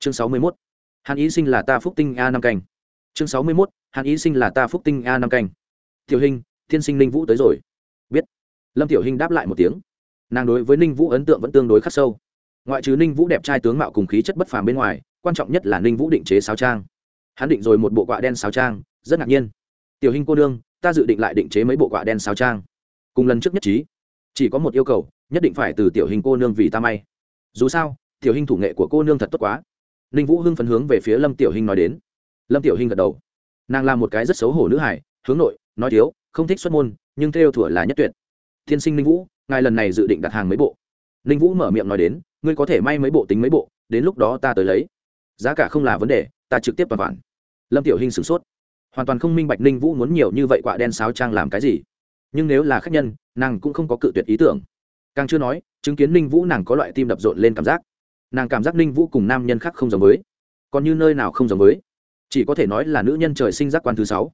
chương sáu mươi mốt. Hàn ý sinh là ta phúc tinh a năm canh. Chương sáu mươi mốt hàn ý sinh là ta phúc tinh a năm canh. Tiểu hình thiên sinh ninh vũ tới rồi. Biết. Lâm tiểu hình đáp lại một tiếng. Nàng đối với ninh vũ ấn tượng vẫn tương đối khắc sâu. Ngoại trừ ninh vũ đẹp trai tướng mạo cùng khí chất bất phàm bên ngoài, quan trọng nhất là ninh vũ định chế sáo trang. Hắn định rồi một bộ quạ đen sáo trang, rất ngạc nhiên. Tiểu hình cô đương ta dự định lại định chế mấy bộ quạ đen sáo trang. Cùng lần trước nhất trí. Chỉ có một yêu cầu, nhất định phải từ tiểu hình cô nương vì ta may. Dù sao, tiểu hình thủ nghệ của cô nương thật tốt quá ninh vũ hưng phấn hướng về phía lâm tiểu hình nói đến. Lâm tiểu hình gật đầu. Nàng là một cái rất xấu hổ nữ hải hướng nội, nói thiếu, không thích xuất môn, nhưng theo thủa là nhất tuyệt. Tiên sinh ninh vũ, ngài lần này dự định đặt hàng mấy bộ. Ninh vũ mở miệng nói đến, ngươi có thể may mấy bộ tính mấy bộ, đến lúc đó ta tới lấy. Giá cả không là vấn đề, ta trực tiếp toàn khoản. Lâm tiểu hình sửng sốt. Hoàn toàn không minh bạch ninh vũ muốn nhiều như vậy quả đen sáo trang làm cái gì. Nhưng nếu là khách nhân, nàng cũng không có cự tuyệt ý tưởng. Càng chưa nói, chứng kiến ninh vũ nàng có loại tim đập rộn lên cảm giác nàng cảm giác ninh vũ cùng nam nhân khác không giống với còn như nơi nào không giống với chỉ có thể nói là nữ nhân trời sinh giác quan thứ sáu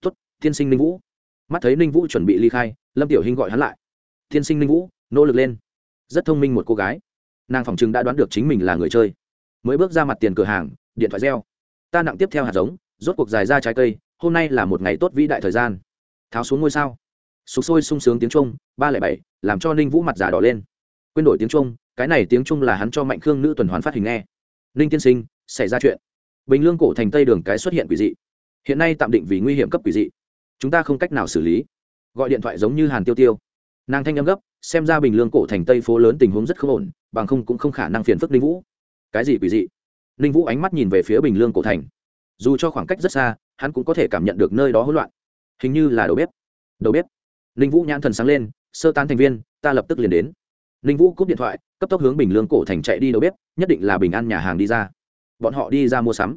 tuất thiên sinh ninh vũ. mắt thấy ninh vũ chuẩn bị ly khai, lâm tiểu hình gọi hắn lại. thiên sinh ninh vũ, nỗ lực lên. rất thông minh một cô gái. nàng phòng chừng đã đoán được chính mình là người chơi. mới bước ra mặt tiền cửa hàng, điện thoại reo. ta nặng tiếp theo hạt giống, rốt cuộc dài ra trái cây, hôm nay là một ngày tốt vĩ đại thời gian. tháo xuống ngôi sao. sụp sôi sung sướng tiếng trung ba lẻ bảy, làm cho ninh vũ mặt giả đỏ lên quên đổi tiếng trung, cái này tiếng trung là hắn cho mạnh khương nữ tuần hoàn phát hình nghe. Ninh tiên sinh, xảy ra chuyện. Bình lương cổ thành tây đường cái xuất hiện quỷ dị. Hiện nay tạm định vì nguy hiểm cấp quỷ dị. Chúng ta không cách nào xử lý. Gọi điện thoại giống như hàn tiêu tiêu. Nàng thanh âm gấp, xem ra bình lương cổ thành tây phố lớn tình huống rất không ổn, bằng không cũng không khả năng phiền phức ninh vũ. Cái gì quỷ dị? Ninh vũ ánh mắt nhìn về phía bình lương cổ thành. Dù cho khoảng cách rất xa, hắn cũng có thể cảm nhận được nơi đó hỗn loạn. Hình như là đầu bếp. Đầu bếp. Ninh vũ nhãn thần sáng lên, sơ tán thành viên, ta lập tức liền đến ninh vũ cúp điện thoại, cấp tốc hướng bình lương cổ thành chạy đi đầu bếp, nhất định là bình an nhà hàng đi ra. Bọn họ đi ra mua sắm.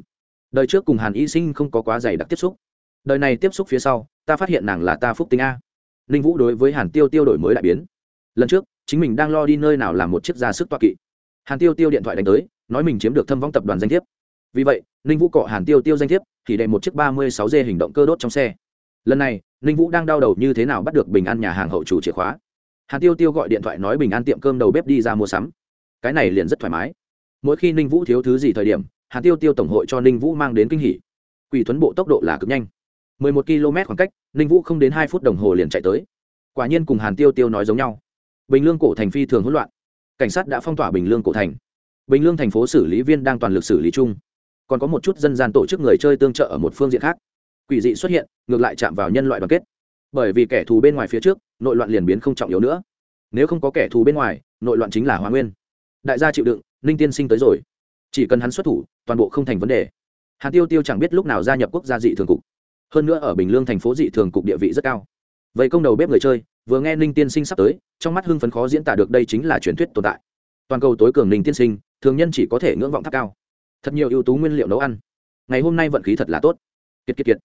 Đời trước cùng hàn y sinh không có quá dày đặc tiếp xúc. Đời này tiếp xúc phía sau, ta phát hiện nàng là ta phúc tính a. Ninh vũ đối với hàn tiêu tiêu đổi mới đại biến. Lần trước, chính mình đang lo đi nơi nào làm một chiếc ra sức toa kỵ. Hàn tiêu tiêu điện thoại đánh tới, nói mình chiếm được thâm vong tập đoàn danh thiếp. Vì vậy, ninh vũ cọ hàn tiêu tiêu danh thiếp, thì đầy một chiếc ba mươi sáu d hình động cơ đốt trong xe. Lần này, ninh vũ đang đau đầu như thế nào bắt được bình an nhà hàng hậu chủ chìa khóa hàn tiêu tiêu gọi điện thoại nói bình an tiệm cơm đầu bếp đi ra mua sắm. Cái này liền rất thoải mái. Mỗi khi ninh vũ thiếu thứ gì thời điểm, hàn tiêu tiêu tổng hội cho ninh vũ mang đến kinh hỉ. Quỷ thuấn bộ tốc độ là cực nhanh. Mười một km khoảng cách, ninh vũ không đến hai phút đồng hồ liền chạy tới. Quả nhiên cùng hàn tiêu tiêu nói giống nhau. Bình lương cổ thành phi thường hỗn loạn. Cảnh sát đã phong tỏa bình lương cổ thành. Bình lương thành phố xử lý viên đang toàn lực xử lý chung. Còn có một chút dân gian tổ chức người chơi tương trợ ở một phương diện khác. Quỷ dị xuất hiện, ngược lại chạm vào nhân loại đoàn kết bởi vì kẻ thù bên ngoài phía trước, nội loạn liền biến không trọng yếu nữa. Nếu không có kẻ thù bên ngoài, nội loạn chính là hóa nguyên. Đại gia chịu đựng, ninh tiên sinh tới rồi. Chỉ cần hắn xuất thủ, toàn bộ không thành vấn đề. Hàn tiêu tiêu chẳng biết lúc nào gia nhập quốc gia dị thường cục. Hơn nữa ở bình lương thành phố dị thường cục địa vị rất cao. Vậy công đầu bếp người chơi, vừa nghe ninh tiên sinh sắp tới, trong mắt hưng phấn khó diễn tả được đây chính là truyền thuyết tồn tại. Toàn cầu tối cường ninh tiên sinh, thường nhân chỉ có thể ngưỡng vọng tháp cao. Thật nhiều ưu tú nguyên liệu nấu ăn. Ngày hôm nay vận khí thật là tốt. Kiệt kiệt kiệt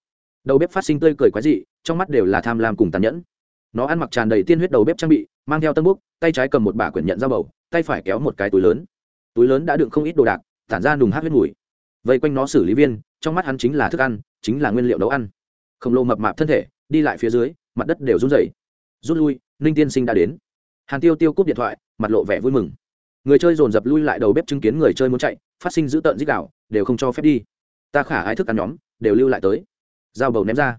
đầu bếp phát sinh tươi cười quái dị, trong mắt đều là tham lam cùng tàn nhẫn. Nó ăn mặc tràn đầy tiên huyết đầu bếp trang bị, mang theo tân bút, tay trái cầm một bả quyển nhận dao bầu, tay phải kéo một cái túi lớn. Túi lớn đã đựng không ít đồ đạc, tản ra nùng hát huyết mùi. Vây quanh nó xử lý viên, trong mắt hắn chính là thức ăn, chính là nguyên liệu nấu ăn. Khổng lồ mập mạp thân thể, đi lại phía dưới, mặt đất đều run rẩy. Rút lui, ninh tiên sinh đã đến. Hàn tiêu tiêu cúp điện thoại, mặt lộ vẻ vui mừng. Người chơi dồn dập lui lại đầu bếp chứng kiến người chơi muốn chạy, phát sinh giữ tợn dích đạo đều không cho phép đi. Ta khả ái thức ăn nhóm, đều lưu lại tới dao bầu ném ra.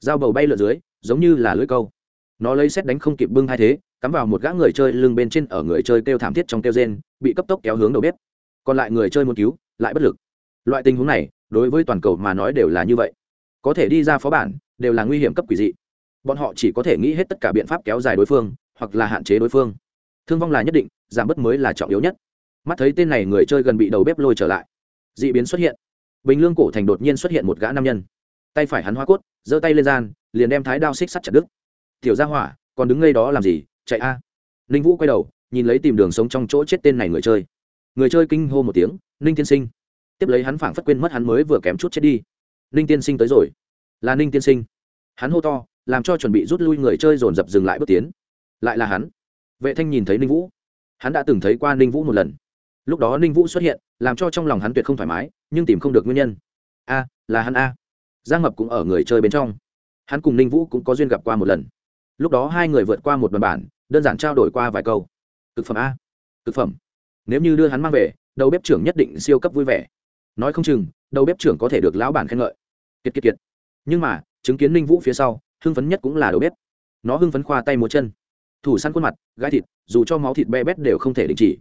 Dao bầu bay lượn dưới, giống như là lưỡi câu. Nó lấy xét đánh không kịp bưng hai thế, cắm vào một gã người chơi lưng bên trên ở người chơi kêu thảm thiết trong kêu gen bị cấp tốc kéo hướng đầu bếp. Còn lại người chơi muốn cứu, lại bất lực. Loại tình huống này, đối với toàn cầu mà nói đều là như vậy. Có thể đi ra phó bản, đều là nguy hiểm cấp quỷ dị. Bọn họ chỉ có thể nghĩ hết tất cả biện pháp kéo dài đối phương, hoặc là hạn chế đối phương. Thương vong là nhất định, giảm bớt mới là trọng yếu nhất. Mắt thấy tên này người chơi gần bị đầu bếp lôi trở lại. D ị biến xuất hiện. Bình lương cổ thành đột nhiên xuất hiện một gã nam nhân tay phải hắn hoa cốt, giơ tay lên gian, liền đem thái đao xích sắt chặt đứt. Tiểu ra hỏa, còn đứng ngay đó làm gì? Chạy a. À. ninh vũ quay đầu, nhìn lấy tìm đường sống trong chỗ chết tên này người chơi. Người chơi kinh hô một tiếng, ninh tiên sinh. Tiếp lấy hắn phảng phất quên mất hắn mới vừa kém chút chết đi. Ninh tiên sinh tới rồi. Là ninh tiên sinh. Hắn hô to, làm cho chuẩn bị rút lui người chơi dồn dập dừng lại bước tiến. Lại là hắn. Vệ thanh nhìn thấy ninh vũ. Hắn đã từng thấy qua ninh vũ một lần. Lúc đó ninh vũ xuất hiện, làm cho trong lòng hắn tuyệt không thoải mái, nhưng tìm không được nguyên nhân. A, là hắn a giang mập cũng ở người chơi bên trong. Hắn cùng ninh vũ cũng có duyên gặp qua một lần. Lúc đó hai người vượt qua một đoàn bản, đơn giản trao đổi qua vài câu. Cực phẩm a. Cực phẩm. Nếu như đưa hắn mang về, đầu bếp trưởng nhất định siêu cấp vui vẻ. Nói không chừng, đầu bếp trưởng có thể được lão bản khen ngợi. Kiệt kiệt kiệt. Nhưng mà, chứng kiến ninh vũ phía sau, hưng phấn nhất cũng là đầu bếp. Nó hưng phấn khoa tay múa chân. Thủ săn khuôn mặt gai thịt, dù cho máu thịt be bét đều không thể đình chỉ.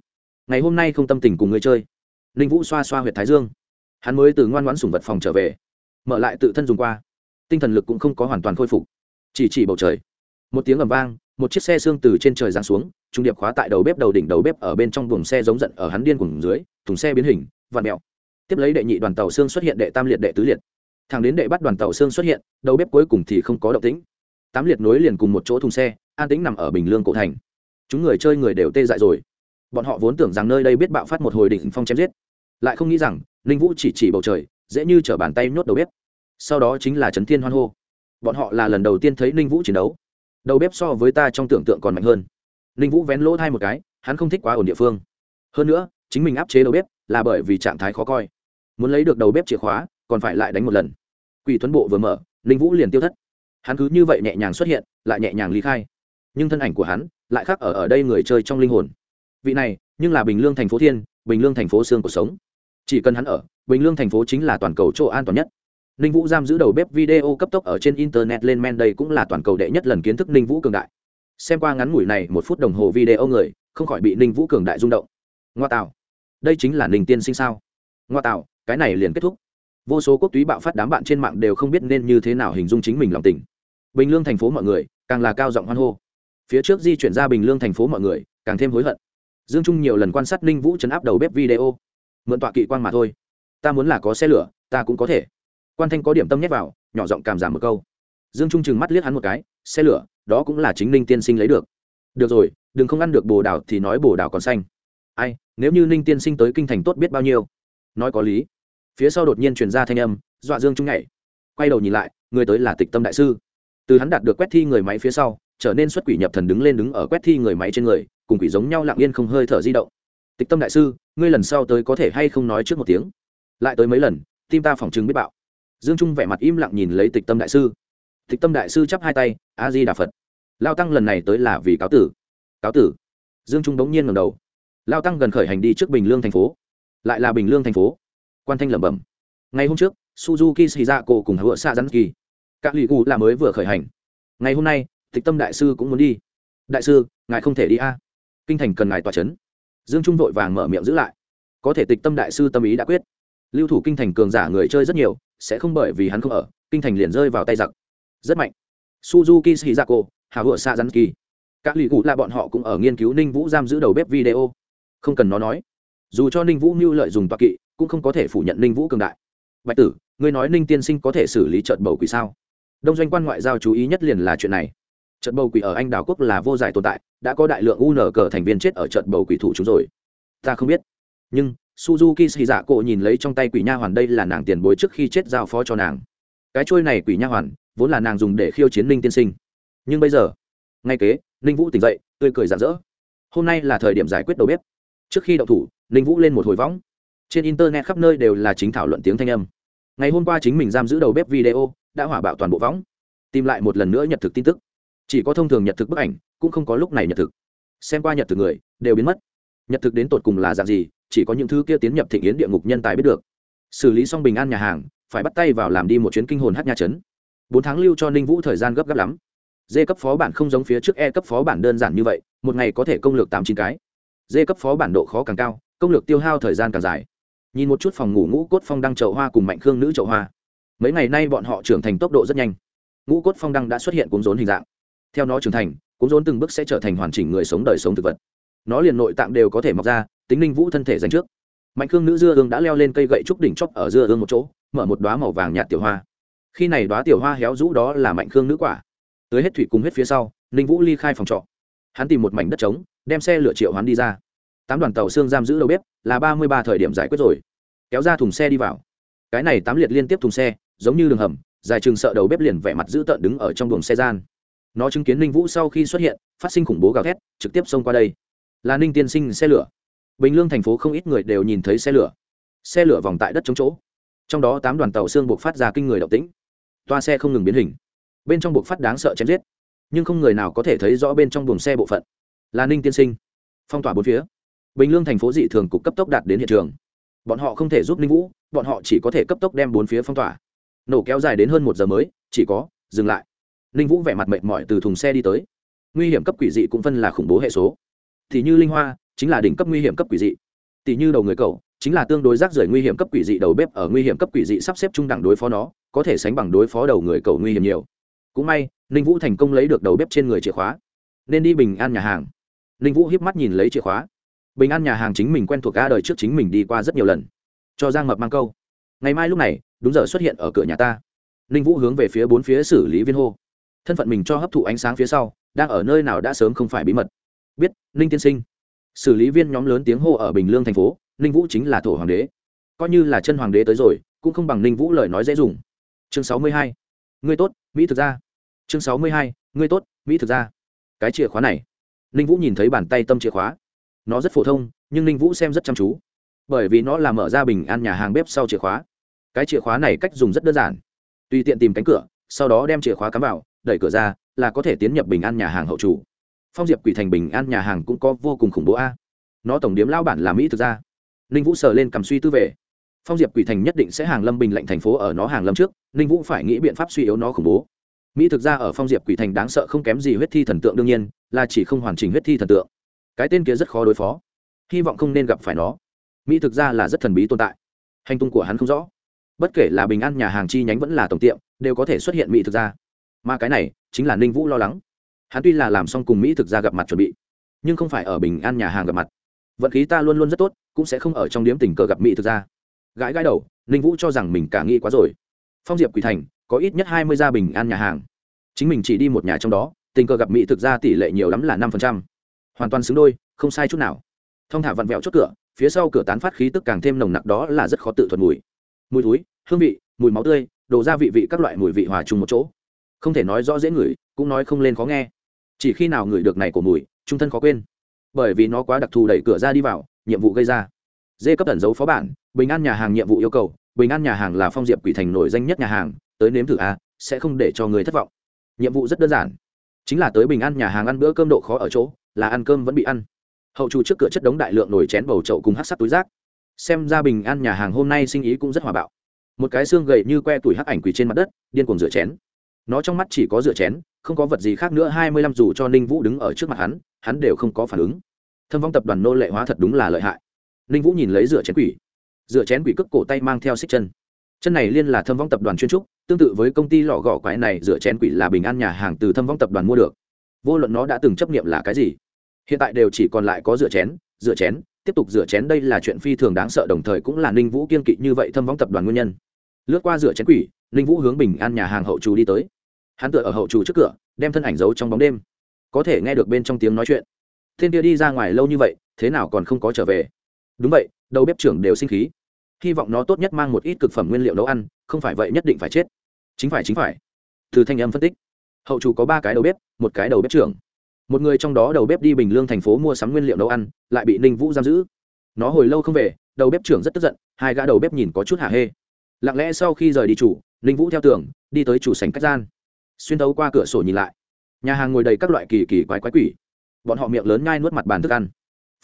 Ngày hôm nay không tâm tình cùng người chơi. Ninh vũ xoa xoa h u y ệ t thái dương. Hắn mới từ ngoan ngoãn sủng vật phòng trở về mở lại tự thân dùng qua. Tinh thần lực cũng không có hoàn toàn khôi phục. Chỉ chỉ bầu trời. Một tiếng ầm vang, một chiếc xe xương từ trên trời giáng xuống, trung điệp khóa tại đầu bếp đầu đỉnh đầu bếp ở bên trong buồng xe giống giận ở hắn điên cùng dưới, thùng xe biến hình vạt mẹo tiếp lấy đệ nhị đoàn tàu xương xuất hiện đệ tam liệt đệ tứ liệt. Thằng đến đệ bắt đoàn tàu xương xuất hiện, đầu bếp cuối cùng thì không có động tĩnh. Tám liệt nối liền cùng một chỗ thùng xe, an tĩnh nằm ở bình lương cổ thành. Chúng người chơi người đều tê dại rồi. Bọn họ vốn tưởng rằng nơi đây biết bạo phát một hồi đỉnh phong chém giết. Lại không nghĩ rằng, ninh vũ chỉ chỉ bầu trời, dễ như t bàn tay nhốt đầu bếp sau đó chính là trấn thiên hoan hô. Bọn họ là lần đầu tiên thấy ninh vũ chiến đấu. Đầu bếp so với ta trong tưởng tượng còn mạnh hơn. Ninh vũ vén lỗ thai một cái, hắn không thích quá ổn địa phương. Hơn nữa, chính mình áp chế đầu bếp là bởi vì trạng thái khó coi. Muốn lấy được đầu bếp chìa khóa, còn phải lại đánh một lần. Quỷ tuấn bộ vừa mở, ninh vũ liền tiêu thất. Hắn cứ như vậy nhẹ nhàng xuất hiện, lại nhẹ nhàng lý khai. Nhưng thân ảnh của hắn lại khác ở ở đây người chơi trong linh hồn. Vị này, nhưng là bình lương thành phố thiên, bình lương thành phố xương cuộc sống. Chỉ cần hắn ở, bình lương thành phố chính là toàn cầu chỗ an toàn nhất ninh vũ giam giữ đầu bếp video cấp tốc ở trên internet lên men đây cũng là toàn cầu đệ nhất lần kiến thức ninh vũ cường đại. Xem qua ngắn ngủi này một phút đồng hồ video người, không khỏi bị ninh vũ cường đại rung động. Ngoa tạo. Đây chính là ninh tiên sinh sao? Ngoa tạo, cái này liền kết thúc. Vô số quốc túy bạo phát đám bạn trên mạng đều không biết nên như thế nào hình dung chính mình lòng tình. Bình lương thành phố mọi người, càng là cao giọng hoan hô. Phía trước di chuyển ra bình lương thành phố mọi người, càng thêm hối hận. Dương trung nhiều lần quan sát ninh vũ chấn áp đầu bếp video. Mượn tọa kỵ quan mà thôi. Ta muốn là có xe lửa, ta cũng có thể quan thanh có điểm tâm nhét vào, nhỏ giọng cảm giảm một câu. Dương trung chừng mắt liếc hắn một cái, xe lửa, đó cũng là chính ninh tiên sinh lấy được. Được rồi, đừng không ăn được bồ đào thì nói bồ đào còn xanh. Ai, nếu như ninh tiên sinh tới kinh thành tốt biết bao nhiêu? Nói có lý. Phía sau đột nhiên truyền ra thanh âm, dọa dương trung nhảy. Quay đầu nhìn lại, người tới là tịch tâm đại sư. Từ hắn đạt được quét thi người máy phía sau, trở nên xuất quỷ nhập thần đứng lên đứng ở quét thi người máy trên người, cùng quỷ giống nhau lặng yên không hơi thở di động. Tịch tâm đại sư, ngươi lần sau tới có thể hay không nói trước một tiếng? Lại tới mấy lần tim ta phỏng chứng biết bạo dương trung vẻ mặt im lặng nhìn lấy tịch tâm đại sư. Tịch tâm đại sư chắp hai tay a di đà phật. Lao tăng lần này tới là vì cáo tử. Cáo tử? Dương trung bỗng nhiên ngầm đầu. Lao tăng gần khởi hành đi trước bình lương thành phố. Lại là bình lương thành phố. Quan thanh lẩm bẩm. Ngày hôm trước, suzuki shizako cùng hựa xa rắn kỳ các lì cụ là mới vừa khởi hành. Ngày hôm nay, tịch tâm đại sư cũng muốn đi. Đại sư, ngài không thể đi a. Kinh thành cần ngài tòa c h ấ n dương trung vội vàng mở miệng giữ lại. Có thể tịch tâm đại sư tâm ý đã quyết. Lưu thủ kinh thành cường giả người chơi rất nhiều sẽ không bởi vì hắn không ở, kinh thành liền rơi vào tay giặc. Rất mạnh. Suzuki shizako hào hựa Sa rắn kỳ các lì cụ là bọn họ cũng ở nghiên cứu ninh vũ giam giữ đầu bếp video. Không cần nó nói. Dù cho ninh vũ mưu lợi dùng toa kỵ, cũng không có thể phủ nhận ninh vũ cường đại. Bạch tử, ngươi nói ninh tiên sinh có thể xử lý trận bầu quỷ sao? Đông doanh quan ngoại giao chú ý nhất liền là chuyện này. Trận bầu quỷ ở anh đảo quốc là vô giải tồn tại, đã có đại lượng un cờ thành viên chết ở trận bầu quỷ thủ chúng rồi. Ta không biết. Nhưng suzuki xì dạ cộ nhìn lấy trong tay quỷ nha hoàn đây là nàng tiền bối trước khi chết giao phó cho nàng. Cái trôi này quỷ nha hoàn, vốn là nàng dùng để khiêu chiến ninh tiên sinh. Nhưng bây giờ, ngay kế, ninh vũ tỉnh dậy, tươi cười rạng rỡ. Hôm nay là thời điểm giải quyết đầu bếp. Trước khi đậu thủ, ninh vũ lên một hồi võng. Trên internet khắp nơi đều là chính thảo luận tiếng thanh âm. Ngày hôm qua chính mình giam giữ đầu bếp video, đã hỏa bạo toàn bộ võng. Tìm lại một lần nữa nhật thực tin tức. Chỉ có thông thường nhật thực bức ảnh, cũng không có lúc này nhật thực. Xem qua nhật thực người, đều biến mất. Nhật thực đến tột cùng là dạng gì chỉ có những thứ kia tiến nhập thị yến địa ngục nhân tài biết được. Xử lý xong bình an nhà hàng, phải bắt tay vào làm đi một chuyến kinh hồn hát nhà trấn. Bốn tháng lưu cho ninh vũ thời gian gấp gáp lắm. D cấp phó bản không giống phía trước e cấp phó bản đơn giản như vậy, một ngày có thể công lược tám chín cái. D cấp phó bản độ khó càng cao, công lược tiêu hao thời gian càng dài. Nhìn một chút phòng ngủ ngũ cốt phong đăng chậu hoa cùng mạnh khương nữ chậu hoa. Mấy ngày nay bọn họ trưởng thành tốc độ rất nhanh. Ngũ cốt phong đăng đã xuất hiện cuốn rốn hình dạng. Theo nó trưởng thành, cuốn rốn từng bước sẽ trở thành hoàn chỉnh người sống đời sống thực vật. Nó liền nội tạng đều có thể mọc ra tính linh vũ thân thể dành trước. Mạnh khương nữ dưa hương đã leo lên cây gậy trúc đỉnh chóp ở dưa hương một chỗ, mở một đoá màu vàng nhạt tiểu hoa. Khi này đoá tiểu hoa héo rũ đó là mạnh khương nữ quả. Tới hết thủy cùng hết phía sau, ninh vũ ly khai phòng trọ. Hắn tìm một mảnh đất trống, đem xe lửa triệu hắn đi ra. Tám đoàn tàu xương giam giữ đầu bếp, là ba mươi ba thời điểm giải quyết rồi. Kéo ra thùng xe đi vào. Cái này tám liệt liên tiếp thùng xe, giống như đường hầm, dài chừng sợ đầu bếp liền vẻ mặt dữ tợn đứng ở trong buồng xe gian. Nó chứng kiến ninh vũ sau khi xuất hiện, phát sinh khủng bố gào thét, trực tiếp xông qua đây. Là ninh tiên sinh xe lửa bình lương thành phố không ít người đều nhìn thấy xe lửa. Xe lửa vòng tại đất chống chỗ. Trong đó tám đoàn tàu xương buộc phát ra kinh người động tĩnh. Toa xe không ngừng biến hình. Bên trong buộc phát đáng sợ chém giết. Nhưng không người nào có thể thấy rõ bên trong buồng xe bộ phận. Là ninh tiên sinh. Phong tỏa bốn phía. Bình lương thành phố dị thường cục cấp tốc đạt đến hiện trường. Bọn họ không thể giúp ninh vũ, bọn họ chỉ có thể cấp tốc đem bốn phía phong tỏa. Nổ kéo dài đến hơn một giờ mới, chỉ có, dừng lại. Ninh vũ vẻ mặt mệt mỏi từ thùng xe đi tới. Nguy hiểm cấp quỷ dị cũng phân là khủng bố hệ số. Thì như linh hoa chính là đỉnh cấp nguy hiểm cấp quỷ dị. Tỷ như đầu người cầu chính là tương đối rác rưởi nguy hiểm cấp quỷ dị đầu bếp ở nguy hiểm cấp quỷ dị sắp xếp trung đẳng đối phó nó, có thể sánh bằng đối phó đầu người cầu nguy hiểm nhiều. Cũng may, ninh vũ thành công lấy được đầu bếp trên người chìa khóa. Nên đi bình an nhà hàng. Ninh vũ hiếp mắt nhìn lấy chìa khóa. Bình an nhà hàng chính mình quen thuộc cả đời trước chính mình đi qua rất nhiều lần. Cho giang mập mang câu. Ngày mai lúc này, đúng giờ xuất hiện ở cửa nhà ta. Ninh vũ hướng về phía bốn phía xử lý viên hô. Thân phận mình cho hấp thụ ánh sáng phía sau, đang ở nơi nào đã sớm không phải bí mật. Biết, ninh tiên sinh xử lý viên nhóm lớn tiếng hô ở bình lương thành phố, ninh vũ chính là thổ hoàng đế. Coi như là chân hoàng đế tới rồi, cũng không bằng ninh vũ lời nói dễ dùng. Chương sáu mươi hai. Ngươi tốt, mỹ thực ra chương sáu mươi hai. Ngươi tốt, mỹ thực ra cái chìa khóa này. Ninh vũ nhìn thấy bàn tay tâm chìa khóa. Nó rất phổ thông, nhưng ninh vũ xem rất chăm chú. Bởi vì nó là mở ra bình an nhà hàng bếp sau chìa khóa. Cái chìa khóa này cách dùng rất đơn giản. Tùy tiện tìm cánh cửa, sau đó đem chìa khóa cắm vào, đẩy cửa ra, là có thể tiến nhập bình an nhà hàng hậu chủ phong diệp quỷ thành bình an nhà hàng cũng có vô cùng khủng bố a. Nó tổng điếm lao bản là mỹ thực ra ninh vũ sờ lên cầm suy tư về. Phong diệp quỷ thành nhất định sẽ hàng lâm bình lạnh thành phố ở nó hàng lâm trước, ninh vũ phải nghĩ biện pháp suy yếu nó khủng bố. Mỹ thực ra ở phong diệp quỷ thành đáng sợ không kém gì huyết thi thần tượng đương nhiên, là chỉ không hoàn chỉnh huyết thi thần tượng. Cái tên kia rất khó đối phó. Hy vọng không nên gặp phải nó. Mỹ thực ra là rất thần bí tồn tại. Hành tung của hắn không rõ. Bất kể là bình an nhà hàng chi nhánh vẫn là tổng tiệm, đều có thể xuất hiện mỹ thực ra mà cái này chính là ninh vũ lo lắng hắn tuy là làm xong cùng mỹ thực ra gặp mặt chuẩn bị, nhưng không phải ở bình an nhà hàng gặp mặt. Vận khí ta luôn luôn rất tốt, cũng sẽ không ở trong điếm tình cờ gặp mỹ thực ra. Gãi gãi đầu, ninh vũ cho rằng mình cả nghĩ quá rồi. Phong diệp quỳ thành, có ít nhất hai mươi gia bình an nhà hàng. Chính mình chỉ đi một nhà trong đó, tình cờ gặp mỹ thực ra tỷ lệ nhiều lắm là năm phần trăm. Hoàn toàn xứng đôi, không sai chút nào. Thông thả vặn vẹo chốt cửa, phía sau cửa tán phát khí tức càng thêm nồng nặc đó là rất khó tự thuần mùi. Mùi túi hương vị, mùi máu tươi, đồ gia vị vị các loại mùi vị hòa chung một chỗ. Không thể nói rõ dễ ngửi, cũng nói không lên khó nghe chỉ khi nào ngửi được này của mùi, trung thân khó quên. Bởi vì nó quá đặc thù đẩy cửa ra đi vào, nhiệm vụ gây ra. Dê cấp tẩn dấu phó bản, bình an nhà hàng nhiệm vụ yêu cầu, bình an nhà hàng là phong diệp quỷ thành nổi danh nhất nhà hàng, tới nếm thử a, sẽ không để cho người thất vọng. Nhiệm vụ rất đơn giản. Chính là tới bình an nhà hàng ăn bữa cơm độ khó ở chỗ, là ăn cơm vẫn bị ăn. Hậu chủ trước cửa chất đống đại lượng nồi chén bầu trậu cùng hát sắt túi rác. Xem ra bình an nhà hàng hôm nay sinh ý cũng rất hòa bạo. Một cái xương gầy như que tuổi hắc ảnh quỷ trên mặt đất, điên cuồng rửa chén nó trong mắt chỉ có rửa chén, không có vật gì khác nữa, hai mươi lăm dù cho ninh vũ đứng ở trước mặt hắn hắn đều không có phản ứng. Thâm vong tập đoàn nô lệ hóa thật đúng là lợi hại. Ninh vũ nhìn lấy rửa chén quỷ. Rửa chén quỷ cước cổ tay mang theo xích chân. Chân này liên là thâm vong tập đoàn chuyên trúc, tương tự với công ty lọ gỏ quái này rửa chén quỷ là bình an nhà hàng từ thâm vong tập đoàn mua được. Vô luận nó đã từng chấp nghiệm là cái gì, hiện tại đều chỉ còn lại có rửa chén rửa chén, tiếp tục rửa chén, đây là chuyện phi thường đáng sợ, đồng thời cũng là ninh vũ kiên kỵ như vậy thâm vong tập đoàn nguyên nhân. Lướt qua rửa chén quỷ, ninh vũ hướng bình an nhà hàng hậu trù đi tới hắn tựa ở hậu trù trước cửa, đem thân ảnh giấu trong bóng đêm. Có thể nghe được bên trong tiếng nói chuyện. Thiên kia đi ra ngoài lâu như vậy, thế nào còn không có trở về? Đúng vậy, đầu bếp trưởng đều sinh khí. Hy vọng nó tốt nhất mang một ít cực phẩm nguyên liệu nấu ăn, không phải vậy nhất định phải chết. Chính phải chính phải. Từ thanh âm phân tích. Hậu chủ có ba cái đầu bếp, một cái đầu bếp trưởng. Một người trong đó đầu bếp đi bình lương thành phố mua sắm nguyên liệu nấu ăn, lại bị ninh vũ giam giữ. Nó hồi lâu không về, đầu bếp trưởng rất tức giận, hai gã đầu bếp nhìn có chút hạ hê. Lặng lẽ sau khi rời đi chủ, ninh vũ theo tường, đi tới chủ sành cách gian xuyên thấu qua cửa sổ nhìn lại. Nhà hàng ngồi đầy các loại kỳ kỳ quái quái quỷ. Bọn họ miệng lớn nhai nuốt mặt bàn thức ăn.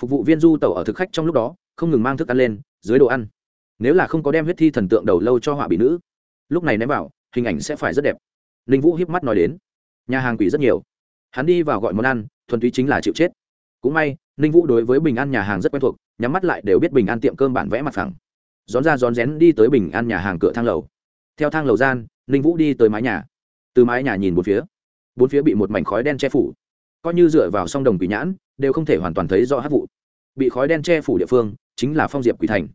Phục vụ viên du tẩu ở thực khách trong lúc đó, không ngừng mang thức ăn lên, dưới đồ ăn. Nếu là không có đem huyết thi thần tượng đầu lâu cho họa bị nữ, lúc này ném vào, hình ảnh sẽ phải rất đẹp. Ninh vũ hiếp mắt nói đến. Nhà hàng quỷ rất nhiều. Hắn đi vào gọi món ăn, thuần túy chính là chịu chết. Cũng may, ninh vũ đối với bình an nhà hàng rất quen thuộc, nhắm mắt lại đều biết bình an tiệm cơm bản vẽ mặt phẳng. Rón ra rón rén đi tới bình an nhà hàng cửa thang lầu. Theo thang lầu gian, ninh vũ đi tới mái nhà từ mái nhà nhìn bốn phía. Bốn phía bị một mảnh khói đen che phủ. Coi như dựa vào song đồng quỷ nhãn, đều không thể hoàn toàn thấy rõ hát vụ. Bị khói đen che phủ địa phương, chính là phong diệp quỷ thành.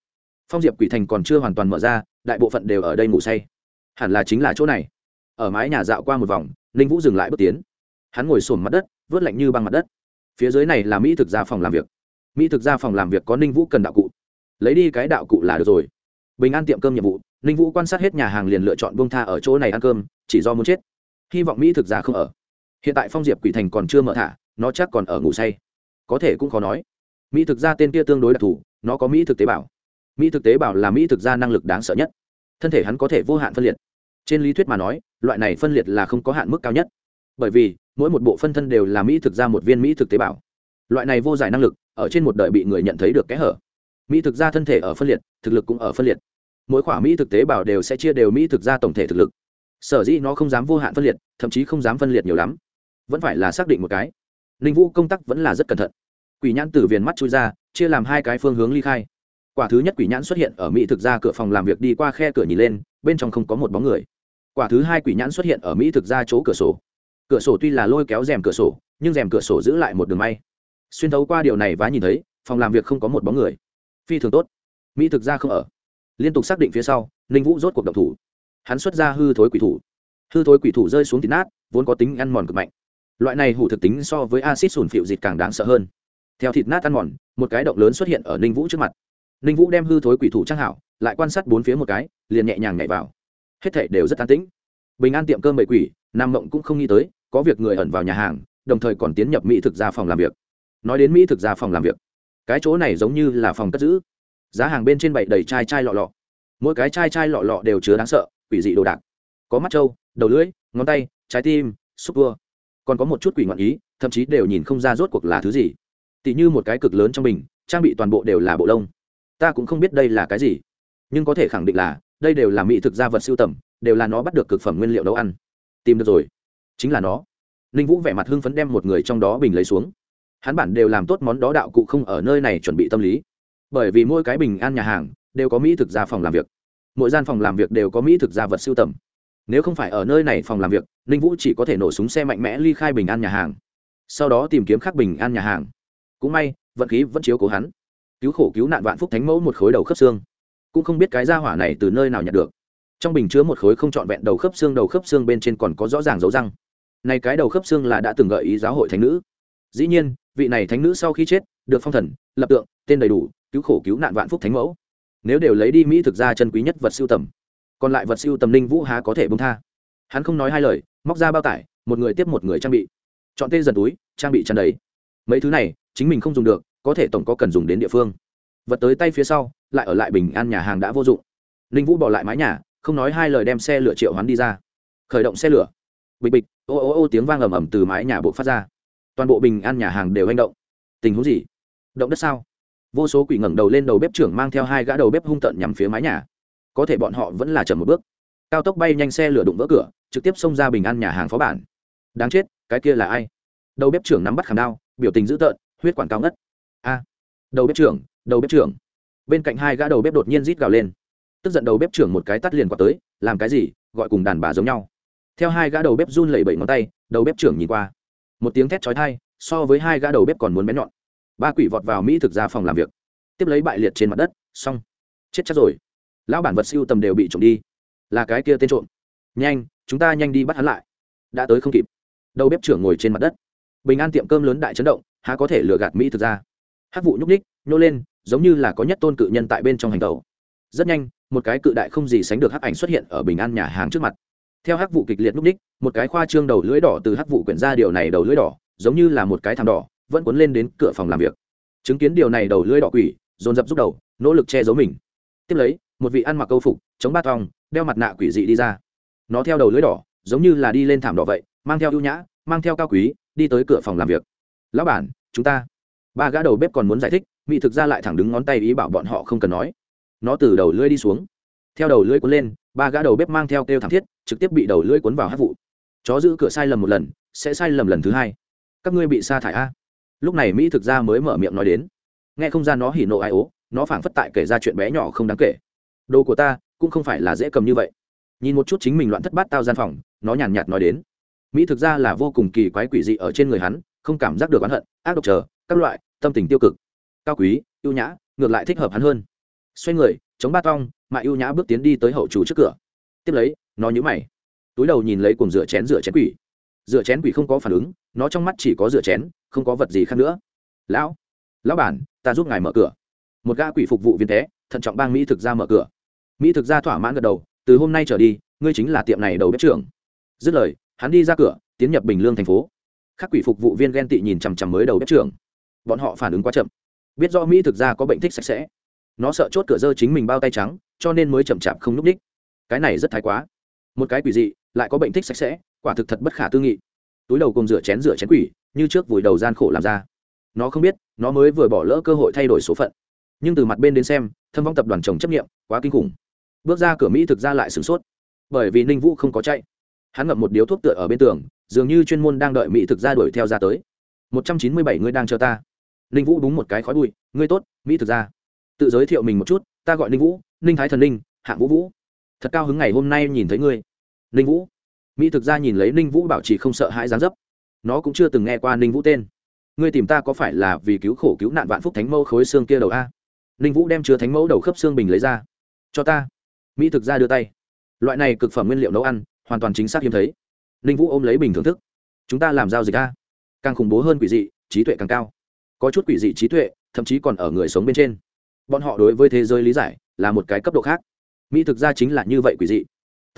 Phong diệp quỷ thành còn chưa hoàn toàn mở ra, đại bộ phận đều ở đây ngủ say. Hẳn là chính là chỗ này. Ở mái nhà dạo qua một vòng, ninh vũ dừng lại bước tiến. Hắn ngồi sồn mặt đất, vớt lạnh như băng mặt đất. Phía dưới này là mỹ thực ra phòng làm việc. Mỹ thực ra phòng làm việc có ninh vũ cần đạo cụ. Lấy đi cái đạo cụ là được rồi. Bình an tiệm cơm nhiệm vụ ninh vũ quan sát hết nhà hàng liền lựa chọn buông tha ở chỗ này ăn cơm, chỉ do muốn chết. Hy vọng mỹ thực ra không ở. Hiện tại phong diệp quỷ thành còn chưa mở thả, nó chắc còn ở ngủ say. Có thể cũng khó nói. Mỹ thực ra tên kia tương đối đặc thù, nó có mỹ thực tế bảo mỹ thực tế bảo là mỹ thực ra năng lực đáng sợ nhất. Thân thể hắn có thể vô hạn phân liệt. Trên lý thuyết mà nói, loại này phân liệt là không có hạn mức cao nhất. Bởi vì, mỗi một bộ phân thân đều là mỹ thực ra một viên mỹ thực tế bảo loại này vô giải năng lực, ở trên một đời bị người nhận thấy được kẽ hở. Mỹ thực ra thân thể ở phân liệt, thực lực cũng ở phân liệt mỗi khoả mỹ thực tế bảo đều sẽ chia đều mỹ thực ra tổng thể thực lực. Sở dĩ nó không dám vô hạn phân liệt, thậm chí không dám phân liệt nhiều lắm. Vẫn phải là xác định một cái. Ninh vũ công tác vẫn là rất cẩn thận. Quỷ nhãn từ viền mắt chui ra, chia làm hai cái phương hướng ly khai. Quả thứ nhất quỷ nhãn xuất hiện ở mỹ thực ra cửa phòng làm việc đi qua khe cửa nhìn lên, bên trong không có một bóng người. Quả thứ hai quỷ nhãn xuất hiện ở mỹ thực ra chỗ cửa sổ. Cửa sổ tuy là lôi kéo rèm cửa sổ, nhưng rèm cửa sổ giữ lại một đường may. Xuyên thấu qua điều này và nhìn thấy, phòng làm việc không có một bóng người. Phi thường tốt. Mỹ thực ra không ở liên tục xác định phía sau, ninh vũ rốt cuộc động thủ. Hắn xuất ra hư thối quỷ thủ. Hư thối quỷ thủ rơi xuống thịt nát, vốn có tính ăn mòn cực mạnh. Loại này hủ thực tính so với acid sùn phịu dịt càng đáng sợ hơn. Theo thịt nát ăn mòn, một cái động lớn xuất hiện ở ninh vũ trước mặt. Ninh vũ đem hư thối quỷ thủ trang hảo, lại quan sát bốn phía một cái, liền nhẹ nhàng nhảy vào. Hết thảy đều rất an tĩnh. Bình an tiệm cơm bậy quỷ, nam mộng cũng không nghĩ tới, có việc người ẩn vào nhà hàng, đồng thời còn tiến nhập mỹ thực ra phòng làm việc. Nói đến mỹ thực ra phòng làm việc, cái chỗ này giống như là phòng cất giữ giá hàng bên trên bậy đầy chai chai lọ lọ. Mỗi cái chai chai lọ lọ đều chứa đáng sợ quỷ dị đồ đạc. Có mắt trâu đầu lưỡi ngón tay trái tim xúc vua còn có một chút quỷ ngoạn ý thậm chí đều nhìn không ra rốt cuộc là thứ gì. Tỉ như một cái cực lớn trong mình, trang bị toàn bộ đều là bộ lông. Ta cũng không biết đây là cái gì. Nhưng có thể khẳng định là đây đều là mỹ thực gia vật siêu tầm đều là nó bắt được cực phẩm nguyên liệu nấu ăn. Tìm được rồi. Chính là nó. Ninh vũ vẻ mặt hưng phấn đem một người trong đó bình lấy xuống. Hắn bản đều làm tốt món đó đạo cụ không ở nơi này chuẩn bị tâm lý bởi vì mỗi cái bình an nhà hàng đều có mỹ thực gia phòng làm việc. Mỗi gian phòng làm việc đều có mỹ thực gia vật siêu tầm. Nếu không phải ở nơi này phòng làm việc, ninh vũ chỉ có thể nổ súng xe mạnh mẽ ly khai bình an nhà hàng. Sau đó tìm kiếm khắc bình an nhà hàng. Cũng may, vận khí vẫn chiếu cố hắn. Cứu khổ cứu nạn vạn phúc thánh mẫu một khối đầu khớp xương. Cũng không biết cái gia hỏa này từ nơi nào nhặt được. Trong bình chứa một khối không trọn vẹn đầu khớp xương, đầu khớp xương bên trên còn có rõ ràng dấu răng. Này cái đầu khớp xương là đã từng gợi ý giáo hội thánh nữ. Dĩ nhiên, vị này thánh nữ sau khi chết, được phong thần, lập tượng, tên đầy đủ cứu khổ cứu nạn vạn phúc thánh mẫu. Nếu đều lấy đi mỹ thực ra chân quý nhất vật siêu tầm, còn lại vật siêu tầm ninh vũ há có thể bông tha? Hắn không nói hai lời, móc ra bao tải, một người tiếp một người trang bị. Chọn tê dần túi, trang bị tràn đầy. Mấy thứ này, chính mình không dùng được, có thể tổng có cần dùng đến địa phương. Vật tới tay phía sau, lại ở lại bình an nhà hàng đã vô dụng. Ninh vũ bỏ lại mái nhà, không nói hai lời đem xe lửa triệu hắn đi ra. Khởi động xe lửa. Bịch bịch, ô ô ô tiếng vang ầm ầm từ mái nhà bộ phát ra. Toàn bộ bình an nhà hàng đều hành động. Tình huống gì? Động đất sao? Vô số quỷ ngẩng đầu lên đầu bếp trưởng mang theo hai gã đầu bếp hung tận nhằm phía mái nhà. Có thể bọn họ vẫn là chậm một bước. Cao tốc bay nhanh xe lửa đụng vỡ cửa, trực tiếp xông ra bình an nhà hàng phó bản. Đáng chết, cái kia là ai? Đầu bếp trưởng nắm bắt khảm đao, biểu tình dữ tợn, huyết quản cao ngất. A. Đầu bếp trưởng, đầu bếp trưởng. Bên cạnh hai gã đầu bếp đột nhiên rít gào lên. Tức giận đầu bếp trưởng một cái tắt liền qua tới, làm cái gì? Gọi cùng đàn bà giống nhau. Theo hai gã đầu bếp run lẩy bẩy ngón tay, đầu bếp trưởng nhìn qua. Một tiếng thét chói tai, so với hai gã đầu bếp còn muốn bén nhọn ba quỷ vọt vào mỹ thực ra phòng làm việc. Tiếp lấy bại liệt trên mặt đất, xong. Chết chắc rồi. Lão bản vật siêu tầm đều bị trộm đi. Là cái kia tên trộm. Nhanh, chúng ta nhanh đi bắt hắn lại. Đã tới không kịp. Đầu bếp trưởng ngồi trên mặt đất. Bình an tiệm cơm lớn đại chấn động, há có thể lừa gạt mỹ thực ra. Hát vụ nhúc ních nhô lên, giống như là có nhất tôn cự nhân tại bên trong hành tàu rất nhanh, một cái cự đại không gì sánh được hắc ảnh xuất hiện ở bình an nhà hàng trước mặt. Theo hắc vụ kịch liệt nhúc ních một cái khoa trương đầu lưỡi đỏ từ hắc vụ quyển ra điều này đầu lưỡi đỏ, giống như là một cái thảm đỏ vẫn cuốn lên đến cửa phòng làm việc. Chứng kiến điều này đầu lưỡi đỏ quỷ, dồn dập rút đầu, nỗ lực che giấu mình. Tiếp lấy, một vị ăn mặc câu phục, chống ba thong, đeo mặt nạ quỷ dị đi ra. Nó theo đầu lưỡi đỏ, giống như là đi lên thảm đỏ vậy, mang theo ưu nhã, mang theo cao quý, đi tới cửa phòng làm việc. Lão bản, chúng ta. Ba gã đầu bếp còn muốn giải thích, mỹ thực ra lại thẳng đứng ngón tay ý bảo bọn họ không cần nói. Nó từ đầu lưỡi đi xuống. Theo đầu lưỡi cuốn lên, ba gã đầu bếp mang theo kêu thảm thiết, trực tiếp bị đầu lưỡi cuốn vào hát vụ. Chó giữ cửa sai lầm một lần, sẽ sai lầm lần thứ hai. Các ngươi bị sa thải a lúc này mỹ thực ra mới mở miệng nói đến. Nghe không ra nó hỉ nộ ai ố, nó phảng phất tại kể ra chuyện bé nhỏ không đáng kể. Đồ của ta cũng không phải là dễ cầm như vậy. Nhìn một chút chính mình loạn thất bát tao gian phòng, nó nhàn nhạt nói đến. Mỹ thực ra là vô cùng kỳ quái quỷ dị ở trên người hắn, không cảm giác được oán hận, ác độc chờ, các loại, tâm tình tiêu cực. Cao quý, ưu nhã, ngược lại thích hợp hắn hơn. Xoay người, chống ba tong, mà ưu nhã bước tiến đi tới hậu chủ trước cửa. Tiếp lấy, nó nhũ mày. Túi đầu nhìn lấy cùng rửa chén rửa chén quỷ rửa chén quỷ không có phản ứng nó trong mắt chỉ có rửa chén không có vật gì khác nữa. Lão lão bản ta giúp ngài mở cửa. Một gã quỷ phục vụ viên té, thận trọng bang mỹ thực ra mở cửa. Mỹ thực ra thỏa mãn gật đầu từ hôm nay trở đi ngươi chính là tiệm này đầu bếp trưởng. Dứt lời hắn đi ra cửa tiến nhập bình lương thành phố. Các quỷ phục vụ viên ghen tị nhìn chằm chằm mới đầu bếp trưởng. Bọn họ phản ứng quá chậm. Biết do mỹ thực ra có bệnh thích sạch sẽ. Nó sợ chốt cửa dơ chính mình bao tay trắng cho nên mới chậm chạp không n ú c ních cái này rất thái quá. Một cái quỷ dị lại có bệnh thích sạch sẽ quả thực thật bất khả tư nghị. Túi đầu cùng rửa chén rửa chén quỷ, như trước vùi đầu gian khổ làm ra. Nó không biết, nó mới vừa bỏ lỡ cơ hội thay đổi số phận. Nhưng từ mặt bên đến xem, thâm vong tập đoàn chồng chấp nghiệm, quá kinh khủng. Bước ra cửa mỹ thực ra lại sửng sốt. Bởi vì ninh vũ không có chạy. Hắn ngậm một điếu thuốc tựa ở bên tường, dường như chuyên môn đang đợi mỹ thực ra đuổi theo ra tới. Một trăm chín mươi bảy ngươi đang chờ ta. Ninh vũ đúng một cái khói bụi, ngươi tốt, mỹ thực ra. Tự giới thiệu mình một chút, ta gọi ninh vũ, ninh thái thần ninh, hạng vũ vũ. Thật cao hứng ngày hôm nay nhìn thấy ngươi. Ninh vũ mỹ thực ra nhìn lấy ninh vũ bảo trì không sợ hãi gián dấp. Nó cũng chưa từng nghe qua ninh vũ tên. Ngươi tìm ta có phải là vì cứu khổ cứu nạn vạn phúc thánh mẫu khối xương kia đầu a? Ninh vũ đem chứa thánh mẫu đầu khớp xương bình lấy ra. Cho ta. Mỹ thực ra đưa tay. Loại này cực phẩm nguyên liệu nấu ăn, hoàn toàn chính xác hiếm thấy. Ninh vũ ôm lấy bình thưởng thức. Chúng ta làm giao dịch a? Càng khủng bố hơn quỷ dị, trí tuệ càng cao. Có chút quỷ dị trí tuệ, thậm chí còn ở người sống bên trên. Bọn họ đối với thế giới lý giải là một cái cấp độ khác. Mỹ thực ra chính là như vậy quỷ dị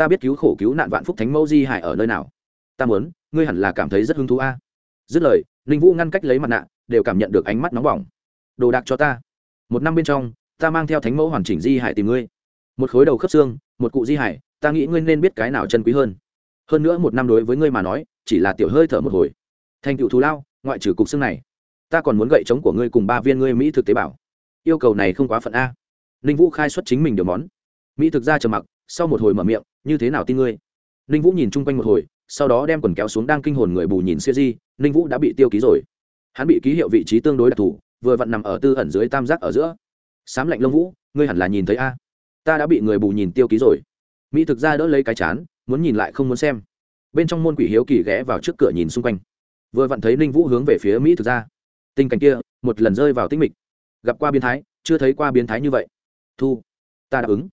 ta biết cứu khổ cứu nạn vạn phúc thánh mẫu di hải ở nơi nào. Ta muốn, ngươi hẳn là cảm thấy rất hứng thú a. Dứt lời, ninh vũ ngăn cách lấy mặt nạ, đều cảm nhận được ánh mắt nóng bỏng. Đồ đạc cho ta. Một năm bên trong, ta mang theo thánh mẫu hoàn chỉnh di hải tìm ngươi. Một khối đầu khớp xương, một cụ di hải, ta nghĩ ngươi nên biết cái nào chân quý hơn. Hơn nữa một năm đối với ngươi mà nói, chỉ là tiểu hơi thở một hồi. Thành tựu thù lao, ngoại trừ cục xương này, ta còn muốn gậy chống của ngươi cùng ba viên ngươi mỹ thực tế bảo yêu cầu này không quá phận a. Ninh vũ khai xuất chính mình điều món. Mỹ thực ra trầm mặc sau một hồi mở miệng, như thế nào tin ngươi? Ninh vũ nhìn chung quanh một hồi, sau đó đem quần kéo xuống đang kinh hồn người bù nhìn siêu di, ninh vũ đã bị tiêu ký rồi. Hắn bị ký hiệu vị trí tương đối đặc thù, vừa vặn nằm ở tư ẩn dưới tam giác ở giữa. Sám lạnh lông vũ, ngươi hẳn là nhìn thấy a. Ta đã bị người bù nhìn tiêu ký rồi. Mỹ thực ra đỡ lấy cái chán, muốn nhìn lại không muốn xem. Bên trong môn quỷ hiếu kỳ ghé vào trước cửa nhìn xung quanh. Vừa vặn thấy ninh vũ hướng về phía mỹ thực ra. Tình cảnh kia, một lần rơi vào tinh mịch. Gặp qua biến thái, chưa thấy qua biến thái như vậy. Thu, ta đáp ứng.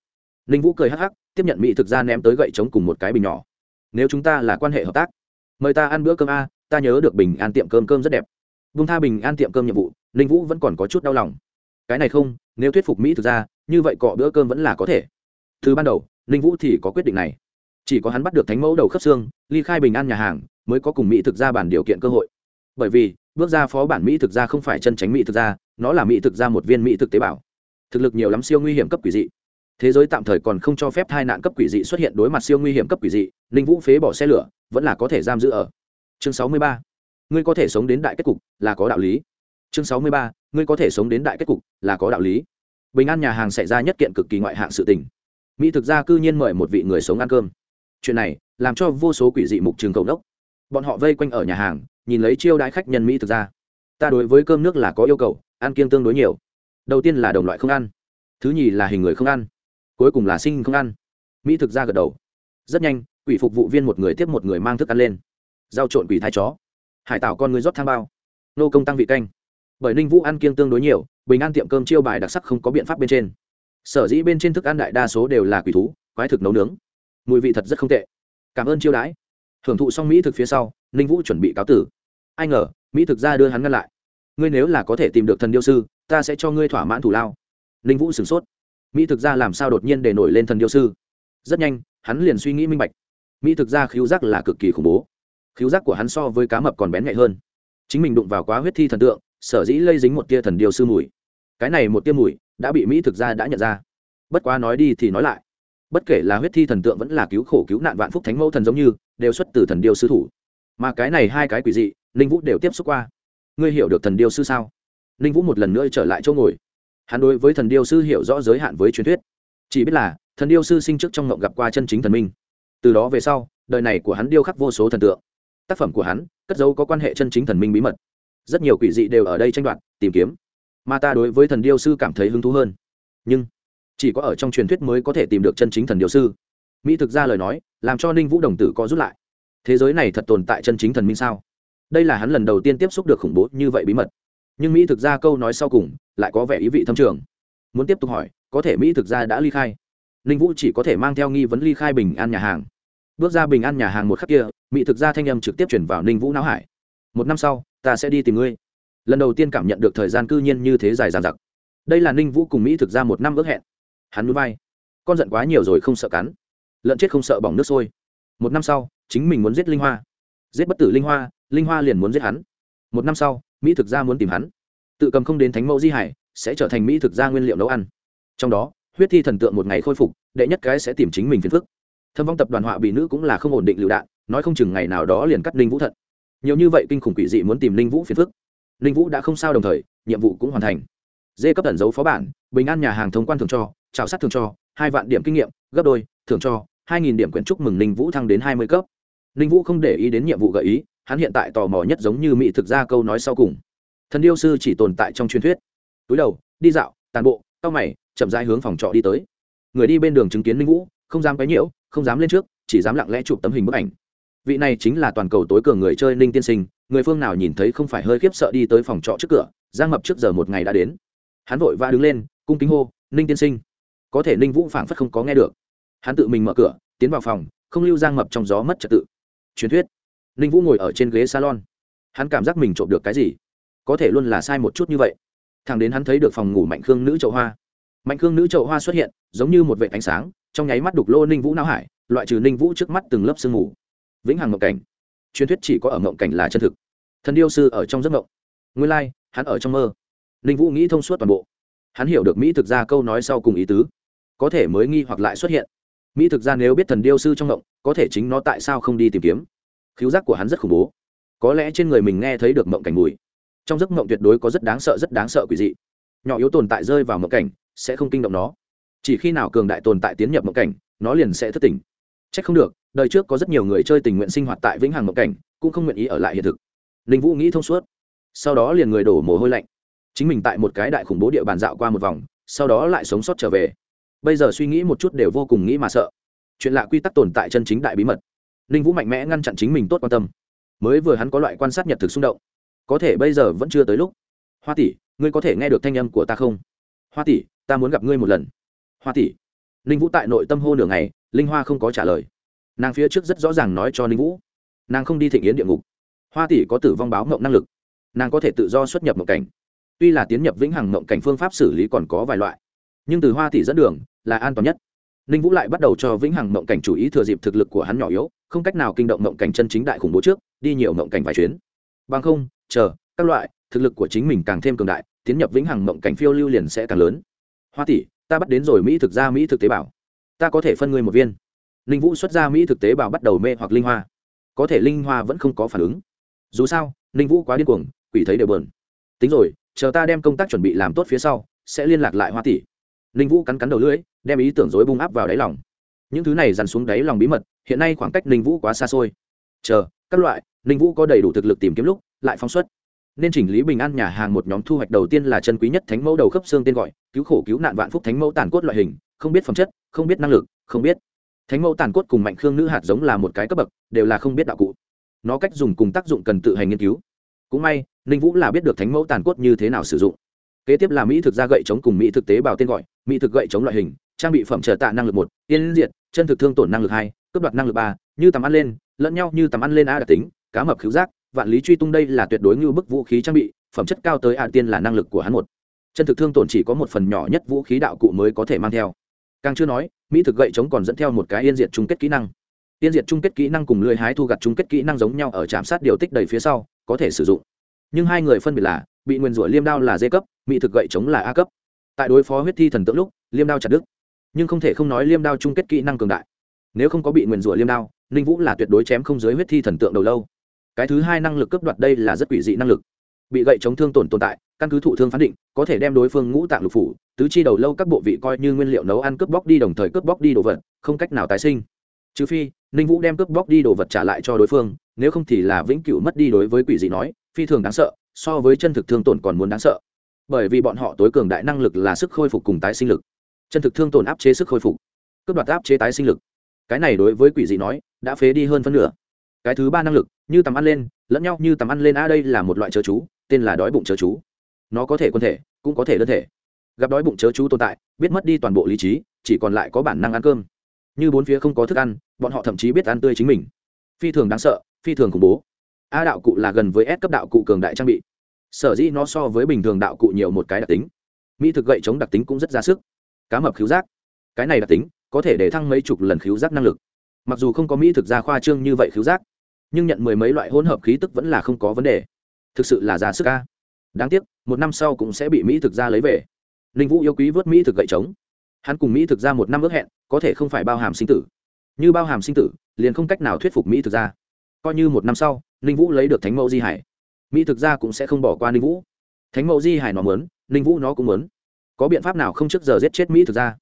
Ninh vũ cười hắc hắc tiếp nhận mỹ thực ra ném tới gậy chống cùng một cái bình nhỏ. Nếu chúng ta là quan hệ hợp tác, mời ta ăn bữa cơm a, ta nhớ được bình an tiệm cơm cơm rất đẹp. Vung tha bình an tiệm cơm nhiệm vụ, ninh vũ vẫn còn có chút đau lòng. Cái này không, nếu thuyết phục mỹ thực ra, như vậy cọ bữa cơm vẫn là có thể. Từ ban đầu, ninh vũ thì có quyết định này. Chỉ có hắn bắt được thánh mẫu đầu khớp xương, ly khai bình an nhà hàng, mới có cùng mỹ thực ra bản điều kiện cơ hội. Bởi vì, bước ra phó bản mỹ thực ra không phải chân tránh mỹ thực ra, nó là mỹ thực ra một viên mỹ thực tế bào. Thực lực nhiều lắm siêu nguy hiểm cấp quỷ dị thế giới tạm thời còn không cho phép hai nạn cấp quỷ dị xuất hiện đối mặt siêu nguy hiểm cấp quỷ dị, ninh vũ phế bỏ xe lửa, vẫn là có thể giam giữ ở. Chương sáu mươi ba. Ngươi có thể sống đến đại kết cục, là có đạo lý. Chương sáu mươi ba. Ngươi có thể sống đến đại kết cục, là có đạo lý. Bình an nhà hàng xảy ra nhất kiện cực kỳ ngoại hạng sự tình. Mỹ thực ra cư nhiên mời một vị người sống ăn cơm. Chuyện này, làm cho vô số quỷ dị mục trường cầu đốc. Bọn họ vây quanh ở nhà hàng, nhìn lấy chiêu đãi khách nhân mỹ thực ra ta đối với cơm nước là có yêu cầu, ăn kiêng tương đối nhiều. Đầu tiên là đồng loại không ăn. Thứ nhì là hình người không ăn cuối cùng là sinh không ăn. Mỹ thực ra gật đầu. Rất nhanh, quỷ phục vụ viên một người tiếp một người mang thức ăn lên. Giao trộn quỷ thai chó. Hải tảo con người rót thang bao. Nô công tăng vị canh. Bởi ninh vũ ăn kiêng tương đối nhiều, bình ăn tiệm cơm chiêu bài đặc sắc không có biện pháp bên trên. Sở dĩ bên trên thức ăn đại đa số đều là quỷ thú, quái thực nấu nướng. Mùi vị thật rất không tệ. Cảm ơn chiêu đãi. Hưởng thụ xong mỹ thực phía sau, ninh vũ chuẩn bị cáo tử. Ai ngờ, mỹ thực ra đưa hắn ngăn lại. Ngươi nếu là có thể tìm được thần điêu sư, ta sẽ cho ngươi thỏa mãn thủ lao. Ninh vũ sửng sốt mỹ thực ra làm sao đột nhiên để nổi lên thần điêu sư? Rất nhanh, hắn liền suy nghĩ minh bạch. Mỹ thực ra khiếu giác là cực kỳ khủng bố. Khiếu giác của hắn so với cá mập còn bén nhạy hơn. Chính mình đụng vào quá huyết thi thần tượng, sở dĩ lây dính một tia thần điêu sư mùi. Cái này một tia mùi đã bị mỹ thực ra đã nhận ra. Bất quá nói đi thì nói lại. Bất kể là huyết thi thần tượng vẫn là cứu khổ cứu nạn vạn phúc thánh mẫu thần giống như, đều xuất từ thần điêu sư thủ. Mà cái này hai cái quỷ dị, ninh vũ đều tiếp xúc qua. Ngươi hiểu được thần điêu sư sao? Ninh vũ một lần nữa trở lại chỗ ngồi hắn đối với thần điêu sư hiểu rõ giới hạn với truyền thuyết. Chỉ biết là, thần điêu sư sinh trước trong ngộng gặp qua chân chính thần minh. Từ đó về sau, đời này của hắn điêu khắc vô số thần tượng. Tác phẩm của hắn, cất dấu có quan hệ chân chính thần minh bí mật. Rất nhiều quỷ dị đều ở đây tranh đoạt, tìm kiếm. Mà ta đối với thần điêu sư cảm thấy hứng thú hơn. Nhưng, chỉ có ở trong truyền thuyết mới có thể tìm được chân chính thần điêu sư. Mỹ thực ra lời nói, làm cho ninh vũ đồng tử có rút lại. Thế giới này thật tồn tại chân chính thần minh sao? Đây là hắn lần đầu tiên tiếp xúc được khủng bố như vậy bí mật nhưng mỹ thực ra câu nói sau cùng lại có vẻ ý vị thâm trường. Muốn tiếp tục hỏi, có thể mỹ thực ra đã ly khai. Ninh vũ chỉ có thể mang theo nghi vấn ly khai bình an nhà hàng. Bước ra bình an nhà hàng một khắc kia, mỹ thực ra thanh âm trực tiếp chuyển vào ninh vũ não hải. Một năm sau, ta sẽ đi tìm ngươi. Lần đầu tiên cảm nhận được thời gian cư nhiên như thế dài dàn giặc đây là ninh vũ cùng mỹ thực ra một năm ước hẹn. Hắn núi bay con giận quá nhiều rồi không sợ cắn. Lợn chết không sợ bỏng nước sôi. Một năm sau, chính mình muốn giết linh hoa. Giết bất tử linh hoa linh hoa liền muốn giết hắn. Một năm sau mỹ thực gia muốn tìm hắn. Tự cầm không đến thánh mẫu di hải, sẽ trở thành mỹ thực gia nguyên liệu nấu ăn. Trong đó, huyết thi thần tượng một ngày khôi phục, đệ nhất cái sẽ tìm chính mình phiền phức. Thâm vong tập đoàn họa bị nữ cũng là không ổn định lựu đạn, nói không chừng ngày nào đó liền cắt ninh vũ thận. Nhiều như vậy kinh khủng quỷ dị muốn tìm ninh vũ phiền phức. Ninh vũ đã không sao đồng thời, nhiệm vụ cũng hoàn thành. Dê cấp tẩn dấu phó bản, bình an nhà hàng thông quan thường cho, trào sát thường cho, hai vạn điểm kinh nghiệm, gấp đôi thường cho, hai nghìn điểm quyển chúc mừng ninh vũ thăng đến hai mươi cấp. Ninh vũ không để ý đến nhiệm vụ gợi ý hắn hiện tại tò mò nhất giống như mỹ thực ra câu nói sau cùng. Thần điêu sư chỉ tồn tại trong truyền thuyết. Túi đầu, đi dạo, tàn bộ, tao mày, chậm rãi hướng phòng trọ đi tới. Người đi bên đường chứng kiến minh vũ, không dám quấy nhiễu, không dám lên trước, chỉ dám lặng lẽ chụp tấm hình bức ảnh. Vị này chính là toàn cầu tối cường người chơi ninh tiên sinh, người phương nào nhìn thấy không phải hơi khiếp sợ đi tới phòng trọ trước cửa, giang mập trước giờ một ngày đã đến. Hắn vội vã đứng lên, cung kính hô ninh tiên sinh. Có thể ninh vũ phảng phất không có nghe được. Hắn tự mình mở cửa, tiến vào phòng, không lưu giang mập trong gió mất trật tự. Truyền thuyết ninh vũ ngồi ở trên ghế salon. Hắn cảm giác mình trộm được cái gì? Có thể luôn là sai một chút như vậy. Thằng đến hắn thấy được phòng ngủ mạnh khương nữ chậu hoa. Mạnh khương nữ chậu hoa xuất hiện giống như một vệ ánh sáng trong nháy mắt đục lô ninh vũ não hải loại trừ ninh vũ trước mắt từng lớp sương mù. Vĩnh hằng mộng cảnh. Truyền thuyết chỉ có ở mộng cảnh là chân thực. Thần điêu sư ở trong giấc mộng. Nguyên lai、like, hắn ở trong mơ. Ninh vũ nghĩ thông suốt toàn bộ. Hắn hiểu được mỹ thực ra câu nói sau cùng ý tứ. Có thể mới nghi hoặc lại xuất hiện. Mỹ thực ra nếu biết thần điêu sư trong mộng có thể chính nó tại sao không đi tìm kiếm? Khiếu giác của hắn rất khủng bố. Có lẽ trên người mình nghe thấy được mộng cảnh mùi. Trong giấc mộng tuyệt đối có rất đáng sợ, rất đáng sợ quỷ dị. Nhỏ yếu tồn tại rơi vào mộng cảnh, sẽ không kinh động nó. Chỉ khi nào cường đại tồn tại tiến nhập mộng cảnh, nó liền sẽ thất tỉnh. C h ắ c không được, đời trước có rất nhiều người chơi tình nguyện sinh hoạt tại vĩnh hằng mộng cảnh, cũng không nguyện ý ở lại hiện thực. Ninh vũ nghĩ thông suốt. Sau đó liền người đổ mồ hôi lạnh. Chính mình tại một cái đại khủng bố địa bàn dạo qua một vòng, sau đó lại sống sót trở về. Bây giờ suy nghĩ một chút đều vô cùng nghĩ mà sợ. Chuyện lạ quy tắc tồn tại chân chính đại bí mật ninh vũ mạnh mẽ ngăn chặn chính mình tốt quan tâm. Mới vừa hắn có loại quan sát nhật thực xung động. Có thể bây giờ vẫn chưa tới lúc. Hoa tỷ, ngươi có thể nghe được thanh âm của ta không? Hoa tỷ, ta muốn gặp ngươi một lần. Hoa tỷ. Ninh vũ tại nội tâm hô nửa ngày, linh hoa không có trả lời. Nàng phía trước rất rõ ràng nói cho ninh vũ. Nàng không đi thịnh yến địa ngục. Hoa tỷ có tử vong báo mộng năng lực. Nàng có thể tự do xuất nhập mộng cảnh. Tuy là tiến nhập vĩnh hằng mộng cảnh phương pháp xử lý còn có vài loại. Nhưng từ hoa tỷ dẫn đường, là an toàn nhất. Ninh vũ lại bắt đầu cho vĩnh hằng mộng cảnh chủ ý thừa dịp thực lực của hắn nhỏ yếu không cách nào kinh động mộng cảnh chân chính đại khủng bố trước, đi nhiều mộng cảnh vài chuyến. Bằng không, chờ, các loại, thực lực của chính mình càng thêm cường đại, tiến nhập vĩnh hằng mộng cảnh phiêu lưu liền sẽ càng lớn. Hoa tỷ, ta bắt đến rồi mỹ thực ra mỹ thực tế bảo ta có thể phân ngươi một viên. Linh vũ xuất ra mỹ thực tế bảo bắt đầu mê hoặc linh hoa. Có thể linh hoa vẫn không có phản ứng. Dù sao linh vũ quá điên cuồng, quỷ thấy đều bờn. Tính rồi, chờ ta đem công tác chuẩn bị làm tốt phía sau, sẽ liên lạc lại hoa tỷ. Linh vũ cắn cắn đầu lưỡi, đem ý tưởng dối bung áp vào đáy lòng. Những thứ này dằn xuống đáy lòng bí mật hiện nay khoảng cách ninh vũ quá xa xôi. Chờ, các loại, ninh vũ có đầy đủ thực lực tìm kiếm lúc, lại phóng xuất. Nên chỉnh lý bình an nhà hàng một nhóm thu hoạch đầu tiên là chân quý nhất thánh mẫu đầu khớp xương tên gọi, cứu khổ cứu nạn vạn phúc thánh mẫu tàn cốt loại hình, không biết phẩm chất, không biết năng lực, không biết. Thánh mẫu tàn cốt cùng mạnh khương nữ hạt giống là một cái cấp bậc, đều là không biết đạo cụ. Nó cách dùng cùng tác dụng cần tự hành nghiên cứu. Cũng may, ninh vũ là biết được thánh mẫu tàn cốt như thế nào sử dụng. Kế tiếp là mỹ thực ra gậy chống cùng mỹ thực tế bào tên gọi, mỹ thực gậy chống loại hình, trang bị phẩm trợ tạ năng lực một, yên diệt, chân thực thương tổn năng lực hai cướp đoạt năng lực ba, như tầm ăn lên, lẫn nhau như tầm ăn lên a đặc tính, cá mập cứu giác, vạn lý truy tung đây là tuyệt đối như bức vũ khí trang bị, phẩm chất cao tới a tiên là năng lực của hắn một. Chân thực thương tổn chỉ có một phần nhỏ nhất vũ khí đạo cụ mới có thể mang theo. Càng chưa nói, mỹ thực gậy chống còn dẫn theo một cái yên diệt chung kết kỹ năng. Yên diệt chung kết kỹ năng cùng lưới hái thu gặt chung kết kỹ năng giống nhau ở trạm sát điều tích đầy phía sau, có thể sử dụng. Nhưng hai người phân biệt là, bị nguyên rủa liêm đao là d cấp, mỹ thực gậy chống là a cấp. Tại đối phó huyết thi thần tượng lúc, liêm đao chặt đứt. Nhưng không thể không nói liêm đao chung kết kỹ năng cường đại nếu không có bị nguyền rủa liêm đao, ninh vũ là tuyệt đối chém không giới huyết thi thần tượng đầu lâu. Cái thứ hai năng lực cướp đoạt đây là rất quỷ dị năng lực. Bị gậy chống thương tổn tồn tại, căn cứ thụ thương phán định, có thể đem đối phương ngũ tạng lục phủ, tứ chi đầu lâu các bộ vị coi như nguyên liệu nấu ăn cướp bóc đi đồng thời cướp bóc đi đồ vật, không cách nào tái sinh. Trừ phi, ninh vũ đem cướp bóc đi đồ vật trả lại cho đối phương, nếu không thì là vĩnh cửu mất đi đối với quỷ dị nói, phi thường đáng sợ, so với chân thực thương tổn còn muốn đáng sợ. Bởi vì bọn họ tối cường đại năng lực là sức khôi phục cùng tái sinh lực. Chân thực thương tổn áp chế sức khôi phục. Cướp đoạt áp chế tái sinh lực cái này đối với quỷ dị nói, đã phế đi hơn phân nửa. Cái thứ ba năng lực, như tầm ăn lên, lẫn nhau như tầm ăn lên, a, đây là một loại chớ chú, tên là đói bụng chớ chú. Nó có thể quân thể, cũng có thể đơn thể. Gặp đói bụng chớ chú tồn tại, biết mất đi toàn bộ lý trí, chỉ còn lại có bản năng ăn cơm. Như bốn phía không có thức ăn, bọn họ thậm chí biết ăn tươi chính mình. Phi thường đáng sợ, phi thường khủng bố. A đạo cụ là gần với s cấp đạo cụ cường đại trang bị. Sở dĩ nó so với bình thường đạo cụ nhiều một cái đặc tính. Mỹ thực gậy chống đặc tính cũng rất ra sức. Cá mập khiếu giác. Cái này đặc tính có thể để thăng mấy chục lần khiếu giác năng lực. Mặc dù không có mỹ thực ra khoa trương như vậy khiếu giác, nhưng nhận mười mấy loại hỗn hợp khí tức vẫn là không có vấn đề. Thực sự là ra sức ca đáng tiếc, một năm sau cũng sẽ bị mỹ thực ra lấy về. Ninh vũ yêu quý vớt mỹ thực gậy trống. Hắn cùng mỹ thực ra một năm ước hẹn, có thể không phải bao hàm sinh tử. Như bao hàm sinh tử, liền không cách nào thuyết phục mỹ thực ra coi như một năm sau, ninh vũ lấy được thánh mẫu di hải. Mỹ thực ra cũng sẽ không bỏ qua ninh vũ. Thánh mẫu di hải nó mớn ninh vũ nó cũng muốn. Có biện pháp nào không trước giờ giết chết mỹ thực ra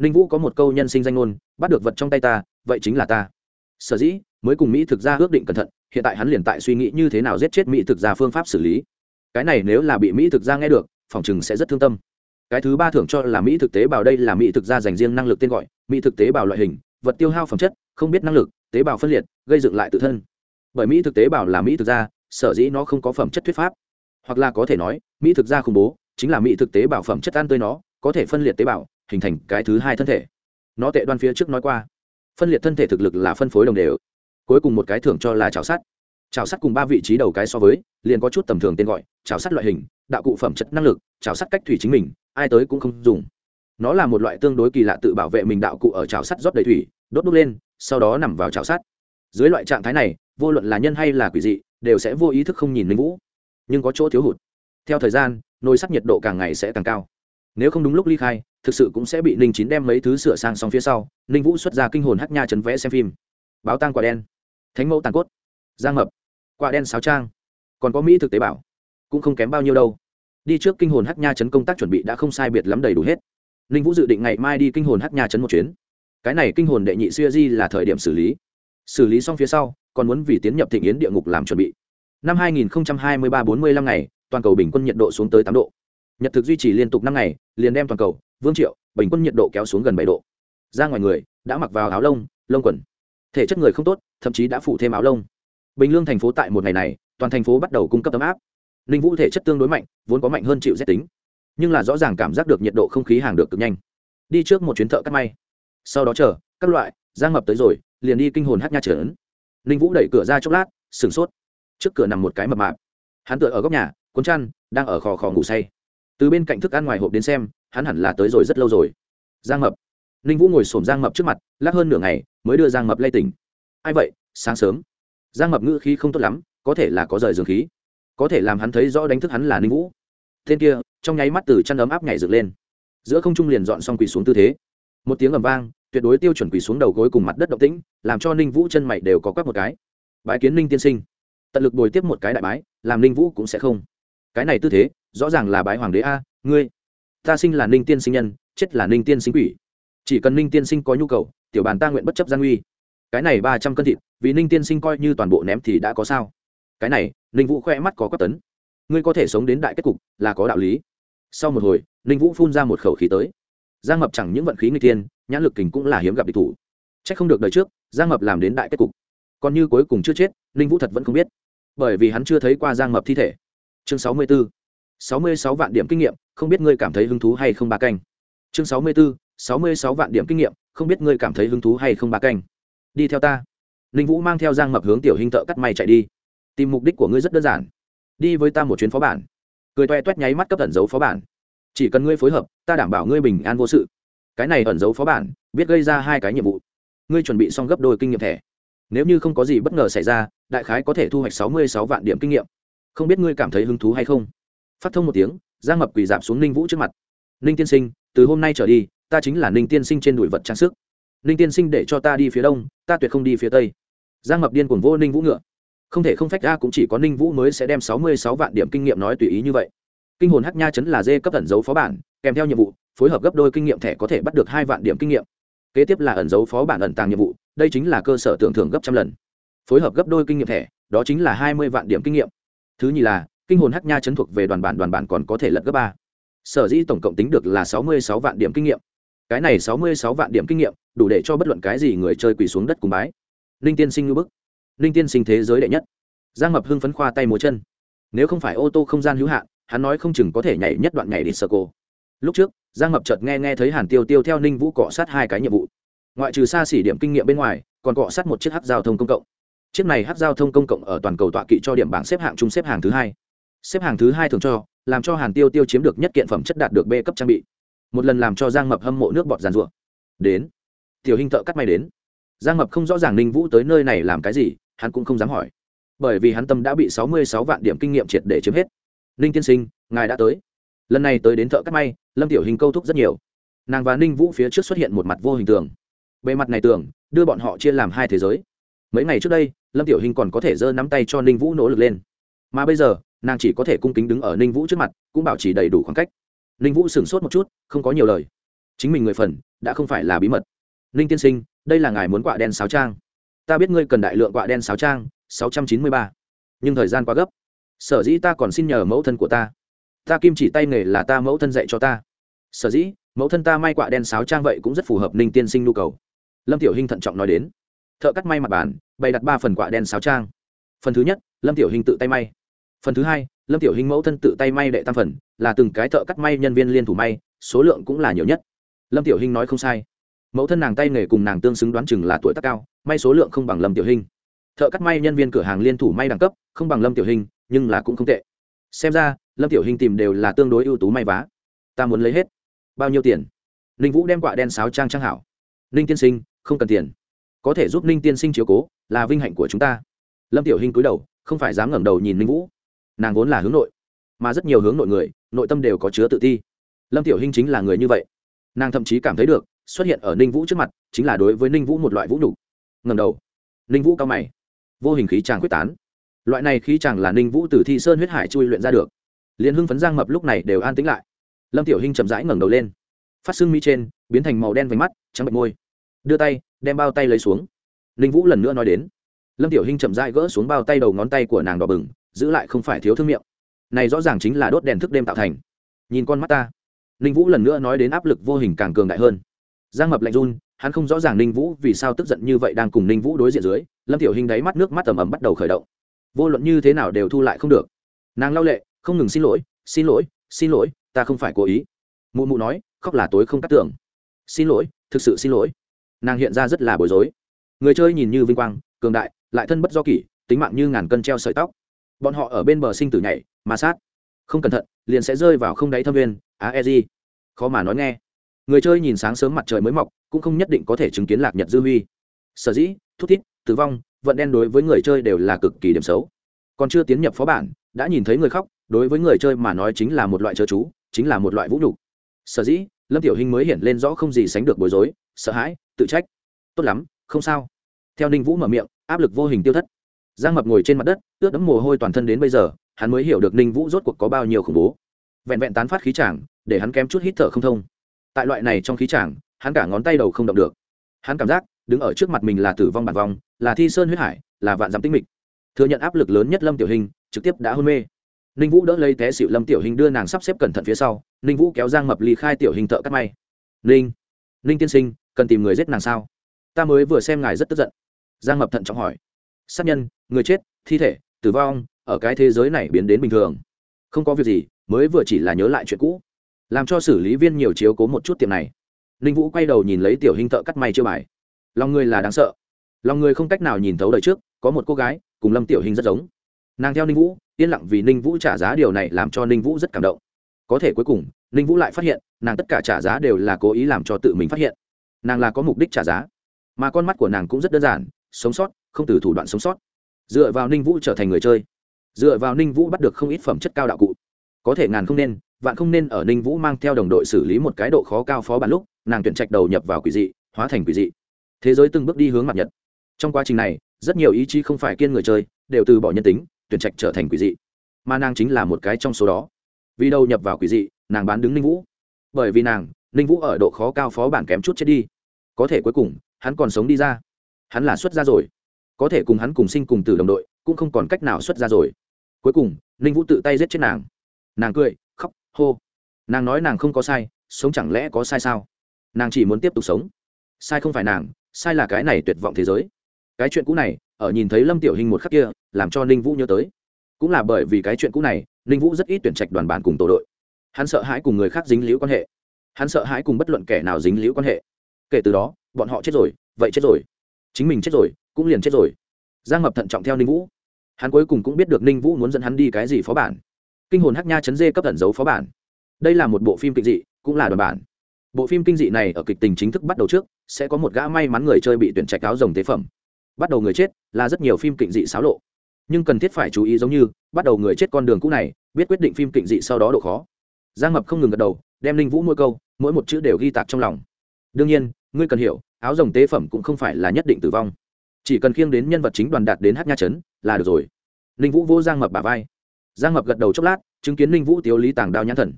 ninh vũ có một câu nhân sinh danh ngôn bắt được vật trong tay ta vậy chính là ta sở dĩ mới cùng mỹ thực ra ước định cẩn thận hiện tại hắn liền tại suy nghĩ như thế nào giết chết mỹ thực ra phương pháp xử lý cái này nếu là bị mỹ thực ra nghe được phòng chừng sẽ rất thương tâm cái thứ ba thưởng cho là mỹ thực tế bào đây là mỹ thực ra dành riêng năng lực tên gọi mỹ thực tế bào loại hình vật tiêu hao phẩm chất không biết năng lực tế bào phân liệt gây dựng lại tự thân bởi mỹ thực tế bào là mỹ thực ra sở dĩ nó không có phẩm chất thuyết pháp hoặc là có thể nói mỹ thực ra khủng bố chính là mỹ thực tế bào phẩm chất ăn tươi nó có thể phân liệt tế bào hình thành cái thứ hai thân thể. Nó tệ đoan phía trước nói qua. Phân liệt thân thể thực lực là phân phối đồng đều. Cuối cùng một cái thưởng cho là chảo sắt. Chảo sắt cùng ba vị trí đầu cái so với, liền có chút tầm thường tên gọi, chảo sắt loại hình, đạo cụ phẩm chất năng lực, chảo sắt cách thủy chính mình, ai tới cũng không dùng. Nó là một loại tương đối kỳ lạ tự bảo vệ mình đạo cụ ở chảo sắt rót đầy thủy, đốt đúc lên, sau đó nằm vào chảo sắt. Dưới loại trạng thái này, vô luận là nhân hay là quỷ dị, đều sẽ vô ý thức không nhìn linh vũ. Nhưng có chỗ thiếu hụt. Theo thời gian, nồi sắt nhiệt độ càng ngày sẽ càng cao nếu không đúng lúc ly khai, thực sự cũng sẽ bị ninh chín đem mấy thứ sửa sang xong phía sau, ninh vũ xuất ra kinh hồn hát nha chấn vẽ xem phim. Báo tang quả đen. Thánh mẫu tàn cốt. Giang mập. Quả đen sáo trang. Còn có mỹ thực tế bảo cũng không kém bao nhiêu đâu. Đi trước kinh hồn hát nha chấn công tác chuẩn bị đã không sai biệt lắm đầy đủ hết. Ninh vũ dự định ngày mai đi kinh hồn hát nha chấn một chuyến. Cái này kinh hồn đệ nhị xuya di là thời điểm xử lý. Xử lý xong phía sau, còn muốn vì tiến nhập thịnh yến địa ngục làm chuẩn bị. Năm 2023 45 ngày, toàn cầu bình quân nhiệt độ xuống tới tám độ nhật thực duy trì liên tục năm ngày, liền đem toàn cầu, vương triệu, bình quân nhiệt độ kéo xuống gần bảy độ. Ra ngoài người, đã mặc vào áo lông lông quần. Thể chất người không tốt, thậm chí đã phủ thêm áo lông. Bình lương thành phố tại một ngày này, toàn thành phố bắt đầu cung cấp ấm áp. Ninh vũ thể chất tương đối mạnh, vốn có mạnh hơn chịu rét tính. Nhưng là rõ ràng cảm giác được nhiệt độ không khí hàng được cực nhanh. Đi trước một chuyến thợ cắt may. Sau đó chờ, các loại giang mập tới rồi, liền đi kinh hồn hát nha trở ấn ninh vũ đẩy cửa ra chốc lát, sửng sốt. Trước cửa nằm một cái mập mạp. Hắn tựa ở góc nhà, cuốn chăn, đang ở khò khò ngủ say từ bên cạnh thức ăn ngoài hộp đến xem, hắn hẳn là tới rồi rất lâu rồi. Giang mập. Ninh vũ ngồi xổm giang mập trước mặt, lắc hơn nửa ngày, mới đưa giang mập lay tỉnh. Ai vậy? Sáng sớm. Giang mập ngữ khí không tốt lắm, có thể là có rời dường khí. Có thể làm hắn thấy rõ đánh thức hắn là ninh vũ. Tên kia, trong nháy mắt từ chăn ấm áp nhảy dựng lên. Giữa không trung liền dọn xong quỳ xuống tư thế. Một tiếng ầm vang, tuyệt đối tiêu chuẩn quỳ xuống đầu gối cùng mặt đất động tĩnh, làm cho ninh vũ chân mày đều có quắc một cái. Bái kiến ninh tiên sinh. Tận lực bồi tiếp một cái đại bái, làm ninh vũ cũng sẽ không. Cái này tư thế rõ ràng là bái hoàng đế a, ngươi, ta sinh là ninh tiên sinh nhân, chết là ninh tiên sinh quỷ. Chỉ cần ninh tiên sinh có nhu cầu, tiểu bàn ta nguyện bất chấp gian uy cái này ba trăm cân thịt, vì ninh tiên sinh coi như toàn bộ ném thì đã có sao? Cái này, ninh vũ khoe mắt có quát tấn. Ngươi có thể sống đến đại kết cục, là có đạo lý. Sau một hồi, ninh vũ phun ra một khẩu khí tới. Giang mập chẳng những vận khí người tiên nhãn lực kình cũng là hiếm gặp địch thủ. C h ắ c không được đời trước, giang mập làm đến đại kết cục. Còn như cuối cùng chưa chết, ninh vũ thật vẫn không biết. Bởi vì hắn chưa thấy qua giang mập thi thể. Chương sáu mươi b ố sáu mươi sáu vạn điểm kinh nghiệm, không biết ngươi cảm thấy hứng thú hay không ba canh. Chương sáu mươi b ố sáu mươi sáu vạn điểm kinh nghiệm, không biết ngươi cảm thấy hứng thú hay không ba canh. Đi theo ta. Ninh vũ mang theo giang mập hướng tiểu hình thợ cắt may chạy đi. Tìm mục đích của ngươi rất đơn giản. Đi với ta một chuyến phó bản. Cười toe toét nháy mắt cấp ẩn dấu phó bản. Chỉ cần ngươi phối hợp, ta đảm bảo ngươi bình an vô sự. Cái này ẩn dấu phó bản, biết gây ra hai cái nhiệm vụ. Ngươi chuẩn bị xong gấp đôi kinh nghiệm thẻ. Nếu như không có gì bất ngờ xảy ra, đại khái có thể thu hoạch sáu mươi sáu vạn điểm kinh nghiệm. Không biết ngươi cảm thấy hứng thú hay không? Phát thông một tiếng, giang mập quỳ dạp xuống ninh vũ trước mặt. Ninh tiên sinh, từ hôm nay trở đi, ta chính là ninh tiên sinh trên đùi vật trang sức. Ninh tiên sinh để cho ta đi phía đông, ta tuyệt không đi phía tây. Giang mập điên cuồng vô ninh vũ ngựa. Không thể không phách ra cũng chỉ có ninh vũ mới sẽ đem sáu mươi sáu vạn điểm kinh nghiệm nói tùy ý như vậy. Kinh hồn hắc nha chấn là dê cấp ẩn dấu phó bản, kèm theo nhiệm vụ, phối hợp gấp đôi kinh nghiệm thẻ có thể bắt được hai vạn điểm kinh nghiệm. Kế tiếp là ẩn dấu phó bản ẩn tàng nhiệm vụ, đây chính là cơ sở tưởng thưởng gấp trăm lần. Phối hợp gấp đôi kinh nghiệm thẻ, đó chính là hai mươi vạn điểm kinh nghiệm. Thứ nhì là kinh hồn hắc nha chấn thuộc về đoàn bản đoàn bản còn có thể lật gấp ba. Sở dĩ tổng cộng tính được là sáu mươi sáu vạn điểm kinh nghiệm. Cái này sáu mươi sáu vạn điểm kinh nghiệm, đủ để cho bất luận cái gì người chơi quỳ xuống đất cùng bái. Linh tiên sinh ngư bức. Linh tiên sinh thế giới đệ nhất. Giang mập hưng phấn khoa tay múa chân. Nếu không phải ô tô không gian hữu hạn, hắn nói không chừng có thể nhảy nhất đoạn nhảy đi sơ cô lúc trước, giang mập chợt nghe nghe thấy hàn tiêu tiêu theo ninh vũ cọ sát hai cái nhiệm vụ. Ngoại trừ xa xỉ điểm kinh nghiệm bên ngoài, còn cọ sát một chiếc hát giao thông công cộng. Chiếc này hát giao thông công cộng ở toàn cầu tọa kỵ cho điểm bảng xếp hạng chung xếp hàng thứ hai xếp hàng thứ hai thường cho, làm cho hàn tiêu tiêu chiếm được nhất kiện phẩm chất đạt được b cấp trang bị. Một lần làm cho giang mập hâm mộ nước bọt giàn rụa đến. Tiểu hình thợ cắt may đến. Giang mập không rõ ràng ninh vũ tới nơi này làm cái gì, hắn cũng không dám hỏi. Bởi vì hắn tâm đã bị sáu mươi sáu vạn điểm kinh nghiệm triệt để chiếm hết. Ninh tiên sinh, ngài đã tới. Lần này tới đến thợ cắt may, lâm tiểu hình câu thúc rất nhiều. Nàng và ninh vũ phía trước xuất hiện một mặt vô hình tường bề mặt này tường đưa bọn họ chia làm hai thế giới. Mấy ngày trước đây, lâm tiểu hình còn có thể giơ nắm tay cho ninh vũ nỗ lực lên. Mà bây giờ nàng chỉ có thể cung kính đứng ở ninh vũ trước mặt cũng bảo trì đầy đủ khoảng cách ninh vũ sửng sốt một chút không có nhiều lời chính mình người phần đã không phải là bí mật ninh tiên sinh đây là ngài muốn quạ đen sáo trang ta biết ngươi cần đại lượng quạ đen sáo trang sáu trăm chín mươi ba nhưng thời gian quá gấp sở dĩ ta còn xin nhờ mẫu thân của ta ta kim chỉ tay nghề là ta mẫu thân dạy cho ta sở dĩ mẫu thân ta may quạ đen sáo trang vậy cũng rất phù hợp ninh tiên sinh nhu cầu lâm tiểu hinh thận trọng nói đến thợ cắt may mặt bàn bày đặt ba phần quạ đen sáo trang phần thứ nhất lâm tiểu hình tự tay may phần thứ hai, lâm tiểu hinh mẫu thân tự tay may đệ tam phần, là từng cái thợ cắt may nhân viên liên thủ may, số lượng cũng là nhiều nhất. Lâm tiểu hinh nói không sai. Mẫu thân nàng tay nghề cùng nàng tương xứng đoán chừng là tuổi tác cao, may số lượng không bằng lâm tiểu hinh. Thợ cắt may nhân viên cửa hàng liên thủ may đẳng cấp, không bằng lâm tiểu hinh, nhưng là cũng không tệ. Xem ra, lâm tiểu hinh tìm đều là tương đối ưu tú may vá. Ta muốn lấy hết. Bao nhiêu tiền? Ninh vũ đem quạ đen sáo trang trang hảo. Ninh tiên sinh, không cần tiền. Có thể giúp ninh tiên sinh chiếu cố, là vinh hạnh của chúng ta. Lâm tiểu hinh cúi đầu, không phải dám ngẩng đầu nhìn ninh vũ nàng vốn là hướng nội, mà rất nhiều hướng nội người, nội tâm đều có chứa tự ti. Lâm tiểu hinh chính là người như vậy. Nàng thậm chí cảm thấy được, xuất hiện ở ninh vũ trước mặt, chính là đối với ninh vũ một loại vũ nhục. Ngầm đầu, ninh vũ cao mày. Vô hình khí tràng quyết tán. Loại này khí chàng là ninh vũ từ thi sơn huyết hải chui luyện ra được. Liền hưng phấn giang mập lúc này đều an tĩnh lại. Lâm tiểu hinh chậm rãi ngẩng đầu lên. Phát xương mi trên, biến thành màu đen vành mắt, trắng bệnh môi. Đưa tay, đem bao tay lấy xuống. Ninh vũ lần nữa nói đến. Lâm tiểu hinh chậm rãi gỡ xuống bao tay đầu ngón tay của nàng đỏ bừng giữ lại không phải thiếu thương miệng. Này rõ ràng chính là đốt đèn thức đêm tạo thành. Nhìn con mắt ta. Ninh vũ lần nữa nói đến áp lực vô hình càng cường đại hơn. Giang mập lạnh run, hắn không rõ ràng ninh vũ vì sao tức giận như vậy đang cùng ninh vũ đối diện dưới, lâm tiểu hình đáy mắt nước mắt ầm ầm bắt đầu khởi động. Vô luận như thế nào đều thu lại không được. Nàng lao lệ, không ngừng xin lỗi xin lỗi xin lỗi, ta không phải cố ý. Mụ mụ nói, khóc là tối không cắt tưởng xin lỗi, thực sự xin lỗi. Nàng hiện ra rất là bối rối. Người chơi nhìn như vinh quang, cường đại, lại thân bất do kỷ, tính mạng như ngàn cân treo sợi tóc bọn họ ở bên bờ sinh tử nhảy ma sát. Không cẩn thận, liền sẽ rơi vào không đáy thâm viên á e gì khó mà nói nghe. Người chơi nhìn sáng sớm mặt trời mới mọc, cũng không nhất định có thể chứng kiến lạc nhật dư huy. Sở dĩ, thút thít, tử vong, vận đen đối với người chơi đều là cực kỳ điểm xấu. Còn chưa tiến nhập phó bản, đã nhìn thấy người khóc, đối với người chơi mà nói chính là một loại chớ chú, chính là một loại vũ nhục. Sở dĩ, lâm tiểu hình mới hiện lên rõ không gì sánh được bối rối, sợ hãi, tự trách. Tốt lắm, không sao. Theo ninh vũ mở miệng, áp lực vô hình tiêu thất giang mập ngồi trên mặt đất, ướt đẫm mồ hôi toàn thân đến bây giờ, hắn mới hiểu được ninh vũ rốt cuộc có bao nhiêu khủng bố. Vẹn vẹn tán phát khí chàng, để hắn kém chút hít thở không thông. Tại loại này trong khí chàng, hắn cả ngón tay đầu không động được. Hắn cảm giác, đứng ở trước mặt mình là tử vong bản vong, là thi sơn huyết hải, là vạn dặm tinh mịch. Thừa nhận áp lực lớn nhất lâm tiểu hình, trực tiếp đã hôn mê. Ninh vũ đỡ lấy té xịu lâm tiểu hình đưa nàng sắp xếp cẩn thận phía sau, ninh vũ kéo giang mập ly khai tiểu hình thợ cắt may. Ninh ninh tiên sinh, cần tìm người giết nàng sao? Ta mới vừa xem ngài rất tức giận. Giang mập thận trọng hỏi. Sát nhân người chết, thi thể, tử vong, ở cái thế giới này biến đến bình thường. Không có việc gì, mới vừa chỉ là nhớ lại chuyện cũ. Làm cho xử lý viên nhiều chiếu cố một chút tiệm này. Ninh vũ quay đầu nhìn lấy tiểu hình thợ cắt may chưa bài. Lòng người là đáng sợ. Lòng người không cách nào nhìn thấu đời trước, có một cô gái, cùng lâm tiểu hình rất giống. Nàng theo ninh vũ, yên lặng vì ninh vũ trả giá điều này làm cho ninh vũ rất cảm động. Có thể cuối cùng, ninh vũ lại phát hiện, nàng tất cả trả giá đều là cố ý làm cho tự mình phát hiện. Nàng là có mục đích trả giá. Mà con mắt của nàng cũng rất đơn giản, sống sót, không từ thủ đoạn sống sót dựa vào ninh vũ trở thành người chơi dựa vào ninh vũ bắt được không ít phẩm chất cao đạo cụ có thể ngàn không nên vạn không nên ở ninh vũ mang theo đồng đội xử lý một cái độ khó cao phó bản lúc nàng tuyển trạch đầu nhập vào quỷ dị hóa thành quỷ dị thế giới từng bước đi hướng mặt nhật trong quá trình này rất nhiều ý chí không phải kiên người chơi đều từ bỏ nhân tính tuyển trạch trở thành quỷ dị mà nàng chính là một cái trong số đó vì đầu nhập vào quỷ dị nàng bán đứng ninh vũ bởi vì nàng ninh vũ ở độ khó cao phó bản kém chút chết đi có thể cuối cùng hắn còn sống đi ra hắn là xuất ra rồi có thể cùng hắn cùng sinh cùng tử đồng đội, cũng không còn cách nào xuất ra rồi. Cuối cùng, ninh vũ tự tay giết chết nàng. Nàng cười, khóc, hô. Nàng nói nàng không có sai, sống chẳng lẽ có sai sao? Nàng chỉ muốn tiếp tục sống. Sai không phải nàng, sai là cái này tuyệt vọng thế giới. Cái chuyện cũ này, ở nhìn thấy lâm tiểu hình một khắc kia, làm cho ninh vũ nhớ tới. Cũng là bởi vì cái chuyện cũ này, ninh vũ rất ít tuyển trạch đoàn bản cùng tổ đội. Hắn sợ hãi cùng người khác dính liễu quan hệ. Hắn sợ hãi cùng bất luận kẻ nào dính liễu quan hệ. Kể từ đó, bọn họ chết rồi, vậy chết rồi. Chính mình chết rồi cũng liền chết rồi. Giang mập thận trọng theo ninh vũ. Hắn cuối cùng cũng biết được ninh vũ muốn dẫn hắn đi cái gì phó bản. Kinh hồn hắc nha chấn dê cấp tận dấu phó bản. Đây là một bộ phim kịch dị, cũng là đoàn bản. Bộ phim kinh dị này ở kịch tình chính thức bắt đầu trước, sẽ có một gã may mắn người chơi bị tuyển trạch áo rồng tế phẩm. Bắt đầu người chết là rất nhiều phim kịch dị xáo lộ. Nhưng cần thiết phải chú ý giống như, bắt đầu người chết con đường cũ này, biết quyết định phim kịch dị sau đó độ khó. Giang mập không ngừng gật đầu, đem linh vũ mỗi câu, mỗi một chữ đều ghi tạc trong lòng. Đương nhiên, ngươi cần hiểu, áo rồng tế phẩm cũng không phải là nhất định tử vong chỉ cần khiêng đến nhân vật chính đoàn đạt đến hát nha trấn là được rồi. Linh vũ vô giang mập bà vai. Giang mập gật đầu chốc lát, chứng kiến linh vũ tiếu lý tàng đao nhãn thần.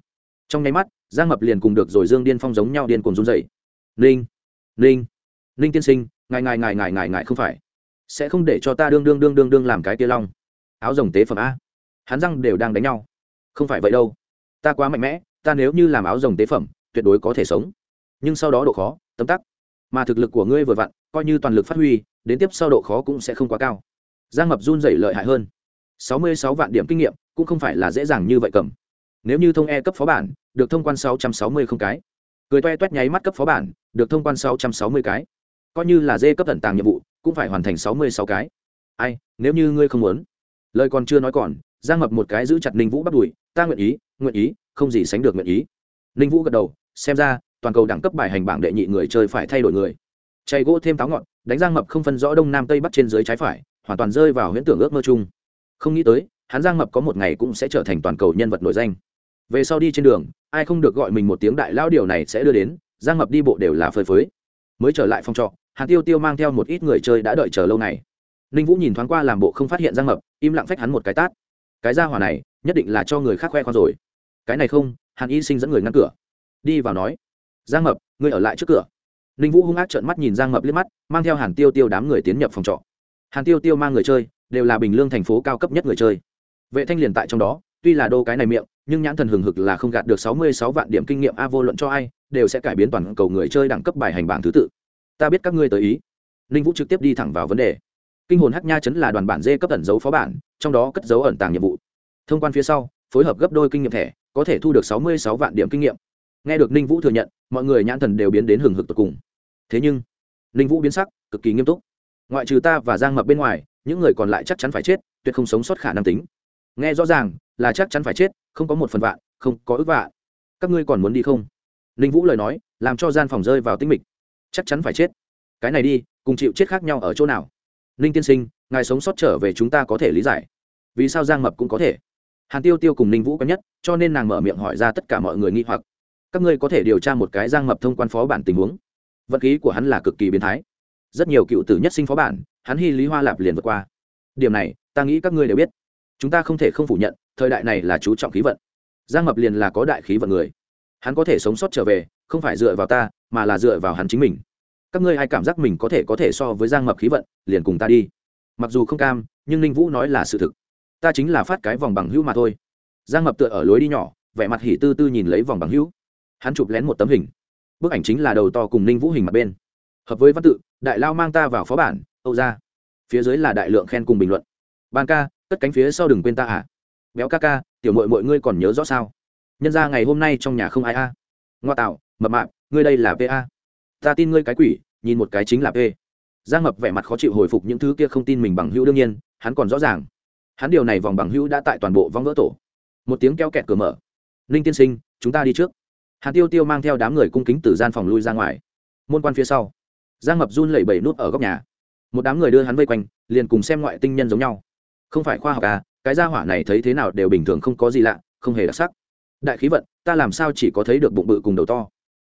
Trong nháy mắt, giang mập liền cùng được rồi dương điên phong giống nhau điên cùng run dậy ninh ninh ninh tiên sinh, ngài ngài ngài ngài ngài ngài không phải. Sẽ không để cho ta đương đương đương đương đương làm cái tia long. Áo rồng tế phẩm a. Hắn răng đều đang đánh nhau. Không phải vậy đâu. Ta quá mạnh mẽ, ta nếu như làm áo rồng tế phẩm, tuyệt đối có thể sống. Nhưng sau đó độ khó, tấm tắc mà thực lực của ngươi vừa vặn, coi như toàn lực phát huy, đến tiếp sau độ khó cũng sẽ không quá cao. Giang mập run dày lợi hại hơn. Sáu mươi sáu vạn điểm kinh nghiệm, cũng không phải là dễ dàng như vậy cầm. Nếu như thông e cấp phó bản, được thông quan sáu trăm sáu mươi không cái. Cười toe toét nháy mắt cấp phó bản, được thông quan sáu trăm sáu mươi cái. Coi như là dê cấp tận tàng nhiệm vụ, cũng phải hoàn thành sáu mươi sáu cái. Ai, nếu như ngươi không muốn. Lời còn chưa nói còn, giang mập một cái giữ chặt ninh vũ bắt đùi ta nguyện ý nguyện ý, không gì sánh được nguyện ý. Ninh vũ gật đầu, xem ra toàn cầu đẳng cấp bài hành bảng đệ nhị người chơi phải thay đổi người. Chạy gỗ thêm táo ngọn, đánh giang mập không phân rõ đông nam tây bắc trên dưới trái phải, hoàn toàn rơi vào huyễn tưởng ước mơ chung. Không nghĩ tới, hắn giang mập có một ngày cũng sẽ trở thành toàn cầu nhân vật nổi danh. Về sau đi trên đường, ai không được gọi mình một tiếng đại lao điều này sẽ đưa đến giang mập đi bộ đều là phơi phới. Mới trở lại phòng trọ, hàn tiêu tiêu mang theo một ít người chơi đã đợi chờ lâu này. Ninh vũ nhìn thoáng qua làm bộ không phát hiện giang mập, im lặng phách hắn một cái tát. Cái ra hỏa này, nhất định là cho người khác khoe khoang rồi. Cái này không, hàn y sinh dẫn người ngăn cửa. Đi vào nói giang mập, ngươi ở lại trước cửa. Ninh vũ hung ác trợn mắt nhìn giang mập liếc mắt, mang theo hàn tiêu tiêu đám người tiến nhập phòng trọ. Hàn tiêu tiêu mang người chơi, đều là bình lương thành phố cao cấp nhất người chơi. Vệ thanh liền tại trong đó, tuy là đô cái này miệng, nhưng nhãn thần hừng hực là không gạt được sáu mươi sáu vạn điểm kinh nghiệm a vô luận cho ai, đều sẽ cải biến toàn cầu người chơi đẳng cấp bài hành bảng thứ tự. Ta biết các ngươi tới ý. Ninh vũ trực tiếp đi thẳng vào vấn đề. Kinh hồn hắc nha chấn là đoàn bản dê cấp ẩn dấu phó bản, trong đó cất dấu ẩn tàng nhiệm vụ. Thông quan phía sau, phối hợp gấp đôi kinh nghiệm thẻ, có thể thu được sáu mươi sáu vạn điểm kinh nghiệm nghe được ninh vũ thừa nhận, mọi người nhãn thần đều biến đến hừng hực tột cùng. Thế nhưng, ninh vũ biến sắc, cực kỳ nghiêm túc. Ngoại trừ ta và giang mập bên ngoài, những người còn lại chắc chắn phải chết, tuyệt không sống sót khả năng tính. Nghe rõ ràng, là chắc chắn phải chết, không có một phần vạn, không có ước vạ các ngươi còn muốn đi không? Ninh vũ lời nói, làm cho gian phòng rơi vào tinh mịch. Chắc chắn phải chết. Cái này đi, cùng chịu chết khác nhau ở chỗ nào? Ninh tiên sinh, ngài sống sót trở về chúng ta có thể lý giải. Vì sao giang mập cũng có thể? Hàn tiêu tiêu cùng ninh vũ có nhất, cho nên nàng mở miệng hỏi ra tất cả mọi người nghi hoặc các ngươi có thể điều tra một cái giang mập thông quan phó bản tình huống. Vật khí của hắn là cực kỳ biến thái. Rất nhiều cựu tử nhất sinh phó bản, hắn hy lý hoa lạp liền vượt qua. Điểm này, ta nghĩ các ngươi đều biết. Chúng ta không thể không phủ nhận, thời đại này là chú trọng khí vận. Giang mập liền là có đại khí vận người. Hắn có thể sống sót trở về, không phải dựa vào ta, mà là dựa vào hắn chính mình. Các ngươi hay cảm giác mình có thể có thể so với giang mập khí vận, liền cùng ta đi. Mặc dù không cam, nhưng ninh vũ nói là sự thực. Ta chính là phát cái vòng bằng hữu mà thôi. Giang mập tựa ở lối đi nhỏ, vẻ mặt hỉ tư tư nhìn lấy vòng bằng hữu hắn chụp lén một tấm hình. Bức ảnh chính là đầu to cùng ninh vũ hình mặt bên. Hợp với văn tự, đại lao mang ta vào phó bản, âu ra phía dưới là đại lượng khen cùng bình luận. Ban ca, cất cánh phía sau đừng quên ta à. Béo ca ca, tiểu mội mọi ngươi còn nhớ rõ sao? Nhân ra ngày hôm nay trong nhà không ai a. Ngoa tạo, mập mạp, ngươi đây là pa ta tin ngươi cái quỷ, nhìn một cái chính là p. Giang mập vẻ mặt khó chịu hồi phục những thứ kia không tin mình bằng hữu đương nhiên, hắn còn rõ ràng. Hắn điều này vòng bằng hữu đã tại toàn bộ vong vỡ tổ. Một tiếng keo kẹt cửa mở. Ninh tiên sinh, chúng ta đi trước hàn tiêu tiêu mang theo đám người cung kính từ gian phòng lui ra ngoài. Môn quan phía sau, giang mập run lẩy bẩy nút ở góc nhà. Một đám người đưa hắn vây quanh, liền cùng xem ngoại tinh nhân giống nhau. Không phải khoa học à cái gia hỏa này thấy thế nào đều bình thường không có gì lạ, không hề đặc sắc. Đại khí vận, ta làm sao chỉ có thấy được bụng bự cùng đầu to?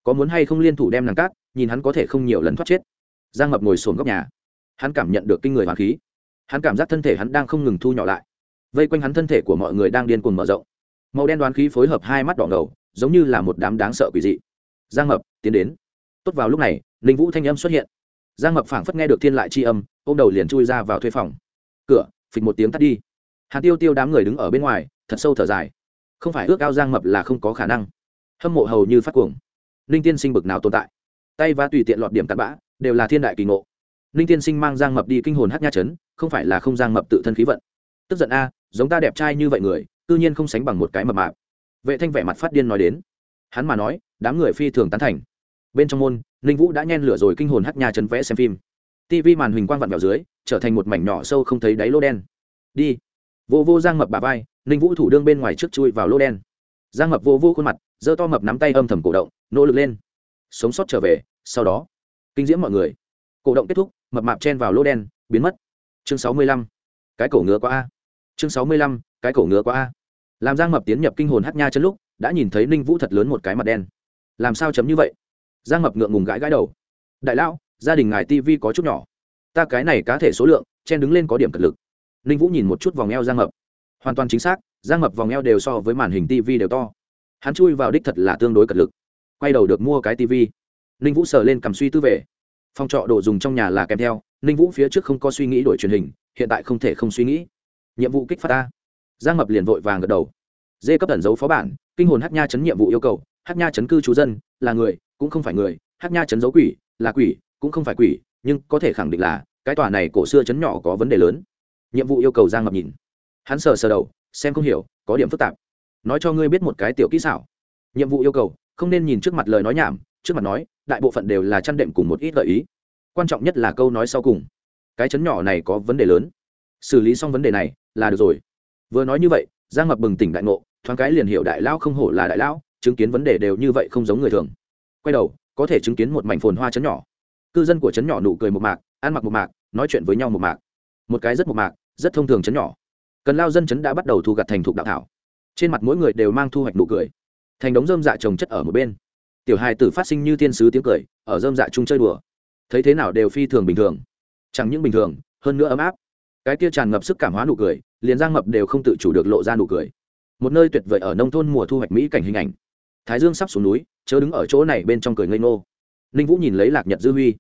Có muốn hay không liên thủ đem nàng cát, nhìn hắn có thể không nhiều lần thoát chết. Giang mập ngồi sồn góc nhà. Hắn cảm nhận được kinh người hoàng khí. Hắn cảm giác thân thể hắn đang không ngừng thu nhỏ lại. Vây quanh hắn thân thể của mọi người đang điên cuồng mở rộng. Màu đen đoán khí phối hợp hai mắt đỏ ngầu giống như là một đám đáng sợ quỷ dị. Giang mập, tiến đến. Tốt vào lúc này, ninh vũ thanh âm xuất hiện. Giang mập phảng phất nghe được thiên lại c âm ô m đầu liền chui ra vào thuê phòng. Cửa, phịch một tiếng tắt đi. Hạt tiêu tiêu đám người đứng ở bên ngoài, thật sâu thở dài. Không phải ước ao giang mập là không có khả năng. Hâm mộ hầu như phát cuồng. Ninh tiên sinh bực nào tồn tại? Tay và tùy tiện lọt điểm cặn bã, đều là thiên đại kỳ ngộ. Ninh tiên sinh mang giang mập đi kinh hồn hát nha chấn không phải là không giang mập tự thân khí vận. Tức giận a, giống ta đẹp trai như vậy người tự nhiên không sánh bằng một cái mập mạp vệ thanh vẻ mặt phát điên nói đến. Hắn mà nói, đám người phi thường tán thành. Bên trong môn, ninh vũ đã nhen lửa rồi kinh hồn hát nhà chấn vẽ xem phim. Tv màn hình quang vặn vào dưới, trở thành một mảnh nhỏ sâu không thấy đáy lô đen. Đi. Vô vô giang mập bà vai, ninh vũ thủ đương bên ngoài trước chui vào lô đen. Giang mập vô vô khuôn mặt, giơ to mập nắm tay âm thầm cổ động, nỗ lực lên. Sống sót trở về, sau đó, kinh diễm mọi người. Cổ động kết thúc, mập mạp chen vào lô đen, biến mất. Chương sáu mươi lăm. Cái cổ ngứa quá a. Chương sáu mươi lăm, cái cổ ngứa quá a làm giang mập tiến nhập kinh hồn hát nha chân lúc, đã nhìn thấy ninh vũ thật lớn một cái mặt đen. Làm sao chấm như vậy? Giang mập ngượng ngùng gãi gãi đầu. Đại lão, gia đình ngài TV có chút nhỏ. Ta cái này cá thể số lượng, chen đứng lên có điểm cật lực. Ninh vũ nhìn một chút vòng eo giang mập. Hoàn toàn chính xác, giang mập vòng eo đều so với màn hình tv đều to. Hắn chui vào đích thật là tương đối cật lực. Quay đầu được mua cái TV. ninh vũ sờ lên cầm suy tư về. Phòng trọ đồ dùng trong nhà là kèm theo, ninh vũ phía trước không có suy nghĩ đổi truyền hình, hiện tại không thể không suy nghĩ. Nhiệm vụ kích phát ta giang mập liền vội vàng gật đầu. Dê cấp ẩn dấu phó bản, kinh hồn hát nha chấn nhiệm vụ yêu cầu hát nha chấn cư trú dân, là người, cũng không phải người hát nha chấn dấu quỷ, là quỷ, cũng không phải quỷ, nhưng có thể khẳng định là, cái tòa này cổ xưa chấn nhỏ có vấn đề lớn. Nhiệm vụ yêu cầu giang mập nhìn. Hắn sờ sờ đầu, xem không hiểu, có điểm phức tạp. Nói cho ngươi biết một cái tiểu kỹ xảo. Nhiệm vụ yêu cầu, không nên nhìn trước mặt lời nói nhảm, trước mặt nói, đại bộ phận đều là chăn đệm cùng một ít gợi ý. Quan trọng nhất là câu nói sau cùng. Cái chấn nhỏ này có vấn đề lớn. Xử lý xong vấn đề này, là được rồi vừa nói như vậy, giang mập bừng tỉnh đại ngộ, thoáng cái liền hiểu đại lão không hổ là đại lão, chứng kiến vấn đề đều như vậy không giống người thường. Quay đầu, có thể chứng kiến một mảnh phồn hoa chấn nhỏ. Cư dân của chấn nhỏ nụ cười một mạc, ăn mặc một mạc, nói chuyện với nhau một mạc. Một cái rất một mạc, rất thông thường chấn nhỏ. Cần lao dân chấn đã bắt đầu thu gặt thành thục đạo thảo. Trên mặt mỗi người đều mang thu hoạch nụ cười. Thành đống dơm dạ trồng chất ở một bên. Tiểu hài tử phát sinh như tiên sứ tiếng cười, ở dơm dạ chung chơi đùa. Thấy thế nào đều phi thường bình thường. Chẳng những bình thường, hơn nữa ấm áp cái kia tràn ngập sức cảm hóa nụ cười, liền giang mập đều không tự chủ được lộ ra nụ cười. Một nơi tuyệt vời ở nông thôn mùa thu hoạch mỹ cảnh hình ảnh. Thái dương sắp xuống núi, chớ đứng ở chỗ này bên trong cười ngây ngô. Ninh vũ nhìn lấy lạc nhật dư huy.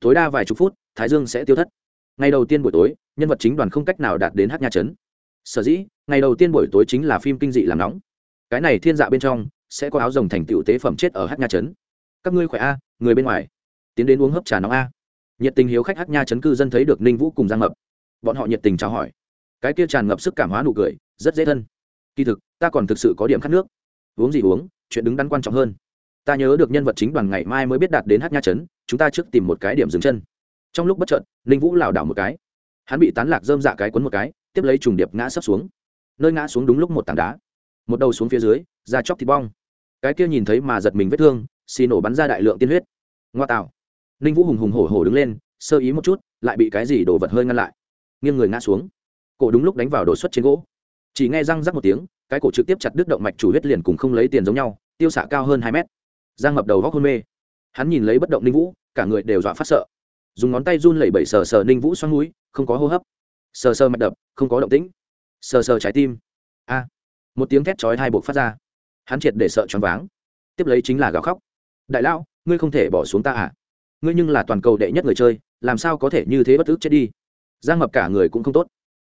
Tối đa vài chục phút, thái dương sẽ tiêu thất. Ngày đầu tiên buổi tối, nhân vật chính đoàn không cách nào đạt đến hát nha trấn. Sở dĩ, ngày đầu tiên buổi tối chính là phim kinh dị làm nóng. Cái này thiên dạ bên trong, sẽ có áo rồng thành tựu tế phẩm chết ở hát nha trấn. Các ngươi khỏe a, người bên ngoài. Tiến đến uống hấp trà nóng a. Nhiệt tình hiếu khách hát nha trấn cư dân thấy được ninh vũ cùng giang mập bọn họ nhiệt tình chào hỏi. Cái kia tràn ngập sức cảm hóa nụ cười, rất dễ thân. Kỳ thực, ta còn thực sự có điểm khát nước. Uống gì uống, chuyện đứng đắn quan trọng hơn. Ta nhớ được nhân vật chính đoàn ngày mai mới biết đạt đến hát nha trấn, chúng ta trước tìm một cái điểm dừng chân. Trong lúc bất trợn ninh vũ lảo đảo một cái. Hắn bị tán lạc dơm dạ cái quấn một cái, tiếp lấy trùng điệp ngã sấp xuống. Nơi ngã xuống đúng lúc một tảng đá. Một đầu xuống phía dưới, da chóc thịt bong. Cái kia nhìn thấy mà giật mình vết thương, xì nổ bắn ra đại lượng tiên huyết. Ngoa tạo. Ninh vũ hùng hùng hổ hổ đứng lên, sơ ý một chút, lại bị cái gì đổ vật hơi ngăn lại nghiêng người ngã xuống. Cổ đúng lúc đánh vào đột xuất trên gỗ. Chỉ nghe răng rắc một tiếng, cái cổ trực tiếp chặt đứt động mạch chủ huyết liền cùng không lấy tiền giống nhau, tiêu xạ cao hơn hai mét. Giang mập đầu góc hôn mê. Hắn nhìn lấy bất động ninh vũ, cả người đều dọa phát sợ. Dùng ngón tay run lẩy bẩy sờ sờ ninh vũ xoắn núi không có hô hấp. Sờ sờ mạch đập, không có động tĩnh. Sờ sờ trái tim. A. Một tiếng thét chói hai buộc phát ra. Hắn triệt để sợ choáng váng. Tiếp lấy chính là gào khóc. Đại lão, ngươi không thể bỏ xuống ta à? Ngươi nhưng là toàn cầu đệ nhất người chơi, làm sao có thể như thế bất ức chết đi? Giang mập cả người cũng không tốt.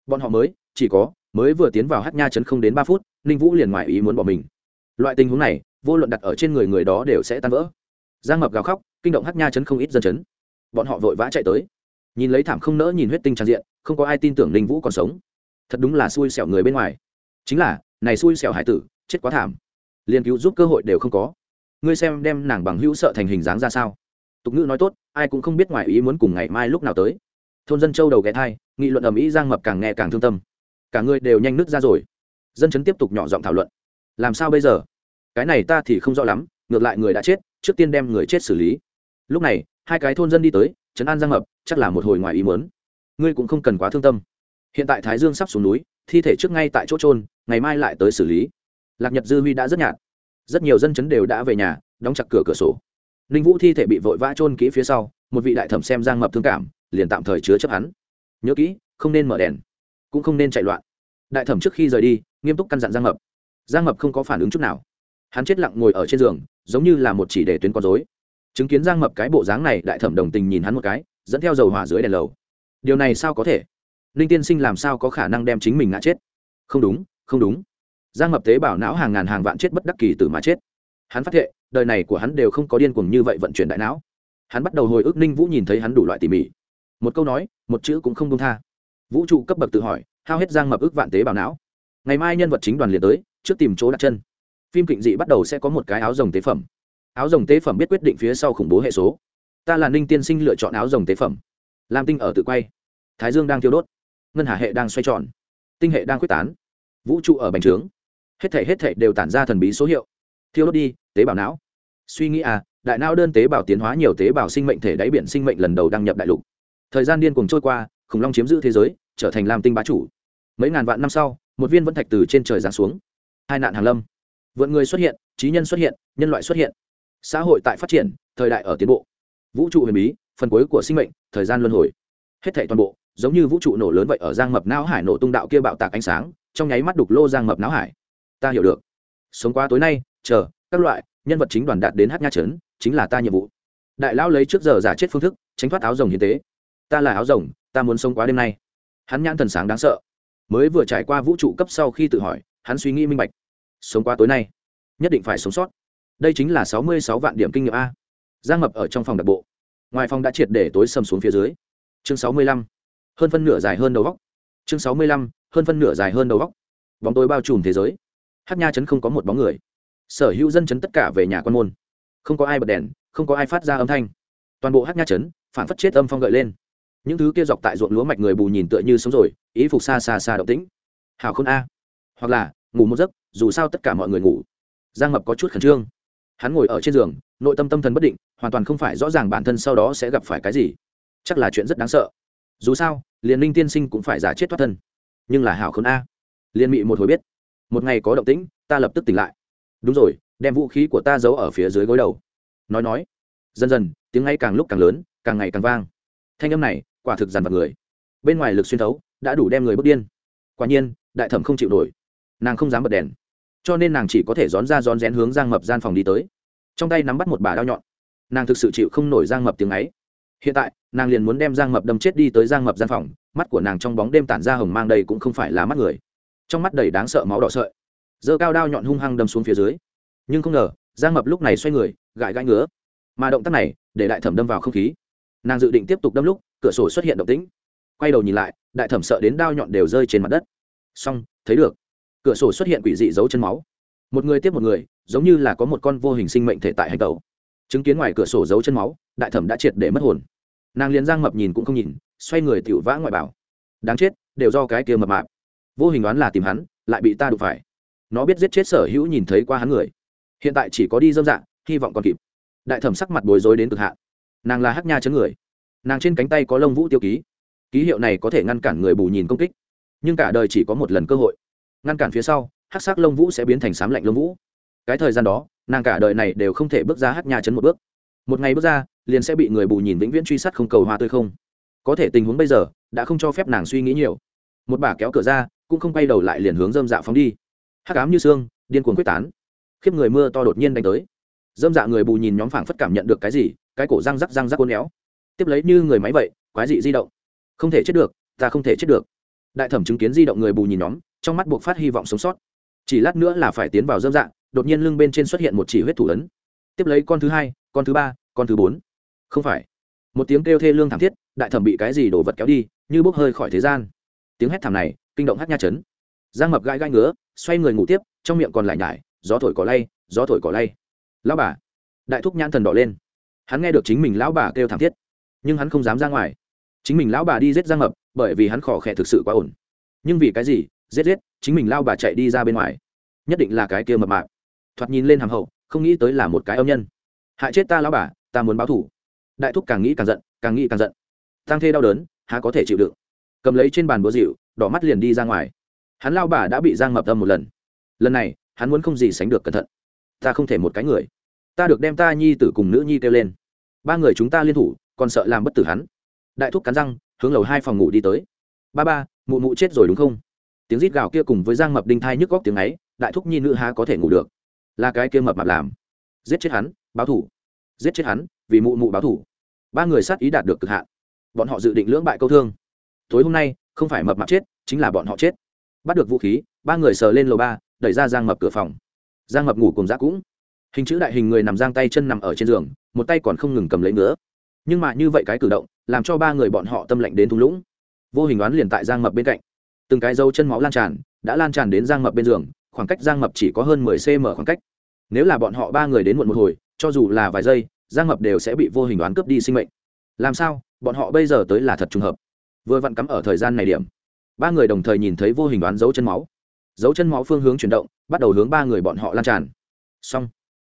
Bọn họ mới, chỉ có, mới vừa tiến vào hát nha chấn không đến ba phút, ninh vũ liền ngoài ý muốn bỏ mình. Loại tình huống này, vô luận đặt ở trên người người đó đều sẽ tan vỡ. Giang mập gào khóc, kinh động hát nha chấn không ít dân chấn bọn họ vội vã chạy tới. Nhìn lấy thảm không nỡ nhìn huyết tinh tràn diện, không có ai tin tưởng ninh vũ còn sống. Thật đúng là xui xẻo người bên ngoài. Chính là, này xui xẻo hải tử, chết quá thảm. Liền cứu giúp cơ hội đều không có. Ngươi xem đem nàng bằng hữu sợ thành hình dáng ra sao? Tục ngữ nói tốt, ai cũng không biết ngoài ý muốn cùng ngày mai lúc nào tới thôn dân châu đầu ghé thai, nghị luận ầm ĩ giang mập càng nghe càng thương tâm. Cả người đều nhanh nứt ra rồi. Dân chấn tiếp tục nhỏ giọng thảo luận. Làm sao bây giờ? Cái này ta thì không rõ lắm, ngược lại người đã chết, trước tiên đem người chết xử lý. Lúc này, hai cái thôn dân đi tới, trấn an giang mập, chắc là một hồi ngoài ý mớn ngươi cũng không cần quá thương tâm. Hiện tại thái dương sắp xuống núi, thi thể trước ngay tại chỗ trôn ngày mai lại tới xử lý. Lạc nhật dư huy đã rất nhạt. Rất nhiều dân chấn đều đã về nhà, đóng chặt cửa cửa sổ. Ninh vũ thi thể bị vội vã trôn kỹ phía sau, một vị đại thẩm xem giang mập thương cảm liền tạm thời chứa chấp hắn. Nhớ kỹ, không nên mở đèn, cũng không nên chạy loạn. Đại thẩm trước khi rời đi, nghiêm túc căn dặn giang mập. Giang mập không có phản ứng chút nào. Hắn chết lặng ngồi ở trên giường, giống như là một chỉ để tuyến con dối chứng kiến giang mập cái bộ dáng này, đại thẩm đồng tình nhìn hắn một cái, dẫn theo dầu hỏa dưới đèn lầu. Điều này sao có thể? Ninh tiên sinh làm sao có khả năng đem chính mình ngã chết? Không đúng không đúng. Giang mập tế bảo não hàng ngàn hàng vạn chết bất đắc kỳ từ mà chết. Hắn phát hiện đời này của hắn đều không có điên cuồng như vậy vận chuyển đại não. Hắn bắt đầu hồi ức ninh vũ nhìn thấy hắn đủ loại tỉ mỉ một câu nói, một chữ cũng không công tha. Vũ trụ cấp bậc tự hỏi, hao hết giang mập ức vạn tế bào não. Ngày mai nhân vật chính đoàn liền tới, trước tìm chỗ đặt chân. Phim kịnh dị bắt đầu sẽ có một cái áo rồng tế phẩm. Áo rồng tế phẩm biết quyết định phía sau khủng bố hệ số. Ta là ninh tiên sinh lựa chọn áo rồng tế phẩm. Lam tinh ở tự quay. Thái dương đang thiêu đốt. Ngân hà hệ đang xoay tròn. Tinh hệ đang quyết tán. Vũ trụ ở bành trướng. Hết thể hết thể đều tản ra thần bí số hiệu. Thiêu đốt đi, tế bào não. Suy nghĩ à đại não đơn tế bào tiến hóa nhiều tế bào sinh mệnh thể đáy biển sinh mệnh lần đầu đăng nhập đại lục thời gian điên cùng trôi qua, khủng long chiếm giữ thế giới, trở thành lam tinh bá chủ. Mấy ngàn vạn năm sau, một viên vẫn thạch từ trên trời giáng xuống. Hai nạn hàng lâm. Vượn người xuất hiện, trí nhân xuất hiện, nhân loại xuất hiện. Xã hội tại phát triển, thời đại ở tiến bộ. Vũ trụ huyền bí, phần cuối của sinh mệnh, thời gian luân hồi. Hết thảy toàn bộ, giống như vũ trụ nổ lớn vậy ở giang mập não hải nổ tung đạo kia bạo tạc ánh sáng, trong nháy mắt đục lô giang mập não hải. Ta hiểu được. Sống qua tối nay, chờ, các loại, nhân vật chính đoàn đạt đến hát nha trấn, chính là ta nhiệm vụ. Đại lão lấy trước giờ giả chết phương thức, tránh thoát áo rồng hiến tế ta là áo rồng, ta muốn sống quá đêm nay. Hắn nhãn thần sáng đáng sợ. Mới vừa trải qua vũ trụ cấp sau khi tự hỏi, hắn suy nghĩ minh bạch. Sống qua tối nay, nhất định phải sống sót. Đây chính là sáu mươi sáu vạn điểm kinh nghiệm a. Giang mập ở trong phòng đặc bộ. Ngoài phòng đã triệt để tối sầm xuống phía dưới. Chương sáu mươi lăm. Hơn phân nửa dài hơn đầu góc chương sáu mươi lăm. Hơn phân nửa dài hơn đầu góc bóng tối bao trùm thế giới. Hát nha chấn không có một bóng người. Sở hữu dân chấn tất cả về nhà quan môn. Không có ai bật đèn, không có ai phát ra âm thanh. Toàn bộ hát nha chấn phản phất chết âm phong gợi lên những thứ kia dọc tại ruộng lúa mạch người bù nhìn tựa như sống rồi, ý phục xa xa xa động tĩnh. Hào khôn a. Hoặc là, ngủ một giấc, dù sao tất cả mọi người ngủ. Giang mập có chút khẩn trương. Hắn ngồi ở trên giường, nội tâm tâm thần bất định, hoàn toàn không phải rõ ràng bản thân sau đó sẽ gặp phải cái gì. Chắc là chuyện rất đáng sợ. Dù sao, liền ninh tiên sinh cũng phải giả chết thoát thân. Nhưng là hảo khôn a. Liên mị một hồi biết. Một ngày có động tĩnh, ta lập tức tỉnh lại. Đúng rồi, đem vũ khí của ta giấu ở phía dưới gối đầu. Nói nói. Dần dần, tiếng ngay càng lúc càng lớn, càng ngày càng vang. Thanh âm này quả thực dằn vặt người. Bên ngoài lực xuyên thấu, đã đủ đem người bước điên. Quả nhiên, đại thẩm không chịu nổi. Nàng không dám bật đèn. Cho nên nàng chỉ có thể rón ra rón rén hướng giang mập gian phòng đi tới. Trong tay nắm bắt một bà đao nhọn. Nàng thực sự chịu không nổi giang mập tiếng ấy. Hiện tại, nàng liền muốn đem giang mập đâm chết đi tới giang mập gian phòng. Mắt của nàng trong bóng đêm tản ra hồng mang đây cũng không phải là mắt người. Trong mắt đầy đáng sợ máu đỏ sợi. Giơ cao đao nhọn hung hăng đâm xuống phía dưới. Nhưng không ngờ, giang mập lúc này xoay người, gãi gãi ngứa. Mà động tác này, để đại thẩm đâm vào không khí nàng dự định tiếp tục đâm lúc, cửa sổ xuất hiện động tĩnh. Quay đầu nhìn lại, đại thẩm sợ đến đao nhọn đều rơi trên mặt đất. Xong, thấy được. Cửa sổ xuất hiện quỷ dị dấu chân máu. Một người tiếp một người, giống như là có một con vô hình sinh mệnh thể tại hành tàu chứng kiến ngoài cửa sổ dấu chân máu, đại thẩm đã triệt để mất hồn. Nàng liền giang mập nhìn cũng không nhìn, xoay người tiểu vã ngoại bảo. Đáng chết, đều do cái kia mập mạp. Vô hình đoán là tìm hắn, lại bị ta đụng phải. Nó biết giết chết sở hữu nhìn thấy qua hắn người. Hiện tại chỉ có đi dâm dạng hy vọng còn kịp. Đại thẩm sắc mặt bối rối đến cực hạn nàng là hắc nha chấn người. Nàng trên cánh tay có lông vũ tiêu ký. Ký hiệu này có thể ngăn cản người bù nhìn công kích. Nhưng cả đời chỉ có một lần cơ hội. Ngăn cản phía sau, hắc sắc lông vũ sẽ biến thành sám lạnh lông vũ. Cái thời gian đó, nàng cả đời này đều không thể bước ra hắc nha chấn một bước. Một ngày bước ra, liền sẽ bị người bù nhìn vĩnh viễn truy sát không cầu hoa tươi không. Có thể tình huống bây giờ, đã không cho phép nàng suy nghĩ nhiều. Một bà kéo cửa ra, cũng không quay đầu lại liền hướng dâm dạ phóng đi. Hắc ám như xương, điên cuồng quyết tán. Khiếp người mưa to đột nhiên đánh tới. Dâm dạ người bù nhìn nhóm phảng phất cảm nhận được cái gì cái cổ răng rắc răng rắc cuốn éo. Tiếp lấy như người máy vậy, quái dị di động. Không thể chết được, ta không thể chết được. Đại thẩm chứng kiến di động người bù nhìn nhóm, trong mắt buộc phát hy vọng sống sót. Chỉ lát nữa là phải tiến vào dâm dạng, đột nhiên lưng bên trên xuất hiện một chỉ huyết thủ ấn. Tiếp lấy con thứ hai, con thứ ba, con thứ bốn. Không phải. Một tiếng kêu thê lương thảm thiết, đại thẩm bị cái gì đổ vật kéo đi, như bốc hơi khỏi thế gian. Tiếng hét thảm này, kinh động hát nha chấn. Giang mập gai gai ngứa, xoay người ngủ tiếp, trong miệng còn lại nhải, gió thổi cỏ lay, gió thổi cỏ lay. Lão bà, đại thúc nhãn thần đỏ lên hắn nghe được chính mình lão bà kêu thảm thiết, nhưng hắn không dám ra ngoài. Chính mình lão bà đi giết giang mập bởi vì hắn khỏ khẽ thực sự quá ổn. Nhưng vì cái gì? Giết giết, chính mình lao bà chạy đi ra bên ngoài. Nhất định là cái kia mập mạp. Thoạt nhìn lên hàm hậu, không nghĩ tới là một cái âm nhân. Hại chết ta lão bà, ta muốn báo thủ đại thúc càng nghĩ càng giận, càng nghĩ càng giận. Tăng thê đau đớn, há có thể chịu đựng? Cầm lấy trên bàn búa dịu đỏ mắt liền đi ra ngoài. Hắn lao bà đã bị giang mập tâm một lần. Lần này, hắn muốn không gì sánh được cẩn thận. Ta không thể một cái người ta được đem ta nhi tử cùng nữ nhi kêu lên. Ba người chúng ta liên thủ, còn sợ làm bất tử hắn. Đại thúc cắn răng, hướng lầu hai phòng ngủ đi tới. Ba ba, mụ mụ chết rồi đúng không? Tiếng rít gào kia cùng với giang mập đinh thai nhức góc tiếng ấy, đại thúc nhi nữ há có thể ngủ được? Là cái kia mập mạp làm. Giết chết hắn, báo thủ. Giết chết hắn, vì mụ mụ báo thủ. Ba người sát ý đạt được cực hạn. Bọn họ dự định lưỡng bại câu thương. Tối hôm nay, không phải mập mạp chết, chính là bọn họ chết. Bắt được vũ khí, ba người sờ lên lầu ba, đẩy ra giang mập cửa phòng. Giang mập ngủ cùng giã cũng hình chữ đại hình người nằm giang tay chân nằm ở trên giường, một tay còn không ngừng cầm lấy nữa nhưng mà như vậy cái cử động, làm cho ba người bọn họ tâm lệnh đến thung lũng. Vô hình oán liền tại giang mập bên cạnh. Từng cái dâu chân máu lan tràn, đã lan tràn đến giang mập bên giường, khoảng cách giang mập chỉ có hơn mười cm khoảng cách. Nếu là bọn họ ba người đến muộn một hồi, cho dù là vài giây, giang mập đều sẽ bị vô hình oán cướp đi sinh mệnh. Làm sao? Bọn họ bây giờ tới là thật trùng hợp. Vừa vặn cắm ở thời gian này điểm, ba người đồng thời nhìn thấy vô hình đoán dấu chân máu. Dấu chân máu phương hướng chuyển động, bắt đầu hướng ba người bọn họ lan tràn. Xong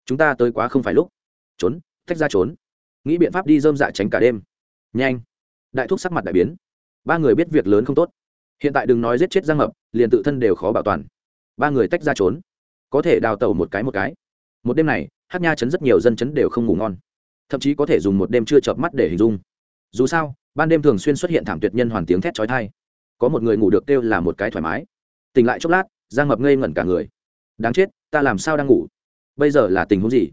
chúng ta tới quá không phải lúc. Trốn, tách ra trốn. Nghĩ biện pháp đi dơm dạ tránh cả đêm. Nhanh. Đại thúc sắc mặt đại biến. Ba người biết việc lớn không tốt. Hiện tại đừng nói giết chết giang mập, liền tự thân đều khó bảo toàn. Ba người tách ra trốn. Có thể đào tẩu một cái một cái. Một đêm này, hát nha chấn rất nhiều dân chấn đều không ngủ ngon. Thậm chí có thể dùng một đêm chưa chợp mắt để hình dung. Dù sao, ban đêm thường xuyên xuất hiện thảm tuyệt nhân hoàn tiếng thét trói thai có một người ngủ được kêu là một cái thoải mái. Tỉnh lại chốc lát, giang mập ngây ngẩn cả người. Đáng chết, ta làm sao đang ngủ? Bây giờ là tình huống gì?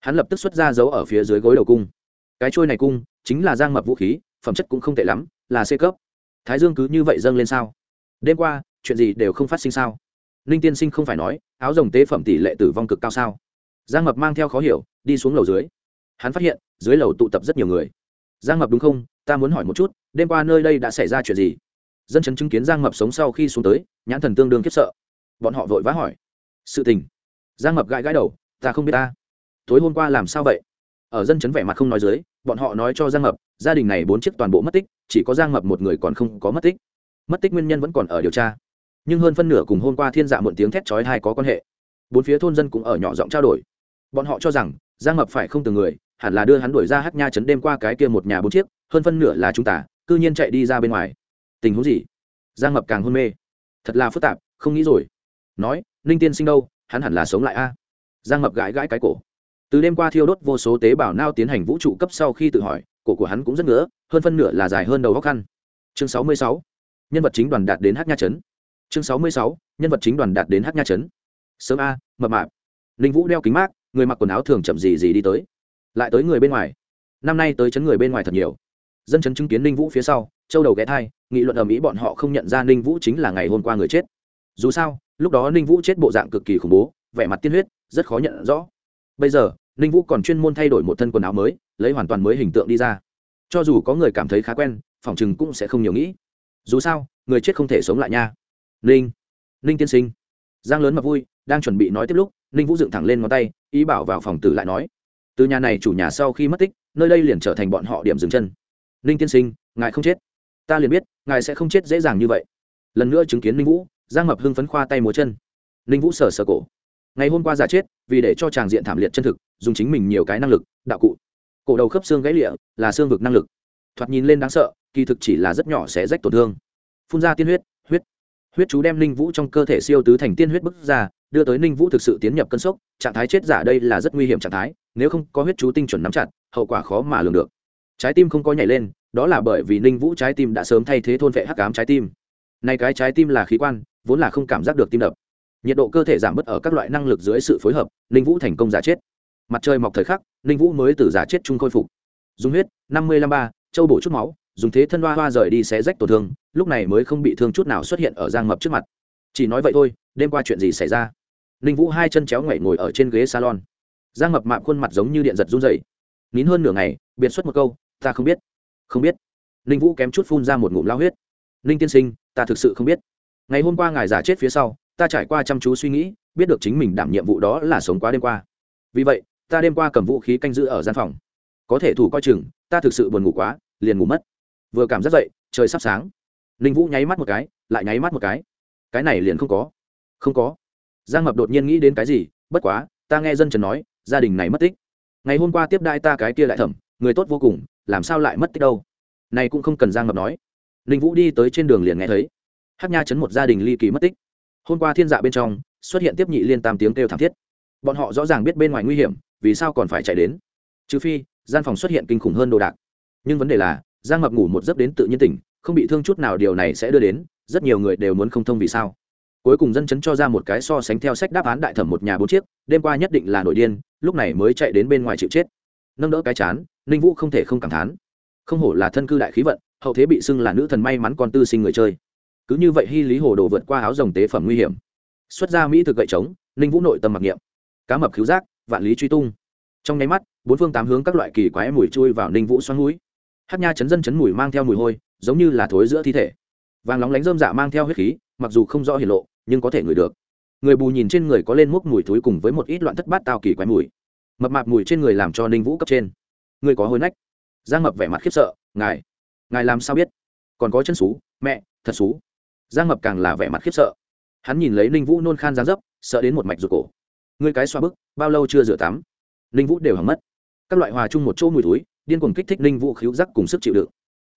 Hắn lập tức xuất ra dấu ở phía dưới gối đầu cung. Cái trôi này cung chính là giang mập vũ khí, phẩm chất cũng không tệ lắm, là c cấp. Thái dương cứ như vậy dâng lên sao? Đêm qua, chuyện gì đều không phát sinh sao? Ninh tiên sinh không phải nói, áo rồng tế phẩm tỷ lệ tử vong cực cao sao? Giang mập mang theo khó hiểu, đi xuống lầu dưới. Hắn phát hiện, dưới lầu tụ tập rất nhiều người. Giang mập đúng không? Ta muốn hỏi một chút, đêm qua nơi đây đã xảy ra chuyện gì? Dân chấn chứng kiến giang mập sống sau khi xuống tới, nhãn thần tương đương khiếp sợ. Bọn họ vội vã hỏi. Sự tình. Giang mập gãi gãi đầu ta không biết ta. Tối hôm qua làm sao vậy? Ở dân chấn vẻ mặt không nói dưới, bọn họ nói cho giang mập, gia đình này bốn chiếc toàn bộ mất tích, chỉ có giang mập một người còn không có mất tích. Mất tích nguyên nhân vẫn còn ở điều tra. Nhưng hơn phân nửa cùng hôm qua thiên dạ muộn tiếng thét chói hai có quan hệ. Bốn phía thôn dân cũng ở nhỏ giọng trao đổi. Bọn họ cho rằng, giang mập phải không từng người, hẳn là đưa hắn đuổi ra hát nha chấn đêm qua cái kia một nhà bốn chiếc, hơn phân nửa là chúng ta, cư nhiên chạy đi ra bên ngoài. Tình huống gì? Giang mập càng hôn mê. Thật là phức tạp, không nghĩ rồi. Nói, ninh tiên sinh đâu, hắn hẳn là sống lại a giang mập gãi gãi cái cổ. Từ đêm qua thiêu đốt vô số tế bào nao tiến hành vũ trụ cấp sau khi tự hỏi, cổ của hắn cũng rất ngứa, hơn phân nửa là dài hơn đầu góc khăn chương sáu mươi sáu, nhân vật chính đoàn đạt đến hát nha trấn. Chương sáu mươi sáu, nhân vật chính đoàn đạt đến hát nha trấn. Sớm a, mập mạp. Ninh vũ đeo kính mát, người mặc quần áo thường chậm gì gì đi tới. Lại tới người bên ngoài. Năm nay tới chấn người bên ngoài thật nhiều. Dân chấn chứng kiến ninh vũ phía sau châu đầu ghé thai, nghị luận ầm mỹ bọn họ không nhận ra ninh vũ chính là ngày hôm qua người chết. Dù sao, lúc đó ninh vũ chết bộ dạng cực kỳ khủng bố, vẻ mặt tiên huyết rất khó nhận rõ. Bây giờ, ninh vũ còn chuyên môn thay đổi một thân quần áo mới, lấy hoàn toàn mới hình tượng đi ra. Cho dù có người cảm thấy khá quen, phòng chừng cũng sẽ không nhiều nghĩ. Dù sao, người chết không thể sống lại nha. Ninh ninh tiên sinh. Giang lớn mà vui, đang chuẩn bị nói tiếp lúc, ninh vũ dựng thẳng lên ngón tay, ý bảo vào phòng tử lại nói. Từ nhà này chủ nhà sau khi mất tích, nơi đây liền trở thành bọn họ điểm dừng chân. Ninh tiên sinh, ngài không chết. Ta liền biết, ngài sẽ không chết dễ dàng như vậy. Lần nữa chứng kiến ninh vũ, giang mập hưng phấn khoa tay múa chân. Ninh vũ sờ sờ cổ ngày hôm qua giả chết, vì để cho tràng diện thảm liệt chân thực, dùng chính mình nhiều cái năng lực, đạo cụ. Cổ đầu khớp xương gãy lịa là xương vực năng lực. Thoạt nhìn lên đáng sợ, kỳ thực chỉ là rất nhỏ sẽ rách tổn thương. Phun ra tiên huyết huyết. Huyết chú đem ninh vũ trong cơ thể siêu tứ thành tiên huyết bức ra, đưa tới ninh vũ thực sự tiến nhập cân sốc, trạng thái chết giả đây là rất nguy hiểm trạng thái, nếu không có huyết chú tinh chuẩn nắm chặt, hậu quả khó mà lường được. Trái tim không có nhảy lên, đó là bởi vì ninh vũ trái tim đã sớm thay thế thôn vệ hắc cám trái tim. Nay cái trái tim là khí quan, vốn là không cảm giác được tim đập nhiệt độ cơ thể giảm bớt ở các loại năng lực dưới sự phối hợp, ninh vũ thành công giả chết. Mặt trời mọc thời khắc, ninh vũ mới từ giả chết chung khôi phục. Dùng huyết, năm mươi năm ba, châu bổ chút máu, dùng thế thân hoa hoa rời đi xé rách tổn thương, lúc này mới không bị thương chút nào xuất hiện ở giang mập trước mặt. Chỉ nói vậy thôi, đêm qua chuyện gì xảy ra? Ninh vũ hai chân chéo ngoảy ngồi ở trên ghế salon. Giang mập mạp khuôn mặt giống như điện giật run dày nín hơn nửa ngày, biệt xuất một câu, ta không biết. Không biết. Ninh vũ kém chút phun ra một ngụm lao huyết. Ninh tiên sinh, ta thực sự không biết. Ngày hôm qua ngài giả chết phía sau ta trải qua chăm chú suy nghĩ, biết được chính mình đảm nhiệm vụ đó là sống quá đêm qua. Vì vậy, ta đêm qua cầm vũ khí canh giữ ở gian phòng. Có thể thủ coi chừng, ta thực sự buồn ngủ quá, liền ngủ mất. Vừa cảm giác dậy, trời sắp sáng. Ninh vũ nháy mắt một cái, lại nháy mắt một cái. Cái này liền không có. Không có. Giang mập đột nhiên nghĩ đến cái gì, bất quá, ta nghe dân trần nói, gia đình này mất tích. Ngày hôm qua tiếp đai ta cái kia lại thẩm, người tốt vô cùng, làm sao lại mất tích đâu? Này cũng không cần giang mập nói. Ninh vũ đi tới trên đường liền nghe thấy. Hát nha chấn một gia đình ly kỳ mất tích hôm qua thiên dạ bên trong, xuất hiện tiếp nhị liên tam tiếng kêu thảm thiết. Bọn họ rõ ràng biết bên ngoài nguy hiểm, vì sao còn phải chạy đến? Trừ phi, gian phòng xuất hiện kinh khủng hơn đồ đạc. Nhưng vấn đề là, giang mập ngủ một giấc đến tự nhiên tỉnh, không bị thương chút nào điều này sẽ đưa đến, rất nhiều người đều muốn không thông vì sao. Cuối cùng dân chấn cho ra một cái so sánh theo sách đáp án đại thẩm một nhà bốn chiếc, đêm qua nhất định là nổi điên, lúc này mới chạy đến bên ngoài chịu chết. Nâng đỡ cái chán, ninh vũ không thể không cảm thán. Không hổ là thân cư đại khí vận, hậu thế bị xưng là nữ thần may mắn con tư sinh người chơi cứ như vậy hy lý hồ đồ vượt qua áo rồng tế phẩm nguy hiểm. Xuất ra mỹ thực gậy trống, ninh vũ nội tâm mặc niệm. Cá mập cứu giác, vạn lý truy tung. Trong nháy mắt, bốn phương tám hướng các loại kỳ quái mùi chui vào ninh vũ xoắn núi hát nha chấn dân chấn mùi mang theo mùi hôi, giống như là thối giữa thi thể. Vàng lóng lánh rơm dạ mang theo huyết khí, mặc dù không rõ hiển lộ, nhưng có thể ngửi được. Người bù nhìn trên người có lên múc mùi thối cùng với một ít loạn thất bát tao kỳ quái mùi. Mập mạp mùi trên người làm cho ninh vũ cấp trên. Người có hôi nách. Giang mập vẻ mặt khiếp sợ, ngài ngài làm sao biết? Còn có chân xú, mẹ, thật xú giang mập càng là vẻ mặt khiếp sợ. Hắn nhìn lấy ninh vũ nôn khan giáng dấp sợ đến một mạch ruột cổ. Ngươi cái xoa bức bao lâu chưa rửa tắm? Ninh vũ đều hỏng mất. Các loại hòa chung một chỗ mùi túi điên cuồng kích thích ninh vũ khíu giác cùng sức chịu đựng.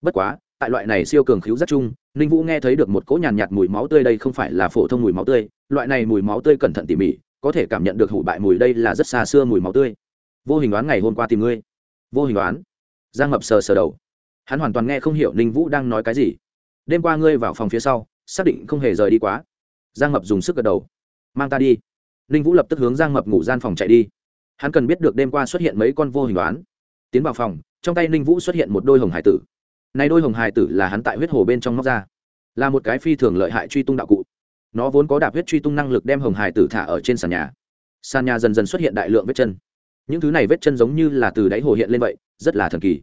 Bất quá tại loại này siêu cường khíu giác chung ninh vũ nghe thấy được một cỗ nhàn nhạt, nhạt mùi máu tươi đây không phải là phổ thông mùi máu tươi loại này mùi máu tươi cẩn thận tỉ mỉ có thể cảm nhận được hủ bại mùi đây là rất xa xưa mùi máu tươi. Vô hình đoán ngày hôm qua tìm ngươi. Vô hình đoán. Giang mập sờ sờ đầu. Hắn hoàn toàn nghe không hiểu ninh vũ đang nói cái gì. Đêm qua ngươi vào phòng phía sau xác định không hề rời đi quá. Giang mập dùng sức gật đầu. Mang ta đi. Ninh vũ lập tức hướng giang mập ngủ gian phòng chạy đi. Hắn cần biết được đêm qua xuất hiện mấy con vô hình đoán. Tiến vào phòng, trong tay ninh vũ xuất hiện một đôi hồng hải tử. Nay đôi hồng hải tử là hắn tại huyết hồ bên trong móc ra. Là một cái phi thường lợi hại truy tung đạo cụ. Nó vốn có đạp huyết truy tung năng lực đem hồng hải tử thả ở trên sàn nhà. Sàn nhà dần dần xuất hiện đại lượng vết chân. Những thứ này vết chân giống như là từ đáy hồ hiện lên vậy, rất là thần kỳ.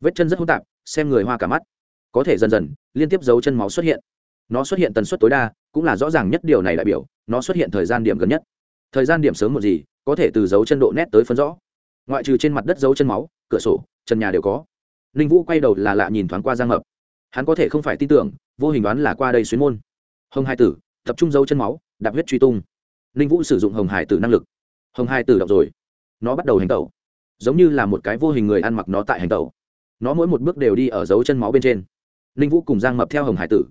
Vết chân rất hỗn tạp, xem người hoa cả mắt. Có thể dần dần, liên tiếp dấu chân máu xuất hiện nó xuất hiện tần suất tối đa, cũng là rõ ràng nhất điều này đại biểu, nó xuất hiện thời gian điểm gần nhất. Thời gian điểm sớm một gì, có thể từ dấu chân độ nét tới phân rõ. Ngoại trừ trên mặt đất dấu chân máu, cửa sổ, trần nhà đều có. Ninh vũ quay đầu là lạ nhìn thoáng qua giang mập. Hắn có thể không phải tin tưởng, vô hình đoán là qua đây xuyến môn. Hồng hai tử, tập trung dấu chân máu, đạp huyết truy tung. Ninh vũ sử dụng hồng hải tử năng lực. Hồng hai tử động rồi. Nó bắt đầu hành tẩu. Giống như là một cái vô hình người ăn mặc nó tại hành tẩu. Nó mỗi một bước đều đi ở dấu chân máu bên trên. Ninh vũ cùng giang mập theo hồng hải tử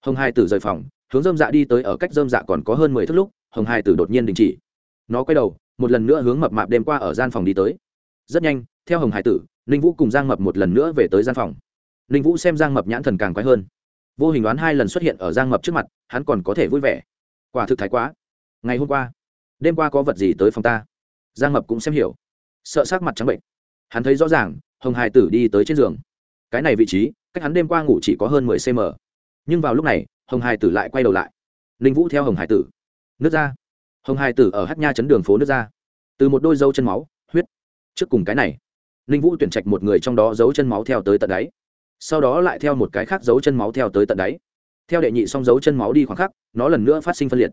hồng Hai tử rời phòng, hướng dơm dạ đi tới ở cách dơm dạ còn có hơn mười thước lúc, hồng Hai tử đột nhiên đình chỉ. Nó quay đầu, một lần nữa hướng mập mạp đêm qua ở gian phòng đi tới. Rất nhanh, theo hồng hải tử, ninh vũ cùng giang mập một lần nữa về tới gian phòng. Ninh vũ xem giang mập nhãn thần càng quái hơn. Vô hình đoán hai lần xuất hiện ở giang mập trước mặt, hắn còn có thể vui vẻ. Quả thực thái quá. Ngày hôm qua, đêm qua có vật gì tới phòng ta? Giang mập cũng xem hiểu. Sợ sắc mặt trắng bệnh. Hắn thấy rõ ràng, hồng hải tử đi tới trên giường. Cái này vị trí, cách hắn đêm qua ngủ chỉ có hơn mười cm nhưng vào lúc này, hồng hải tử lại quay đầu lại. Ninh vũ theo hồng hải tử. Nước ra. Hồng hải tử ở hát nha chấn đường phố nước ra. Từ một đôi dấu chân máu, huyết, trước cùng cái này. Ninh vũ tuyển trạch một người trong đó giấu chân máu theo tới tận đáy. Sau đó lại theo một cái khác giấu chân máu theo tới tận đáy. Theo đệ nhị xong giấu chân máu đi khoảng khắc, nó lần nữa phát sinh phân liệt.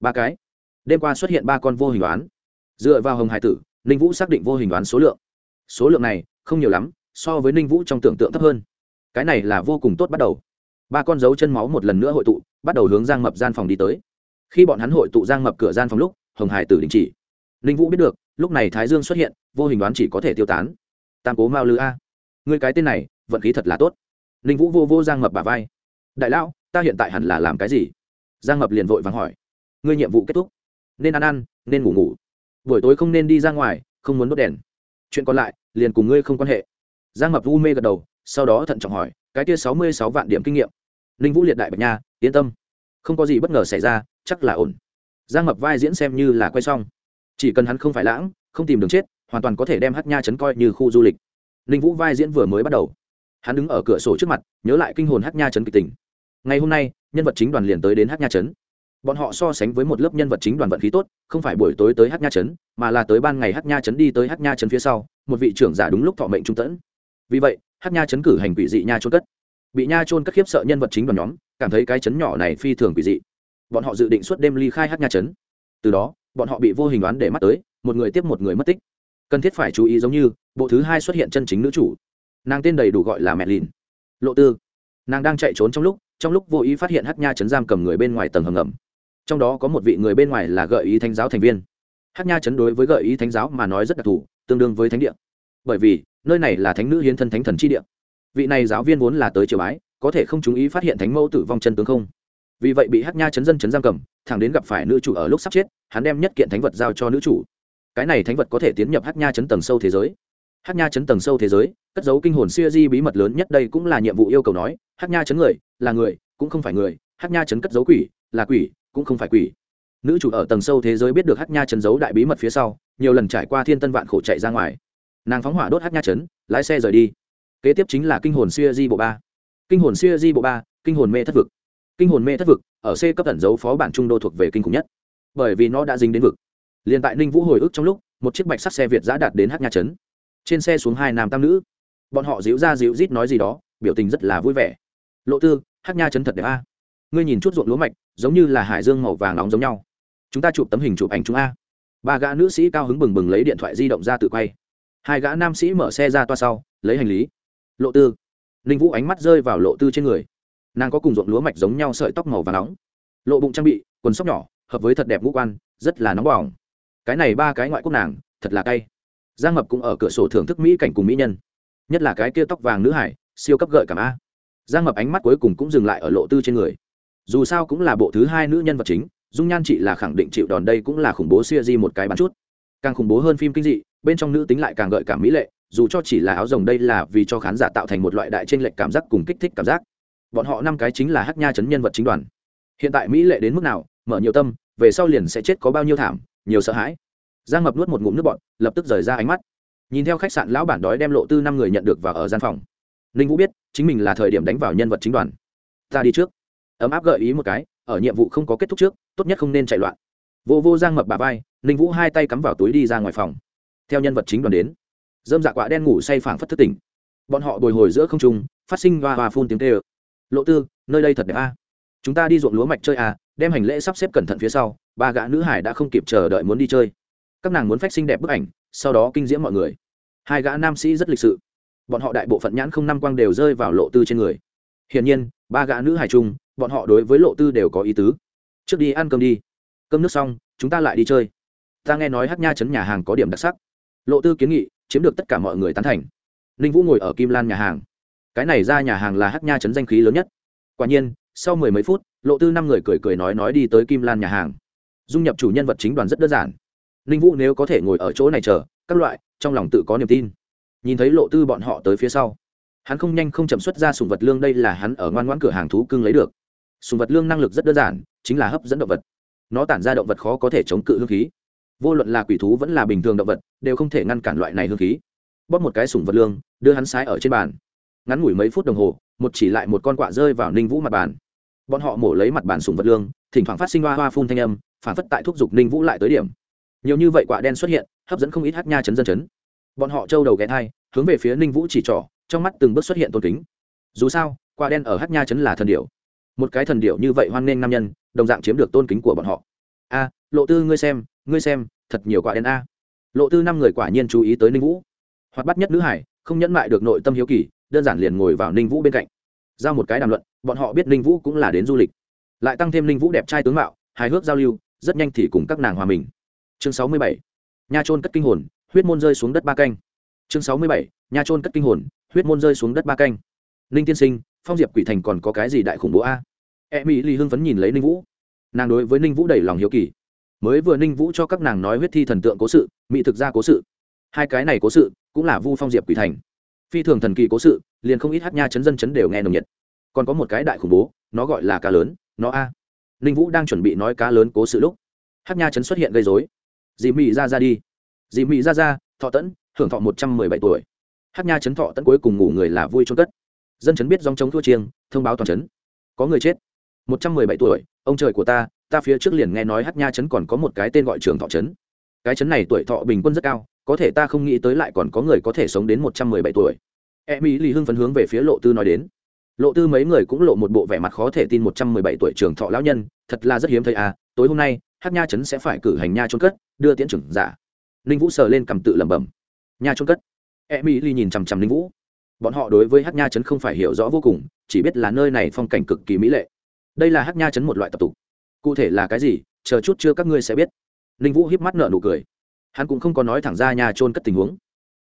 Ba cái. Đêm qua xuất hiện ba con vô hình đoán. Dựa vào hồng hải tử, ninh vũ xác định vô hình đoán số lượng. Số lượng này, không nhiều lắm, so với ninh vũ trong tưởng tượng thấp hơn. Cái này là vô cùng tốt bắt đầu ba con dấu chân máu một lần nữa hội tụ bắt đầu hướng giang mập gian phòng đi tới khi bọn hắn hội tụ giang mập cửa gian phòng lúc hồng hải tử đình chỉ ninh vũ biết được lúc này thái dương xuất hiện vô hình đoán chỉ có thể tiêu tán tam cố mao lư a người cái tên này vận khí thật là tốt ninh vũ vô vô giang mập bà vai đại lão ta hiện tại hẳn là làm cái gì giang mập liền vội vàng hỏi ngươi nhiệm vụ kết thúc nên ăn ăn nên ngủ ngủ buổi tối không nên đi ra ngoài không muốn đốt đèn chuyện còn lại liền cùng ngươi không quan hệ giang mập u mê gật đầu sau đó thận trọng hỏi cái kia sáu mươi sáu vạn điểm kinh nghiệm. Ninh vũ liệt đại bạch nha, yên tâm. Không có gì bất ngờ xảy ra, chắc là ổn. Giang mập vai diễn xem như là quay xong. Chỉ cần hắn không phải lãng, không tìm đường chết, hoàn toàn có thể đem hát nha chấn coi như khu du lịch. Ninh vũ vai diễn vừa mới bắt đầu. Hắn đứng ở cửa sổ trước mặt, nhớ lại kinh hồn hát nha chấn kịch tình. Ngày hôm nay, nhân vật chính đoàn liền tới đến hát nha chấn bọn họ so sánh với một lớp nhân vật chính đoàn vận khí tốt, không phải buổi tối tới hát nha trấn, mà là tới ban ngày hát nha trấn đi tới hát nha trấn phía sau, một vị trưởng giả đúng lúc thọ mệnh trung tẫn. Vì vậy hát nha chấn cử hành quỷ dị nha trôn cất. Bị nha trôn cất khiếp sợ nhân vật chính đoàn nhóm cảm thấy cái chấn nhỏ này phi thường quỷ dị. Bọn họ dự định suốt đêm ly khai hát nha chấn, từ đó bọn họ bị vô hình đoán để mắt tới một người tiếp một người mất tích. Cần thiết phải chú ý giống như bộ thứ hai xuất hiện chân chính nữ chủ. Nàng tên đầy đủ gọi là mẹ lìn lộ tư. Nàng đang chạy trốn trong lúc trong lúc vô ý phát hiện hát nha chấn giam cầm người bên ngoài tầng hầm ngầm. Trong đó có một vị người bên ngoài là gợi ý thánh giáo thành viên. Hát nha chấn đối với gợi ý thánh giáo mà nói rất đặc thù tương đương với thánh địa. Bởi vì nơi này là thánh nữ hiến thân thánh thần chi địa. Vị này giáo viên vốn là tới triều bái, có thể không chú ý phát hiện thánh mẫu tử vong chân tướng không? Vì vậy bị hát nha chấn dân chấn giam cầm, thẳng đến gặp phải nữ chủ ở lúc sắp chết, hắn đem nhất kiện thánh vật giao cho nữ chủ. Cái này thánh vật có thể tiến nhập hát nha chấn tầng sâu thế giới. Hát nha chấn tầng sâu thế giới, cất giấu kinh hồn siêu di bí mật lớn nhất đây cũng là nhiệm vụ yêu cầu nói hát nha chấn người, là người, cũng không phải người hát nha chấn cất giấu quỷ, là quỷ, cũng không phải quỷ. Nữ chủ ở tầng sâu thế giới biết được hát nha chấn giấu đại bí mật phía sau, nhiều lần trải qua thiên tân vạn khổ chạy ra ngoài nàng phóng hỏa đốt hát nha chấn lái xe rời đi. Kế tiếp chính là kinh hồn xuya di bộ ba. Kinh hồn xuya di bộ ba, kinh hồn mê thất vực. Kinh hồn mê thất vực, ở c cấp tẩn dấu phó bản trung đô thuộc về kinh khủng nhất. Bởi vì nó đã dính đến vực. Liền tại ninh vũ hồi ức trong lúc, một chiếc bạch sắt xe việt giã đạt đến hát nha trấn. Trên xe xuống hai nam tam nữ. Bọn họ díu ra díu rít nói gì đó, biểu tình rất là vui vẻ. Lộ tư, hát nha trấn thật đẹp a. Ngươi nhìn chút ruộng lúa mạch, giống như là hải dương màu vàng nóng giống nhau. Chúng ta chụp tấm hình chụp ảnh chúng a. Ba gã nữ sĩ cao hứng bừng bừng lấy điện thoại di động ra tự quay hai gã nam sĩ mở xe ra toa sau, lấy hành lý. Lộ tư. Ninh vũ ánh mắt rơi vào lộ tư trên người. Nàng có cùng ruộng lúa mạch giống nhau sợi tóc màu và nóng. Lộ bụng trang bị, quần sóc nhỏ, hợp với thật đẹp ngũ quan, rất là nóng bỏng. Cái này ba cái ngoại quốc nàng, thật là cay. Giang mập cũng ở cửa sổ thưởng thức mỹ cảnh cùng mỹ nhân. Nhất là cái kia tóc vàng nữ hải, siêu cấp gợi cảm a. Giang mập ánh mắt cuối cùng cũng dừng lại ở lộ tư trên người. Dù sao cũng là bộ thứ hai nữ nhân vật chính, dung nhan chị là khẳng định chịu đòn đây cũng là khủng bố siêu di một cái bắn chút. Càng khủng bố hơn phim kinh dị bên trong nữ tính lại càng gợi cảm mỹ lệ, dù cho chỉ là áo rồng đây là vì cho khán giả tạo thành một loại đại tranh lệch cảm giác cùng kích thích cảm giác. Bọn họ năm cái chính là hát nha chấn nhân vật chính đoàn. Hiện tại mỹ lệ đến mức nào, mở nhiều tâm, về sau liền sẽ chết có bao nhiêu thảm, nhiều sợ hãi. Giang mập nuốt một ngụm nước bọt, lập tức rời ra ánh mắt. Nhìn theo khách sạn lão bản đói đem lộ tư năm người nhận được và ở gian phòng. Ninh vũ biết, chính mình là thời điểm đánh vào nhân vật chính đoàn. Ta đi trước. Ấm áp gợi ý một cái, ở nhiệm vụ không có kết thúc trước, tốt nhất không nên chạy loạn. Vô vô giang mập bà vai, ninh vũ hai tay cắm vào túi đi ra ngoài phòng theo nhân vật chính đoàn đến. Dơm dạ quạ đen ngủ say phảng phất thất tỉnh. Bọn họ bồi hồi giữa không trung, phát sinh hoa hoa phun tiếng tê ơ lộ tư, nơi đây thật đẹp a. Chúng ta đi ruộng lúa mạch chơi à? đem hành lễ sắp xếp cẩn thận phía sau, ba gã nữ hải đã không kịp chờ đợi muốn đi chơi. Các nàng muốn phách xinh đẹp bức ảnh, sau đó kinh diễm mọi người. Hai gã nam sĩ rất lịch sự. Bọn họ đại bộ phận nhãn không năm quang đều rơi vào lộ tư trên người. Hiển nhiên, ba gã nữ hải chung, bọn họ đối với lộ tư đều có ý tứ. Trước đi ăn cơm đi. Cơm nước xong, chúng ta lại đi chơi. Ta nghe nói hát nha chấn nhà hàng có điểm đặc sắc lộ tư kiến nghị, chiếm được tất cả mọi người tán thành. Ninh vũ ngồi ở kim lan nhà hàng. Cái này ra nhà hàng là hát nha chấn danh khí lớn nhất. Quả nhiên, sau mười mấy phút, lộ tư năm người cười cười nói nói đi tới kim lan nhà hàng. Dung nhập chủ nhân vật chính đoàn rất đơn giản. Ninh vũ nếu có thể ngồi ở chỗ này chờ, các loại, trong lòng tự có niềm tin. Nhìn thấy lộ tư bọn họ tới phía sau, hắn không nhanh không chậm xuất ra sùng vật lương đây là hắn ở ngoan ngoãn cửa hàng thú cưng lấy được. Sùng vật lương năng lực rất đơn giản, chính là hấp dẫn động vật. Nó tản ra động vật khó có thể chống cự hương khí vô luận là quỷ thú vẫn là bình thường động vật, đều không thể ngăn cản loại này hương khí. Bóp một cái sủng vật lương, đưa hắn sái ở trên bàn. Ngắn ngủi mấy phút đồng hồ, một chỉ lại một con quạ rơi vào ninh vũ mặt bàn. Bọn họ mổ lấy mặt bàn sủng vật lương, thỉnh thoảng phát sinh hoa hoa phun thanh âm, phản phất tại thúc giục ninh vũ lại tới điểm. Nhiều như vậy quạ đen xuất hiện, hấp dẫn không ít hát nha chấn dân chấn. Bọn họ trâu đầu ghé thai, hướng về phía ninh vũ chỉ trỏ, trong mắt từng bước xuất hiện tôn kính. Dù sao, quạ đen ở hát nha chấn là thần điệu một cái thần điệu như vậy hoan nghênh nam nhân, đồng dạng chiếm được tôn kính của bọn họ. A, lộ tư, ngươi xem ngươi xem, thật nhiều quả đen a. Lộ tư năm người quả nhiên chú ý tới ninh vũ. Hoặc bắt nhất nữ hải, không nhẫn mại được nội tâm hiếu kỳ, đơn giản liền ngồi vào ninh vũ bên cạnh. Giao một cái đàm luận, bọn họ biết ninh vũ cũng là đến du lịch. Lại tăng thêm ninh vũ đẹp trai tướng mạo, hài hước giao lưu, rất nhanh thì cùng các nàng hòa mình. Chương sáu mươi bảy, nha trôn cất kinh hồn, huyết môn rơi xuống đất ba canh. Chương sáu mươi bảy, nha trôn cất kinh hồn, huyết môn rơi xuống đất ba canh. Ninh tiên sinh, phong diệp quỷ thành còn có cái gì đại khủng bố a? E mỹ ly hưng phấn nhìn lấy ninh vũ. Nàng đối với ninh vũ đầy lòng hiếu kỳ mới vừa ninh vũ cho các nàng nói huyết thi thần tượng cố sự, mỹ thực ra cố sự. Hai cái này cố sự cũng là vu phong diệp quỷ thành. Phi thường thần kỳ cố sự, liền không ít hát nha chấn dân chấn đều nghe nồng nhiệt. Còn có một cái đại khủng bố, nó gọi là cá lớn, nó a. Ninh vũ đang chuẩn bị nói cá lớn cố sự lúc, hát nha chấn xuất hiện gây dối dì mị ra ra đi. Dì mị ra ra thọ tẫn, hưởng thọ một trăm mười bảy tuổi. Hát nha chấn thọ tẫn cuối cùng ngủ người là vui trôn cất. Dân chấn biết dòng chống thua chiêng, thông báo toàn chấn. Có người chết. Một trăm mười bảy tuổi, ông trời của ta ta phía trước liền nghe nói hát nha Trấn còn có một cái tên gọi trường thọ trấn, cái trấn này tuổi thọ bình quân rất cao có thể ta không nghĩ tới lại còn có người có thể sống đến một trăm mười bảy tuổi. E mỹ lì hưng phấn hướng về phía lộ tư nói đến. Lộ tư mấy người cũng lộ một bộ vẻ mặt khó thể tin một trăm mười bảy tuổi trường thọ lão nhân thật là rất hiếm thấy à tối hôm nay hát nha Trấn sẽ phải cử hành nha trôn cất đưa tiễn trưởng giả. Ninh vũ sờ lên cầm tự lẩm bẩm. Nha trôn cất. E mỹ lì nhìn chằm chằm ninh vũ. Bọn họ đối với hát nha Trấn không phải hiểu rõ vô cùng chỉ biết là nơi này phong cảnh cực kỳ mỹ lệ. Đây là hát nha Trấn một loại tập tục cụ thể là cái gì, chờ chút chưa các ngươi sẽ biết. Ninh vũ hiếp mắt nợ nụ cười. Hắn cũng không có nói thẳng ra nhà trôn cất tình huống.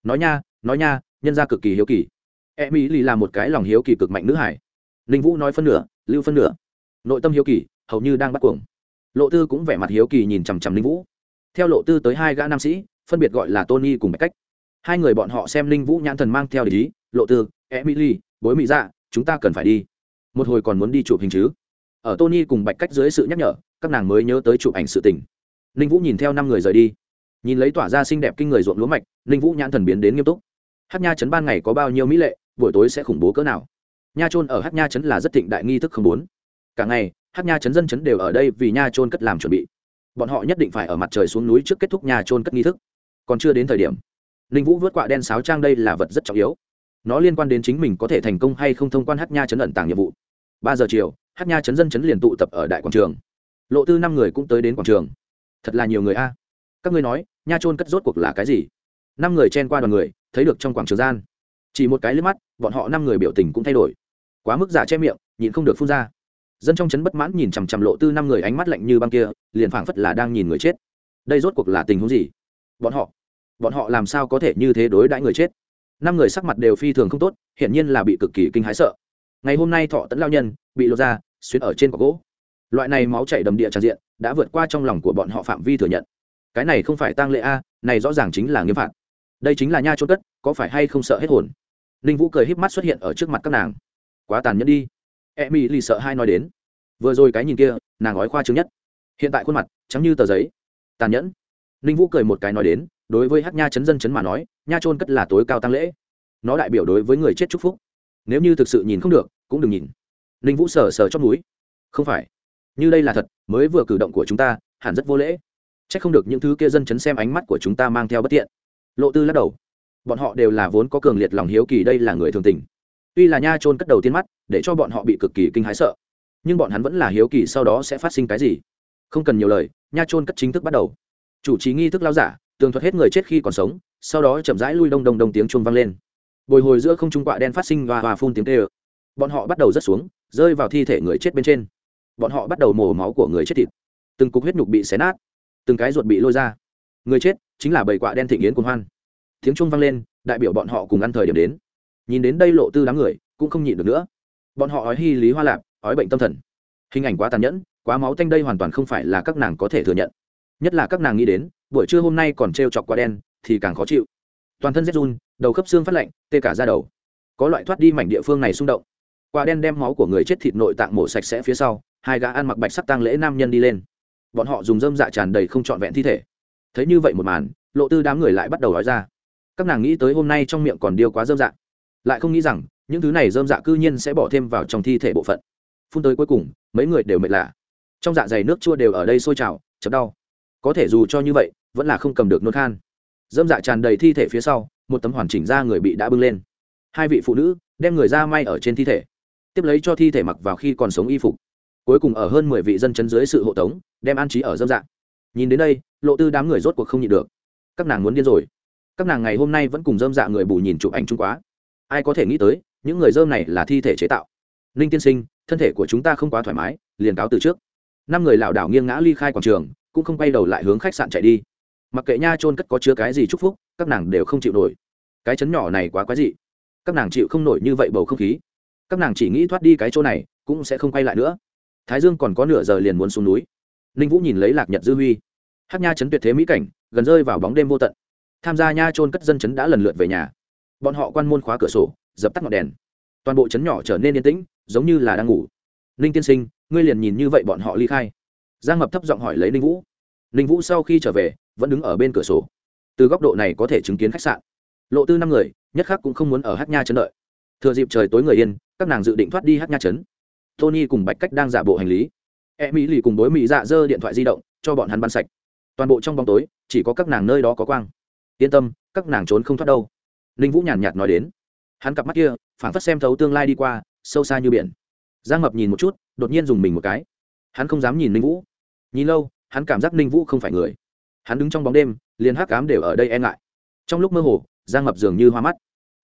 Nói nha nói nha, nhân ra cực kỳ hiếu kỳ. E mỹ lì là một cái lòng hiếu kỳ cực mạnh nữ hải. Ninh vũ nói phân nửa, lưu phân nửa. Nội tâm hiếu kỳ, hầu như đang bắt cuồng. Lộ tư cũng vẻ mặt hiếu kỳ nhìn chằm chằm ninh vũ. Theo lộ tư tới hai gã nam sĩ, phân biệt gọi là tony cùng bạch cách. Hai người bọn họ xem ninh vũ nhãn thần mang theo để ý, lộ tư e mỹ lì, bối mỹ dạ chúng ta cần phải đi. Một hồi còn muốn đi chụp hình chứ? Ở tony cùng bạch cách dưới sự nhắc nhở, các nàng mới nhớ tới chụp ảnh sự tình. Ninh vũ nhìn theo năm người rời đi. Nhìn lấy tỏa ra xinh đẹp kinh người ruộng lúa mạch, ninh vũ nhãn thần biến đến nghiêm túc. Hát nha chấn ban ngày có bao nhiêu mỹ lệ, buổi tối sẽ khủng bố cỡ nào? Nha trôn ở hát nha chấn là rất thịnh đại nghi thức không bốn cả ngày, hát nha chấn dân chấn đều ở đây vì nha trôn cất làm chuẩn bị. Bọn họ nhất định phải ở mặt trời xuống núi trước kết thúc nha trôn cất nghi thức. Còn chưa đến thời điểm, ninh vũ vớt quạ đen sáo trang đây là vật rất trọng yếu. Nó liên quan đến chính mình có thể thành công hay không thông quan hát nha chấn ẩn tàng nhiệm vụ. Ba giờ chiều hát nha chấn dân chấn liền tụ tập ở đại quảng trường. Lộ tư năm người cũng tới đến quảng trường. Thật là nhiều người a. Các ngươi nói, nha trôn cất rốt cuộc là cái gì? Năm người chen qua đoàn người, thấy được trong quảng trường gian. Chỉ một cái liếc mắt, bọn họ năm người biểu tình cũng thay đổi. Quá mức giả che miệng nhìn không được phun ra. Dân trong chấn bất mãn nhìn chằm chằm lộ tư năm người ánh mắt lạnh như băng kia, liền phảng phất là đang nhìn người chết. Đây rốt cuộc là tình huống gì? Bọn họ bọn họ làm sao có thể như thế đối đãi người chết? Năm người sắc mặt đều phi thường không tốt, hiển nhiên là bị cực kỳ kinh hãi sợ ngày hôm nay thọ tấn lao nhân, bị lột ra xuyên ở trên quả gỗ. Loại này máu chảy đầm địa tràn diện, đã vượt qua trong lòng của bọn họ phạm vi thừa nhận. Cái này không phải tăng lệ a, này rõ ràng chính là nghiêm phạt. Đây chính là nha trôn cất, có phải hay không sợ hết hồn? Ninh vũ cười híp mắt xuất hiện ở trước mặt các nàng. Quá tàn nhẫn đi. E mi lì sợ hai nói đến. Vừa rồi cái nhìn kia, nàng nói khoa trương nhất. Hiện tại khuôn mặt, trắng như tờ giấy. Tàn nhẫn. Ninh vũ cười một cái nói đến, đối với hát nha chấn dân chấn mà nói, nha trôn cất là tối cao tăng lễ. Nó đại biểu đối với người chết chúc phúc nếu như thực sự nhìn không được, cũng đừng nhìn. Ninh vũ sờ sờ chót núi không phải. Như đây là thật, mới vừa cử động của chúng ta, hẳn rất vô lễ. C h ắ c không được những thứ kia dân chấn xem ánh mắt của chúng ta mang theo bất tiện. Lộ tư lắc đầu. Bọn họ đều là vốn có cường liệt lòng hiếu kỳ, đây là người thường tình. Tuy là nha trôn cất đầu tiên mắt, để cho bọn họ bị cực kỳ kinh hái sợ. Nhưng bọn hắn vẫn là hiếu kỳ, sau đó sẽ phát sinh cái gì? Không cần nhiều lời, nha trôn cất chính thức bắt đầu. Chủ trì nghi thức lao giả, tường thuật hết người chết khi còn sống, sau đó chậm rãi lui đông đông đông tiếng chuông vang lên bồi hồi giữa không trung quạ đen phát sinh và hòa phun tiếng tê ơ bọn họ bắt đầu rớt xuống, rơi vào thi thể người chết bên trên. Bọn họ bắt đầu mổ máu của người chết thịt. Từng cục huyết nhục bị xé nát, từng cái ruột bị lôi ra. Người chết chính là bầy quạ đen thịnh yến cuồng hoan. Tiếng trung vang lên, đại biểu bọn họ cùng ăn thời điểm đến. Nhìn đến đây lộ tư đám người, cũng không nhịn được nữa. Bọn họ ói hy lý hoa lạp ói bệnh tâm thần. Hình ảnh quá tàn nhẫn, quá máu tanh đây hoàn toàn không phải là các nàng có thể thừa nhận. Nhất là các nàng nghĩ đến, buổi trưa hôm nay còn t r e o chọc quá đen, thì càng khó chịu. Toàn thân rét run đầu khớp xương phát lạnh, tê cả ra đầu. Có loại thoát đi mảnh địa phương này xung động. Quả đen đem máu của người chết thịt nội tạng mổ sạch sẽ phía sau, hai gã ăn mặc bạch sắc tang lễ nam nhân đi lên. Bọn họ dùng dơm dạ tràn đầy không trọn vẹn thi thể. Thấy như vậy một màn, lộ tư đám người lại bắt đầu nói ra. Các nàng nghĩ tới hôm nay trong miệng còn điêu quá dơm dạ. Lại không nghĩ rằng, những thứ này dơm dạ cư nhiên sẽ bỏ thêm vào trong thi thể bộ phận. Phun tới cuối cùng, mấy người đều mệt lạ. Trong dạ dày nước chua đều ở đây sôi trào, chập đau. Có thể dù cho như vậy, vẫn là không cầm được nôn khan. Dâm dạ tràn đầy thi thể phía sau một tấm hoàn chỉnh ra người bị đã bưng lên. Hai vị phụ nữ đem người ra may ở trên thi thể, tiếp lấy cho thi thể mặc vào khi còn sống y phục. Cuối cùng ở hơn mười vị dân chấn dưới sự hộ tống, đem an trí ở dâm dạng. nhìn đến đây, lộ tư đám người rốt cuộc không nhịn được. Các nàng muốn điên rồi. Các nàng ngày hôm nay vẫn cùng dâm dạ người bù nhìn chụp ảnh chung quá. Ai có thể nghĩ tới, những người dơm này là thi thể chế tạo. Ninh tiên sinh, thân thể của chúng ta không quá thoải mái, liền cáo từ trước. Năm người lảo đảo nghiêng ngã ly khai quảng trường, cũng không quay đầu lại hướng khách sạn chạy đi. Mặc kệ nha trôn cất có chứa cái gì chúc phúc các nàng đều không chịu nổi. Cái chấn nhỏ này quá quái dị. Các nàng chịu không nổi như vậy bầu không khí. Các nàng chỉ nghĩ thoát đi cái chỗ này, cũng sẽ không quay lại nữa. Thái dương còn có nửa giờ liền muốn xuống núi. Ninh vũ nhìn lấy lạc nhật dư huy. Hát nha chấn tuyệt thế mỹ cảnh, gần rơi vào bóng đêm vô tận. Tham gia nha trôn cất dân chấn đã lần lượt về nhà. Bọn họ quan môn khóa cửa sổ, dập tắt ngọn đèn. Toàn bộ chấn nhỏ trở nên yên tĩnh, giống như là đang ngủ. Ninh tiên sinh, ngươi liền nhìn như vậy bọn họ ly khai. Giang mập thấp giọng hỏi lấy ninh vũ. Ninh vũ sau khi trở về, vẫn đứng ở bên cửa sổ từ góc độ này có thể chứng kiến khách sạn. Lộ tư năm người, nhất khác cũng không muốn ở hát nha chấn đợi. Thừa dịp trời tối người yên, các nàng dự định thoát đi hát nha chấn tony cùng bạch cách đang giả bộ hành lý. E mỹ lì cùng đối mỹ dạ dơ điện thoại di động, cho bọn hắn bắn sạch. Toàn bộ trong bóng tối, chỉ có các nàng nơi đó có quang. Yên tâm, các nàng trốn không thoát đâu. Ninh vũ nhàn nhạt nói đến. Hắn cặp mắt kia, phảng phất xem thấu tương lai đi qua, sâu xa như biển. Giang mập nhìn một chút, đột nhiên dùng mình một cái. Hắn không dám nhìn ninh vũ. Nhìn lâu, hắn cảm giác ninh vũ không phải người. Hắn đứng trong bóng đêm liền hắc cám đều ở đây e ngại. Trong lúc mơ hồ, giang mập dường như hoa mắt.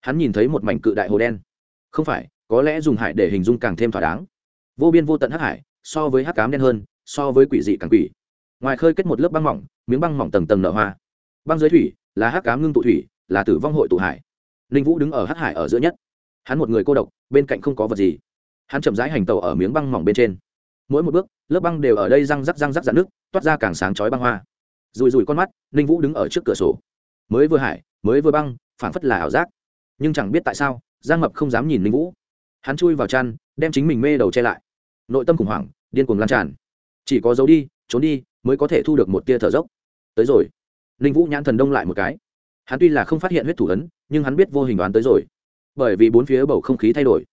Hắn nhìn thấy một mảnh cự đại hồ đen. Không phải, có lẽ dùng hải để hình dung càng thêm thỏa đáng. Vô biên vô tận hắc hải, so với hắc cám đen hơn, so với quỷ dị càng quỷ. Ngoài khơi kết một lớp băng mỏng, miếng băng mỏng tầng tầng nở hoa. Băng dưới thủy, là hắc cám ngưng tụ thủy, là tử vong hội tụ hải. Ninh vũ đứng ở hắc hải ở giữa nhất. Hắn một người cô độc, bên cạnh không có vật gì. Hắn chậm rãi hành tàu ở miếng băng mỏng bên trên. Mỗi một bước, lớp băng đều ở đây răng rắc răng rắc dạn nước, toát ra càng sáng chói băng hoa rùi rùi con mắt, ninh vũ đứng ở trước cửa sổ. Mới vừa hải, mới vừa băng, phảng phất là ảo giác. Nhưng chẳng biết tại sao, giang mập không dám nhìn ninh vũ. Hắn chui vào chăn, đem chính mình mê đầu che lại. Nội tâm khủng hoảng, điên cuồng lan tràn. Chỉ có giấu đi, trốn đi, mới có thể thu được một tia thở dốc. Tới rồi. Ninh vũ nhãn thần đông lại một cái. Hắn tuy là không phát hiện huyết thủ ấn, nhưng hắn biết vô hình đoán tới rồi. Bởi vì bốn phía bầu không khí thay đổi.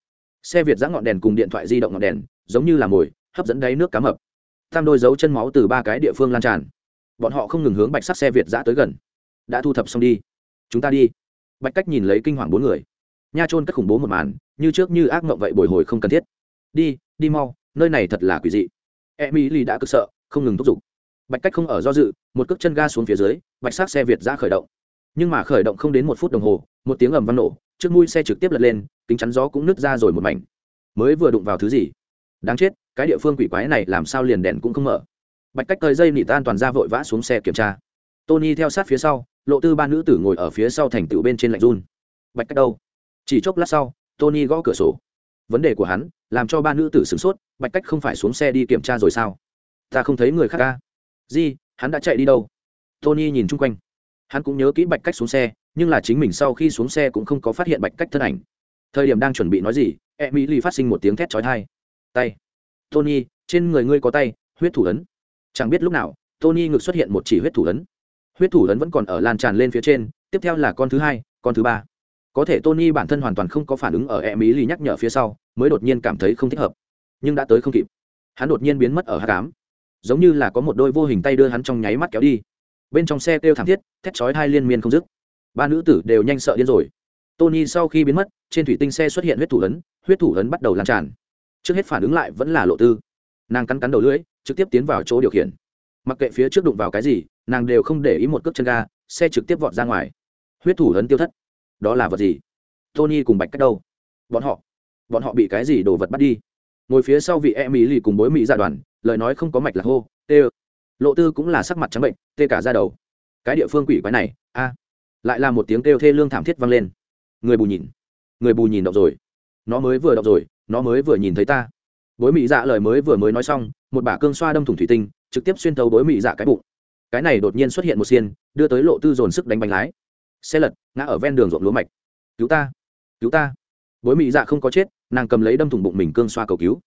Xe việt giã ngọn đèn cùng điện thoại di động ngọn đèn, giống như là mồi, hấp dẫn đáy nước cá mập. Tam đôi dấu chân máu từ ba cái địa phương lan tràn bọn họ không ngừng hướng bạch sắc xe việt giã tới gần đã thu thập xong đi chúng ta đi bạch cách nhìn lấy kinh hoàng bốn người nha trôn cất khủng bố một màn như trước như ác mộng vậy bồi hồi không cần thiết đi đi mau nơi này thật là quỷ dị e mỹ lì đã cực sợ không ngừng thúc giục bạch cách không ở do dự một cước chân ga xuống phía dưới bạch sắc xe việt giã khởi động nhưng mà khởi động không đến một phút đồng hồ một tiếng ầm vang nổ trước mũi xe trực tiếp lật lên kính chắn gió cũng nứt ra rồi một mảnh mới vừa đụng vào thứ gì đáng chết cái địa phương quỷ quái này làm sao liền đèn cũng không mở bạch cách thời dây nị tan toàn ra vội vã xuống xe kiểm tra. Tony theo sát phía sau, lộ tư ba nữ tử ngồi ở phía sau thành tựu bên trên lạnh run. Bạch cách đâu? Chỉ chốc lát sau, tony gõ cửa sổ. Vấn đề của hắn, làm cho ba nữ tử sửng sốt, bạch cách không phải xuống xe đi kiểm tra rồi sao? Ta không thấy người khác à? ca di hắn đã chạy đi đâu? Tony nhìn chung quanh. Hắn cũng nhớ kỹ bạch cách xuống xe, nhưng là chính mình sau khi xuống xe cũng không có phát hiện bạch cách thân ảnh. Thời điểm đang chuẩn bị nói gì e mỹ lì phát sinh một tiếng thét trói thai tay. Tony, trên người ngươi có tay, huyết thủ ấn chẳng biết lúc nào, tony ngực xuất hiện một chỉ huyết thủ ấn. Huyết thủ ấn vẫn còn ở lan tràn lên phía trên, tiếp theo là con thứ hai, con thứ ba. Có thể tony bản thân hoàn toàn không có phản ứng ở e mỹ lì nhắc nhở phía sau, mới đột nhiên cảm thấy không thích hợp. Nhưng đã tới không kịp. Hắn đột nhiên biến mất ở h tám giống như là có một đôi vô hình tay đưa hắn trong nháy mắt kéo đi. Bên trong xe kêu thảm thiết, thét chói hai liên miên không dứt. Ba nữ tử đều nhanh sợ điên rồi. Tony sau khi biến mất, trên thủy tinh xe xuất hiện huyết thủ ấn, huyết thủ ấn bắt đầu lan tràn. Trước hết phản ứng lại vẫn là lộ tư. Nàng cắn cắn đầu lưỡi trực tiếp tiến vào chỗ điều khiển. Mặc kệ phía trước đụng vào cái gì, nàng đều không để ý một cước chân ga, xe trực tiếp vọt ra ngoài. Huyết thủ ấn tiêu thất. Đó là vật gì? Tony cùng bạch cách đâu? Bọn họ. Bọn họ bị cái gì đồ vật bắt đi? Ngồi phía sau vị e mỹ lì cùng bối mỹ ra đoàn, lời nói không có mạch là hô, tê lộ tư cũng là sắc mặt trắng bệnh, tê cả ra đầu. Cái địa phương quỷ quái này, a. Lại là một tiếng kêu thê lương thảm thiết vang lên. Người bù nhìn. Người bù nhìn đọc rồi. Nó mới vừa đọc rồi, nó mới vừa nhìn thấy ta bối mỹ dạ lời mới vừa mới nói xong, một bả cương xoa đâm thủng thủy tinh, trực tiếp xuyên thấu bối mỹ dạ cái bụng. Cái này đột nhiên xuất hiện một xiên, đưa tới lộ tư dồn sức đánh bánh lái. Xe lật, ngã ở ven đường ruộng lúa mạch. Cứu ta cứu ta. Bối mỹ dạ không có chết, nàng cầm lấy đâm thủng bụng mình cương xoa cầu cứu.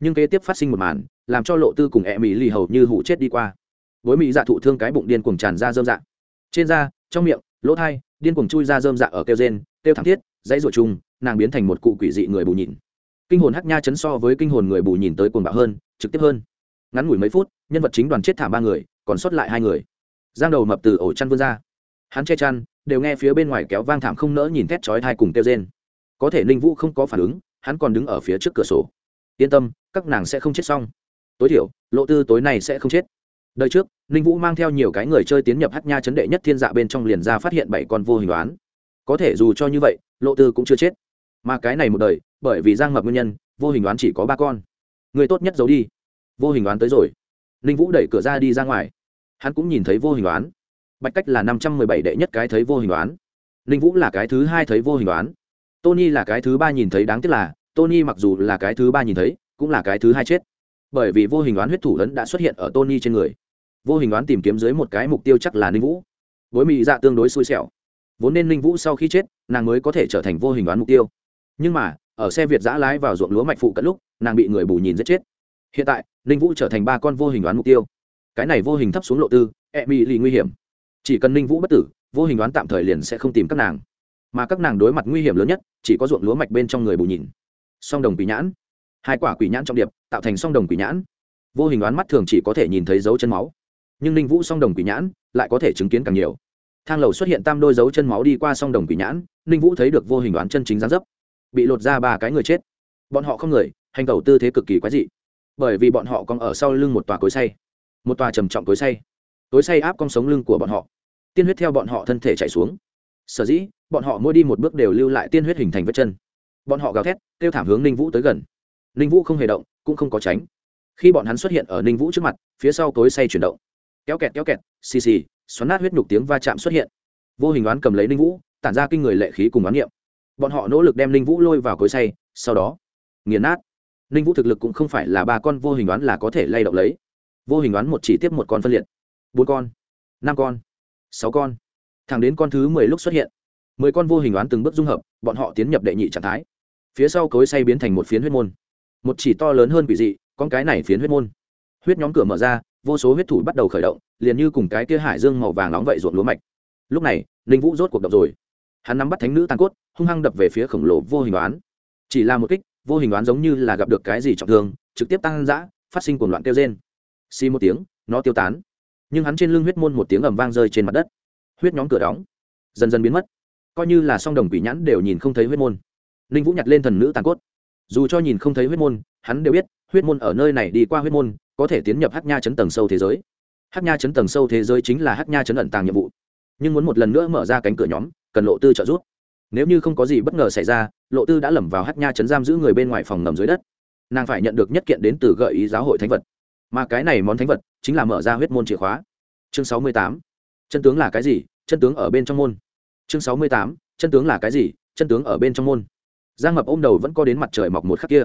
Nhưng kế tiếp phát sinh một màn, làm cho lộ tư cùng e mỹ lì hầu như hụ chết đi qua. Bối mỹ dạ thụ thương cái bụng điên cuồng tràn ra dơm dạ. Trên da, trong miệng, lỗ thai, điên cuồng chui ra dơm dạ ở kêu gen kêu thảm thiết, dãy ruột chung nàng biến thành một cụ quỷ dị người bù nhịn kinh hồn hắc nha chấn so với kinh hồn người bù nhìn tới cuồng bạo hơn, trực tiếp hơn. Ngắn ngủi mấy phút, nhân vật chính đoàn chết thảm ba người, còn sót lại hai người. Giang đầu mập từ ổ chăn vươn ra. Hắn che chăn, đều nghe phía bên ngoài kéo vang thảm không nỡ nhìn thét chói thai cùng kêu rên. Có thể ninh vũ không có phản ứng, hắn còn đứng ở phía trước cửa sổ. Yên tâm, các nàng sẽ không chết xong. Tối thiểu, lộ tư tối nay sẽ không chết. Đời trước, ninh vũ mang theo nhiều cái người chơi tiến nhập hát nha chấn đệ nhất thiên dạ bên trong liền ra phát hiện bảy con vô hình đoán. Có thể dù cho như vậy, lộ tư cũng chưa chết mà cái này một đời, bởi vì giang mập nguyên nhân, vô hình đoán chỉ có ba con. Người tốt nhất giấu đi. Vô hình đoán tới rồi. Ninh vũ đẩy cửa ra đi ra ngoài. Hắn cũng nhìn thấy vô hình đoán. Bạch cách là năm trăm mười bảy đệ nhất cái thấy vô hình đoán. Ninh vũ là cái thứ hai thấy vô hình đoán. Tony là cái thứ ba nhìn thấy đáng tiếc là, tony mặc dù là cái thứ ba nhìn thấy, cũng là cái thứ hai chết. Bởi vì vô hình đoán huyết thủ lớn đã xuất hiện ở tony trên người. Vô hình đoán tìm kiếm dưới một cái mục tiêu chắc là ninh vũ. Bối mỹ dạ tương đối xui xẻo. Vốn nên ninh vũ sau khi chết, nàng mới có thể trở thành vô hình đoán mục tiêu nhưng mà, ở xe việt giã lái vào ruộng lúa mạch phụ cận lúc, nàng bị người bù nhìn giết chết. Hiện tại, ninh vũ trở thành ba con vô hình đoán mục tiêu. Cái này vô hình thấp xuống lộ tư e mỹ lì nguy hiểm. Chỉ cần ninh vũ bất tử, vô hình đoán tạm thời liền sẽ không tìm các nàng. Mà các nàng đối mặt nguy hiểm lớn nhất, chỉ có ruộng lúa mạch bên trong người bù nhìn. Song đồng quỷ nhãn. Hai quả quỷ nhãn trong điệp, tạo thành song đồng quỷ nhãn. Vô hình đoán mắt thường chỉ có thể nhìn thấy dấu chân máu. Nhưng ninh vũ song đồng quỷ nhãn lại có thể chứng kiến càng nhiều. Thang lầu xuất hiện tam đôi dấu chân máu đi qua song đồng quỷ nhãn, ninh vũ thấy được vô hình đoán chân chính gián dấp bị lột ra ba cái người chết. Bọn họ không người, hành tẩu tư thế cực kỳ quái dị. Bởi vì bọn họ còn ở sau lưng một tòa cối say một tòa trầm trọng cối say cối say áp con sống lưng của bọn họ. Tiên huyết theo bọn họ thân thể chạy xuống. Sở dĩ, bọn họ mỗi đi một bước đều lưu lại tiên huyết hình thành vết chân. Bọn họ gào thét, kêu thảm hướng ninh vũ tới gần. Ninh vũ không hề động, cũng không có tránh. Khi bọn hắn xuất hiện ở ninh vũ trước mặt, phía sau cối say chuyển động. Kéo kẹt kéo kẹt, xì xì, xoắn nát huyết nhục tiếng va chạm xuất hiện. Vô hình đoán cầm lấy ninh vũ, tản ra kinh người lệ khí cùng đoán niệm bọn họ nỗ lực đem ninh vũ lôi vào cối say, sau đó, nghiền nát. Ninh vũ thực lực cũng không phải là ba con, vô hình đoán là có thể lay động lấy. Vô hình đoán một chỉ tiếp một con phân liệt. Bốn con, năm con, sáu con. Thẳng đến con thứ mười lúc xuất hiện, mười con vô hình đoán từng bước dung hợp, bọn họ tiến nhập đệ nhị trạng thái. Phía sau cối say biến thành một phiến huyết môn. Một chỉ to lớn hơn quỷ dị, con cái này phiến huyết môn. Huyết nhóm cửa mở ra, vô số huyết thủ bắt đầu khởi động, liền như cùng cái kia hải dương màu vàng nóng vậy ruột lúa mạch. Lúc này, ninh vũ rốt cuộc động rồi hắn nắm bắt thánh nữ tàn cốt, hung hăng đập về phía khổng lồ vô hình đoán chỉ là một kích, vô hình đoán giống như là gặp được cái gì trọng thương, trực tiếp tăng dã, phát sinh cuồng loạn kêu trên xi một tiếng, nó tiêu tán. Nhưng hắn trên lưng huyết môn một tiếng ầm vang rơi trên mặt đất. Huyết nhóm cửa đóng. Dần dần biến mất. Coi như là song đồng quỷ nhãn đều nhìn không thấy huyết môn. Ninh vũ nhặt lên thần nữ tàn cốt. Dù cho nhìn không thấy huyết môn, hắn đều biết, huyết môn ở nơi này đi qua huyết môn, có thể tiến nhập hát nha chấn tầng sâu thế giới. Hát nha chấn tầng sâu thế giới chính là hát nha chấn ẩn tàng nhiệm vụ. Nhưng muốn một lần nữa mở ra cánh cửa nhóm cần lộ tư trợ giúp. Nếu như không có gì bất ngờ xảy ra, lộ tư đã lầm vào hát nha chấn giam giữ người bên ngoài phòng ngầm dưới đất. Nàng phải nhận được nhất kiện đến từ gợi ý giáo hội thánh vật. Mà cái này món thánh vật chính là mở ra huyết môn chìa khóa. Chương sáu mươi tám. Chân tướng là cái gì? Chân tướng ở bên trong môn. Chương sáu mươi tám. Chân tướng là cái gì? Chân tướng ở bên trong môn. Giang mập ôm đầu vẫn co đến mặt trời mọc một khắc kia.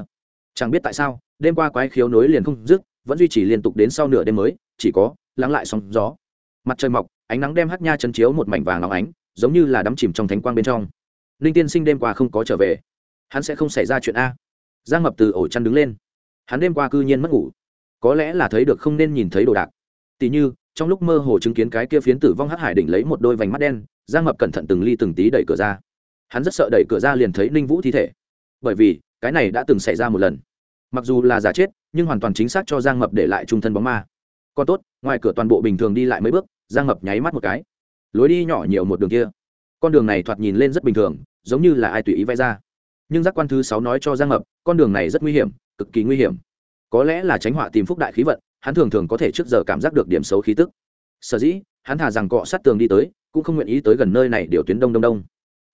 Chẳng biết tại sao, đêm qua quái khiếu nối liền không dứt, vẫn duy trì liên tục đến sau nửa đêm mới, chỉ có lắng lại sóng gió. Mặt trời mọc, ánh nắng đem hát nha chân chiếu một mảnh vàng óng ánh giống như là đắm chìm trong thánh quang bên trong. Ninh tiên sinh đêm qua không có trở về. Hắn sẽ không xảy ra chuyện a. Giang mập từ ổ chăn đứng lên. Hắn đêm qua cư nhiên mất ngủ. Có lẽ là thấy được không nên nhìn thấy đồ đạc. Tỉ như, trong lúc mơ hồ chứng kiến cái kia phiến tử vong hắc hải đỉnh lấy một đôi vành mắt đen, giang mập cẩn thận từng ly từng tí đẩy cửa ra. Hắn rất sợ đẩy cửa ra liền thấy ninh vũ thi thể. Bởi vì, cái này đã từng xảy ra một lần. Mặc dù là giả chết, nhưng hoàn toàn chính xác cho giang mập để lại trung thân bóng ma. Còn tốt, ngoài cửa toàn bộ bình thường đi lại mấy bước, giang mập nháy mắt một cái lối đi nhỏ nhiều một đường kia. Con đường này thoạt nhìn lên rất bình thường, giống như là ai tùy ý vẽ ra. Nhưng giác quan thứ sáu nói cho giang mập, con đường này rất nguy hiểm, cực kỳ nguy hiểm. Có lẽ là tránh họa tìm phúc đại khí vận, hắn thường thường có thể trước giờ cảm giác được điểm xấu khí tức. Sở dĩ, hắn thả rằng cọ sát tường đi tới, cũng không nguyện ý tới gần nơi này điều tuyến đông đông đông.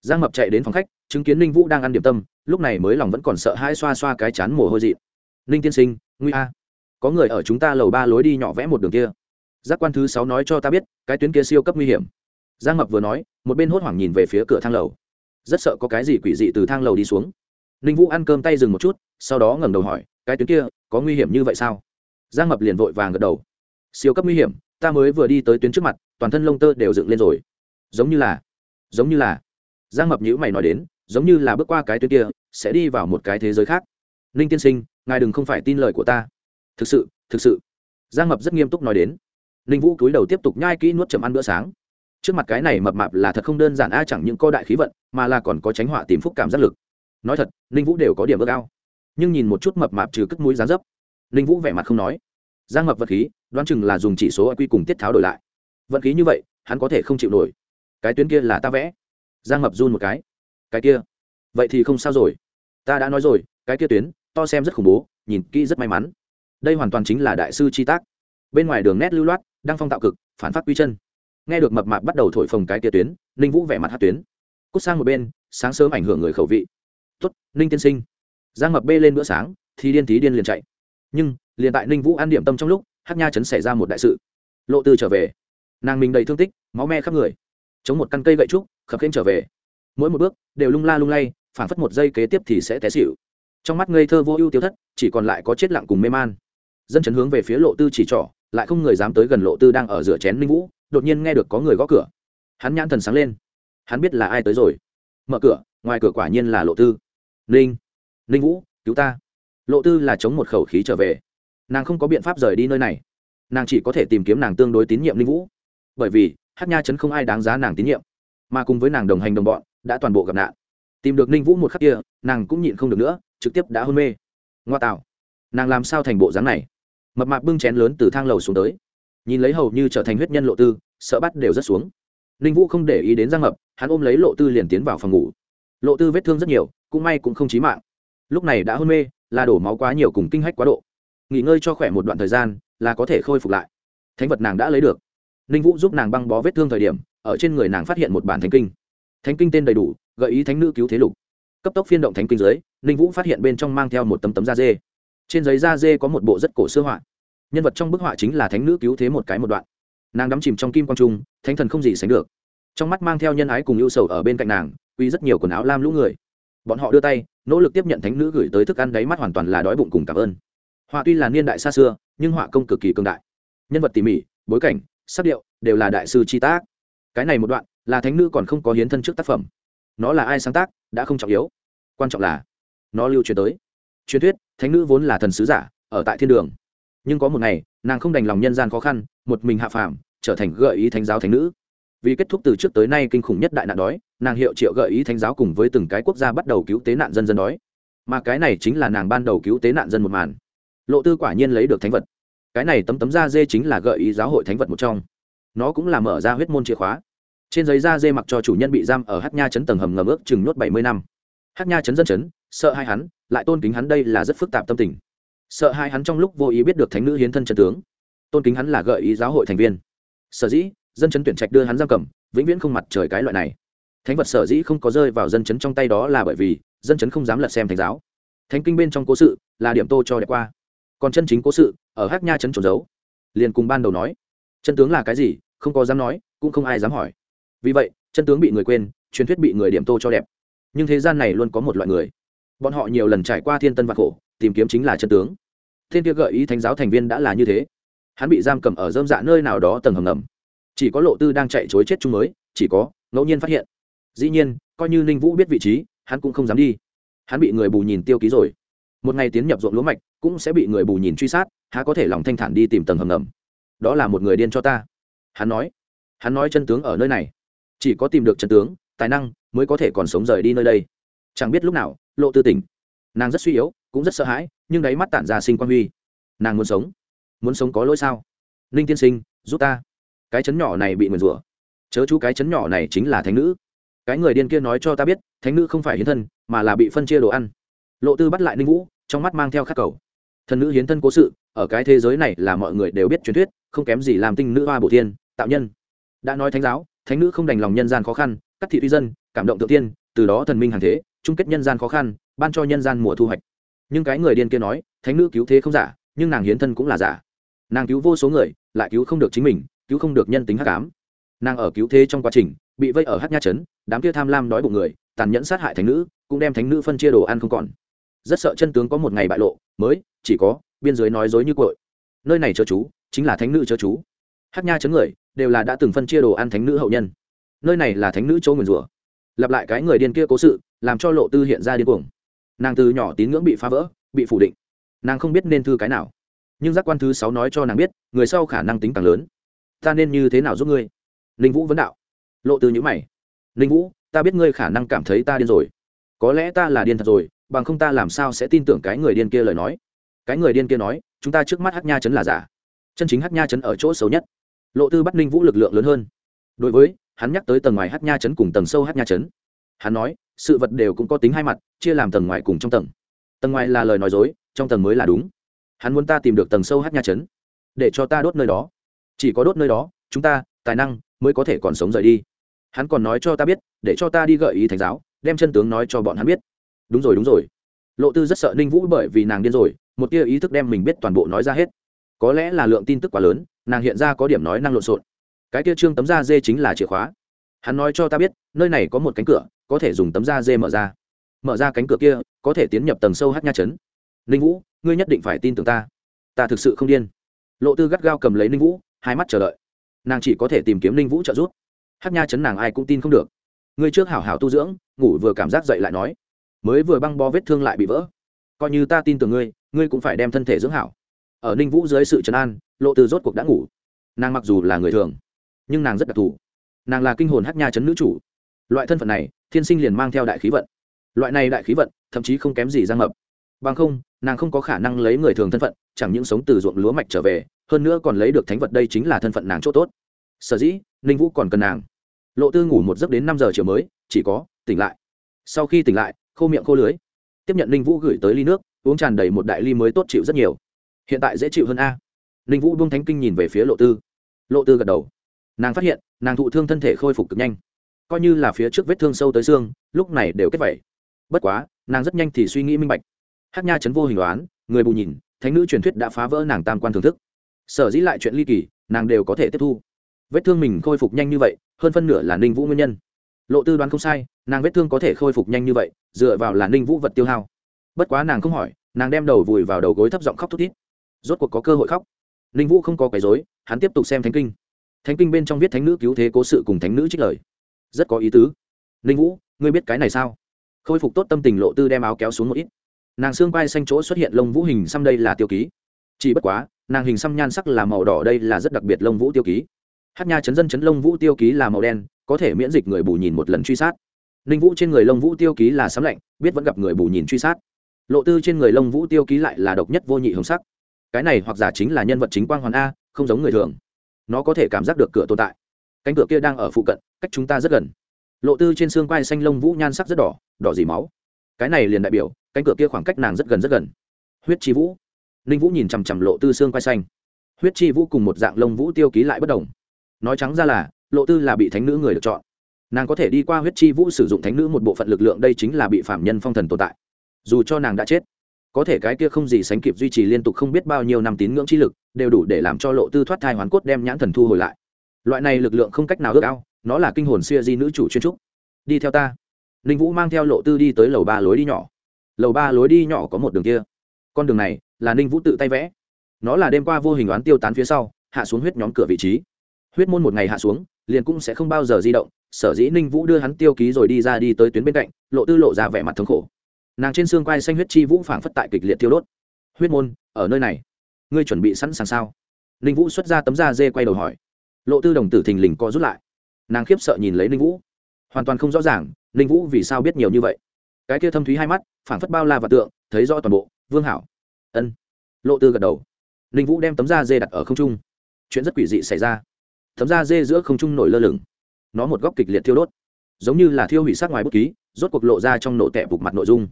Giang mập chạy đến phòng khách, chứng kiến ninh vũ đang ăn điểm tâm, lúc này mới lòng vẫn còn sợ hai xoa xoa cái chán mồ hôi dị. Ninh tiên sinh, nguy a. Có người ở chúng ta lầu ba lối đi nhỏ vẽ một đường kia. Giác quan thứ sáu nói cho ta biết, cái tuyến kia siêu cấp nguy hiểm giang mập vừa nói, một bên hốt hoảng nhìn về phía cửa thang lầu. Rất sợ có cái gì quỷ dị từ thang lầu đi xuống. Ninh vũ ăn cơm tay dừng một chút, sau đó ngẩng đầu hỏi, cái tuyến kia, có nguy hiểm như vậy sao? Giang mập liền vội vàng gật đầu. Siêu cấp nguy hiểm, ta mới vừa đi tới tuyến trước mặt, toàn thân lông tơ đều dựng lên rồi. Giống như là, giống như là. Giang mập nhữ mày nói đến, giống như là bước qua cái tuyến kia, sẽ đi vào một cái thế giới khác. Ninh tiên sinh, ngài đừng không phải tin lời của ta. Thực sự thực sự. Giang mập rất nghiêm túc nói đến. Ninh vũ cúi đầu tiếp tục nhai kỹ nuốt chậm ăn bữa sáng trước mặt cái này mập mạp là thật không đơn giản, a, chẳng những co đại khí vận, mà là còn có tránh họa tìm phúc cảm giác lực. Nói thật, ninh vũ đều có điểm ước ao. Nhưng nhìn một chút mập mạp trừ cất mũi dán dấp, ninh vũ vẻ mặt không nói. Giang mập vật khí, đoán chừng là dùng chỉ số quy cùng tiết tháo đổi lại. Vận khí như vậy, hắn có thể không chịu nổi. Cái tuyến kia là ta vẽ. Giang mập run một cái. Cái kia? Vậy thì không sao rồi. Ta đã nói rồi, cái kia tuyến, to xem rất khủng bố, nhìn kỹ rất may mắn. Đây hoàn toàn chính là đại sư chi tác. Bên ngoài đường nét lưu loát, đang phong tạo cực, phản phát quy chân nghe được mập mạp bắt đầu thổi phồng cái tia tuyến, ninh vũ vẻ mặt hát tuyến. Cút sang một bên, sáng sớm ảnh hưởng người khẩu vị. Tuất ninh tiên sinh. Giang mập bê lên bữa sáng, thì điên tí điên liền chạy. Nhưng, liền tại ninh vũ ăn điểm tâm trong lúc hát nha chấn xảy ra một đại sự. Lộ tư trở về. Nàng mình đầy thương tích, máu me khắp người. Chống một căn cây gậy trúc, khập khiễng trở về. Mỗi một bước, đều lung la lung lay phản phất một giây kế tiếp thì sẽ té xỉu. Trong mắt ngây thơ vô ưu tiêu thất, chỉ còn lại có chết lặng cùng mê man. Dân chấn hướng về phía lộ tư chỉ trỏ, lại không người dám tới gần lộ tư đang ở rửa chén ninh vũ đột nhiên nghe được có người gõ cửa. Hắn nhãn thần sáng lên. Hắn biết là ai tới rồi. Mở cửa, ngoài cửa quả nhiên là lộ tư. Ninh ninh vũ, cứu ta. Lộ tư là chống một khẩu khí trở về. Nàng không có biện pháp rời đi nơi này. Nàng chỉ có thể tìm kiếm nàng tương đối tín nhiệm ninh vũ. Bởi vì, hát nha chấn không ai đáng giá nàng tín nhiệm. Mà cùng với nàng đồng hành đồng bọn, đã toàn bộ gặp nạn. Tìm được ninh vũ một khắc kia, nàng cũng nhịn không được nữa, trực tiếp đã hôn mê. Ngoa tạo. Nàng làm sao thành bộ dáng này? Mập mạp bưng chén lớn từ thang lầu xuống tới nhìn lấy hầu như trở thành huyết nhân lộ tư, sợ bắt đều rất xuống. Ninh vũ không để ý đến giang mập hắn ôm lấy lộ tư liền tiến vào phòng ngủ. Lộ tư vết thương rất nhiều, cũng may cũng không chí mạng. Lúc này đã hôn mê, là đổ máu quá nhiều cùng kinh hách quá độ. Nghỉ ngơi cho khỏe một đoạn thời gian, là có thể khôi phục lại. Thánh vật nàng đã lấy được. Ninh vũ giúp nàng băng bó vết thương thời điểm, ở trên người nàng phát hiện một bản thánh kinh. Thánh kinh tên đầy đủ, gợi ý thánh nữ cứu thế lục. Cấp tốc phiên động thánh kinh dưới, ninh vũ phát hiện bên trong mang theo một tấm tấm da dê. Trên giấy da dê có một bộ rất cổ xưa họa nhân vật trong bức họa chính là thánh nữ cứu thế một cái một đoạn. Nàng đắm chìm trong kim quang trung, thánh thần không gì sánh được. Trong mắt mang theo nhân ái cùng ưu sầu ở bên cạnh nàng, quy rất nhiều quần áo lam lũ người. Bọn họ đưa tay, nỗ lực tiếp nhận thánh nữ gửi tới thức ăn đáy mắt hoàn toàn là đói bụng cùng cảm ơn. Họa tuy là niên đại xa xưa, nhưng họa công cực kỳ cương đại. Nhân vật tỉ mỉ, bối cảnh, sắc điệu đều là đại sư chi tác. Cái này một đoạn là thánh nữ còn không có hiến thân trước tác phẩm. Nó là ai sáng tác, đã không trọng yếu. Quan trọng là, nó lưu truyền tới. Truyền thuyết, thánh nữ vốn là thần sứ giả, ở tại thiên đường nhưng có một ngày, nàng không đành lòng nhân gian khó khăn, một mình hạ phàm, trở thành gợi ý thánh giáo thánh nữ. Vì kết thúc từ trước tới nay kinh khủng nhất đại nạn đói, nàng hiệu triệu gợi ý thánh giáo cùng với từng cái quốc gia bắt đầu cứu tế nạn dân dân đói. Mà cái này chính là nàng ban đầu cứu tế nạn dân một màn. Lộ tư quả nhiên lấy được thánh vật. Cái này tấm tấm da dê chính là gợi ý giáo hội thánh vật một trong. Nó cũng là mở ra huyết môn chìa khóa. Trên giấy da dê mặc cho chủ nhân bị giam ở hát nha chấn tầng hầm ngầm ước chừng nhốt bảy mươi năm. Hát nha chấn dân chấn, sợ hai hắn, lại tôn kính hắn đây là rất phức tạp tâm tình sợ hai hắn trong lúc vô ý biết được thánh nữ hiến thân trần tướng. Tôn kính hắn là gợi ý giáo hội thành viên. Sở dĩ, dân chấn tuyển trạch đưa hắn giam cầm, vĩnh viễn không mặt trời cái loại này. Thánh vật sở dĩ không có rơi vào dân chấn trong tay đó là bởi vì, dân chấn không dám lật xem thánh giáo. Thánh kinh bên trong cố sự là điểm tô cho đẹp qua. Còn chân chính cố sự, ở hát nha chấn trốn giấu. Liền cùng ban đầu nói, chân tướng là cái gì, không có dám nói, cũng không ai dám hỏi. Vì vậy, chân tướng bị người quên, truyền thuyết bị người điểm tô cho đẹp. Nhưng thế gian này luôn có một loại người. Bọn họ nhiều lần trải qua thiên tân vạn khổ tìm kiếm chính là chân tướng. Thiên kia gợi ý thánh giáo thành viên đã là như thế. Hắn bị giam cầm ở dơm dạ nơi nào đó tầng hầm ngầm. Chỉ có lộ tư đang chạy chối chết chung mới, chỉ có, ngẫu nhiên phát hiện. Dĩ nhiên, coi như ninh vũ biết vị trí, hắn cũng không dám đi. Hắn bị người bù nhìn tiêu ký rồi. Một ngày tiến nhập ruộng lúa mạch, cũng sẽ bị người bù nhìn truy sát, há có thể lòng thanh thản đi tìm tầng hầm ngầm. Đó là một người điên cho ta. Hắn nói. Hắn nói chân tướng ở nơi này. Chỉ có tìm được chân tướng, tài năng, mới có thể còn sống rời đi nơi đây. Chẳng biết lúc nào, lộ tư tỉnh. Nàng rất suy yếu cũng rất sợ hãi, nhưng đáy mắt tản ra sinh quan huy. Nàng muốn sống. Muốn sống có lỗi sao? Ninh tiên sinh, giúp ta. Cái chấn nhỏ này bị nguyền rủa. Chớ chú cái chấn nhỏ này chính là thánh nữ. Cái người điên kia nói cho ta biết, thánh nữ không phải hiến thân, mà là bị phân chia đồ ăn. Lộ tư bắt lại ninh vũ, trong mắt mang theo khắc cầu. Thần nữ hiến thân cố sự, ở cái thế giới này là mọi người đều biết truyền thuyết, không kém gì làm tinh nữ hoa bổ thiên, tạo nhân. Đã nói thánh giáo, thánh nữ không đành lòng nhân gian khó khăn, cắt thị tuy dân, cảm động tự tiên, từ đó thần minh hàng thế, chung kết nhân gian khó khăn, ban cho nhân gian mùa thu hoạch nhưng cái người điên kia nói, thánh nữ cứu thế không giả, nhưng nàng hiến thân cũng là giả. Nàng cứu vô số người, lại cứu không được chính mình, cứu không được nhân tính hắc ám. Nàng ở cứu thế trong quá trình, bị vây ở hát nha trấn, đám kia tham lam đói bụng người, tàn nhẫn sát hại thánh nữ, cũng đem thánh nữ phân chia đồ ăn không còn. Rất sợ chân tướng có một ngày bại lộ, mới, chỉ có, biên giới nói dối như cội. Nơi này chớ chú, chính là thánh nữ chớ chú. Hát nha chấn người, đều là đã từng phân chia đồ ăn thánh nữ hậu nhân. Nơi này là thánh nữ chỗ nguyền rủa. Lặp lại cái người điên kia cố sự, làm cho lộ tư hiện ra điên cuồng nàng từ nhỏ tín ngưỡng bị phá vỡ, bị phủ định. Nàng không biết nên thư cái nào. Nhưng giác quan thứ sáu nói cho nàng biết, người sau khả năng tính càng lớn. Ta nên như thế nào giúp ngươi? Ninh vũ vấn đạo. Lộ từ nhữ mày. Ninh vũ, ta biết ngươi khả năng cảm thấy ta điên rồi. Có lẽ ta là điên thật rồi, bằng không ta làm sao sẽ tin tưởng cái người điên kia lời nói? Cái người điên kia nói, chúng ta trước mắt hát nha chấn là giả. Chân chính hát nha chấn ở chỗ xấu nhất. Lộ tư bắt ninh vũ lực lượng lớn hơn. Đối với, hắn nhắc tới tầng ngoài hát nha chấn cùng tầng sâu hát nha chấn hắn nói sự vật đều cũng có tính hai mặt, chia làm tầng ngoài cùng trong tầng. Tầng ngoài là lời nói dối, trong tầng mới là đúng. Hắn muốn ta tìm được tầng sâu hát nha chấn, để cho ta đốt nơi đó. Chỉ có đốt nơi đó, chúng ta, tài năng mới có thể còn sống rời đi. Hắn còn nói cho ta biết, để cho ta đi gợi ý thánh giáo, đem chân tướng nói cho bọn hắn biết. Đúng rồi đúng rồi. Lộ tư rất sợ ninh vũ bởi vì nàng điên rồi, một tia ý thức đem mình biết toàn bộ nói ra hết. Có lẽ là lượng tin tức quá lớn, nàng hiện ra có điểm nói năng lộn xộn. Cái tia trương tấm da dê chính là chìa khóa. Hắn nói cho ta biết, nơi này có một cánh cửa có thể dùng tấm da dê mở ra. Mở ra cánh cửa kia, có thể tiến nhập tầng sâu hát nha trấn. Ninh vũ, ngươi nhất định phải tin tưởng ta. Ta thực sự không điên. Lộ tư gắt gao cầm lấy ninh vũ, hai mắt chờ đợi. Nàng chỉ có thể tìm kiếm ninh vũ trợ giúp. Hát nha chấn nàng ai cũng tin không được. Ngươi trước hảo hảo tu dưỡng, ngủ vừa cảm giác dậy lại nói. Mới vừa băng bó vết thương lại bị vỡ. Coi như ta tin tưởng ngươi ngươi cũng phải đem thân thể dưỡng hảo. Ở ninh vũ dưới sự trấn an, lộ từ rốt cuộc đã ngủ. Nàng mặc dù là người thường, nhưng nàng rất đặc thù. Nàng là kinh hồn hát nha chấn nữ chủ loại thân phận này, thiên sinh liền mang theo đại khí vận. Loại này đại khí vận, thậm chí không kém gì giang mập. Bằng không, nàng không có khả năng lấy người thường thân phận, chẳng những sống từ ruộng lúa mạch trở về, hơn nữa còn lấy được thánh vật đây chính là thân phận nàng chỗ tốt. Sở dĩ, ninh vũ còn cần nàng. Lộ tư ngủ một giấc đến năm giờ chiều mới, chỉ có, tỉnh lại. Sau khi tỉnh lại, khô miệng khô lưới. Tiếp nhận ninh vũ gửi tới ly nước, uống tràn đầy một đại ly mới tốt chịu rất nhiều. Hiện tại dễ chịu hơn a. Ninh vũ buông thánh kinh nhìn về phía lộ tư. Lộ tư gật đầu. Nàng phát hiện, nàng thụ thương thân thể khôi phục cực nhanh coi như là phía trước vết thương sâu tới xương, lúc này đều kết vẩy bất quá, nàng rất nhanh thì suy nghĩ minh bạch. Hát nha chấn vô hình đoán, người bù nhìn, thánh nữ truyền thuyết đã phá vỡ nàng tam quan thưởng thức. Sở dĩ lại chuyện ly kỳ, nàng đều có thể tiếp thu. Vết thương mình khôi phục nhanh như vậy, hơn phân nửa là ninh vũ nguyên nhân. Lộ tư đoán không sai, nàng vết thương có thể khôi phục nhanh như vậy, dựa vào là ninh vũ vật tiêu hao. Bất quá nàng không hỏi, nàng đem đầu vùi vào đầu gối thấp giọng khóc thút thít. Rốt cuộc có cơ hội khóc. Ninh vũ không có quấy dối hắn tiếp tục xem thánh kinh. Thánh kinh bên trong viết thánh nữ cứu thế cố sự cùng thánh nữ trích lời rất có ý tứ. Ninh vũ, ngươi biết cái này sao? Khôi phục tốt tâm tình lộ tư đem áo kéo xuống một ít. Nàng xương vai xanh chỗ xuất hiện lông vũ hình xăm đây là tiêu ký. Chỉ bất quá, nàng hình xăm nhan sắc là màu đỏ đây là rất đặc biệt lông vũ tiêu ký. Hát nha chấn dân chấn lông vũ tiêu ký là màu đen, có thể miễn dịch người bù nhìn một lần truy sát. Ninh vũ trên người lông vũ tiêu ký là sấm lạnh, biết vẫn gặp người bù nhìn truy sát. Lộ tư trên người lông vũ tiêu ký lại là độc nhất vô nhị hồng sắc. Cái này hoặc giả chính là nhân vật chính quang hoàn a, không giống người thường. Nó có thể cảm giác được cửa tồn tại cánh cửa kia đang ở phụ cận, cách chúng ta rất gần. Lộ tư trên xương quai xanh lông vũ nhan sắc rất đỏ đỏ dì máu. Cái này liền đại biểu, cánh cửa kia khoảng cách nàng rất gần rất gần. Huyết chi vũ. Ninh vũ nhìn chằm chằm lộ tư xương quai xanh. Huyết chi vũ cùng một dạng lông vũ tiêu ký lại bất đồng. Nói trắng ra là, lộ tư là bị thánh nữ người được chọn. Nàng có thể đi qua huyết chi vũ sử dụng thánh nữ một bộ phận lực lượng, đây chính là bị phạm nhân phong thần tồn tại. Dù cho nàng đã chết, có thể cái kia không gì sánh kịp duy trì liên tục không biết bao nhiêu năm tín ngưỡng chi lực, đều đủ để làm cho lộ tư thoát thai hoàn cốt đem nhãn thần thu hồi lại loại này lực lượng không cách nào ước ao, nó là kinh hồn siêu di nữ chủ chuyên trúc. Đi theo ta. Ninh vũ mang theo lộ tư đi tới lầu ba lối đi nhỏ. Lầu ba lối đi nhỏ có một đường kia. Con đường này là ninh vũ tự tay vẽ. Nó là đêm qua vô hình oán tiêu tán phía sau, hạ xuống huyết nhóm cửa vị trí. Huyết môn một ngày hạ xuống, liền cũng sẽ không bao giờ di động. Sở dĩ ninh vũ đưa hắn tiêu ký rồi đi ra đi tới tuyến bên cạnh, lộ tư lộ ra vẻ mặt thống khổ. Nàng trên xương quai xanh huyết chi vũ phảng phất tại kịch liệt tiêu đốt. Huyết môn, ở nơi này, ngươi chuẩn bị sẵn sàng sao? Ninh vũ xuất ra tấm da dê quay đầu hỏi lộ tư đồng tử thình lình co rút lại. Nàng khiếp sợ nhìn lấy ninh vũ. Hoàn toàn không rõ ràng, ninh vũ vì sao biết nhiều như vậy. Cái kia thâm thúy hai mắt, phảng phất bao la và tượng, thấy rõ toàn bộ. Vương hảo. Ân. Lộ tư gật đầu. Ninh vũ đem tấm da dê đặt ở không trung. Chuyện rất quỷ dị xảy ra. Tấm da dê giữa không trung nổi lơ lửng. Nó một góc kịch liệt thiêu đốt. Giống như là thiêu hủy sát ngoài bút ký, rốt cuộc lộ ra trong nổ tẹp bục mặt nội dung.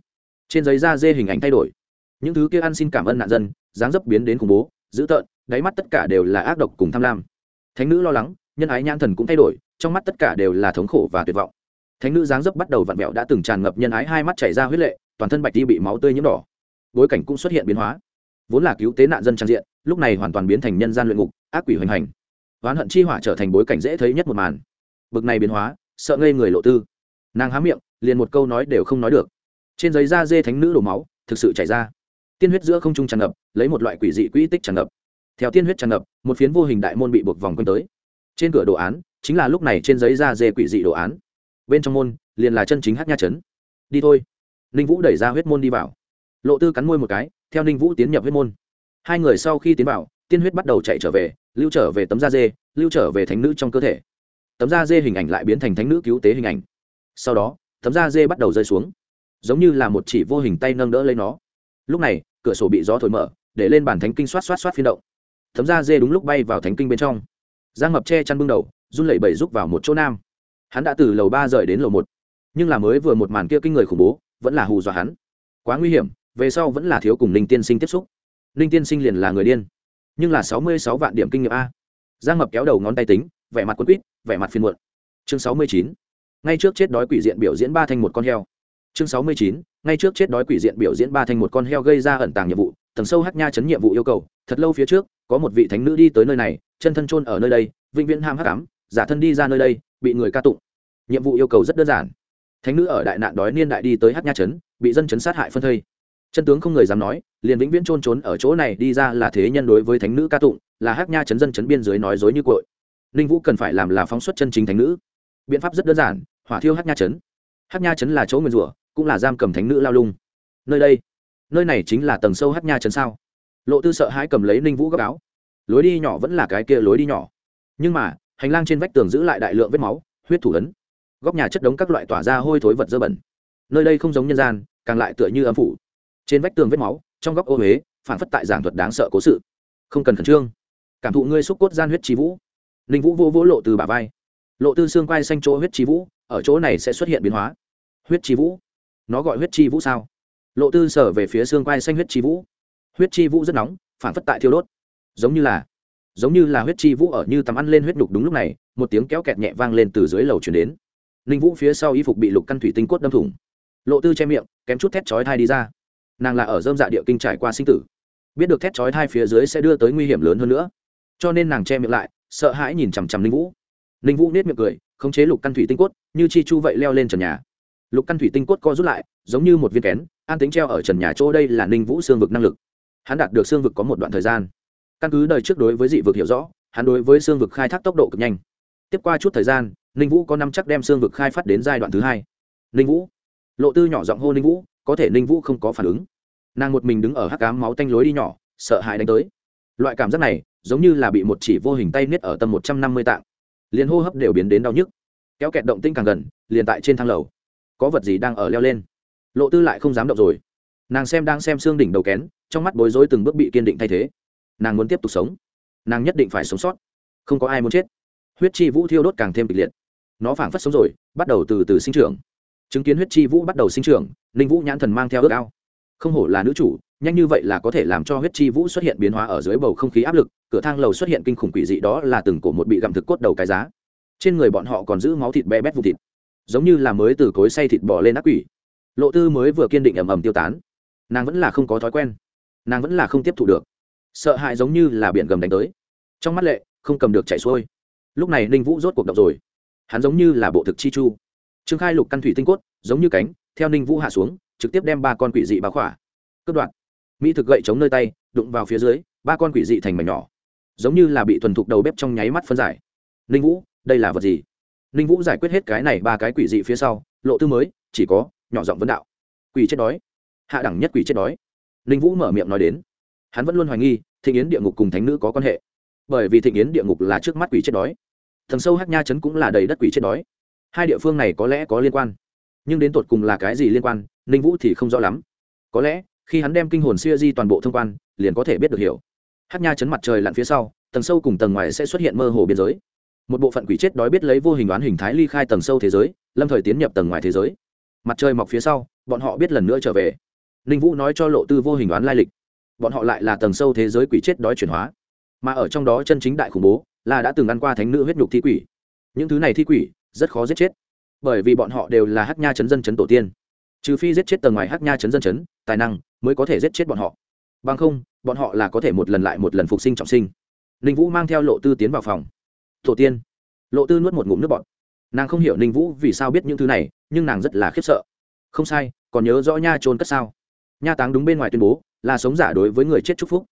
Trên giấy da dê hình ảnh thay đổi. Những thứ kia ăn xin cảm ơn nạn dân, dáng dấp biến đến khủng bố, dữ tợn, đáy mắt tất cả đều là ác độc cùng tham lam thánh nữ lo lắng, nhân ái nhãn thần cũng thay đổi, trong mắt tất cả đều là thống khổ và tuyệt vọng. Thánh nữ dáng dấp bắt đầu vặn vẹo đã từng tràn ngập nhân ái, hai mắt chảy ra huyết lệ, toàn thân bạch đi bị máu tươi nhiễm đỏ. Bối cảnh cũng xuất hiện biến hóa. Vốn là cứu tế nạn dân trang diện, lúc này hoàn toàn biến thành nhân gian luyện ngục, ác quỷ hoành hành. Oán hận chi hỏa trở thành bối cảnh dễ thấy nhất một màn. Bực này biến hóa, sợ ngây người lộ tư. Nàng há miệng, liền một câu nói đều không nói được. Trên giấy da dê thánh nữ đổ máu, thực sự chảy ra. Tiên huyết giữa không trung tràn ngập, lấy một loại quỷ dị quỹ tích tràn ngập theo tiên huyết tràn ngập, một phiến vô hình đại môn bị buộc vòng quanh tới. Trên cửa đồ án, chính là lúc này trên giấy da dê quỷ dị đồ án. Bên trong môn, liền là chân chính hát nha trấn. Đi thôi. Ninh vũ đẩy ra huyết môn đi vào. Lộ tư cắn môi một cái, theo ninh vũ tiến nhập huyết môn. Hai người sau khi tiến vào, tiên huyết bắt đầu chạy trở về, lưu trở về tấm da dê, lưu trở về thánh nữ trong cơ thể. Tấm da dê hình ảnh lại biến thành thánh nữ cứu tế hình ảnh. Sau đó, tấm da dê bắt đầu rơi xuống. Giống như là một chỉ vô hình tay nâng đỡ lấy nó. Lúc này, cửa sổ bị gió thổi mở, để lên bàn thánh kinh xoát xoát xoát phiên động tấm da dê đúng lúc bay vào thánh kinh bên trong. Giang mập che chăn bưng đầu, run lẩy bẩy rúc vào một chỗ nam. Hắn đã từ lầu ba rời đến lầu một. Nhưng là mới vừa một màn kia kinh người khủng bố, vẫn là hù dọa hắn. Quá nguy hiểm, về sau vẫn là thiếu cùng ninh tiên sinh tiếp xúc. Ninh tiên sinh liền là người điên. Nhưng là sáu mươi sáu vạn điểm kinh nghiệm a. Giang mập kéo đầu ngón tay tính, vẻ mặt quân quýt, vẻ mặt phiên muộn. Chương sáu mươi chín. Ngay trước chết đói quỷ diện biểu diễn ba thành một con heo. Chương sáu mươi chín. Ngay trước chết đói quỷ diện biểu diễn ba thành một con heo gây ra ẩn tàng nhiệm vụ tầng sâu hắc nha chấn nhiệm vụ yêu cầu, thật lâu phía trước, có một vị thánh nữ đi tới nơi này, chân thân chôn ở nơi đây, vĩnh viễn ham hắc ám, giả thân đi ra nơi đây, bị người ca tụng. Nhiệm vụ yêu cầu rất đơn giản. Thánh nữ ở đại nạn đói niên đại đi tới hắc nha chấn, bị dân chấn sát hại phân thây. Chân tướng không người dám nói, liền vĩnh viễn trôn trốn ở chỗ này đi ra là thế nhân đối với thánh nữ ca tụng, là hắc nha chấn dân chấn biên giới nói dối như cội. Ninh vũ cần phải làm là phóng xuất chân chính thánh nữ. Biện pháp rất đơn giản, hỏa thiêu hắc nha chấn. Hắc nha chấn là chỗ nguyên rủa, cũng là giam cầm thánh nữ lao lung. Nơi đây nơi này chính là tầng sâu hắc nha trấn sao? Lộ tư sợ hãi cầm lấy ninh vũ gấp áo. Lối đi nhỏ vẫn là cái kia lối đi nhỏ. Nhưng mà, hành lang trên vách tường giữ lại đại lượng vết máu, huyết thủ ấn. Góc nhà chất đống các loại tỏa ra hôi thối vật dơ bẩn. Nơi đây không giống nhân gian, càng lại tựa như âm phủ. Trên vách tường vết máu, trong góc ô huế phản phất tại giảng thuật đáng sợ cố sự. Không cần khẩn trương. Cảm thụ ngươi xúc cốt gian huyết trí vũ. Ninh vũ vô vỗ lộ từ bả vai. Lộ tư xương quai xanh chỗ huyết trí vũ, ở chỗ này sẽ xuất hiện biến hóa. Huyết trí vũ? Nó gọi huyết chi vũ sao? Lộ tư sở về phía xương quai xanh huyết chi vũ. Huyết chi vũ rất nóng phản phất tại thiêu đốt. Giống như là, giống như là huyết chi vũ ở như tắm ăn lên huyết đục đúng lúc này, một tiếng kéo kẹt nhẹ vang lên từ dưới lầu chuyển đến. Ninh vũ phía sau y phục bị lục căn thủy tinh cốt đâm thủng. Lộ tư che miệng, kém chút thét chói thai đi ra. Nàng là ở dơm dạ địa kinh trải qua sinh tử. Biết được thét chói thai phía dưới sẽ đưa tới nguy hiểm lớn hơn nữa. Cho nên nàng che miệng lại, sợ hãi nhìn chằm chằm ninh vũ. Ninh vũ nết miệng cười, khống chế lục căn thủy tinh cốt, như chi chu vậy leo lên trần nhà lục căn thủy tinh cốt co rút lại, giống như một viên kén, an tính treo ở trần nhà chỗ đây là ninh vũ xương vực năng lực. Hắn đạt được xương vực có một đoạn thời gian. Căn cứ đời trước đối với dị vực hiểu rõ, hắn đối với xương vực khai thác tốc độ cực nhanh. Tiếp qua chút thời gian, ninh vũ có năm chắc đem xương vực khai phát đến giai đoạn thứ hai. Ninh vũ. Lộ tư nhỏ giọng hô ninh vũ, có thể ninh vũ không có phản ứng. Nàng một mình đứng ở hắc cám máu tanh lối đi nhỏ, sợ hãi đánh tới. Loại cảm giác này, giống như là bị một chỉ vô hình tay niết ở tầm một trăm năm mươi tạng. Liền hô hấp đều biến đến đau nhức. Kéo kẹt động tinh càng gần, liền tại trên thang lầu có vật gì đang ở leo lên. Lộ tư lại không dám động rồi. Nàng xem đang xem xương đỉnh đầu kén, trong mắt bối rối từng bước bị kiên định thay thế. Nàng muốn tiếp tục sống. Nàng nhất định phải sống sót. Không có ai muốn chết. Huyết chi vũ thiêu đốt càng thêm kịch liệt. Nó phảng phất sống rồi, bắt đầu từ từ sinh trưởng. Chứng kiến huyết chi vũ bắt đầu sinh trưởng, ninh vũ nhãn thần mang theo ước ao. Không hổ là nữ chủ, nhanh như vậy là có thể làm cho huyết chi vũ xuất hiện biến hóa ở dưới bầu không khí áp lực, cửa thang lầu xuất hiện kinh khủng quỷ dị đó là từng cổ một bị gặm thực cốt đầu cái giá. Trên người bọn họ còn giữ máu thịt bé bét vụ thịt giống như là mới từ cối say thịt bò lên ác quỷ. Lộ tư mới vừa kiên định ầm ầm tiêu tán. Nàng vẫn là không có thói quen. Nàng vẫn là không tiếp thụ được. Sợ hãi giống như là biển gầm đánh tới. Trong mắt lệ, không cầm được chảy xuôi. Lúc này ninh vũ rốt cuộc động rồi. Hắn giống như là bộ thực chi chu. Trương khai lục căn thủy tinh cốt, giống như cánh, theo ninh vũ hạ xuống, trực tiếp đem ba con quỷ dị báo khỏa. Cướp đoạn mỹ thực gậy chống nơi tay, đụng vào phía dưới, ba con quỷ dị thành mảnh nhỏ. Giống như là bị thuần thục đầu bếp trong nháy mắt phân giải. Ninh vũ, đây là vật gì? Ninh vũ giải quyết hết cái này ba cái quỷ dị phía sau, lộ tư mới, chỉ có, nhỏ giọng vấn đạo. Quỷ chết đói. Hạ đẳng nhất quỷ chết đói. Ninh vũ mở miệng nói đến. Hắn vẫn luôn hoài nghi thị yến địa ngục cùng thánh nữ có quan hệ. Bởi vì thịnh yến địa ngục là trước mắt quỷ chết đói. Thần sâu hát nha chấn cũng là đầy đất quỷ chết đói. Hai địa phương này có lẽ có liên quan. Nhưng đến tột cùng là cái gì liên quan, ninh vũ thì không rõ lắm. Có lẽ, khi hắn đem kinh hồn siêu di toàn bộ thông quan, liền có thể biết được hiểu. Hát nha chấn mặt trời lặn phía sau, tầng sâu cùng tầng ngoài sẽ xuất hiện mơ hồ biên giới một bộ phận quỷ chết đói biết lấy vô hình đoán hình thái ly khai tầng sâu thế giới, lâm thời tiến nhập tầng ngoài thế giới. Mặt trời mọc phía sau, bọn họ biết lần nữa trở về. Ninh vũ nói cho lộ tư vô hình đoán lai lịch. Bọn họ lại là tầng sâu thế giới quỷ chết đói chuyển hóa. Mà ở trong đó chân chính đại khủng bố là đã từng ăn qua thánh nữ huyết nhục thi quỷ. Những thứ này thi quỷ rất khó giết chết, bởi vì bọn họ đều là hát nha chấn dân chấn tổ tiên. Trừ phi giết chết tầng ngoài hát nha chấn dân chấn, tài năng mới có thể giết chết bọn họ. Bằng không, bọn họ là có thể một lần lại một lần phục sinh trọng sinh. Ninh vũ mang theo lộ tư tiến vào phòng tổ tiên. Lộ tư nuốt một ngụm nước bọt. Nàng không hiểu ninh vũ vì sao biết những thứ này, nhưng nàng rất là khiếp sợ. Không sai, còn nhớ rõ nha trôn cất sao? Nha táng đúng bên ngoài tuyên bố, là sống giả đối với người chết chúc phúc.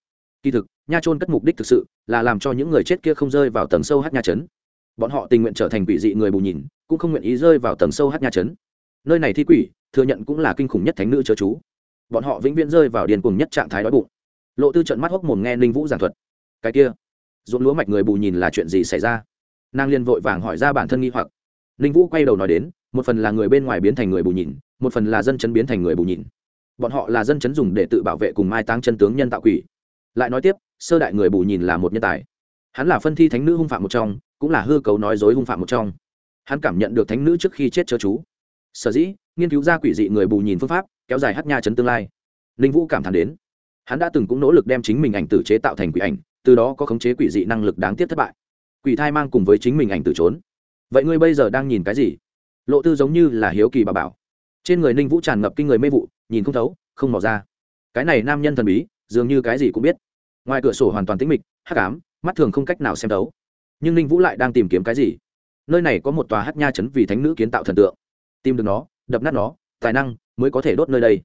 Kỳ thực, nha trôn cất mục đích thực sự là làm cho những người chết kia không rơi vào tầng sâu hát nha chấn bọn họ tình nguyện trở thành quỷ dị người bù nhìn, cũng không nguyện ý rơi vào tầng sâu hát nha chấn nơi này thi quỷ, thừa nhận cũng là kinh khủng nhất thánh nữ chớ chú. Bọn họ vĩnh viễn rơi vào điền cùng nhất trạng thái đói bụng. Lộ tư trận mắt hốc mồm nghe ninh vũ giảng thuật. Cái kia ruộng lúa mạch người bù nhìn là chuyện gì xảy ra? Nàng liền vội vàng hỏi ra bản thân nghi hoặc. Ninh vũ quay đầu nói đến, một phần là người bên ngoài biến thành người bù nhìn, một phần là dân chấn biến thành người bù nhìn. Bọn họ là dân chấn dùng để tự bảo vệ cùng mai táng chân tướng nhân tạo quỷ. Lại nói tiếp, sơ đại người bù nhìn là một nhân tài. Hắn là phân thi thánh nữ hung phạm một trong, cũng là hư cấu nói dối hung phạm một trong. Hắn cảm nhận được thánh nữ trước khi chết chớ chú. Sở dĩ, nghiên cứu ra quỷ dị người bù nhìn phương pháp, kéo dài hát nha chấn tương lai. Ninh vũ cảm thán đến, hắn đã từng cũng nỗ lực đem chính mình ảnh tử chế tạo thành quỷ ảnh từ đó có khống chế quỷ dị năng lực đáng tiếc thất bại. Quỷ thai mang cùng với chính mình ảnh tử trốn vậy ngươi bây giờ đang nhìn cái gì? Lộ tư giống như là hiếu kỳ bà bảo. Trên người ninh vũ tràn ngập kinh người mê vụ, nhìn không thấu, không mò ra. Cái này nam nhân thần bí, dường như cái gì cũng biết. Ngoài cửa sổ hoàn toàn tĩnh mịch, hắc ám, mắt thường không cách nào xem thấu. Nhưng ninh vũ lại đang tìm kiếm cái gì? Nơi này có một tòa hát nha chấn vì thánh nữ kiến tạo thần tượng. Tìm được nó, đập nát nó, tài năng mới có thể đốt nơi đây.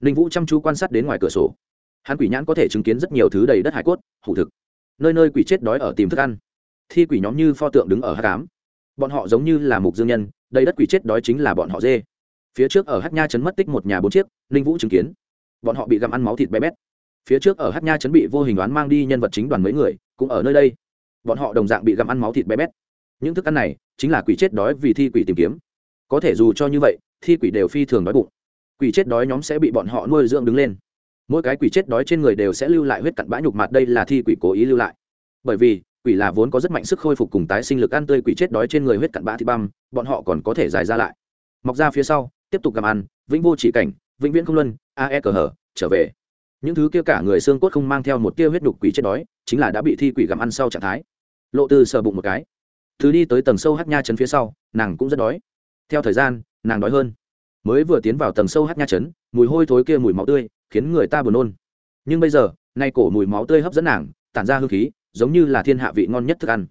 Ninh vũ chăm chú quan sát đến ngoài cửa sổ. Hắn quỷ nhãn có thể chứng kiến rất nhiều thứ đầy đất hải cốt, hủ thực nơi nơi quỷ chết đói ở tìm thức ăn. Thi quỷ nhóm như pho tượng đứng ở hát cám. Bọn họ giống như là mục dương nhân đây đất quỷ chết đói chính là bọn họ dê. Phía trước ở hát nha chấn mất tích một nhà bốn chiếc, ninh vũ chứng kiến. Bọn họ bị gặm ăn máu thịt bé bét. Phía trước ở hát nha chấn bị vô hình đoán mang đi nhân vật chính đoàn mấy người, cũng ở nơi đây. Bọn họ đồng dạng bị gặm ăn máu thịt bé bét. Những thức ăn này chính là quỷ chết đói vì thi quỷ tìm kiếm. Có thể dù cho như vậy, thi quỷ đều phi thường đói bụng. Quỷ chết đói nhóm sẽ bị bọn họ nuôi dưỡng đứng lên mỗi cái quỷ chết đói trên người đều sẽ lưu lại huyết cặn bã nhục mặt đây là thi quỷ cố ý lưu lại. Bởi vì, quỷ là vốn có rất mạnh sức khôi phục cùng tái sinh lực ăn tươi quỷ chết đói trên người huyết cặn bã thì băm, bọn họ còn có thể dài ra lại. Mọc ra phía sau, tiếp tục gặm ăn, vĩnh vô chỉ cảnh, vĩnh viễn không luân ae cờ hở trở về. Những thứ kia cả người xương cốt không mang theo một tia huyết đục quỷ chết đói, chính là đã bị thi quỷ gặm ăn sau trạng thái. Lộ tư sờ bụng một cái. Thứ đi tới tầng sâu hát nha chấn phía sau, nàng cũng rất đói. Theo thời gian, nàng đói hơn. Mới vừa tiến vào tầng sâu hát nha chấn mùi hôi thối kia mùi máu tươi khiến người ta buồn nôn. Nhưng bây giờ, nay cổ mùi máu tươi hấp dẫn nàng, tản ra hương khí, giống như là thiên hạ vị ngon nhất thức ăn.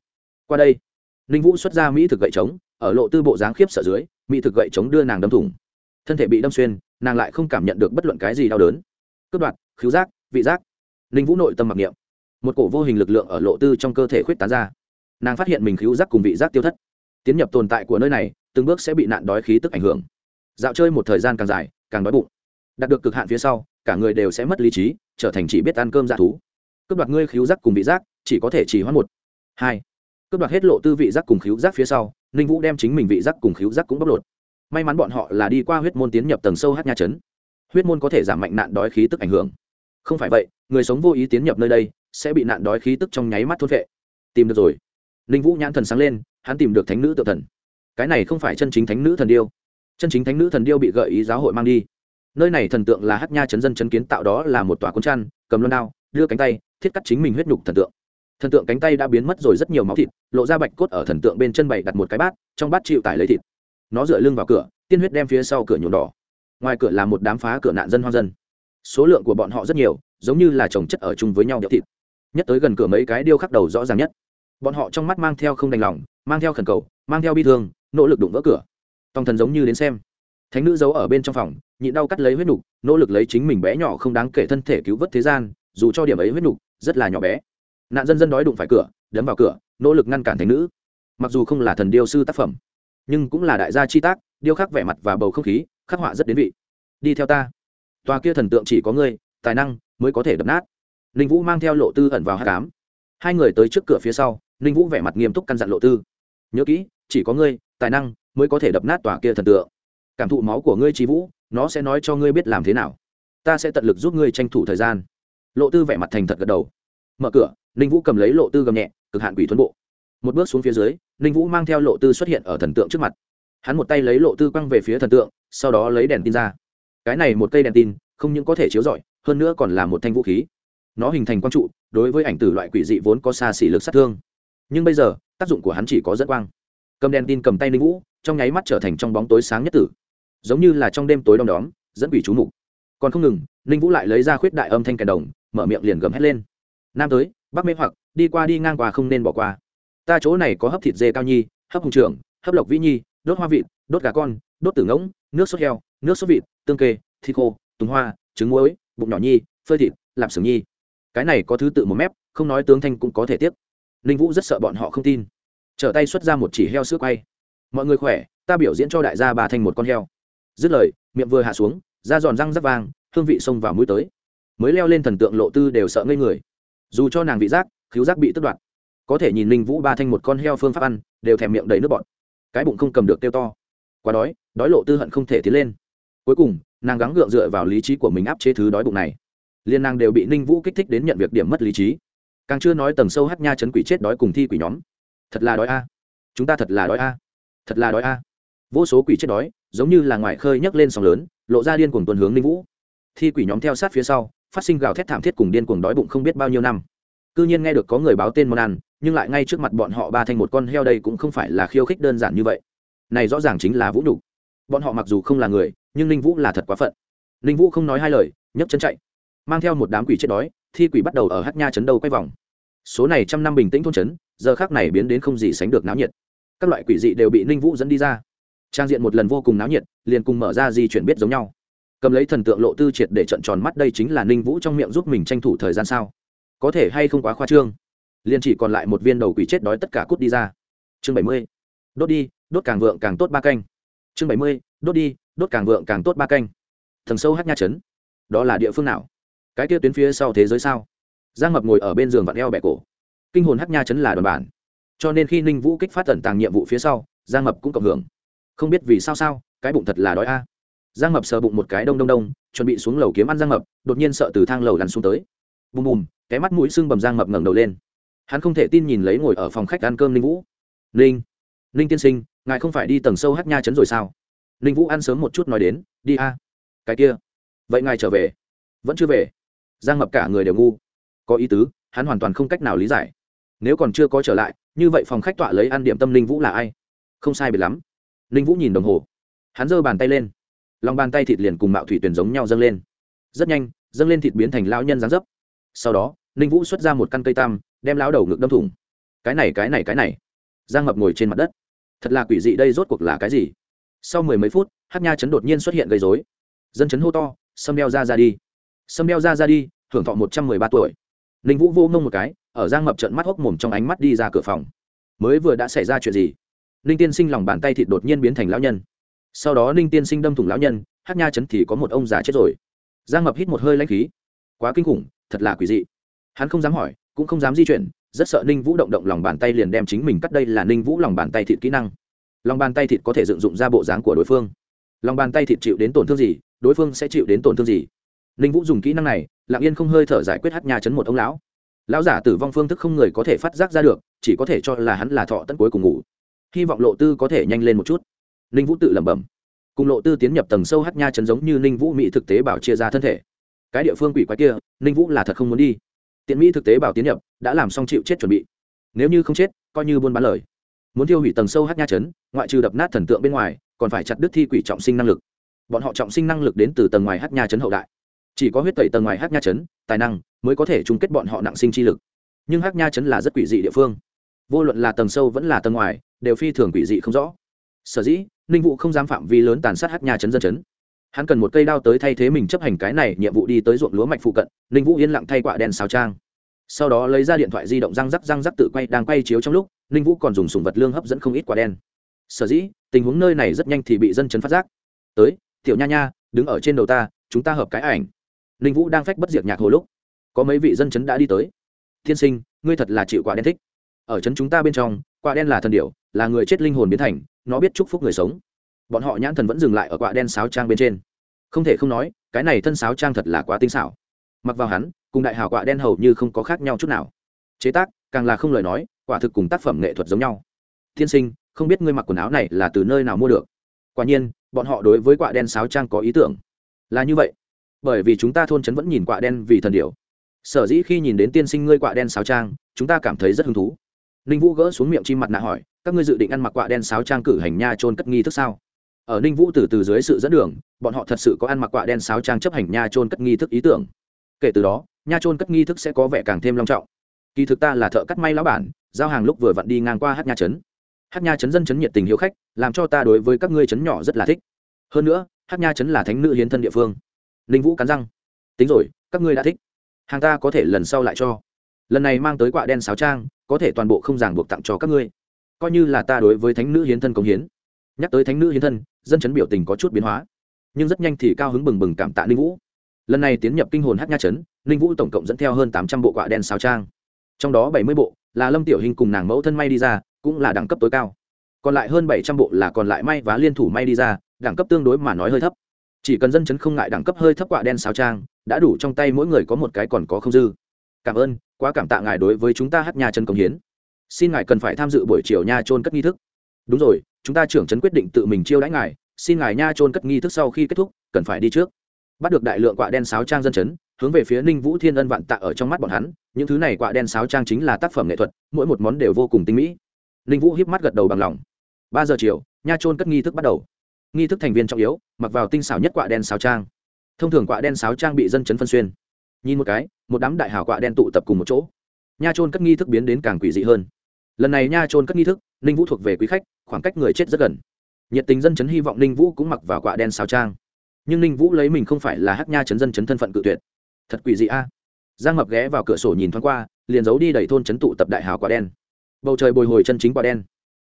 Qua đây, ninh vũ xuất ra mỹ thực gậy trống, ở lộ tư bộ dáng khiếp sợ dưới, mỹ thực gậy trống đưa nàng đâm thủng. Thân thể bị đâm xuyên, nàng lại không cảm nhận được bất luận cái gì đau đớn. Cướp đoạt, khứu giác, vị giác. Ninh vũ nội tâm mặc niệm. Một cổ vô hình lực lượng ở lộ tư trong cơ thể khuyết tán ra. Nàng phát hiện mình khứu giác cùng vị giác tiêu thất. Tiến nhập tồn tại của nơi này, từng bước sẽ bị nạn đói khí tức ảnh hưởng. Dạo chơi một thời gian càng dài, càng đói bụng đạt được cực hạn phía sau, cả người đều sẽ mất lý trí, trở thành chỉ biết ăn cơm dạ thú. Cướp đoạt ngươi khíu giác cùng vị giác, chỉ có thể chỉ hoãn một. Hai. Cướp đoạt hết lộ tư vị giác cùng khíu giác phía sau, ninh vũ đem chính mình vị giác cùng khíu giác cũng bóc lột. May mắn bọn họ là đi qua huyết môn tiến nhập tầng sâu hát nha chấn huyết môn có thể giảm mạnh nạn đói khí tức ảnh hưởng. Không phải vậy, người sống vô ý tiến nhập nơi đây, sẽ bị nạn đói khí tức trong nháy mắt thốt vệ tìm được rồi. Ninh vũ nhãn thần sáng lên, hắn tìm được thánh nữ tự thần. Cái này không phải chân chính thánh nữ thần điêu. Chân chính thánh nữ thần điêu bị gợi ý giáo hội mang đi nơi này thần tượng là hát nha chấn dân chấn kiến tạo đó là một tòa cuốn chăn cầm loan đao, đưa cánh tay, thiết cắt chính mình huyết nhục thần tượng. Thần tượng cánh tay đã biến mất rồi rất nhiều máu thịt, lộ ra bạch cốt ở thần tượng bên chân bày đặt một cái bát, trong bát chịu tải lấy thịt. Nó dựa lưng vào cửa, tiên huyết đem phía sau cửa nhuộm đỏ. Ngoài cửa là một đám phá cửa nạn dân hoang dân. Số lượng của bọn họ rất nhiều, giống như là trồng chất ở chung với nhau điệu thịt. Nhất tới gần cửa mấy cái điêu khắc đầu rõ ràng nhất. Bọn họ trong mắt mang theo không đành lòng, mang theo khẩn cầu, mang theo bi thương, nỗ lực đụng vỡ cửa. Tòng thần giống như đến xem thánh nữ giấu ở bên trong phòng, nhịn đau cắt lấy huyết nục, nỗ lực lấy chính mình bé nhỏ không đáng kể thân thể cứu vớt thế gian, dù cho điểm ấy huyết nục rất là nhỏ bé. Nạn dân dân đói đụng phải cửa, đấm vào cửa, nỗ lực ngăn cản thánh nữ. Mặc dù không là thần điêu sư tác phẩm, nhưng cũng là đại gia chi tác, điêu khắc vẻ mặt và bầu không khí, khắc họa rất đến vị. Đi theo ta. Tòa kia thần tượng chỉ có ngươi, tài năng mới có thể đập nát. Ninh vũ mang theo lộ tư ẩn vào hát cám hai người tới trước cửa phía sau, ninh vũ vẻ mặt nghiêm túc căn dặn lộ tư. Nhớ kỹ, chỉ có ngươi, tài năng mới có thể đập nát tòa kia thần tượng cảm thụ máu của ngươi trí vũ, nó sẽ nói cho ngươi biết làm thế nào. Ta sẽ tận lực giúp ngươi tranh thủ thời gian. Lộ tư vẻ mặt thành thật gật đầu. Mở cửa, ninh vũ cầm lấy lộ tư gầm nhẹ, cực hạn quỷ thuấn bộ. Một bước xuống phía dưới, ninh vũ mang theo lộ tư xuất hiện ở thần tượng trước mặt. Hắn một tay lấy lộ tư quăng về phía thần tượng, sau đó lấy đèn tin ra. Cái này một cây đèn tin, không những có thể chiếu rọi, hơn nữa còn là một thanh vũ khí. Nó hình thành quang trụ, đối với ảnh tử loại quỷ dị vốn có xa xỉ lực sát thương. Nhưng bây giờ, tác dụng của hắn chỉ có dẫn quang. Cầm đèn tin cầm tay ninh vũ, trong nháy mắt trở thành trong bóng tối sáng nhất tử giống như là trong đêm tối đom đóm, dẫn quỷ chú mục. Còn không ngừng, ninh vũ lại lấy ra khuyết đại âm thanh kèn đồng, mở miệng liền gầm hét lên. Nam tới, bắc mê hoặc, đi qua đi ngang qua không nên bỏ qua. Ta chỗ này có hấp thịt dê cao nhi, hấp hùng trưởng, hấp lộc vĩ nhi, đốt hoa vịt, đốt gà con, đốt tử ngỗng, nước sốt heo, nước sốt vịt, tương kê, thịt khô, tùng hoa, trứng muối, bụng nhỏ nhi, phơi thịt, lạp sừng nhi. Cái này có thứ tự một mép, không nói tướng thanh cũng có thể tiếp ninh vũ rất sợ bọn họ không tin. Trở tay xuất ra một chỉ heo sữa quay. Mọi người khỏe, ta biểu diễn cho đại gia bà thành một con heo dứt lời, miệng vừa hạ xuống, da giòn răng rắc vang hương vị xông vào mũi tới. Mới leo lên thần tượng lộ tư đều sợ ngây người. Dù cho nàng vị giác khiếu giác bị tức đoạt, có thể nhìn ninh vũ ba thanh một con heo phương pháp ăn, đều thèm miệng đầy nước bọt. Cái bụng không cầm được tiêu to. Quá đói đói lộ tư hận không thể tiến lên. Cuối cùng, nàng gắng gượng dựa vào lý trí của mình áp chế thứ đói bụng này. Liên nàng đều bị ninh vũ kích thích đến nhận việc điểm mất lý trí. Càng chưa nói tầng sâu hát nha chấn quỷ chết đói cùng thi quỷ nhóm. Thật là đói a. Chúng ta thật là đói a. Thật là đói a. Vô số quỷ chết đói giống như là ngoài khơi nhấc lên sóng lớn, lộ ra điên cuồng tuần hướng ninh vũ. Thi quỷ nhóm theo sát phía sau, phát sinh gào thét thảm thiết cùng điên cuồng đói bụng không biết bao nhiêu năm. Cứ nhiên nghe được có người báo tên món ăn, nhưng lại ngay trước mặt bọn họ ba thành một con heo đây cũng không phải là khiêu khích đơn giản như vậy. Này rõ ràng chính là vũ nhục. Bọn họ mặc dù không là người, nhưng ninh vũ là thật quá phận. Ninh vũ không nói hai lời, nhấc chân chạy. Mang theo một đám quỷ chết đói, thi quỷ bắt đầu ở hát nha chấn đầu quay vòng. Số này trăm năm bình tĩnh thôn chấn giờ khác này biến đến không gì sánh được náo nhiệt. Các loại quỷ dị đều bị ninh vũ dẫn đi ra trang diện một lần vô cùng náo nhiệt, liền cùng mở ra di chuyển biết giống nhau. Cầm lấy thần tượng lộ tư triệt để trận tròn mắt đây chính là ninh vũ trong miệng giúp mình tranh thủ thời gian sao? Có thể hay không quá khoa trương? Liền chỉ còn lại một viên đầu quỷ chết đói tất cả cút đi ra. Chương bảy mươi, đốt đi, đốt càng vượng càng tốt ba canh. Chương bảy mươi, đốt đi, đốt càng vượng càng tốt ba canh. Thần sâu hát nha chấn. Đó là địa phương nào? Cái kia tuyến phía sau thế giới sao? Giang mập ngồi ở bên giường vặn eo bẹ cổ. Kinh hồn hát nha chấn là đoàn bản. Cho nên khi ninh vũ kích phát tần tàng nhiệm vụ phía sau, giang mập cũng cộng hưởng không biết vì sao sao, cái bụng thật là đói a. Giang mập sờ bụng một cái đông đông đông, chuẩn bị xuống lầu kiếm ăn giang mập, đột nhiên sợ từ thang lầu lăn xuống tới. Bùm bùm, cái mắt mũi sưng bầm giang mập ngẩng đầu lên. Hắn không thể tin nhìn lấy ngồi ở phòng khách ăn cơm ninh vũ. Ninh ninh tiên sinh, ngài không phải đi tầng sâu hát nha chấn rồi sao? Ninh vũ ăn sớm một chút nói đến, đi a. Cái kia. Vậy ngài trở về. Vẫn chưa về. Giang mập cả người đều ngu. Có ý tứ, hắn hoàn toàn không cách nào lý giải. Nếu còn chưa có trở lại, như vậy phòng khách tọa lấy ăn điểm tâm ninh vũ là ai? Không sai biệt lắm ninh vũ nhìn đồng hồ. Hắn giơ bàn tay lên. Lòng bàn tay thịt liền cùng mạo thủy tuyển giống nhau dâng lên. Rất nhanh, dâng lên thịt biến thành lão nhân dáng dấp. Sau đó, ninh vũ xuất ra một căn cây tam, đem lão đầu ngực đâm thủng. Cái này cái này cái này. Giang mập ngồi trên mặt đất. Thật là quỷ dị đây rốt cuộc là cái gì? Sau mười mấy phút hát nha chấn đột nhiên xuất hiện gây dối dân chấn hô to, sâm đeo ra ra đi. Sâm đeo ra ra đi, hưởng thọ một trăm mười ba tuổi. Ninh vũ vô ngông một cái, ở giang mập trận mắt hốc mồm trong ánh mắt đi ra cửa phòng. Mới vừa đã xảy ra chuyện gì? Ninh tiên sinh lòng bàn tay thịt đột nhiên biến thành lão nhân. Sau đó ninh tiên sinh đâm thủng lão nhân hát nha chấn thì có một ông già chết rồi. Giang mập hít một hơi lãnh khí. Quá kinh khủng, thật là quỷ dị. Hắn không dám hỏi, cũng không dám di chuyển, rất sợ ninh vũ động động lòng bàn tay liền đem chính mình cắt đây là ninh vũ lòng bàn tay thịt kỹ năng. Lòng bàn tay thịt có thể dựng dụng ra bộ dáng của đối phương. Lòng bàn tay thịt chịu đến tổn thương gì, đối phương sẽ chịu đến tổn thương gì? Ninh vũ dùng kỹ năng này, lặng yên không hơi thở giải quyết hát nha chấn một ông lão. Lão giả tử vong phương thức không người có thể phát giác ra được, chỉ có thể cho là hắn là thọ tận cuối cùng ngủ hy vọng lộ tư có thể nhanh lên một chút. Ninh vũ tự lẩm bẩm. Cùng lộ tư tiến nhập tầng sâu hát nha chấn giống như ninh vũ mỹ thực tế bảo chia ra thân thể. Cái địa phương quỷ quái kia, ninh vũ là thật không muốn đi. Tiện mỹ thực tế bảo tiến nhập, đã làm xong chịu chết chuẩn bị. Nếu như không chết, coi như buôn bán lời. Muốn tiêu hủy tầng sâu hát nha chấn ngoại trừ đập nát thần tượng bên ngoài, còn phải chặt đứt thi quỷ trọng sinh năng lực. Bọn họ trọng sinh năng lực đến từ tầng ngoài hát nha chấn hậu đại. Chỉ có huyết tẩy tầng ngoài hát nha chấn tài năng mới có thể chung kết bọn họ nặng sinh chi lực. Nhưng hát nha chấn là rất quỷ dị địa phương vô luận là tầng sâu vẫn là tầng ngoài, đều phi thường quỷ dị không rõ. Sở dĩ, ninh vụ không dám phạm vi lớn tàn sát hát nhà chấn dân chấn hắn cần một cây đao tới thay thế mình chấp hành cái này, nhiệm vụ đi tới ruộng lúa mạch phụ cận, ninh vũ yên lặng thay quạ đèn xào trang. Sau đó lấy ra điện thoại di động răng rắc răng rắc tự quay, đang quay chiếu trong lúc, ninh vũ còn dùng sùng vật lương hấp dẫn không ít quả đen. Sở dĩ, tình huống nơi này rất nhanh thì bị dân chấn phát giác. Tới, tiểu nha nha, đứng ở trên đầu ta, chúng ta hợp cái ảnh. Ninh vũ đang phách bất diệt nhạc hồi lúc. Có mấy vị dân chấn đã đi tới. Thiên sinh, ngươi thật là chịu quả đen thích ở trấn chúng ta bên trong, quả đen là thần điểu, là người chết linh hồn biến thành, nó biết chúc phúc người sống. Bọn họ nhãn thần vẫn dừng lại ở quả đen sáo trang bên trên. Không thể không nói, cái này thân sáo trang thật là quá tinh xảo. Mặc vào hắn, cùng đại hào quả đen hầu như không có khác nhau chút nào. Chế tác, càng là không lời nói, quả thực cùng tác phẩm nghệ thuật giống nhau. Tiên sinh, không biết ngươi mặc quần áo này là từ nơi nào mua được? Quả nhiên, bọn họ đối với quả đen sáo trang có ý tưởng. Là như vậy. Bởi vì chúng ta thôn trấn vẫn nhìn quả đen vì thần điểu. Sở dĩ khi nhìn đến tiên sinh ngươi quả đen sáo trang, chúng ta cảm thấy rất hứng thú ninh vũ gỡ xuống miệng chim mặt nạ hỏi, các ngươi dự định ăn mặc quạ đen sáo trang cử hành nha trôn cất nghi thức sao? Ở ninh vũ từ từ dưới sự dẫn đường, bọn họ thật sự có ăn mặc quạ đen sáo trang chấp hành nha trôn cất nghi thức ý tưởng. Kể từ đó, nha trôn cất nghi thức sẽ có vẻ càng thêm long trọng. Kỳ thực ta là thợ cắt may lão bản, giao hàng lúc vừa vặn đi ngang qua hát nha trấn. Hát nha trấn dân trấn nhiệt tình hiếu khách, làm cho ta đối với các ngươi trấn nhỏ rất là thích. Hơn nữa, hát nha trấn là thánh nữ hiến thân địa phương. Ninh vũ cắn răng. Tính rồi, các ngươi đã thích. Hàng ta có thể lần sau lại cho. Lần này mang tới quạ đen sáo trang có thể toàn bộ không ràng buộc tặng cho các ngươi. Coi như là ta đối với thánh nữ hiến thân công hiến. Nhắc tới thánh nữ hiến thân, dân chấn biểu tình có chút biến hóa. Nhưng rất nhanh thì cao hứng bừng bừng cảm tạ ninh vũ. Lần này tiến nhập kinh hồn hát nha chấn, ninh vũ tổng cộng dẫn theo hơn tám trăm bộ quạ đen sao trang. Trong đó bảy mươi bộ là lâm tiểu hình cùng nàng mẫu thân may đi ra, cũng là đẳng cấp tối cao. Còn lại hơn bảy trăm bộ là còn lại may và liên thủ may đi ra, đẳng cấp tương đối mà nói hơi thấp. Chỉ cần dân chấn không ngại đẳng cấp hơi thấp quạ đen sao trang, đã đủ trong tay mỗi người có một cái còn có không dư cảm ơn, quá cảm tạ ngài đối với chúng ta hát nhà chân công hiến. Xin ngài cần phải tham dự buổi chiều nha trôn cất nghi thức. Đúng rồi, chúng ta trưởng trấn quyết định tự mình chiêu đãi ngài, xin ngài nha trôn cất nghi thức sau khi kết thúc, cần phải đi trước. Bắt được đại lượng quạ đen sáo trang dân chấn, hướng về phía ninh vũ thiên ân vạn tạ ở trong mắt bọn hắn, những thứ này quạ đen sáo trang chính là tác phẩm nghệ thuật, mỗi một món đều vô cùng tinh mỹ. Ninh vũ hiếp mắt gật đầu bằng lòng. Ba giờ chiều, nha trôn cất nghi thức bắt đầu. Nghi thức thành viên trọng yếu, mặc vào tinh xảo nhất quạ đen sáo trang. Thông thường quạ đen sáo trang bị dân chấn phân xuyên nhìn một cái, một đám đại hào quạ đen tụ tập cùng một chỗ. Nha trôn cất nghi thức biến đến càng quỷ dị hơn. Lần này nha trôn cất nghi thức, ninh vũ thuộc về quý khách, khoảng cách người chết rất gần. Nhiệt tình dân chấn hy vọng ninh vũ cũng mặc vào quạ đen sáo trang. Nhưng ninh vũ lấy mình không phải là hát nha chấn dân chấn thân phận cự tuyệt. Thật quỷ dị a. Giang mập ghé vào cửa sổ nhìn thoáng qua, liền giấu đi đẩy thôn chấn tụ tập đại hào quả đen. Bầu trời bồi hồi chân chính quả đen.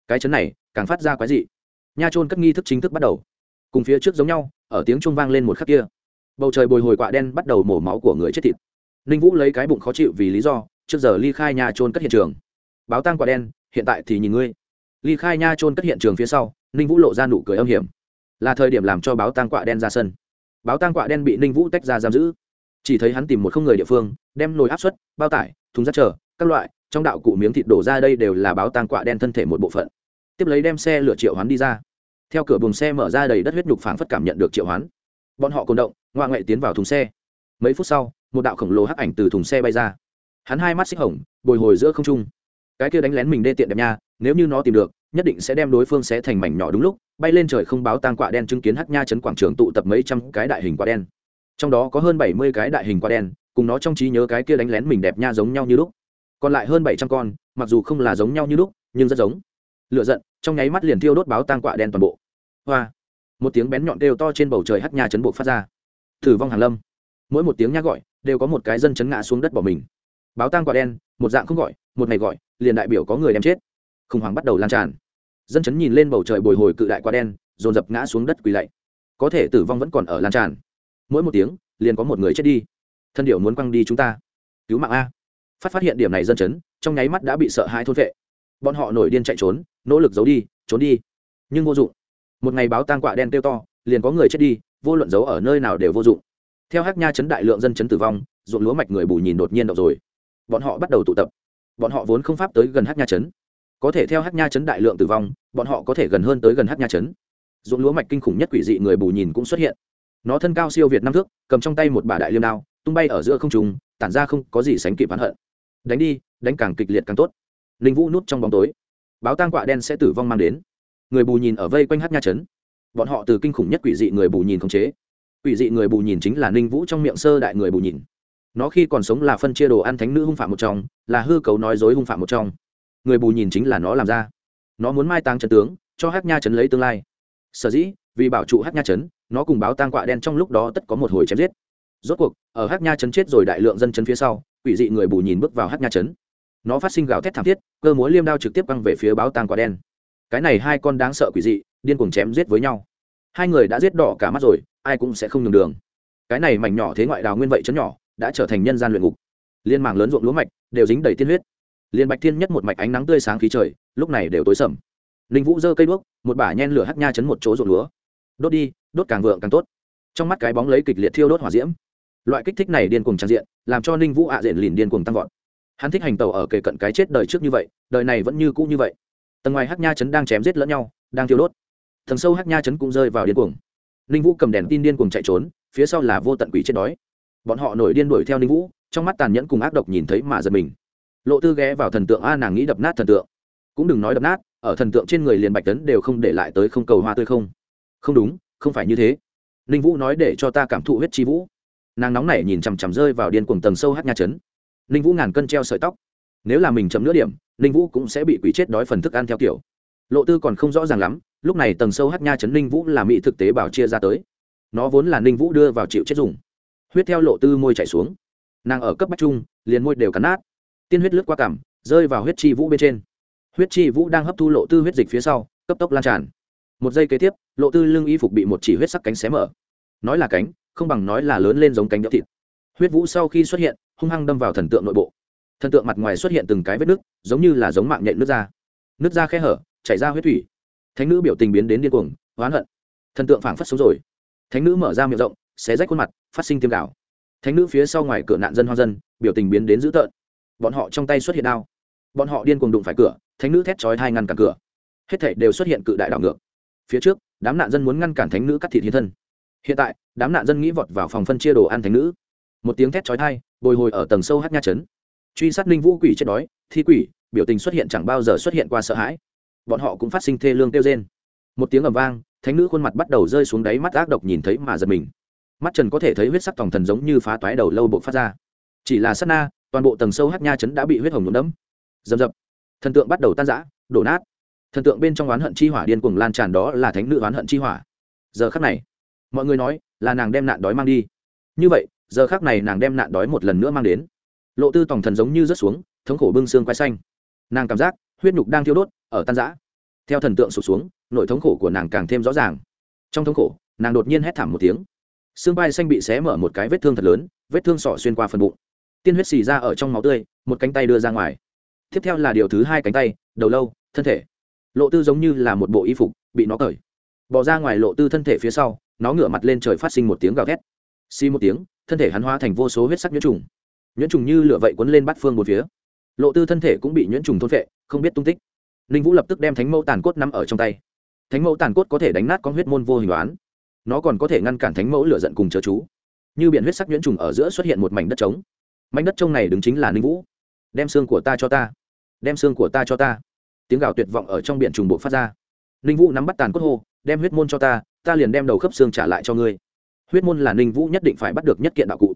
Cái chấn này, càng phát ra quái dị. Nha trôn cất nghi thức chính thức bắt đầu. Cùng phía trước giống nhau, ở tiếng trung vang lên một khắc kia bầu trời bồi hồi quạ đen bắt đầu mổ máu của người chết thịt. Ninh vũ lấy cái bụng khó chịu vì lý do, trước giờ ly khai nhà trôn cất hiện trường. Báo tang quạ đen, hiện tại thì nhìn ngươi. Ly khai nha trôn cất hiện trường phía sau, ninh vũ lộ ra nụ cười âm hiểm. Là thời điểm làm cho báo tang quạ đen ra sân. Báo tang quạ đen bị ninh vũ tách ra giam giữ. Chỉ thấy hắn tìm một không người địa phương, đem nồi áp suất, bao tải, thùng rác chờ, các loại, trong đạo cụ miếng thịt đổ ra đây đều là báo tang quạ đen thân thể một bộ phận. Tiếp lấy đem xe lửa triệu hoán đi ra. Theo cửa buồng xe mở ra đầy đất huyết nhục phảng phất cảm nhận được triệu hoán. Bọn họ cồn động ngoại ngoại tiến vào thùng xe. Mấy phút sau, một đạo khổng lồ hắc ảnh từ thùng xe bay ra. Hắn hai mắt xích hồng, bồi hồi giữa không trung. Cái kia đánh lén mình đê tiện đẹp nha, nếu như nó tìm được, nhất định sẽ đem đối phương xé thành mảnh nhỏ đúng lúc, bay lên trời không báo tang quạ đen chứng kiến hắc nha chấn quảng trường tụ tập mấy trăm cái đại hình quạ đen. Trong đó có hơn bảy mươi cái đại hình quạ đen, cùng nó trong trí nhớ cái kia đánh lén mình đẹp nha giống nhau như lúc. Còn lại hơn bảy trăm con, mặc dù không là giống nhau như lúc, nhưng rất giống. Lựa giận, trong nháy mắt liền thiêu đốt báo tang quạ đen toàn bộ. Hoa! Một tiếng bén nhọn kêu to trên bầu trời hắc nha chấn buộc phát ra thử vong hàng lâm. Mỗi một tiếng nha gọi, đều có một cái dân chấn ngã xuống đất bỏ mình. Báo tang quả đen, một dạng không gọi, một ngày gọi, liền đại biểu có người đem chết. Khủng hoảng bắt đầu lan tràn. Dân chấn nhìn lên bầu trời bồi hồi cự đại quả đen, dồn dập ngã xuống đất quỳ lạy. Có thể tử vong vẫn còn ở lan tràn. Mỗi một tiếng, liền có một người chết đi. Thân điệu muốn quăng đi chúng ta. Cứu mạng a. Phát phát hiện điểm này dân chấn, trong nháy mắt đã bị sợ hãi thôn vệ. Bọn họ nổi điên chạy trốn, nỗ lực giấu đi, trốn đi. Nhưng vô dụng. Một ngày báo tang quạ đen kêu to, liền có người chết đi vô luận giấu ở nơi nào đều vô dụng. Theo hát nha chấn đại lượng dân chấn tử vong, ruộng lúa mạch người bù nhìn đột nhiên động rồi. Bọn họ bắt đầu tụ tập. Bọn họ vốn không pháp tới gần hát nha chấn. Có thể theo hát nha chấn đại lượng tử vong, bọn họ có thể gần hơn tới gần hát nha chấn. Ruộng lúa mạch kinh khủng nhất quỷ dị người bù nhìn cũng xuất hiện. Nó thân cao siêu việt năm thước, cầm trong tay một bà đại liêm đao, tung bay ở giữa không trùng tản ra không có gì sánh kịp hắn hận. Đánh đi, đánh càng kịch liệt càng tốt. Linh vũ núp trong bóng tối. Báo tang quạ đen sẽ tử vong mang đến. Người bù nhìn ở vây quanh hát nha trấn bọn họ từ kinh khủng nhất quỷ dị người bù nhìn khống chế. Quỷ dị người bù nhìn chính là ninh vũ trong miệng sơ đại người bù nhìn. Nó khi còn sống là phân chia đồ ăn thánh nữ hung phạm một trong, là hư cấu nói dối hung phạm một trong. Người bù nhìn chính là nó làm ra. Nó muốn mai táng trần tướng, cho hát nha trấn lấy tương lai. Sở dĩ, vì bảo trụ hát nha trấn, nó cùng báo tang quạ đen trong lúc đó tất có một hồi chém giết. Rốt cuộc, ở hát nha trấn chết rồi đại lượng dân trấn phía sau, quỷ dị người bù nhìn bước vào hát nha trấn. Nó phát sinh gào thét thảm thiết, cơ múa liêm đao trực tiếp băng về phía báo tang quạ đen. Cái này hai con đáng sợ quỷ dị điên cuồng chém giết với nhau. Hai người đã giết đỏ cả mắt rồi, ai cũng sẽ không nhường đường. Cái này mảnh nhỏ thế ngoại đào nguyên vậy chấn nhỏ, đã trở thành nhân gian luyện ngục. Liên màng lớn ruộng lúa mạch, đều dính đầy tiên huyết. Liên bạch thiên nhất một mạch ánh nắng tươi sáng khí trời, lúc này đều tối sầm. Linh vũ giơ cây đuốc, một bả nhen lửa hắt nha chấn một chỗ ruộng lúa. Đốt đi, đốt càng vượng càng tốt. Trong mắt cái bóng lấy kịch liệt thiêu đốt hỏa diễm. Loại kích thích này điên cuồng trang diện, làm cho ninh vũ ạ diện liền điên cuồng tăng vọt. Hắn thích hành tàu ở kề cận cái chết đời trước như vậy, đời này vẫn như cũ như vậy. Tầng ngoài hắc nha chấn đang chém giết lẫn nhau, đang thiêu đốt tầng sâu hắc nha chấn cũng rơi vào điên cuồng. Ninh vũ cầm đèn tin điên cuồng chạy trốn, phía sau là vô tận quỷ chết đói. Bọn họ nổi điên đuổi theo ninh vũ, trong mắt tàn nhẫn cùng ác độc nhìn thấy mà giật mình. Lộ tư ghé vào thần tượng, a, nàng nghĩ đập nát thần tượng. Cũng đừng nói đập nát, ở thần tượng trên người liền bạch tấn đều không để lại tới không cầu hoa tươi không. Không đúng, không phải như thế. Ninh vũ nói để cho ta cảm thụ huyết chi vũ. Nàng nóng nảy nhìn chằm chằm rơi vào điên cuồng tầng sâu hát nha chấn. Ninh vũ ngàn cân treo sợi tóc. Nếu là mình chấm nửa điểm, ninh vũ cũng sẽ bị quỷ chết đói phần thức ăn theo kiểu lộ tư còn không rõ ràng lắm, lúc này tầng sâu hát nha chấn ninh vũ là mỹ thực tế bảo chia ra tới. Nó vốn là ninh vũ đưa vào chịu chết dùng. Huyết theo lộ tư môi chảy xuống. Nàng ở cấp bách trung, liền môi đều cắn nát. Tiên huyết lướt qua cảm rơi vào huyết chi vũ bên trên. Huyết chi vũ đang hấp thu lộ tư huyết dịch phía sau, cấp tốc lan tràn. Một giây kế tiếp, lộ tư lưng y phục bị một chỉ huyết sắc cánh xé mở. Nói là cánh, không bằng nói là lớn lên giống cánh đỡ thịt. Huyết vũ sau khi xuất hiện, hung hăng đâm vào thần tượng nội bộ. Thần tượng mặt ngoài xuất hiện từng cái vết nứt, giống như là giống mạng nhện nước ra. Nước ra khe hở chảy ra huyết thủy. Thánh nữ biểu tình biến đến điên cuồng oán hận. Thần tượng phảng phất sống rồi. Thánh nữ mở ra miệng rộng xé rách khuôn mặt phát sinh tiêm gạo. Thánh nữ phía sau ngoài cửa nạn dân hoa dân biểu tình biến đến dữ tợn. Bọn họ trong tay xuất hiện đao. Bọn họ điên cuồng đụng phải cửa thánh nữ thét chói hai ngăn cản cửa. Hết thảy đều xuất hiện cự đại đảo ngược. Phía trước đám nạn dân muốn ngăn cản thánh nữ cắt thịt hiến thân. Hiện tại đám nạn dân nghĩ vọt vào phòng phân chia đồ ăn thánh nữ. Một tiếng thét chói tai bồi hồi ở tầng sâu hát nha chấn, truy sát ninh vũ quỷ chết đói thi quỷ biểu tình xuất hiện chẳng bao giờ xuất hiện qua sợ hãi bọn họ cũng phát sinh thê lương kêu rên. Một tiếng ầm vang, thánh nữ khuôn mặt bắt đầu rơi xuống đáy mắt ác độc nhìn thấy mà giật mình. Mắt trần có thể thấy huyết sắc tòng thần giống như phá toái đầu lâu bộ phát ra. Chỉ là sát na, toàn bộ tầng sâu hát nha chấn đã bị huyết hồng nhuộm đẫm. Dầm dập thần tượng bắt đầu tan rã, đổ nát. Thần tượng bên trong oán hận chi hỏa điên cuồng lan tràn đó là thánh nữ oán hận chi hỏa. Giờ khắc này, mọi người nói là nàng đem nạn đói mang đi. Như vậy, giờ khắc này nàng đem nạn đói một lần nữa mang đến. Lộ tư tòng thần giống như rớt xuống, thống khổ bưng xương quay xanh. Nàng cảm giác huyết nhục đang thiêu đốt, ở tan giã theo thần tượng sụt xuống, nội thống khổ của nàng càng thêm rõ ràng. Trong thống khổ, nàng đột nhiên hét thảm một tiếng. Xương vai xanh bị xé mở một cái vết thương thật lớn, vết thương sọ xuyên qua phần bụng. Tiên huyết xì ra ở trong máu tươi, một cánh tay đưa ra ngoài. Tiếp theo là điều thứ hai cánh tay, đầu lâu, thân thể. Lộ tư giống như là một bộ y phục, bị nó cởi. Bỏ ra ngoài lộ tư thân thể phía sau, nó ngửa mặt lên trời phát sinh một tiếng gào thét. Xi một tiếng, thân thể hắn hóa thành vô số huyết sắc nhuyễn trùng. Nhuyễn trùng như lửa vậy quấn lên bắt phương một phía. Lộ tư thân thể cũng bị nhuyễn trùng thôn vệ không biết tung tích. Ninh vũ lập tức đem thánh mẫu tàn cốt nằm ở trong tay. Thánh mẫu tàn cốt có thể đánh nát con huyết môn vô hình đoán. Nó còn có thể ngăn cản thánh mẫu lửa giận cùng chớ chú. Như biển huyết sắc nhuyễn trùng ở giữa xuất hiện một mảnh đất trống. Mảnh đất trông này đứng chính là ninh vũ. Đem xương của ta cho ta. Đem xương của ta cho ta. Tiếng gào tuyệt vọng ở trong biển trùng bộ phát ra. Ninh vũ nắm bắt tàn cốt hô, đem huyết môn cho ta ta liền đem đầu khớp xương trả lại cho ngươi. Huyết môn là ninh vũ nhất định phải bắt được nhất kiện đạo cụ.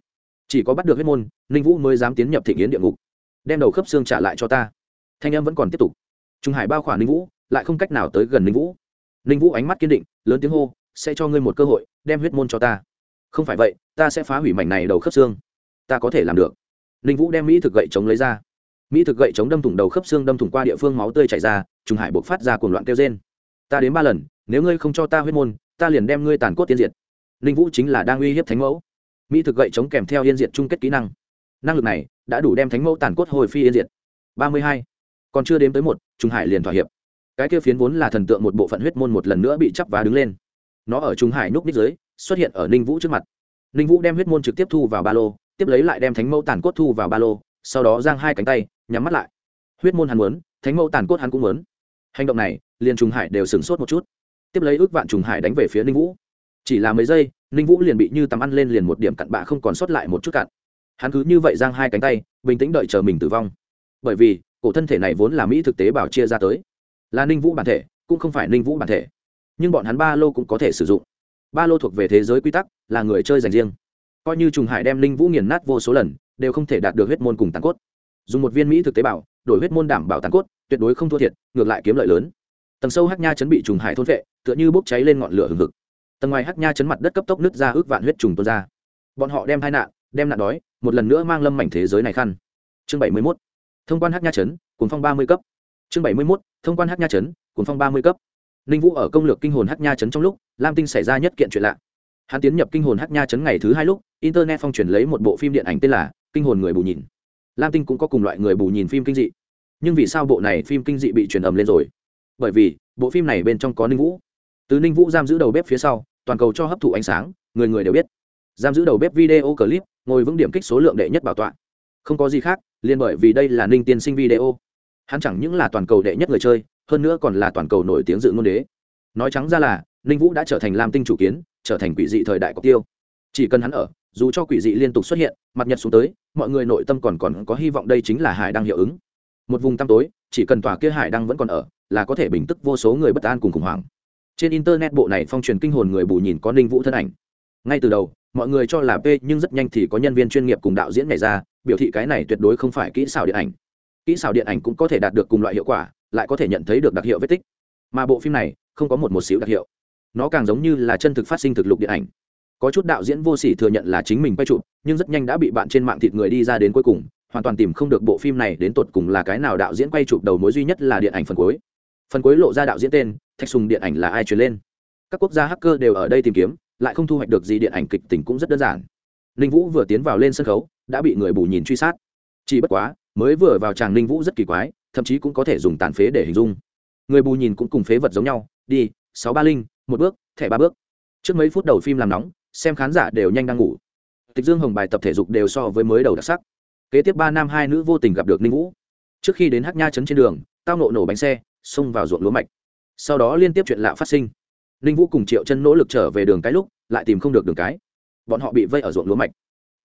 Chỉ có bắt được huyết môn, ninh vũ mới dám tiến nhập thị nghiến địa ngục. Đem đầu khớp xương trả lại cho ta thanh em vẫn còn tiếp tục. Trung hải bao khỏa ninh vũ, lại không cách nào tới gần ninh vũ. Ninh vũ ánh mắt kiên định, lớn tiếng hô, sẽ cho ngươi một cơ hội, đem huyết môn cho ta. Không phải vậy, ta sẽ phá hủy mảnh này đầu khớp xương. Ta có thể làm được. Ninh vũ đem mỹ thực gậy chống lấy ra. Mỹ thực gậy chống đâm thủng đầu khớp xương, đâm thủng qua địa phương máu tươi chảy ra, trung hải buộc phát ra cuồng loạn kêu trên ta đến ba lần, nếu ngươi không cho ta huyết môn, ta liền đem ngươi tàn cốt tiên diệt. Ninh vũ chính là đang uy hiếp thánh mẫu. Mỹ thực gậy chống kèm theo yên diệt chung kết kỹ năng. Năng lực này đã đủ đem thánh mẫu tàn cốt hồi phi yên diệt. Ba mươi hai còn chưa đếm tới một, trung hải liền thỏa hiệp. Cái kia phiến vốn là thần tượng một bộ phận huyết môn một lần nữa bị chắp vá đứng lên. Nó ở trung hải núp ních dưới, xuất hiện ở ninh vũ trước mặt. Ninh vũ đem huyết môn trực tiếp thu vào ba lô, tiếp lấy lại đem thánh mẫu tàn cốt thu vào ba lô, sau đó giang hai cánh tay, nhắm mắt lại. Huyết môn hắn muốn, thánh mẫu tàn cốt hắn cũng muốn. Hành động này, liền trùng hải đều sửng sốt một chút. Tiếp lấy ước vạn trùng hải đánh về phía ninh vũ. Chỉ là mấy giây, ninh vũ liền bị như tắm ăn lên liền một điểm cặn bạ không còn sót lại một chút cặn. Hắn cứ như vậy giang hai cánh tay, bình tĩnh đợi chờ mình tử vong. Bởi vì cổ thân thể này vốn là mỹ thực tế bảo chia ra tới. Là ninh vũ bản thể, cũng không phải ninh vũ bản thể. Nhưng bọn hắn ba lô cũng có thể sử dụng. Ba lô thuộc về thế giới quy tắc, là người chơi dành riêng. Coi như trùng hải đem ninh vũ nghiền nát vô số lần, đều không thể đạt được huyết môn cùng tàn cốt. Dùng một viên mỹ thực tế bảo đổi huyết môn đảm bảo tàn cốt, tuyệt đối không thua thiệt, ngược lại kiếm lợi lớn. Tầng sâu hắc nha chấn bị trùng hải thôn vệ, tựa như bốc cháy lên ngọn lửa hừng hực. Tầng ngoài hắc nha chấn mặt đất cấp tốc nứt ra ước vạn huyết trùng tuôn ra. Bọn họ đem hai nạn, đem nạn đói, một lần nữa mang lâm mảnh thế giới này khăn. Chương bảy mươi 71 thông quan hắc nha chấn cuốn phong ba mươi cấp. Chương bảy mươi 71. thông quan hắc nha chấn cuốn phong ba mươi cấp. Ninh vũ ở công lược kinh hồn hắc nha chấn trong lúc, lam tinh xảy ra nhất kiện chuyện lạ. Hắn tiến nhập kinh hồn hắc nha chấn ngày thứ hai lúc, internet phong truyền lấy một bộ phim điện ảnh tên là kinh hồn người bù nhìn. Lam tinh cũng có cùng loại người bù nhìn phim kinh dị. Nhưng vì sao bộ này phim kinh dị bị truyền ầm lên rồi? Bởi vì, bộ phim này bên trong có ninh vũ. Từ ninh vũ giam giữ đầu bếp phía sau, toàn cầu cho hấp thụ ánh sáng, người người đều biết. Giam giữ đầu bếp video clip, ngồi vững điểm kích số lượng đệ nhất bảo tọa. Không có gì khác liền bởi vì đây là ninh tiên sinh video. Hắn chẳng những là toàn cầu đệ nhất người chơi, hơn nữa còn là toàn cầu nổi tiếng dự ngôn đế. Nói trắng ra là, ninh vũ đã trở thành lam tinh chủ kiến, trở thành quỷ dị thời đại cọc tiêu. Chỉ cần hắn ở, dù cho quỷ dị liên tục xuất hiện, mặt nhật xuống tới, mọi người nội tâm còn còn có hy vọng đây chính là hải đăng hiệu ứng. Một vùng tăm tối, chỉ cần tòa kia hải đăng vẫn còn ở, là có thể bình tức vô số người bất an cùng khủng hoảng. Trên internet bộ này phong truyền kinh hồn người bù nhìn có ninh vũ thân ảnh. Ngay từ đầu mọi người cho là p nhưng rất nhanh thì có nhân viên chuyên nghiệp cùng đạo diễn nhảy ra, biểu thị cái này tuyệt đối không phải kỹ xảo điện ảnh. Kỹ xảo điện ảnh cũng có thể đạt được cùng loại hiệu quả, lại có thể nhận thấy được đặc hiệu vết tích. Mà bộ phim này, không có một một xíu đặc hiệu. Nó càng giống như là chân thực phát sinh thực lục điện ảnh. Có chút đạo diễn vô sỉ thừa nhận là chính mình quay chụp, nhưng rất nhanh đã bị bạn trên mạng thịt người đi ra đến cuối cùng, hoàn toàn tìm không được bộ phim này đến tột cùng là cái nào đạo diễn quay chụp đầu mối duy nhất là điện ảnh phần cuối. Phần cuối lộ ra đạo diễn tên, thạch sùng điện ảnh là ai truyền lên? Các quốc gia hacker đều ở đây tìm kiếm lại không thu hoạch được gì điện ảnh kịch tình cũng rất đơn giản. Ninh vũ vừa tiến vào lên sân khấu, đã bị người bù nhìn truy sát. Chỉ bất quá, mới vừa vào chàng ninh vũ rất kỳ quái, thậm chí cũng có thể dùng tàn phế để hình dung. Người bù nhìn cũng cùng phế vật giống nhau, đi, sáu ba linh, một bước, thẻ ba bước. Trước mấy phút đầu phim làm nóng, xem khán giả đều nhanh đang ngủ. Tịch dương hồng bài tập thể dục đều so với mới đầu đặc sắc. Kế tiếp ba nam hai nữ vô tình gặp được ninh vũ. Trước khi đến hát nha trấn trên đường, tao nộ nổ bánh xe, xông vào ruộng lúa mạch. Sau đó liên tiếp chuyện lạ phát sinh ninh vũ cùng triệu chân nỗ lực trở về đường cái lúc, lại tìm không được đường cái. Bọn họ bị vây ở ruộng lúa mạch.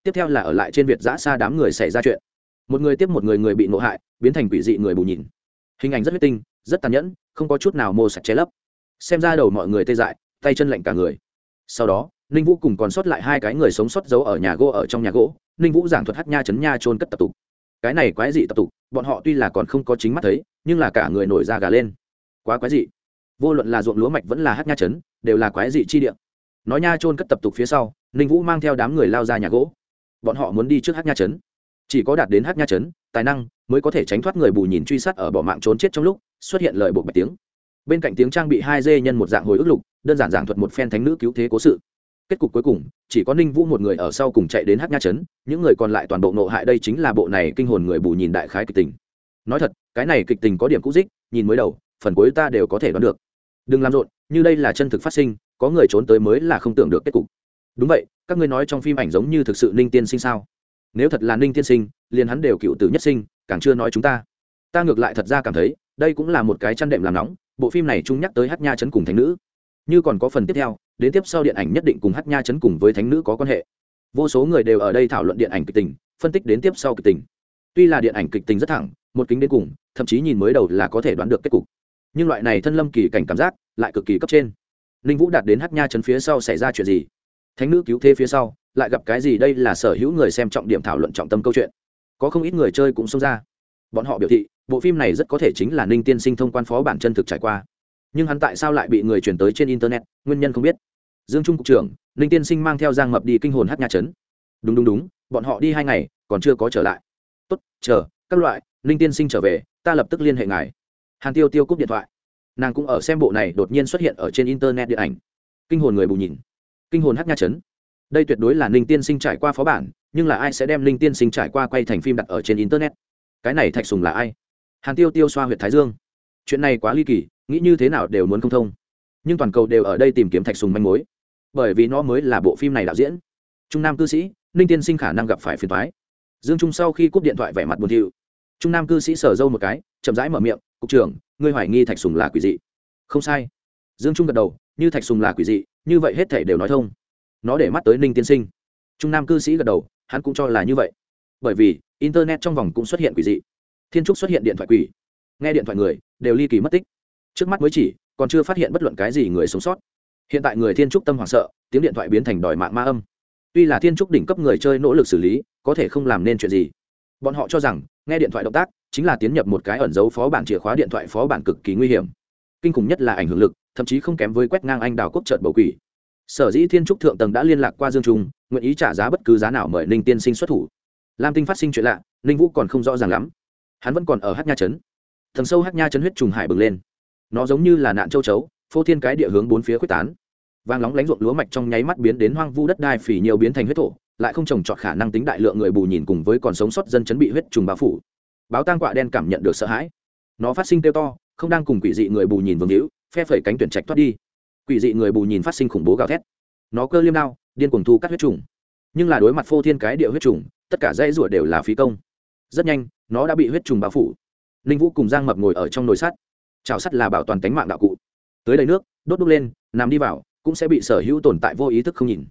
Tiếp theo là ở lại trên việt giã xa đám người xảy ra chuyện. Một người tiếp một người người bị nộ hại, biến thành quỷ dị người bù nhìn. Hình ảnh rất huyết tinh, rất tàn nhẫn, không có chút nào mô sạch che lấp. Xem ra đầu mọi người tê dại, tay chân lạnh cả người. Sau đó, ninh vũ cùng còn sót lại hai cái người sống sót giấu ở nhà gỗ ở trong nhà gỗ, ninh vũ giảng thuật hát nha chấn nha trôn cất tập tục. Cái này quái dị tập tục, bọn họ tuy là còn không có chính mắt thấy, nhưng là cả người nổi da gà lên. Quá quái dị vô luận là ruộng lúa mạch vẫn là hát nha chấn đều là quái dị chi địa. Nói nha trôn cất tập tục phía sau, ninh vũ mang theo đám người lao ra nhà gỗ. Bọn họ muốn đi trước hát nha chấn chỉ có đạt đến hát nha chấn tài năng mới có thể tránh thoát người bù nhìn truy sát ở bỏ mạng trốn chết trong lúc xuất hiện lời buộc bạch tiếng. Bên cạnh tiếng trang bị hai dê nhân một dạng hồi ức lục, đơn giản giảng thuật một phen thánh nữ cứu thế cố sự. Kết cục cuối cùng, chỉ có ninh vũ một người ở sau cùng chạy đến hát nha trấn, những người còn lại toàn bộ nộ hại đây chính là bộ này kinh hồn người bù nhìn đại khái kịch tình. Nói thật, cái này kịch tình có điểm cũ dích, nhìn mới đầu, phần cuối ta đều có thể đoán được đừng làm rộn, như đây là chân thực phát sinh, có người trốn tới mới là không tưởng được kết cục. Đúng vậy, các ngươi nói trong phim ảnh giống như thực sự ninh tiên sinh sao? Nếu thật là ninh tiên sinh, liền hắn đều cựu tử nhất sinh, càng chưa nói chúng ta. Ta ngược lại thật ra cảm thấy, đây cũng là một cái chăn đệm làm nóng, bộ phim này chung nhắc tới hát nha chấn cùng thánh nữ. Như còn có phần tiếp theo, đến tiếp sau điện ảnh nhất định cùng hát nha chấn cùng với thánh nữ có quan hệ. Vô số người đều ở đây thảo luận điện ảnh kịch tình, phân tích đến tiếp sau kịch tình. Tuy là điện ảnh kịch tình rất thẳng, một kính đến cùng, thậm chí nhìn mới đầu là có thể đoán được kết cục nhưng loại này thân lâm kỳ cảnh cảm giác lại cực kỳ cấp trên. Ninh vũ đạt đến hát nha chấn phía sau xảy ra chuyện gì? Thánh nữ cứu thế phía sau, lại gặp cái gì? Đây là sở hữu người xem trọng điểm thảo luận trọng tâm câu chuyện. Có không ít người chơi cũng xông ra. Bọn họ biểu thị, bộ phim này rất có thể chính là ninh tiên sinh thông quan phó bản chân thực trải qua. Nhưng hắn tại sao lại bị người chuyển tới trên internet? Nguyên nhân không biết. Dương trung cục trưởng, ninh tiên sinh mang theo giang mập đi kinh hồn hát nha trấn. Đúng đúng đúng, bọn họ đi hai ngày, còn chưa có trở lại. Tốt, chờ, các loại, ninh tiên sinh trở về, ta lập tức liên hệ ngài hàn tiêu tiêu cúp điện thoại. Nàng cũng ở xem bộ này đột nhiên xuất hiện ở trên internet điện ảnh. Kinh hồn người bù nhìn. Kinh hồn hát nha chấn. đây tuyệt đối là ninh tiên sinh trải qua phó bản, nhưng là ai sẽ đem ninh tiên sinh trải qua quay thành phim đặt ở trên internet? Cái này thạch sùng là ai? Hàn tiêu tiêu xoa h u y ệ t thái dương. Chuyện này quá ly kỳ, nghĩ như thế nào đều muốn không thông. Nhưng toàn cầu đều ở đây tìm kiếm thạch sùng manh mối. Bởi vì nó mới là bộ phim này đạo diễn. Trung nam cư sĩ, ninh tiên sinh khả năng gặp phải phiền thoái dương trung sau khi cúp điện thoại vẻ mặt buồn thiu. Trung nam cư sĩ sở dâu một cái, chậm rãi mở miệng cục trưởng, ngươi hoài nghi thạch sùng là quỷ dị. Không sai. Dương trung gật đầu, như thạch sùng là quỷ dị, như vậy hết thể đều nói thông. Nó để mắt tới ninh tiên sinh. Trung nam cư sĩ gật đầu, hắn cũng cho là như vậy. Bởi vì, internet trong vòng cũng xuất hiện quỷ dị. Thiên trúc xuất hiện điện thoại quỷ. Nghe điện thoại người, đều ly kỳ mất tích. Trước mắt mới chỉ, còn chưa phát hiện bất luận cái gì người sống sót. Hiện tại người thiên trúc tâm hoảng sợ, tiếng điện thoại biến thành đòi mạng ma âm. Tuy là thiên trúc đỉnh cấp người chơi nỗ lực xử lý, có thể không làm nên chuyện gì. Bọn họ cho rằng, nghe điện thoại động tác chính là tiến nhập một cái ẩn dấu phó bản chìa khóa điện thoại phó bản cực kỳ nguy hiểm. Kinh khủng nhất là ảnh hưởng lực, thậm chí không kém với quét ngang anh đào quốc trợt bầu quỷ. Sở dĩ thiên trúc thượng tầng đã liên lạc qua dương trung, nguyện ý trả giá bất cứ giá nào mời ninh tiên sinh xuất thủ. Lam tinh phát sinh chuyện lạ, ninh vũ còn không rõ ràng lắm. Hắn vẫn còn ở hát nha trấn. Thần sâu hát nha trấn huyết trùng hải bừng lên. Nó giống như là nạn châu chấu, phô thiên cái địa hướng bốn phía quyết tán. Vàng nóng lánh ruộng lúa mạch trong nháy mắt biến đến hoang vu đất đai phỉ nhiều biến thành huyết thổ, lại không trồng trọt khả năng tính đại lượng người bù nhìn cùng với còn sống sót dân chấn bị huyết trùng bao phủ báo tang quạ đen cảm nhận được sợ hãi. Nó phát sinh kêu to, không đang cùng quỷ dị người bù nhìn vương hữu, phe phẩy cánh tuyển trạch thoát đi. Quỷ dị người bù nhìn phát sinh khủng bố gào thét. Nó cơ liêm đao, điên cuồng thu cắt huyết trùng. Nhưng là đối mặt phô thiên cái địa huyết trùng, tất cả dãy rủa đều là phí công. Rất nhanh, nó đã bị huyết trùng bao phủ. Ninh vũ cùng giang mập ngồi ở trong nồi sắt. Chảo sắt là bảo toàn tánh mạng đạo cụ. Tới đầy nước, đốt đúc lên, nằm đi vào, cũng sẽ bị sở hữu tồn tại vô ý thức không nhìn.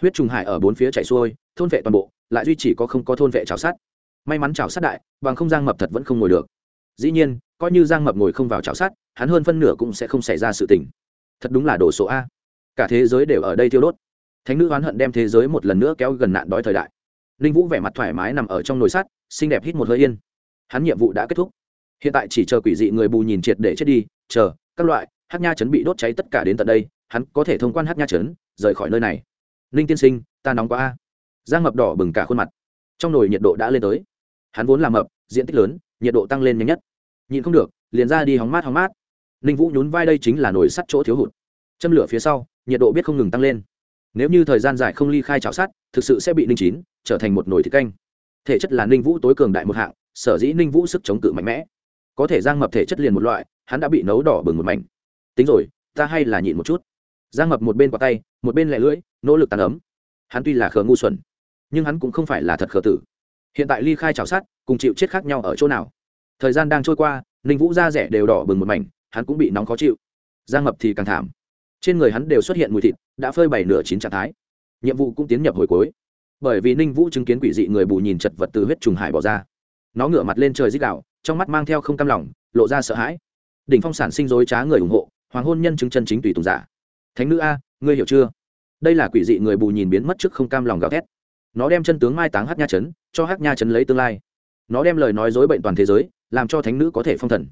Huyết trùng hải ở bốn phía chảy xuôi, thôn vệ toàn bộ, lại duy chỉ có không có thôn vệ chảo sắt may mắn chảo sắt đại, bằng không giang mập thật vẫn không ngồi được. Dĩ nhiên, coi như giang mập ngồi không vào chảo sắt hắn hơn phân nửa cũng sẽ không xảy ra sự tình. Thật đúng là đồ số a. Cả thế giới đều ở đây thiêu đốt. Thánh nữ oán hận đem thế giới một lần nữa kéo gần nạn đói thời đại. Ninh vũ vẻ mặt thoải mái nằm ở trong nồi sắt, xinh đẹp hít một hơi yên. Hắn nhiệm vụ đã kết thúc. Hiện tại chỉ chờ quỷ dị người bù nhìn triệt để chết đi, chờ, các loại, hát nha chấn bị đốt cháy tất cả đến tận đây, hắn có thể thông quan hát nha chấn rời khỏi nơi này. Ninh tiên sinh, ta nóng quá a. Giang mập đỏ bừng cả khuôn mặt. Trong nồi nhiệt độ đã lên tới hắn vốn làm mập, diện tích lớn, nhiệt độ tăng lên nhanh nhất. Nhịn không được, liền ra đi hóng mát hóng mát. Ninh vũ nhún vai đây chính là nồi sắt chỗ thiếu hụt. Châm lửa phía sau, nhiệt độ biết không ngừng tăng lên. Nếu như thời gian dài không ly khai chảo sắt, thực sự sẽ bị ninh chín trở thành một nồi thịt canh. Thể chất là ninh vũ tối cường đại một hạng, sở dĩ ninh vũ sức chống cự mạnh mẽ. Có thể giang mập thể chất liền một loại, hắn đã bị nấu đỏ bừng một mảnh. Tính rồi, ta hay là nhịn một chút. Giang mập một bên quả tay, một bên lẻ lưỡi, nỗ lực tàn ấm. Hắn tuy là khờ ngu xuẩn, nhưng hắn cũng không phải là thật khờ tử hiện tại ly khai chảo sát, cùng chịu chết khác nhau ở chỗ nào? Thời gian đang trôi qua, ninh vũ da rẻ đều đỏ bừng một mảnh, hắn cũng bị nóng khó chịu. Giang mập thì càng thảm. Trên người hắn đều xuất hiện mùi thịt, đã phơi bảy nửa chín trạng thái. Nhiệm vụ cũng tiến nhập hồi cuối. Bởi vì ninh vũ chứng kiến quỷ dị người bù nhìn chật vật từ huyết trùng hải bỏ ra. Nó ngửa mặt lên trời dích đạo trong mắt mang theo không cam lòng, lộ ra sợ hãi. Đỉnh phong sản sinh dối trá người ủng hộ, hoàng hôn nhân chứng chân chính tùy tùng giả. Thánh nữ a, ngươi hiểu chưa? Đây là quỷ dị người bù nhìn biến mất trước không cam lòng gào thét nó đem chân tướng mai táng hát nha chấn cho hát nha chấn lấy tương lai. Nó đem lời nói dối bệnh toàn thế giới, làm cho thánh nữ có thể phong thần.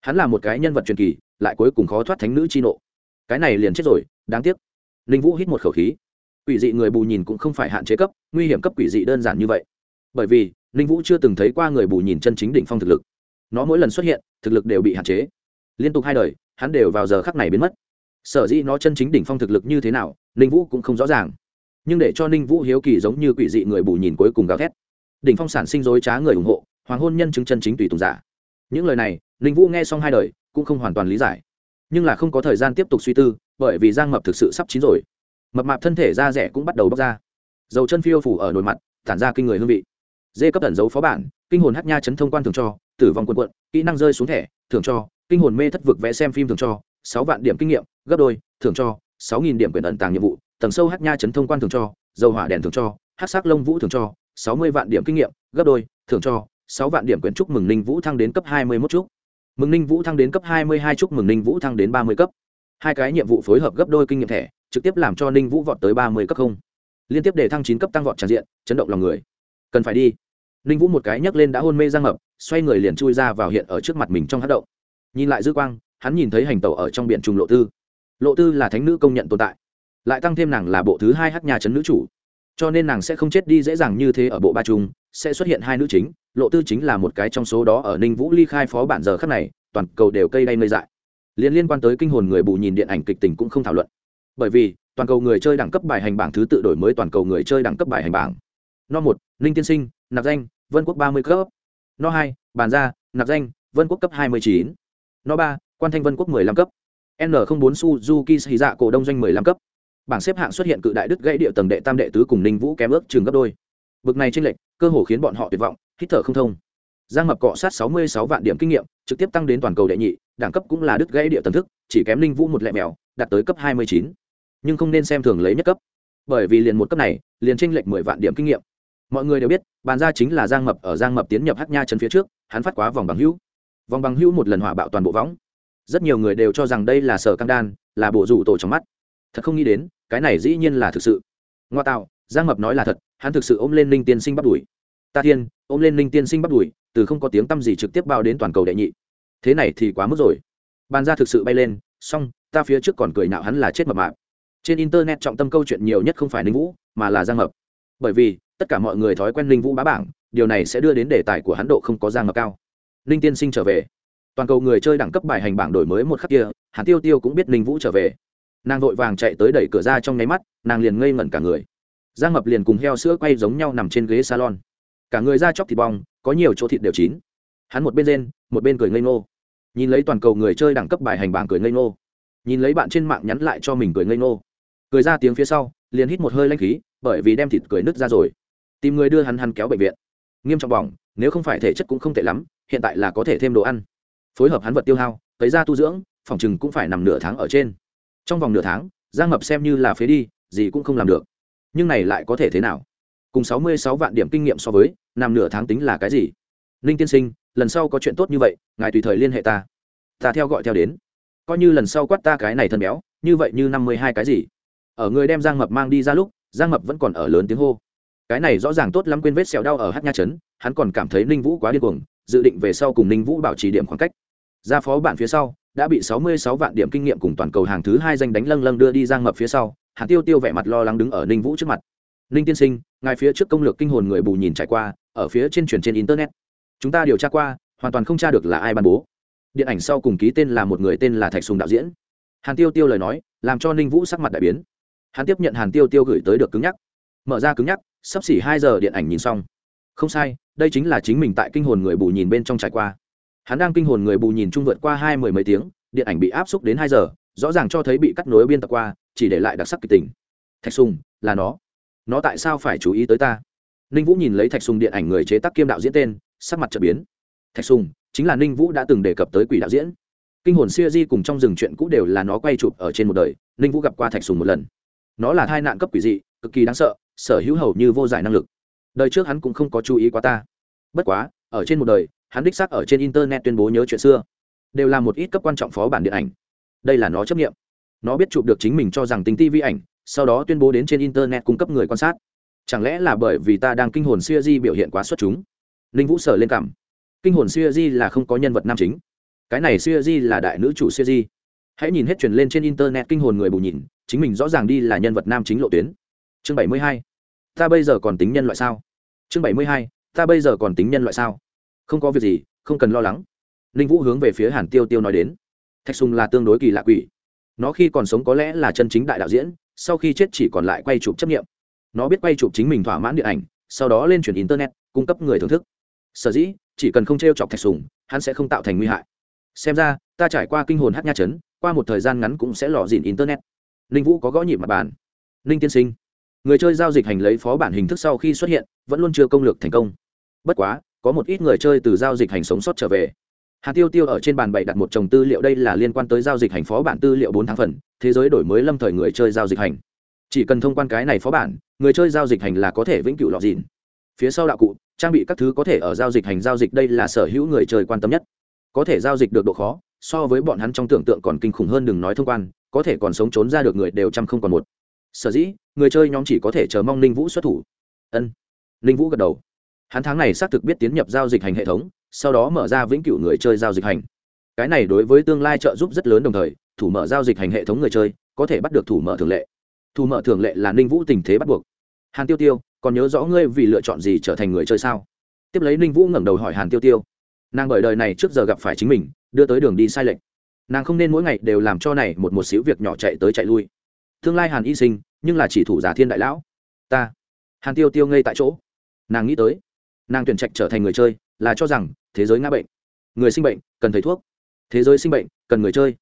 Hắn là một cái nhân vật truyền kỳ, lại cuối cùng khó thoát thánh nữ chi nộ. Cái này liền chết rồi, đáng tiếc. Ninh vũ hít một khẩu khí. Quỷ dị người bù nhìn cũng không phải hạn chế cấp, nguy hiểm cấp quỷ dị đơn giản như vậy. Bởi vì, ninh vũ chưa từng thấy qua người bù nhìn chân chính đỉnh phong thực lực. Nó mỗi lần xuất hiện, thực lực đều bị hạn chế. Liên tục hai đời, hắn đều vào giờ khắc này biến mất. Sở dĩ nó chân chính đỉnh phong thực lực như thế nào, ninh vũ cũng không rõ ràng nhưng để cho ninh vũ hiếu kỳ giống như quỷ dị người bù nhìn cuối cùng gào thét. Đỉnh phong sản sinh dối trá người ủng hộ, hoàng hôn nhân chứng chân chính tùy tùng giả. Những lời này, ninh vũ nghe xong hai đời, cũng không hoàn toàn lý giải. Nhưng là không có thời gian tiếp tục suy tư, bởi vì giang mập thực sự sắp chín rồi. Mập mạp thân thể da rẻ cũng bắt đầu bóc ra. Dầu chân phiêu phủ ở nồi mặt, tản ra kinh người hương vị. Dê cấp tẩn dấu phó bản, kinh hồn hát nha chấn thông quan thường cho, tử vong quần quận kỹ năng rơi xuống thẻ thường cho, kinh hồn mê thất vực vẽ xem phim thường cho, sáu vạn điểm kinh nghiệm, gấp đôi thường cho, sáu nghìn điểm quyền ẩn tàng nhiệm vụ tầng sâu hát nha chấn thông quan thường cho, dầu hỏa đèn thường cho, hát sắc lông vũ thường cho, sáu mươi vạn điểm kinh nghiệm, gấp đôi, thường cho, sáu vạn điểm quyến trúc mừng ninh vũ thăng đến cấp hai mươi mốt chúc mừng ninh vũ thăng đến cấp hai mươi hai chúc mừng ninh vũ thăng đến ba mươi cấp. Hai cái nhiệm vụ phối hợp gấp đôi kinh nghiệm thẻ, trực tiếp làm cho ninh vũ vọt tới ba mươi cấp không. Liên tiếp để thăng chín cấp tăng vọt tràn diện, chấn động lòng người. Cần phải đi. Ninh vũ một cái nhấc lên đã hôn mê giang mập xoay người liền chui ra vào hiện ở trước mặt mình trong hát động. Nhìn lại dư quang, hắn nhìn thấy hành tàu ở trong biển trùng lộ tư. Lộ tư là thánh nữ công nhận tồn tại lại tăng thêm nàng là bộ thứ hai hát nhà trấn nữ chủ. Cho nên nàng sẽ không chết đi dễ dàng như thế ở bộ ba trung sẽ xuất hiện hai nữ chính lộ tư chính là một cái trong số đó ở ninh vũ ly khai phó bản giờ khắc này toàn cầu đều cây đay nơi dại. Liên liên quan tới kinh hồn người bù nhìn điện ảnh kịch tình cũng không thảo luận. Bởi vì toàn cầu người chơi đẳng cấp bài hành bảng thứ tự đổi mới toàn cầu người chơi đẳng cấp bài hành bảng. No một ninh tiên sinh nạp danh vân quốc ba mươi cấp. No hai bàn Gia, nạp danh vân quốc cấp hai mươi chín. No ba quan thanh vân quốc mười lăm cấp. N bốn suzuki xì dạ cổ đông doanh mười lăm cấp bảng xếp hạng xuất hiện cự đại đức gãy địa tầng đệ tam đệ tứ cùng ninh vũ kém ước trường gấp đôi. Bực này tranh lệch, cơ hồ khiến bọn họ tuyệt vọng, hít thở không thông. Giang mập cọ sát sáu mươi sáu vạn điểm kinh nghiệm, trực tiếp tăng đến toàn cầu đệ nhị, đẳng cấp cũng là đức gãy địa tầng thức, chỉ kém ninh vũ một lẹ mèo, đạt tới cấp hai mươi chín. Nhưng không nên xem thường lấy nhất cấp. Bởi vì liền một cấp này, liền tranh lệch mười vạn điểm kinh nghiệm. Mọi người đều biết, bàn ra chính là giang mập ở giang mập tiến nhập hắc nha chân phía trước, hắn phát quá vòng bằng hữu. Vòng bằng hữu một lần hỏa bạo toàn bộ võng. Rất nhiều người đều cho rằng đây là sở căng đan, là bộ rủ tổ trong mắt thật không nghĩ đến, cái này dĩ nhiên là thực sự. Ngoa tạo, giang mập nói là thật, hắn thực sự ôm lên ninh tiên sinh bắt đuổi ta thiên, ôm lên ninh tiên sinh bắt đuổi từ không có tiếng tăm gì trực tiếp bao đến toàn cầu đệ nhị. Thế này thì quá mức rồi. Bàn ra thực sự bay lên, xong, ta phía trước còn cười nạo hắn là chết mập mạp. Trên internet trọng tâm câu chuyện nhiều nhất không phải ninh vũ, mà là giang mập. Bởi vì, tất cả mọi người thói quen ninh vũ bá bảng, điều này sẽ đưa đến đề tài của hắn độ không có giang mập cao. Ninh tiên sinh trở về. Toàn cầu người chơi đẳng cấp bài hành bảng đổi mới một khắc kia hắn tiêu tiêu cũng biết ninh vũ trở về nàng vội vàng chạy tới đẩy cửa ra trong nháy mắt, nàng liền ngây ngẩn cả người. Giang mập liền cùng heo sữa quay giống nhau nằm trên ghế salon. Cả người da chóc thịt bong, có nhiều chỗ thịt đều chín. Hắn một bên rên, một bên cười ngây ngô. Nhìn lấy toàn cầu người chơi đẳng cấp bài hành bảng cười ngây ngô. Nhìn lấy bạn trên mạng nhắn lại cho mình cười ngây ngô. Cười ra tiếng phía sau, liền hít một hơi lanh khí, bởi vì đem thịt cười nứt ra rồi. Tìm người đưa hắn hắn kéo bệnh viện. Nghiêm trọng bỏng, nếu không phải thể chất cũng không tệ lắm, hiện tại là có thể thêm đồ ăn. Phối hợp hắn vật tiêu hao thấy ra tu dưỡng, phòng chừng cũng phải nằm nửa tháng ở trên trong vòng nửa tháng, giang mập xem như là phế đi, gì cũng không làm được. Nhưng này lại có thể thế nào? Cùng sáu mươi sáu vạn điểm kinh nghiệm so với nằm nửa tháng tính là cái gì? Ninh tiên sinh, lần sau có chuyện tốt như vậy, ngài tùy thời liên hệ ta. Ta theo gọi theo đến. Coi như lần sau quát ta cái này thân béo, như vậy như năm mươi hai cái gì? Ở người đem giang mập mang đi ra lúc, giang mập vẫn còn ở lớn tiếng hô. Cái này rõ ràng tốt lắm quên vết sẹo đau ở hát nha trấn, hắn còn cảm thấy ninh vũ quá điên cuồng, dự định về sau cùng ninh vũ bảo trì điểm khoảng cách. Ra phó bản phía sau đã bị sáu mươi sáu vạn điểm kinh nghiệm cùng toàn cầu hàng thứ hai danh đánh lâng lâng đưa đi giang mập phía sau, hàn tiêu tiêu vẻ mặt lo lắng đứng ở ninh vũ trước mặt. Ninh tiên sinh, ngài phía trước công lược kinh hồn người bù nhìn trải qua, ở phía trên truyền trên internet. Chúng ta điều tra qua, hoàn toàn không tra được là ai ban bố. Điện ảnh sau cùng ký tên là một người tên là thạch sùng đạo diễn. Hàn tiêu tiêu lời nói, làm cho ninh vũ sắc mặt đại biến. Hắn tiếp nhận hàn tiêu tiêu gửi tới được cứng nhắc. Mở ra cứng nhắc, sắp xỉ hai giờ điện ảnh nhìn xong. Không sai, đây chính là chính mình tại kinh hồn người bù nhìn bên trong trải qua hắn đang kinh hồn người bù nhìn chung vượt qua hai mười mấy tiếng, điện ảnh bị áp xúc đến hai giờ, rõ ràng cho thấy bị cắt nối biên tập qua, chỉ để lại đặc sắc kịch tình. Thạch sùng, là nó. Nó tại sao phải chú ý tới ta? Ninh vũ nhìn lấy thạch sùng điện ảnh người chế tác kiêm đạo diễn tên, sắc mặt trợ biến. Thạch sùng, chính là ninh vũ đã từng đề cập tới quỷ đạo diễn. Kinh hồn siêu di cùng trong rừng chuyện cũ đều là nó quay chụp ở trên một đời, ninh vũ gặp qua thạch sùng một lần. Nó là thai nạn cấp quỷ dị, cực kỳ đáng sợ, sở hữu hầu như vô giải năng lực. Đời trước hắn cũng không có chú ý quá ta. Bất quá, ở trên một đời hắn đích xác ở trên internet tuyên bố nhớ chuyện xưa. Đều là một ít cấp quan trọng phó bản điện ảnh. Đây là nó chấp nghiệm. Nó biết chụp được chính mình cho rằng tính ti vi ảnh, sau đó tuyên bố đến trên internet cung cấp người quan sát. Chẳng lẽ là bởi vì ta đang kinh hồn siêu di biểu hiện quá xuất chúng? Ninh vũ sở lên cảm kinh hồn siêu di là không có nhân vật nam chính. Cái này siêu di là đại nữ chủ siêu di. Hãy nhìn hết truyền lên trên internet kinh hồn người bù nhìn, chính mình rõ ràng đi là nhân vật nam chính lộ tuyến. Chương bảy mươi hai. Ta bây giờ còn tính nhân loại sao? Chương bảy mươi hai. Ta bây giờ còn tính nhân loại sao? Không có việc gì, không cần lo lắng. Ninh vũ hướng về phía hàn tiêu tiêu nói đến. Thạch sùng là tương đối kỳ lạ quỷ. Nó khi còn sống có lẽ là chân chính đại đạo diễn, sau khi chết chỉ còn lại quay chụp chấp nghiệm. Nó biết quay chụp chính mình thỏa mãn điện ảnh, sau đó lên chuyển internet, cung cấp người thưởng thức. Sở dĩ, chỉ cần không t r e o chọc thạch sùng, hắn sẽ không tạo thành nguy hại. Xem ra, ta trải qua kinh hồn hát nha chấn qua một thời gian ngắn cũng sẽ lò dìn internet. Ninh vũ có gõ nhịp mặt bàn. Ninh tiên sinh, người chơi giao dịch hành lấy phó bản hình thức sau khi xuất hiện, vẫn luôn chưa công lược thành công. Bất quá có một ít người chơi từ giao dịch hành sống sót trở về Hà Tiêu Tiêu ở trên bàn bày đặt một chồng tư liệu đây là liên quan tới giao dịch hành phó bản tư liệu bốn tháng phần, thế giới đổi mới lâm thời người chơi giao dịch hành. Chỉ cần thông quan cái này phó bản, người chơi giao dịch hành là có thể vĩnh cửu lọt dịn. Phía sau đạo cụ, trang bị các thứ có thể ở giao dịch hành giao dịch đây là sở hữu người chơi quan tâm nhất. Có thể giao dịch được độ khó, so với bọn hắn trong tưởng tượng còn kinh khủng hơn đừng nói thông quan, có thể còn sống trốn ra được người đều trăm không còn một. Sở dĩ, người chơi nhóm chỉ có thể chờ mong Ninh Vũ xuất thủ. Ân. Ninh Vũ gật đầu. Hắn tháng này xác thực biết tiến nhập giao dịch hành hệ thống, sau đó mở ra vĩnh cửu người chơi giao dịch hành. Cái này đối với tương lai trợ giúp rất lớn đồng thời thủ mở giao dịch hành hệ thống người chơi có thể bắt được thủ mở thường lệ. Thủ mở thường lệ là ninh vũ tình thế bắt buộc. Hàn tiêu tiêu còn nhớ rõ ngươi vì lựa chọn gì trở thành người chơi sao? Tiếp lấy ninh vũ ngẩng đầu hỏi hàn tiêu tiêu. Nàng bởi đời này trước giờ gặp phải chính mình đưa tới đường đi sai lệch. Nàng không nên mỗi ngày đều làm cho này một một xíu việc nhỏ chạy tới chạy lui. Tương lai hàn y sinh nhưng là chỉ thủ giả thiên đại lão. Ta. Hàn tiêu tiêu ngay tại chỗ. Nàng nghĩ tới nàng tuyển trạch trở thành người chơi, là cho rằng, thế giới ngã bệnh. Người sinh bệnh, cần thầy thuốc. Thế giới sinh bệnh, cần người chơi.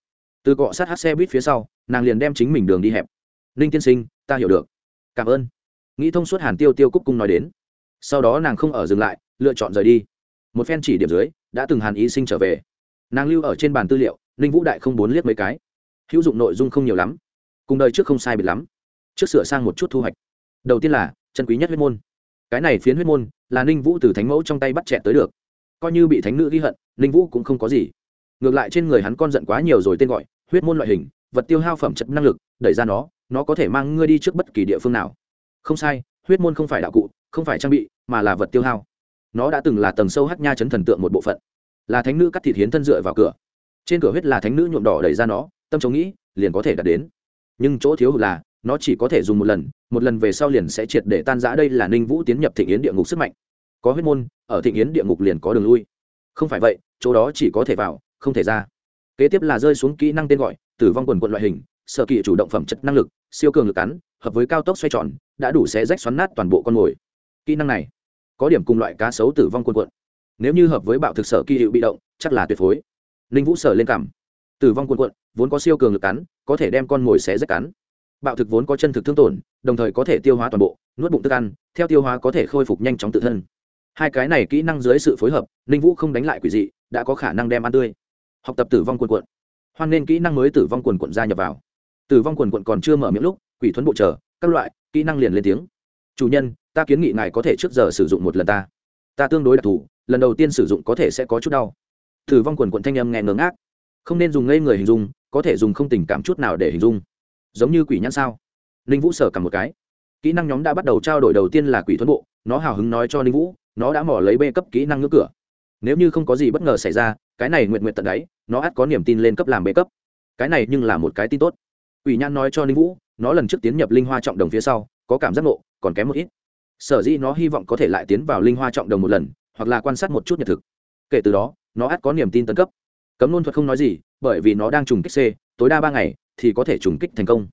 Từ cọ sát hát xe buýt phía sau, nàng liền đem chính mình đường đi hẹp. Ninh tiên sinh, ta hiểu được. Cảm ơn. Nghĩ thông suốt hàn tiêu tiêu cúc cung nói đến. Sau đó nàng không ở dừng lại, lựa chọn rời đi. Một phen chỉ điểm dưới, đã từng hàn ý sinh trở về. Nàng lưu ở trên bàn tư liệu, ninh vũ đại không bốn liếc mấy cái. Hữu dụng nội dung không nhiều lắm. Cùng đời trước không sai biệt lắm. Trước sửa sang một chút thu hoạch. Đầu tiên là, chân quý nhất huyết môn. Cái này phiến huyết môn là ninh vũ từ thánh mẫu trong tay bắt chẹt tới được. Coi như bị thánh nữ ghi hận, ninh vũ cũng không có gì. Ngược lại trên người hắn con giận quá nhiều rồi tên gọi, huyết môn loại hình, vật tiêu hao phẩm chất năng lực, đẩy ra nó nó có thể mang ngươi đi trước bất kỳ địa phương nào. Không sai, huyết môn không phải đạo cụ, không phải trang bị, mà là vật tiêu hao. Nó đã từng là tầng sâu hát nha chấn thần tượng một bộ phận. Là thánh nữ cắt thịt hiến thân dựa vào cửa. Trên cửa huyết là thánh nữ nhuộm đỏ đẩy ra nó, tâm chống nghĩ, liền có thể đạt đến. Nhưng chỗ thiếu là nó chỉ có thể dùng một lần một lần về sau liền sẽ triệt để tan giã đây là ninh vũ tiến nhập thịnh yến địa ngục sức mạnh. Có huyết môn, ở thịnh yến địa ngục liền có đường lui. Không phải vậy, chỗ đó chỉ có thể vào, không thể ra. Kế tiếp là rơi xuống kỹ năng tên gọi, tử vong quần quận loại hình, sở kỵ chủ động phẩm chất năng lực, siêu cường lực cắn, hợp với cao tốc xoay tròn, đã đủ sẽ rách xoắn nát toàn bộ con mồi. Kỹ năng này, có điểm cùng loại cá sấu tử vong quần quận nếu như hợp với bạo thực sở kỳ hiệu bị động, chắc là tuyệt phối. Ninh vũ sở lên cảm. Tử vong quần cuộn vốn có siêu cường lực cắn, có thể đem con mồi xé rách cắn bạo thực vốn có chân thực thương tổn, đồng thời có thể tiêu hóa toàn bộ, nuốt bụng thức ăn, theo tiêu hóa có thể khôi phục nhanh chóng tự thân. Hai cái này kỹ năng dưới sự phối hợp, ninh vũ không đánh lại quỷ dị, đã có khả năng đem ăn tươi. Học tập tử vong quần quận hoan nên kỹ năng mới tử vong quần quận gia nhập vào. Tử vong quần quận còn chưa mở miệng lúc, quỷ thuẫn bộ chờ, các loại, kỹ năng liền lên tiếng. Chủ nhân, ta kiến nghị ngài có thể trước giờ sử dụng một lần ta. Ta tương đối đặc thù, lần đầu tiên sử dụng có thể sẽ có chút đau. Tử vong quần quận thanh âm nghe ngớ ngác. Không nên dùng ngây người hình dung, có thể dùng không tình cảm chút nào để hình dung giống như quỷ nhãn sao? Ninh vũ sở cầm một cái. Kỹ năng nhóm đã bắt đầu trao đổi đầu tiên là quỷ thuẫn bộ, nó hào hứng nói cho ninh vũ, nó đã mỏ lấy bê cấp kỹ năng ngưỡng cửa. Nếu như không có gì bất ngờ xảy ra, cái này nguyện nguyện tận đáy, nó ắt có niềm tin lên cấp làm bê cấp. Cái này nhưng là một cái tin tốt. Quỷ nhãn nói cho ninh vũ, nó lần trước tiến nhập linh hoa trọng đồng phía sau, có cảm giác ngộ, còn kém một ít. Sở dĩ nó hy vọng có thể lại tiến vào linh hoa trọng đồng một lần, hoặc là quan sát một chút nhật thực. Kể từ đó, nó ắt có niềm tin tấn cấp. Cấm nôn thuật không nói gì, bởi vì nó đang trùng kích c, tối đa ba ngày thì có thể trùng kích thành công.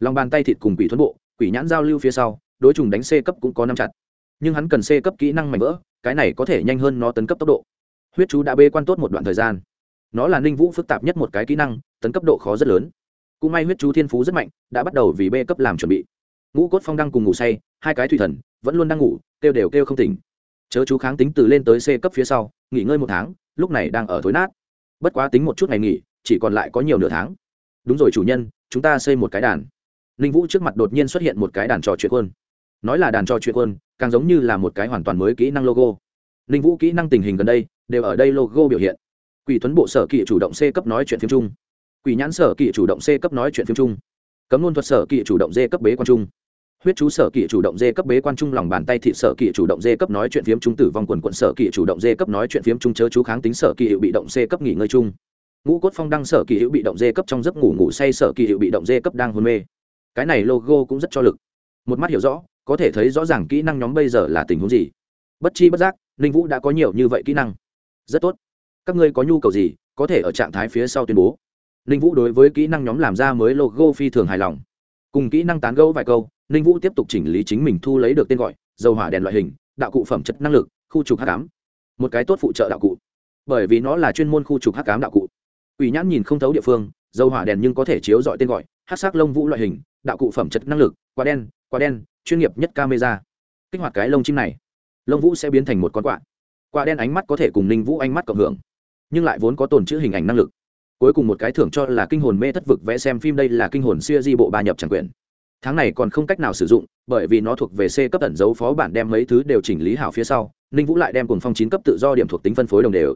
Lòng bàn tay thịt cùng quỷ thuẫn bộ, quỷ nhãn giao lưu phía sau, đối trùng đánh c cấp cũng có năm chặt. Nhưng hắn cần c cấp kỹ năng mạnh vỡ, cái này có thể nhanh hơn nó tấn cấp tốc độ. Huyết chú đã bê quan tốt một đoạn thời gian. Nó là ninh vũ phức tạp nhất một cái kỹ năng, tấn cấp độ khó rất lớn. Cũng may huyết chú thiên phú rất mạnh, đã bắt đầu vì bê cấp làm chuẩn bị. Ngũ cốt phong đang cùng ngủ say, hai cái thủy thần, vẫn luôn đang ngủ, kêu đều kêu không tỉnh. Chớ chú kháng tính từ lên tới c cấp phía sau, nghỉ ngơi một tháng, lúc này đang ở thối nát. Bất quá tính một chút ngày nghỉ, chỉ còn lại có nhiều nửa tháng đúng rồi chủ nhân, chúng ta xây một cái đàn. Ninh vũ trước mặt đột nhiên xuất hiện một cái đàn trò chuyện quân nói là đàn trò chuyện quân càng giống như là một cái hoàn toàn mới kỹ năng logo. Ninh vũ kỹ năng tình hình gần đây đều ở đây logo biểu hiện. Quỷ tuấn bộ sở kỵ chủ động c cấp nói chuyện phim chung. Quỷ nhãn sở kỵ chủ động c cấp nói chuyện phim chung. Cấm luôn thuật sở kỵ chủ động d cấp bế quan trung huyết chú sở kỵ chủ động d cấp bế quan trung lòng bàn tay thị sở kỵ chủ động d cấp nói chuyện phiếm trung tử vong quần quận sở kỵ chủ động d cấp nói chuyện phiếm trung chớ chú kháng tính sở kỵ hiệu bị động c cấp nghỉ ngơi chung ngũ cốt phong đăng sở kỳ hữu bị động dê cấp trong giấc ngủ ngủ say sở kỳ hữu bị động dê cấp đang hôn mê. Cái này logo cũng rất cho lực. Một mắt hiểu rõ, có thể thấy rõ ràng kỹ năng nhóm bây giờ là tình huống gì. Bất chi bất giác, ninh vũ đã có nhiều như vậy kỹ năng. Rất tốt. Các ngươi có nhu cầu gì, có thể ở trạng thái phía sau tuyên bố. Ninh vũ đối với kỹ năng nhóm làm ra mới logo phi thường hài lòng. Cùng kỹ năng tán gẫu vài câu, ninh vũ tiếp tục chỉnh lý chính mình thu lấy được tên gọi, dầu hỏa đèn loại hình, đạo cụ phẩm chất năng lực, khu trục h tám một cái tốt phụ trợ đạo cụ. Bởi vì nó là chuyên môn khu trục h tám đạo cụ. Quỷ nhãn nhìn không thấu địa phương, dầu hỏa đèn nhưng có thể chiếu dọi tên gọi, hắc sắc lông vũ loại hình, đạo cụ phẩm chất năng lực, quả đen, quả đen, chuyên nghiệp nhất camera. Kích hoạt cái lông chim này, lông vũ sẽ biến thành một con quạ. Quả đen ánh mắt có thể cùng Ninh Vũ ánh mắt cộng hưởng, nhưng lại vốn có tồn chữ hình ảnh năng lực. Cuối cùng một cái thưởng cho là kinh hồn mê thất vực vẽ xem phim đây là kinh hồn xưa di bộ ba nhập chẳng quyển. Tháng này còn không cách nào sử dụng, bởi vì nó thuộc về C cấp ẩn dấu phó bản đem mấy thứ đều chỉnh lý hảo phía sau, Ninh Vũ lại đem cùng phong chín cấp tự do điểm thuộc tính phân phối đồng đều.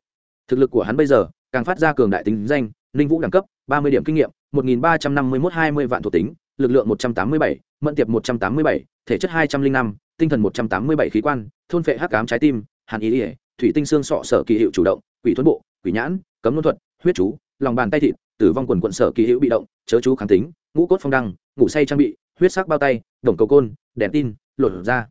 Thực lực của hắn bây giờ càng phát ra cường đại tính danh, ninh vũ đẳng cấp, ba mươi điểm kinh nghiệm, một nghìn ba trăm năm mươi một hai mươi vạn thuộc tính, lực lượng một trăm tám mươi bảy, mẫn tiệp một trăm tám mươi bảy, thể chất hai trăm linh năm, tinh thần một trăm tám mươi bảy khí quan, thôn phệ hắc cám trái tim, hàn ý ỉa thủy tinh xương sọ sở kỳ hiệu chủ động, quỷ thuẫn bộ, quỷ nhãn, cấm luân thuật, huyết chú, lòng bàn tay thịt, tử vong quần quận sở kỳ hữu bị động, chớ chú kháng tính, ngũ cốt phong đăng, ngủ say trang bị, huyết sắc bao tay, đồng cầu côn, đèn tin, lột ra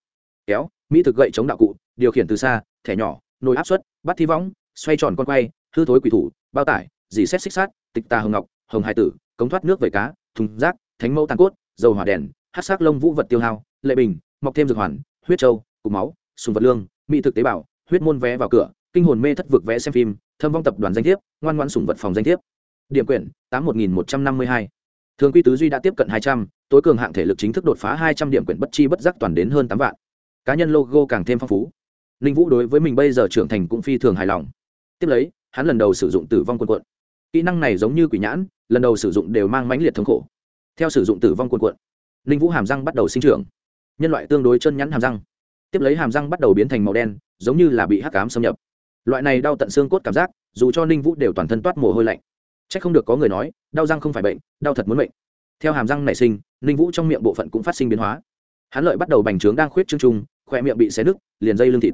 kéo, mỹ thực gậy chống đạo cụ, điều khiển từ xa, thẻ nhỏ, nồi áp suất, bắt thi võng, xoay tròn con quay hư thối quỷ thủ, bao tải, dì xét xích sát tịch tà hồng ngọc, hồng hải tử, cống thoát nước về cá, thùng rác, thánh mẫu tàn cốt, dầu hỏa đèn hát sắc lông vũ vật tiêu hao, lệ bình, mọc thêm dược hoàn, huyết trâu cục máu, sùng vật lương, mỹ thực tế bảo huyết môn vé vào cửa, kinh hồn mê thất vực vẽ xem phim, thâm vong tập đoàn danh thiếp, ngoan ngoan sùng vật phòng danh thiếp. Điểm quyển, tám một nghìn một trăm năm mươi hai. Thường quy tứ duy đã tiếp cận hai trăm, tối cường hạng thể lực chính thức đột phá hai trăm điểm quyển bất chi bất giác toàn đến hơn tám vạn. Cá nhân logo càng thêm phong phú. Ninh vũ đối với mình bây giờ trưởng thành cũng phi thường hài lòng. Tiếp lấy hắn lần đầu sử dụng tử vong quần quận kỹ năng này giống như quỷ nhãn, lần đầu sử dụng đều mang mãnh liệt thống khổ. Theo sử dụng tử vong quần quận ninh vũ hàm răng bắt đầu sinh trưởng. Nhân loại tương đối chân nhắn hàm răng. Tiếp lấy hàm răng bắt đầu biến thành màu đen, giống như là bị hắc cám xâm nhập. Loại này đau tận xương cốt cảm giác, dù cho ninh vũ đều toàn thân toát mồ hôi lạnh. C h ắ c không được có người nói, đau răng không phải bệnh, đau thật muốn bệnh theo hàm răng nảy sinh, ninh vũ trong miệng bộ phận cũng phát sinh biến hóa. Hắn lợi bắt đầu bành trướng đang khuyết trương trung khỏe miệng bị xé nứt, liền dây lương thịt.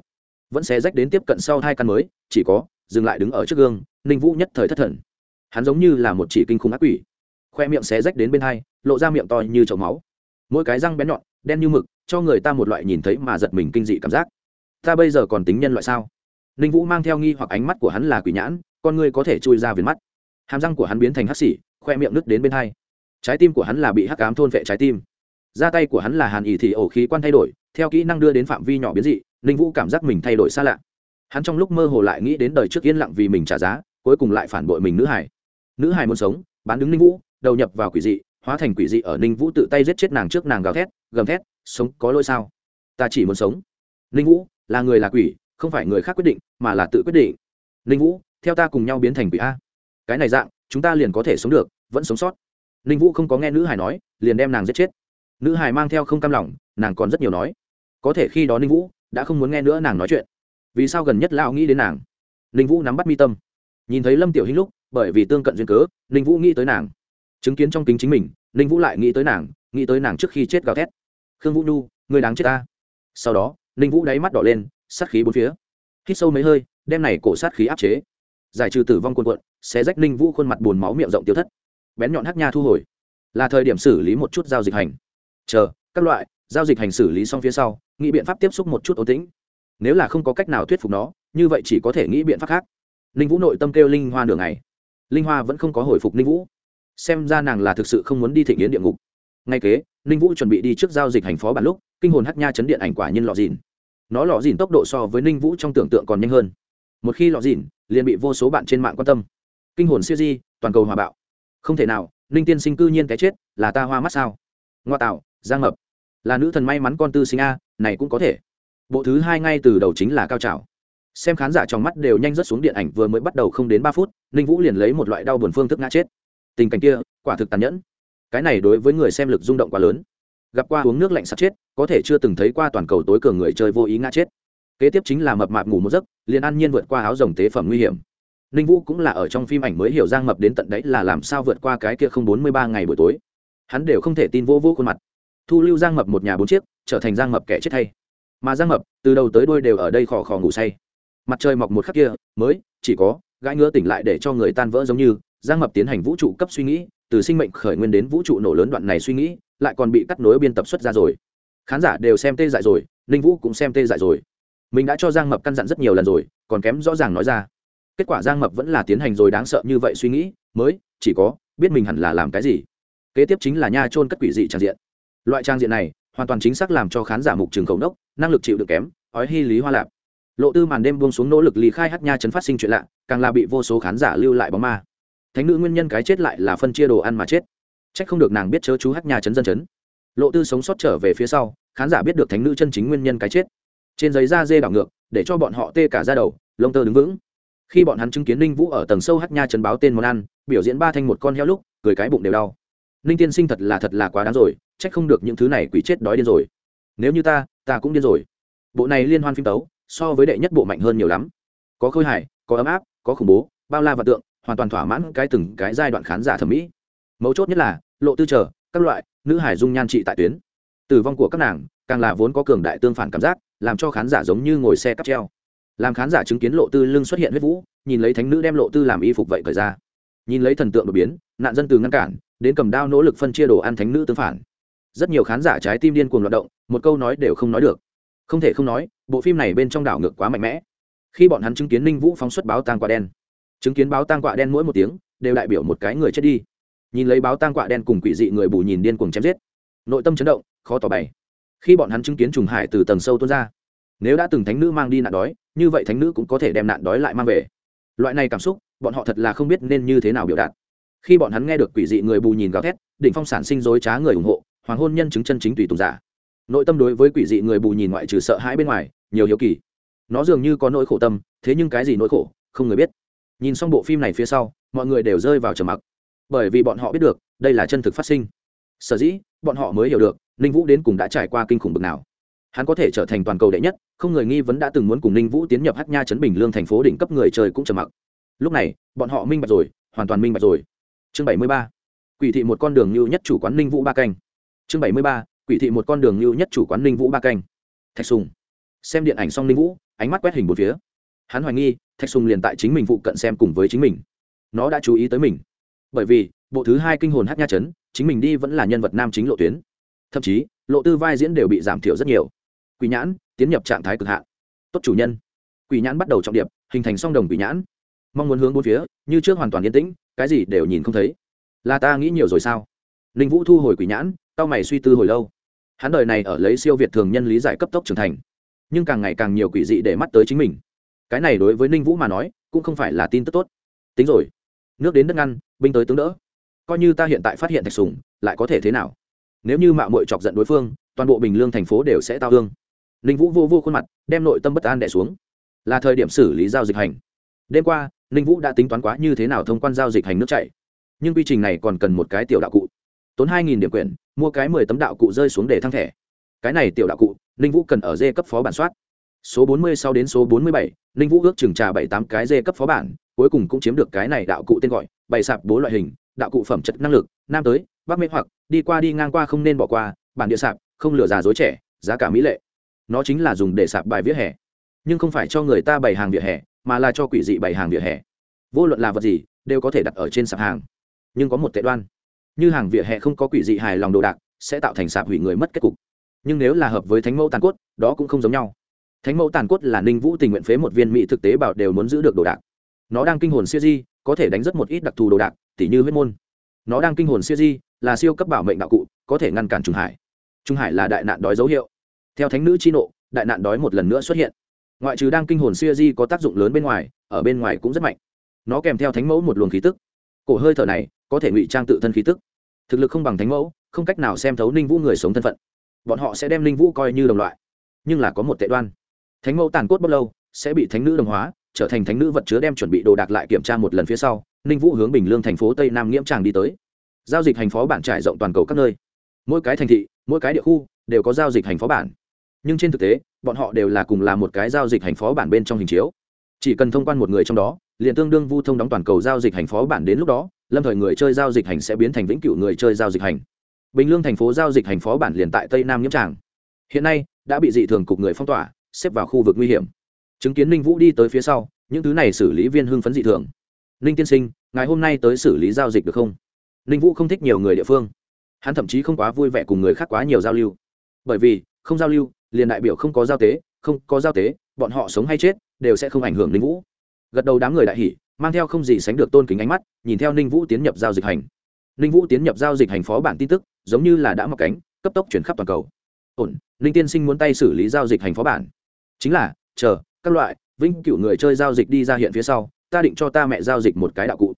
Vẫn xé rách đến tiếp cận sau hai căn mới, chỉ có dừng lại đứng ở trước gương, ninh vũ nhất thời thất thần. Hắn giống như là một chỉ kinh khủng ác quỷ. Khoe miệng xé rách đến bên hai, lộ ra miệng to như chậu máu. Mỗi cái răng bén nhọn, đen như mực, cho người ta một loại nhìn thấy mà giật mình kinh dị cảm giác. Ta bây giờ còn tính nhân loại sao? Ninh vũ mang theo nghi hoặc ánh mắt của hắn là quỷ nhãn, con người có thể chui ra viền mắt. Hàm răng của hắn biến thành hắc xỉ, khoe miệng nứt đến bên hai. Trái tim của hắn là bị hắc cám thôn vệ trái tim. Ra tay của hắn là hàn ỉ thì ổ khí quan thay đổi, theo kỹ năng đưa đến phạm vi nhỏ biến dị, ninh vũ cảm giác mình thay đổi xa lạ hắn trong lúc mơ hồ lại nghĩ đến đời trước yên lặng vì mình trả giá, cuối cùng lại phản bội mình nữ hải. Nữ hải muốn sống, bán đứng ninh vũ, đầu nhập vào quỷ dị, hóa thành quỷ dị ở ninh vũ tự tay giết chết nàng trước nàng gào thét, gầm thét, sống có lỗi sao? Ta chỉ muốn sống. Ninh vũ, là người là quỷ, không phải người khác quyết định, mà là tự quyết định. Ninh vũ, theo ta cùng nhau biến thành quỷ a. Cái này dạng, chúng ta liền có thể sống được, vẫn sống sót. Ninh vũ không có nghe nữ hải nói, liền đem nàng giết chết. Nữ hải mang theo không cam lòng, nàng còn rất nhiều nói. Có thể khi đó ninh vũ đã không muốn nghe nữa nàng nói chuyện vì sao gần nhất lão nghĩ đến nàng? Ninh vũ nắm bắt mi tâm. Nhìn thấy lâm tiểu hinh lúc, bởi vì tương cận duyên cớ, ninh vũ nghĩ tới nàng. Chứng kiến trong kính chính mình, ninh vũ lại nghĩ tới nàng, nghĩ tới nàng trước khi chết gào thét. Khương vũ nhu, người đáng chết ta. Sau đó, ninh vũ đáy mắt đỏ lên, sát khí bốn phía. Hít sâu mấy hơi, đem này cổ sát khí áp chế. Giải trừ tử vong quân quận sẽ rách ninh vũ khuôn mặt buồn máu miệng rộng tiêu thất. Bén nhọn hắc nha thu hồi. Là thời điểm xử lý một chút giao dịch hành. Chờ, các loại, giao dịch hành xử lý xong phía sau, nghĩ biện pháp tiếp xúc một chút ổn tĩnh nếu là không có cách nào thuyết phục nó, như vậy chỉ có thể nghĩ biện pháp khác. Ninh vũ nội tâm kêu linh hoa nửa ngày. Linh hoa vẫn không có hồi phục ninh vũ. Xem ra nàng là thực sự không muốn đi thị nghiến địa ngục. Ngay kế, ninh vũ chuẩn bị đi trước giao dịch hành phó bản lúc, kinh hồn hắc nha chấn điện ảnh quả nhân lọ dìn. Nó lọ dìn tốc độ so với ninh vũ trong tưởng tượng còn nhanh hơn. Một khi lọ dìn, liền bị vô số bạn trên mạng quan tâm. Kinh hồn siêu di, toàn cầu hòa bạo. Không thể nào, ninh tiên sinh cư nhiên cái chết, là ta hoa mắt sao? Ngoa tạo, giang mập. Là nữ thần may mắn con tư sinh a, này cũng có thể bộ thứ hai ngay từ đầu chính là cao trào. Xem khán giả trong mắt đều nhanh rất xuống điện ảnh vừa mới bắt đầu không đến ba phút, ninh vũ liền lấy một loại đau buồn phương thức ngã chết. Tình cảnh kia, quả thực tàn nhẫn. Cái này đối với người xem lực rung động quá lớn. Gặp qua uống nước lạnh sắp chết, có thể chưa từng thấy qua toàn cầu tối cường người chơi vô ý ngã chết. Kế tiếp chính là mập mạp ngủ một giấc, liền an nhiên vượt qua áo rồng tế phẩm nguy hiểm. Ninh vũ cũng là ở trong phim ảnh mới hiểu giang mập đến tận đấy là làm sao vượt qua cái kia không bốn mươi ba ngày buổi tối. Hắn đều không thể tin vô vô khuôn mặt. Thu lưu giang mập một nhà bốn chiếc, trở thành giang mập kẻ chết thay mà giang mập, từ đầu tới đuôi đều ở đây khò khò ngủ say. Mặt trời mọc một khắc kia, mới, chỉ có, gãi ngứa tỉnh lại để cho người tan vỡ giống như giang mập tiến hành vũ trụ cấp suy nghĩ, từ sinh mệnh khởi nguyên đến vũ trụ nổ lớn đoạn này suy nghĩ, lại còn bị cắt nối biên tập xuất ra rồi. Khán giả đều xem tê dại rồi, ninh vũ cũng xem tê dại rồi. Mình đã cho giang mập căn dặn rất nhiều lần rồi, còn kém rõ ràng nói ra. Kết quả giang mập vẫn là tiến hành rồi đáng sợ như vậy suy nghĩ, mới, chỉ có, biết mình hẳn là làm cái gì. Kế tiếp chính là nha trôn cất quỷ dị trang diện. Loại trang diện này hoàn toàn chính xác làm cho khán giả mục trường khẩu nốc, năng lực chịu được kém, ói hy lý hoa lạp. Lộ tư màn đêm buông xuống nỗ lực lý khai hát nha chấn phát sinh chuyện lạ, càng là bị vô số khán giả lưu lại bóng ma. Thánh nữ nguyên nhân cái chết lại là phân chia đồ ăn mà chết. Trách không được nàng biết chớ chú hát nha chấn dân chấn lộ tư sống sót trở về phía sau, khán giả biết được thánh nữ chân chính nguyên nhân cái chết. Trên giấy da dê đảo ngược, để cho bọn họ tê cả ra đầu, lông tơ đứng vững. Khi bọn hắn chứng kiến ninh vũ ở tầng sâu hát nha chấn báo tên món ăn, biểu diễn ba thanh một con heo lúc, cười cái bụng đều đau ninh tiên sinh thật là thật là quá đáng rồi trách không được những thứ này quỷ chết đói điên rồi. Nếu như ta ta cũng điên rồi. Bộ này liên hoan phim tấu, so với đệ nhất bộ mạnh hơn nhiều lắm. Có khôi hài, có ấm áp, có khủng bố, bao la và tượng, hoàn toàn thỏa mãn cái từng cái giai đoạn khán giả thẩm mỹ. Mấu chốt nhất là, lộ tư trở các loại, nữ hải dung nhan trị tại tuyến. Tử vong của các nàng, càng là vốn có cường đại tương phản cảm giác, làm cho khán giả giống như ngồi xe cắp treo. Làm khán giả chứng kiến lộ tư lưng xuất hiện huyết vũ, nhìn lấy thánh nữ đem lộ tư làm y phục vậy thời ra. Nhìn lấy thần tượng đột biến, nạn dân từ ngăn cản đến cầm đao nỗ lực phân chia đồ ăn thánh nữ tương phản. Rất nhiều khán giả trái tim điên cuồng loạt động, một câu nói đều không nói được. Không thể không nói, bộ phim này bên trong đảo ngược quá mạnh mẽ. Khi bọn hắn chứng kiến ninh vũ phóng xuất báo tang quả đen, chứng kiến báo tang quả đen mỗi một tiếng, đều đại biểu một cái người chết đi. Nhìn lấy báo tang quả đen cùng quỷ dị người bù nhìn điên cuồng chém giết, nội tâm chấn động, khó tỏ bày. Khi bọn hắn chứng kiến trùng hải từ tầng sâu tuôn ra, nếu đã từng thánh nữ mang đi nạn đói, như vậy thánh nữ cũng có thể đem nạn đói lại mang về. Loại này cảm xúc, bọn họ thật là không biết nên như thế nào biểu đạt khi bọn hắn nghe được quỷ dị người bù nhìn gào thét, đỉnh phong sản sinh dối trá người ủng hộ, hoàng hôn nhân chứng chân chính tùy tùng giả. Nội tâm đối với quỷ dị người bù nhìn ngoại trừ sợ hãi bên ngoài, nhiều hiếu kỳ. Nó dường như có nỗi khổ tâm, thế nhưng cái gì nỗi khổ, không người biết. Nhìn xong bộ phim này phía sau, mọi người đều rơi vào trầm mặc. Bởi vì bọn họ biết được, đây là chân thực phát sinh. Sở dĩ, bọn họ mới hiểu được, ninh vũ đến cùng đã trải qua kinh khủng bực nào. Hắn có thể trở thành toàn cầu đệ nhất, không người nghi vấn đã từng muốn cùng ninh vũ tiến nhập hát nha chấn bình lương thành phố đỉnh cấp người chơi cũng trầm mặc. Lúc này, bọn họ minh bạch rồi, hoàn toàn minh bạch rồi chương bảy mươi ba. Quỷ thị một con đường như nhất chủ quán ninh vũ ba canh. Chương bảy mươi ba. Quỷ thị một con đường như nhất chủ quán ninh vũ ba canh. Thạch sùng. Xem điện ảnh xong ninh vũ, ánh mắt quét hình một phía. Hắn hoài nghi, thạch sùng liền tại chính mình phụ cận xem cùng với chính mình. Nó đã chú ý tới mình. Bởi vì, bộ thứ hai kinh hồn hát nha chấn, chính mình đi vẫn là nhân vật nam chính lộ tuyến. Thậm chí, lộ tư vai diễn đều bị giảm thiểu rất nhiều. Quỷ nhãn, tiến nhập trạng thái cực hạn. Tốt chủ nhân. Quỷ nhãn bắt đầu trọng điệp, hình thành song đồng quỷ nhãn mong muốn hướng bốn phía, như trước hoàn toàn yên tĩnh, cái gì đều nhìn không thấy. Là ta nghĩ nhiều rồi sao? Ninh vũ thu hồi quỷ nhãn tao mày suy tư hồi lâu. Hắn đời này ở lấy siêu việt thường nhân lý giải cấp tốc trưởng thành, nhưng càng ngày càng nhiều quỷ dị để mắt tới chính mình. Cái này đối với ninh vũ mà nói, cũng không phải là tin tức tốt. Tính rồi. Nước đến đất ngăn, binh tới tướng đỡ. Coi như ta hiện tại phát hiện thạch sùng, lại có thể thế nào? Nếu như mạo muội chọc giận đối phương, toàn bộ bình lương thành phố đều sẽ tao hương ninh vũ vô vô khuôn mặt, đem nội tâm bất an đẻ xuống. Là thời điểm xử lý giao dịch hành. Đêm qua ninh vũ đã tính toán quá như thế nào thông quan giao dịch hành nước chảy. Nhưng quy trình này còn cần một cái tiểu đạo cụ. Tốn hai nghìn điểm quyền, mua cái mười tấm đạo cụ rơi xuống để thăng thẻ. Cái này tiểu đạo cụ ninh vũ cần ở dê cấp phó bản soát. Số bốn mươi sau đến số bốn mươi bảy ninh vũ ước chừng trà bảy tám cái dê cấp phó bản cuối cùng cũng chiếm được cái này đạo cụ tên gọi bày sạp bố loại hình đạo cụ phẩm chất năng lực nam tới bắc mê hoặc đi qua đi ngang qua không nên bỏ qua bản địa sạp không lừa già dối trẻ giá cả mỹ lệ. Nó chính là dùng để sạp bài vỉa hè. Nhưng không phải cho người ta bày hàng vỉa hè mà là cho quỷ dị bày hàng vỉa hè. Vô luận là vật gì, đều có thể đặt ở trên sạp hàng. Nhưng có một tệ đoan. Như hàng vỉa hè không có quỷ dị hài lòng đồ đạc, sẽ tạo thành sạp hủy người mất kết cục. Nhưng nếu là hợp với thánh mẫu tàn cốt, đó cũng không giống nhau. Thánh mẫu tàn cốt là ninh vũ tình nguyện phế một viên mỹ thực tế bảo đều muốn giữ được đồ đạc. Nó đang kinh hồn siêu di, có thể đánh rất một ít đặc thù đồ đạc, tỉ như huyết môn. Nó đang kinh hồn siêu di, là siêu cấp bảo mệnh đạo cụ, có thể ngăn cản trung hải. Trung hải là đại nạn đói dấu hiệu. Theo thánh nữ chi nộ, đại nạn đói một lần nữa xuất hiện ngoại trừ đang kinh hồn xuya di có tác dụng lớn bên ngoài, ở bên ngoài cũng rất mạnh. Nó kèm theo thánh mẫu một luồng khí tức. Cổ hơi thở này có thể ngụy trang tự thân khí tức. Thực lực không bằng thánh mẫu, không cách nào xem thấu ninh vũ người sống thân phận. Bọn họ sẽ đem ninh vũ coi như đồng loại. Nhưng là có một tệ đoan. Thánh mẫu tàn cốt bất lâu, sẽ bị thánh nữ đồng hóa, trở thành thánh nữ vật chứa đem chuẩn bị đồ đạc lại kiểm tra một lần phía sau, ninh vũ hướng bình lương thành phố tây nam nghiễm tràng đi tới. Giao dịch hành phó bản trải rộng toàn cầu các nơi. Mỗi cái thành thị, mỗi cái địa khu đều có giao dịch hành phó bản. Nhưng trên thực tế bọn họ đều là cùng là một cái giao dịch hành phó bản bên trong hình chiếu. Chỉ cần thông quan một người trong đó, liền tương đương vu thông đóng toàn cầu giao dịch hành phó bản đến lúc đó, lâm thời người chơi giao dịch hành sẽ biến thành vĩnh cửu người chơi giao dịch hành. Bình lương thành phố giao dịch hành phó bản liền tại tây nam nhiễm tràng. Hiện nay, đã bị dị thường cục người phong tỏa, xếp vào khu vực nguy hiểm. Chứng kiến ninh vũ đi tới phía sau, những thứ này xử lý viên hưng phấn dị thường. Ninh tiên sinh ngày hôm nay tới xử lý giao dịch được không? Ninh vũ không thích nhiều người địa phương. Hắn thậm chí không quá vui vẻ cùng người khác quá nhiều giao lưu. Bởi vì, không giao lưu liền đại biểu không có giao tế, không có giao tế, bọn họ sống hay chết đều sẽ không ảnh hưởng ninh vũ. Gật đầu đám người đại hỷ mang theo không gì sánh được tôn kính ánh mắt, nhìn theo ninh vũ tiến nhập giao dịch hành. Ninh vũ tiến nhập giao dịch hành phó bản tin tức, giống như là đã mọc cánh, cấp tốc chuyển khắp toàn cầu. Ổn, ninh tiên sinh muốn tay xử lý giao dịch hành phó bản. Chính là, chờ, các loại, vĩnh cửu người chơi giao dịch đi ra hiện phía sau, ta định cho ta mẹ giao dịch một cái đạo cụ.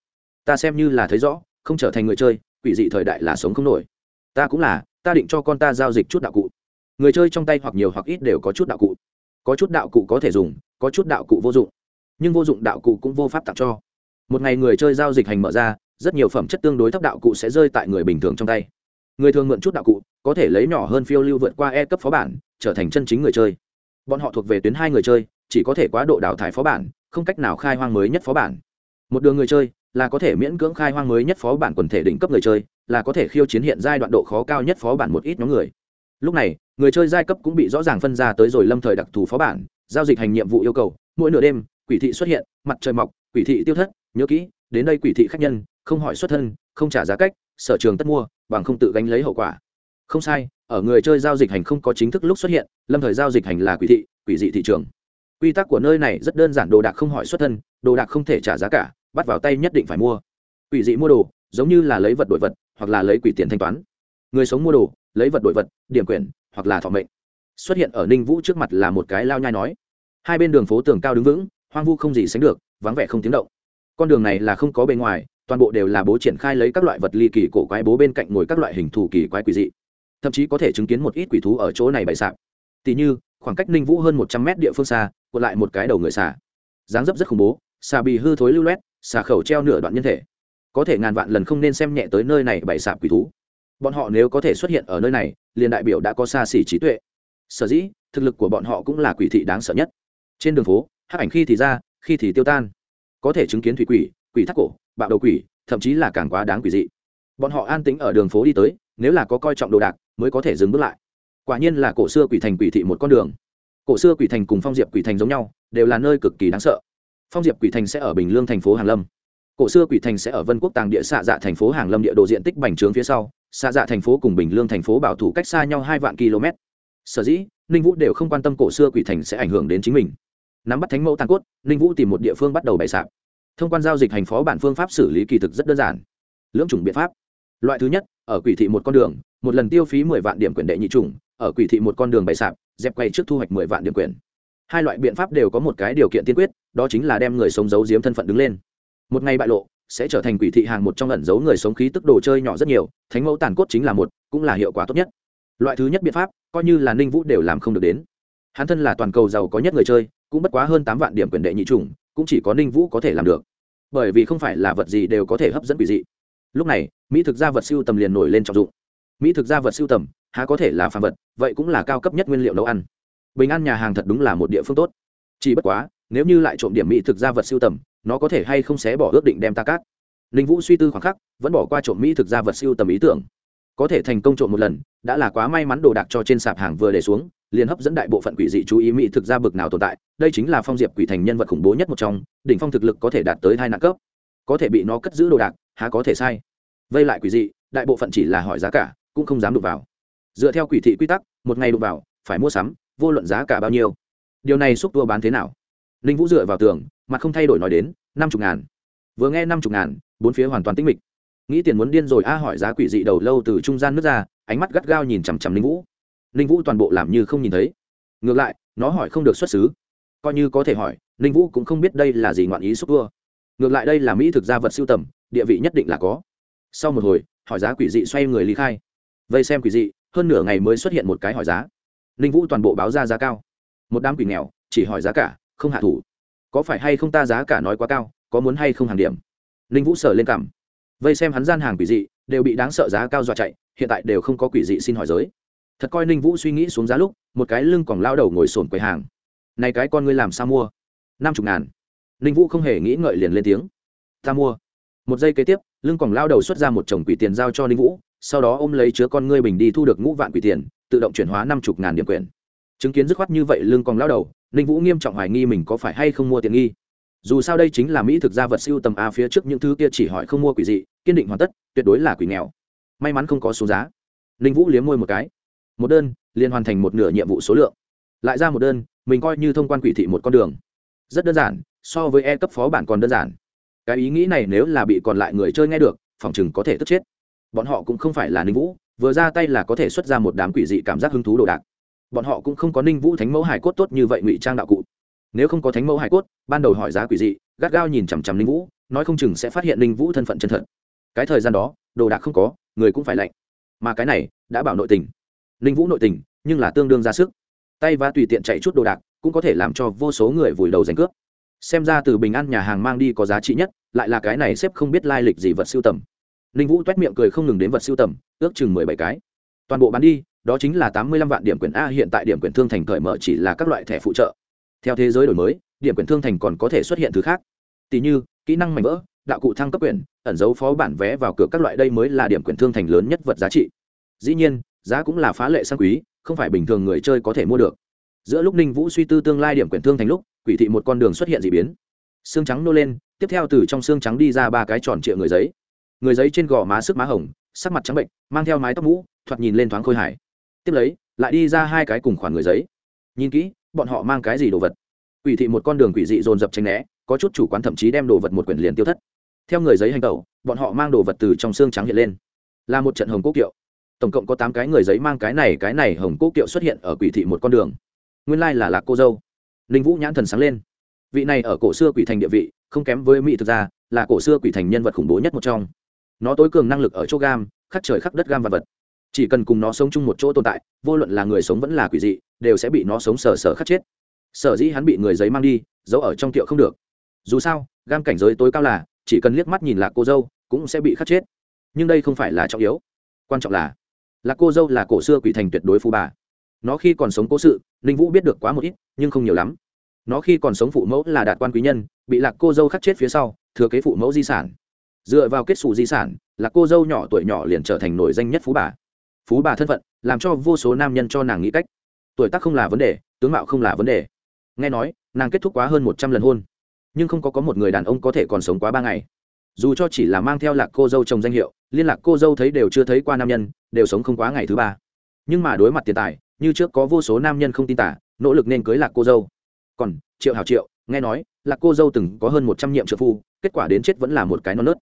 Ta xem như là thấy rõ, không trở thành người chơi, quỷ dị thời đại là sống không nổi. Ta cũng là, ta định cho con ta giao dịch chút đạo cụ người chơi trong tay hoặc nhiều hoặc ít đều có chút đạo cụ. Có chút đạo cụ có thể dùng, có chút đạo cụ vô dụng. Nhưng vô dụng đạo cụ cũng vô pháp tặng cho. Một ngày người chơi giao dịch hành mở ra, rất nhiều phẩm chất tương đối thấp đạo cụ sẽ rơi tại người bình thường trong tay. Người thường mượn chút đạo cụ, có thể lấy nhỏ hơn phiêu lưu vượt qua e cấp phó bản, trở thành chân chính người chơi. Bọn họ thuộc về tuyến hai người chơi, chỉ có thể quá độ đào thải phó bản, không cách nào khai hoang mới nhất phó bản. Một đường người chơi, là có thể miễn cưỡng khai hoang mới nhất phó bản quần thể đỉnh cấp người chơi, là có thể khiêu chiến hiện giai đoạn độ khó cao nhất phó bản một ít nhóm người lúc này, người chơi giai cấp cũng bị rõ ràng phân ra tới rồi lâm thời đặc thù phó bản, giao dịch hành nhiệm vụ yêu cầu, mỗi nửa đêm, quỷ thị xuất hiện, mặt trời mọc, quỷ thị tiêu thất, nhớ kỹ, đến đây quỷ thị khách nhân, không hỏi xuất thân, không trả giá cách, sở trường tất mua, bằng không tự gánh lấy hậu quả. Không sai, ở người chơi giao dịch hành không có chính thức lúc xuất hiện, lâm thời giao dịch hành là quỷ thị, quỷ dị thị trường. Quy tắc của nơi này rất đơn giản, đồ đạc không hỏi xuất thân, đồ đạc không thể trả giá cả, bắt vào tay nhất định phải mua. Quỷ dị mua đồ, giống như là lấy vật đổi vật, hoặc là lấy quỷ tiền thanh toán. Người sống mua đồ lấy vật đổi vật, điểm quyền hoặc là thọ mệnh. Xuất hiện ở ninh vũ trước mặt là một cái lao nhai nói. Hai bên đường phố tường cao đứng vững, hoang vu không gì sánh được, vắng vẻ không tiếng động. Con đường này là không có bề ngoài, toàn bộ đều là bố triển khai lấy các loại vật ly kỳ cổ quái bố bên cạnh ngồi các loại hình thù kỳ quái quỷ dị. Thậm chí có thể chứng kiến một ít quỷ thú ở chỗ này bày sạp. Tỉ như, khoảng cách ninh vũ hơn một trăm mét địa phương xa còn lại một cái đầu người xà. Dáng dấp rất khủng bố, xà bì hư thối lưu loét, xà khẩu treo nửa đoạn nhân thể. Có thể ngàn vạn lần không nên xem nhẹ tới nơi này bày sạp quỷ thú bọn họ nếu có thể xuất hiện ở nơi này, liền đại biểu đã có xa xỉ trí tuệ. Sở dĩ, thực lực của bọn họ cũng là quỷ thị đáng sợ nhất. Trên đường phố, hắc ảnh khi thì ra, khi thì tiêu tan. Có thể chứng kiến thủy quỷ quỷ thác cổ, bạo đầu quỷ, thậm chí là càng quá đáng quỷ dị. Bọn họ an tính ở đường phố đi tới, nếu là có coi trọng đồ đạc, mới có thể dừng bước lại. Quả nhiên là cổ xưa quỷ thành quỷ thị một con đường. Cổ xưa quỷ thành cùng phong diệp quỷ thành giống nhau, đều là nơi cực kỳ đáng sợ. Phong diệp quỷ thành sẽ ở bình lương thành phố hàng lâm. Cổ xưa quỷ thành sẽ ở vân quốc tàng địa xạ dạ thành phố hàng lâm địa đồ diện tích bành trướng phía sau xa dạ thành phố cùng bình lương thành phố bảo thủ cách xa nhau hai vạn km. Sở dĩ, ninh vũ đều không quan tâm cổ xưa quỷ thành sẽ ảnh hưởng đến chính mình. Nắm bắt thánh mẫu tàn cốt, ninh vũ tìm một địa phương bắt đầu bày sạp. Thông quan giao dịch hành phó bản phương pháp xử lý kỳ thực rất đơn giản. Lưỡng chủng biện pháp. Loại thứ nhất, ở quỷ thị một con đường, một lần tiêu phí mười vạn điểm quyền đệ nhị chủng, ở quỷ thị một con đường bày sạp, dẹp quay trước thu hoạch mười vạn điểm quyền. Hai loại biện pháp đều có một cái điều kiện tiên quyết, đó chính là đem người sống giấu giếm thân phận đứng lên. Một ngày bại lộ sẽ trở thành quỷ thị hàng một trong ẩn giấu người sống khí tức đồ chơi nhỏ rất nhiều, thánh mẫu tàn cốt chính là một, cũng là hiệu quả tốt nhất. Loại thứ nhất biện pháp, coi như là ninh vũ đều làm không được đến. Hắn thân là toàn cầu giàu có nhất người chơi, cũng bất quá hơn tám vạn điểm quyền đệ nhị trùng cũng chỉ có ninh vũ có thể làm được. Bởi vì không phải là vật gì đều có thể hấp dẫn quỷ dị. Lúc này, mỹ thực gia vật siêu tầm liền nổi lên trọng dụng. Mỹ thực gia vật siêu tầm, há có thể là phàm vật, vậy cũng là cao cấp nhất nguyên liệu nấu ăn. Bình ăn nhà hàng thật đúng là một địa phương tốt. Chỉ bất quá, nếu như lại trộm điểm mỹ thực gia vật siêu tầm nó có thể hay không xé bỏ ước định đem ta cát. Ninh vũ suy tư khoảng khắc, vẫn bỏ qua trộm mỹ thực ra vật siêu tầm ý tưởng. Có thể thành công trộm một lần, đã là quá may mắn đồ đạc cho trên sạp hàng vừa để xuống, liền hấp dẫn đại bộ phận quỷ dị chú ý mỹ thực ra bực nào tồn tại, đây chính là phong diệp quỷ thành nhân vật khủng bố nhất một trong, đỉnh phong thực lực có thể đạt tới hai nạn cấp. Có thể bị nó cất giữ đồ đạc, há có thể sai. Vây lại quỷ dị, đại bộ phận chỉ là hỏi giá cả, cũng không dám đụng vào. Dựa theo quỷ thị quy tắc, một ngày đụng vào, phải mua sắm, vô luận giá cả bao nhiêu. Điều này xúc tua bán thế nào? Ninh vũ dựa vào tường, mặt không thay đổi nói đến, năm chục ngàn. Vừa nghe năm chục ngàn, bốn phía hoàn toàn tĩnh mịch. Nghĩ tiền muốn điên rồi a hỏi giá quỷ dị đầu lâu từ trung gian nước ra, ánh mắt gắt gao nhìn chằm chằm ninh vũ. Ninh vũ toàn bộ làm như không nhìn thấy. Ngược lại, nó hỏi không được xuất xứ. Coi như có thể hỏi ninh vũ cũng không biết đây là gì ngoạn ý xúc vua ngược lại đây là mỹ thực gia vật siêu tầm, địa vị nhất định là có. Sau một hồi, hỏi giá quỷ dị xoay người ly khai. Vây xem quỷ dị, hơn nửa ngày mới xuất hiện một cái hỏi giá. Ninh vũ toàn bộ báo ra giá cao. Một đám quỷ nghèo, chỉ hỏi giá cả không hạ thủ. Có phải hay không ta giá cả nói quá cao, có muốn hay không hàng điểm? Ninh vũ sở lên cảm vây xem hắn gian hàng quỷ dị, đều bị đáng sợ giá cao dọa chạy, hiện tại đều không có quỷ dị xin hỏi giới. Thật coi ninh vũ suy nghĩ xuống giá lúc, một cái lưng còn lao đầu ngồi sồn quầy hàng. Này cái con ngươi làm sao mua? Năm chục ngàn. Ninh vũ không hề nghĩ ngợi liền lên tiếng. Ta mua. Một giây kế tiếp, lưng còn lao đầu xuất ra một chồng quỷ tiền giao cho ninh vũ, sau đó ôm lấy chứa con ngươi bình đi thu được ngũ vạn quỷ tiền, tự động chuyển hóa năm chục ngàn điểm quyền chứng kiến dứt khoát như vậy lương còn lao đầu, ninh vũ nghiêm trọng hoài nghi mình có phải hay không mua tiền nghi. Dù sao đây chính là mỹ thực ra vật siêu tầm a phía trước những thứ kia chỉ hỏi không mua quỷ dị, kiên định hoàn tất, tuyệt đối là quỷ nghèo. May mắn không có số giá. Ninh vũ liếm môi một cái. Một đơn, liền hoàn thành một nửa nhiệm vụ số lượng. Lại ra một đơn, mình coi như thông quan quỷ thị một con đường. Rất đơn giản, so với e cấp phó bản còn đơn giản. Cái ý nghĩ này nếu là bị còn lại người chơi nghe được, phòng chừng có thể tức chết. Bọn họ cũng không phải là ninh vũ, vừa ra tay là có thể xuất ra một đám quỷ dị cảm giác hứng thú đồ đạc bọn họ cũng không có ninh vũ thánh mẫu hải cốt tốt như vậy ngụy trang đạo cụ. Nếu không có thánh mẫu hải cốt, ban đầu hỏi giá quỷ dị, gắt gao nhìn chằm chằm ninh vũ, nói không chừng sẽ phát hiện ninh vũ thân phận chân thật. Cái thời gian đó, đồ đạc không có, người cũng phải lạnh. Mà cái này, đã bảo nội tình. Ninh vũ nội tình, nhưng là tương đương ra sức. Tay và tùy tiện chạy chút đồ đạc, cũng có thể làm cho vô số người vùi đầu giành cướp. Xem ra từ bình an nhà hàng mang đi có giá trị nhất, lại là cái này xếp không biết lai lịch gì vật siêu tầm. Ninh vũ t u é t miệng cười không ngừng đến vật siêu tầm, ước chừng mười bảy cái. Toàn bộ bán đi đó chính là tám mươi lăm vạn điểm quyền a hiện tại điểm quyền thương thành cởi mở chỉ là các loại thẻ phụ trợ. Theo thế giới đổi mới, điểm quyền thương thành còn có thể xuất hiện thứ khác. Tỷ như, kỹ năng mảnh vỡ, đạo cụ thăng cấp quyền, ẩn dấu phó bản vé vào cửa các loại đây mới là điểm quyền thương thành lớn nhất vật giá trị. Dĩ nhiên, giá cũng là phá lệ sang quý, không phải bình thường người chơi có thể mua được. Giữa lúc ninh vũ suy tư tương lai điểm quyền thương thành lúc, quỷ thị một con đường xuất hiện d ị biến. Xương trắng nô lên, tiếp theo từ trong xương trắng đi ra ba cái tròn trịa người giấy. Người giấy trên gò má sức má hồng, sắc mặt trắng bệnh, mang theo mái tóc mũ, thoạt nhìn lên thoáng khôi hải tiếp lấy, lại đi ra hai cái cùng khoản người giấy. Nhìn kỹ, bọn họ mang cái gì đồ vật? Quỷ thị một con đường quỷ dị dồn dập tranh né, có chút chủ quán thậm chí đem đồ vật một quyển liền tiêu thất. Theo người giấy hành tẩu, bọn họ mang đồ vật từ trong xương trắng hiện lên. Là một trận hồng quốc kiệu. Tổng cộng có tám cái người giấy mang cái này cái này hồng quốc kiệu xuất hiện ở quỷ thị một con đường. Nguyên lai là lạc cô dâu. Ninh vũ nhãn thần sáng lên. Vị này ở cổ xưa quỷ thành địa vị, không kém với mỹ thực ra là cổ xưa quỷ thành nhân vật khủng bố nhất một trong. Nó tối cường năng lực ở chỗ gam, khắc trời khắc đất gam vật vật chỉ cần cùng nó sống chung một chỗ tồn tại, vô luận là người sống vẫn là quỷ dị, đều sẽ bị nó sống sờ sờ khắc chết. Sở dĩ hắn bị người giấy mang đi, giấu ở trong tiệu không được. Dù sao, gam cảnh giới tối cao là, chỉ cần liếc mắt nhìn lạc cô dâu, cũng sẽ bị khắc chết. Nhưng đây không phải là trọng yếu. Quan trọng là lạc cô dâu là cổ xưa quỷ thành tuyệt đối phú bà. Nó khi còn sống cố sự, ninh vũ biết được quá một ít, nhưng không nhiều lắm. Nó khi còn sống phụ mẫu là đạt quan quý nhân, bị lạc cô dâu khắc chết phía sau, thừa kế phụ mẫu di sản. Dựa vào kết xù di sản lạc cô dâu nhỏ tuổi nhỏ liền trở thành nổi danh nhất phú bà phú bà thân phận, làm cho vô số nam nhân cho nàng nghĩ cách. Tuổi tác không là vấn đề, tướng mạo không là vấn đề. Nghe nói, nàng kết thúc quá hơn một trăm lần hôn. Nhưng không có có một người đàn ông có thể còn sống quá ba ngày. Dù cho chỉ là mang theo lạc cô dâu chồng danh hiệu, liên lạc cô dâu thấy đều chưa thấy qua nam nhân, đều sống không quá ngày thứ ba. Nhưng mà đối mặt tiền tài, như trước có vô số nam nhân không tin tả, nỗ lực nên cưới lạc cô dâu. Còn, triệu hào triệu, nghe nói, lạc cô dâu từng có hơn một trăm nhiệm trợ phu, kết quả đến chết vẫn là một cái non nớt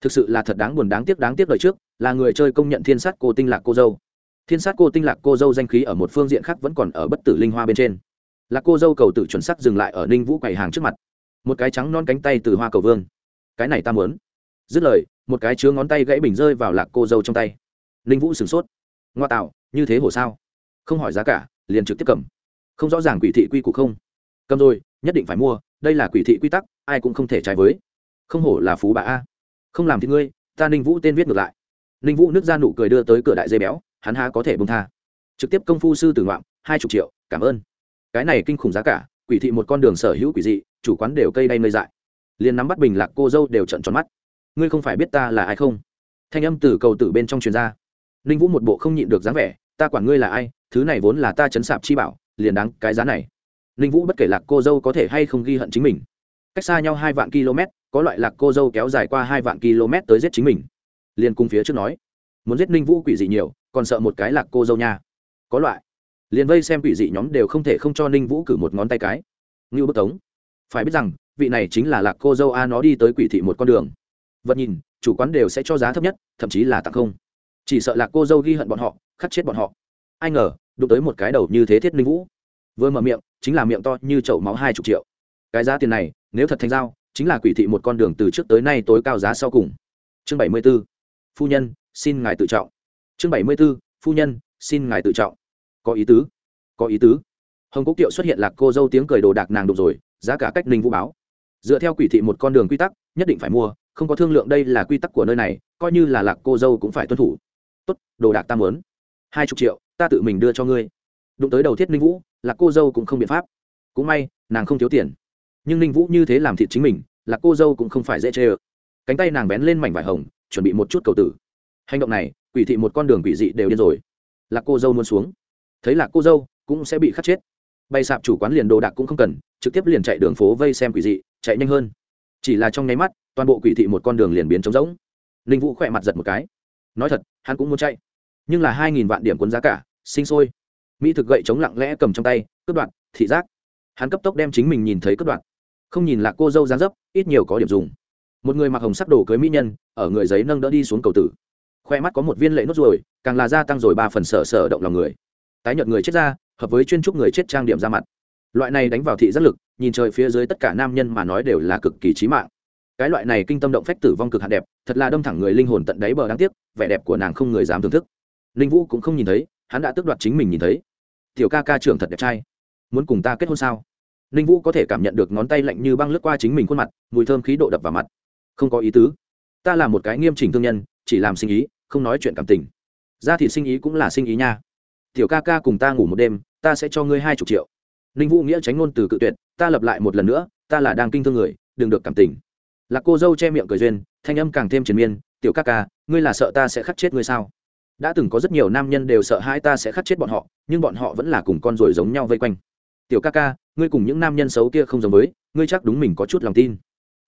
thực sự là thật đáng buồn đáng tiếc đáng tiếc đời trước, là người chơi công nhận thiên sát cô tinh lạc cô dâu. Thiên sát cô tinh lạc cô dâu danh khí ở một phương diện khác vẫn còn ở bất tử linh hoa bên trên. Lạc cô dâu cầu tử chuẩn sắc dừng lại ở ninh vũ quầy hàng trước mặt. Một cái trắng non cánh tay từ hoa cầu vương. Cái này ta muốn. Dứt lời, một cái chứa ngón tay gãy bình rơi vào lạc cô dâu trong tay. Ninh vũ sửng sốt. Ngoa tạo, như thế hồ sao? Không hỏi giá cả, liền trực tiếp cầm. Không rõ ràng quỷ thị quy củ không? Cầm rồi, nhất định phải mua, đây là quỷ thị quy tắc, ai cũng không thể trái với. Không hổ là phú bà a không làm thì ngươi, ta ninh vũ tên viết ngược lại. Ninh vũ nước ra nụ cười đưa tới cửa đại dây béo, hắn há có thể bông tha. Trực tiếp công phu sư tử ngoạm, hai chục triệu, cảm ơn. Cái này kinh khủng giá cả, quỷ thị một con đường sở hữu quỷ dị, chủ quán đều cây đay mây dại. Liền nắm bắt bình lạc cô dâu đều trận tròn mắt. Ngươi không phải biết ta là ai không? Thanh âm từ cầu tử bên trong truyền ra. Ninh vũ một bộ không nhịn được dáng vẻ, ta quản ngươi là ai, thứ này vốn là ta chấn sạp chi bảo, liền đáng cái giá này. Ninh vũ bất kể lạc cô dâu có thể hay không ghi hận chính mình. Cách xa nhau hai vạn km có loại lạc cô dâu kéo dài qua hai vạn km tới giết chính mình. Liền cung phía trước nói, muốn giết ninh vũ quỷ dị nhiều, còn sợ một cái lạc cô dâu nha. Có loại. Liền vây xem quỷ dị nhóm đều không thể không cho ninh vũ cử một ngón tay cái. Ngưu bức tống, phải biết rằng, vị này chính là lạc cô dâu a, nó đi tới quỷ thị một con đường. Vật nhìn, chủ quán đều sẽ cho giá thấp nhất, thậm chí là tặng không. Chỉ sợ lạc cô dâu ghi hận bọn họ, khắc chết bọn họ. Ai ngờ, đụng tới một cái đầu như thế thiết ninh vũ. Vừa mở miệng, chính là miệng to như chậu máu hai chục triệu. Cái giá tiền này, nếu thật thành giao chính là quỷ thị một con đường từ trước tới nay tối cao giá sau cùng. Chương bảy mươi b ố phu nhân, xin ngài tự trọng. Chương bảy mươi b ố phu nhân, xin ngài tự trọng. Có ý tứ, có ý tứ. Hồng quốc kiệu xuất hiện lạc cô dâu tiếng cười đồ đạc nàng đục rồi, giá cả cách ninh vũ báo. Dựa theo quỷ thị một con đường quy tắc, nhất định phải mua, không có thương lượng đây là quy tắc của nơi này, coi như là lạc cô dâu cũng phải tuân thủ. Tốt, đồ đạc ta mớn hai chục triệu, ta tự mình đưa cho ngươi. Đụng tới đầu thiết ninh vũ, lạc cô dâu cũng không biện pháp. Cũng may, nàng không thiếu tiền nhưng ninh vũ như thế làm thịt chính mình là cô dâu cũng không phải dễ chê ơ. cánh tay nàng bén lên mảnh vải hồng, chuẩn bị một chút cầu tử. hành động này, quỷ thị một con đường quỷ dị đều điên rồi. là cô dâu muốn xuống. thấy là cô dâu, cũng sẽ bị khắc chết. bay sạp chủ quán liền đồ đạc cũng không cần, trực tiếp liền chạy đường phố vây xem quỷ dị, chạy nhanh hơn. chỉ là trong nháy mắt, toàn bộ quỷ thị một con đường liền biến trống rỗng. ninh vũ khỏe mặt giật một cái. nói thật, hắn cũng muốn chạy, nhưng là hai nghìn vạn điểm cuốn giá cả, sinh sôi. mỹ thực gậy chống lặng lẽ cầm trong tay, cướp đoạn thị giác. hắn cấp tốc đem chính mình nhìn thấy cướp đoạn không nhìn là cô dâu dáng dấp, ít nhiều có điểm dùng. Một người mặc hồng sắc đồ cưới mỹ nhân, ở người giấy nâng đỡ đi xuống cầu tử. Khoe mắt có một viên lệ nốt ruồi, càng là gia tăng rồi ba phần sở sở động lòng người. Tái nhợt người chết ra, hợp với chuyên trúc người chết trang điểm ra mặt. Loại này đánh vào thị giác lực, nhìn trời phía dưới tất cả nam nhân mà nói đều là cực kỳ trí mạng. Cái loại này kinh tâm động phách tử vong cực hạn đẹp, thật là đâm thẳng người linh hồn tận đáy bờ đáng tiếc, vẻ đẹp của nàng không người dám thưởng thức. Linh vũ cũng không nhìn thấy, hắn đã tước đoạt chính mình nhìn thấy. Tiểu ca ca trưởng thật đẹp trai. Muốn cùng ta kết hôn sao? Ninh vũ có thể cảm nhận được ngón tay lạnh như băng lướt qua chính mình khuôn mặt, mùi thơm khí độ đập vào mặt. Không có ý tứ. Ta là một cái nghiêm chỉnh thương nhân, chỉ làm sinh ý, không nói chuyện cảm tình. Ra thì sinh ý cũng là sinh ý nha. Tiểu ca ca cùng ta ngủ một đêm, ta sẽ cho ngươi hai chục triệu. Ninh vũ nghĩa tránh ngôn từ cự tuyệt, ta lập lại một lần nữa, ta là đang kinh thương người, đừng được cảm tình. Lạc cô dâu che miệng cười duyên, thanh âm càng thêm triền miên, tiểu ca ca, ngươi là sợ ta sẽ khắc chết ngươi sao? Đã từng có rất nhiều nam nhân đều sợ hai ta sẽ khắc chết bọn họ, nhưng bọn họ vẫn là cùng con ruồi giống nhau vây quanh. Tiểu ca ca ngươi cùng những nam nhân xấu kia không giống với, ngươi chắc đúng mình có chút lòng tin.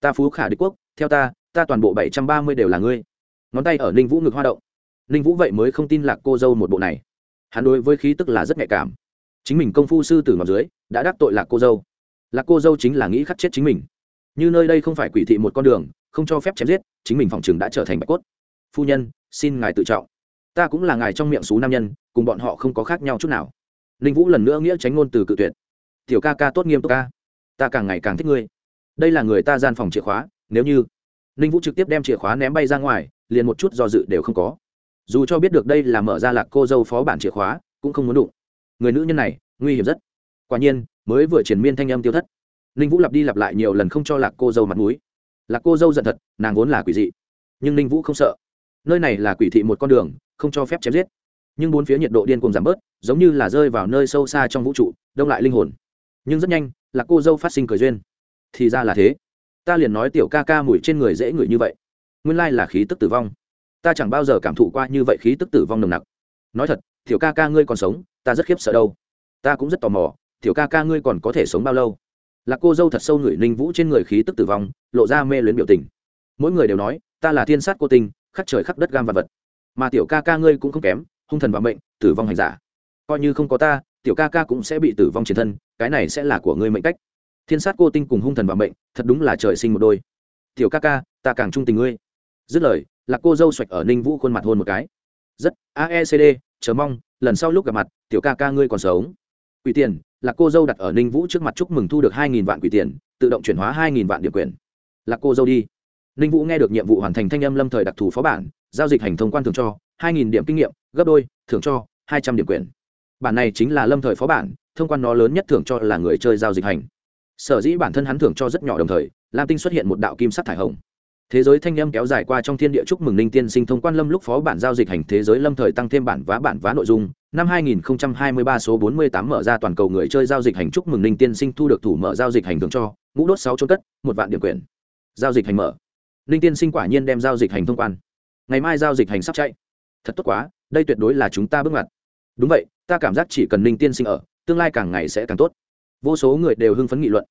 Ta phú khả đế quốc, theo ta ta toàn bộ bảy trăm ba mươi đều là ngươi. Ngón tay ở ninh vũ ngực hoa động. Ninh vũ vậy mới không tin lạc cô dâu một bộ này. Hắn đối với khí tức là rất nhạy cảm. Chính mình công phu sư tử ngọc dưới, đã đắc tội lạc cô dâu. Lạc cô dâu chính là nghĩ khắc chết chính mình. Như nơi đây không phải quỷ thị một con đường, không cho phép chém giết, chính mình phòng chừng đã trở thành bạch cốt. Phu nhân, xin ngài tự trọng. Ta cũng là ngài trong miệng xú nam nhân, cùng bọn họ không có khác nhau chút nào. Ninh vũ lần nữa nghĩa tránh ngôn từ cự tuyệt tiểu ca ca tốt nghiêm túc ca. Ta càng ngày càng thích ngươi. Đây là người ta gian phòng chìa khóa, nếu như ninh vũ trực tiếp đem chìa khóa ném bay ra ngoài, liền một chút do dự đều không có. Dù cho biết được đây là mở ra lạc cô dâu phó bản chìa khóa, cũng không muốn đụng. Người nữ nhân này, nguy hiểm rất. Quả nhiên, mới vừa triển miên thanh âm tiêu thất. Ninh vũ lặp đi lặp lại nhiều lần không cho lạc cô dâu mặt m ũ i lạc cô dâu giận thật, nàng vốn là quỷ dị. Nhưng ninh vũ không sợ. Nơi này là quỷ thị một con đường, không cho phép chém giết. Nhưng bốn phía nhiệt độ điên cùng giảm bớt, giống như là rơi vào nơi sâu xa trong vũ trụ, đông lại linh hồn nhưng rất nhanh là cô dâu phát sinh cười duyên. Thì ra là thế. Ta liền nói tiểu ca ca mùi trên người dễ ngửi như vậy. Nguyên lai là khí tức tử vong. Ta chẳng bao giờ cảm thụ qua như vậy khí tức tử vong nồng nặc. Nói thật tiểu ca ca ngươi còn sống ta rất khiếp sợ đâu. Ta cũng rất tò mò tiểu ca ca ngươi còn có thể sống bao lâu? Là cô dâu thật sâu ngửi ninh vũ trên người khí tức tử vong lộ ra mê luyến biểu tình. Mỗi người đều nói ta là thiên sát cô tình, khắc trời khắc đất gam vật vật. Mà tiểu ca ca ngươi cũng không kém hung thần và mệnh tử vong hành giả. Coi như không có ta tiểu ca ca cũng sẽ bị tử vong chiến thân, cái này sẽ là của ngươi mệnh cách. Thiên sát cô tinh cùng hung thần và mệnh, thật đúng là trời sinh một đôi. Tiểu ca ca, ta càng trung tình ngươi. Dứt lời là cô dâu xoạch ở ninh vũ khuôn mặt hôn một cái. Rất aecd chờ mong, lần sau lúc gặp mặt, tiểu ca ca ngươi còn sống. Quỷ tiền là cô dâu đặt ở ninh vũ trước mặt chúc mừng thu được hai nghìn vạn quỷ tiền, tự động chuyển hóa hai nghìn vạn điểm quyền. Là cô dâu đi. Ninh vũ nghe được nhiệm vụ hoàn thành thanh âm lâm thời đặc thù phó bản, giao dịch hành thông quan thường cho, hai nghìn điểm kinh nghiệm, gấp đôi, thưởng cho, hai trăm điểm quyền bản này chính là lâm thời phó bản, thông quan nó lớn nhất thưởng cho là người chơi giao dịch hành. Sở dĩ bản thân hắn thưởng cho rất nhỏ đồng thời, lam tinh xuất hiện một đạo kim sắc thải hồng. Thế giới thanh âm kéo dài qua trong thiên địa chúc mừng ninh tiên sinh thông quan lâm lúc phó bản giao dịch hành thế giới lâm thời tăng thêm bản vá bản vá nội dung. Năm 2023 số 48 mở ra toàn cầu người chơi giao dịch hành chúc mừng ninh tiên sinh thu được thủ mở giao dịch hành thưởng cho, ngũ đốt sáu trôn cất, một vạn điểm quyền giao dịch hành mở. Ninh tiên sinh quả nhiên đem giao dịch hành thông quan. Ngày mai giao dịch hành sắp chạy. Thật tốt quá, đây tuyệt đối là chúng ta bước ngoặt. Đúng vậy ta cảm giác chỉ cần ninh tiên sinh ở, tương lai càng ngày sẽ càng tốt. Vô số người đều hưng phấn nghị luận.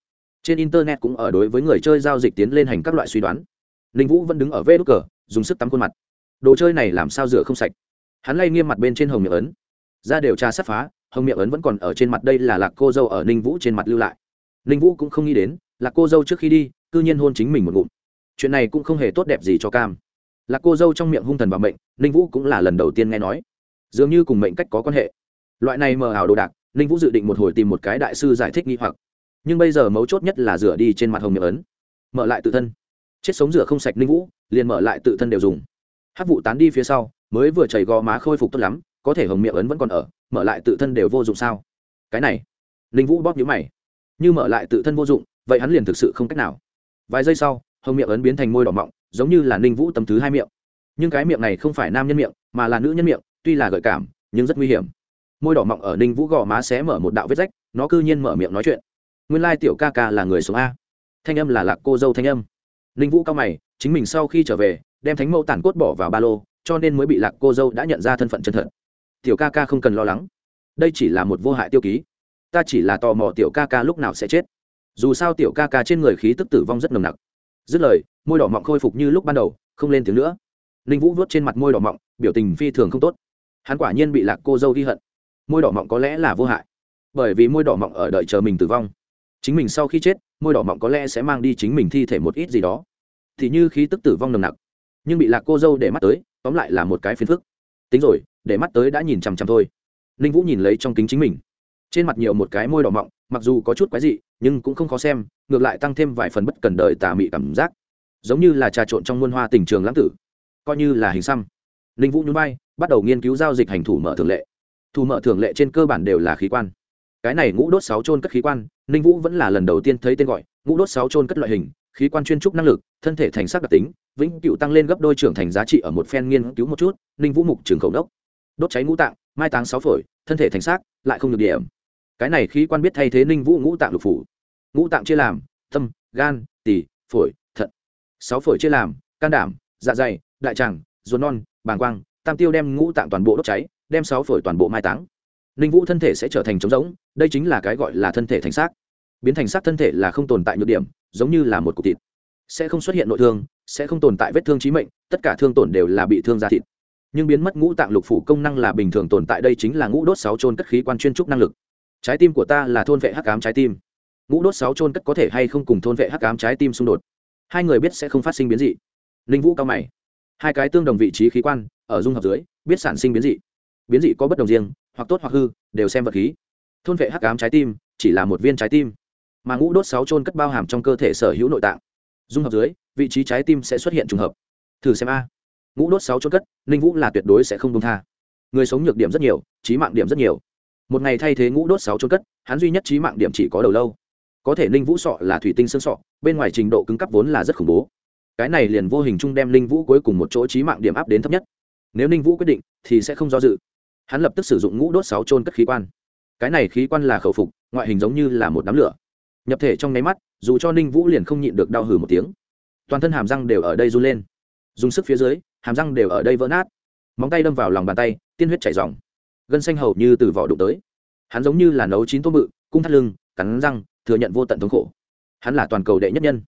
Trên internet cũng ở đối với người chơi giao dịch tiến lên hành các loại suy đoán. Ninh vũ vẫn đứng ở vê đ cờ, dùng sức tắm khuôn mặt. Đồ chơi này làm sao rửa không sạch? Hắn lay nghiêm mặt bên trên hồng miệng ấn. Ra điều tra sát phá, hồng miệng ấn vẫn còn ở trên mặt đây là lạc cô dâu ở ninh vũ trên mặt lưu lại. Ninh vũ cũng không nghĩ đến, lạc cô dâu trước khi đi c ư nhiên hôn chính mình một ngụm. Chuyện này cũng không hề tốt đẹp gì cho cam. Lạc cô dâu trong miệng hung thần và mệnh, ninh vũ cũng là lần đầu tiên nghe nói. Dường như cùng mệnh cách có quan hệ loại này mờ ảo đồ đạc, ninh vũ dự định một hồi tìm một cái đại sư giải thích nghi hoặc. Nhưng bây giờ mấu chốt nhất là rửa đi trên mặt hồng miệng ấn. Mở lại tự thân. Chết sống rửa không sạch ninh vũ, liền mở lại tự thân đều dùng. Hát vụ tán đi phía sau, mới vừa chảy gò má khôi phục tốt lắm, có thể hồng miệng ấn vẫn còn ở, mở lại tự thân đều vô dụng sao? Cái này, ninh vũ bóp nhũ mày. Như mở lại tự thân vô dụng, vậy hắn liền thực sự không cách nào. Vài giây sau, hồng miệng ấn biến thành môi đỏ mọng, giống như là ninh vũ tầm thứ hai miệng. Nhưng cái miệng này không phải nam nhân miệng, mà là nữ nhân miệng, tuy là gợi cảm, nhưng rất nguy hiểm môi đỏ mọng ở ninh vũ gò má xé mở một đạo vết rách, nó cư nhiên mở miệng nói chuyện. Nguyên lai tiểu ca ca là người sống a. Thanh âm là lạc cô dâu thanh âm. Ninh vũ cao mày, chính mình sau khi trở về, đem thánh mẫu tàn cốt bỏ vào ba lô, cho nên mới bị lạc cô dâu đã nhận ra thân phận chân thật. Tiểu ca ca không cần lo lắng. Đây chỉ là một vô hại tiêu ký. Ta chỉ là tò mò tiểu ca ca lúc nào sẽ chết. Dù sao tiểu ca ca trên người khí tức tử vong rất nồng nặc. Dứt lời, môi đỏ mọng khôi phục như lúc ban đầu, không lên tiếng nữa. Ninh vũ vớt trên mặt môi đỏ mọng, biểu tình phi thường không tốt. Hắn quả nhiên bị lạc cô dâu ghi hận môi đỏ mọng có lẽ là vô hại. Bởi vì môi đỏ mọng ở đợi chờ mình tử vong. Chính mình sau khi chết, môi đỏ mọng có lẽ sẽ mang đi chính mình thi thể một ít gì đó. Thì như khí tức tử vong nồng nặc. Nhưng bị lạc cô dâu để mắt tới, tóm lại là một cái phiền phức. Tính rồi, để mắt tới đã nhìn chằm chằm thôi. Ninh vũ nhìn lấy trong kính chính mình. Trên mặt nhiều một cái môi đỏ mọng, mặc dù có chút quái dị, nhưng cũng không khó xem, ngược lại tăng thêm vài phần bất cần đời tà mị cảm giác. Giống như là trà trộn trong muôn hoa tình trường lãng tử. Coi như là hình xăm. Ninh vũ nhún bay bắt đầu nghiên cứu giao dịch hành thủ mở thường lệ. Thu mở thường lệ trên cơ bản đều là khí quan. Cái này ngũ đốt sáu trôn cất khí quan, ninh vũ vẫn là lần đầu tiên thấy tên gọi, ngũ đốt sáu trôn cất loại hình, khí quan chuyên trúc năng lực, thân thể thành sắc đặc tính, vĩnh cựu tăng lên gấp đôi trưởng thành giá trị ở một phen nghiên cứu một chút, ninh vũ mục trường khẩu đốc. Đốt cháy ngũ tạng, mai táng sáu phổi, thân thể thành xác lại không được điểm. Cái này khí quan biết thay thế ninh vũ ngũ tạng lục phủ. Ngũ tạng chia làm, tâm, gan, tỳ, phổi, thận. Sáu phổi chia làm, can đảm dạ dày, đại tràng, ruột non, bàng quang, tam tiêu đem ngũ tạng toàn bộ đốt cháy đem sáu phổi toàn bộ mai táng. Ninh vũ thân thể sẽ trở thành trống rỗng, đây chính là cái gọi là thân thể thành xác. Biến thành xác thân thể là không tồn tại nhược điểm, giống như là một cục thịt. Sẽ không xuất hiện nội thương, sẽ không tồn tại vết thương trí mệnh, tất cả thương tổn đều là bị thương da thịt. Nhưng biến mất ngũ tạng lục phủ công năng là bình thường tồn tại, đây chính là ngũ đốt sáu trôn cất khí quan chuyên trúc năng lực. Trái tim của ta là thôn vệ hắc ám trái tim. Ngũ đốt sáu trôn cất có thể hay không cùng thôn vệ hắc ám trái tim xung đột? Hai người biết sẽ không phát sinh biến dị. Linh vũ cao mày. Hai cái tương đồng vị trí khí quan, ở dung hợp dưới, biết sản sinh biến dị biến dị có bất đồng riêng, hoặc tốt hoặc hư, đều xem vật khí. Thôn vệ hắc ám trái tim, chỉ là một viên trái tim. Mà ngũ đốt sáu trôn cất bao hàm trong cơ thể sở hữu nội tạng. Dung hợp dưới, vị trí trái tim sẽ xuất hiện trùng hợp. Thử xem a. Ngũ đốt sáu trôn cất, ninh vũ là tuyệt đối sẽ không công tha. Người sống nhược điểm rất nhiều, trí mạng điểm rất nhiều. Một ngày thay thế ngũ đốt sáu trôn cất, hắn duy nhất trí mạng điểm chỉ có đầu lâu. Có thể ninh vũ sọ là thủy tinh xương sọ, bên ngoài trình độ cứng cấp vốn là rất khủng bố. Cái này liền vô hình chung đem ninh vũ cuối cùng một chỗ trí mạng điểm áp đến thấp nhất. Nếu ninh vũ quyết định, thì sẽ không do dự hắn lập tức sử dụng ngũ đốt sáu trôn cất khí quan. Cái này khí quan là khẩu phục, ngoại hình giống như là một đám lửa. Nhập thể trong nháy mắt, dù cho ninh vũ liền không nhịn được đau hử một tiếng. Toàn thân hàm răng đều ở đây run lên. Dùng sức phía dưới, hàm răng đều ở đây vỡ nát. Móng tay đâm vào lòng bàn tay, tiên huyết chảy dòng gân xanh hầu như từ vỏ đụng tới. Hắn giống như là nấu chín tôm bự, cung thắt lưng, cắn răng, thừa nhận vô tận thống khổ. Hắn là toàn cầu đệ nhất nhân.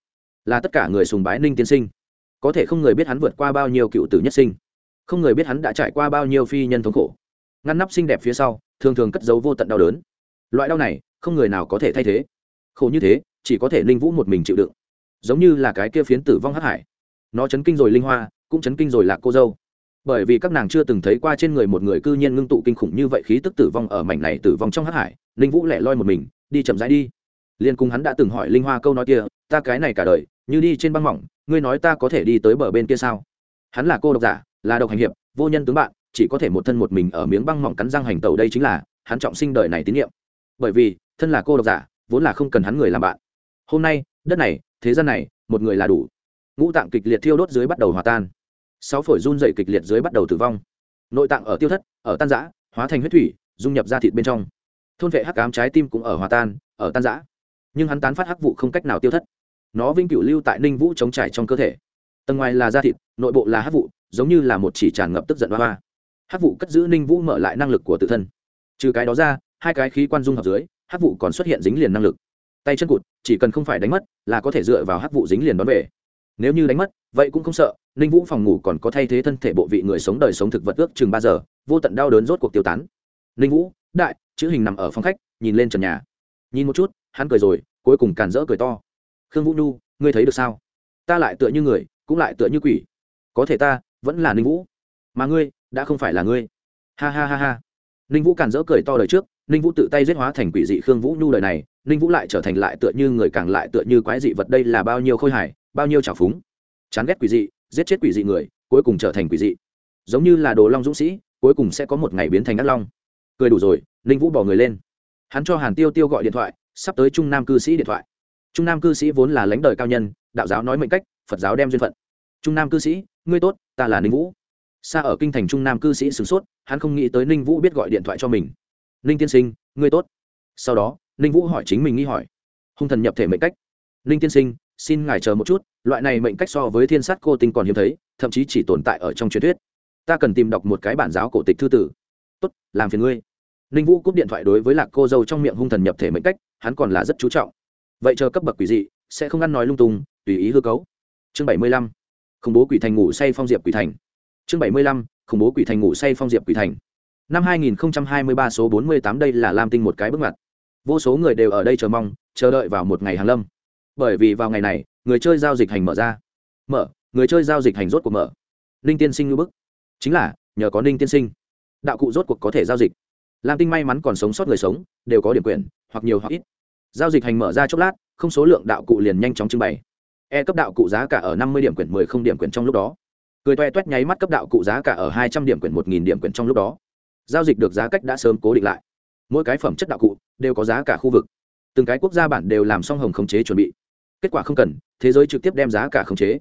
Là tất cả người sùng bái ninh tiên sinh. Có thể không người biết hắn vượt qua bao nhiêu cựu tử nhất sinh. Không người biết hắn đã trải qua bao nhiêu phi nhân thống khổ ngăn nắp xinh đẹp phía sau, thường thường cất giấu vô tận đau đớn. Loại đau này, không người nào có thể thay thế. Khổ như thế, chỉ có thể Linh vũ một mình chịu đựng. Giống như là cái kia phiến tử vong hắc hải. Nó chấn kinh rồi linh hoa, cũng chấn kinh rồi lạc cô dâu. Bởi vì các nàng chưa từng thấy qua trên người một người cư nhiên ngưng tụ kinh khủng như vậy khí tức tử vong ở mảnh này tử vong trong hắc hải linh vũ lẻ loi một mình, đi chậm rãi đi. Liên cùng hắn đã từng hỏi linh hoa câu nói kia, ta cái này cả đời, như đi trên băng mỏng, ngươi nói ta có thể đi tới bờ bên kia sao? Hắn là cô độc giả, là độc hành hiệp, vô nhân tướng bạn chỉ có thể một thân một mình ở miếng băng mỏng cắn răng hành tẩu đây chính là hắn trọng sinh đời này tín nhiệm. Bởi vì, thân là cô độc giả, vốn là không cần hắn người làm bạn. Hôm nay, đất này, thế gian này, một người là đủ. Ngũ tạng kịch liệt thiêu đốt dưới bắt đầu hòa tan. Sáu phổi run dày kịch liệt dưới bắt đầu tử vong. Nội tạng ở tiêu thất, ở tan giã hóa thành huyết thủy, dung nhập ra thịt bên trong. Thôn vệ hắc cám trái tim cũng ở hòa tan, ở tan giã nhưng hắn tán phát hắc vụ không cách nào tiêu thất. Nó vinh cửu lưu tại ninh vũ chống trải trong cơ thể. Tầng ngoài là da thịt, nội bộ là hắc vụ, giống như là một chỉ tràn ngập tức giận hoa hoa hắc vụ cất giữ ninh vũ mở lại năng lực của tự thân trừ cái đó ra hai cái khí quan dung hợp dưới hắc vụ còn xuất hiện dính liền năng lực tay chân cụt chỉ cần không phải đánh mất là có thể dựa vào hắc vụ dính liền đón về nếu như đánh mất vậy cũng không sợ ninh vũ phòng ngủ còn có thay thế thân thể bộ vị người sống đời sống thực vật ước chừng ba giờ vô tận đau đớn rốt cuộc tiêu tán ninh vũ đại chữ hình nằm ở phòng khách nhìn lên trần nhà nhìn một chút hắn cười rồi cuối cùng càn rỡ cười to khương vũ nhu ngươi thấy được sao ta lại tựa như người cũng lại tựa như quỷ có thể ta vẫn là ninh vũ mà ngươi đã không phải là ngươi. Ha ha ha ha. Ninh vũ càn dỡ cười to đời trước, ninh vũ tự tay giết hóa thành quỷ dị khương vũ nhu đời này, ninh vũ lại trở thành lại tựa như người càng lại tựa như quái dị vật đây là bao nhiêu khôi hài, bao nhiêu trào phúng. Chán ghét quỷ dị, giết chết quỷ dị người, cuối cùng trở thành quỷ dị. Giống như là đồ long dũng sĩ, cuối cùng sẽ có một ngày biến thành ác long. Cười đủ rồi, ninh vũ bỏ người lên. Hắn cho hàn tiêu tiêu gọi điện thoại, sắp tới trung nam cư sĩ điện thoại. Trung nam cư sĩ vốn là lãnh đời cao nhân, đạo giáo nói mệnh cách, phật giáo đem duyên phận. Trung nam cư sĩ, ngươi tốt, ta là ninh vũ xa ở kinh thành trung nam cư sĩ sửng sốt, hắn không nghĩ tới ninh vũ biết gọi điện thoại cho mình. Ninh tiên sinh, ngươi tốt. Sau đó, ninh vũ hỏi chính mình nghi hỏi. Hung thần nhập thể mệnh cách. Ninh tiên sinh, xin ngài chờ một chút, loại này mệnh cách so với thiên sát cô tinh còn hiếm thấy, thậm chí chỉ tồn tại ở trong truyền thuyết. Ta cần tìm đọc một cái bản giáo cổ tịch thư tử. Tốt, làm phiền ngươi. Ninh vũ cúp điện thoại đối với lạc cô dâu trong miệng hung thần nhập thể mệnh cách, hắn còn là rất chú trọng. Vậy chờ cấp bậc quỷ dị, sẽ không ăn nói lung tung, tùy ý hư cấu. Chương bảy mươi lăm. Khủng bố quỷ thành ngủ say phong diệp quỷ thành chương bảy mươi lăm, khủng bố quỷ thành ngủ say phong diệp quỷ thành. Năm hai nghìn hai mươi ba số bốn mươi tám đây là lam tinh một cái bước ngoặt. Vô số người đều ở đây chờ mong, chờ đợi vào một ngày hàng lâm. Bởi vì vào ngày này, người chơi giao dịch hành mở ra. Mở, người chơi giao dịch hành rốt cuộc mở. Ninh tiên sinh ngư bức. Chính là, nhờ có ninh tiên sinh, đạo cụ rốt cuộc có thể giao dịch. Lam tinh may mắn còn sống sót người sống, đều có điểm quyền, hoặc nhiều hoặc ít. Giao dịch hành mở ra chốc lát, không số lượng đạo cụ liền nhanh chóng trưng bày. E cấp đạo cụ giá cả ở năm mươi điểm quyển mười không điểm quyển trong lúc đó cười toe toét nháy mắt cấp đạo cụ giá cả ở hai trăm điểm quyển, một nghìn điểm quyển trong lúc đó. Giao dịch được giá cách đã sớm cố định lại. Mỗi cái phẩm chất đạo cụ đều có giá cả khu vực. Từng cái quốc gia bản đều làm xong hồng khống chế chuẩn bị. Kết quả không cần, thế giới trực tiếp đem giá cả khống chế.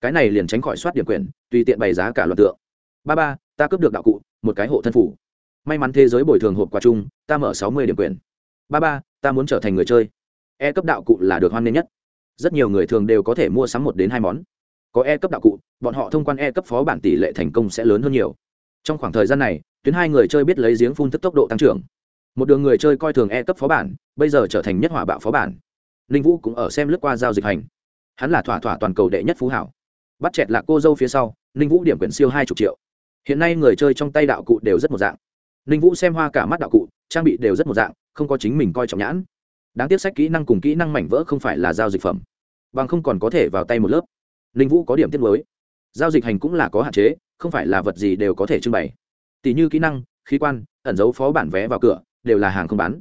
Cái này liền tránh khỏi soát điểm quyền tùy tiện bày giá cả loạt tượng. Ba ba, ta cướp được đạo cụ, một cái hộ thân phủ. May mắn thế giới bồi thường hộp quà chung, ta mở sáu mươi điểm quyền ba ba, ta muốn trở thành người chơi. E cấp đạo cụ là được hoan nghênh nhất. Rất nhiều người thường đều có thể mua sắm một đến hai món. Có e cấp đạo cụ bọn họ thông quan e cấp phó bản tỷ lệ thành công sẽ lớn hơn nhiều. Trong khoảng thời gian này, tuyến hai người chơi biết lấy giếng phun tức tốc độ tăng trưởng. Một đường người chơi coi thường e cấp phó bản, bây giờ trở thành nhất hỏa bạo phó bản. Ninh vũ cũng ở xem lướt qua giao dịch hành. Hắn là thỏa thỏa toàn cầu đệ nhất phú hảo. Bắt chẹt là cô dâu phía sau, ninh vũ điểm quyển siêu hai chục triệu. Hiện nay người chơi trong tay đạo cụ đều rất một dạng. Ninh vũ xem hoa cả mắt đạo cụ, trang bị đều rất một dạng, không có chính mình coi trọng nhãn. Đáng tiếc sách kỹ năng cùng kỹ năng mảnh vỡ không phải là giao dịch phẩm. Bằng không còn có thể vào tay một lớp. Ninh vũ có điểm tiết mới giao dịch hành cũng là có hạn chế, không phải là vật gì đều có thể trưng bày. Tỷ như kỹ năng, khí quan, ẩn dấu phó bản vé vào cửa, đều là hàng không bán.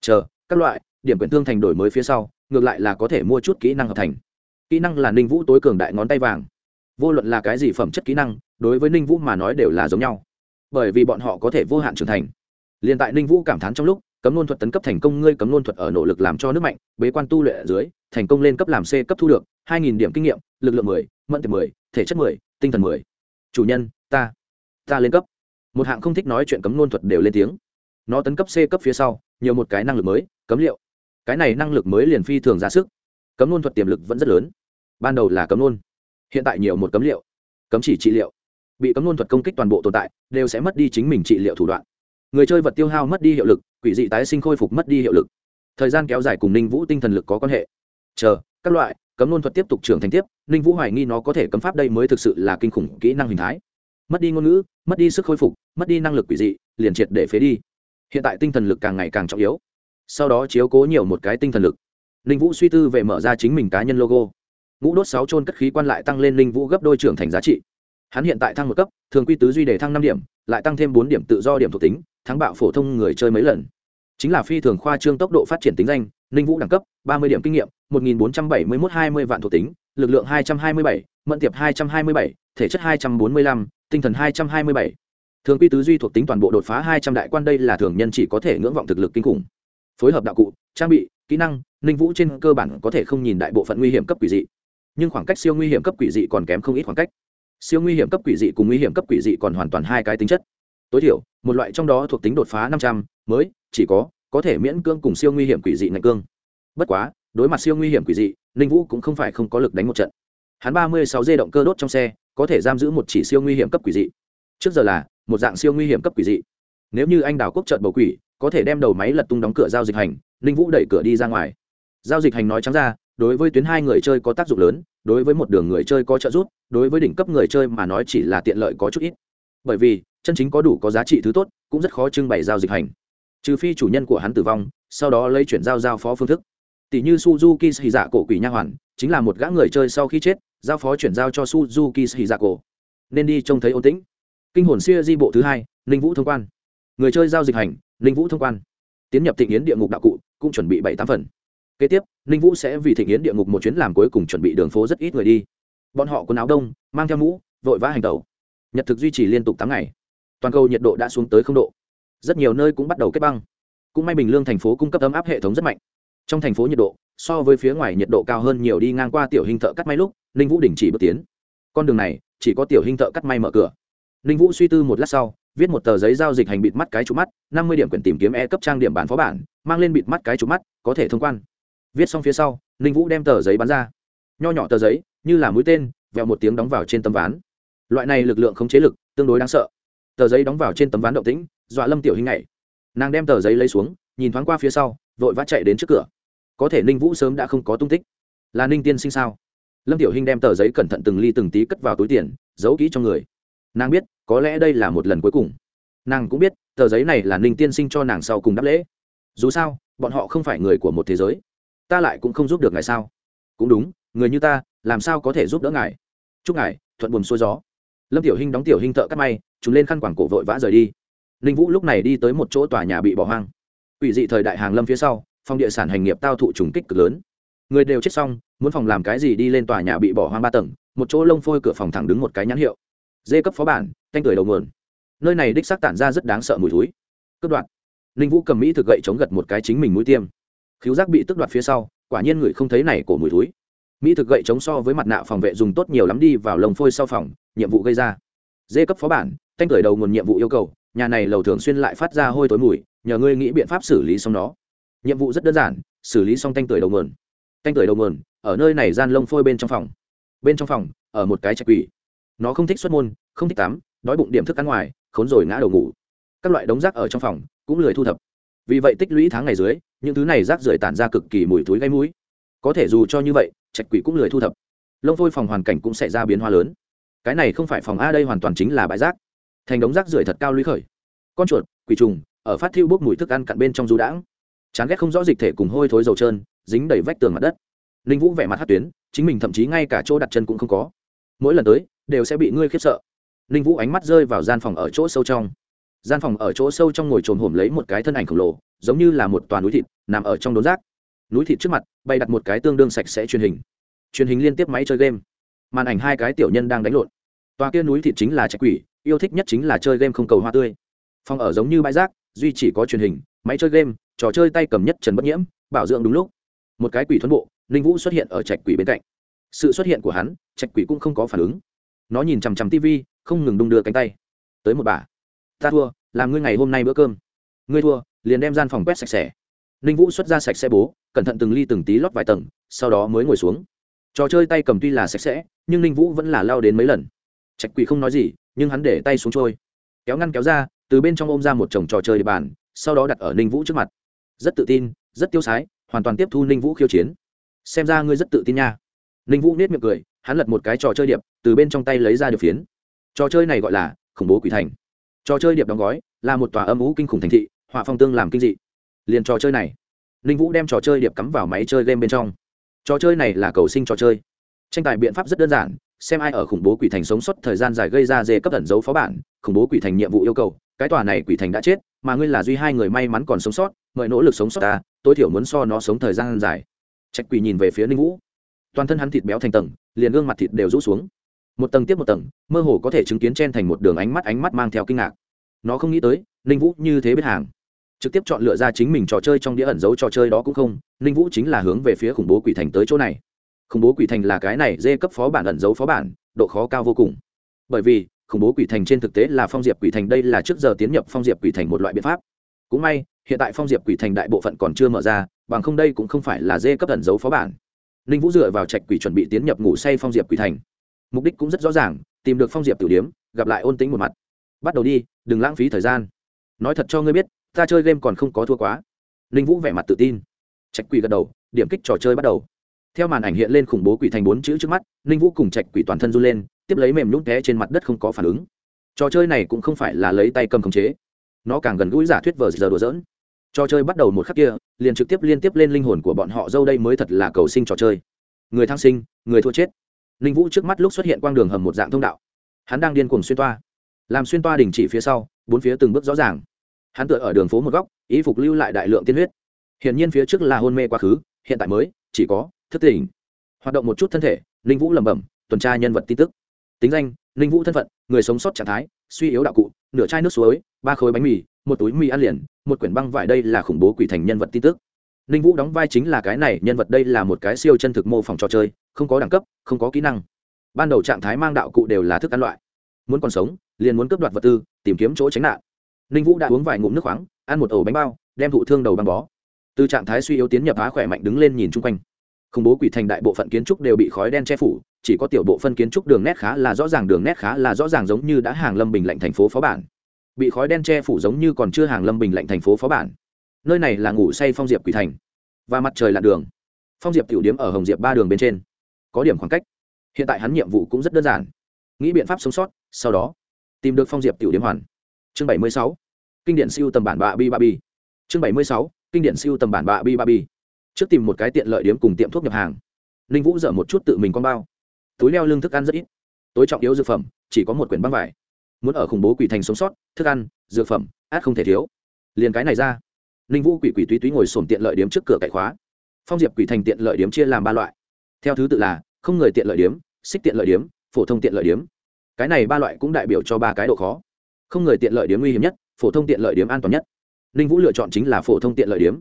Chờ, các loại, điểm quyển thương thành đổi mới phía sau, ngược lại là có thể mua chút kỹ năng hợp thành. Kỹ năng là ninh vũ tối cường đại ngón tay vàng. Vô luận là cái gì phẩm chất kỹ năng, đối với ninh vũ mà nói đều là giống nhau. Bởi vì bọn họ có thể vô hạn trưởng thành. Liền tại ninh vũ cảm thán trong lúc, cấm nôn thuật tấn cấp thành công ngươi cấm nôn thuật ở nỗ lực làm cho nước mạnh, bế quan tu luyện ở dưới, thành công lên cấp làm c cấp thu được, hai nghìn điểm kinh nghiệm, lực lượng mười, mẫn tiệp mười thể chất mười, tinh thần mười. Chủ nhân, ta ta lên cấp. Một hạng không thích nói chuyện cấm nôn thuật đều lên tiếng. Nó tấn cấp c cấp phía sau, nhiều một cái năng lực mới, cấm liệu. Cái này năng lực mới liền phi thường ra sức. Cấm nôn thuật tiềm lực vẫn rất lớn. Ban đầu là cấm nôn hiện tại nhiều một cấm liệu. Cấm chỉ trị liệu. Bị cấm nôn thuật công kích toàn bộ tồn tại, đều sẽ mất đi chính mình trị liệu thủ đoạn. Người chơi vật tiêu hao mất đi hiệu lực, quỷ dị tái sinh khôi phục mất đi hiệu lực. Thời gian kéo dài cùng ninh vũ tinh thần lực có quan hệ. Chờ, các loại, cấm nôn thuật tiếp tục trưởng thành tiếp ninh vũ hoài nghi nó có thể cấm pháp đây mới thực sự là kinh khủng kỹ năng hình thái. Mất đi ngôn ngữ, mất đi sức khôi phục, mất đi năng lực quỷ dị, liền triệt để phế đi. Hiện tại tinh thần lực càng ngày càng trọng yếu. Sau đó chiếu cố nhiều một cái tinh thần lực. Ninh vũ suy tư về mở ra chính mình cá nhân logo. Ngũ đốt sáu trôn cất khí quan lại tăng lên ninh vũ gấp đôi trưởng thành giá trị. Hắn hiện tại thăng một cấp, thường quy tứ duy để thăng năm điểm, lại tăng thêm bốn điểm tự do điểm thuộc tính, thắng bạo phổ thông người chơi mấy lần. Chính là phi thường khoa trương tốc độ phát triển tính danh, ninh vũ đẳng cấp, ba mươi điểm kinh nghiệm, một nghìn bốn trăm bảy mươi một hai mươi vạn thuộc tính lực lượng hai trăm hai mươi bảy, mẫn tiệp hai trăm hai mươi bảy, thể chất hai trăm bốn mươi lăm, tinh thần hai trăm hai mươi bảy. Thường quy tứ duy thuộc tính toàn bộ đột phá hai trăm đại quan đây là thường nhân chỉ có thể ngưỡng vọng thực lực kinh khủng. Phối hợp đạo cụ, trang bị, kỹ năng ninh vũ trên cơ bản có thể không nhìn đại bộ phận nguy hiểm cấp quỷ dị. Nhưng khoảng cách siêu nguy hiểm cấp quỷ dị còn kém không ít khoảng cách. Siêu nguy hiểm cấp quỷ dị cùng nguy hiểm cấp quỷ dị còn hoàn toàn hai cái tính chất. Tối thiểu, một loại trong đó thuộc tính đột phá năm trăm, mới, chỉ có có thể miễn cương cùng siêu nguy hiểm quỷ dị ngạch cương. Bất quá, đối mặt siêu nguy hiểm quỷ dị ninh vũ cũng không phải không có lực đánh một trận. Hắn ba mươi sáu dê động cơ đốt trong xe, có thể giam giữ một chỉ siêu nguy hiểm cấp quỷ dị. Trước giờ là, một dạng siêu nguy hiểm cấp quỷ dị. Nếu như anh đào quốc trận bầu quỷ, có thể đem đầu máy lật tung đóng cửa giao dịch hành, ninh vũ đẩy cửa đi ra ngoài. Giao dịch hành nói trắng ra, đối với tuyến hai người chơi có tác dụng lớn, đối với một đường người chơi có trợ giúp, đối với đỉnh cấp người chơi mà nói chỉ là tiện lợi có chút ít. Bởi vì, chân chính có đủ có giá trị thứ tốt, cũng rất khó trưng bày giao dịch hành. Trừ phi chủ nhân của hắn tử vong, sau đó lấy chuyển giao giao phó phương thức tỷ như suzuki xì dạ cổ quỷ nha hoàn, chính là một gã người chơi sau khi chết, giao phó chuyển giao cho suzuki xì dạ cổ nên đi trông thấy ổn tĩnh. Kinh hồn xưa di bộ thứ hai, ninh vũ thông quan. Người chơi giao dịch hành, ninh vũ thông quan. Tiến nhập thị nghiến địa ngục đạo cụ, cũng chuẩn bị bảy tám phần. Kế tiếp, ninh vũ sẽ vì thị nghiến địa ngục một chuyến làm cuối cùng chuẩn bị đường phố rất ít người đi. Bọn họ quần áo đông, mang theo mũ, vội vã hành tàu nhật thực duy trì liên tục tám ngày. Toàn cầu nhiệt độ đã xuống tới không độ. Rất nhiều nơi cũng bắt đầu kết băng. Cũng may bình lương thành phố cung cấp ấm áp hệ thống rất mạnh trong thành phố nhiệt độ, so với phía ngoài nhiệt độ cao hơn nhiều đi ngang qua tiểu hình thợ cắt may lúc, ninh vũ đình chỉ bước tiến. Con đường này, chỉ có tiểu hình thợ cắt may mở cửa. Ninh vũ suy tư một lát sau, viết một tờ giấy giao dịch hành bịt mắt cái trụ mắt, năm mươi điểm quyền tìm kiếm e cấp trang điểm bản phó bản, mang lên bịt mắt cái trụ mắt, có thể thông quan. Viết xong phía sau, ninh vũ đem tờ giấy bắn ra. Nho nhỏ tờ giấy, như là mũi tên, vẹo một tiếng đóng vào trên tấm ván. Loại này lực lượng không chế lực, tương đối đáng sợ. Tờ giấy đóng vào trên tấm ván động tĩnh, dọa lâm tiểu hình này nàng đem tờ giấy lấy xuống, nhìn thoáng qua phía sau, vội vã chạy đến trước cửa có thể ninh vũ sớm đã không có tung tích. Là ninh tiên sinh sao? Lâm tiểu hình đem tờ giấy cẩn thận từng ly từng tí cất vào túi tiền, giấu kỹ trong người. Nàng biết, có lẽ đây là một lần cuối cùng. Nàng cũng biết, tờ giấy này là ninh tiên sinh cho nàng sau cùng đáp lễ. Dù sao, bọn họ không phải người của một thế giới. Ta lại cũng không giúp được ngài sao? Cũng đúng, người như ta, làm sao có thể giúp đỡ ngài? Chúc ngài thuận buồm xuôi gió. Lâm tiểu hinh đóng tiểu hinh thợ cắt may chúng lên khăn quảng cổ vội vã rời đi. Ninh vũ lúc này đi tới một chỗ tòa nhà bị bỏ hoang. Ủy dị thời đại hàng lâm phía sau phòng địa sản hành nghiệp tao thụ trùng kích cực lớn. Người đều chết xong, muốn phòng làm cái gì đi lên tòa nhà bị bỏ hoang ba tầng, một chỗ lông phôi cửa phòng thẳng đứng một cái nhãn hiệu. Dê cấp phó bản, canh tuổi đầu nguồn. Nơi này đích xác tản ra rất đáng sợ mùi thúi. Cướp đoạt. Ninh vũ cầm mỹ thực gậy chống gật một cái chính mình mũi tiêm. Khiếu giác bị tức đoạt phía sau, quả nhiên người không thấy này cổ mùi thúi. Mỹ thực gậy chống so với mặt nạ phòng vệ dùng tốt nhiều lắm đi vào lồng phôi sau phòng, nhiệm vụ gây ra. Dê cấp phó bản, canh tuổi đầu nguồn nhiệm vụ yêu cầu, nhà này lầu thường xuyên lại phát ra hôi tối mùi, nhờ ngươi nghĩ biện pháp xử lý xong nó nhiệm vụ rất đơn giản, xử lý xong tanh tưởi đầu nguồn tanh tưởi đầu nguồn ở nơi này gian lông phôi bên trong phòng. Bên trong phòng, ở một cái trạch quỷ. Nó không thích xuất môn, không thích tắm, đói bụng điểm thức ăn ngoài, khốn rồi ngã đầu ngủ. Các loại đống rác ở trong phòng, cũng lười thu thập. Vì vậy tích lũy tháng ngày dưới, những thứ này rác rưởi tản ra cực kỳ mùi thối gây mũi. Có thể dù cho như vậy, trạch quỷ cũng lười thu thập. Lông phôi phòng hoàn cảnh cũng sẽ ra biến hóa lớn. Cái này không phải phòng a đây hoàn toàn chính là bãi rác. Thành đống rác rưởi thật cao lũy khởi. Con chuột, quỷ trùng, ở phát thiêu bốc mùi thức ăn cặn bên trong du đãng chán ghét không rõ dịch thể cùng hôi thối dầu trơn, dính đầy vách tường mặt đất. Ninh vũ vẻ mặt hát tuyến, chính mình thậm chí ngay cả chỗ đặt chân cũng không có. Mỗi lần tới, đều sẽ bị ngươi khiếp sợ. Ninh vũ ánh mắt rơi vào gian phòng ở chỗ sâu trong. Gian phòng ở chỗ sâu trong ngồi trồn hổm lấy một cái thân ảnh khổng lồ, giống như là một toàn núi thịt, nằm ở trong đốn rác. Núi thịt trước mặt, bày đặt một cái tương đương sạch sẽ truyền hình. Truyền hình liên tiếp máy chơi game. Màn ảnh hai cái tiểu nhân đang đánh lộn. Tòa kia núi thịt chính là trạch quỷ, yêu thích nhất chính là chơi game không cầu hoa tươi. Phòng ở giống như bãi rác, duy chỉ có truyền hình, máy chơi game trò chơi tay cầm nhất trần bất nhiễm, bảo dưỡng đúng lúc. Một cái quỷ thuẫn bộ, ninh vũ xuất hiện ở trạch quỷ bên cạnh. Sự xuất hiện của hắn, trạch quỷ cũng không có phản ứng. Nó nhìn chằm chằm tv không ngừng đung đưa cánh tay. Tới một bà. Ta thua, làm ngươi ngày hôm nay bữa cơm. Ngươi thua, liền đem gian phòng quét sạch sẽ. Ninh vũ xuất ra sạch sẽ bố, cẩn thận từng ly từng tí lót vài tầng, sau đó mới ngồi xuống. Trò chơi tay cầm tuy là sạch sẽ, nhưng ninh vũ vẫn là lao đến mấy lần. Trạch quỷ không nói gì, nhưng hắn để tay xuống trôi. Kéo ngăn kéo ra, từ bên trong ôm ra một chồng trò chơi địa bàn, sau đó đặt ở ninh vũ trước mặt rất tự tin, rất tiêu sái, hoàn toàn tiếp thu ninh vũ khiêu chiến. Xem ra ngươi rất tự tin nha. Ninh vũ nết miệng cười, hắn lật một cái trò chơi điệp, từ bên trong tay lấy ra điệp phiến. Trò chơi này gọi là khủng bố quỷ thành. Trò chơi điệp đóng gói, là một tòa âm ú kinh khủng thành thị, họa phong tương làm kinh dị. Liền trò chơi này, ninh vũ đem trò chơi điệp cắm vào máy chơi game bên trong. Trò chơi này là cầu sinh trò chơi. Tranh tài biện pháp rất đơn giản xem ai ở khủng bố quỷ thành sống sót thời gian dài gây ra dê cấp ẩn dấu phó bản, khủng bố quỷ thành nhiệm vụ yêu cầu, cái tòa này quỷ thành đã chết, mà ngươi là duy hai người may mắn còn sống sót, mời nỗ lực sống sót ta, tối thiểu muốn so nó sống thời gian dài. Trạch quỷ nhìn về phía ninh vũ. Toàn thân hắn thịt béo thành tầng, liền gương mặt thịt đều rũ xuống. Một tầng tiếp một tầng, mơ hồ có thể chứng kiến chen thành một đường ánh mắt ánh mắt mang theo kinh ngạc. Nó không nghĩ tới, ninh vũ như thế biết hàng. Trực tiếp chọn lựa ra chính mình trò chơi trong đĩa ẩn dấu trò chơi đó cũng không, ninh vũ chính là hướng về phía khủng bố quỷ thành tới chỗ này khủng bố quỷ thành là cái này dê cấp phó bản ẩn dấu phó bản, độ khó cao vô cùng. Bởi vì, khủng bố quỷ thành trên thực tế là phong diệp quỷ thành, đây là trước giờ tiến nhập phong diệp quỷ thành một loại biện pháp. Cũng may, hiện tại phong diệp quỷ thành đại bộ phận còn chưa mở ra, bằng không đây cũng không phải là dê cấp ẩn dấu phó bản. Ninh vũ dựa vào trạch quỷ chuẩn bị tiến nhập ngủ say phong diệp quỷ thành. Mục đích cũng rất rõ ràng, tìm được phong diệp tử điếm, gặp lại ôn tính một mặt. Bắt đầu đi, đừng lãng phí thời gian. Nói thật cho ngươi biết, ta chơi game còn không có thua quá. Ninh vũ vẻ mặt tự tin. Trạch quỷ gật đầu, điểm kích trò chơi bắt đầu theo màn ảnh hiện lên khủng bố quỷ thành bốn chữ trước mắt, ninh vũ cùng trạch quỷ toàn thân run lên, tiếp lấy mềm nhũng té trên mặt đất không có phản ứng. Trò chơi này cũng không phải là lấy tay cầm khống chế. Nó càng gần gũi giả thuyết vờ giờ đùa dỡn trò chơi bắt đầu một khắc kia, liền trực tiếp liên tiếp lên linh hồn của bọn họ dâu đây mới thật là cầu sinh trò chơi. Người thăng sinh, người thua chết. Ninh vũ trước mắt lúc xuất hiện quang đường hầm một dạng thông đạo. Hắn đang điên cuồng xuyên toa. Làm xuyên toa đình chỉ phía sau, bốn phía từng bước rõ ràng. Hắn tựa ở đường phố một góc ý phục lưu lại đại lượng tiên huyết. Hiển nhiên phía trước là hôn mê quá khứ, hiện tại mới, chỉ có thức tỉnh. Hoạt động một chút thân thể, ninh vũ lẩm bẩm, tuần tra nhân vật tin tức. Tính danh, ninh vũ thân phận, người sống sót trạng thái, suy yếu đạo cụ, nửa chai nước suối, ba khối bánh mì, một túi mì ăn liền, một quyển băng vải đây là khủng bố quỷ thành nhân vật tin tức. Ninh vũ đóng vai chính là cái này, nhân vật đây là một cái siêu chân thực mô phỏng trò chơi, không có đẳng cấp, không có kỹ năng. Ban đầu trạng thái mang đạo cụ đều là thức ăn loại. Muốn còn sống, liền muốn cướp đoạt vật tư, tìm kiếm chỗ tránh nạn. Ninh vũ đã uống vài ngụm nước khoáng, ăn một ổ bánh bao, đem thụ thương đầu băng bó. Từ trạng thái suy yếu tiến nhập phá khỏe mạnh đứng lên nhìn chung quanh khủng bố quỷ thành đại bộ phận kiến trúc đều bị khói đen che phủ, chỉ có tiểu bộ phân kiến trúc đường nét khá là rõ ràng, đường nét khá là rõ ràng giống như đã hàng lâm bình lạnh thành phố phó bản. Bị khói đen che phủ giống như còn chưa hàng lâm bình lạnh thành phố phó bản. Nơi này là ngủ say phong diệp quỷ thành. Và mặt trời là đường. Phong diệp tiểu điếm ở hồng diệp ba đường bên trên. Có điểm khoảng cách. Hiện tại hắn nhiệm vụ cũng rất đơn giản. Nghĩ biện pháp sống sót, sau đó, tìm được phong diệp tiểu điếm hoàn. Chương bảy mươi sáu. Kinh điển siêu tầm bản bạ bi ba bi. Chương bảy mươi sáu. Kinh điển siêu tầm bản bạ bi ba bi trước tìm một cái tiện lợi điếm cùng tiệm thuốc nhập hàng. Ninh vũ dở một chút tự mình con bao. Túi leo lương thức ăn rất ít. Tối trọng yếu dược phẩm, chỉ có một quyển băng vải. Muốn ở khủng bố quỷ thành sống sót, thức ăn, dược phẩm, át không thể thiếu. Liền cái này ra. Ninh vũ quỷ quỷ túy túy ngồi sổm tiện lợi điếm trước cửa cậy khóa. Phong diệp quỷ thành tiện lợi điếm chia làm ba loại. Theo thứ tự là, không người tiện lợi điếm, xích tiện lợi điếm, phổ thông tiện lợi điếm. Cái này ba loại cũng đại biểu cho ba cái độ khó. Không người tiện lợi điếm nguy hiểm nhất, phổ thông tiện lợi điếm an toàn nhất. Ninh vũ lựa chọn chính là phổ thông tiện lợi điếm.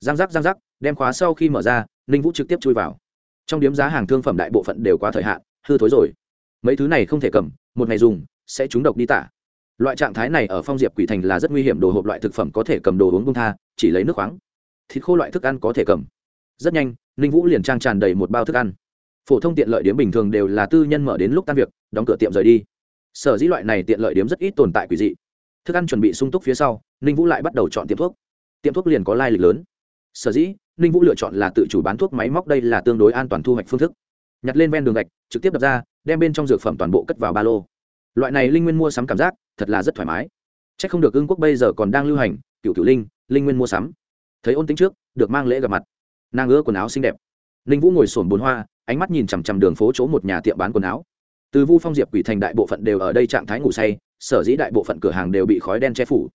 Giang giác giang giác đem khóa sau khi mở ra, ninh vũ trực tiếp chui vào. Trong điếm giá hàng thương phẩm đại bộ phận đều quá thời hạn, hư thối rồi. Mấy thứ này không thể cầm, một ngày dùng, sẽ trúng độc đi tả. Loại trạng thái này ở phong diệp quỷ thành là rất nguy hiểm, đồ hộp loại thực phẩm có thể cầm đồ uống bung tha, chỉ lấy nước khoáng. Thịt khô loại thức ăn có thể cầm. Rất nhanh, ninh vũ liền trang tràn đầy một bao thức ăn. Phổ thông tiện lợi điếm bình thường đều là tư nhân mở đến lúc tan việc, đóng cửa tiệm rời đi. Sở dĩ loại này tiện lợi điếm rất ít tồn tại quỷ dị. Thức ăn chuẩn bị sung túc phía sau, ninh vũ lại bắt đầu chọn tiệm thuốc. Tiệm thuốc liền có lai lịch lớn sở dĩ, ninh vũ lựa chọn là tự chủ bán thuốc máy móc đây là tương đối an toàn thu hoạch phương thức. Nhặt lên ven đường gạch, trực tiếp đập ra, đem bên trong dược phẩm toàn bộ cất vào ba lô. Loại này linh nguyên mua sắm cảm giác, thật là rất thoải mái. C h ắ c không được ưng quốc bây giờ còn đang lưu hành, cựu cựu linh linh nguyên mua sắm. Thấy ôn tính trước, được mang lễ gặp mặt. Nàng ưa quần áo xinh đẹp. Ninh vũ ngồi sổn bồn hoa, ánh mắt nhìn chằm chằm đường phố chỗ một nhà tiệm bán quần áo. Từ vu phong diệp quỷ thành đại bộ phận đều ở đây trạng thái ngủ say, sở dĩ đại bộ phận cửa hàng đều bị khói đen che phủ.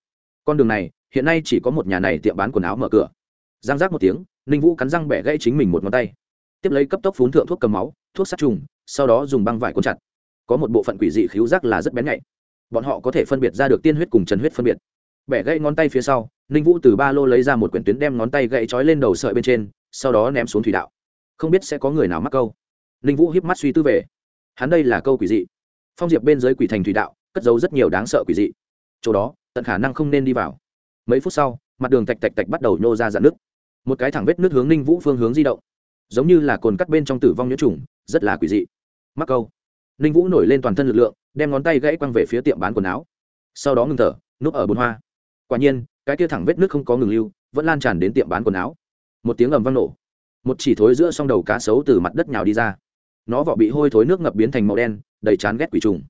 Con đường này, hiện nay chỉ có một nhà này tiệm bán quần áo mở cửa giang giác một tiếng, ninh vũ cắn răng bẻ gãy chính mình một ngón tay. Tiếp lấy cấp tốc phun thượng thuốc cầm máu, thuốc sát trùng, sau đó dùng băng vải cuốn chặt. Có một bộ phận quỷ dị khíu rác là rất bén nhạy. Bọn họ có thể phân biệt ra được tiên huyết cùng trần huyết phân biệt. Bẻ gãy ngón tay phía sau, ninh vũ từ ba lô lấy ra một quyển tuyến đem ngón tay gãy trói lên đầu sợi bên trên, sau đó ném xuống thủy đạo. Không biết sẽ có người nào mắc câu. Ninh vũ híp mắt suy tư về. Hắn đây là câu quỷ dị. Phong diệp bên dưới quỷ thành thủy đạo, cất giấu rất nhiều đáng sợ quỷ dị. Chỗ đó, tận khả năng không nên đi vào. Mấy phút sau, mặt đường tạch tạch tạch bắt đầu nhô ra dạn nước một cái thẳng vết nước hướng ninh vũ phương hướng di động. Giống như là cồn cắt bên trong tử vong nhiễm trùng, rất là quỷ dị. Mắc câu. Ninh vũ nổi lên toàn thân lực lượng, đem ngón tay gãy quăng về phía tiệm bán quần áo. Sau đó ngừng thở, núp ở bồn hoa. Quả nhiên, cái kia thẳng vết nước không có ngừng lưu, vẫn lan tràn đến tiệm bán quần áo. Một tiếng ầm văng nổ. Một chỉ thối giữa song đầu cá sấu từ mặt đất nhào đi ra. Nó vỏ bị hôi thối nước ngập biến thành màu đen, đầy chán ghét quỷ trùng.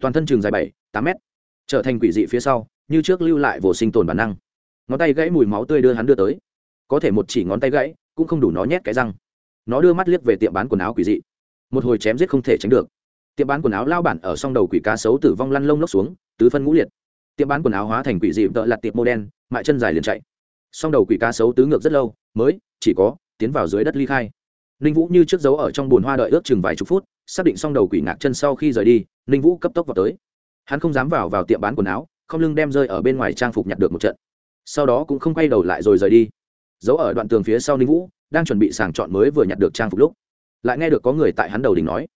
Toàn thân trường dài bảy, tám mét. Trở thành quỷ dị phía sau, như trước lưu lại vồ sinh tồn bản năng. Ngón tay gãy mùi máu tươi đưa hắn đưa tới có thể một chỉ ngón tay gãy, cũng không đủ nó nhét cái răng. Nó đưa mắt liếc về tiệm bán quần áo quỷ dị. Một hồi chém giết không thể tránh được. Tiệm bán quần áo lao bản ở song đầu quỷ cá sấu tử vong lăn lông lốc xuống, tứ phân ngũ liệt. Tiệm bán quần áo hóa thành quỷ dị vợ lặt tiệm mô đen, mại chân dài liền chạy. Song đầu quỷ cá sấu tứ ngược rất lâu, mới, chỉ có, tiến vào dưới đất ly khai. Ninh vũ như trước dấu ở trong bùn hoa đợi ước chừng vài chục phút, xác định xong đầu quỷ ngạc chân sau khi rời đi, ninh vũ cấp tốc vào tới. Hắn không dám vào vào tiệm bán quần áo, không lưng đem rơi ở bên ngoài trang phục nhặt được một trận. Sau đó cũng không quay đầu lại rồi rời đi giấu ở đoạn tường phía sau ninh vũ, đang chuẩn bị sàng chọn mới vừa nhặt được trang phục lúc. Lại nghe được có người tại hắn đầu đình nói,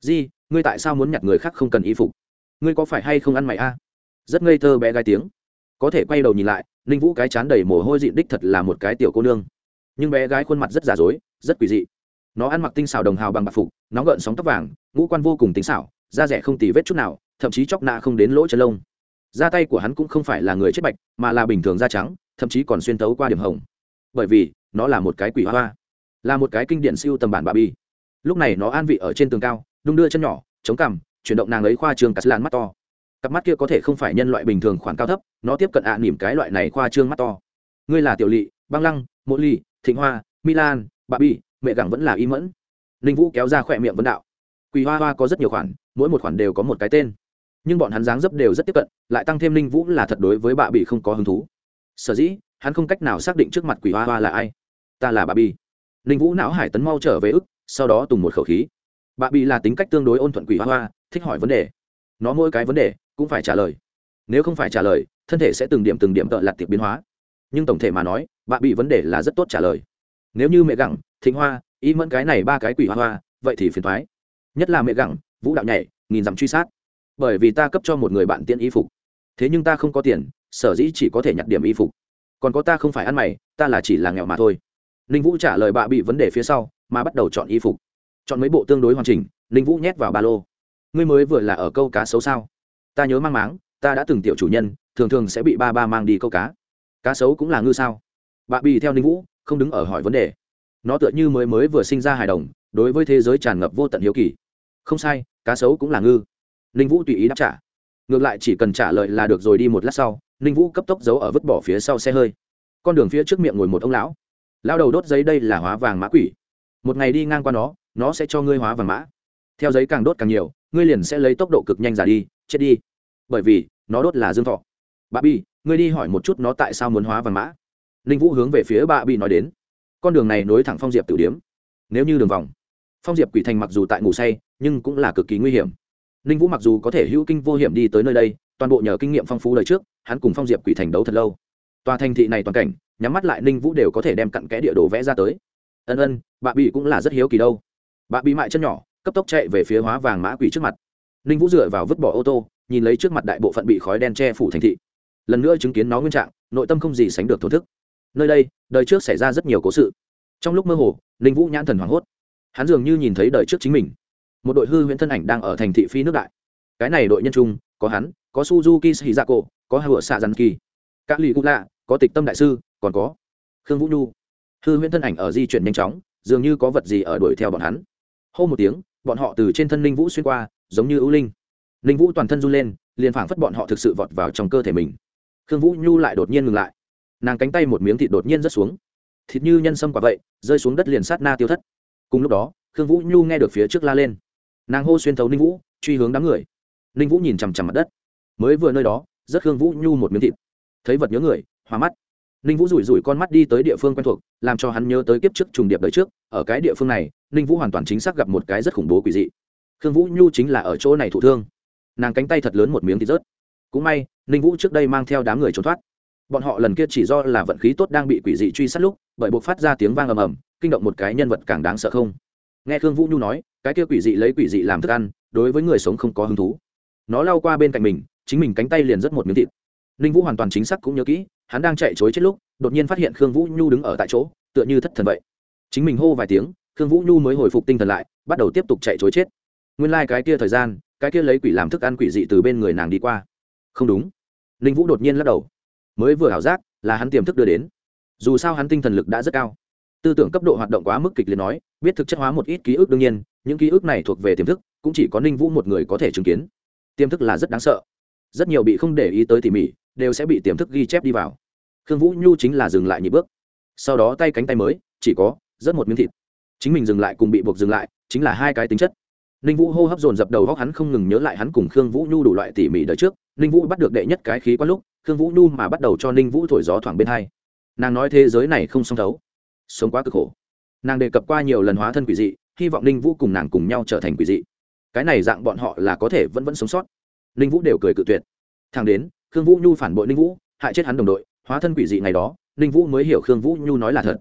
di, ngươi tại sao muốn nhặt người khác không cần y phục? Ngươi có phải hay không ăn mày a? Rất ngây thơ bé gái tiếng. Có thể quay đầu nhìn lại, ninh vũ cái chán đầy mồ hôi dị đích thật là một cái tiểu cô nương. Nhưng bé gái khuôn mặt rất giả dối, rất quỷ dị. Nó ăn mặc tinh xảo đồng hào bằng bạc phục nó gợn sóng tóc vàng, ngũ quan vô cùng tinh xảo, da rẻ không tì vết chút nào, thậm chí chóc nạ không đến lỗ chân lông. Da tay của hắn cũng không phải là người chết bạch, mà là bình thường da trắng, thậm chí còn xuyên tấu qua điểm hồng bởi vì nó là một cái quỷ hoa hoa, là một cái kinh điển siêu tầm bản bà bi. Lúc này nó an vị ở trên tường cao, đung đưa chân nhỏ, chống cằm, chuyển động nàng ấy khoa trương cắt lan mắt to. Cặp mắt kia có thể không phải nhân loại bình thường khoảng cao thấp, nó tiếp cận ạ à nỉm cái loại này khoa trương mắt to. Ngươi là tiểu lỵ băng lăng, mộ ly thịnh hoa, milan, bà bi, mẹ gẳng vẫn là y mẫn. Ninh vũ kéo ra khỏe miệng vấn đạo. Quỳ hoa hoa có rất nhiều khoản, mỗi một khoản đều có một cái tên. Nhưng bọn hắn dáng dấp đều rất tiếp cận, lại tăng thêm ninh vũ là thật đối với bà bị không có hứng thú. Sở dĩ hắn không cách nào xác định trước mặt quỷ hoa hoa là ai. Ta là bà bi ninh vũ não hải tấn mau trở về ức, sau đó tùng một khẩu khí. Bà bi là tính cách tương đối ôn thuận quỷ hoa hoa, thích hỏi vấn đề. Nó mỗi cái vấn đề cũng phải trả lời. Nếu không phải trả lời, thân thể sẽ từng điểm từng điểm tợ lặt tiệp biến hóa. Nhưng tổng thể mà nói, bà bị vấn đề là rất tốt trả lời. Nếu như mẹ gặng thịnh hoa, y mẫn cái này ba cái quỷ hoa hoa, vậy thì phiền thoái nhất là mẹ gặng vũ đạo nhảy, nghìn dặm truy sát. Bởi vì ta cấp cho một người bạn tiện y phục. Thế nhưng ta không có tiền, sở dĩ chỉ có thể nhặt điểm y phục còn có ta không phải ăn mày, ta là chỉ là nghèo mà thôi. Ninh vũ trả lời bạ bị vấn đề phía sau, mà bắt đầu chọn y phục. Chọn mấy bộ tương đối hoàn chỉnh, ninh vũ nhét vào ba lô. Ngươi mới vừa là ở câu cá xấu sao? Ta nhớ mang máng, ta đã từng tiểu chủ nhân, thường thường sẽ bị ba ba mang đi câu cá. Cá sấu cũng là ngư sao? Bạ bị theo ninh vũ, không đứng ở hỏi vấn đề. Nó tựa như mới mới vừa sinh ra hài đồng, đối với thế giới tràn ngập vô tận hiếu kỳ. Không sai, cá sấu cũng là ngư. Ninh vũ tùy ý đáp trả. Ngược lại chỉ cần trả lời là được rồi đi một lát sau ninh vũ cấp tốc giấu ở vứt bỏ phía sau xe hơi. Con đường phía trước miệng ngồi một ông lão. Lão đầu đốt giấy đây là hóa vàng mã quỷ. Một ngày đi ngang qua nó nó sẽ cho ngươi hóa vàng mã. Theo giấy càng đốt càng nhiều, ngươi liền sẽ lấy tốc độ cực nhanh giả đi, chết đi. Bởi vì, nó đốt là dương thọ. Bà bi, ngươi đi hỏi một chút nó tại sao muốn hóa vàng mã. Ninh vũ hướng về phía bà bi nói đến. Con đường này nối thẳng phong diệp tử điếm. Nếu như đường vòng, phong diệp quỷ thành mặc dù tại ngủ say, nhưng cũng là cực kỳ nguy hiểm. Ninh vũ mặc dù có thể hữu kinh vô hiểm đi tới nơi đây toàn bộ nhờ kinh nghiệm phong phú lời trước, hắn cùng phong diệp quỷ thành đấu thật lâu. Tòa thành thị này toàn cảnh, nhắm mắt lại ninh vũ đều có thể đem cặn kẽ địa đồ vẽ ra tới. Ân ân, bà bị cũng là rất hiếu kỳ đâu. Bà bị mại chân nhỏ, cấp tốc chạy về phía hóa vàng mã quỷ trước mặt. Ninh vũ dựa vào vứt bỏ ô tô, nhìn lấy trước mặt đại bộ phận bị khói đen che phủ thành thị. Lần nữa chứng kiến nó nguyên trạng, nội tâm không gì sánh được thổ thức. Nơi đây, đời trước xảy ra rất nhiều cố sự. Trong lúc mơ hồ, ninh vũ nhãn thần hoảng hốt. Hắn dường như nhìn thấy đời trước chính mình. Một đội hư huyễn thân ảnh đang ở thành thị phi nước đại. Cái này đội nhân trung có hắn, có suzuki shizako, có hạ xạ dàn kỳ các lì cụ lạ, có tịch tâm đại sư, còn có khương vũ nhu. Hư huyễn thân ảnh ở di chuyển nhanh chóng, dường như có vật gì ở đuổi theo bọn hắn. Hô một tiếng, bọn họ từ trên thân ninh vũ xuyên qua, giống như ưu linh. Ninh vũ toàn thân run lên, liền phảng phất bọn họ thực sự vọt vào trong cơ thể mình. Khương vũ nhu lại đột nhiên ngừng lại. Nàng cánh tay một miếng thịt đột nhiên rớt xuống. Thịt như nhân sâm quả vậy, rơi xuống đất liền sát na tiêu thất. Cùng lúc đó, khương vũ nhu nghe được phía trước la lên. Nàng hô xuyên thấu ninh vũ, truy hướng đám người ninh vũ nhìn chằm chằm mặt đất. Mới vừa nơi đó, rất khương vũ nhu một miếng thịt. Thấy vật nhớ người hóa mắt. Ninh vũ rủi rủi con mắt đi tới địa phương quen thuộc, làm cho hắn nhớ tới kiếp trước trùng điệp đời trước. Ở cái địa phương này, ninh vũ hoàn toàn chính xác gặp một cái rất khủng bố quỷ dị. Khương vũ nhu chính là ở chỗ này thụ thương. Nàng cánh tay thật lớn một miếng thịt rớt. Cũng may, ninh vũ trước đây mang theo đám người trốn thoát. Bọn họ lần kia chỉ do là vận khí tốt đang bị quỷ dị truy sát lúc, bởi buộc phát ra tiếng vang ầm ầm, kinh động một cái nhân vật càng đáng sợ không? Nghe khương vũ nhu nói, cái kia quỷ dị lấy quỷ dị làm thức ăn, đối với người sống không có hứng thú nó lao qua bên cạnh mình, chính mình cánh tay liền rất một miếng thịt. Ninh vũ hoàn toàn chính xác cũng nhớ kỹ, hắn đang chạy chối chết lúc, đột nhiên phát hiện khương vũ nhu đứng ở tại chỗ, tựa như thất thần vậy. Chính mình hô vài tiếng, khương vũ nhu mới hồi phục tinh thần lại, bắt đầu tiếp tục chạy chối chết. Nguyên lai、like、cái kia thời gian, cái kia lấy quỷ làm thức ăn quỷ dị từ bên người nàng đi qua. Không đúng. Ninh vũ đột nhiên lắc đầu. Mới vừa ảo giác là hắn tiềm thức đưa đến. Dù sao hắn tinh thần lực đã rất cao. Tư tưởng cấp độ hoạt động quá mức kịch liệt nói, biết thực chất hóa một ít ký ức đương nhiên, những ký ức này thuộc về tiềm thức, cũng chỉ có ninh vũ một người có thể chứng kiến tiềm thức là rất đáng sợ. Rất nhiều bị không để ý tới tỉ mỉ, đều sẽ bị tiềm thức ghi chép đi vào. Khương vũ nhu chính là dừng lại nhịp bước. Sau đó tay cánh tay mới, chỉ có rất một miếng thịt. Chính mình dừng lại cùng bị buộc dừng lại, chính là hai cái tính chất. Ninh vũ hô hấp dồn dập đầu góc hắn không ngừng nhớ lại hắn cùng khương vũ nhu đủ loại tỉ mỉ đời trước. Ninh vũ bắt được đệ nhất cái khí quá lúc, khương vũ nhu mà bắt đầu cho ninh vũ thổi gió thoảng bên hai. Nàng nói thế giới này không song thấu. Sống quá cực khổ. Nàng đề cập qua nhiều lần hóa thân quỷ dị, hy vọng ninh vũ cùng nàng cùng nhau trở thành quỷ dị cái này dạng bọn họ là có thể vẫn vẫn sống sót. Ninh vũ đều cười cự tuyệt. Thằng đến, khương vũ nhu phản bội ninh vũ, hại chết hắn đồng đội, hóa thân quỷ dị ngày đó, ninh vũ mới hiểu khương vũ nhu nói là thật.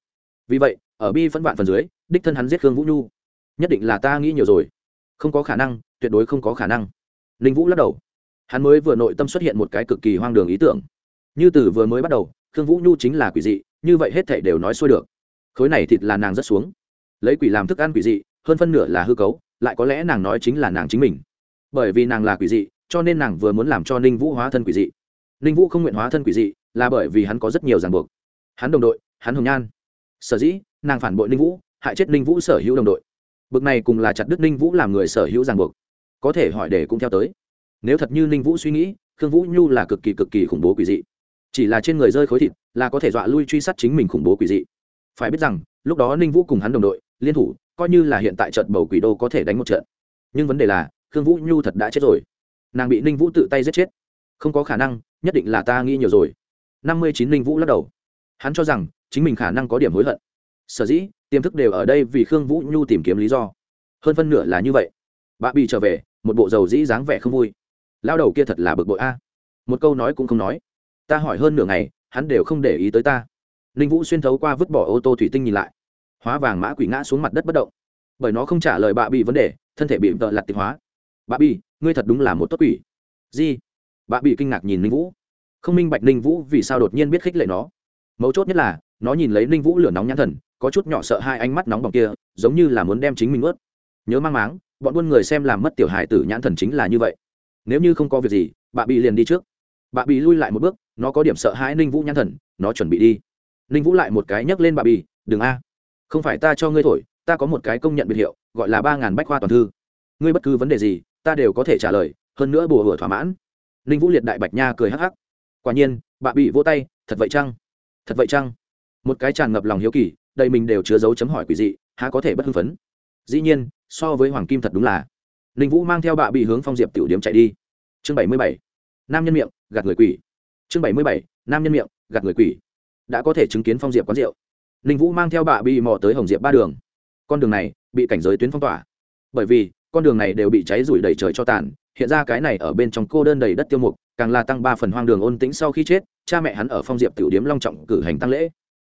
Vì vậy, ở bi phân vạn phần dưới, đích thân hắn giết khương vũ nhu. Nhất định là ta nghĩ nhiều rồi. Không có khả năng, tuyệt đối không có khả năng. Ninh vũ lắc đầu. Hắn mới vừa nội tâm xuất hiện một cái cực kỳ hoang đường ý tưởng. Như từ vừa mới bắt đầu, khương vũ nhu chính là quỷ dị, như vậy hết thể đều nói xuôi được. Khối này thịt là nàng rất xuống. Lấy quỷ làm thức ăn quỷ dị, hơn phân nửa là hư cấu lại có lẽ nàng nói chính là nàng chính mình. Bởi vì nàng là quỷ dị, cho nên nàng vừa muốn làm cho ninh vũ hóa thân quỷ dị. Ninh vũ không nguyện hóa thân quỷ dị là bởi vì hắn có rất nhiều ràng buộc. Hắn đồng đội, hắn hồng nhan. Sở dĩ, nàng phản bội ninh vũ, hại chết ninh vũ sở hữu đồng đội. Bực này cùng là chặt đức ninh vũ làm người sở hữu ràng buộc. Có thể hỏi để cũng theo tới. Nếu thật như ninh vũ suy nghĩ, khương vũ nhu là cực kỳ cực kỳ khủng bố quỷ dị. Chỉ là trên người rơi khối thịt là có thể dọa lui truy sát chính mình khủng bố quỷ dị. Phải biết rằng, lúc đó ninh vũ cùng hắn đồng đội, liên thủ coi như là hiện tại trận bầu quỷ đô có thể đánh một trận. Nhưng vấn đề là, khương vũ nhu thật đã chết rồi. Nàng bị ninh vũ tự tay giết chết. Không có khả năng, nhất định là ta nghĩ nhiều rồi. Năm mươi chín ninh vũ lắc đầu. Hắn cho rằng, chính mình khả năng có điểm hối hận. Sở dĩ, tiềm thức đều ở đây vì khương vũ nhu tìm kiếm lý do. Hơn phân nửa là như vậy. Bà bị trở về, một bộ dầu dĩ dáng vẻ không vui. Lao đầu kia thật là bực bội a. Một câu nói cũng không nói. Ta hỏi hơn nửa ngày, hắn đều không để ý tới ta. Ninh vũ xuyên thấu qua vứt bỏ ô tô thủy tinh nhìn lại hóa vàng mã quỷ ngã xuống mặt đất bất động. Bởi nó không trả lời bà bị vấn đề, thân thể bị vợ lặt tịch hóa. Bà bị ngươi thật đúng là một tốt quỷ. Gì? Bà bị kinh ngạc nhìn ninh vũ. Không minh bạch ninh vũ vì sao đột nhiên biết khích lệ nó. Mấu chốt nhất là, nó nhìn lấy ninh vũ lửa nóng nhãn thần, có chút nhỏ sợ hai ánh mắt nóng bỏng kia, giống như là muốn đem chính mình ướt nhớ mang máng, bọn buôn người xem làm mất tiểu hài tử nhãn thần chính là như vậy. Nếu như không có việc gì bà bị liền đi trước. Bà bị lui lại một bước, nó có điểm sợ hãi ninh vũ nhãn thần, nó chuẩn bị đi. Ninh vũ lại một cái nhấc lên bà bị đừng a không phải ta cho ngươi thổi, ta có một cái công nhận biệt hiệu, gọi là ba ngàn bách khoa toàn thư. Ngươi bất cứ vấn đề gì, ta đều có thể trả lời, hơn nữa bùa hửa thỏa mãn. Ninh vũ liệt đại bạch nha cười hắc hắc. Quả nhiên, bà bị vô tay, thật vậy chăng? Thật vậy chăng? Một cái tràn ngập lòng hiếu kỳ đây mình đều chứa dấu chấm hỏi quỷ dị, há có thể bất hưng phấn? Dĩ nhiên, so với hoàng kim thật đúng là. Ninh vũ mang theo bạ bị hướng phong diệp tiểu điếm chạy đi. Chương bảy mươi bảy, nam nhân miệng, gạt người quỷ. Chương bảy mươi bảy, nam nhân miệng, gạt người quỷ. Đã có thể chứng kiến phong diệp quán rượu ninh vũ mang theo bạ bị mò tới hồng diệp ba đường. Con đường này bị cảnh giới tuyến phong tỏa. Bởi vì, con đường này đều bị cháy rủi đầy trời cho tàn, hiện ra cái này ở bên trong cô đơn đầy đất tiêu mục, càng là tăng ba phần hoang đường ôn tĩnh sau khi chết, cha mẹ hắn ở phong diệp tiểu điếm long trọng cử hành tăng lễ.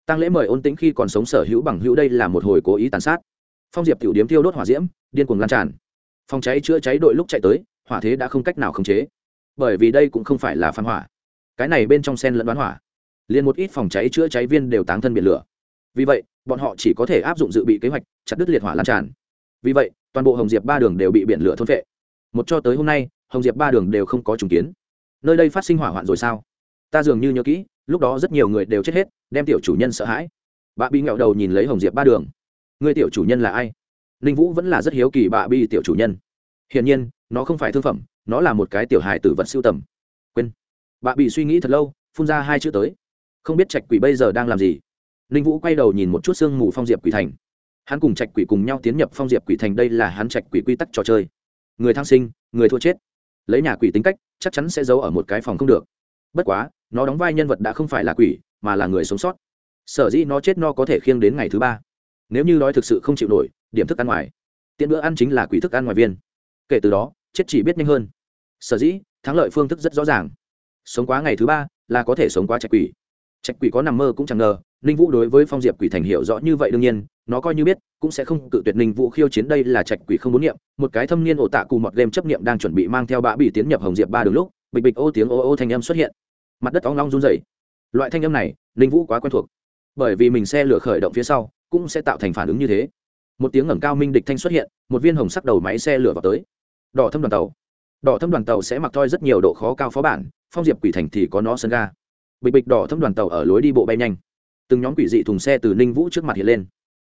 Tăng lễ mời ôn tĩnh khi còn sống sở hữu bằng hữu đây là một hồi cố ý tàn sát. Phong diệp tiểu điếm tiêu đốt hỏa diễm, điên cuồng lan tràn. Phòng cháy chữa cháy đội lúc chạy tới, hỏa thế đã không cách nào khống chế. Bởi vì đây cũng không phải là phan hỏa. Cái này bên trong sen lẫn đoán hỏa. Liền một ít phòng cháy chữa cháy viên đều táng thân biển lửa vì vậy, bọn họ chỉ có thể áp dụng dự bị kế hoạch, chặt đứt liệt hỏa lan tràn. Vì vậy, toàn bộ hồng diệp ba đường đều bị biển lửa thôn vệ một cho tới hôm nay, hồng diệp ba đường đều không có trùng kiến. Nơi đây phát sinh hỏa hoạn rồi sao? Ta dường như nhớ kỹ, lúc đó rất nhiều người đều chết hết, đem tiểu chủ nhân sợ hãi. Bà bi nghẹo đầu nhìn lấy hồng diệp ba đường. Người tiểu chủ nhân là ai? Ninh vũ vẫn là rất hiếu kỳ bà bi tiểu chủ nhân. Hiển nhiên, nó không phải thương phẩm, nó là một cái tiểu hài tử vật siêu tầm. Quên. Bà bị suy nghĩ thật lâu, phun ra hai chữ tới. Không biết trạch quỷ bây giờ đang làm gì ninh vũ quay đầu nhìn một chút sương mù phong diệp quỷ thành. Hắn cùng trạch quỷ cùng nhau tiến nhập phong diệp quỷ thành, đây là hắn trạch quỷ quy tắc trò chơi. Người thăng sinh, người thua chết. Lấy nhà quỷ tính cách, chắc chắn sẽ giấu ở một cái phòng không được. Bất quá, nó đóng vai nhân vật đã không phải là quỷ, mà là người sống sót. Sở dĩ nó chết no có thể khiêng đến ngày thứ ba. Nếu như đói thực sự không chịu nổi, điểm thức ăn ngoài. Tiện bữa ăn chính là quỷ thức ăn ngoài viên. Kể từ đó, chết chỉ biết nhanh hơn. Sở dĩ, thắng lợi phương thức rất rõ ràng. Sống quá ngày thứ ba là có thể sống quá trạch quỷ trạch quỷ có nằm mơ cũng chẳng ngờ, ninh vũ đối với phong diệp quỷ thành hiểu rõ như vậy đương nhiên, nó coi như biết, cũng sẽ không cự tuyệt ninh vũ khiêu chiến đây là trạch quỷ không muốn niệm. Một cái thâm niên ổ tạ cù mọt game chấp niệm đang chuẩn bị mang theo bã bị tiến nhập hồng diệp ba đường lúc, bịch bịch ô tiếng ô ô thanh âm xuất hiện. Mặt đất óng long run dày loại thanh âm này, ninh vũ quá quen thuộc. Bởi vì mình xe lửa khởi động phía sau, cũng sẽ tạo thành phản ứng như thế. Một tiếng ngẩng cao minh địch thanh xuất hiện, một viên hồng sắc đầu máy xe lửa vào tới. Đỏ thâm đoàn tàu. Đỏ thâm đoàn tàu sẽ mặc thoi rất nhiều độ khó cao phó bản, phong diệp quỷ thành thì có nó sân ga bịch bịch đỏ thấm đoàn tàu ở lối đi bộ bay nhanh. Từng nhóm quỷ dị thùng xe từ ninh vũ trước mặt hiện lên.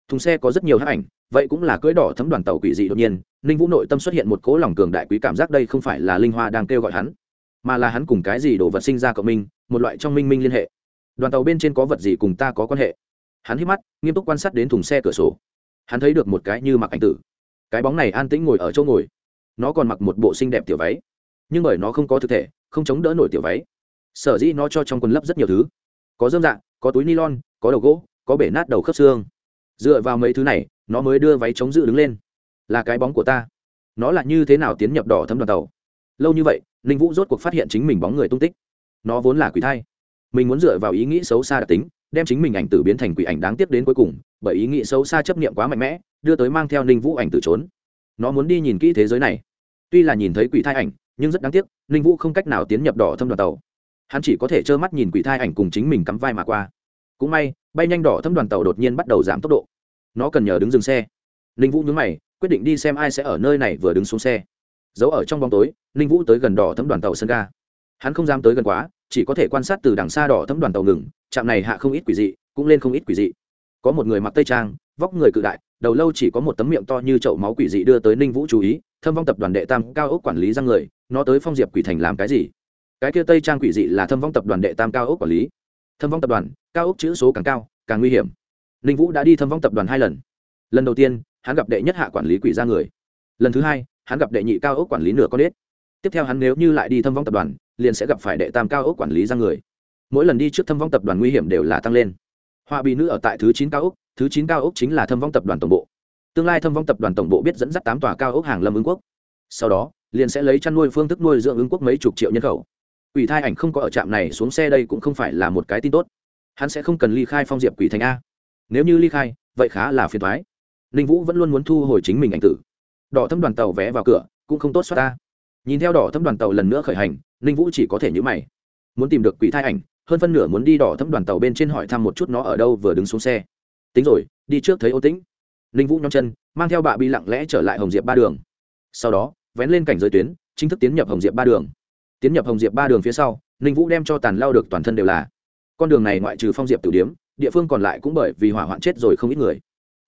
Thùng xe có rất nhiều hát ảnh, vậy cũng là cưỡi đỏ thấm đoàn tàu quỷ dị đột nhiên, ninh vũ nội tâm xuất hiện một cố lòng cường đại quý cảm giác đây không phải là linh hoa đang kêu gọi hắn, mà là hắn cùng cái gì đồ vật sinh ra cộng minh, một loại trong minh minh liên hệ. Đoàn tàu bên trên có vật gì cùng ta có quan hệ? Hắn hít mắt, nghiêm túc quan sát đến thùng xe cửa sổ. Hắn thấy được một cái như mặc ảnh tử. Cái bóng này an tĩnh ngồi ở chỗ ngồi. Nó còn mặc một bộ xinh đẹp tiểu váy. Nhưng bởi nó không có thực thể, không chống đỡ nổi tiểu váy sở dĩ nó cho trong quần lấp rất nhiều thứ. Có dơm dạng có túi ni lon có đầu gỗ, có bể nát đầu khớp xương. Dựa vào mấy thứ này, nó mới đưa váy chống dự đứng lên. Là cái bóng của ta. Nó là như thế nào tiến nhập đỏ thấm đoàn tàu? Lâu như vậy, ninh vũ rốt cuộc phát hiện chính mình bóng người tung tích. Nó vốn là quỷ thai. Mình muốn dựa vào ý nghĩ xấu xa đặc tính, đem chính mình ảnh tử biến thành quỷ ảnh đáng tiếc đến cuối cùng, bởi ý nghĩ xấu xa chấp niệm quá mạnh mẽ, đưa tới mang theo ninh vũ ảnh tử trốn. Nó muốn đi nhìn kỹ thế giới này. Tuy là nhìn thấy quỷ thai ảnh, nhưng rất đáng tiếc, ninh vũ không cách nào tiến nhập đỏ thâm đoàn tàu hắn chỉ có thể trơ mắt nhìn quỷ thai ảnh cùng chính mình cắm vai mà qua. Cũng may, bay nhanh đỏ thâm đoàn tàu đột nhiên bắt đầu giảm tốc độ. Nó cần nhờ đứng dừng xe. Ninh vũ nhớ mày, quyết định đi xem ai sẽ ở nơi này vừa đứng xuống xe. Giấu ở trong bóng tối, ninh vũ tới gần đỏ thấm đoàn tàu sân ga. Hắn không dám tới gần quá, chỉ có thể quan sát từ đằng xa đỏ thấm đoàn tàu ngừng, trạm này hạ không ít quỷ dị, cũng lên không ít quỷ dị. Có một người mặc tây trang, vóc người cự đại, đầu lâu chỉ có một tấm miệng to như chậu máu quỷ dị đưa tới ninh vũ chú ý, thâm vong tập đoàn đệ tam cao ốc quản lý răng người, nó tới phong diệp quỷ thành làm cái gì? Cái kia tây trang quỷ dị là thâm vong tập đoàn đệ tam cao ốc quản lý. Thâm vong tập đoàn, cao ốc chữ số càng cao, càng nguy hiểm. Ninh vũ đã đi thâm vong tập đoàn hai lần. Lần đầu tiên, hắn gặp đệ nhất hạ quản lý quỷ ra người. Lần thứ hai, hắn gặp đệ nhị cao ốc quản lý nửa con ếch. Tiếp theo hắn nếu như lại đi thâm vong tập đoàn, liền sẽ gặp phải đệ tam cao ốc quản lý ra người. Mỗi lần đi trước thâm vong tập đoàn nguy hiểm đều là tăng lên. Họa bị nữ ở tại thứ chín cao ốc, thứ chín cao ốc chính là thâm vong tập đoàn tổng bộ. Tương lai thâm vong tập đoàn tổng bộ biết dẫn dắt tám tòa cao ốc hàng lâm ứng quốc. Sau đó, liền sẽ lấy chăn nuôi phương thức nuôi dưỡng ứng quốc mấy chục triệu nhân khẩu. Quỷ thai ảnh không có ở trạm này xuống xe đây cũng không phải là một cái tin tốt. Hắn sẽ không cần ly khai phong diệp quỷ thành a. Nếu như ly khai, vậy khá là phiền thoái. Ninh vũ vẫn luôn muốn thu hồi chính mình ảnh tử. Đỏ thâm đoàn tàu vé vào cửa, cũng không tốt xót ta nhìn theo đỏ thâm đoàn tàu lần nữa khởi hành, ninh vũ chỉ có thể nhữ mày. Muốn tìm được quỷ thai ảnh, hơn phân nửa muốn đi đỏ thâm đoàn tàu bên trên hỏi thăm một chút nó ở đâu vừa đứng xuống xe. Tính rồi, đi trước thấy ô tĩnh. Ninh vũ nhón chân, mang theo bạ bị lặng lẽ trở lại hồng diệp ba đường. Sau đó, vén lên cảnh giới tuyến, chính thức tiến nhập hồng diệp ba đường tiến nhập hồng diệp ba đường phía sau, ninh vũ đem cho tàn lao được toàn thân đều là. Con đường này ngoại trừ phong diệp tử điếm, địa phương còn lại cũng bởi vì hỏa hoạn chết rồi không ít người.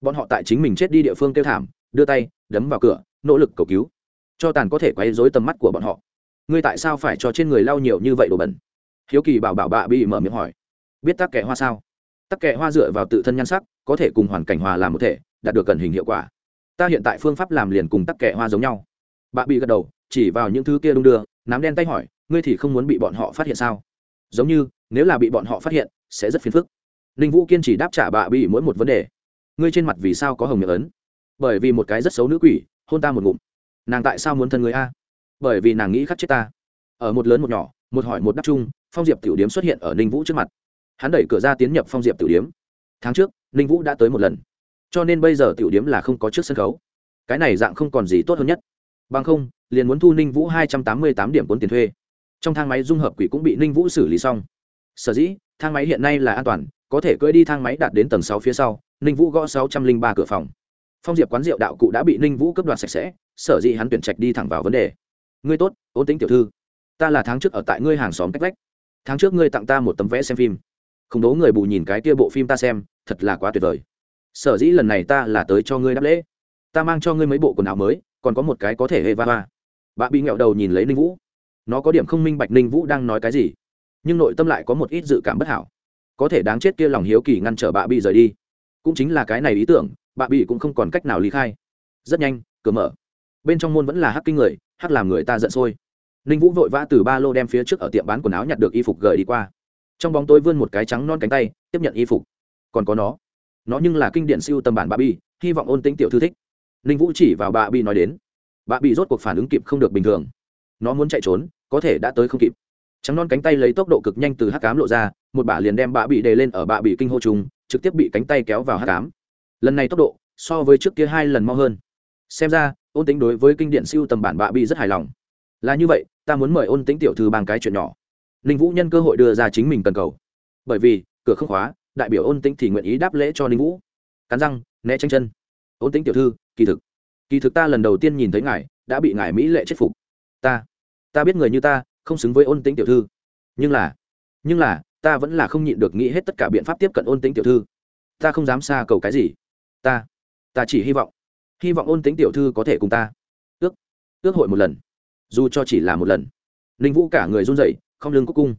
Bọn họ tại chính mình chết đi địa phương kêu thảm, đưa tay, đấm vào cửa, nỗ lực cầu cứu. Cho tàn có thể quấy dối tầm mắt của bọn họ. Ngươi tại sao phải cho trên người lao nhiều như vậy đồ bẩn? Hiếu kỳ bảo bảo bạ bị mở miệng hỏi. Biết tắc kẻ hoa sao? Tắc kẻ hoa dựa vào tự thân nhan sắc, có thể cùng hoàn cảnh hòa làm một thể, đạt được cần hình hiệu quả. Ta hiện tại phương pháp làm liền cùng tắc kẻ hoa giống nhau. Bạ bị gật đầu, chỉ vào những thứ kia đung đưa nám đen tay hỏi, ngươi thì không muốn bị bọn họ phát hiện sao? Giống như, nếu là bị bọn họ phát hiện, sẽ rất phiền phức. Ninh vũ kiên trì đáp trả bà bị mỗi một vấn đề. Ngươi trên mặt vì sao có hồng miệng ấn? Bởi vì một cái rất xấu nữ quỷ, hôn ta một ngụm. Nàng tại sao muốn thân người a? Bởi vì nàng nghĩ khắc chết ta. Ở một lớn một nhỏ, một hỏi một đáp chung, phong diệp tiểu điếm xuất hiện ở ninh vũ trước mặt. Hắn đẩy cửa ra tiến nhập phong diệp tiểu điếm. Tháng trước, ninh vũ đã tới một lần. Cho nên bây giờ tiểu điếm là không có trước sân khấu. Cái này dạng không còn gì tốt hơn nhất bằng không, liền muốn thu ninh vũ hai trăm tám mươi tám điểm cuốn tiền thuê. Trong thang máy dung hợp quỷ cũng bị ninh vũ xử lý xong. Sở dĩ, thang máy hiện nay là an toàn, có thể cưỡi đi thang máy đạt đến tầng sáu phía sau, ninh vũ gõ sáu trăm linh ba cửa phòng. Phong diệp quán rượu đạo cụ đã bị ninh vũ cấp đoạt sạch sẽ, sở dĩ hắn tuyển trạch đi thẳng vào vấn đề. Ngươi tốt, ôn tính tiểu thư. Ta là tháng trước ở tại ngươi hàng xóm cách vách. Tháng trước ngươi tặng ta một tấm vẽ xem phim. Không đố người bù nhìn cái kia bộ phim ta xem, thật là quá tuyệt vời. Sở dĩ lần này ta là tới cho ngươi đáp lễ. Ta mang cho ngươi mấy bộ quần áo mới còn có một cái có thể hê va va. Bà bị nghẹo đầu nhìn lấy ninh vũ. Nó có điểm không minh bạch ninh vũ đang nói cái gì, nhưng nội tâm lại có một ít dự cảm bất hảo. Có thể đáng chết kia lòng hiếu kỳ ngăn trở bà bị rời đi. Cũng chính là cái này ý tưởng bà bị cũng không còn cách nào lý khai. Rất nhanh, cửa mở. Bên trong môn vẫn là hắc kinh người, hắc làm người ta giận sôi. Ninh vũ vội vã từ ba lô đem phía trước ở tiệm bán quần áo nhặt được y phục gửi đi qua. Trong bóng tối vươn một cái trắng non cánh tay, tiếp nhận y phục. Còn có nó. Nó nhưng là kinh điện siêu tầm bản bà bi hy vọng ôn tính tiểu thư thích ninh vũ chỉ vào bà bi nói đến. Bà bi rốt cuộc phản ứng kịp không được bình thường. Nó muốn chạy trốn, có thể đã tới không kịp. Trắng non cánh tay lấy tốc độ cực nhanh từ hắc cám lộ ra, một bà liền đem bà bị đề lên ở bà bị kinh hô trùng, trực tiếp bị cánh tay kéo vào hắc cám lần này tốc độ, so với trước kia hai lần mau hơn. Xem ra, ôn tính đối với kinh điện siêu tầm bản bạ bị rất hài lòng. Là như vậy, ta muốn mời ôn tính tiểu thư bằng cái chuyện nhỏ. Ninh vũ nhân cơ hội đưa ra chính mình cần cầu. Bởi vì, cửa không khóa, đại biểu ôn tính thì nguyện ý đáp lễ cho ninh vũ. Cắn răng, né tranh chân. Ôn tính tiểu thư kỳ thực kỳ thực ta lần đầu tiên nhìn thấy ngài, đã bị ngài mỹ lệ chết phục. Ta ta biết người như ta, không xứng với ôn tính tiểu thư. Nhưng là nhưng là, ta vẫn là không nhịn được nghĩ hết tất cả biện pháp tiếp cận ôn tính tiểu thư. Ta không dám xa cầu cái gì. Ta ta chỉ hy vọng hy vọng ôn tính tiểu thư có thể cùng ta ước ước hội một lần. Dù cho chỉ là một lần. Ninh vũ cả người run rẩy, không lưng cúc cung.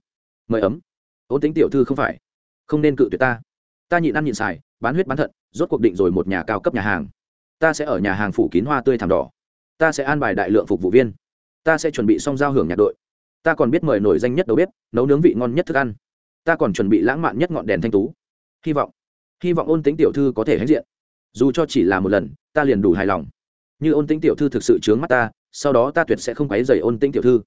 Mời ấm. Ôn tính tiểu thư không phải. Không nên cự tuyệt ta. Ta nhịn ăn nhịn xài, bán huyết bán thận, rốt cuộc định rồi một nhà cao cấp nhà hàng ta sẽ ở nhà hàng phủ kín hoa tươi thảm đỏ. Ta sẽ an bài đại lượng phục vụ viên. Ta sẽ chuẩn bị xong giao hưởng nhạc đội. Ta còn biết mời nổi danh nhất đầu bếp, nấu nướng vị ngon nhất thức ăn. Ta còn chuẩn bị lãng mạn nhất ngọn đèn thanh tú. Hy vọng hy vọng ôn tính tiểu thư có thể hãnh diện. Dù cho chỉ là một lần, ta liền đủ hài lòng. Như ôn tính tiểu thư thực sự chướng mắt ta, sau đó ta tuyệt sẽ không quấy dày ôn tính tiểu thư.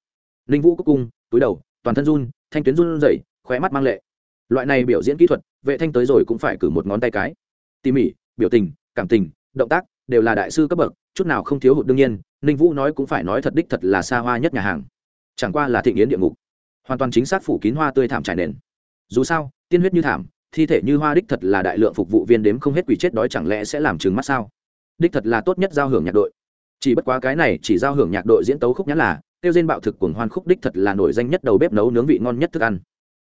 Ninh vũ cúc cung, túi đầu, toàn thân run, thanh tuyến run rẩy, khóe mắt mang lệ. Loại này biểu diễn kỹ thuật, vệ thanh tới rồi cũng phải cử một ngón tay cái. Tỉ mỉ, biểu tình, cảm tình, động tác đều là đại sư cấp bậc, chút nào không thiếu hụt đương nhiên, ninh vũ nói cũng phải nói thật đích thật là xa hoa nhất nhà hàng. Chẳng qua là thịnh yến địa ngục. Hoàn toàn chính xác phủ kín hoa tươi thảm trải nền. Dù sao, tiên huyết như thảm, thi thể như hoa đích thật là đại lượng phục vụ viên đếm không hết quỷ chết đói chẳng lẽ sẽ làm chừng mắt sao? Đích thật là tốt nhất giao hưởng nhạc đội. Chỉ bất quá cái này chỉ giao hưởng nhạc đội diễn tấu khúc nhãn là, tiêu diên bạo thực cuồng hoan khúc đích thật là nổi danh nhất đầu bếp nấu nướng vị ngon nhất thức ăn.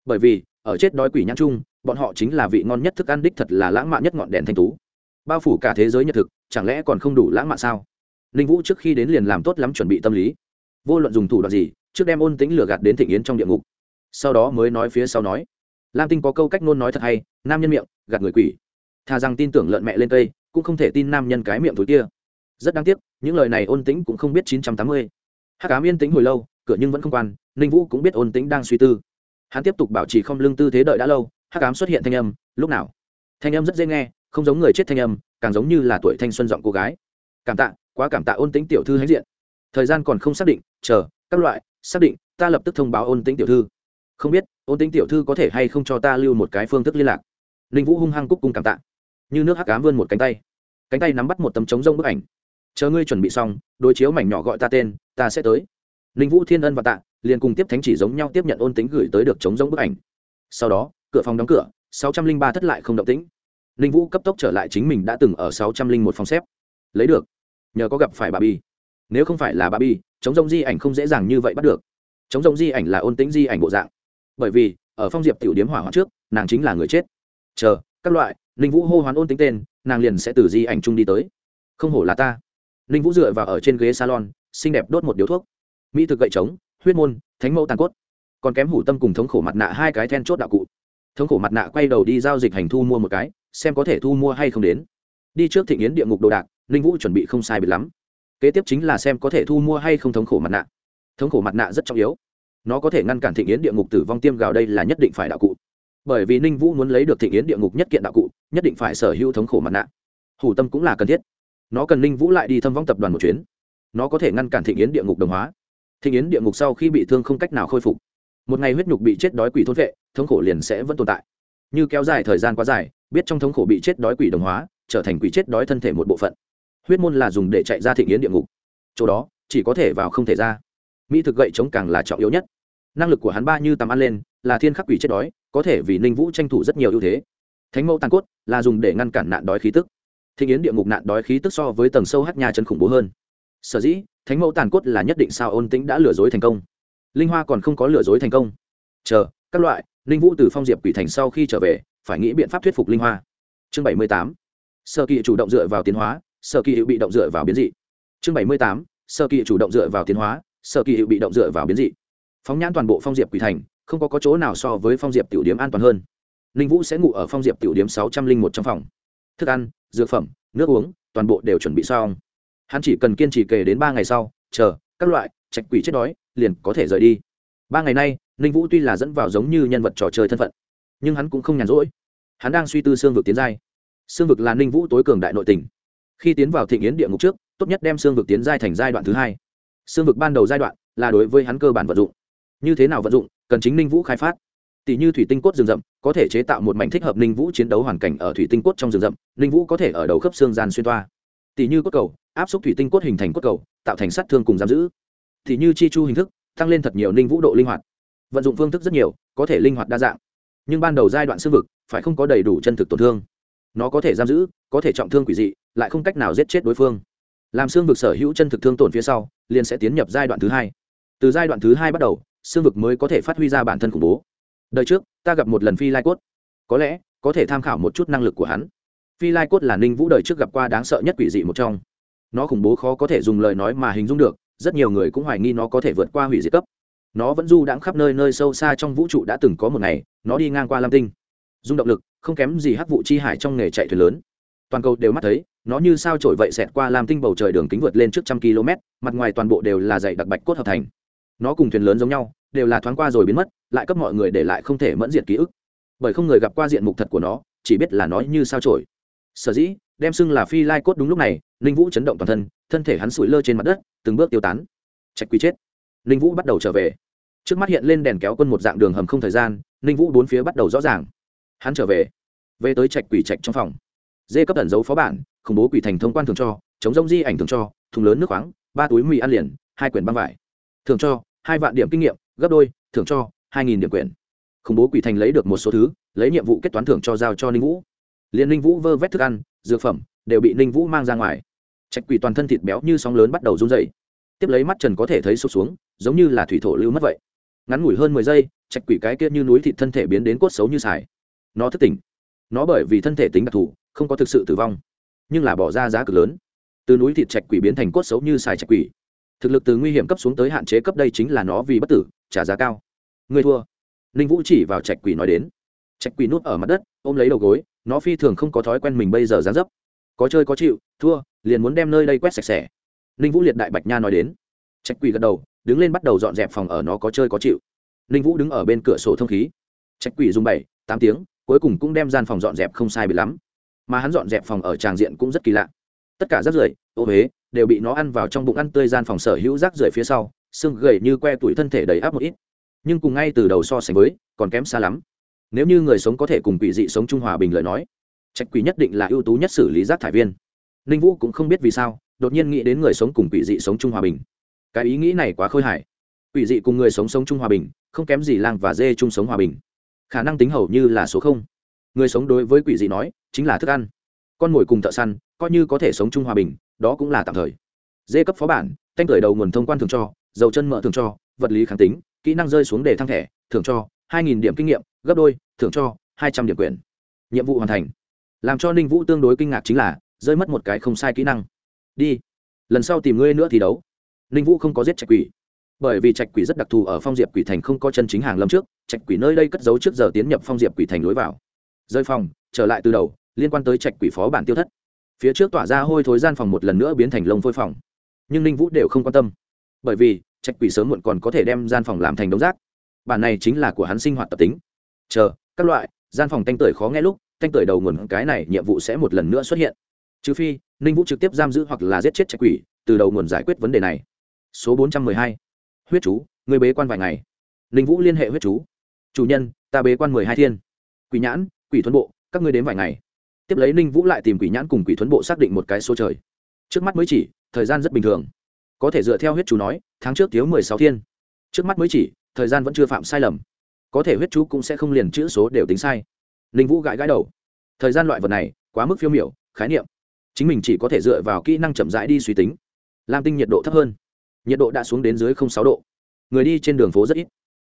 Bởi vì, ở chết đói quỷ nhãn chung, bọn họ chính là vị ngon nhất thức ăn đích thật là lãng mạn nhất ngọn đèn thanh tú. Bao phủ cả thế giới nhật thực chẳng lẽ còn không đủ lãng mạn sao? Ninh vũ trước khi đến liền làm tốt lắm chuẩn bị tâm lý. Vô luận dùng thủ đoạn gì, trước đem ôn tính lừa gạt đến thịnh yến trong địa ngục. Sau đó mới nói phía sau nói, lam tinh có câu cách ngôn nói thật hay, nam nhân miệng, gạt người quỷ. Thà rằng tin tưởng lợn mẹ lên cây, cũng không thể tin nam nhân cái miệng thối kia. Rất đáng tiếc, những lời này ôn tính cũng không biết chín trăm tám mươi. Hát cám yên tính hồi lâu, cửa nhưng vẫn không quan, ninh vũ cũng biết ôn tính đang suy tư. Hắn tiếp tục bảo trì không lương tư thế đợi đã lâu hát cám xuất hiện thanh âm, lúc nào? Thanh âm rất dễ nghe không giống người chết thanh âm, càng giống như là tuổi thanh xuân giọng cô gái. Cảm tạ, quá cảm tạ ôn tính tiểu thư hãnh diện. Thời gian còn không xác định, chờ, các loại, xác định, ta lập tức thông báo ôn tính tiểu thư. Không biết, ôn tính tiểu thư có thể hay không cho ta lưu một cái phương thức liên lạc. Ninh vũ hung hăng cúc cung cảm tạ. Như nước hắc cám vươn một cánh tay. Cánh tay nắm bắt một tấm trống rông bức ảnh. Chờ ngươi chuẩn bị xong, đối chiếu mảnh nhỏ gọi ta tên, ta sẽ tới. Ninh vũ thiên ân và tạ, liền cùng tiếp thánh chỉ giống nhau tiếp nhận ôn tính gửi tới được trống rông bức ảnh. Sau đó, cửa phòng đóng cửa, sáu trăm linh ba thất lại không động tĩnh ninh vũ cấp tốc trở lại chính mình đã từng ở sáu trăm linh một phòng xếp. Lấy được. Nhờ có gặp phải bà bi. Nếu không phải là bà bi, chống rông di ảnh không dễ dàng như vậy bắt được. Chống rông di ảnh là ôn tính di ảnh bộ dạng. Bởi vì, ở phong diệp tiểu điếm hỏa hoạn trước, nàng chính là người chết. Chờ, các loại ninh vũ hô hoán ôn tính tên, nàng liền sẽ từ di ảnh chung đi tới. Không hổ là ta. Ninh vũ dựa vào ở trên ghế salon, xinh đẹp đốt một điếu thuốc. Mỹ thực gậy trống, huyết môn, thánh mẫu tàn cốt. Còn kém hủ tâm cùng thống khổ mặt nạ hai cái then chốt đạo cụ thống khổ mặt nạ quay đầu đi giao dịch hành thu mua một cái, xem có thể thu mua hay không đến. Đi trước thị nghiến địa ngục đồ đạc, ninh vũ chuẩn bị không sai biệt lắm. Kế tiếp chính là xem có thể thu mua hay không thống khổ mặt nạ. Thống khổ mặt nạ rất trọng yếu. Nó có thể ngăn cản thị nghiến địa ngục tử vong tiêm gào đây là nhất định phải đạo cụ. Bởi vì ninh vũ muốn lấy được thị nghiến địa ngục nhất kiện đạo cụ, nhất định phải sở hữu thống khổ mặt nạ. Hủ tâm cũng là cần thiết. Nó cần ninh vũ lại đi thâm vong tập đoàn một chuyến. Nó có thể ngăn cản thị nghiến địa ngục đồng hóa. Thị nghiến địa ngục sau khi bị thương không cách nào khôi phục một ngày huyết nhục bị chết đói quỷ thôn vệ, thống khổ liền sẽ vẫn tồn tại. Như kéo dài thời gian quá dài, biết trong thống khổ bị chết đói quỷ đồng hóa, trở thành quỷ chết đói thân thể một bộ phận. Huyết môn là dùng để chạy ra thị nghiến địa ngục. Chỗ đó, chỉ có thể vào không thể ra. Mỹ thực gậy chống càng là trọng yếu nhất. Năng lực của hắn ba như tầm ăn lên, là thiên khắc quỷ chết đói, có thể vì ninh vũ tranh thủ rất nhiều ưu thế. Thánh mẫu tàn cốt, là dùng để ngăn cản nạn đói khí tức. Thị nghiến địa ngục nạn đói khí tức so với tầng sâu hát nhà chân khủng bố hơn. Sở dĩ, thánh mẫu tàn cốt là nhất định sao ôn tính đã lừa dối thành công linh hoa còn không có lừa dối thành công. Chờ các loại ninh vũ từ phong diệp quỷ thành sau khi trở về phải nghĩ biện pháp thuyết phục linh hoa. Chương bảy mươi tám. Sơ kỳ chủ động dựa vào tiến hóa sơ kỳ hữu bị động dựa vào biến dị. Chương bảy mươi tám. Sơ kỳ chủ động dựa vào tiến hóa sơ kỳ hữu bị động dựa vào biến dị. Phóng nhãn toàn bộ phong diệp quỷ thành không có, có chỗ nào so với phong diệp tiểu điếm an toàn hơn. Ninh vũ sẽ ngủ ở phong diệp tiểu điếm sáu trăm linh một trong phòng. Thức ăn dược phẩm nước uống toàn bộ đều chuẩn bị xong. Hắn chỉ cần kiên trì kể đến ba ngày sau chờ các loại, trạch quỷ chết đói, liền có thể rời đi. Ba ngày nay, ninh vũ tuy là dẫn vào giống như nhân vật trò chơi thân phận, nhưng hắn cũng không nhàn rỗi. Hắn đang suy tư xương vực tiến giai. Xương vực là ninh vũ tối cường đại nội tình. Khi tiến vào thị nghiến địa ngục trước, tốt nhất đem xương vực tiến giai thành giai đoạn thứ hai. Xương vực ban đầu giai đoạn là đối với hắn cơ bản vận dụng. Như thế nào vận dụng, cần chính ninh vũ khai phát. Tỷ như thủy tinh cốt rừng rậm, có thể chế tạo một mảnh thích hợp ninh vũ chiến đấu hoàn cảnh ở thủy tinh cốt trong rừng rậm, ninh vũ có thể ở đầu khớp xương gian xuyên toa tỷ như cốt cầu, áp xúc thủy tinh cốt hình thành cốt cầu, tạo thành sát thương cùng giam giữ. Tỷ như chi chu hình thức, tăng lên thật nhiều ninh vũ độ linh hoạt. Vận dụng phương thức rất nhiều, có thể linh hoạt đa dạng. Nhưng ban đầu giai đoạn xương vực, phải không có đầy đủ chân thực tổn thương. Nó có thể giam giữ, có thể trọng thương quỷ dị, lại không cách nào giết chết đối phương. Làm xương vực sở hữu chân thực thương tổn phía sau, liền sẽ tiến nhập giai đoạn thứ hai. Từ giai đoạn thứ hai bắt đầu, xương vực mới có thể phát huy ra bản thân khủng bố. Đời trước, ta gặp một lần phi lai cốt. Có lẽ, có thể tham khảo một chút năng lực của hắn phi lai cốt là ninh vũ đời trước gặp qua đáng sợ nhất quỷ dị một trong. Nó khủng bố khó có thể dùng lời nói mà hình dung được, rất nhiều người cũng hoài nghi nó có thể vượt qua hủy diệt cấp. Nó vẫn du đãng khắp nơi nơi sâu xa trong vũ trụ đã từng có một ngày, nó đi ngang qua lam tinh. Dung động lực, không kém gì hắc vụ chi hải trong nghề chạy thuyền lớn. Toàn cầu đều mắt thấy, nó như sao trổi vậy xẹt qua Lam tinh bầu trời đường kính vượt lên trước trăm km, mặt ngoài toàn bộ đều là dạy đặc bạch cốt hợp thành. Nó cùng thuyền lớn giống nhau, đều là thoáng qua rồi biến mất, lại cấp mọi người để lại không thể mẫn diện ký ức. Bởi không người gặp qua diện mục thật của nó, chỉ biết là nó như sao trổi sở dĩ, đem xưng là phi lai cốt đúng lúc này, ninh vũ chấn động toàn thân thân thể hắn sụi lơ trên mặt đất, từng bước tiêu tán. Trạch quy chết. Ninh vũ bắt đầu trở về. Trước mắt hiện lên đèn kéo quân một dạng đường hầm không thời gian, ninh vũ bốn phía bắt đầu rõ ràng. Hắn trở về. Về tới trạch quỷ trạch trong phòng. Dê cấp tẩn dấu phó bản, khủng bố quỷ thành thông quan thường cho, chống rông di ảnh thường cho, thùng lớn nước khoáng, ba túi mì ăn liền, hai quyển băng vải. Thường cho, hai vạn điểm kinh nghiệm, gấp đôi thường cho, hai nghìn điểm quyển. Khủng bố quỷ thành lấy được một số thứ, lấy nhiệm vụ kết toán thưởng cho giao cho ninh vũ liền ninh vũ vơ vét thức ăn, dược phẩm, đều bị ninh vũ mang ra ngoài. Trạch quỷ toàn thân thịt béo như sóng lớn bắt đầu run dày tiếp lấy mắt trần có thể thấy sụp xuống, giống như là thủy thổ lưu mất vậy. Ngắn ngủi hơn mười giây, trạch quỷ cái kia như núi thịt thân thể biến đến cốt xấu như xài nó thức tỉnh. Nó bởi vì thân thể tính đặc thù, không có thực sự tử vong, nhưng là bỏ ra giá cực lớn. Từ núi thịt trạch quỷ biến thành cốt xấu như xài trạch quỷ. Thực lực từ nguy hiểm cấp xuống tới hạn chế cấp đây chính là nó vì bất tử, trả giá cao. Người thua. Ninh vũ chỉ vào trạch quỷ nói đến trạch quỷ nút ở mặt đất, ôm lấy đầu gối, nó phi thường không có thói quen mình bây giờ dán dấp. Có chơi có chịu, thua, liền muốn đem nơi đây quét sạch sẽ. Ninh vũ liệt đại bạch nha nói đến. Trạch quỷ gật đầu, đứng lên bắt đầu dọn dẹp phòng ở nó có chơi có chịu. Ninh vũ đứng ở bên cửa sổ thông khí. Trạch quỷ dùng bảy, tám tiếng, cuối cùng cũng đem gian phòng dọn dẹp không sai bị lắm. Mà hắn dọn dẹp phòng ở tràng diện cũng rất kỳ lạ. Tất cả rác rưởi, ô huế, đều bị nó ăn vào trong bụng ăn tươi gian phòng sở hữu rác rưởi phía sau, xương gầy như que tuổi thân thể đầy áp một ít. Nhưng cùng ngay từ đầu so sánh với, còn kém xa lắm nếu như người sống có thể cùng quỷ dị sống trung hòa bình lời nói trạch quỷ nhất định là ưu tú nhất xử lý rác thải viên. Ninh vũ cũng không biết vì sao, đột nhiên nghĩ đến người sống cùng quỷ dị sống trung hòa bình. Cái ý nghĩ này quá khôi hài. Quỷ dị cùng người sống sống trung hòa bình, không kém gì lang và dê chung sống hòa bình. Khả năng tính hầu như là số không. Người sống đối với quỷ dị nói, chính là thức ăn. Con mồi cùng thợ săn, coi như có thể sống chung hòa bình, đó cũng là tạm thời. Dê cấp phó bản, tanh cởi đầu nguồn thông quan thường cho, dầu chân mỡ thường cho, vật lý kháng tính, kỹ năng rơi xuống để thăng thẻ, thường cho hai nghìn điểm kinh nghiệm, gấp đôi, thưởng cho hai trăm điểm quyền. Nhiệm vụ hoàn thành. Làm cho ninh vũ tương đối kinh ngạc chính là, rơi mất một cái không sai kỹ năng. Đi. Lần sau tìm ngươi nữa thì đấu. Ninh vũ không có giết trạch quỷ. Bởi vì trạch quỷ rất đặc thù ở phong diệp quỷ thành không có chân chính hàng lâm trước, trạch quỷ nơi đây cất giấu trước giờ tiến nhập phong diệp quỷ thành lối vào. Rơi phòng, trở lại từ đầu, liên quan tới trạch quỷ phó bản tiêu thất. Phía trước tỏa ra hôi thối gian phòng một lần nữa biến thành lông phôi phòng. Nhưng ninh vũ đều không quan tâm. Bởi vì, trạch quỷ sớm muộn còn có thể đem gian phòng làm thành đống rác bản này chính là của hắn sinh hoạt tập tính. Chờ, các loại, gian phòng tanh tưởi khó nghe lúc tanh tưởi đầu nguồn cái này nhiệm vụ sẽ một lần nữa xuất hiện. Trừ phi, ninh vũ trực tiếp giam giữ hoặc là giết chết trạch quỷ, từ đầu nguồn giải quyết vấn đề này. Số bốn trăm mười hai. Huyết chú, người bế quan vài ngày. Ninh vũ liên hệ huyết chú. Chủ nhân, ta bế quan mười hai thiên. Quỷ nhãn, quỷ thuấn bộ, các ngươi đến vài ngày. Tiếp lấy ninh vũ lại tìm quỷ nhãn cùng quỷ thuấn bộ xác định một cái số trời. Trước mắt mới chỉ, thời gian rất bình thường. Có thể dựa theo huyết chú nói, tháng trước thiếu mười sáu thiên. Trước mắt mới chỉ thời gian vẫn chưa phạm sai lầm. Có thể huyết chú cũng sẽ không liền chữ số đều tính sai. Ninh vũ gãi gãi đầu. Thời gian loại vật này, quá mức phiêu miểu, khái niệm. Chính mình chỉ có thể dựa vào kỹ năng chậm rãi đi suy tính. Lam tinh nhiệt độ thấp hơn. Nhiệt độ đã xuống đến dưới sáu độ. Người đi trên đường phố rất ít.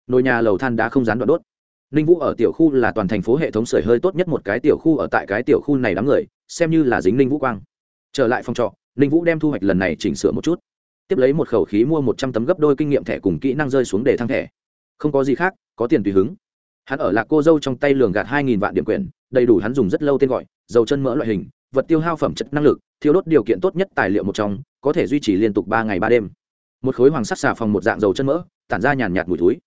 Nồi nhà lầu than đá không dán đoạn đốt. Ninh vũ ở tiểu khu là toàn thành phố hệ thống sưởi hơi tốt nhất một cái tiểu khu ở tại cái tiểu khu này đám người, xem như là dính ninh vũ quang. Trở lại phòng trọ, ninh vũ đem thu hoạch lần này chỉnh sửa một chút tiếp lấy một khẩu khí mua một trăm tấm gấp đôi kinh nghiệm thẻ cùng kỹ năng rơi xuống để thăng thẻ. Không có gì khác, có tiền tùy hứng. Hắn ở lạc cô dâu trong tay lường gạt hai nghìn vạn điểm quyền đầy đủ hắn dùng rất lâu tên gọi, dầu chân mỡ loại hình, vật tiêu hao phẩm chất năng lực thiếu đốt điều kiện tốt nhất tài liệu một trong, có thể duy trì liên tục ba ngày ba đêm. Một khối hoàng sắc xà phòng một dạng dầu chân mỡ, tản ra nhàn nhạt mùi túi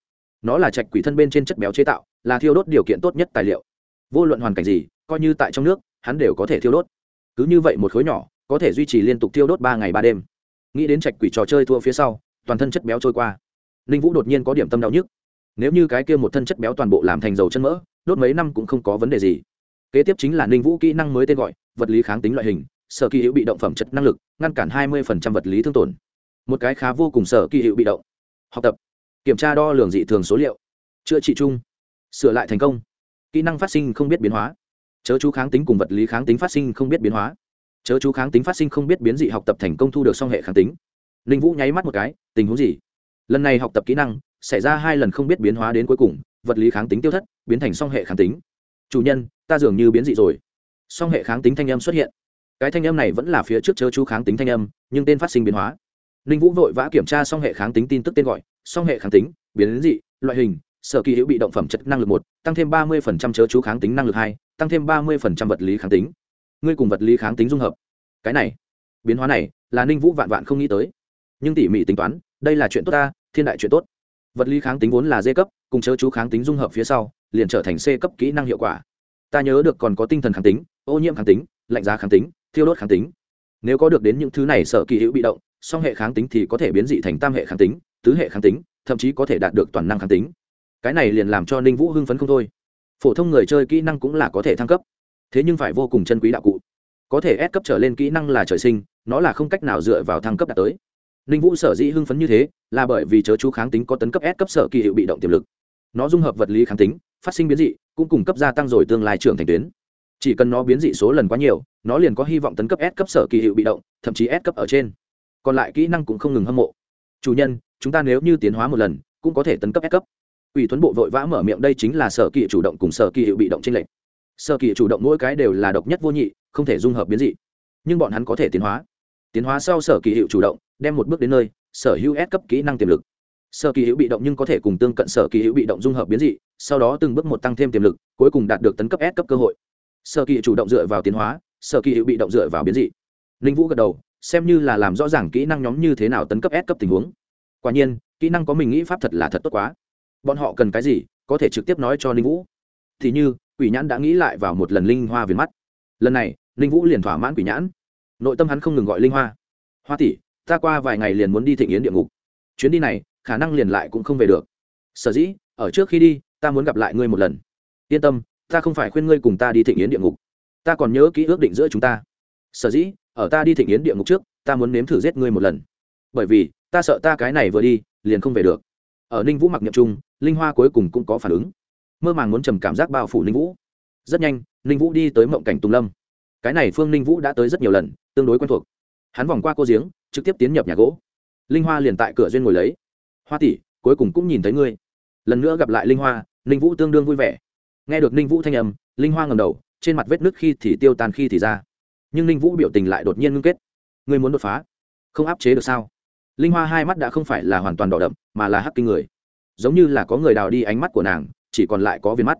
nó là trạch quỷ thân bên trên chất béo chế tạo, là thiêu đốt điều kiện tốt nhất tài liệu. Vô luận hoàn cảnh gì, coi như tại trong nước, hắn đều có thể thiêu đốt. Cứ như vậy một khối nhỏ, có thể duy trì liên tục thiêu đốt ba ngày ba đêm nghĩ đến trạch quỷ trò chơi thua phía sau, toàn thân chất béo trôi qua. Ninh vũ đột nhiên có điểm tâm đau nhức. Nếu như cái kia một thân chất béo toàn bộ làm thành dầu chân mỡ, đốt mấy năm cũng không có vấn đề gì. Kế tiếp chính là ninh vũ kỹ năng mới tên gọi, vật lý kháng tính loại hình, sở kỳ hữu bị động phẩm chất năng lực, ngăn cản hai mươi vật lý thương tổn. Một cái khá vô cùng sở kỳ hữu bị động. Học tập. Kiểm tra đo lường dị thường số liệu. Chữa trị chung. Sửa lại thành công. Kỹ năng phát sinh không biết biến hóa. Chớ chú kháng tính cùng vật lý kháng tính phát sinh không biết biến hóa chớ chú kháng tính phát sinh không biết biến dị học tập thành công thu được song hệ kháng tính. Ninh vũ nháy mắt một cái, tình huống gì? Lần này học tập kỹ năng xảy ra hai lần không biết biến hóa đến cuối cùng, vật lý kháng tính tiêu thất biến thành song hệ kháng tính. Chủ nhân, ta dường như biến dị rồi. Song hệ kháng tính thanh âm xuất hiện. Cái thanh âm này vẫn là phía trước chớ chú kháng tính thanh âm, nhưng tên phát sinh biến hóa. Ninh vũ vội vã kiểm tra song hệ kháng tính tin tức tên gọi, song hệ kháng tính, biến dị, loại hình, sở kỳ hữu bị động phẩm chất năng lực một, tăng thêm ba mươi chớ chú kháng tính năng lực hai, tăng thêm ba mươi vật lý kháng tính ngươi cùng vật lý kháng tính dung hợp. Cái này, biến hóa này là ninh vũ vạn vạn không nghĩ tới. Nhưng tỉ mỉ tính toán, đây là chuyện tốt ta, thiên đại chuyện tốt. Vật lý kháng tính vốn là d cấp, cùng chớ chú kháng tính dung hợp phía sau, liền trở thành c cấp kỹ năng hiệu quả. Ta nhớ được còn có tinh thần kháng tính, ô nhiễm kháng tính, lạnh giá kháng tính, thiêu đốt kháng tính. Nếu có được đến những thứ này sở kỳ hữu bị động, song hệ kháng tính thì có thể biến dị thành tam hệ kháng tính, tứ hệ kháng tính, thậm chí có thể đạt được toàn năng kháng tính. Cái này liền làm cho ninh vũ hưng phấn không thôi. Phổ thông người chơi kỹ năng cũng là có thể thăng cấp thế nhưng phải vô cùng chân quý đạo cụ. Có thể ép cấp trở lên kỹ năng là trời sinh, nó là không cách nào dựa vào thăng cấp đạt tới. Ninh vũ sở dĩ hưng phấn như thế, là bởi vì chớ chú kháng tính có tấn cấp ép cấp sở kỳ hiệu bị động tiềm lực. Nó dung hợp vật lý kháng tính, phát sinh biến dị, cũng cung cấp gia tăng rồi tương lai trưởng thành tuyến. Chỉ cần nó biến dị số lần quá nhiều, nó liền có hy vọng tấn cấp s cấp sở kỳ hiệu bị động, thậm chí s cấp ở trên. Còn lại kỹ năng cũng không ngừng hâm mộ. Chủ nhân, chúng ta nếu như tiến hóa một lần, cũng có thể tấn cấp s cấp. Ủy tuấn bộ vội vã mở miệng, đây chính là sở kỳ chủ động cùng sở kỳ hiệu bị động trên lệnh sở kỳ chủ động mỗi cái đều là độc nhất vô nhị, không thể dung hợp biến dị. Nhưng bọn hắn có thể tiến hóa. Tiến hóa sau sở kỳ hiệu chủ động, đem một bước đến nơi, sở hữu s cấp kỹ năng tiềm lực. Sở kỳ hữu bị động nhưng có thể cùng tương cận sở kỳ hữu bị động dung hợp biến dị, sau đó từng bước một tăng thêm tiềm lực, cuối cùng đạt được tấn cấp s cấp cơ hội. Sở kỳ chủ động dựa vào tiến hóa, sở kỳ hữu bị động dựa vào biến dị. Ninh vũ gật đầu, xem như là làm rõ ràng kỹ năng nhóm như thế nào tấn cấp s cấp tình huống. Quả nhiên, kỹ năng có mình nghĩ pháp thật là thật tốt quá. Bọn họ cần cái gì, có thể trực tiếp nói cho ninh vũ. Thì như quỷ nhãn đã nghĩ lại vào một lần linh hoa viền mắt. Lần này Linh vũ liền thỏa mãn quỷ nhãn. Nội tâm hắn không ngừng gọi linh hoa. Hoa tỷ, ta qua vài ngày liền muốn đi thịnh yến địa ngục. Chuyến đi này, khả năng liền lại cũng không về được. Sở dĩ, ở trước khi đi, ta muốn gặp lại ngươi một lần. Yên tâm, ta không phải khuyên ngươi cùng ta đi thịnh yến địa ngục. Ta còn nhớ kỹ ước định giữa chúng ta. Sở dĩ, ở ta đi thịnh yến địa ngục trước, ta muốn nếm thử giết ngươi một lần. Bởi vì, ta sợ ta cái này vừa đi, liền không về được. Ở ninh vũ mặc nhậm trung linh hoa cuối cùng cũng có phản ứng mơ màng muốn trầm cảm giác bao phủ ninh vũ. Rất nhanh, ninh vũ đi tới mộng cảnh tùng lâm. Cái này phương ninh vũ đã tới rất nhiều lần, tương đối quen thuộc. Hắn vòng qua cô giếng, trực tiếp tiến nhập nhà gỗ. Linh hoa liền tại cửa duyên ngồi lấy. Hoa tỷ, cuối cùng cũng nhìn thấy ngươi. Lần nữa gặp lại linh hoa, ninh vũ tương đương vui vẻ. Nghe được ninh vũ thanh âm, linh hoa ngầm đầu, trên mặt vết nước khi thì tiêu tan khi thì ra. Nhưng ninh vũ biểu tình lại đột nhiên ngưng kết. Ngươi muốn đột phá? Không áp chế được sao? Linh hoa hai mắt đã không phải là hoàn toàn đỏ đậm, mà là hắc kinh người. Giống như là có người đào đi ánh mắt của nàng chỉ còn lại có viên mắt.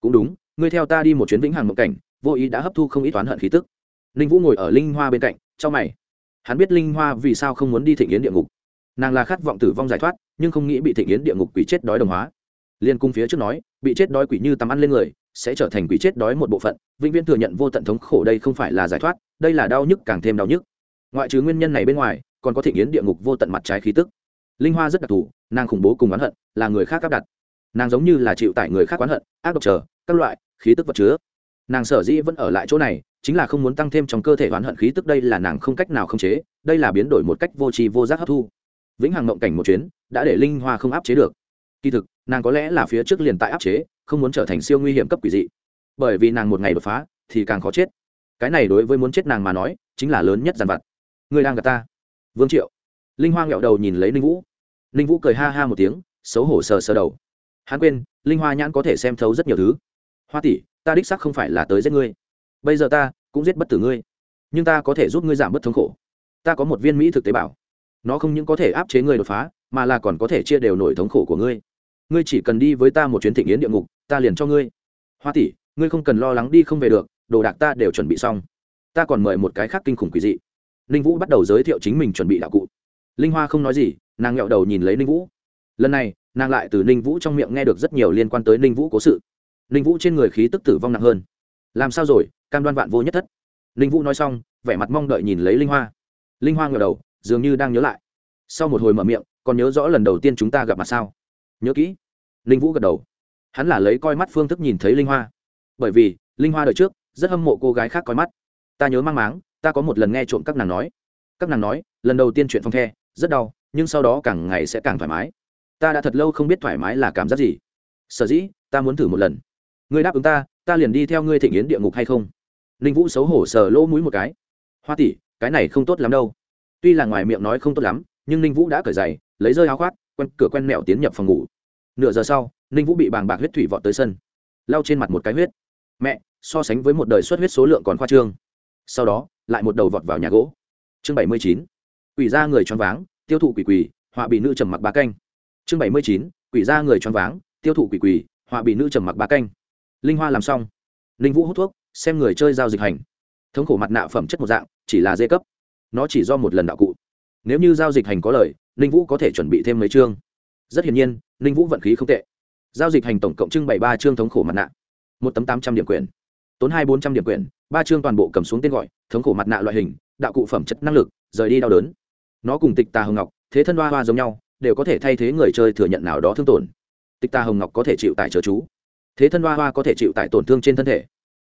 Cũng đúng, ngươi theo ta đi một chuyến vĩnh hằng mộng cảnh, vô ý đã hấp thu không ít toán hận khí tức. Ninh vũ ngồi ở linh hoa bên cạnh trong mày. Hắn biết linh hoa vì sao không muốn đi thịnh yến địa ngục. Nàng là khát vọng tử vong giải thoát, nhưng không nghĩ bị thịnh yến địa ngục quỷ chết đói đồng hóa. Liên cung phía trước nói, bị chết đói quỷ như tắm ăn lên người, sẽ trở thành quỷ chết đói một bộ phận, vĩnh viễn thừa nhận vô tận thống khổ đây không phải là giải thoát, đây là đau nhức càng thêm đau nhức. Ngoại trừ nguyên nhân này bên ngoài, còn có thịnh yến địa ngục vô tận mặt trái khí tức. Linh hoa rất đặc thù, nàng khủng bố cùng oán hận, là người khác áp đặt nàng giống như là chịu tải người khác oán hận, ác độc chờ, các loại, khí tức vật chứa. Nàng sở dĩ vẫn ở lại chỗ này, chính là không muốn tăng thêm trong cơ thể oán hận khí tức, đây là nàng không cách nào khống chế, đây là biến đổi một cách vô tri vô giác hấp thu. Vĩnh hằng mộng cảnh một chuyến, đã để linh hoa không áp chế được. Kỳ thực, nàng có lẽ là phía trước liền tại áp chế, không muốn trở thành siêu nguy hiểm cấp quỷ dị. Bởi vì nàng một ngày đột phá, thì càng khó chết. Cái này đối với muốn chết nàng mà nói, chính là lớn nhất dàn vặt. Người đang gặp ta. Vương triệu. Linh hoa nghẹo đầu nhìn lấy linh vũ. Linh vũ cười ha ha một tiếng, xấu hổ sờ sờ đầu hắn quên, linh hoa nhãn có thể xem thấu rất nhiều thứ. Hoa tỷ, ta đích sắc không phải là tới giết ngươi. Bây giờ ta cũng giết bất tử ngươi, nhưng ta có thể giúp ngươi giảm bớt thống khổ. Ta có một viên mỹ thực tế bảo nó không những có thể áp chế ngươi đột phá, mà là còn có thể chia đều nổi thống khổ của ngươi. Ngươi chỉ cần đi với ta một chuyến thịnh yến địa ngục, ta liền cho ngươi. Hoa tỷ, ngươi không cần lo lắng đi không về được, đồ đạc ta đều chuẩn bị xong. Ta còn mời một cái khác kinh khủng quỷ dị. Ninh vũ bắt đầu giới thiệu chính mình chuẩn bị đạo cụ. Linh hoa không nói gì, nàng nghẹo đầu nhìn lấy ninh vũ. Lần này nàng lại từ ninh vũ trong miệng nghe được rất nhiều liên quan tới ninh vũ cố sự. Ninh vũ trên người khí tức tử vong nặng hơn. Làm sao rồi, cam đoan vạn vô nhất thất. Ninh vũ nói xong, vẻ mặt mong đợi nhìn lấy linh hoa. Linh hoa ngờ đầu, dường như đang nhớ lại. Sau một hồi mở miệng, còn nhớ rõ lần đầu tiên chúng ta gặp mặt sao? Nhớ kỹ. Linh vũ gật đầu. Hắn là lấy coi mắt phương thức nhìn thấy linh hoa. Bởi vì, linh hoa đợi trước, rất hâm mộ cô gái khác coi mắt. Ta nhớ mang máng, ta có một lần nghe trộm các nàng nói. Các nàng nói, lần đầu tiên chuyện phong the, rất đau, nhưng sau đó càng ngày sẽ càng thoải mái ta đã thật lâu không biết thoải mái là cảm giác gì. Sở dĩ ta muốn thử một lần. Ngươi đáp ứng ta ta liền đi theo ngươi thịnh yến địa ngục hay không? Ninh vũ xấu hổ sờ lỗ mũi một cái. Hoa tỷ cái này không tốt lắm đâu. Tuy là ngoài miệng nói không tốt lắm nhưng ninh vũ đã cởi giày lấy rơi áo khoác quen cửa quen mẹo tiến nhập phòng ngủ. Nửa giờ sau ninh vũ bị bàng bạc huyết thủy vọt tới sân. Lau trên mặt một cái huyết. Mẹ so sánh với một đời xuất huyết số lượng còn khoa trương. Sau đó lại một đầu vọt vào nhà gỗ. Chương bảy mươi chín. Quỷ ra người choáng váng tiêu thụ quỷ quỷ, họa bị nữ trầm mặc ba canh chương bảy mươi chín, quỷ ra người choáng váng, tiêu thụ quỷ quỷ, họa bị nữ trầm mặc ba canh. Linh hoa làm xong. Linh vũ hút thuốc, xem người chơi giao dịch hành. Thống khổ mặt nạ phẩm chất một dạng, chỉ là dê cấp. Nó chỉ do một lần đạo cụ. Nếu như giao dịch hành có lời linh vũ có thể chuẩn bị thêm mấy chương. Rất hiển nhiên linh vũ vận khí không tệ. Giao dịch hành tổng cộng trưng bày ba chương thống khổ mặt nạ. Một tấm tám trăm điểm quyền tốn hai bốn trăm điểm quyền ba chương toàn bộ cầm xuống tên gọi, thống khổ mặt nạ loại hình, đạo cụ phẩm chất năng lực, rời đi đau đớn. Nó cùng tịch tà hồng ngọc, thế thân hoa hoa giống nhau đều có thể thay thế người chơi thừa nhận nào đó thương tổn. Tịch Ta hồng ngọc có thể chịu tại chớ chú. Thế thân hoa hoa có thể chịu tại tổn thương trên thân thể.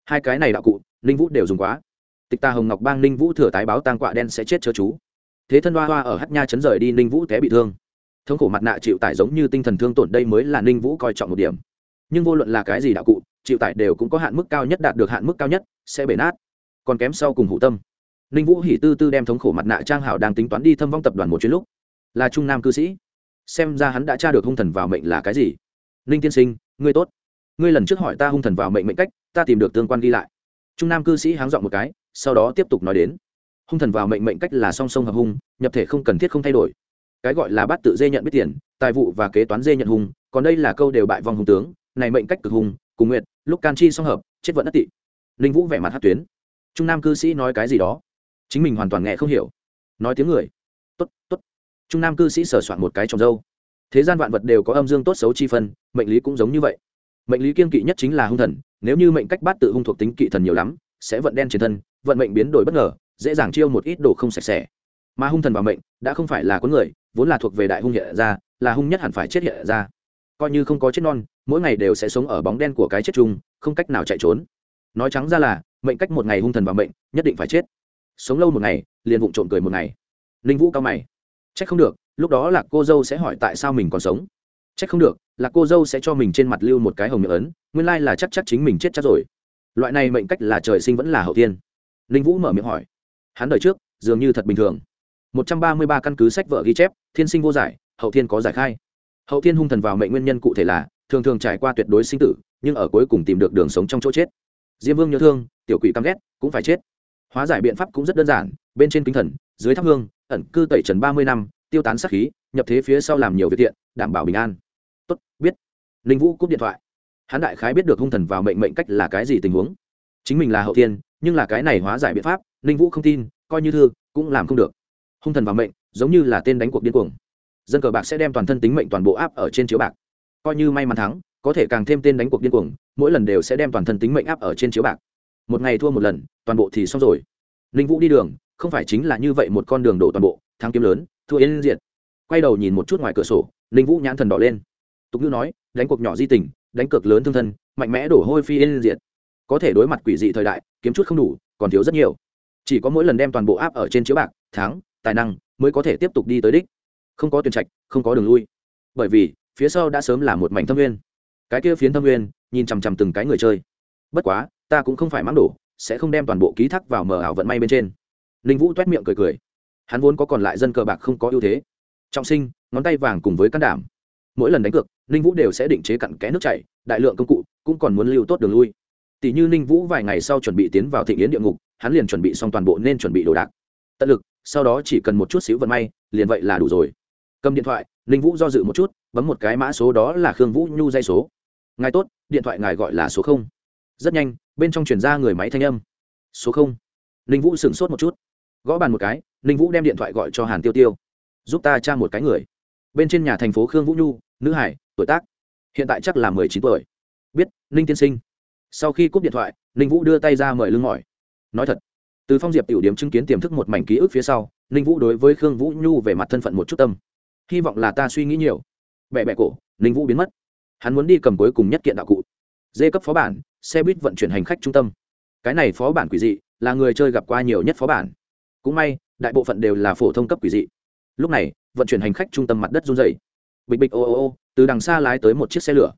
Hai cái này đạo cụ, ninh vũ đều dùng quá. Tịch Ta hồng ngọc bang ninh vũ thừa tái báo tang quạ đen sẽ chết chớ chú. Thế thân hoa hoa ở hát nha chấn rời đi, ninh vũ té bị thương. Thống khổ mặt nạ chịu tải giống như tinh thần thương tổn đây mới là ninh vũ coi trọng một điểm. Nhưng vô luận là cái gì đạo cụ, chịu tải đều cũng có hạn mức cao nhất, đạt được hạn mức cao nhất, sẽ bể nát. Còn kém sau cùng hủ tâm. Ninh vũ hỉ tư tư đem thống khổ mặt nạ trang hảo đang tính toán đi thâm vong tập đoàn một chuyến lúc là trung nam cư sĩ. Xem ra hắn đã tra được hung thần vào mệnh là cái gì? Ninh tiên sinh, ngươi tốt. Ngươi lần trước hỏi ta hung thần vào mệnh mệnh cách, ta tìm được tương quan ghi lại. Trung nam cư sĩ háng dọn một cái, sau đó tiếp tục nói đến. Hung thần vào mệnh mệnh cách là song song hợp hung, nhập thể không cần thiết không thay đổi. Cái gọi là bắt tự dê nhận biết tiền, tài vụ và kế toán dê nhận hung, còn đây là câu đều bại vong hung tướng, này mệnh cách cực hung, cùng nguyện lúc can chi song hợp, chết vẫn đất tị. Linh vũ vẻ mặt hát tuyến. Trung nam cư sĩ nói cái gì đó? Chính mình hoàn toàn nghe không hiểu. Nói tiếng người trung nam cư sĩ sửa soạn một cái trồng dâu. Thế gian vạn vật đều có âm dương tốt xấu chi phân, mệnh lý cũng giống như vậy. Mệnh lý kiên kỵ nhất chính là hung thần, nếu như mệnh cách bát tự hung thuộc tính kỵ thần nhiều lắm, sẽ vận đen trên thân, vận mệnh biến đổi bất ngờ, dễ dàng chiêu một ít đồ không sạch sẽ. Mà hung thần và mệnh, đã không phải là con người, vốn là thuộc về đại hung hiện ra, là hung nhất hẳn phải chết hiện ra. Coi như không có chết non, mỗi ngày đều sẽ sống ở bóng đen của cái chết chung, không cách nào chạy trốn. Nói trắng ra là, mệnh cách một ngày hung thần và mệnh, nhất định phải chết. Sống lâu một ngày, liền vụng trộm cười một ngày. Linh vũ cao mày c h ắ c không được, lúc đó là cô dâu sẽ hỏi tại sao mình còn sống. C h ắ c không được là cô dâu sẽ cho mình trên mặt lưu một cái hồng miệng ấn, nguyên lai là chắc chắc chính mình chết chắc rồi. Loại này mệnh cách là trời sinh vẫn là hậu tiên linh vũ mở miệng hỏi. Hắn đời trước, dường như thật bình thường. Một trăm ba mươi ba căn cứ sách vợ ghi chép, thiên sinh vô giải, hậu thiên có giải khai. Hậu thiên hung thần vào mệnh nguyên nhân cụ thể là, thường thường trải qua tuyệt đối sinh tử, nhưng ở cuối cùng tìm được đường sống trong chỗ chết. Diêm vương nhớ thương, tiểu quỷ căm ghét, cũng phải chết. Hóa giải biện pháp cũng rất đơn giản, bên trên kính thần, dưới tháp hương ẩn cư tẩy trần ba mươi năm, tiêu tán sát khí, nhập thế phía sau làm nhiều việc thiện, đảm bảo bình an. Tốt, biết. Linh vũ cúp điện thoại. Hắn đại khái biết được hung thần vào mệnh mệnh cách là cái gì tình huống. Chính mình là hậu thiên, nhưng là cái này hóa giải biện pháp linh vũ không tin, coi như thư, cũng làm không được. Hung thần vào mệnh, giống như là tên đánh cuộc điên cuồng. Dân cờ bạc sẽ đem toàn thân tính mệnh toàn bộ áp ở trên chiếu bạc. Coi như may mắn thắng, có thể càng thêm tên đánh cuộc điên cuồng, mỗi lần đều sẽ đem toàn thân tính mệnh áp ở trên chiếu bạc. Một ngày thua một lần, toàn bộ thì xong rồi. Linh vũ đi đường không phải chính là như vậy một con đường đổ toàn bộ, thắng kiếm lớn, thua yên diệt. Quay đầu nhìn một chút ngoài cửa sổ, ninh vũ nhãn thần đỏ lên. Tục ngữ nói, đánh cuộc nhỏ di tình, đánh cược lớn thương thân, mạnh mẽ đổ hôi phi yên diệt. Có thể đối mặt quỷ dị thời đại, kiếm chút không đủ, còn thiếu rất nhiều. Chỉ có mỗi lần đem toàn bộ áp ở trên chiếu bạc, thắng, tài năng, mới có thể tiếp tục đi tới đích. Không có tuyển trạch, không có đường lui. Bởi vì, phía sau đã sớm là một mảnh thâm nguyên. Cái kia phiến thâm nguyên, nhìn chằm chằm từng cái người chơi. Bất quá, ta cũng không phải mắng đổ, sẽ không đem toàn bộ ký thác vào mờ ảo vận may bên trên ninh vũ t u é t miệng cười cười. Hắn vốn có còn lại dân cờ bạc không có ưu thế. Trọng sinh, ngón tay vàng cùng với can đảm. Mỗi lần đánh cược, ninh vũ đều sẽ định chế cặn kẽ nước chảy, đại lượng công cụ, cũng còn muốn lưu tốt đường lui. Tỷ như ninh vũ vài ngày sau chuẩn bị tiến vào thị yến địa ngục, hắn liền chuẩn bị xong toàn bộ nên chuẩn bị đồ đạc. Tận lực, sau đó chỉ cần một chút xíu vận may, liền vậy là đủ rồi. Cầm điện thoại, ninh vũ do dự một chút, bấm một cái mã số đó là khương vũ nhu dây số. Ngài tốt, điện thoại ngài gọi là số không. Rất nhanh, bên trong chuyển ra người máy thanh âm. Số không. Ninh vũ sửng sốt một chút gõ bàn một cái, ninh vũ đem điện thoại gọi cho hàn tiêu tiêu. Giúp ta tra một cái người. Bên trên nhà thành phố khương vũ nhu, nữ hải, tuổi tác, hiện tại chắc là mười chín tuổi. Biết, ninh tiên sinh. Sau khi cúp điện thoại, ninh vũ đưa tay ra mời lưng mỏi. Nói thật. Từ phong diệp tiểu điểm chứng kiến tiềm thức một mảnh ký ức phía sau, ninh vũ đối với khương vũ nhu về mặt thân phận một chút tâm. Hy vọng là ta suy nghĩ nhiều. Bẹ bẹ cổ, ninh vũ biến mất. Hắn muốn đi cầm cuối cùng nhất kiện đạo cụ. Dê cấp phó bản, xe buýt vận chuyển hành khách trung tâm. Cái này phó bản quỷ dị, là người chơi gặp qua nhiều nhất phó bản cũng may, đại bộ phận đều là phổ thông cấp quỷ dị. Lúc này, vận chuyển hành khách trung tâm mặt đất run dày bịch bịch ô ô ô, từ đằng xa lái tới một chiếc xe lửa.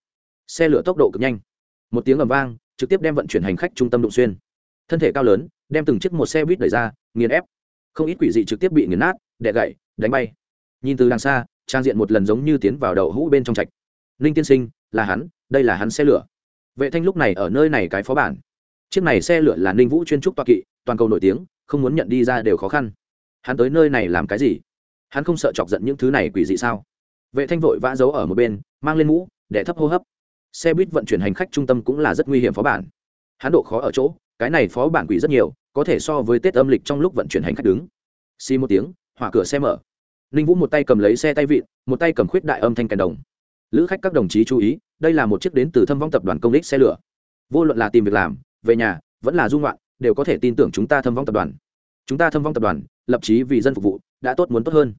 Xe lửa tốc độ cực nhanh. Một tiếng ầm vang, trực tiếp đem vận chuyển hành khách trung tâm đụng xuyên. Thân thể cao lớn, đem từng chiếc một xe buýt đẩy ra, nghiền ép. Không ít quỷ dị trực tiếp bị nghiền nát đẻ gậy, đánh bay. Nhìn từ đằng xa, trang diện một lần giống như tiến vào đầu hũ bên trong trạch. Ninh tiên sinh, là hắn, đây là hắn xe lửa. Vệ thanh lúc này ở nơi này cái phó bản chiếc này xe lửa là ninh vũ chuyên trúc toa kỵ, toàn cầu nổi tiếng, không muốn nhận đi ra đều khó khăn. Hắn tới nơi này làm cái gì? Hắn không sợ chọc giận những thứ này quỷ dị sao? Vệ thanh vội vã giấu ở một bên, mang lên mũ, để thấp hô hấp. Xe buýt vận chuyển hành khách trung tâm cũng là rất nguy hiểm phó bản. Hắn độ khó ở chỗ, cái này phó bản quỷ rất nhiều, có thể so với tết âm lịch trong lúc vận chuyển hành khách đứng. Xi một tiếng, hỏa cửa xe mở. Ninh vũ một tay cầm lấy xe tay vịn, một tay cầm khuyết đại âm thanh kèn đồng. Lữ khách các đồng chí chú ý, đây là một chiếc đến từ thâm vong tập đoàn công đích xe lửa. Vô luận là tìm việc làm về nhà, vẫn là dung loạn đều có thể tin tưởng chúng ta thâm vong tập đoàn. Chúng ta thâm vong tập đoàn, lập chí vì dân phục vụ, đã tốt muốn tốt hơn.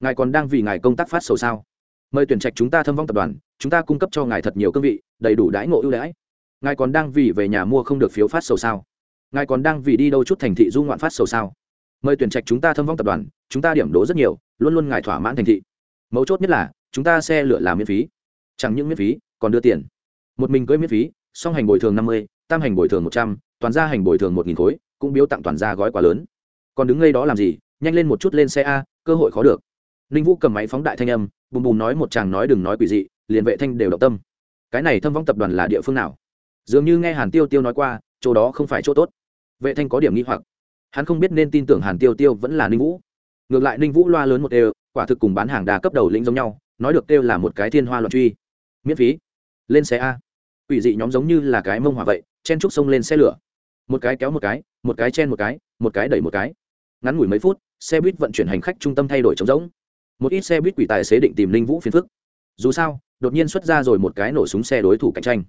Ngài còn đang vì ngài công tác phát sầu sao? Mời tuyển trạch chúng ta thâm vong tập đoàn, chúng ta cung cấp cho ngài thật nhiều cương vị, đầy đủ đãi ngộ ưu đãi. Ngài còn đang vì về nhà mua không được phiếu phát sầu sao? Ngài còn đang vì đi đâu chút thành thị du ngoạn phát sầu sao? Mời tuyển trạch chúng ta thâm vong tập đoàn, chúng ta điểm đố rất nhiều, luôn luôn ngài thỏa mãn thành thị. Mấu chốt nhất là, chúng ta xe lửa làm miễn phí. Chẳng những miễn phí, còn đưa tiền. Một mình cưới miễn phí, song hành bồi thường năm mươi tam hành bồi thường một trăm, toàn gia hành bồi thường một nghìn khối, cũng biếu tặng toàn gia gói quá lớn. Còn đứng ngay đó làm gì? Nhanh lên một chút lên xe a, cơ hội khó được. Ninh vũ cầm máy phóng đại thanh âm, bùm bùm nói một chàng nói đừng nói quỷ dị, liền vệ thanh đều động tâm. Cái này thâm vong tập đoàn là địa phương nào? Dường như nghe hàn tiêu tiêu nói qua, chỗ đó không phải chỗ tốt. Vệ thanh có điểm nghi hoặc. Hắn không biết nên tin tưởng hàn tiêu tiêu vẫn là ninh vũ. Ngược lại ninh vũ loa lớn một đều, quả thực cùng bán hàng đa cấp đầu lĩnh giống nhau, nói được tiêu là một cái thiên hoa loạn truy. Miễn phí. Lên xe a. Quỷ dị nhóm giống như là cái mông hỏa vậy chen trúc sông lên xe lửa. Một cái kéo một cái một cái chen một cái một cái đẩy một cái. Ngắn ngủi mấy phút, xe buýt vận chuyển hành khách trung tâm thay đổi trống rỗng. Một ít xe buýt quỷ tài xế định tìm ninh vũ phiền phức. Dù sao, đột nhiên xuất ra rồi một cái nổ súng xe đối thủ cạnh tranh.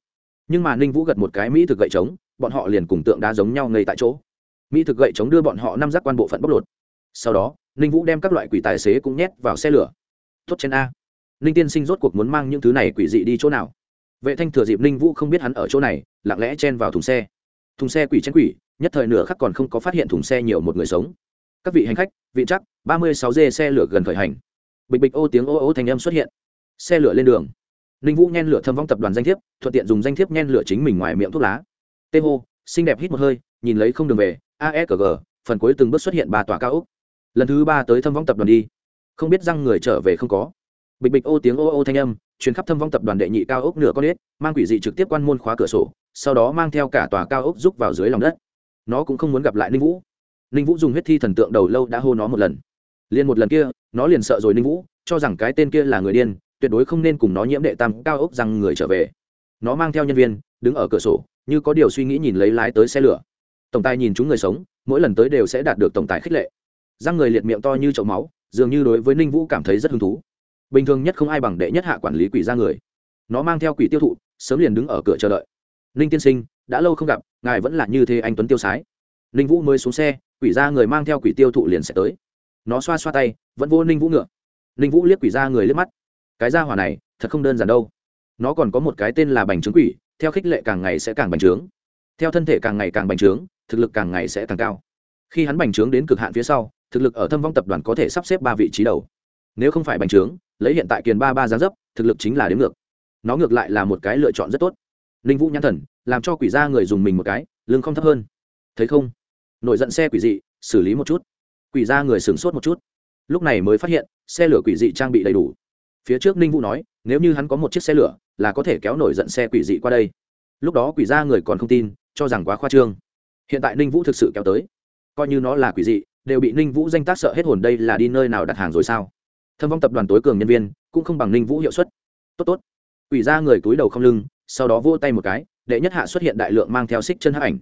Nhưng mà ninh vũ gật một cái mỹ thực gậy trống, bọn họ liền cùng tượng đá giống nhau ngay tại chỗ. Mỹ thực gậy chống đưa bọn họ năm giác quan bộ phận bóc lột. Sau đó, ninh vũ đem các loại quỷ tài xế cũng nhét vào xe lửa. Tốt trên a. Ninh tiên sinh rốt cuộc muốn mang những thứ này quỷ dị đi chỗ nào? Vệ thanh thừa dịp ninh vũ không biết hắn ở chỗ này, lặng lẽ chen vào thùng xe. Thùng xe quỷ chen quỷ, nhất thời nửa khắc còn không có phát hiện thùng xe nhiều một người sống. Các vị hành khách, vị chắc, ba mươi sáu dê xe lửa gần khởi hành. Bịch bịch ô tiếng ô ô thành âm xuất hiện. Xe lửa lên đường. Ninh vũ nhen lửa thâm vong tập đoàn danh thiếp, thuận tiện dùng danh thiếp nhen lửa chính mình ngoài miệng thuốc lá. Tê hô, xinh đẹp hít một hơi, nhìn lấy không đường về asg phần cuối từng bước xuất hiện ba tòa cao ốc. Lần thứ ba tới thâm vong tập đoàn đi. Không biết răng người trở về không có. Bịch bịch ô tiếng ô ô thanh âm chuyến khắp thâm vong tập đoàn đệ nhị cao ốc nửa con ếch, mang quỷ dị trực tiếp quan môn khóa cửa sổ, sau đó mang theo cả tòa cao ốc rúc vào dưới lòng đất. Nó cũng không muốn gặp lại ninh vũ. Ninh vũ dùng huyết thi thần tượng đầu lâu đã hô nó một lần. Liền một lần kia, nó liền sợ rồi ninh vũ, cho rằng cái tên kia là người điên, tuyệt đối không nên cùng nó nhiễm đệ tam cao ốc rằng người trở về. Nó mang theo nhân viên, đứng ở cửa sổ, như có điều suy nghĩ nhìn lấy lái tới xe lửa. Tổng tài nhìn chúng người sống, mỗi lần tới đều sẽ đạt được tổng tài khích lệ. Răng người liệt miệng to như chậu máu, dường như đối với ninh vũ cảm thấy rất hứng thú bình thường nhất không ai bằng đệ nhất hạ quản lý quỷ ra người. Nó mang theo quỷ tiêu thụ, sớm liền đứng ở cửa chờ đợi. Ninh tiên sinh, đã lâu không gặp, ngài vẫn là như thế anh tuấn tiêu sái. Ninh vũ mới xuống xe, quỷ ra người mang theo quỷ tiêu thụ liền sẽ tới. Nó xoa xoa tay, vẫn vô ninh vũ ngựa. Ninh vũ liếc quỷ ra người liếc mắt. Cái ra hỏa này, thật không đơn giản đâu. Nó còn có một cái tên là bành trướng quỷ, theo khích lệ càng ngày sẽ càng bành trướng. Theo thân thể càng ngày càng bành trướng, thực lực càng ngày sẽ càng cao. Khi hắn bành trướng đến cực hạn phía sau, thực lực ở thâm vong tập đoàn có thể sắp xếp ba vị trí đầu nếu không phải bành trướng, lấy hiện tại kiền ba ba giá dấp, thực lực chính là đến ngược. Nó ngược lại là một cái lựa chọn rất tốt. Linh vũ nhãn thần, làm cho quỷ gia người dùng mình một cái lương không thấp hơn. Thấy không? Nổi giận xe quỷ dị, xử lý một chút. Quỷ gia người sửng sốt một chút. Lúc này mới phát hiện, xe lửa quỷ dị trang bị đầy đủ. Phía trước ninh vũ nói, nếu như hắn có một chiếc xe lửa, là có thể kéo nổi giận xe quỷ dị qua đây. Lúc đó quỷ gia người còn không tin, cho rằng quá khoa trương. Hiện tại ninh vũ thực sự kéo tới. Coi như nó là quỷ dị, đều bị ninh vũ danh tác sợ hết hồn đây là đi nơi nào đặt hàng rồi sao? Thâm vong tập đoàn tối cường nhân viên, cũng không bằng ninh vũ hiệu suất. Tốt tốt. Quỷ ra người túi đầu không lưng, sau đó vỗ tay một cái, đệ nhất hạ xuất hiện đại lượng mang theo xích chân hắc ảnh.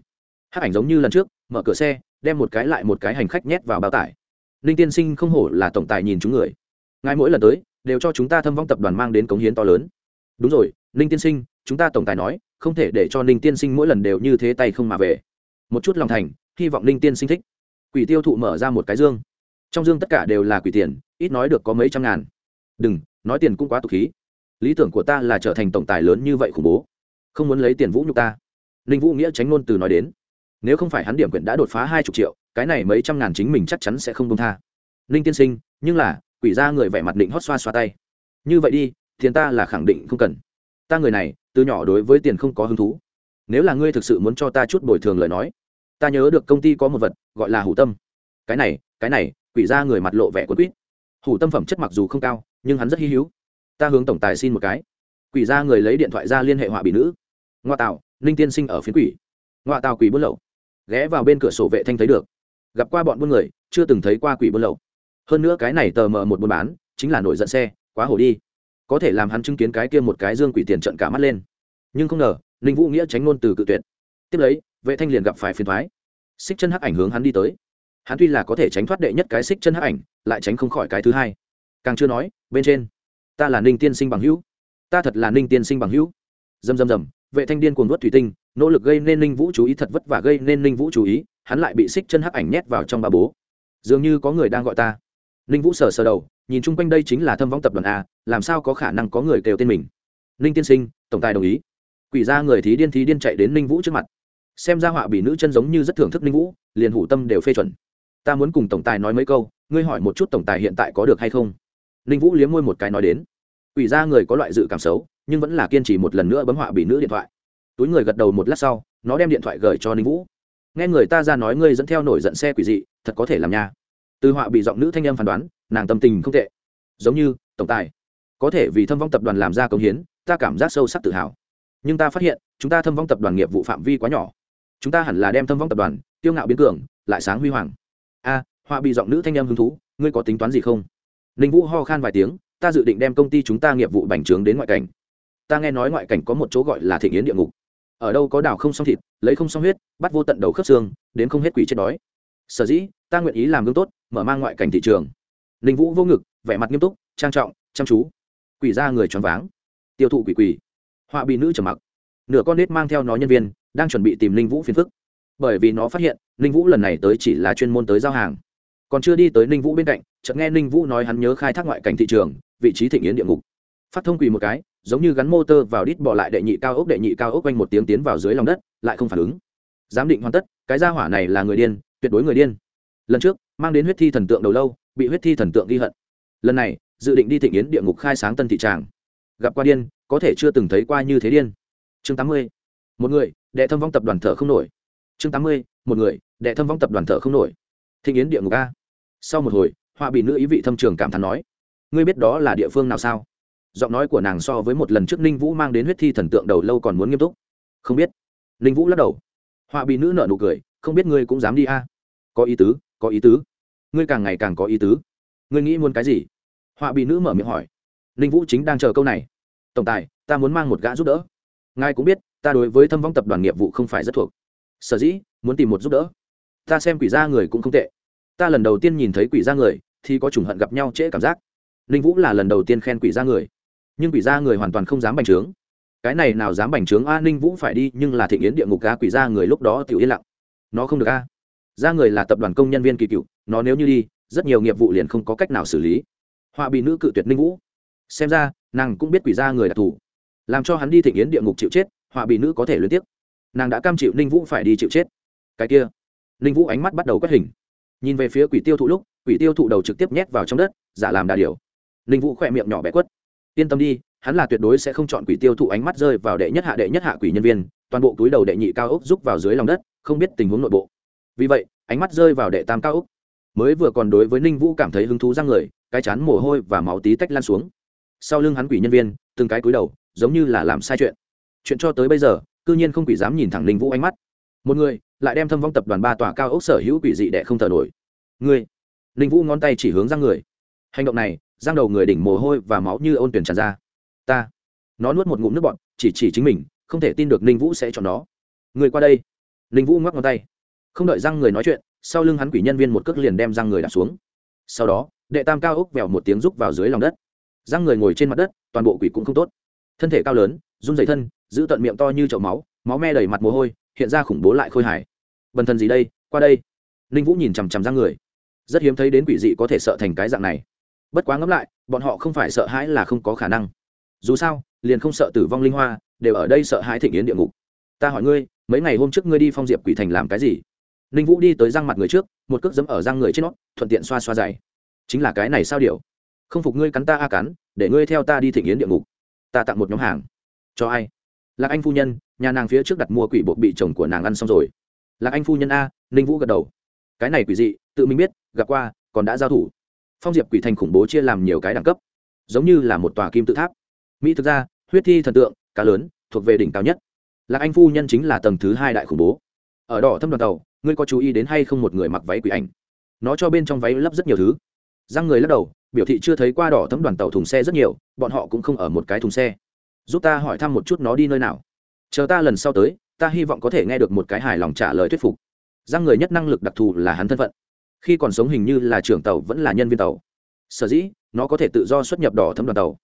Hắc ảnh giống như lần trước, mở cửa xe, đem một cái lại một cái hành khách nhét vào bao tải. Ninh tiên sinh không hổ là tổng tài nhìn chúng người. Ngay mỗi lần tới, đều cho chúng ta thâm vong tập đoàn mang đến cống hiến to lớn. Đúng rồi, ninh tiên sinh, chúng ta tổng tài nói, không thể để cho ninh tiên sinh mỗi lần đều như thế tay không mà về. Một chút lòng thành, hy vọng ninh tiên sinh thích. Quỷ tiêu thụ mở ra một cái dương. Trong dương tất cả đều là quỷ tiền ít nói được có mấy trăm ngàn. Đừng, nói tiền cũng quá tục khí. Lý tưởng của ta là trở thành tổng tài lớn như vậy khủng bố. Không muốn lấy tiền vũ nhục ta. Ninh vũ nghĩa tránh ngôn từ nói đến. Nếu không phải hắn điểm quyển đã đột phá hai chục triệu, cái này mấy trăm ngàn chính mình chắc chắn sẽ không công tha. Ninh tiên sinh, nhưng là, quỷ ra người vẻ mặt định hót xoa xoa tay. Như vậy đi, tiền ta là khẳng định không cần. Ta người này, từ nhỏ đối với tiền không có hứng thú. Nếu là ngươi thực sự muốn cho ta chút bồi thường lời nói, ta nhớ được công ty có một vật, gọi là hủ tâm. Cái này cái này, quỷ ra người mặt lộ vẻ quất quýt hủ tâm phẩm chất mặc dù không cao, nhưng hắn rất hy hữu. Ta hướng tổng tài xin một cái. Quỷ ra người lấy điện thoại ra liên hệ họa bị nữ. Ngoa tạo ninh tiên sinh ở phía quỷ. Ngoa tạo quỷ buôn lậu. Ghé vào bên cửa sổ vệ thanh thấy được. Gặp qua bọn buôn người, chưa từng thấy qua quỷ buôn lậu. Hơn nữa cái này tờ mờ một buôn bán, chính là nổi giận xe, quá hổ đi. Có thể làm hắn chứng kiến cái kia một cái dương quỷ tiền trận cả mắt lên. Nhưng không ngờ, ninh vũ nghĩa tránh ngôn từ cự tuyệt. Tiếp lấy, vệ thanh liền gặp phải phiền thoái. Xích chân hắc ảnh hướng hắn đi tới hắn tuy là có thể tránh thoát đệ nhất cái xích chân hắc ảnh, lại tránh không khỏi cái thứ hai. Càng chưa nói, bên trên, ta là ninh tiên sinh bằng hữu. Ta thật là ninh tiên sinh bằng hữu. Dầm dầm dầm, vệ thanh điên cuồng nuốt thủy tinh, nỗ lực gây nên ninh vũ chú ý thật vất vả gây nên ninh vũ chú ý, hắn lại bị xích chân hắc ảnh nhét vào trong bà bố. Dường như có người đang gọi ta. Ninh vũ sờ sờ đầu, nhìn chung quanh đây chính là thâm vong tập đoàn a, làm sao có khả năng có người kêu tên mình? Ninh tiên sinh, tổng tài đồng ý. Quỷ ra người thí điên thí điên chạy đến ninh vũ trước mặt. Xem ra họa bị nữ chân giống như rất thưởng thức ninh vũ, liền hủ tâm đều phê chuẩn ta muốn cùng tổng tài nói mấy câu, ngươi hỏi một chút tổng tài hiện tại có được hay không? Ninh vũ liếm môi một cái nói đến. Quỷ ra người có loại dự cảm xấu, nhưng vẫn là kiên trì một lần nữa bấm họa bị nữ điện thoại. Túi người gật đầu một lát sau, nó đem điện thoại gửi cho ninh vũ. Nghe người ta ra nói ngươi dẫn theo nổi giận xe quỷ dị, thật có thể làm nha. Từ họa bị giọng nữ thanh em phán đoán, nàng tâm tình không tệ. Giống như, tổng tài. Có thể vì thâm vong tập đoàn làm ra công hiến, ta cảm giác sâu sắc tự hào. Nhưng ta phát hiện, chúng ta thâm vong tập đoàn nghiệp vụ phạm vi quá nhỏ. Chúng ta hẳn là đem thâm vong tập đoàn tiêu ngạo biến cường, lại sáng huy hoàng họa bị giọng nữ thanh em hứng thú, ngươi có tính toán gì không? Ninh vũ ho khan vài tiếng, ta dự định đem công ty chúng ta nghiệp vụ bành trướng đến ngoại cảnh. Ta nghe nói ngoại cảnh có một chỗ gọi là thị nghiến địa ngục. Ở đâu có đảo không xong thịt, lấy không xong huyết, bắt vô tận đầu khớp xương, đến không hết quỷ chết đói. Sở dĩ, ta nguyện ý làm gương tốt, mở mang ngoại cảnh thị trường. Ninh vũ vô ngực, vẻ mặt nghiêm túc, trang trọng, chăm chú. Quỷ ra người choáng váng. Tiêu thụ quỷ quỷ. Họa bị nữ trầm mặc. Nửa con nết mang theo nó nhân viên, đang chuẩn bị tìm ninh vũ phiền phức. Bởi vì nó phát hiện, ninh vũ lần này tới chỉ là chuyên môn tới giao hàng còn chưa đi tới ninh vũ bên cạnh, chợt nghe ninh vũ nói hắn nhớ khai thác ngoại cảnh thị trường, vị trí thịnh yến địa ngục. Phát thông quỳ một cái, giống như gắn motor vào đít bỏ lại đệ nhị cao ốc, đệ nhị cao ốc quanh một tiếng tiến vào dưới lòng đất, lại không phản ứng. Giám định hoàn tất, cái gia hỏa này là người điên, tuyệt đối người điên. Lần trước, mang đến huyết thi thần tượng đầu lâu, bị huyết thi thần tượng ghi hận. Lần này, dự định đi thịnh yến địa ngục khai sáng tân thị tràng. Gặp qua điên, có thể chưa từng thấy qua như thế điên. Chương tám mươi, một người, đệ thâm vong tập đoàn thở không nổi. Chương tám mươi, một người, đệ thâm vong tập đoàn thở không nổi thịnh yến địa ngục a. Sau một hồi, họa bị nữ ý vị thâm trường cảm thán nói, ngươi biết đó là địa phương nào sao? Giọng nói của nàng so với một lần trước ninh vũ mang đến huyết thi thần tượng đầu lâu còn muốn nghiêm túc. Không biết. Ninh vũ lắc đầu. Họa bị nữ nợ nụ cười, không biết ngươi cũng dám đi a. Có ý tứ, có ý tứ. Ngươi càng ngày càng có ý tứ. Ngươi nghĩ muốn cái gì? Họa bị nữ mở miệng hỏi. Ninh vũ chính đang chờ câu này. Tổng tài, ta muốn mang một gã giúp đỡ. Ngài cũng biết, ta đối với thâm vong tập đoàn nghiệp vụ không phải rất thuộc. Sở dĩ, muốn tìm một giúp đỡ. Ta xem quỷ ra người cũng không tệ ta lần đầu tiên nhìn thấy quỷ gia người, thì có chủng hận gặp nhau trễ cảm giác. Ninh vũ là lần đầu tiên khen quỷ gia người, nhưng quỷ gia người hoàn toàn không dám bành trướng. Cái này nào dám bành trướng a, ninh vũ phải đi, nhưng là thị nghiến địa ngục cá quỷ gia người lúc đó tiểu yên lặng. Nó không được a. Gia người là tập đoàn công nhân viên kỳ cựu, nó nếu như đi, rất nhiều nghiệp vụ liền không có cách nào xử lý. Họa bị nữ cự tuyệt ninh vũ. Xem ra, nàng cũng biết quỷ gia người đặc thù làm cho hắn đi thị nghiến địa ngục chịu chết, họa bị nữ có thể liên tiếp nàng đã cam chịu ninh vũ phải đi chịu chết. Cái kia. Ninh vũ ánh mắt bắt đầu quét hình nhìn về phía quỷ tiêu thụ lúc, quỷ tiêu thụ đầu trực tiếp nhét vào trong đất, giả làm đà điều ninh vũ khỏe miệng nhỏ bé quất. Yên tâm đi, hắn là tuyệt đối sẽ không chọn quỷ tiêu thụ ánh mắt rơi vào đệ nhất hạ đệ nhất hạ quỷ nhân viên, toàn bộ túi đầu đệ nhị cao ốc rúc vào dưới lòng đất, không biết tình huống nội bộ. Vì vậy, ánh mắt rơi vào đệ tam cao ốc. Mới vừa còn đối với ninh vũ cảm thấy hứng thú răng người, cái chán mồ hôi và máu tí tách lan xuống. Sau lưng hắn quỷ nhân viên, từng cái cúi đầu, giống như là làm sai chuyện. Chuyện cho tới bây giờ, cư nhiên không quỷ dám nhìn thẳng ninh vũ ánh mắt. Một người lại đem thâm vong tập đoàn ba tòa cao ốc sở hữu quỷ dị đệ không thở nổi. Người ninh vũ ngón tay chỉ hướng răng người. Hành động này, giang đầu người đỉnh mồ hôi và máu như ôn tuyển tràn ra. Ta, nó nuốt một ngụm nước bọt, chỉ chỉ chính mình, không thể tin được ninh vũ sẽ chọn nó. Người qua đây. Ninh vũ ngoắc ngón tay. Không đợi răng người nói chuyện, sau lưng hắn quỷ nhân viên một cước liền đem răng người đạp xuống. Sau đó, đệ tam cao ốc vèo một tiếng rúc vào dưới lòng đất. Răng người ngồi trên mặt đất, toàn bộ quỷ cũng không tốt. Thân thể cao lớn, run dày thân, giữ tận miệng to như chậu máu máu me đầy mặt mồ hôi hiện ra khủng bố lại khôi hài. Bần thần gì đây? Qua đây. Ninh vũ nhìn chằm chằm răng người. Rất hiếm thấy đến quỷ dị có thể sợ thành cái dạng này. Bất quá ngẫm lại, bọn họ không phải sợ hãi là không có khả năng. Dù sao, liền không sợ tử vong linh hoa, đều ở đây sợ hãi thịnh yến địa ngục. Ta hỏi ngươi, mấy ngày hôm trước ngươi đi phong diệp quỷ thành làm cái gì? Ninh vũ đi tới răng mặt người trước, một cước dẫm ở răng người trên nó, thuận tiện xoa xoa dày chính là cái này sao điều không phục ngươi cắn ta a cắn, để ngươi theo ta đi thịnh yến địa ngục. Ta tặng một nhóm hàng. Cho ai? Lạc anh phu nhân, nhà nàng phía trước đặt mua quỷ bột bị chồng của nàng ăn xong rồi. Lạc anh phu nhân a, ninh vũ gật đầu. Cái này quỷ dị, tự mình biết, gặp qua, còn đã giao thủ. Phong diệp quỷ thành khủng bố chia làm nhiều cái đẳng cấp. Giống như là một tòa kim tự tháp. Mỹ thực ra, huyết thi thần tượng, cá lớn, thuộc về đỉnh cao nhất. Lạc anh phu nhân chính là tầng thứ hai đại khủng bố. Ở đỏ thâm đoàn tàu, ngươi có chú ý đến hay không một người mặc váy quỷ ảnh? Nó cho bên trong váy lấp rất nhiều thứ. Răng người lắc đầu, biểu thị chưa thấy qua đỏ thấm đoàn tàu thùng xe rất nhiều, bọn họ cũng không ở một cái thùng xe giúp ta hỏi thăm một chút nó đi nơi nào. Chờ ta lần sau tới, ta hy vọng có thể nghe được một cái hài lòng trả lời thuyết phục. Giang người nhất năng lực đặc thù là hắn thân phận. Khi còn sống hình như là trưởng tàu vẫn là nhân viên tàu. Sở dĩ, nó có thể tự do xuất nhập đỏ thấm đoàn tàu.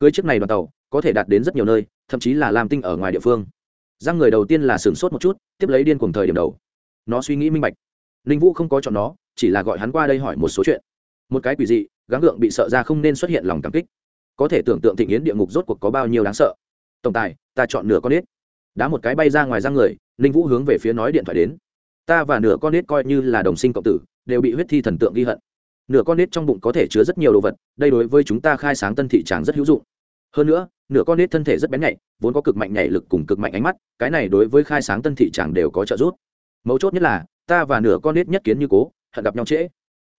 Cưới chiếc này đoàn tàu, có thể đạt đến rất nhiều nơi, thậm chí là làm tinh ở ngoài địa phương. Giang người đầu tiên là sửng sốt một chút, tiếp lấy điên cùng thời điểm đầu. Nó suy nghĩ minh bạch. Ninh vũ không có chọn nó, chỉ là gọi hắn qua đây hỏi một số chuyện. Một cái quỷ dị, gắng gượng bị sợ ra không nên xuất hiện lòng cảm kích có thể tưởng tượng thịnh yến địa ngục rốt cuộc có bao nhiêu đáng sợ. Tổng tài, ta chọn nửa con nết đá một cái bay ra ngoài ra người, ninh vũ hướng về phía nói điện thoại đến. Ta và nửa con nết coi như là đồng sinh cộng tử, đều bị huyết thi thần tượng ghi hận. Nửa con nết trong bụng có thể chứa rất nhiều đồ vật, đây đối với chúng ta khai sáng tân thị tràng rất hữu dụng. Hơn nữa, nửa con nết thân thể rất bén nhạy, vốn có cực mạnh nhảy lực cùng cực mạnh ánh mắt, cái này đối với khai sáng tân thị tràng đều có trợ giúp. Mấu chốt nhất là, ta và nửa con nết nhất kiến như cố, hận gặp nhau trễ.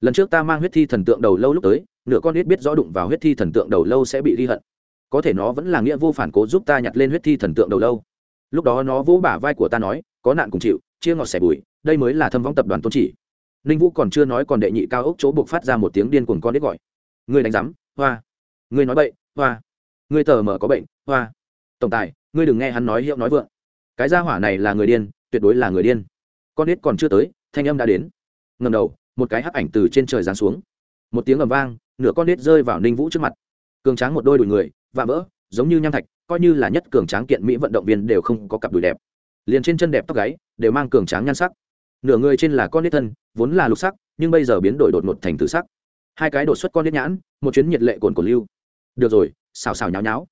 Lần trước ta mang huyết thi thần tượng đầu lâu lúc tới nửa con ít biết rõ đụng vào huyết thi thần tượng đầu lâu sẽ bị ghi hận. Có thể nó vẫn là nghĩa vô phản cố giúp ta nhặt lên huyết thi thần tượng đầu lâu. Lúc đó nó vỗ bả vai của ta nói, có nạn cùng chịu, chia ngọt xẻ bùi, đây mới là thâm vong tập đoàn tôn chỉ. Ninh vũ còn chưa nói còn đệ nhị cao ốc chỗ buộc phát ra một tiếng điên cuồng con đít gọi. Người đánh giám, hoa. Người nói bậy, hoa. Người tờ mở có bệnh, hoa. Tổng tài, ngươi đừng nghe hắn nói hiệu nói vượng. Cái gia hỏa này là người điên, tuyệt đối là người điên. Con nít còn chưa tới, thanh âm đã đến. Ngầm đầu, một cái hắc ảnh từ trên trời giáng xuống. Một tiếng ầm vang nửa con nết rơi vào ninh vũ trước mặt. Cường tráng một đôi đùi người và vỡ, giống như nham thạch, coi như là nhất cường tráng kiện mỹ vận động viên đều không có cặp đùi đẹp. Liền trên chân đẹp tóc gáy, đều mang cường tráng nhan sắc. Nửa người trên là con nết thân, vốn là lục sắc, nhưng bây giờ biến đổi đột ngột thành tử sắc. Hai cái đột xuất con nết nhãn, một chuyến nhiệt lệ cồn cổ lưu. Được rồi, xào xào nháo nháo.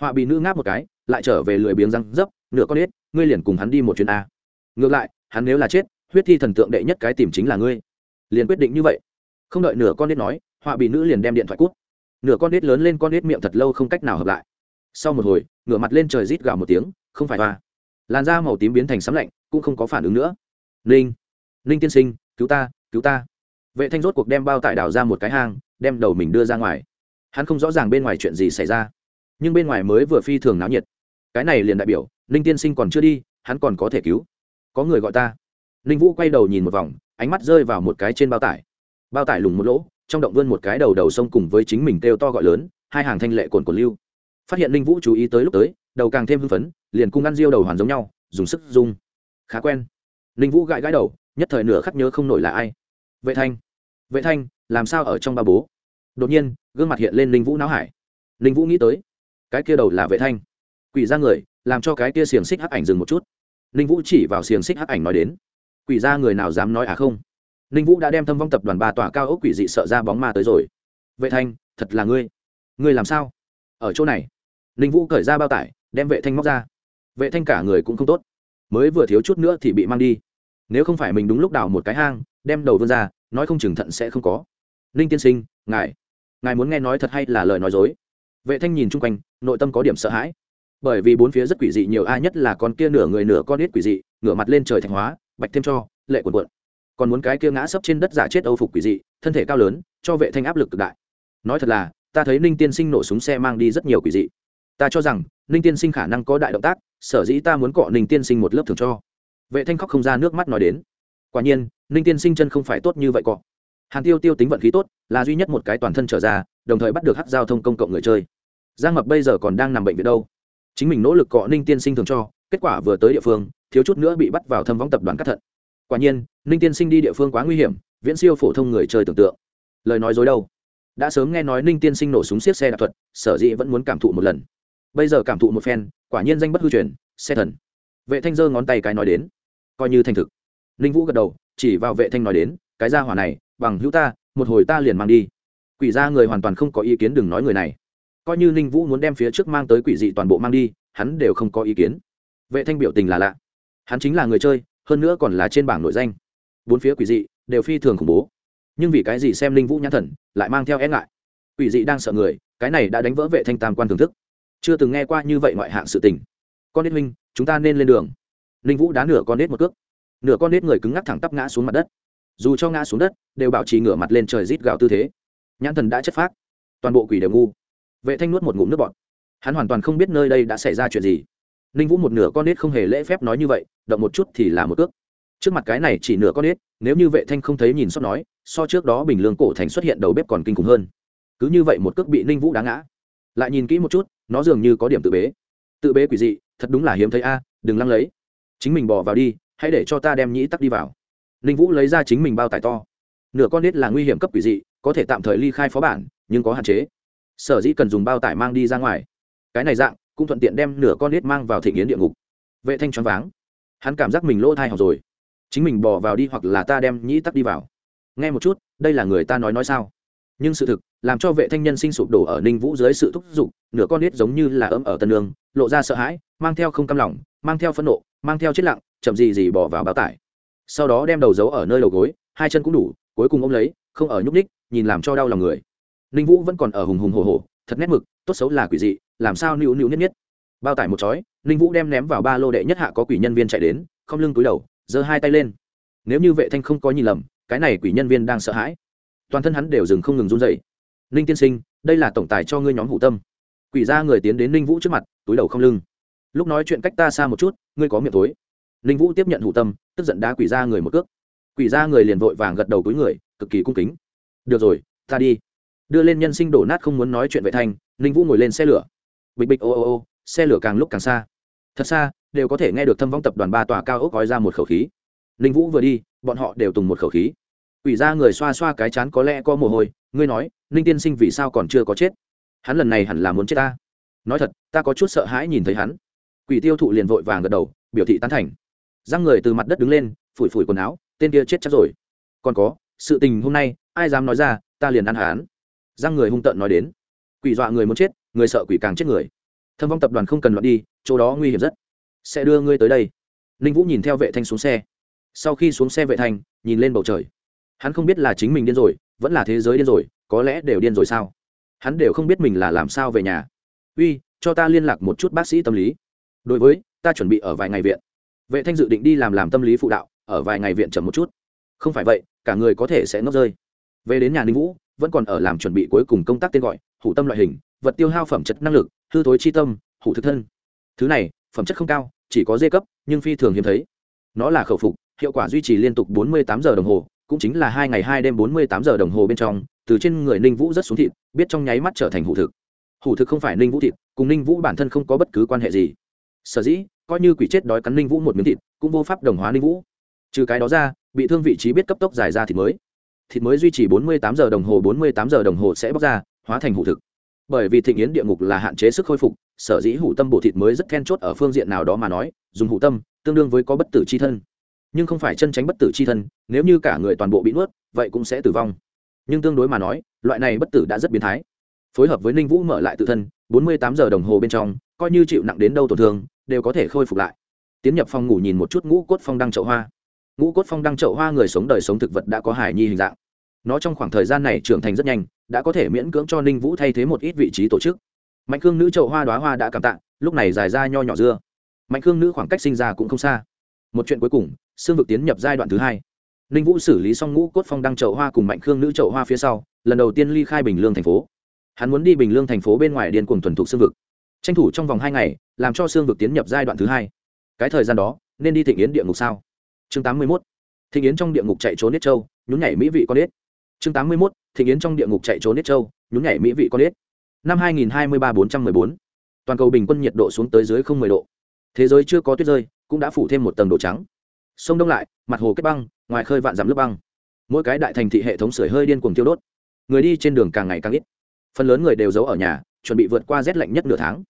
Họa bị nữ ngáp một cái, lại trở về lười biếng răng dấp, nửa con nết, ngươi liền cùng hắn đi một chuyến a. Ngược lại, hắn nếu là chết, huyết thi thần tượng đệ nhất cái tìm chính là ngươi. Liền quyết định như vậy. Không đợi nửa con nết nói họa bị nữ liền đem điện thoại cút. Nửa con nít lớn lên con nít miệng thật lâu không cách nào hợp lại. Sau một hồi, ngửa mặt lên trời rít gào một tiếng, không phải hoa. Làn da màu tím biến thành sấm lạnh, cũng không có phản ứng nữa. Ninh ninh tiên sinh, cứu ta cứu ta. Vệ thanh rốt cuộc đem bao tải đào ra một cái hang, đem đầu mình đưa ra ngoài. Hắn không rõ ràng bên ngoài chuyện gì xảy ra, nhưng bên ngoài mới vừa phi thường náo nhiệt. Cái này liền đại biểu, ninh tiên sinh còn chưa đi, hắn còn có thể cứu. Có người gọi ta. Ninh vũ quay đầu nhìn một vòng, ánh mắt rơi vào một cái trên bao tải. Bao tải lùng một lỗ trong động vươn một cái đầu đầu sông cùng với chính mình kêu to gọi lớn, hai hàng thanh lệ cồn cồn lưu. Phát hiện linh vũ chú ý tới lúc tới, đầu càng thêm hưng phấn, liền cung ăn riêu đầu hoàn giống nhau, dùng sức dung khá quen. Linh vũ gãi gãi đầu, nhất thời nửa khắc nhớ không nổi là ai. Vệ thanh. Vệ thanh, làm sao ở trong ba bố? Đột nhiên, gương mặt hiện lên linh vũ não hải. Linh vũ nghĩ tới, cái kia đầu là vệ thanh. Quỷ ra người, làm cho cái kia xiềng xích hắc ảnh dừng một chút. Linh vũ chỉ vào xiềng xích hắc ảnh nói đến, quỷ ra người nào dám nói à không? Ninh vũ đã đem thâm vong tập đoàn ba tòa cao ốc quỷ dị sợ ra bóng ma tới rồi. Vệ thanh, thật là ngươi. Ngươi làm sao? Ở chỗ này. Ninh vũ cởi ra bao tải, đem vệ thanh móc ra. Vệ thanh cả người cũng không tốt. Mới vừa thiếu chút nữa thì bị mang đi. Nếu không phải mình đúng lúc đào một cái hang, đem đầu vươn ra, nói không chừng thận sẽ không có. Ninh tiên sinh, ngài. Ngài muốn nghe nói thật hay là lời nói dối? Vệ thanh nhìn chung quanh, nội tâm có điểm sợ hãi. Bởi vì bốn phía rất quỷ dị, nhiều ai nhất là con kia nửa người nửa con ít quỷ dị, ngửa mặt lên trời thành hóa, bạch thêm cho, lệ quần quận còn muốn cái kia ngã sấp trên đất giả chết âu phục quỷ dị, thân thể cao lớn, cho vệ thanh áp lực cực đại. Nói thật là, ta thấy ninh tiên sinh nổ súng xe mang đi rất nhiều quỷ dị. Ta cho rằng, ninh tiên sinh khả năng có đại động tác, sở dĩ ta muốn cọ ninh tiên sinh một lớp thường cho. Vệ thanh khóc không ra nước mắt nói đến. Quả nhiên, ninh tiên sinh chân không phải tốt như vậy cọ. Hàn tiêu tiêu tính vận khí tốt, là duy nhất một cái toàn thân trở ra, đồng thời bắt được hát giao thông công cộng người chơi. Giang mập bây giờ còn đang nằm bệnh viện đâu? Chính mình nỗ lực cọ ninh tiên sinh thường cho, kết quả vừa tới địa phương, thiếu chút nữa bị bắt vào thâm võng tập đoàn cắt thận quả nhiên, ninh tiên sinh đi địa phương quá nguy hiểm, viễn siêu phổ thông người chơi tưởng tượng. Lời nói dối đâu? Đã sớm nghe nói ninh tiên sinh nổ súng xiết xe đạp thuật, sở dĩ vẫn muốn cảm thụ một lần. Bây giờ cảm thụ một phen, quả nhiên danh bất hư truyền, xe thần. Vệ thanh giơ ngón tay cái nói đến. Coi như thành thực. Ninh vũ gật đầu, chỉ vào vệ thanh nói đến, cái ra hỏa này, bằng hữu ta, một hồi ta liền mang đi. Quỷ ra người hoàn toàn không có ý kiến đừng nói người này. Coi như ninh vũ muốn đem phía trước mang tới quỷ dị toàn bộ mang đi, hắn đều không có ý kiến. Vệ thanh biểu tình là lạ. Hắn chính là người chơi hơn nữa còn là trên bảng nội danh. Bốn phía quỷ dị đều phi thường khủng bố. Nhưng vì cái gì xem linh vũ nhãn thần lại mang theo e ngại? Quỷ dị đang sợ người, cái này đã đánh vỡ vệ thanh tam quan thưởng thức. Chưa từng nghe qua như vậy ngoại hạng sự tình. Con nết minh chúng ta nên lên đường. Linh vũ đá nửa con nết một cước. Nửa con nết người cứng ngắc thẳng tắp ngã xuống mặt đất. Dù cho ngã xuống đất, đều bảo trì ngửa mặt lên trời rít gạo tư thế. Nhãn thần đã chất phát toàn bộ quỷ đều ngu. Vệ thanh nuốt một ngụm nước bọt. Hắn hoàn toàn không biết nơi đây đã xảy ra chuyện gì. Ninh vũ một nửa con nết không hề lễ phép nói như vậy động một chút thì là một cước. Trước mặt cái này chỉ nửa con nết nếu như vệ thanh không thấy nhìn sót nói, so trước đó bình lương cổ thành xuất hiện đầu bếp còn kinh khủng hơn. Cứ như vậy một cước bị ninh vũ đá ngã. Lại nhìn kỹ một chút, nó dường như có điểm tự bế. Tự bế quỷ dị, thật đúng là hiếm thấy a, đừng lăng lấy. Chính mình bỏ vào đi, hãy để cho ta đem nhĩ tắc đi vào. Ninh vũ lấy ra chính mình bao tải to. Nửa con nết là nguy hiểm cấp quỷ dị, có thể tạm thời ly khai phó bản, nhưng có hạn chế. Sở dĩ cần dùng bao tải mang đi ra ngoài. Cái này dạng, cũng thuận tiện đem nửa con nết mang vào thị nghiến địa ngục. Vệ thanh choáng váng hắn cảm giác mình lỗ thai học rồi. Chính mình bỏ vào đi hoặc là ta đem nhĩ tắc đi vào. Nghe một chút, đây là người ta nói nói sao? Nhưng sự thực, làm cho vệ thanh nhân sinh sụp đổ ở ninh vũ dưới sự thúc giục, nửa con nít giống như là ấm ở tân lương lộ ra sợ hãi, mang theo không cam lòng, mang theo phẫn nộ, mang theo chết lặng, chậm gì gì bỏ vào bao tải. Sau đó đem đầu giấu ở nơi đầu gối, hai chân cũng đủ, cuối cùng ôm lấy, không ở nhúc ních nhìn làm cho đau lòng người. Ninh vũ vẫn còn ở hùng hùng hồ hồ thật nét mực, tốt xấu là quỷ dị, làm sao nữu nữu nhất nhất bao tải một chói ninh vũ đem ném vào ba lô đệ nhất hạ có quỷ nhân viên chạy đến, không lưng túi đầu, giơ hai tay lên. Nếu như vệ thanh không có nhìn lầm, cái này quỷ nhân viên đang sợ hãi. Toàn thân hắn đều dừng không ngừng run dậy ninh tiên sinh, đây là tổng tài cho ngươi nhóm hủ tâm. Quỷ ra người tiến đến ninh vũ trước mặt, túi đầu không lưng. Lúc nói chuyện cách ta xa một chút, ngươi có miệng tối ninh vũ tiếp nhận hủ tâm, tức giận đá quỷ ra người một cước. Quỷ ra người liền vội vàng gật đầu túi người, cực kỳ cung kính. Được rồi, ta đi. Đưa lên nhân sinh đổ nát không muốn nói chuyện vệ thanh, ninh vũ ngồi lên xe lửa. Bịch bịch ô ô ô xe lửa càng lúc càng xa. Thật xa, đều có thể nghe được thâm vong tập đoàn ba tòa cao ốc gói ra một khẩu khí. Ninh vũ vừa đi, bọn họ đều tùng một khẩu khí. Ủy ra người xoa xoa cái chán có lẽ có mồ hôi, ngươi nói, ninh tiên sinh vì sao còn chưa có chết? Hắn lần này hẳn là muốn chết ta. Nói thật, ta có chút sợ hãi nhìn thấy hắn. Quỷ tiêu thụ liền vội vàng gật đầu, biểu thị tán thành. Răng người từ mặt đất đứng lên, phủi phủi quần áo, tên kia chết chắc rồi. Còn có, sự tình hôm nay, ai dám nói ra, ta liền ăn hắn. Răng người hung tợn nói đến. Quỷ dọa người muốn chết, người sợ quỷ càng chết người thâm vong tập đoàn không cần loạn đi, chỗ đó nguy hiểm rất. Sẽ đưa ngươi tới đây. Ninh vũ nhìn theo vệ thanh xuống xe. Sau khi xuống xe vệ thanh, nhìn lên bầu trời. Hắn không biết là chính mình điên rồi, vẫn là thế giới điên rồi, có lẽ đều điên rồi sao? Hắn đều không biết mình là làm sao về nhà. Uy, cho ta liên lạc một chút bác sĩ tâm lý. Đối với, ta chuẩn bị ở vài ngày viện. Vệ thanh dự định đi làm làm tâm lý phụ đạo, ở vài ngày viện chậm một chút. Không phải vậy, cả người có thể sẽ ngốc rơi. Về đến nhà ninh vũ, vẫn còn ở làm chuẩn bị cuối cùng công tác tên gọi, hủ tâm loại hình, vật tiêu hao phẩm chất năng lực hư thối chi tâm, hủ thực thân. Thứ này, phẩm chất không cao, chỉ có dê cấp, nhưng phi thường hiếm thấy. Nó là khẩu phục, hiệu quả duy trì liên tục 48 giờ đồng hồ, cũng chính là hai ngày hai đêm 48 giờ đồng hồ bên trong, từ trên người ninh vũ rất xuống thịt, biết trong nháy mắt trở thành hủ thực. Hủ thực không phải ninh vũ thịt, cùng ninh vũ bản thân không có bất cứ quan hệ gì. Sở dĩ, coi như quỷ chết đói cắn ninh vũ một miếng thịt, cũng vô pháp đồng hóa ninh vũ. Trừ cái đó ra, bị thương vị trí biết cấp tốc dài ra thịt mới. Thịt mới duy trì 48 giờ đồng hồ 48 giờ đồng hồ sẽ bóc ra, hóa thành hủ thực bởi vì thịnh yến địa ngục là hạn chế sức khôi phục, sở dĩ hủ tâm bổ thịt mới rất then chốt ở phương diện nào đó mà nói, dùng hủ tâm tương đương với có bất tử c h i thân. Nhưng không phải chân tránh bất tử c h i thân, nếu như cả người toàn bộ bị nuốt, vậy cũng sẽ tử vong. Nhưng tương đối mà nói, loại này bất tử đã rất biến thái. Phối hợp với ninh vũ mở lại tự thân, bốn mươi tám giờ đồng hồ bên trong, coi như chịu nặng đến đâu tổn thương, đều có thể khôi phục lại. Tiến nhập phòng ngủ nhìn một chút ngũ cốt phong đăng chậu hoa. Ngũ cốt phong đăng chậu hoa người sống đời sống thực vật đã có hải nhi hình dạng. Nó trong khoảng thời gian này trưởng thành rất nhanh đã có thể miễn cưỡng cho ninh vũ thay thế một ít vị trí tổ chức. Mạnh khương nữ chậu hoa đoá hoa đã cảm tạ, lúc này dài ra nho nhỏ dưa. Mạnh khương nữ khoảng cách sinh ra cũng không xa. Một chuyện cuối cùng xương vực tiến nhập giai đoạn thứ hai. Ninh vũ xử lý xong ngũ cốt phong đăng chậu hoa cùng mạnh khương nữ chậu hoa phía sau, lần đầu tiên ly khai bình lương thành phố. Hắn muốn đi bình lương thành phố bên ngoài điên cuồng thuần thục xương vực. Tranh thủ trong vòng hai ngày, làm cho xương vực tiến nhập giai đoạn thứ hai. Cái thời gian đó, nên đi thịnh yến địa ngục sao? Chương tám mươi mốt. Thịnh yến trong địa ngục chạy trốn nết châu, nhún nhảy mỹ vị con nết chương tám mươi mốt thị yến trong địa ngục chạy trốn nết châu, nhún nhảy mỹ vị con nết năm 2023 414 toàn cầu bình quân nhiệt độ xuống tới dưới không 10 độ. Thế giới chưa có tuyết rơi, cũng đã phủ thêm một tầng độ trắng. Sông đông lại, mặt hồ kết băng, ngoài khơi vạn dặm lớp băng. Mỗi cái đại thành thị hệ thống sưởi hơi điên cuồng tiêu đốt. Người đi trên đường càng ngày càng ít. Phần lớn người đều giấu ở nhà, chuẩn bị vượt qua rét lạnh nhất nửa tháng.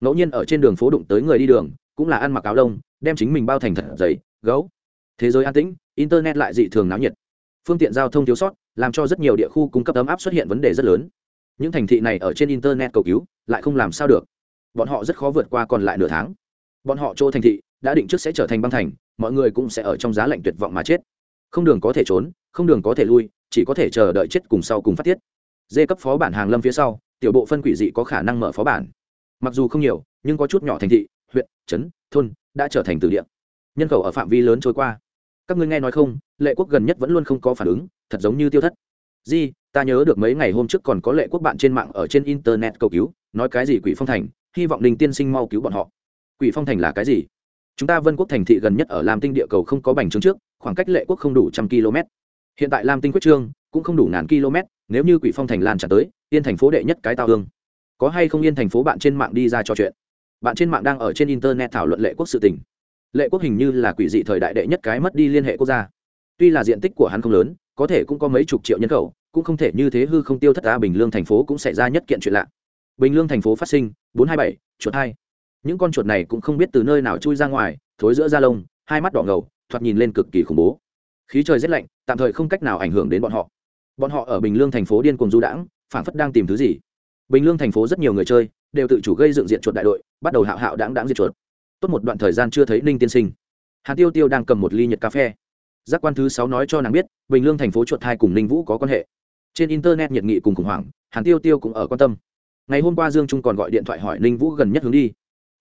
Ngẫu nhiên ở trên đường phố đụng tới người đi đường, cũng là ăn mặc áo lông đem chính mình bao thành thật giấy gấu. Thế giới an tĩnh, internet lại dị thường náo nhiệt. Phương tiện giao thông thiếu sót làm cho rất nhiều địa khu cung cấp ấm áp xuất hiện vấn đề rất lớn. Những thành thị này ở trên internet cầu cứu, lại không làm sao được. Bọn họ rất khó vượt qua còn lại nửa tháng. Bọn họ chỗ thành thị đã định trước sẽ trở thành băng thành, mọi người cũng sẽ ở trong giá lạnh tuyệt vọng mà chết. Không đường có thể trốn, không đường có thể lui, chỉ có thể chờ đợi chết cùng sau cùng phát tiết. Dê cấp phó bản hàng lâm phía sau, tiểu bộ phân quỷ dị có khả năng mở phó bản. Mặc dù không nhiều, nhưng có chút nhỏ thành thị, huyện, trấn, thôn đã trở thành từ địa. Nhân khẩu ở phạm vi lớn trôi qua các ngươi nghe nói không, lệ quốc gần nhất vẫn luôn không có phản ứng, thật giống như tiêu thất. Di, ta nhớ được mấy ngày hôm trước còn có lệ quốc bạn trên mạng ở trên internet cầu cứu, nói cái gì quỷ phong thành, hy vọng đình tiên sinh mau cứu bọn họ. Quỷ phong thành là cái gì? Chúng ta vân quốc thành thị gần nhất ở lam tinh địa cầu không có bành trướng trước, khoảng cách lệ quốc không đủ trăm km. Hiện tại lam tinh quyết trương, cũng không đủ ngàn km, nếu như quỷ phong thành lan trả tới, yên thành phố đệ nhất cái tao hương. Có hay không yên thành phố bạn trên mạng đi ra trò chuyện? Bạn trên mạng đang ở trên internet thảo luận lệ quốc sự tình lệ quốc hình như là quỷ dị thời đại đệ nhất cái mất đi liên hệ quốc gia. Tuy là diện tích của hắn không lớn, có thể cũng có mấy chục triệu nhân khẩu, cũng không thể như thế hư không tiêu thất ta bình lương thành phố cũng xảy ra nhất kiện chuyện lạ. Bình lương thành phố phát sinh, bốn hai bảy, chuột hai. Những con chuột này cũng không biết từ nơi nào chui ra ngoài, thối giữa da lông, hai mắt đỏ ngầu, thoạt nhìn lên cực kỳ khủng bố. Khí trời rét lạnh, tạm thời không cách nào ảnh hưởng đến bọn họ. Bọn họ ở bình lương thành phố điên cuồng du đãng phản phất đang tìm thứ gì. Bình lương thành phố rất nhiều người chơi, đều tự chủ gây dựng diện chuột đại đội, bắt đầu hạo hạo đáng đáng diệt chuột tốt một đoạn thời gian chưa thấy ninh tiên sinh. Hàn tiêu tiêu đang cầm một ly nhiệt cà phê. Giác quan thứ sáu nói cho nàng biết, bình lương thành phố chuột hai cùng ninh vũ có quan hệ. Trên internet nhiệt nghị cùng khủng hoảng, hàn tiêu tiêu cũng ở quan tâm. Ngày hôm qua dương trung còn gọi điện thoại hỏi ninh vũ gần nhất hướng đi.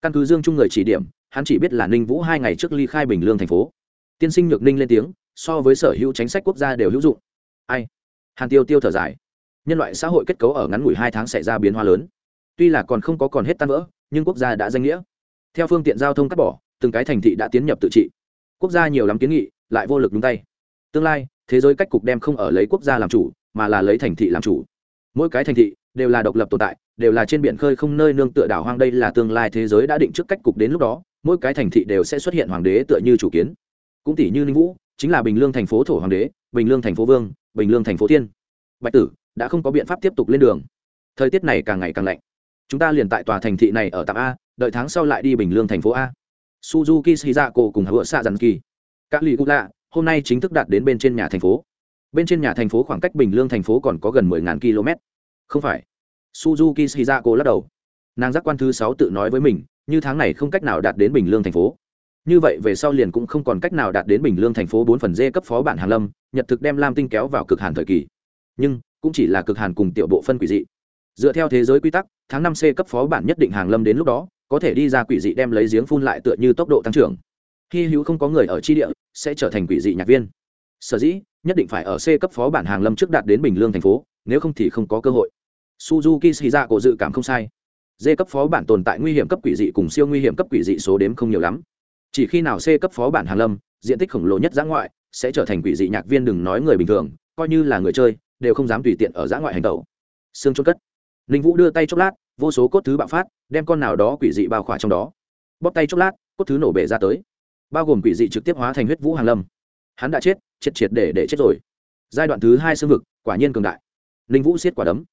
Căn cứ dương trung người chỉ điểm, hắn chỉ biết là ninh vũ hai ngày trước ly khai bình lương thành phố. Tiên sinh nhược ninh lên tiếng, so với sở hữu chính sách quốc gia đều hữu dụng. Ai? Hàn tiêu tiêu thở dài. Nhân loại xã hội kết cấu ở ngắn ngủi hai tháng xảy ra biến hóa lớn. Tuy là còn không có còn hết tan vỡ, nhưng quốc gia đã danh nghĩa theo phương tiện giao thông cắt bỏ, từng cái thành thị đã tiến nhập tự trị. Quốc gia nhiều lắm kiến nghị, lại vô lực đúng tay. Tương lai, thế giới cách cục đem không ở lấy quốc gia làm chủ, mà là lấy thành thị làm chủ. Mỗi cái thành thị đều là độc lập tồn tại, đều là trên biển khơi không nơi nương tựa đảo hoang đây là tương lai thế giới đã định trước cách cục đến lúc đó, mỗi cái thành thị đều sẽ xuất hiện hoàng đế tựa như chủ kiến. Cũng tỷ như ninh vũ, chính là bình lương thành phố thổ hoàng đế, bình lương thành phố vương, bình lương thành phố thiên. Bạch tử đã không có biện pháp tiếp tục lên đường. Thời tiết này càng ngày càng lạnh chúng ta liền tại tòa thành thị này ở tạm a, đợi tháng sau lại đi bình lương thành phố a. Suzuki shizako cùng hứa xạ dàn kỳ. Các lì lạ, hôm nay chính thức đạt đến bên trên nhà thành phố. Bên trên nhà thành phố khoảng cách bình lương thành phố còn có gần mười ngàn km. Không phải. Suzuki shizako lắc đầu. Nàng giác quan thứ sáu tự nói với mình, như tháng này không cách nào đạt đến bình lương thành phố. Như vậy về sau liền cũng không còn cách nào đạt đến bình lương thành phố bốn phần d cấp phó bản hàn lâm, nhật thực đem lam tinh kéo vào cực hàn thời kỳ. Nhưng, cũng chỉ là cực hàn cùng tiểu bộ phân quỷ dị dựa theo thế giới quy tắc, tháng năm c cấp phó bản nhất định hàng lâm đến lúc đó, có thể đi ra quỷ dị đem lấy giếng phun lại tựa như tốc độ tăng trưởng. Hy hữu không có người ở tri địa, sẽ trở thành quỷ dị nhạc viên. Sở dĩ, nhất định phải ở c cấp phó bản hàng lâm trước đạt đến bình lương thành phố, nếu không thì không có cơ hội. Suzuki xì ra cổ dự cảm không sai. D cấp phó bản tồn tại nguy hiểm cấp quỷ dị cùng siêu nguy hiểm cấp quỷ dị số đếm không nhiều lắm. Chỉ khi nào c cấp phó bản hàng lâm, diện tích khổng lồ nhất giã ngoại, sẽ trở thành quỷ dị nhạc viên đừng nói người bình thường, coi như là người chơi, đều không dám tùy tiện ở giã ngoại hành tẩu. Xương trôn cất ninh vũ đưa tay chốc lát, vô số cốt thứ bạo phát, đem con nào đó quỷ dị bao khỏa trong đó. Bóp tay chốc lát, cốt thứ nổ bể ra tới. Bao gồm quỷ dị trực tiếp hóa thành huyết vũ hàng lâm. Hắn đã chết, triệt triệt để để chết rồi. Giai đoạn thứ hai xương vực, quả nhiên cường đại. Ninh vũ siết quả đấm.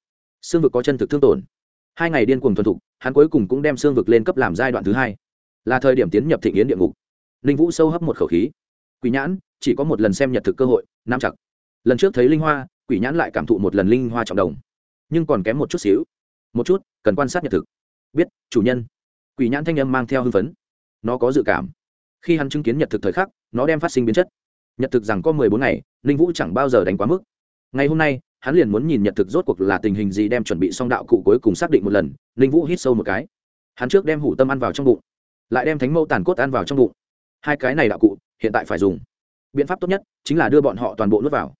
Xương vực có chân thực thương tổn. Hai ngày điên cuồng thuần thục, hắn cuối cùng cũng đem xương vực lên cấp làm giai đoạn thứ hai. Là thời điểm tiến nhập thị nghiến địa ngục. Ninh vũ sâu hấp một khẩu khí. Quỷ nhãn, chỉ có một lần xem nhật thực cơ hội nam chặt. Lần trước thấy linh hoa, quỷ nhãn lại cảm thụ một lần linh hoa trọng đồng nhưng còn kém một chút xíu. Một chút, cần quan sát nhật thực. Biết, chủ nhân. Quỷ nhãn thanh âm mang theo hưng phấn. Nó có dự cảm. Khi hắn chứng kiến nhật thực thời khắc, nó đem phát sinh biến chất. Nhật thực rằng có mười bốn ngày, ninh vũ chẳng bao giờ đánh quá mức. Ngày hôm nay, hắn liền muốn nhìn nhật thực rốt cuộc là tình hình gì đem chuẩn bị xong đạo cụ cuối cùng xác định một lần, ninh vũ hít sâu một cái. Hắn trước đem hủ tâm ăn vào trong bụng, lại đem thánh mẫu tàn cốt ăn vào trong bụng. Hai cái này đạo cụ, hiện tại phải dùng. Biện pháp tốt nhất chính là đưa bọn họ toàn bộ nuốt vào.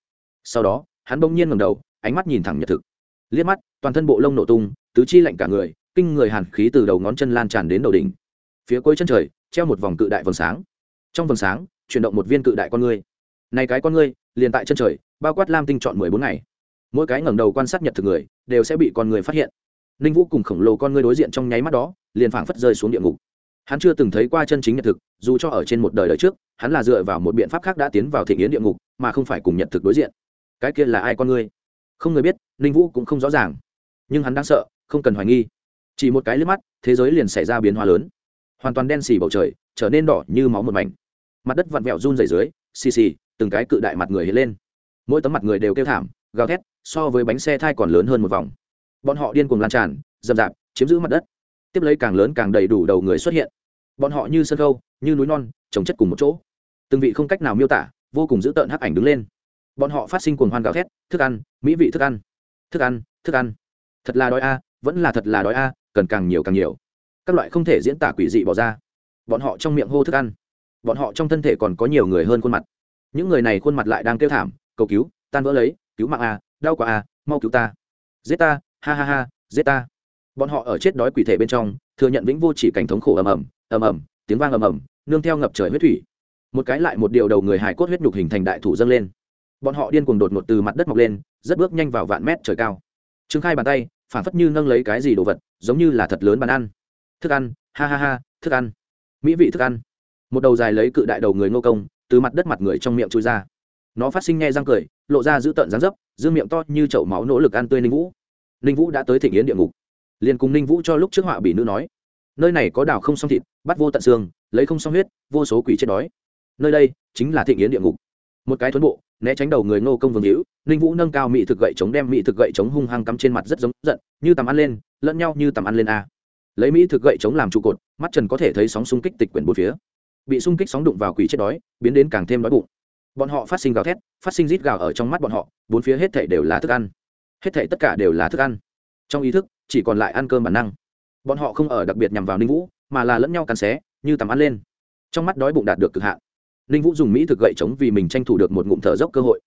Sau đó, hắn bỗng nhiên ngầm đầu, ánh mắt nhìn thẳng nhật thực liếc mắt, toàn thân bộ lông nổ tung, tứ chi lạnh cả người, kinh người hàn khí từ đầu ngón chân lan tràn đến đầu đỉnh. Phía cuối chân trời, treo một vòng cự đại vầng sáng. Trong vầng sáng, chuyển động một viên cự đại con ngươi. Này cái con ngươi, liền tại chân trời, bao quát lam tinh chọn mười bốn ngày. Mỗi cái ngẩng đầu quan sát nhật thực người, đều sẽ bị con người phát hiện. Ninh vũ cùng khổng lồ con ngươi đối diện trong nháy mắt đó, liền phảng phất rơi xuống địa ngục. Hắn chưa từng thấy qua chân chính nhật thực, dù cho ở trên một đời đời trước, hắn là dựa vào một biện pháp khác đã tiến vào thị nghiến địa ngục, mà không phải cùng nhật thực đối diện. Cái kia là ai con ngươi? Không người biết, ninh vũ cũng không rõ ràng. Nhưng hắn đang sợ, không cần hoài nghi. Chỉ một cái liếc mắt, thế giới liền xảy ra biến hóa lớn. Hoàn toàn đen xì bầu trời, trở nên đỏ như máu một mảnh. Mặt đất vặn vẹo run rẩy dưới, xì xì, từng cái cự đại mặt người hiện lên. Mỗi tấm mặt người đều kêu thảm, gào thét, so với bánh xe thai còn lớn hơn một vòng. Bọn họ điên cuồng lan tràn dầm dạp, chiếm giữ mặt đất. Tiếp lấy càng lớn càng đầy đủ đầu người xuất hiện. Bọn họ như sân khâu như núi non, trồng chất cùng một chỗ. Từng vị không cách nào miêu tả, vô cùng dữ tợn hắc ảnh đứng lên bọn họ phát sinh cuồng hoan gào thét, thức ăn, mỹ vị thức ăn thức ăn thức ăn. Thật là đói a, vẫn là thật là đói a, cần càng nhiều càng nhiều. Các loại không thể diễn tả quỷ dị bỏ ra. Bọn họ trong miệng hô thức ăn. Bọn họ trong thân thể còn có nhiều người hơn khuôn mặt. Những người này khuôn mặt lại đang kêu thảm, cầu cứu, tan vỡ lấy, cứu mạng a, đau quá a, mau cứu ta. Giết ta, ha ha ha, giết ta. Bọn họ ở chết đói quỷ thể bên trong, thừa nhận vĩnh vô chỉ cảnh thống khổ ầm ầm ầm ầm, tiếng vang ầm ầm, nương theo ngập trời huyết thủy. Một cái lại một điều đầu người hài cốt huyết nhục hình thành đại thủ dâng lên bọn họ điên cuồng đột ngột từ mặt đất mọc lên, rất bước nhanh vào vạn mét trời cao. Trương khai bàn tay, phản phất như nâng lấy cái gì đồ vật, giống như là thật lớn bàn ăn. Thức ăn, ha ha ha, thức ăn. Mỹ vị thức ăn. Một đầu dài lấy cự đại đầu người ngô công, từ mặt đất mặt người trong miệng chui ra. Nó phát sinh nghe răng cười, lộ ra giữ tợn dáng dấp dương miệng to như chậu máu nỗ lực ăn tươi ninh vũ. Ninh vũ đã tới thịnh yến địa ngục. Liền cùng ninh vũ cho lúc trước họa bị nữ nói, nơi này có đào không xong thịt, bắt vô tận xương, lấy không xong huyết, vô số quỷ chết đói. Nơi đây chính là thịnh yến địa ngục. Một cái thuấn bộ né tránh đầu người ngô công vương hữu, ninh vũ nâng cao mỹ thực gậy chống đem mỹ thực gậy chống hung hăng cắm trên mặt rất giống giận, như tầm ăn lên, lẫn nhau như tầm ăn lên a. Lấy mỹ thực gậy chống làm trụ cột, mắt trần có thể thấy sóng xung kích tịch quyển bốn phía. Bị xung kích sóng đụng vào quỷ chết đói, biến đến càng thêm đói bụng. Bọn họ phát sinh gào thét, phát sinh rít gào ở trong mắt bọn họ, bốn phía hết thảy đều là thức ăn. Hết thảy tất cả đều là thức ăn. Trong ý thức, chỉ còn lại ăn cơm bản năng. Bọn họ không ở đặc biệt nhằm vào ninh vũ, mà là lẫn nhau cắn xé, như tầm ăn lên. Trong mắt đói bụng đạt được cực hạn ninh vũ dùng mỹ thực gậy chống vì mình tranh thủ được một ngụm thở dốc cơ hội.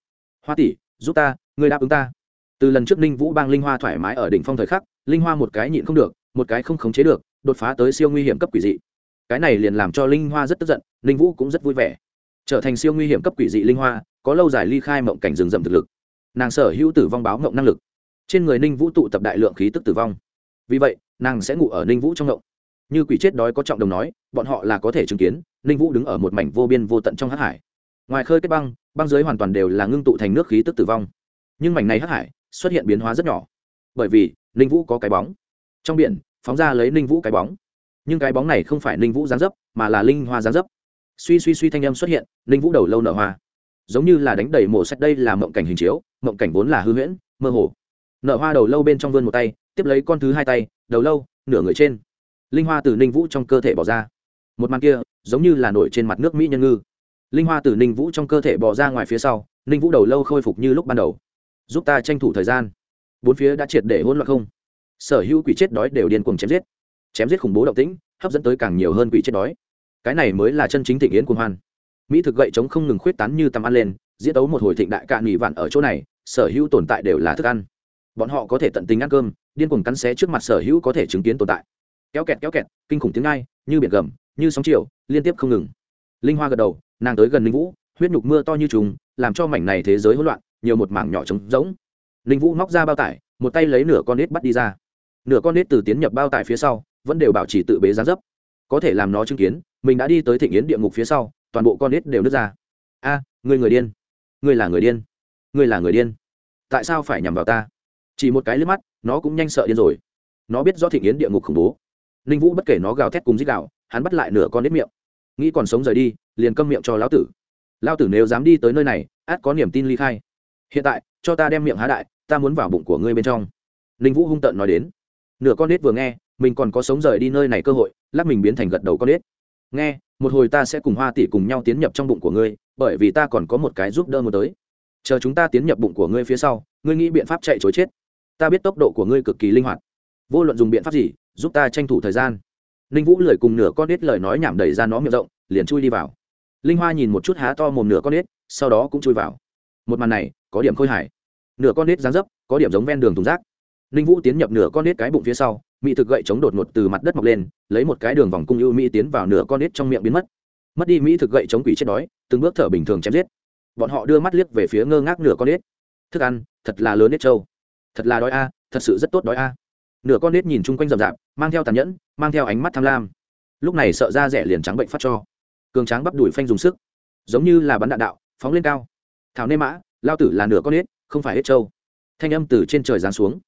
Hoa tỷ, giúp ta người đáp ứng ta. Từ lần trước ninh vũ bang linh hoa thoải mái ở đỉnh phong thời khắc, linh hoa một cái nhịn không được, một cái không khống chế được, đột phá tới siêu nguy hiểm cấp quỷ dị. Cái này liền làm cho linh hoa rất tức giận, ninh vũ cũng rất vui vẻ. Trở thành siêu nguy hiểm cấp quỷ dị linh hoa, có lâu dài ly khai mộng cảnh rừng rậm thực lực. Nàng sở hữu tử vong báo mộng năng lực. Trên người ninh vũ tụ tập đại lượng khí tức tử vong. Vì vậy, nàng sẽ ngủ ở ninh vũ trong mộng như quỷ chết đói có trọng đồng nói, bọn họ là có thể chứng kiến, ninh vũ đứng ở một mảnh vô biên vô tận trong hắc hải. Ngoài khơi kết băng băng giới hoàn toàn đều là ngưng tụ thành nước khí tức tử vong. Nhưng mảnh này hắc hải xuất hiện biến hóa rất nhỏ. Bởi vì, ninh vũ có cái bóng. Trong biển, phóng ra lấy ninh vũ cái bóng. Nhưng cái bóng này không phải ninh vũ gián dấp, mà là linh hoa gián dấp. Suy suy suy thanh âm xuất hiện, ninh vũ đầu lâu nở hoa. Giống như là đánh đầy mổ sách đây là mộng cảnh hình chiếu, mộng cảnh vốn là hư huyễn, mơ hồ. Nở hoa đầu lâu bên trong vươn một tay, tiếp lấy con thứ hai tay, đầu lâu, nửa người trên linh hoa từ ninh vũ trong cơ thể bỏ ra. Một màn kia, giống như là nổi trên mặt nước mỹ nhân ngư. Linh hoa từ ninh vũ trong cơ thể bỏ ra ngoài phía sau, ninh vũ đầu lâu khôi phục như lúc ban đầu. Giúp ta tranh thủ thời gian. Bốn phía đã triệt để hỗn loạn không? Sở hữu quỷ chết đói đều điên cuồng chém giết. Chém giết khủng bố động tĩnh, hấp dẫn tới càng nhiều hơn quỷ chết đói. Cái này mới là chân chính thịnh yến cuồng hoan. Mỹ thực gậy chống không ngừng khuyết tán như tầm ăn lên, diễn tấu một hồi thịnh đại cạn nghỉ vạn ở chỗ này, sở hữu tồn tại đều là thức ăn. Bọn họ có thể tận tình ăn cơm, điên cuồng cắn xé trước mặt sở hữu có thể chứng kiến tồn tại kéo kẹt kéo kẹt kinh khủng tiếng ai như biển gầm như sóng chiều liên tiếp không ngừng. Linh hoa gật đầu nàng tới gần linh vũ huyết nhục mưa to như trùng làm cho mảnh này thế giới hỗn loạn nhiều một mảng nhỏ trống rỗng. Linh vũ móc ra bao tải một tay lấy nửa con nết bắt đi ra. Nửa con nết từ tiến nhập bao tải phía sau vẫn đều bảo trì tự bế giá dấp. Có thể làm nó chứng kiến mình đã đi tới thịnh yến địa ngục phía sau toàn bộ con nết đều nứt ra. A à, người người điên. Người là người điên. Người là người điên. Tại sao phải nhằm vào ta? Chỉ một cái liếc mắt nó cũng nhanh sợ điên rồi. Nó biết do thịnh yến địa ngục khủng bố ninh vũ bất kể nó gào thét cùng dít gạo hắn bắt lại nửa con nếp miệng. Nghĩ còn sống rời đi, liền câm miệng cho lão tử. Lão tử nếu dám đi tới nơi này, át có niềm tin ly khai. Hiện tại, cho ta đem miệng há đại, ta muốn vào bụng của ngươi bên trong. Ninh vũ hung tợn nói đến. Nửa con nết vừa nghe, mình còn có sống rời đi nơi này cơ hội, lắc mình biến thành gật đầu con nết nghe, một hồi ta sẽ cùng hoa tỷ cùng nhau tiến nhập trong bụng của ngươi, bởi vì ta còn có một cái giúp đỡ một tới. Chờ chúng ta tiến nhập bụng của ngươi phía sau, ngươi nghĩ biện pháp chạy chối chết. Ta biết tốc độ của ngươi cực kỳ linh hoạt. Vô luận dùng biện pháp gì giúp ta tranh thủ thời gian. Ninh vũ lười cùng nửa con nết lời nói nhảm đẩy ra nó miệng rộng, liền chui đi vào. Linh hoa nhìn một chút há to mồm nửa con nết sau đó cũng chui vào. Một màn này, có điểm khôi hài. Nửa con nết dáng dấp, có điểm giống ven đường thùng rác. Ninh vũ tiến nhập nửa con nết cái bụng phía sau mỹ thực gậy chống đột ngột từ mặt đất mọc lên, lấy một cái đường vòng cung ưu mỹ tiến vào nửa con nết trong miệng biến mất. Mất đi mỹ thực gậy chống quỷ chết đói, từng bước thở bình thường chém giết. Bọn họ đưa mắt liếc về phía ngơ ngác nửa con nết thức ăn, thật là lớn nết trâu. Thật là đói a, thật sự rất tốt đói a nửa con nết nhìn chung quanh rậm rạp, mang theo tàn nhẫn, mang theo ánh mắt tham lam. Lúc này sợ ra rẻ liền trắng bệnh phát cho. Cường tráng bắp đùi phanh dùng sức. Giống như là bắn đạn đạo, phóng lên cao. Thảo nê mã, lao tử là nửa con nết, không phải hết trâu. Thanh âm từ trên trời giáng xuống.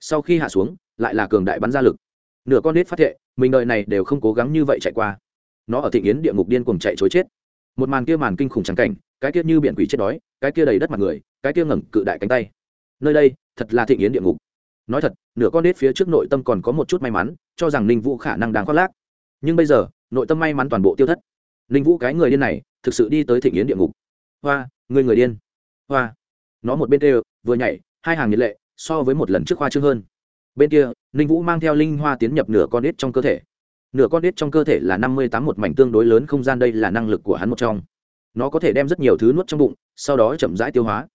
Sau khi hạ xuống, lại là cường đại bắn ra lực. Nửa con nết phát thệ, mình đợi này đều không cố gắng như vậy chạy qua. Nó ở thịnh yến địa ngục điên cùng chạy chối chết. Một màn kia màn kinh khủng trắng cảnh, cái kia như biển quỷ chết đói, cái kia đầy đất mặt người, cái kia ngẩng cự đại cánh tay. Nơi đây, thật là thịnh yến địa ngục nói thật, nửa con nết phía trước nội tâm còn có một chút may mắn, cho rằng ninh vũ khả năng đáng khoác lác. Nhưng bây giờ, nội tâm may mắn toàn bộ tiêu thất. Ninh vũ cái người điên này, thực sự đi tới thịnh yến địa ngục. Hoa, người người điên. Hoa. Nó một bên tê vừa nhảy, hai hàng nhiệt lệ, so với một lần trước hoa trương hơn. Bên kia, ninh vũ mang theo linh hoa tiến nhập nửa con nết trong cơ thể. Nửa con nết trong cơ thể là năm mươi tám một mảnh tương đối lớn không gian đây là năng lực của hắn một trong. Nó có thể đem rất nhiều thứ nuốt trong bụng, sau đó chậm rãi tiêu hóa.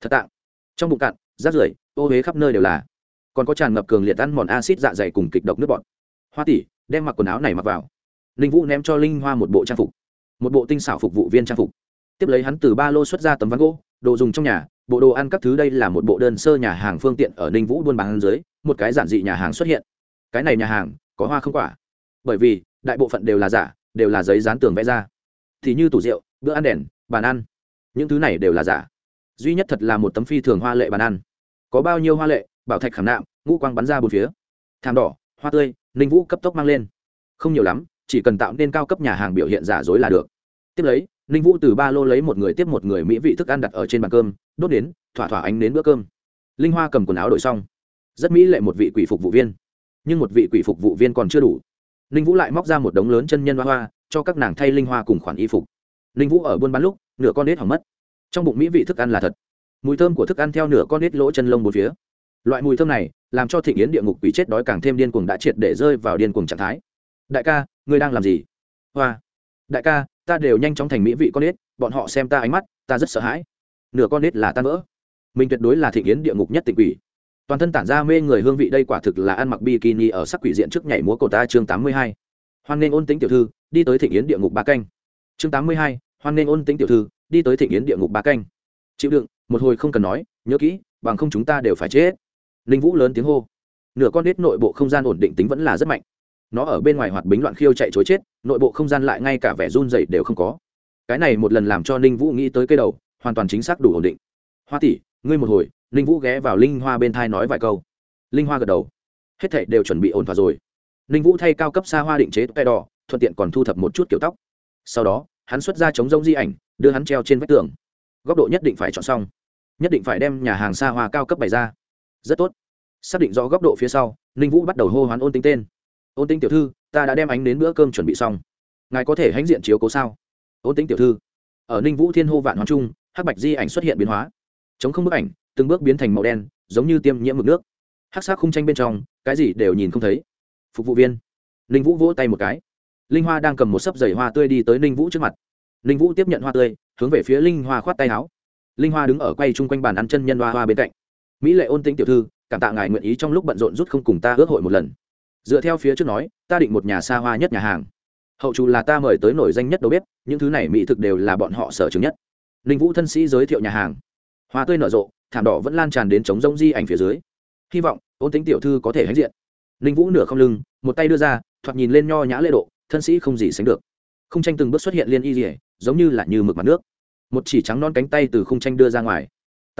Thật tạng. Trong bụng cạn, rác rưởi, ô huế khắp nơi đều là còn có tràn ngập cường liệt ăn mòn acid dạ dày cùng kịch độc nước bọt. Hoa tỷ, đem mặc quần áo này mặc vào. Linh vũ ném cho linh hoa một bộ trang phục. Một bộ tinh xảo phục vụ viên trang phục. Tiếp lấy hắn từ ba lô xuất ra tấm ván gỗ, đồ dùng trong nhà, bộ đồ ăn các thứ đây là một bộ đơn sơ nhà hàng phương tiện ở ninh vũ buôn bán dưới, một cái giản dị nhà hàng xuất hiện. Cái này nhà hàng, có hoa không quả. Bởi vì, đại bộ phận đều là giả, đều là giấy dán tường vẽ ra. Thì như tủ rượu, bữa ăn đèn, bàn ăn. Những thứ này đều là giả. Duy nhất thật là một tấm phi thường hoa lệ bàn ăn. Có bao nhiêu hoa lệ bảo thạch khảm nạm, ngũ quang bắn ra bốn phía. Thảm đỏ, hoa tươi ninh vũ cấp tốc mang lên. Không nhiều lắm, chỉ cần tạo nên cao cấp nhà hàng biểu hiện giả dối là được. Tiếp lấy ninh vũ từ ba lô lấy một người tiếp một người mỹ vị thức ăn đặt ở trên bàn cơm, đốt đến, thỏa thỏa ánh đến bữa cơm. Linh hoa cầm quần áo đổi xong. Rất mỹ lệ một vị quỷ phục vụ viên. Nhưng một vị quỷ phục vụ viên còn chưa đủ. Ninh vũ lại móc ra một đống lớn chân nhân hoa hoa, cho các nàng thay linh hoa cùng khoản y phục. Ninh vũ ở buôn bán lúc, nửa con nết hỏng mất. Trong bụng mỹ vị thức ăn là thật. Mùi thơm của thức ăn theo nửa con nết lỗ chân lông một phía loại mùi thơm này làm cho Thịnh Yến địa ngục quỷ chết đói càng thêm điên cuồng đã triệt để rơi vào điên cuồng trạng thái. Đại ca, ngươi đang làm gì? Hoa. Đại ca, ta đều nhanh chóng thành mỹ vị con nết, bọn họ xem ta ánh mắt, ta rất sợ hãi. Nửa con nết là tan vỡ. Mình tuyệt đối là Thịnh Yến địa ngục nhất tịnh quỷ. Toàn thân tản ra mê người hương vị đây quả thực là ăn mặc bikini ở sắc quỷ diện trước nhảy múa cổ ta chương tám mươi hai. Hoan nghênh ôn tính tiểu thư, đi tới thịnh yến địa ngục ba canh. Chương tám mươi hai, hoan nghênh ôn tính tiểu thư, đi tới thịnh yến địa ngục ba canh. Chịu đựng, một hồi không cần nói, nhớ kỹ, bằng không chúng ta đều phải chết linh vũ lớn tiếng hô. Nửa con nết nội bộ không gian ổn định tính vẫn là rất mạnh. Nó ở bên ngoài hoạt bính loạn khiêu chạy chối chết, nội bộ không gian lại ngay cả vẻ run dày đều không có. Cái này một lần làm cho ninh vũ nghĩ tới cây đầu, hoàn toàn chính xác đủ ổn định. Hoa tỷ, ngươi một hồi. Ninh vũ ghé vào linh hoa bên thai nói vài câu. Linh hoa gật đầu. Hết thảy đều chuẩn bị ổn thỏa rồi. Ninh vũ thay cao cấp xa hoa định chế tay e đỏ, thuận tiện còn thu thập một chút kiểu tóc. Sau đó, hắn xuất ra chống rông di ảnh, đưa hắn treo trên vách tường. Góc độ nhất định phải chọn xong. Nhất định phải đem nhà hàng xa hoa cao cấp bày ra rất tốt. Xác định rõ góc độ phía sau, ninh vũ bắt đầu hô hoán ôn tính tên. Ôn tính tiểu thư, ta đã đem ánh đến bữa cơm chuẩn bị xong. Ngài có thể hãnh diện chiếu cố sao? Ôn tính tiểu thư. Ở ninh vũ thiên hô vạn hoàng trung hắc bạch di ảnh xuất hiện biến hóa. Chống không bức ảnh, từng bước biến thành màu đen, giống như tiêm nhiễm mực nước. Hắc sắc khung tranh bên trong, cái gì đều nhìn không thấy. Phục vụ viên. Ninh vũ vỗ tay một cái. Linh hoa đang cầm một sấp giày hoa tươi đi tới ninh vũ trước mặt. Ninh vũ tiếp nhận hoa tươi, hướng về phía linh hoa khoát tay áo. Linh hoa đứng ở quay chung quanh bàn ăn chân nhân hoa hoa bên cạnh mỹ lệ ôn tĩnh tiểu thư cảm tạ ngài nguyện ý trong lúc bận rộn rút không cùng ta ước hội một lần. Dựa theo phía trước nói ta định một nhà xa hoa nhất nhà hàng. Hậu chủ là ta mời tới nổi danh nhất đâu biết, những thứ này mỹ thực đều là bọn họ sở chứng nhất. Ninh vũ thân sĩ giới thiệu nhà hàng. Hoa tươi nở rộ thảm đỏ vẫn lan tràn đến trống rông di ảnh phía dưới. Hy vọng ôn tính tiểu thư có thể hãnh diện. Ninh vũ nửa không lưng một tay đưa ra thoạt nhìn lên nho nhã lễ độ thân sĩ không gì sánh được. Khung tranh từng bước xuất hiện liên y dỉa giống như là như mực mặt nước. Một chỉ trắng non cánh tay từ khung tranh đưa ra ngoài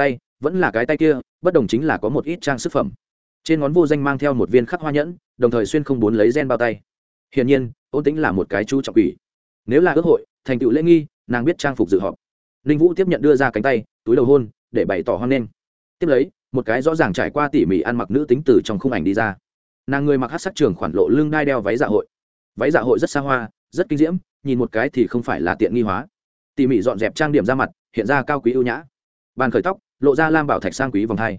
tay, vẫn là cái tay kia, bất đồng chính là có một ít trang sức phẩm. Trên ngón vô danh mang theo một viên khắc hoa nhẫn, đồng thời xuyên không bốn lấy gen bao tay. Hiển nhiên, ôn tính là một cái chú trọng ủy nếu là ước hội, thành tựu lễ nghi, nàng biết trang phục dự họp. Ninh vũ tiếp nhận đưa ra cánh tay, túi đầu hôn, để bày tỏ hoan nghênh. Tiếp lấy, một cái rõ ràng trải qua tỉ mỉ ăn mặc nữ tính từ trong khung ảnh đi ra. Nàng người mặc hát sắc trường khoản lộ lưng đai đeo váy dạ hội. Váy dạ hội rất xa hoa, rất kinh diễm, nhìn một cái thì không phải là tiện nghi hóa. Tỉ mỉ dọn dẹp trang điểm ra mặt, hiện ra cao quý ưu nhã. Bàn khởi tóc lộ ra lam bảo thạch sang quý vòng thai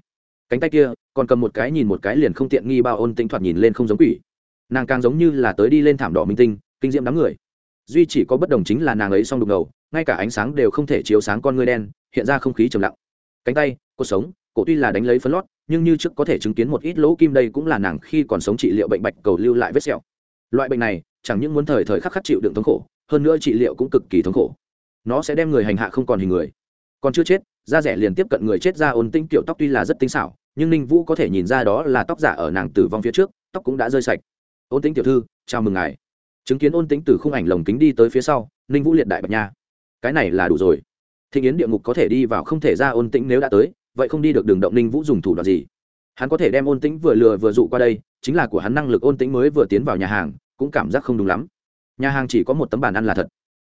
cánh tay kia, còn cầm một cái nhìn một cái liền không tiện nghi bao ôn tinh thoạt nhìn lên không giống quỷ. Nàng càng giống như là tới đi lên thảm đỏ minh tinh, kinh diễm đám người. Duy chỉ có bất đồng chính là nàng ấy xong đục ngầu, ngay cả ánh sáng đều không thể chiếu sáng con ngươi đen, hiện ra không khí trầm lặng. Cánh tay cuộc sống, cổ tuy là đánh lấy phấn lót, nhưng như trước có thể chứng kiến một ít lỗ kim đây cũng là nàng khi còn sống trị liệu bệnh bạch cầu lưu lại vết sẹo. Loại bệnh này, chẳng những muốn thời thời khắc khắc chịu đựng thống khổ, hơn nữa trị liệu cũng cực kỳ thống khổ. Nó sẽ đem người hành hạ không còn hình người. Còn chưa chết da rẻ liền tiếp cận người chết ra ôn tinh kiểu tóc tuy là rất tinh xảo, nhưng ninh vũ có thể nhìn ra đó là tóc giả ở nàng tử vong phía trước, tóc cũng đã rơi sạch. Ôn tính tiểu thư, chào mừng ngài. Chứng kiến ôn tính từ khung ảnh lồng kính đi tới phía sau, ninh vũ liệt đại bạch nha. Cái này là đủ rồi. Thịnh yến địa ngục có thể đi vào không thể ra ôn tĩnh nếu đã tới, vậy không đi được đường động ninh vũ dùng thủ đoạn gì. Hắn có thể đem ôn tĩnh vừa lừa vừa dụ qua đây, chính là của hắn năng lực ôn tĩnh mới vừa tiến vào nhà hàng, cũng cảm giác không đúng lắm. Nhà hàng chỉ có một tấm bàn ăn là thật.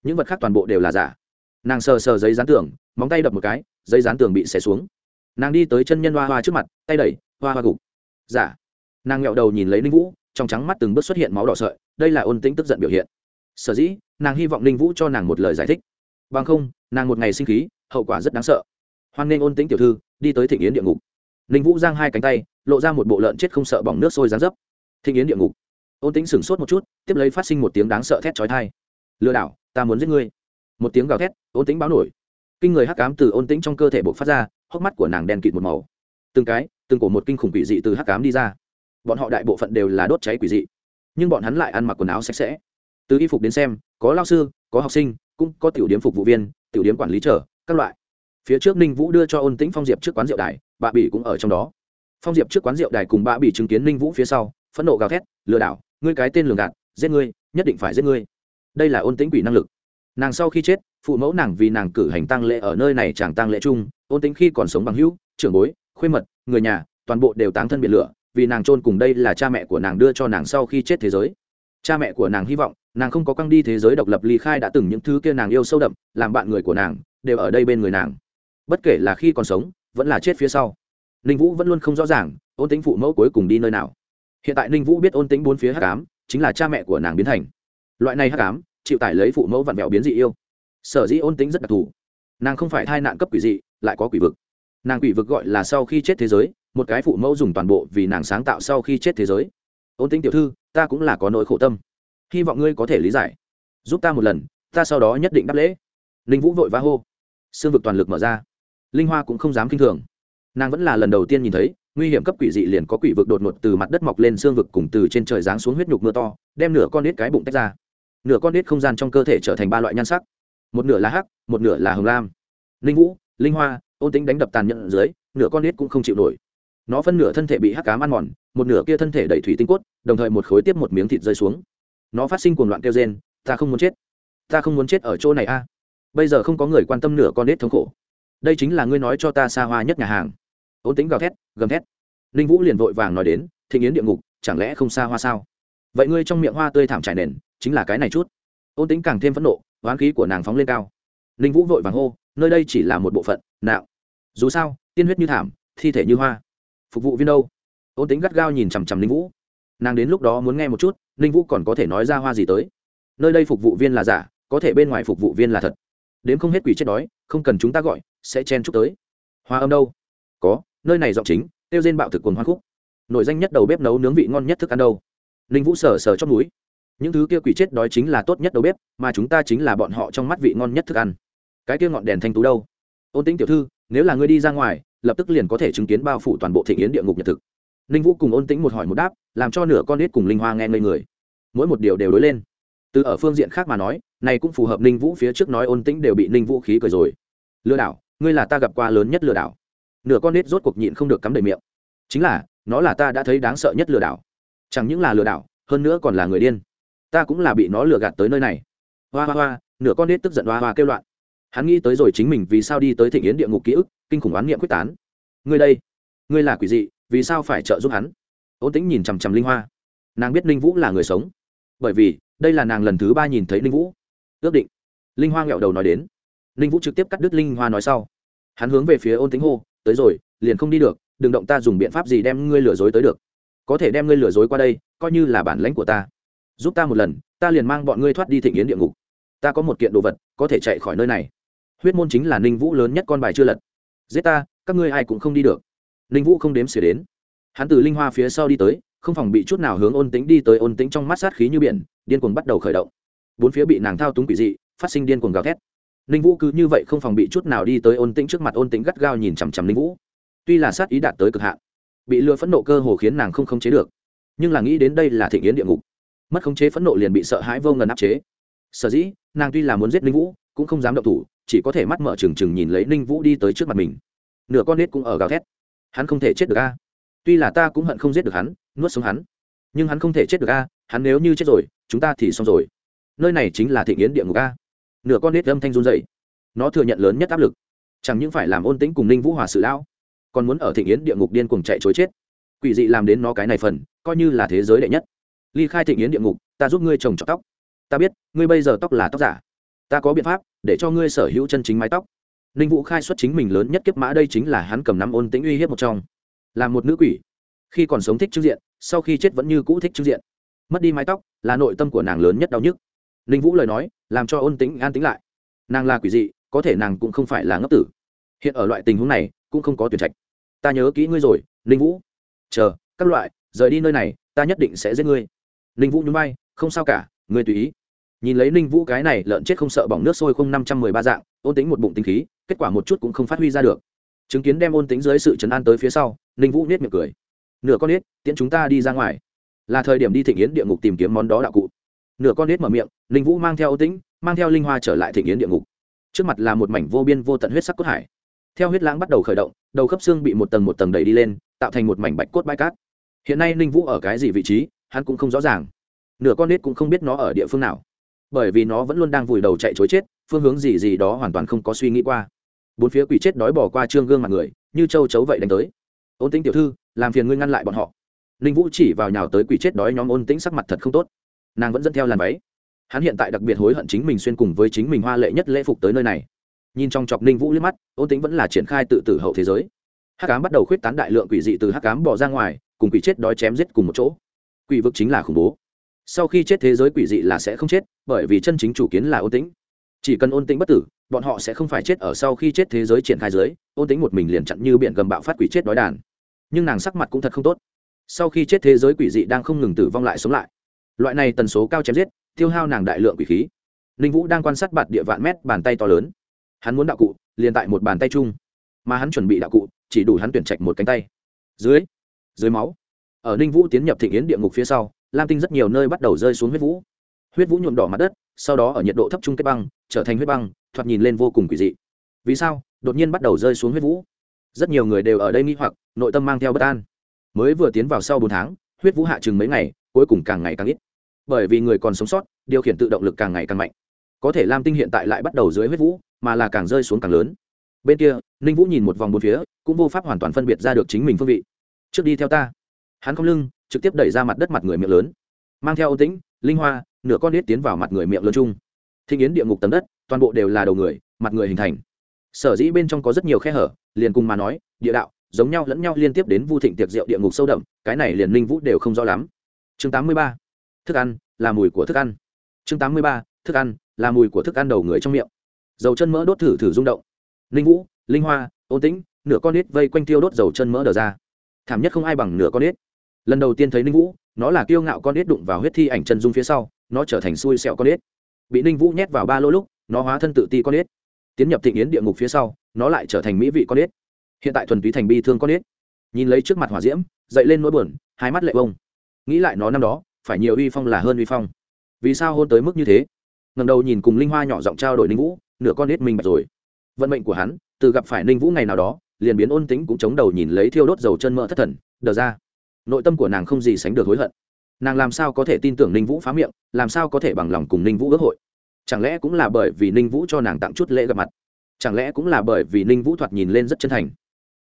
Những vật khác toàn bộ đều là giả. Nàng sờ sờ giấy dán tưởng móng tay đập một cái dây dán tường bị xé xuống. Nàng đi tới chân nhân hoa hoa trước mặt, tay đẩy, hoa hoa gục. Giả nàng nghẹo đầu nhìn lấy ninh vũ, trong trắng mắt từng bước xuất hiện máu đỏ sợi, đây là ôn tĩnh tức giận biểu hiện. Sở dĩ, nàng hy vọng ninh vũ cho nàng một lời giải thích. Bằng không, nàng một ngày sinh khí, hậu quả rất đáng sợ. Hoan nghênh ôn tĩnh tiểu thư, đi tới thịnh yến địa ngục. Ninh vũ giang hai cánh tay, lộ ra một bộ lợn chết không sợ bỏng nước sôi rán dấp. Thịnh yến địa ngục. Ôn tĩnh sửng sốt một chút, tiếp lấy phát sinh một tiếng đáng sợ thét trói thai lừa đảo, ta muốn giết ngươi. Một tiếng gào thét, ôn tĩnh báo nổi kinh người hắc cám từ ôn tĩnh trong cơ thể bộc phát ra, hốc mắt của nàng đen kịt một màu. Từng cái, từng cổ một kinh khủng quỷ dị từ hắc cám đi ra. Bọn họ đại bộ phận đều là đốt cháy quỷ dị, nhưng bọn hắn lại ăn mặc quần áo sạch sẽ. Từ y phục đến xem, có lao sư, có học sinh, cũng có tiểu điếm phục vụ viên, tiểu điếm quản lý trở các loại. Phía trước ninh vũ đưa cho ôn tĩnh phong diệp trước quán rượu đài, bà bỉ cũng ở trong đó. Phong diệp trước quán rượu đài cùng bà bỉ chứng kiến ninh vũ phía sau, phẫn nộ gào thét, lừa đảo, ngươi cái tên lường gạt, giết ngươi, nhất định phải giết ngươi. Đây là ôn tĩnh quỷ năng lực nàng sau khi chết, phụ mẫu nàng vì nàng cử hành tăng lễ ở nơi này chẳng tăng lễ chung, ôn tính khi còn sống bằng hữu, trưởng bối, khuê mật, người nhà, toàn bộ đều táng thân biệt lửa, vì nàng chôn cùng đây là cha mẹ của nàng đưa cho nàng sau khi chết thế giới. Cha mẹ của nàng hy vọng, nàng không có căng đi thế giới độc lập ly khai đã từng những thứ kia nàng yêu sâu đậm, làm bạn người của nàng, đều ở đây bên người nàng. Bất kể là khi còn sống, vẫn là chết phía sau. Ninh vũ vẫn luôn không rõ ràng, ôn tính phụ mẫu cuối cùng đi nơi nào. Hiện tại ninh vũ biết ôn tính bốn phía hắc ám, chính là cha mẹ của nàng biến thành. Loại này hắc ám chịu tải lấy phụ mẫu vặn vẹo biến dị yêu. Sở dĩ ôn tính rất đặc thù. Nàng không phải thai nạn cấp quỷ dị, lại có quỷ vực. Nàng quỷ vực gọi là sau khi chết thế giới, một cái phụ mẫu dùng toàn bộ vì nàng sáng tạo sau khi chết thế giới. Ôn tính tiểu thư, ta cũng là có nỗi khổ tâm. Hy vọng ngươi có thể lý giải. Giúp ta một lần, ta sau đó nhất định đáp lễ. Linh vũ vội vã hô. Xương vực toàn lực mở ra. Linh hoa cũng không dám k i n h thường. Nàng vẫn là lần đầu tiên nhìn thấy, nguy hiểm cấp quỷ dị liền có quỷ vực đột ngột từ mặt đất mọc lên xương vực cùng từ trên trời giáng xuống huyết nhục mưa to, đem nửa con nít cái bụng tách ra nửa con đít không gian trong cơ thể trở thành ba loại nhan sắc. Một nửa là hắc, một nửa là hồng lam. Linh vũ, linh hoa, ôn tính đánh đập tàn nhẫn dưới, nửa con đít cũng không chịu nổi. Nó phân nửa thân thể bị hắc cám ăn mòn, một nửa kia thân thể đầy thủy tinh cốt, đồng thời một khối tiếp một miếng thịt rơi xuống. Nó phát sinh cuồng loạn kêu rên, ta không muốn chết! Ta không muốn chết ở chỗ này a! Bây giờ không có người quan tâm nửa con nết thống khổ. Đây chính là ngươi nói cho ta xa hoa nhất nhà hàng. Ôn tính gào thét, gầm thét. Linh vũ liền vội vàng nói đến thị nghiến địa ngục, chẳng lẽ không xa hoa sao? Vậy ngươi trong miệng hoa tươi thảm trải nền chính là cái này chút. Ôn tính càng thêm phẫn nộ, oán khí của nàng phóng lên cao. Ninh vũ vội vàng hô, nơi đây chỉ là một bộ phận, nạo. Dù sao, tiên huyết như thảm, thi thể như hoa. Phục vụ viên đâu? Ôn tính gắt gao nhìn chằm chằm ninh vũ. Nàng đến lúc đó muốn nghe một chút, ninh vũ còn có thể nói ra hoa gì tới. Nơi đây phục vụ viên là giả, có thể bên ngoài phục vụ viên là thật. Đến không hết quỷ chết đói, không cần chúng ta gọi, sẽ chen chúc tới. Hoa âm đâu? Có, nơi này giọng chính, tiêu trên bạo thực quần hoa khúc. Nội danh nhất đầu bếp nấu nướng vị ngon nhất thức ăn đâu? Ninh vũ sờ sờ trong núi những thứ kia quỷ chết đói chính là tốt nhất đầu bếp, mà chúng ta chính là bọn họ trong mắt vị ngon nhất thức ăn. Cái kia ngọn đèn thanh tú đâu? Ôn tính tiểu thư, nếu là ngươi đi ra ngoài, lập tức liền có thể chứng kiến bao phủ toàn bộ thị yến địa ngục nhật thực. Ninh vũ cùng ôn tính một hỏi một đáp, làm cho nửa con nít cùng linh hoa nghe ngây người. Mỗi một điều đều đối lên. Từ ở phương diện khác mà nói, này cũng phù hợp ninh vũ phía trước nói ôn tĩnh đều bị ninh vũ khí cười rồi. Lừa đảo, ngươi là ta gặp qua lớn nhất lừa đảo. Nửa con nít rốt cuộc nhịn không được cắm đầy miệng. Chính là, nó là ta đã thấy đáng sợ nhất lừa đảo. Chẳng những là lừa đảo, hơn nữa còn là người điên ta cũng là bị nó lừa gạt tới nơi này. Hoa hoa hoa, nửa con nết tức giận hoa hoa kêu loạn. Hắn nghĩ tới rồi chính mình vì sao đi tới thịnh yến địa ngục ký ức, kinh khủng oán niệm quyết tán. Ngươi đây, ngươi là quỷ dị, vì sao phải trợ giúp hắn? Ôn tĩnh nhìn chằm chằm linh hoa. Nàng biết linh vũ là người sống. Bởi vì, đây là nàng lần thứ ba nhìn thấy linh vũ. Ước định. Linh hoa nghẹo đầu nói đến. Linh vũ trực tiếp cắt đứt linh hoa nói sau. Hắn hướng về phía ôn tính hô, tới rồi, liền không đi được, đừng động ta dùng biện pháp gì đem ngươi lừa dối tới được. Có thể đem ngươi lừa dối qua đây, coi như là bản lãnh của ta giúp ta một lần, ta liền mang bọn ngươi thoát đi thịnh yến địa ngục. Ta có một kiện đồ vật, có thể chạy khỏi nơi này. Huyết môn chính là ninh vũ lớn nhất con bài chưa lật. Giết ta, các ngươi ai cũng không đi được. Ninh vũ không đếm xỉa đến. Hắn từ linh hoa phía sau đi tới, không phòng bị chút nào hướng ôn tính đi tới ôn tính trong mắt sát khí như biển, điên cuồng bắt đầu khởi động. Bốn phía bị nàng thao túng quỷ dị, phát sinh điên cuồng gào thét. Ninh vũ cứ như vậy không phòng bị chút nào đi tới ôn tĩnh trước mặt, ôn tĩnh gắt gao nhìn chằm chằm ninh vũ. Tuy là sát ý đạt tới cực hạn, bị lừa phẫn nộ cơ hồ khiến nàng không khống chế được, nhưng là nghĩ đến đây là thị yến địa ngục mất khống chế phẫn nộ liền bị sợ hãi vô ngần áp chế. Sở dĩ, nàng tuy là muốn giết ninh vũ, cũng không dám động thủ, chỉ có thể mắt mở trừng trừng nhìn lấy ninh vũ đi tới trước mặt mình. Nửa con nết cũng ở gào thét. Hắn không thể chết được a. Tuy là ta cũng hận không giết được hắn, nuốt sống hắn. Nhưng hắn không thể chết được a, hắn nếu như chết rồi, chúng ta thì xong rồi. Nơi này chính là thị nghiến địa ngục a. Nửa con nết âm thanh run dậy nó thừa nhận lớn nhất áp lực. Chẳng những phải làm ôn tĩnh cùng ninh vũ hòa sự lão, còn muốn ở thị nghiến địa ngục điên cùng chạy chối chết. Quỷ dị làm đến nó cái này phần, coi như là thế giới đệ nhất ly khai thị yến địa ngục, ta giúp ngươi trồng trọt tóc. Ta biết, ngươi bây giờ tóc là tóc giả. Ta có biện pháp để cho ngươi sở hữu chân chính mái tóc. Ninh vũ khai xuất chính mình lớn nhất kiếp mã đây chính là hắn cầm nắm ôn tĩnh uy hiếp một trong. Là một nữ quỷ. Khi còn sống thích trưng diện, sau khi chết vẫn như cũ thích trưng diện. Mất đi mái tóc là nội tâm của nàng lớn nhất đau nhức. Ninh vũ lời nói, làm cho ôn tĩnh an tĩnh lại. Nàng là quỷ dị, có thể nàng cũng không phải là ngốc tử. Hiện ở loại tình huống này, cũng không có tuyển trạch. Ta nhớ kỹ ngươi rồi, ninh vũ. Chờ, các loại, rời đi nơi này, ta nhất định sẽ giết ngươi ninh vũ nhún bay không sao cả, ngươi tùy ý. Nhìn lấy ninh vũ cái này lợn chết không sợ bỏng nước sôi không năm trăm mười ba dạng, ôn tính một bụng tinh khí, kết quả một chút cũng không phát huy ra được. Chứng kiến đem ôn tính dưới sự chấn an tới phía sau, ninh vũ nết miệng cười. Nửa con nết, tiễn chúng ta đi ra ngoài. Là thời điểm đi thịnh yến địa ngục tìm kiếm món đó đạo cụ. Nửa con nết mở miệng, ninh vũ mang theo ôn tính mang theo linh hoa trở lại thịnh yến địa ngục. Trước mặt là một mảnh vô biên vô tận huyết sắc cốt hải. Theo huyết lãng bắt đầu khởi động, đầu khớp xương bị một tầng một tầng đẩy đi lên, tạo thành một mảnh bạch cốt bãi cát. Hiện nay ninh vũ ở cái gì vị trí? Hắn cũng không rõ ràng. Nửa con nết cũng không biết nó ở địa phương nào. Bởi vì nó vẫn luôn đang vùi đầu chạy chối chết, phương hướng gì gì đó hoàn toàn không có suy nghĩ qua. Bốn phía quỷ chết đói bỏ qua trương gương mặt người, như châu chấu vậy đánh tới. Ôn tính tiểu thư, làm phiền ngươi ngăn lại bọn họ. Ninh vũ chỉ vào nhào tới quỷ chết đói nhóm ôn tĩnh sắc mặt thật không tốt. Nàng vẫn dẫn theo làn váy. Hắn hiện tại đặc biệt hối hận chính mình xuyên cùng với chính mình hoa lệ nhất lễ phục tới nơi này. Nhìn trong chọc ninh vũ liếc mắt, ôn tính vẫn là triển khai tự tử hậu thế giới. Hắc cám bắt đầu khuyết tán đại lượng quỷ dị từ hắc cám bỏ ra ngoài, cùng quỷ chết đói chém giết cùng một chỗ quỷ vực chính là khủng bố. Sau khi chết thế giới quỷ dị là sẽ không chết, bởi vì chân chính chủ kiến là ôn tĩnh. Chỉ cần ôn tĩnh bất tử, bọn họ sẽ không phải chết ở sau khi chết thế giới triển khai giới ôn tĩnh một mình liền chặn như biển gầm bạo phát quỷ chết đói đàn. Nhưng nàng sắc mặt cũng thật không tốt. Sau khi chết thế giới quỷ dị đang không ngừng tử vong lại sống lại. Loại này tần số cao chém giết, tiêu hao nàng đại lượng quỷ khí. Ninh vũ đang quan sát bạt địa vạn mét, bàn tay to lớn. Hắn muốn đạo cụ, liền tại một bàn tay chung. Mà hắn chuẩn bị đạo cụ, chỉ đủ hắn tuyển trạch một cánh tay. Dưới dưới máu ở ninh vũ tiến nhập thị yến địa ngục phía sau, lam tinh rất nhiều nơi bắt đầu rơi xuống huyết vũ. Huyết vũ nhuộm đỏ mặt đất, sau đó ở nhiệt độ thấp trung kết băng, trở thành huyết băng, thoạt nhìn lên vô cùng quỷ dị. Vì sao? Đột nhiên bắt đầu rơi xuống huyết vũ. Rất nhiều người đều ở đây nghi hoặc, nội tâm mang theo bất an. Mới vừa tiến vào sau bốn tháng, huyết vũ hạ chừng mấy ngày, cuối cùng càng ngày càng ít. Bởi vì người còn sống sót, điều khiển tự động lực càng ngày càng mạnh. Có thể lam tinh hiện tại lại bắt đầu dưới huyết vũ, mà là càng rơi xuống càng lớn. Bên kia, ninh vũ nhìn một vòng bốn phía, cũng vô pháp hoàn toàn phân biệt ra được chính mình phương vị. Trước đi theo ta hắn không lưng, trực tiếp đẩy ra mặt đất mặt người miệng lớn. Mang theo ôn tĩnh, linh hoa, nửa con nít tiến vào mặt người miệng lớn chung. Thinh yến địa ngục tầng đất, toàn bộ đều là đầu người, mặt người hình thành. Sở dĩ bên trong có rất nhiều khe hở, liền cùng mà nói, địa đạo, giống nhau lẫn nhau liên tiếp đến vu thịnh tiệc rượu địa ngục sâu đậm, cái này liền linh vũ đều không rõ lắm. Chương 83. thức ăn, là mùi của thức ăn. Chương 83. thức ăn, là mùi của thức ăn đầu người trong miệng. Dầu chân mỡ đốt thử thử rung động. Linh vũ, linh hoa, ôn tĩnh, nửa con nít vây quanh tiêu đốt dầu chân mỡ đờ ra. Thảm nhất không ai bằng nửa con nít lần đầu tiên thấy ninh vũ, nó là kiêu ngạo con nít đụng vào huyết thi ảnh chân dung phía sau, nó trở thành xui xẹo con nít bị ninh vũ nhét vào ba lô lúc, nó hóa thân tự ti con nít tiến nhập thịnh yến địa ngục phía sau, nó lại trở thành mỹ vị con nít hiện tại thuần túy thành bi thương con nít nhìn lấy trước mặt hỏa diễm, dậy lên nỗi buồn, hai mắt lệ bông. Nghĩ lại nó năm đó, phải nhiều uy phong là hơn uy phong. Vì sao hôn tới mức như thế? Ngầm đầu nhìn cùng linh hoa nhỏ giọng trao đổi ninh vũ, nửa con nít mình bạch rồi. Vận mệnh của hắn, từ gặp phải ninh vũ ngày nào đó, liền biến ôn tính cũng chống đầu nhìn lấy thiêu đốt dầu chân mỡ thất thần, đờ ra nội tâm của nàng không gì sánh được hối hận. Nàng làm sao có thể tin tưởng ninh vũ phá miệng, làm sao có thể bằng lòng cùng ninh vũ ước hội? Chẳng lẽ cũng là bởi vì ninh vũ cho nàng tặng chút lễ gặp mặt? Chẳng lẽ cũng là bởi vì ninh vũ thoạt nhìn lên rất chân thành?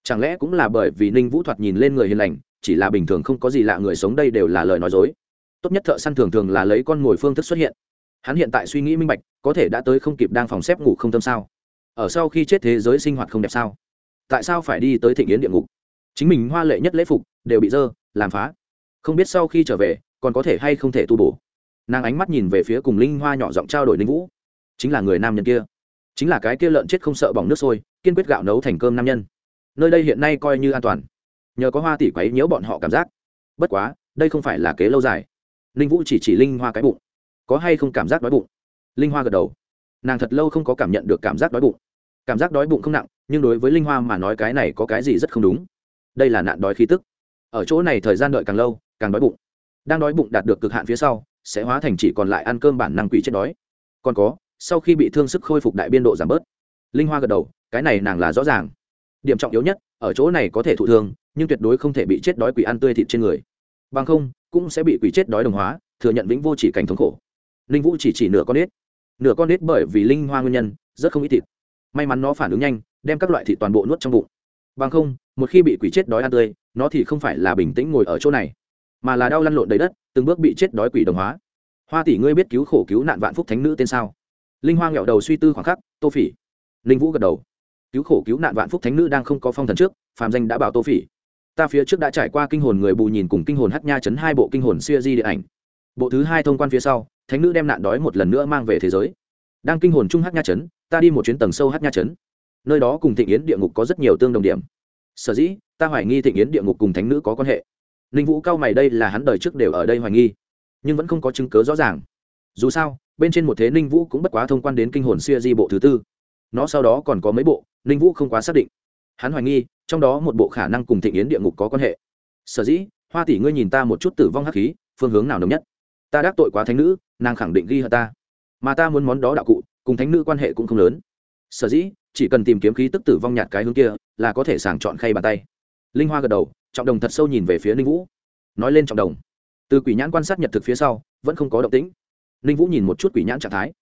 Chẳng lẽ cũng là bởi vì ninh vũ thoạt nhìn lên người hiền lành, chỉ là bình thường không có gì lạ người sống đây đều là lời nói dối? Tốt nhất thợ săn thường thường là lấy con mồi phương thức xuất hiện. Hắn hiện tại suy nghĩ minh bạch, có thể đã tới không kịp đang phòng xếp ngủ không tâm sao? Ở sau khi chết thế giới sinh hoạt không đẹp sao? Tại sao phải đi tới thịnh yến địa ngục? Chính mình hoa lệ nhất lễ phục đều bị dơ làm phá. Không biết sau khi trở về, còn có thể hay không thể tu bổ. Nàng ánh mắt nhìn về phía cùng linh hoa nhỏ giọng trao đổi linh vũ. Chính là người nam nhân kia. Chính là cái kia lợn chết không sợ bỏng nước sôi, kiên quyết gạo nấu thành cơm nam nhân. Nơi đây hiện nay coi như an toàn. Nhờ có hoa tỷ quấy nhiễu bọn họ cảm giác. Bất quá, đây không phải là kế lâu dài. Linh vũ chỉ chỉ linh hoa cái bụng. Có hay không cảm giác đói bụng? Linh hoa gật đầu. Nàng thật lâu không có cảm nhận được cảm giác đói bụng. Cảm giác đói bụng không nặng, nhưng đối với linh hoa mà nói cái này có cái gì rất không đúng. Đây là nạn đói khí tức ở chỗ này thời gian đợi càng lâu, càng đói bụng. Đang đói bụng đạt được cực hạn phía sau, sẽ hóa thành chỉ còn lại ăn cơm bản năng quỷ chết đói. Còn có, sau khi bị thương sức khôi phục đại biên độ giảm bớt, linh hoa gật đầu, cái này nàng là rõ ràng. Điểm trọng yếu nhất, ở chỗ này có thể thụ thương, nhưng tuyệt đối không thể bị chết đói quỷ ăn tươi thịt trên người. Bằng không, cũng sẽ bị quỷ chết đói đồng hóa, thừa nhận vĩnh vô chỉ cảnh thống khổ. Linh vũ chỉ chỉ nửa con nết. Nửa con nết bởi vì linh hoa nguyên nhân, rất không ít thịt. May mắn nó phản ứng nhanh, đem các loại thịt toàn bộ nuốt trong bụng. Bằng không, một khi bị quỷ chết đói ăn tươi nó thì không phải là bình tĩnh ngồi ở chỗ này, mà là đau lăn lộn đầy đất, từng bước bị chết đói quỷ đồng hóa. Hoa tỷ ngươi biết cứu khổ cứu nạn vạn phúc thánh nữ tên sao? Linh hoa nghẹo đầu suy tư khoảng khắc, tô phỉ. Linh vũ gật đầu. Cứu khổ cứu nạn vạn phúc thánh nữ đang không có phong thần trước, phàm danh đã bảo tô phỉ. Ta phía trước đã trải qua kinh hồn người bù nhìn cùng kinh hồn hát nha chấn hai bộ kinh hồn siêu di điện ảnh. Bộ thứ hai thông quan phía sau, thánh nữ đem nạn đói một lần nữa mang về thế giới. Đang kinh hồn chung hát nha chấn, ta đi một chuyến tầng sâu hát nha chấn. Nơi đó cùng thịnh yến địa ngục có rất nhiều tương đồng điểm sở dĩ ta hoài nghi thịnh yến địa ngục cùng thánh nữ có quan hệ. Ninh vũ cao mày đây là hắn đời trước đều ở đây hoài nghi, nhưng vẫn không có chứng cớ rõ ràng. Dù sao, bên trên một thế ninh vũ cũng bất quá thông quan đến kinh hồn xuya di bộ thứ tư. Nó sau đó còn có mấy bộ, ninh vũ không quá xác định. Hắn hoài nghi, trong đó một bộ khả năng cùng thịnh yến địa ngục có quan hệ. Sở dĩ, hoa tỷ ngươi nhìn ta một chút tử vong hắc khí, phương hướng nào nồng nhất? Ta đắc tội quá thánh nữ, nàng khẳng định ghi hận ta. Mà ta muốn món đó đạo cụ, cùng thánh nữ quan hệ cũng không lớn. Sở dĩ chỉ cần tìm kiếm khí tức tử vong nhạt cái hướng kia, là có thể sàng chọn khay bàn tay. Linh hoa gật đầu, trọng đồng thật sâu nhìn về phía ninh vũ. Nói lên trọng đồng. Từ quỷ nhãn quan sát nhật thực phía sau, vẫn không có động tĩnh. Ninh vũ nhìn một chút quỷ nhãn trạng thái.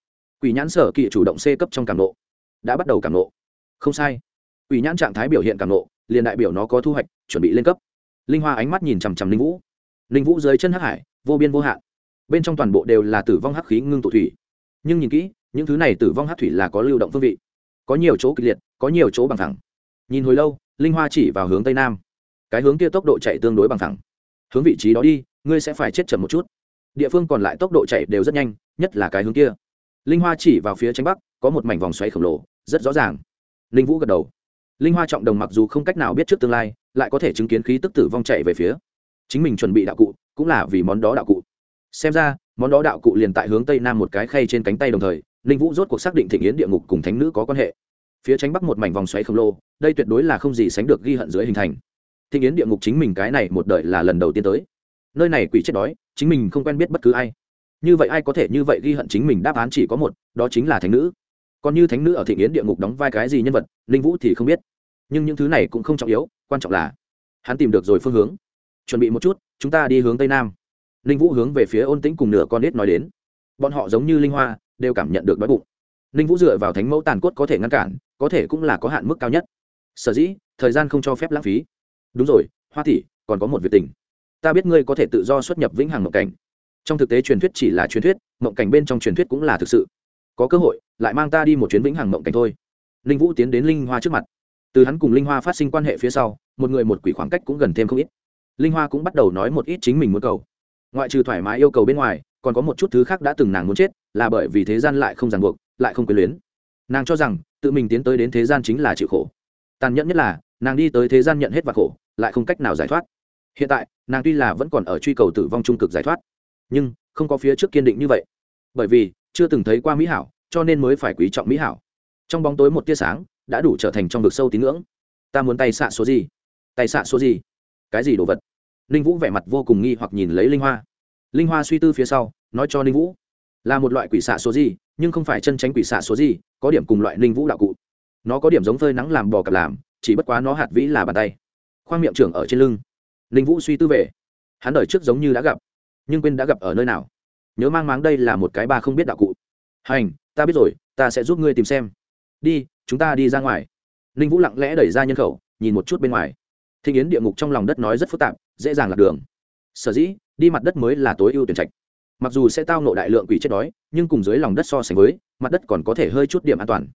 Quỷ nhãn sở kỵ chủ động c cấp trong cảm nộ. Đã bắt đầu cảm nộ. Không sai. Quỷ nhãn trạng thái biểu hiện cảm nộ, liền đại biểu nó có thu hoạch, chuẩn bị lên cấp. Linh hoa ánh mắt nhìn chằm chằm linh vũ. Linh vũ dưới chân hắc hải, vô biên vô hạn. Bên trong toàn bộ đều là tử vong hắc khí ngưng tụ thủy. Nhưng nhìn kỹ, những thứ này tử vong hắc thủy là có lưu động phương vị có nhiều chỗ kịch liệt, có nhiều chỗ bằng thẳng nhìn hồi lâu, linh hoa chỉ vào hướng tây nam. Cái hướng kia tốc độ chạy tương đối bằng thẳng hướng vị trí đó đi, ngươi sẽ phải chết chậm một chút. Địa phương còn lại tốc độ chạy đều rất nhanh, nhất là cái hướng kia. Linh hoa chỉ vào phía tranh bắc, có một mảnh vòng xoáy khổng lồ, rất rõ ràng. Linh vũ gật đầu. Linh hoa trọng đồng mặc dù không cách nào biết trước tương lai, lại có thể chứng kiến khí tức tử vong chạy về phía. Chính mình chuẩn bị đạo cụ, cũng là vì món đó đạo cụ. Xem ra, món đó đạo cụ liền tại hướng tây nam một cái khay trên cánh tay đồng thời linh vũ rốt cuộc xác định thịnh yến địa ngục cùng thánh nữ có quan hệ. Phía tránh bắc một mảnh vòng xoáy khổng lồ, đây tuyệt đối là không gì sánh được ghi hận dưới hình thành. Thịnh yến địa ngục chính mình cái này một đời là lần đầu tiên tới. Nơi này quỷ chết đói, chính mình không quen biết bất cứ ai. Như vậy ai có thể như vậy ghi hận chính mình đáp án chỉ có một, đó chính là thánh nữ. Còn như thánh nữ ở thịnh yến địa ngục đóng vai cái gì nhân vật linh vũ thì không biết. Nhưng những thứ này cũng không trọng yếu, quan trọng là hắn tìm được rồi phương hướng. Chuẩn bị một chút, chúng ta đi hướng tây nam. Linh vũ hướng về phía ôn tĩnh cùng nửa con nết nói đến. Bọn họ giống như linh hoa đều cảm nhận được đói bụng. Linh vũ dựa vào thánh mẫu tàn cốt có thể ngăn cản, có thể cũng là có hạn mức cao nhất. Sở dĩ, thời gian không cho phép lãng phí. Đúng rồi, hoa tỷ, còn có một việc tình. Ta biết ngươi có thể tự do xuất nhập vĩnh hằng mộng cảnh. Trong thực tế truyền thuyết chỉ là truyền thuyết, mộng cảnh bên trong truyền thuyết cũng là thực sự. Có cơ hội, lại mang ta đi một chuyến vĩnh hằng mộng cảnh thôi. Linh vũ tiến đến linh hoa trước mặt. Từ hắn cùng linh hoa phát sinh quan hệ phía sau, một người một quỷ khoảng cách cũng gần thêm không ít. Linh hoa cũng bắt đầu nói một ít chính mình muốn cầu. Ngoại trừ thoải mái yêu cầu bên ngoài còn có một chút thứ khác đã từng nàng muốn chết, là bởi vì thế gian lại không ràng buộc, lại không quyền luyến. Nàng cho rằng, tự mình tiến tới đến thế gian chính là chịu khổ. Tàn nhẫn nhất là, nàng đi tới thế gian nhận hết và khổ, lại không cách nào giải thoát. Hiện tại, nàng tuy là vẫn còn ở truy cầu tử vong trung cực giải thoát, nhưng không có phía trước kiên định như vậy. Bởi vì, chưa từng thấy qua mỹ hảo, cho nên mới phải quý trọng mỹ hảo. Trong bóng tối một tia sáng, đã đủ trở thành trong vực sâu tín ngưỡng. Ta muốn tay xạ số gì? Tay xạ số gì? Cái gì đồ vật? Ninh vũ vẻ mặt vô cùng nghi hoặc nhìn lấy linh hoa linh hoa suy tư phía sau, nói cho ninh vũ, là một loại quỷ xạ số gì, nhưng không phải chân tránh quỷ xạ số gì, có điểm cùng loại ninh vũ đạo cụ. Nó có điểm giống phơi nắng làm bò cặp làm, chỉ bất quá nó hạt vĩ là bàn tay. Khoang miệng trưởng ở trên lưng. Ninh vũ suy tư về. Hắn đời trước giống như đã gặp, nhưng quên đã gặp ở nơi nào. Nhớ mang máng đây là một cái ba không biết đạo cụ. Hành, ta biết rồi, ta sẽ giúp ngươi tìm xem. Đi, chúng ta đi ra ngoài. Ninh vũ lặng lẽ đẩy ra nhân khẩu, nhìn một chút bên ngoài. Thịnh yến địa ngục trong lòng đất nói rất phức tạp, dễ dàng lạc đường sở dĩ, đi mặt đất mới là tối ưu tuyển trạch. Mặc dù sẽ tao nộ đại lượng quỷ chết đói, nhưng cùng dưới lòng đất so sánh với, mặt đất còn có thể hơi chút điểm an toàn.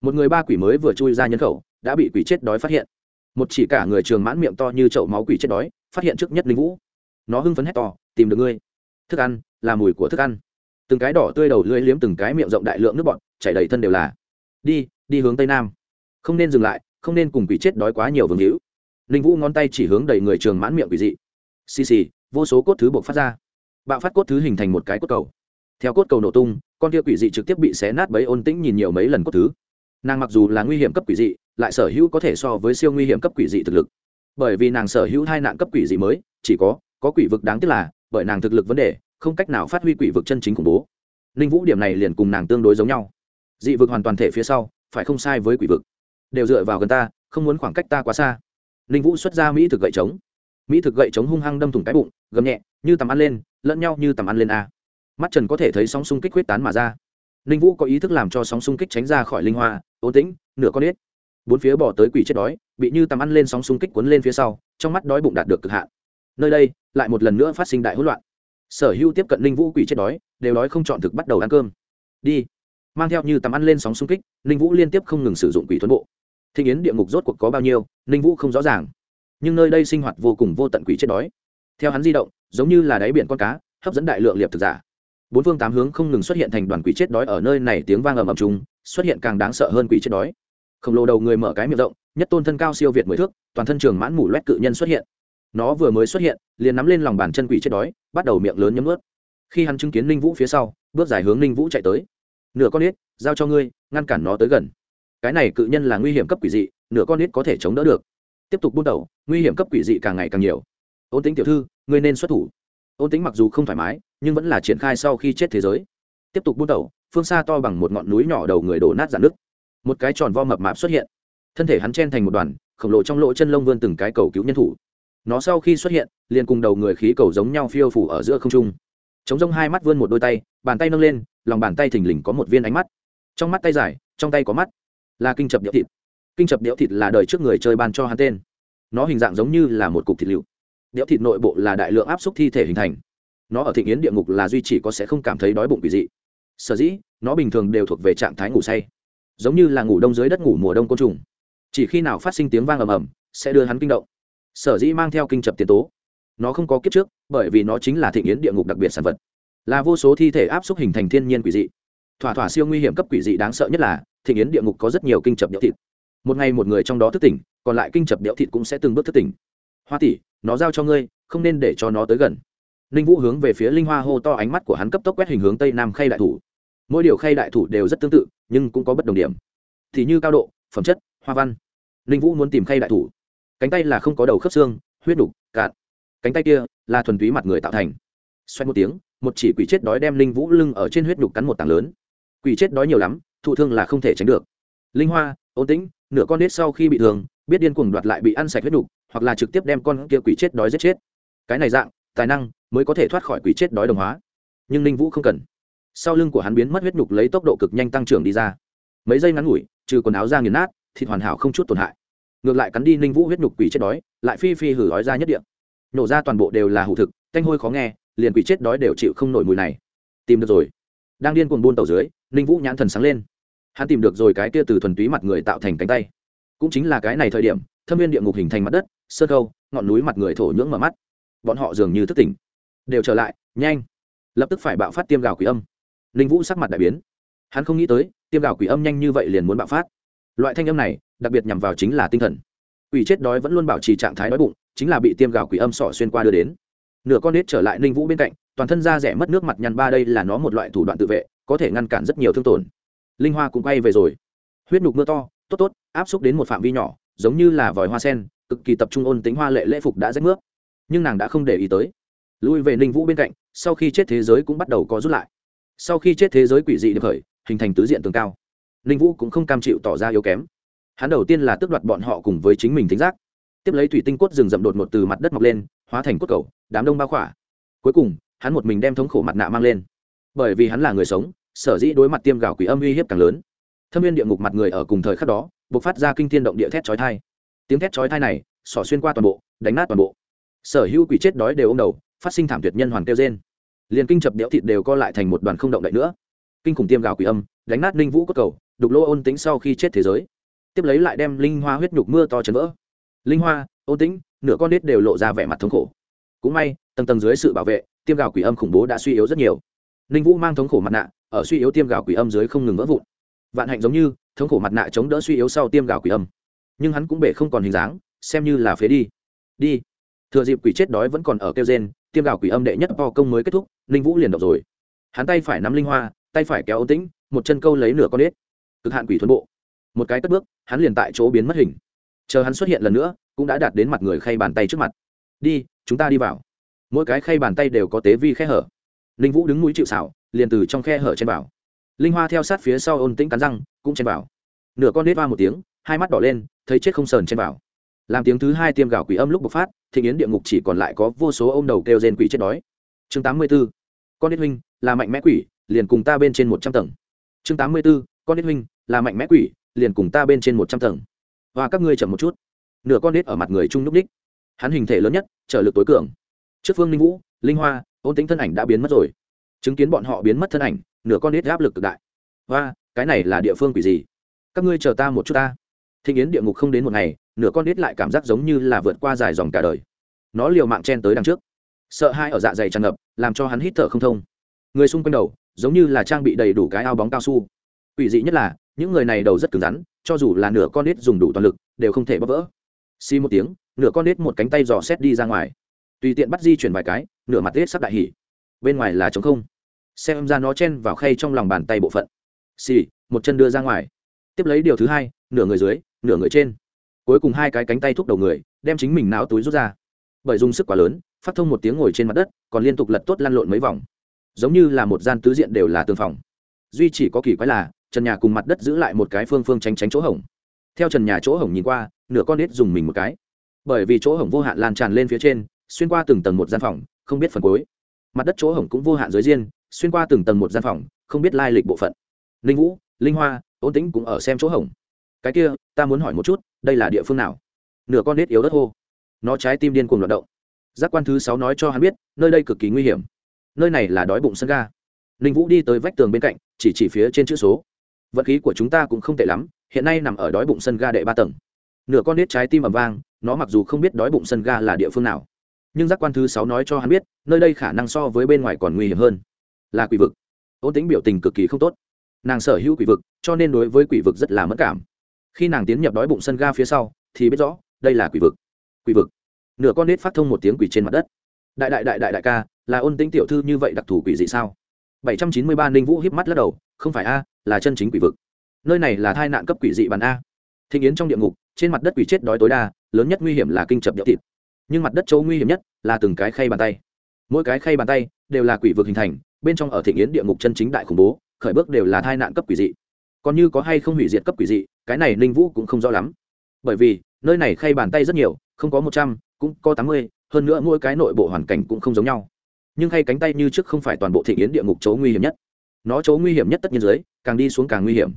Một người ba quỷ mới vừa chui ra nhân khẩu, đã bị quỷ chết đói phát hiện. Một chỉ cả người trường mãn miệng to như chậu máu quỷ chết đói, phát hiện trước nhất linh vũ. Nó hưng phấn hét to, tìm được ngươi. Thức ăn, là mùi của thức ăn. Từng cái đỏ tươi đầu lưỡi liếm từng cái miệng rộng đại lượng nước bọt, chảy đầy thân đều là. Đi đi hướng tây nam. Không nên dừng lại, không nên cùng quỷ chết đói quá nhiều vương hữu. Linh vũ ngón tay chỉ hướng đầy người trường mãn miệng quỷ dị. Xì xì vô số cốt thứ buộc phát ra. Bạo phát cốt thứ hình thành một cái cốt cầu. Theo cốt cầu nổ tung, con kia quỷ dị trực tiếp bị xé nát bấy ôn tĩnh nhìn nhiều mấy lần cốt thứ. Nàng mặc dù là nguy hiểm cấp quỷ dị, lại sở hữu có thể so với siêu nguy hiểm cấp quỷ dị thực lực. Bởi vì nàng sở hữu hai nạn cấp quỷ dị mới, chỉ có có quỷ vực đáng tiếc là, bởi nàng thực lực vấn đề, không cách nào phát huy quỷ vực chân chính khủng bố. Ninh vũ điểm này liền cùng nàng tương đối giống nhau. Dị vực hoàn toàn thể phía sau, phải không sai với quỷ vực. Đều dựa vào gần ta, không muốn khoảng cách ta quá xa. Ninh vũ xuất ra mỹ thực gậy trống mỹ thực gậy chống hung hăng đâm thủng cái bụng, gầm nhẹ, như tầm ăn lên, lẫn nhau như tầm ăn lên a. Mắt trần có thể thấy sóng xung kích huyết tán mà ra. Ninh vũ có ý thức làm cho sóng xung kích tránh ra khỏi linh hoa ố tĩnh, nửa con ếch bốn phía bỏ tới quỷ chết đói, bị như tầm ăn lên sóng xung kích cuốn lên phía sau, trong mắt đói bụng đạt được cực hạn. Nơi đây, lại một lần nữa phát sinh đại hỗn loạn. Sở hữu tiếp cận linh vũ quỷ chết đói, đều đói không chọn thực bắt đầu ăn cơm. Đi. Mang theo như tầm ăn lên sóng xung kích linh vũ liên tiếp không ngừng sử dụng quỷ thuẫn bộ. Thị yến địa ngục rốt cuộc có bao nhiêu linh vũ không rõ ràng nhưng nơi đây sinh hoạt vô cùng vô tận quỷ chết đói. Theo hắn di động, giống như là đáy biển con cá, hấp dẫn đại lượng liệp thực giả. Bốn phương tám hướng không ngừng xuất hiện thành đoàn quỷ chết đói ở nơi này, tiếng vang ầm ầm chung xuất hiện càng đáng sợ hơn quỷ chết đói. Khổng lồ đầu người mở cái miệng rộng, nhất tôn thân cao siêu việt mười thước, toàn thân trường mãn mủ loét cự nhân xuất hiện. Nó vừa mới xuất hiện, liền nắm lên lòng bàn chân quỷ chết đói, bắt đầu miệng lớn nhấm ướt khi hắn chứng kiến ninh vũ phía sau, bước dài hướng ninh vũ chạy tới. Nửa con nít, giao cho ngươi, ngăn cản nó tới gần. Cái này cự nhân là nguy hiểm cấp quỷ dị, nửa con nít có thể chống đỡ được tiếp tục buôn đầu nguy hiểm cấp quỷ dị càng ngày càng nhiều. Ôn tính tiểu thư, ngươi nên xuất thủ. Ôn tính mặc dù không thoải mái, nhưng vẫn là triển khai sau khi chết thế giới. Tiếp tục buôn đầu phương xa to bằng một ngọn núi nhỏ đầu người đổ nát dạn nước một cái tròn vo mập mạp xuất hiện. Thân thể hắn chen thành một đoàn, khổng lồ trong lỗ chân lông vươn từng cái cầu cứu nhân thủ. Nó sau khi xuất hiện, liền cùng đầu người khí cầu giống nhau phiêu phủ ở giữa không trung. Chống rông hai mắt vươn một đôi tay, bàn tay nâng lên, lòng bàn tay thình lình có một viên ánh mắt. Trong mắt tay dài, trong tay có mắt. Là kinh chập địa thịt kinh chập đẽo thịt là đời trước người chơi ban cho hắn tên. Nó hình dạng giống như là một cục thịt liệu đẽo thịt nội bộ là đại lượng áp suất thi thể hình thành. Nó ở thịnh yến địa ngục là duy chỉ có sẽ không cảm thấy đói bụng kỳ dị. Sở dĩ, nó bình thường đều thuộc về trạng thái ngủ say. Giống như là ngủ đông dưới đất ngủ mùa đông côn trùng. Chỉ khi nào phát sinh tiếng vang ầm ầm, sẽ đưa hắn kinh động. Sở dĩ mang theo kinh chập tiền tố. Nó không có kiếp trước, bởi vì nó chính là thịnh yến địa ngục đặc biệt sản vật. Là vô số thi thể áp suất hình thành thiên nhiên quỷ dị. Thỏa thỏa siêu nguy hiểm cấp quỷ dị đáng sợ nhất là, thịnh yến địa ngục có rất nhiều kinh chập điệu thịt một ngày một người trong đó thức tỉnh, còn lại kinh chập đẽo thịt cũng sẽ từng bước thức tỉnh. Hoa tỷ, nó giao cho ngươi, không nên để cho nó tới gần. Ninh vũ hướng về phía linh hoa hô to ánh mắt của hắn cấp tốc quét hình hướng tây nam khay đại thủ. Mỗi điều khay đại thủ đều rất tương tự, nhưng cũng có bất đồng điểm. Thì như cao độ, phẩm chất, hoa văn. Ninh vũ muốn tìm khay đại thủ. Cánh tay là không có đầu khớp xương, huyết đục cạn. Cánh tay kia là thuần túy mặt người tạo thành. Xoay một tiếng, một chỉ quỷ chết đói đem linh vũ lưng ở trên huyết đục cắn một tảng lớn. Quỷ chết đói nhiều lắm, thụ thương là không thể tránh được. Linh hoa, ôn tĩnh nửa con nết sau khi bị thương, biết điên cuồng đoạt lại bị ăn sạch huyết đục hoặc là trực tiếp đem con kia quỷ chết đói giết chết. Cái này dạng, tài năng mới có thể thoát khỏi quỷ chết đói đồng hóa. Nhưng ninh vũ không cần. Sau lưng của hắn biến mất huyết nhục lấy tốc độ cực nhanh tăng trưởng đi ra. Mấy giây ngắn ngủi, trừ quần áo ra nghiền nát, thịt hoàn hảo không chút tổn hại. Ngược lại cắn đi ninh vũ huyết nhục quỷ chết đói, lại phi phi hử ói ra nhất điện nổ ra toàn bộ đều là hụ thực canh hôi khó nghe, liền quỷ chết đói đều chịu không nổi mùi này. Tìm được rồi. Đang điên cuồng buôn tàu dưới, ninh vũ nhãn thần sáng lên hắn tìm được rồi cái kia từ thuần túy mặt người tạo thành cánh tay. Cũng chính là cái này thời điểm, thâm viên địa ngục hình thành mặt đất sơ khâu, ngọn núi mặt người thổ nhưỡng mở mắt. Bọn họ dường như thức tỉnh. Đều trở lại, nhanh. Lập tức phải bạo phát tiêm gào quỷ âm. Ninh vũ sắc mặt đại biến. Hắn không nghĩ tới, tiêm gào quỷ âm nhanh như vậy liền muốn bạo phát. Loại thanh âm này, đặc biệt nhằm vào chính là tinh thần. Quỷ chết đói vẫn luôn bảo trì trạng thái đói bụng, chính là bị tiêm gào quỷ âm sỏ xuyên qua đưa đến. Nửa con nết trở lại ninh vũ bên cạnh, toàn thân da rẻ mất nước mặt nhăn ba đây là nó một loại thủ đoạn tự vệ, có thể ngăn cản rất nhiều thương tổn linh hoa cũng quay về rồi. Huyết nhục mưa to, tốt tốt, áp xúc đến một phạm vi nhỏ, giống như là vòi hoa sen, cực kỳ tập trung ôn tính hoa lệ lễ phục đã rách nước. Nhưng nàng đã không để ý tới. Lui về ninh vũ bên cạnh, sau khi chết thế giới cũng bắt đầu có rút lại. Sau khi chết thế giới quỷ dị được khởi, hình thành tứ diện tường cao. Ninh vũ cũng không cam chịu tỏ ra yếu kém. Hắn đầu tiên là tước đoạt bọn họ cùng với chính mình tính giác. Tiếp lấy thủy tinh cốt rừng rậm đột một từ mặt đất mọc lên, hóa thành cốt cầu, đám đông bao khỏa. Cuối cùng, hắn một mình đem thống khổ mặt nạ mang lên. Bởi vì hắn là người sống sở dĩ đối mặt tiêm gạo quỷ âm uy hiếp càng lớn. Thâm viên địa ngục mặt người ở cùng thời khắc đó b ộ c phát ra kinh thiên động địa thét chói thai tiếng thét chói thai này, xỏ xuyên qua toàn bộ, đánh nát toàn bộ. Sở hữu quỷ chết đói đều ô m đầu, phát sinh thảm tuyệt nhân hoàn kêu trên liền kinh chập đẽo thịt đều co lại thành một đoàn không động đậy nữa. Kinh khủng tiêm gạo quỷ âm, đánh nát linh vũ cốt cầu, đục lô ôn tính sau khi chết thế giới. Tiếp lấy lại đem linh hoa huyết nhục mưa to chấn vỡ. Linh hoa, ôn tĩnh, nửa con nết đều lộ ra vẻ mặt thống khổ. Cũng may, tầng tầng dưới sự bảo vệ, tiêm gạo quỷ âm khủng bố đã suy yếu rất nhiều. Ninh vũ mang thống khổ mặt nạ ở suy yếu tiêm gạo quỷ âm dưới không ngừng vỡ vụn. Vạn hạnh giống như, thống khổ mặt nạ chống đỡ suy yếu sau tiêm gạo quỷ âm. Nhưng hắn cũng bể không còn hình dáng, xem như là phế đi. Đi. Thừa dịp quỷ chết đói vẫn còn ở kêu gen tiêm gạo quỷ âm đệ nhất po công mới kết thúc, ninh vũ liền đọc rồi. Hắn tay phải nắm linh hoa, tay phải kéo ấu tĩnh, một chân câu lấy nửa con ếch cực hạn quỷ thuần bộ. Một cái cất bước, hắn liền tại chỗ biến mất hình. Chờ hắn xuất hiện lần nữa, cũng đã đạt đến mặt người khay bàn tay trước mặt. Đi, chúng ta đi vào. Mỗi cái khay bàn tay đều có tế vi khe hở. Linh vũ đứng mũi chịu xảo liền từ trong khe hở trên vào. Linh hoa theo sát phía sau ôn tĩnh cắn răng, cũng trên vào. Nửa con nết va một tiếng, hai mắt đỏ lên, thấy chết không sờn trên vào. Làm tiếng thứ hai tiêm gạo quỷ âm lúc bộc phát thị nghiến địa ngục chỉ còn lại có vô số ô m đầu kêu rên quỷ chết đói. Chương tám mươi b ố con nết huynh là mạnh mẽ quỷ, liền cùng ta bên trên một trăm tầng. Chương tám mươi b ố con nết huynh là mạnh mẽ quỷ, liền cùng ta bên trên một trăm tầng. Và các ngươi chậm một chút. Nửa con nết ở mặt người trung n ú c ních. Hắn hình thể lớn nhất trở lực tối cường. Trước phương linh vũ, linh hoa, ôn tính thân ảnh đã biến mất rồi chứng kiến bọn họ biến mất thân ảnh, nửa con nết áp lực cực đại. Và cái này là địa phương quỷ gì? Các ngươi chờ ta một chút ta. Thịnh yến địa ngục không đến một ngày, nửa con nết lại cảm giác giống như là vượt qua dài dòng cả đời. Nó liều mạng chen tới đằng trước. Sợ hai ở dạ dày tràn ngập, làm cho hắn hít thở không thông. Người xung quanh đầu, giống như là trang bị đầy đủ cái ao bóng cao su. Quỷ dị nhất là, những người này đầu rất cứng rắn, cho dù là nửa con nết dùng đủ toàn lực, đều không thể bóp vỡ. Xi một tiếng, nửa con nết một cánh tay dò xét đi ra ngoài. Tùy tiện bắt di chuyển vài cái, nửa mặt nết sắp đại hỉ bên ngoài là trống không. Xem ra nó chen vào khay trong lòng bàn tay bộ phận. Xì, một chân đưa ra ngoài. Tiếp lấy điều thứ hai, nửa người dưới, nửa người trên. Cuối cùng hai cái cánh tay thúc đầu người, đem chính mình não túi rút ra. Bởi dùng sức quá lớn, phát thông một tiếng ngồi trên mặt đất, còn liên tục lật tốt lăn lộn mấy vòng. Giống như là một gian tứ diện đều là tường phòng. Duy chỉ có kỳ quái là, trần nhà cùng mặt đất giữ lại một cái phương phương tránh tránh chỗ hổng. Theo trần nhà chỗ hổng nhìn qua, nửa con nết dùng mình một cái. Bởi vì chỗ hổng vô hạn lan tràn lên phía trên, xuyên qua từng tầng một gian phòng, không biết phần cuối mặt đất chỗ hổng cũng vô hạn giới riêng, xuyên qua từng tầng một gian phòng, không biết lai lịch bộ phận. Linh vũ, linh hoa, ôn tĩnh cũng ở xem chỗ hổng. Cái kia, ta muốn hỏi một chút, đây là địa phương nào? Nửa con nết yếu đất hô. Nó trái tim điên cuồng loạt động. Giác quan thứ sáu nói cho hắn biết, nơi đây cực kỳ nguy hiểm. Nơi này là đói bụng sân ga. Linh vũ đi tới vách tường bên cạnh, chỉ chỉ phía trên chữ số. Vật khí của chúng ta cũng không tệ lắm, hiện nay nằm ở đói bụng sân ga đệ ba tầng. Nửa con nết trái tim ầm vang, nó mặc dù không biết đói bụng sân ga là địa phương nào nhưng giác quan thứ sáu nói cho hắn biết, nơi đây khả năng so với bên ngoài còn nguy hiểm hơn. Là quỷ vực. Ôn tính biểu tình cực kỳ không tốt. Nàng sở hữu quỷ vực, cho nên đối với quỷ vực rất là mất cảm. Khi nàng tiến nhập đói bụng sân ga phía sau, thì biết rõ, đây là quỷ vực. Quỷ vực. Nửa con nết phát thông một tiếng quỷ trên mặt đất. Đại đại đại đại đại ca, là ôn tính tiểu thư như vậy đặc thù quỷ dị sao? Bảy trăm chín mươi ba ninh vũ híp mắt lắc đầu, không phải a, là chân chính quỷ vực. Nơi này là thai nạn cấp quỷ dị bàn a. Thịnh yến trong địa ngục, trên mặt đất quỷ chết đói tối đa, lớn nhất nguy hiểm là kinh chập địa thịt nhưng mặt đất chỗ nguy hiểm nhất là từng cái khay bàn tay. Mỗi cái khay bàn tay đều là quỷ vực hình thành, bên trong ở thị yến địa ngục chân chính đại khủng bố, khởi bước đều là thai nạn cấp quỷ dị. Còn như có hay không hủy diệt cấp quỷ dị, cái này ninh vũ cũng không rõ lắm. Bởi vì, nơi này khay bàn tay rất nhiều, không có một trăm, cũng có tám mươi, hơn nữa mỗi cái nội bộ hoàn cảnh cũng không giống nhau. Nhưng khay cánh tay như trước không phải toàn bộ thị yến địa ngục chỗ nguy hiểm nhất. Nó chỗ nguy hiểm nhất tất nhiên dưới, càng đi xuống càng nguy hiểm.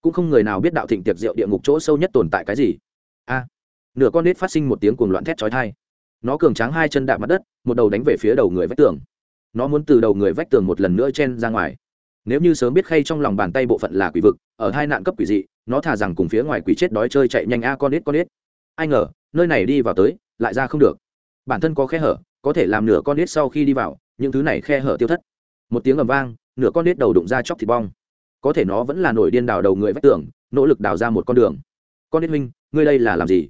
Cũng không người nào biết đạo thịnh tiệc rượu địa ngục chỗ sâu nhất tồn tại cái gì. A, nửa con nết phát sinh một tiếng cuồng loạn thét chói tai nó cường tráng hai chân đạp mặt đất, một đầu đánh về phía đầu người vách tường. Nó muốn từ đầu người vách tường một lần nữa chen ra ngoài. Nếu như sớm biết khay trong lòng bàn tay bộ phận là quỷ vực, ở hai nạn cấp quỷ dị, nó thà rằng cùng phía ngoài quỷ chết đói chơi chạy nhanh a con ít con ít ai ngờ, nơi này đi vào tới, lại ra không được. Bản thân có khe hở, có thể làm nửa con ít sau khi đi vào, những thứ này khe hở tiêu thất. Một tiếng ầm vang, nửa con ít đầu đụng ra chóc thịt bong. Có thể nó vẫn là nổi điên đào đầu người vách tường, nỗ lực đào ra một con đường. Con ít huynh, ngươi đây là làm gì?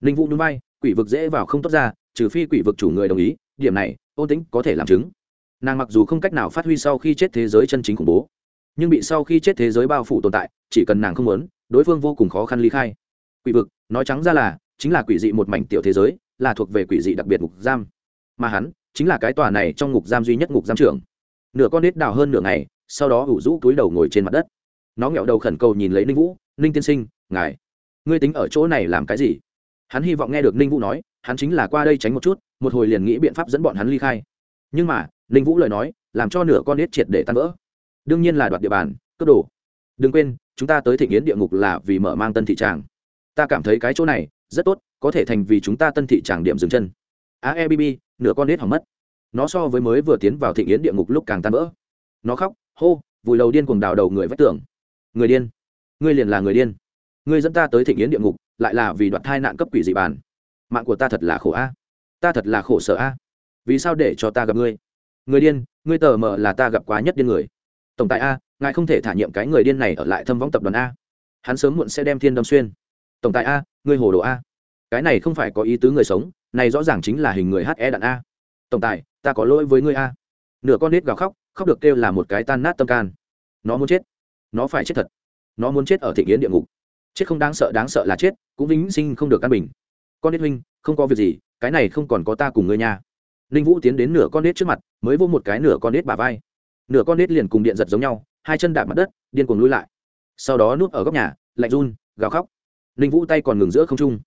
Ninh vũ núi bay quỷ vực dễ vào không tốt ra trừ phi quỷ vực chủ người đồng ý, điểm này ôn tính có thể làm chứng. Nàng mặc dù không cách nào phát huy sau khi chết thế giới chân chính khủng bố, nhưng bị sau khi chết thế giới bao phủ tồn tại, chỉ cần nàng không muốn, đối phương vô cùng khó khăn ly khai. Quỷ vực, nói trắng ra là, chính là quỷ dị một mảnh tiểu thế giới, là thuộc về quỷ dị đặc biệt ngục giam. Mà hắn, chính là cái tòa này trong ngục giam duy nhất ngục giam trưởng. Nửa con nết đào hơn nửa ngày, sau đó ủ rũ túi đầu ngồi trên mặt đất. Nó nghẹo đầu khẩn cầu nhìn lấy ninh vũ, ninh tiên sinh, ngài, ngươi tính ở chỗ này làm cái gì? Hắn hy vọng nghe được ninh vũ nói hắn chính là qua đây tránh một chút, một hồi liền nghĩ biện pháp dẫn bọn hắn ly khai. Nhưng mà, ninh vũ lời nói, làm cho nửa con nết triệt để tan vỡ. Đương nhiên là đoạt địa bàn, cướp đồ. Đừng quên, chúng ta tới thị nghiến địa ngục là vì mở mang tân thị tràng. Ta cảm thấy cái chỗ này, rất tốt, có thể thành vì chúng ta tân thị tràng điểm dừng chân. Aebb nửa con nết hỏng mất. Nó so với mới vừa tiến vào thị nghiến địa ngục lúc càng tan vỡ. Nó khóc, hô, vùi đầu điên cuồng đào đầu người vách tường. Người điên. Ngươi liền là người điên. Ngươi dẫn ta tới thị nghiến địa ngục, lại là vì đoạt thai nạn cấp quỷ dị bàn mạng của ta thật là khổ a. Ta thật là khổ sở a. Vì sao để cho ta gặp ngươi? Người điên, ngươi tờ mờ là ta gặp quá nhất điên người. Tổng tài a, ngài không thể thả nhiệm cái người điên này ở lại thâm võng tập đoàn a. Hắn sớm muộn sẽ đem thiên đâm xuyên. Tổng tài a, ngươi hồ đồ a. Cái này không phải có ý tứ người sống, này rõ ràng chính là hình người he đạn a. Tổng tài, ta có lỗi với ngươi a. Nửa con nết gào khóc khóc được kêu là một cái tan nát tâm can. Nó muốn chết. Nó phải chết thật. Nó muốn chết ở thị nghiến địa ngục. Chết không đáng sợ đáng sợ là chết, cũng vĩnh sinh không được căn bình con nết huynh, không có việc gì, cái này không còn có ta cùng ngươi nha. Ninh vũ tiến đến nửa con nết trước mặt, mới vô một cái nửa con nết bà vai. Nửa con nết liền cùng điện giật giống nhau, hai chân đạp mặt đất, điên cuồng lui lại. Sau đó núp ở góc nhà, lạnh run, gào khóc. Ninh vũ tay còn ngừng giữa không trung.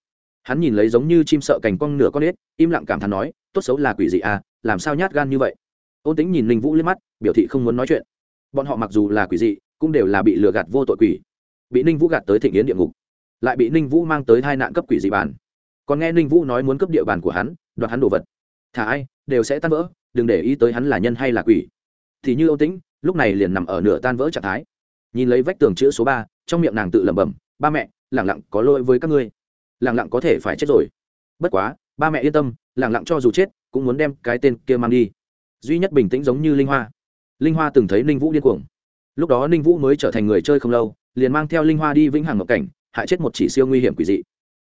Hắn nhìn lấy giống như chim sợ cành cong nửa con nết im lặng cảm thán nói, tốt xấu là quỷ dị à làm sao nhát gan như vậy? Ôn tính nhìn ninh vũ lên mắt, biểu thị không muốn nói chuyện. Bọn họ mặc dù là quỷ dị, cũng đều là bị lừa gạt vô tội quỷ. Bị ninh vũ gạt tới thịnh yến địa ngục. Lại bị ninh vũ mang tới hai nạn cấp quỷ dị bàn còn nghe ninh vũ nói muốn cướp địa bàn của hắn, đoạt hắn đồ vật. Thả ai, đều sẽ tan vỡ, đừng để ý tới hắn là nhân hay là quỷ. Thì như âu tĩnh, lúc này liền nằm ở nửa tan vỡ trạng thái. Nhìn lấy vách tường chữ số ba, trong miệng nàng tự lẩm bẩm, ba mẹ, lẳng lặng có lỗi với các ngươi. Lẳng lặng có thể phải chết rồi. Bất quá, ba mẹ yên tâm, lẳng lặng cho dù chết, cũng muốn đem cái tên kia mang đi. Duy nhất bình tĩnh giống như linh hoa. Linh hoa từng thấy ninh vũ điên cuồng. Lúc đó ninh vũ mới trở thành người chơi không lâu, liền mang theo linh hoa đi vĩnh hằng ngọc cảnh, hại chết một chỉ siêu nguy hiểm quỷ dị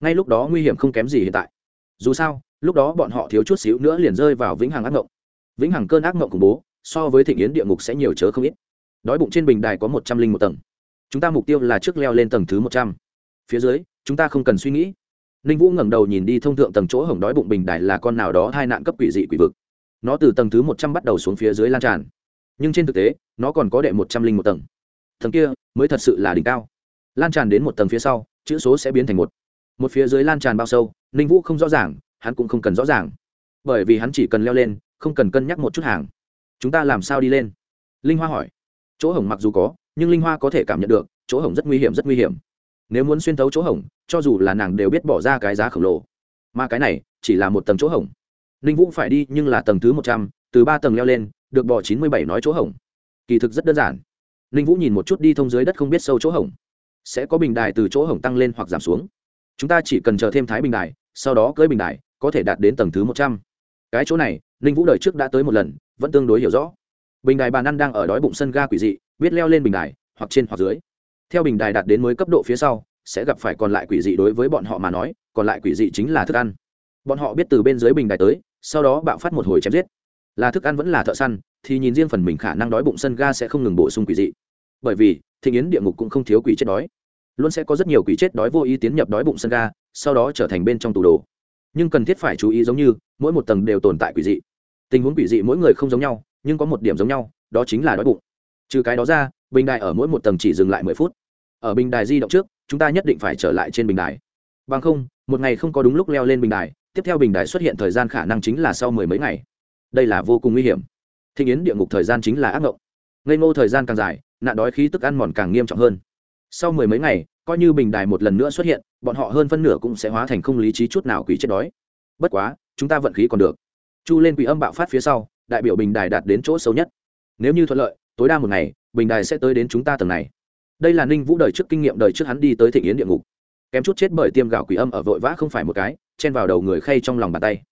ngay lúc đó nguy hiểm không kém gì hiện tại. Dù sao, lúc đó bọn họ thiếu chút xíu nữa liền rơi vào vĩnh hằng ác mộng vĩnh hằng cơn ác mộng khủng bố, so với thịnh yến địa ngục sẽ nhiều chớ không ít. Đói bụng trên bình đài có một trăm linh một tầng. Chúng ta mục tiêu là trước leo lên tầng thứ một trăm. Phía dưới, chúng ta không cần suy nghĩ. Ninh vũ ngẩng đầu nhìn đi thông thượng tầng chỗ hổng đói bụng bình đài là con nào đó hai nạn cấp quỷ dị quỷ vực. Nó từ tầng thứ một trăm bắt đầu xuống phía dưới lan tràn. Nhưng trên thực tế, nó còn có đệ một trăm linh một tầng. Tầng kia mới thật sự là đỉnh cao. Lan tràn đến một tầng phía sau, chữ số sẽ biến thành một một phía dưới lan tràn bao sâu, ninh vũ không rõ ràng, hắn cũng không cần rõ ràng. Bởi vì hắn chỉ cần leo lên, không cần cân nhắc một chút hàng. Chúng ta làm sao đi lên? Linh hoa hỏi. Chỗ hổng mặc dù có, nhưng linh hoa có thể cảm nhận được, chỗ hổng rất nguy hiểm, rất nguy hiểm. Nếu muốn xuyên thấu chỗ hổng, cho dù là nàng đều biết bỏ ra cái giá khổng lồ. Mà cái này, chỉ là một tầng chỗ hổng. Ninh vũ phải đi, nhưng là tầng thứ một trăm, từ ba tầng leo lên, được bỏ chín mươi bảy nói chỗ hổng. Kỳ thực rất đơn giản. Ninh vũ nhìn một chút đi thông dưới đất không biết sâu chỗ hổng. Sẽ có bình đài từ chỗ hổng tăng lên hoặc giảm xuống chúng ta chỉ cần chờ thêm thái bình đài, sau đó cưới bình đài, có thể đạt đến tầng thứ một trăm. Cái chỗ này, ninh vũ đời trước đã tới một lần, vẫn tương đối hiểu rõ. Bình đài bàn ăn đang ở đói bụng sân ga quỷ dị, biết leo lên bình đài, hoặc trên hoặc dưới. Theo bình đài đạt đến mới cấp độ phía sau, sẽ gặp phải còn lại quỷ dị đối với bọn họ mà nói, còn lại quỷ dị chính là thức ăn. Bọn họ biết từ bên dưới bình đài tới, sau đó bạo phát một hồi chém giết. Là thức ăn vẫn là thợ săn, thì nhìn riêng phần mình khả năng đói bụng sân ga sẽ không ngừng bổ sung quỷ dị. Bởi vì thị nghiến địa ngục cũng không thiếu quỷ chết đói luôn sẽ có rất nhiều quỷ chết đói vô ý tiến nhập đói bụng sân ga, sau đó trở thành bên trong tủ đồ. Nhưng cần thiết phải chú ý giống như, mỗi một tầng đều tồn tại quỷ dị. Tình huống quỷ dị mỗi người không giống nhau, nhưng có một điểm giống nhau, đó chính là đói bụng. Trừ cái đó ra, bình đài ở mỗi một tầng chỉ dừng lại mười phút. Ở bình đài di động trước, chúng ta nhất định phải trở lại trên bình đài. Bằng không, một ngày không có đúng lúc leo lên bình đài, tiếp theo bình đài xuất hiện thời gian khả năng chính là sau mười mấy ngày. Đây là vô cùng nguy hiểm. Thinh yến địa ngục thời gian chính là ác ngộng. Ngây ngô thời gian càng dài, nạn đói khí tức ăn mòn càng nghiêm trọng hơn sau mười mấy ngày, coi như bình đài một lần nữa xuất hiện, bọn họ hơn phân nửa cũng sẽ hóa thành không lý trí chút nào quỷ chết đói. Bất quá, chúng ta vận khí còn được. Chu lên quỷ âm bạo phát phía sau, đại biểu bình đài đạt đến chỗ xấu nhất. Nếu như thuận lợi, tối đa một ngày, bình đài sẽ tới đến chúng ta tầng này. Đây là ninh vũ đời trước kinh nghiệm đời trước hắn đi tới Thịnh yến địa ngục. Kém chút chết bởi tiêm gạo quỷ âm ở vội vã không phải một cái, chen vào đầu người khay trong lòng bàn tay.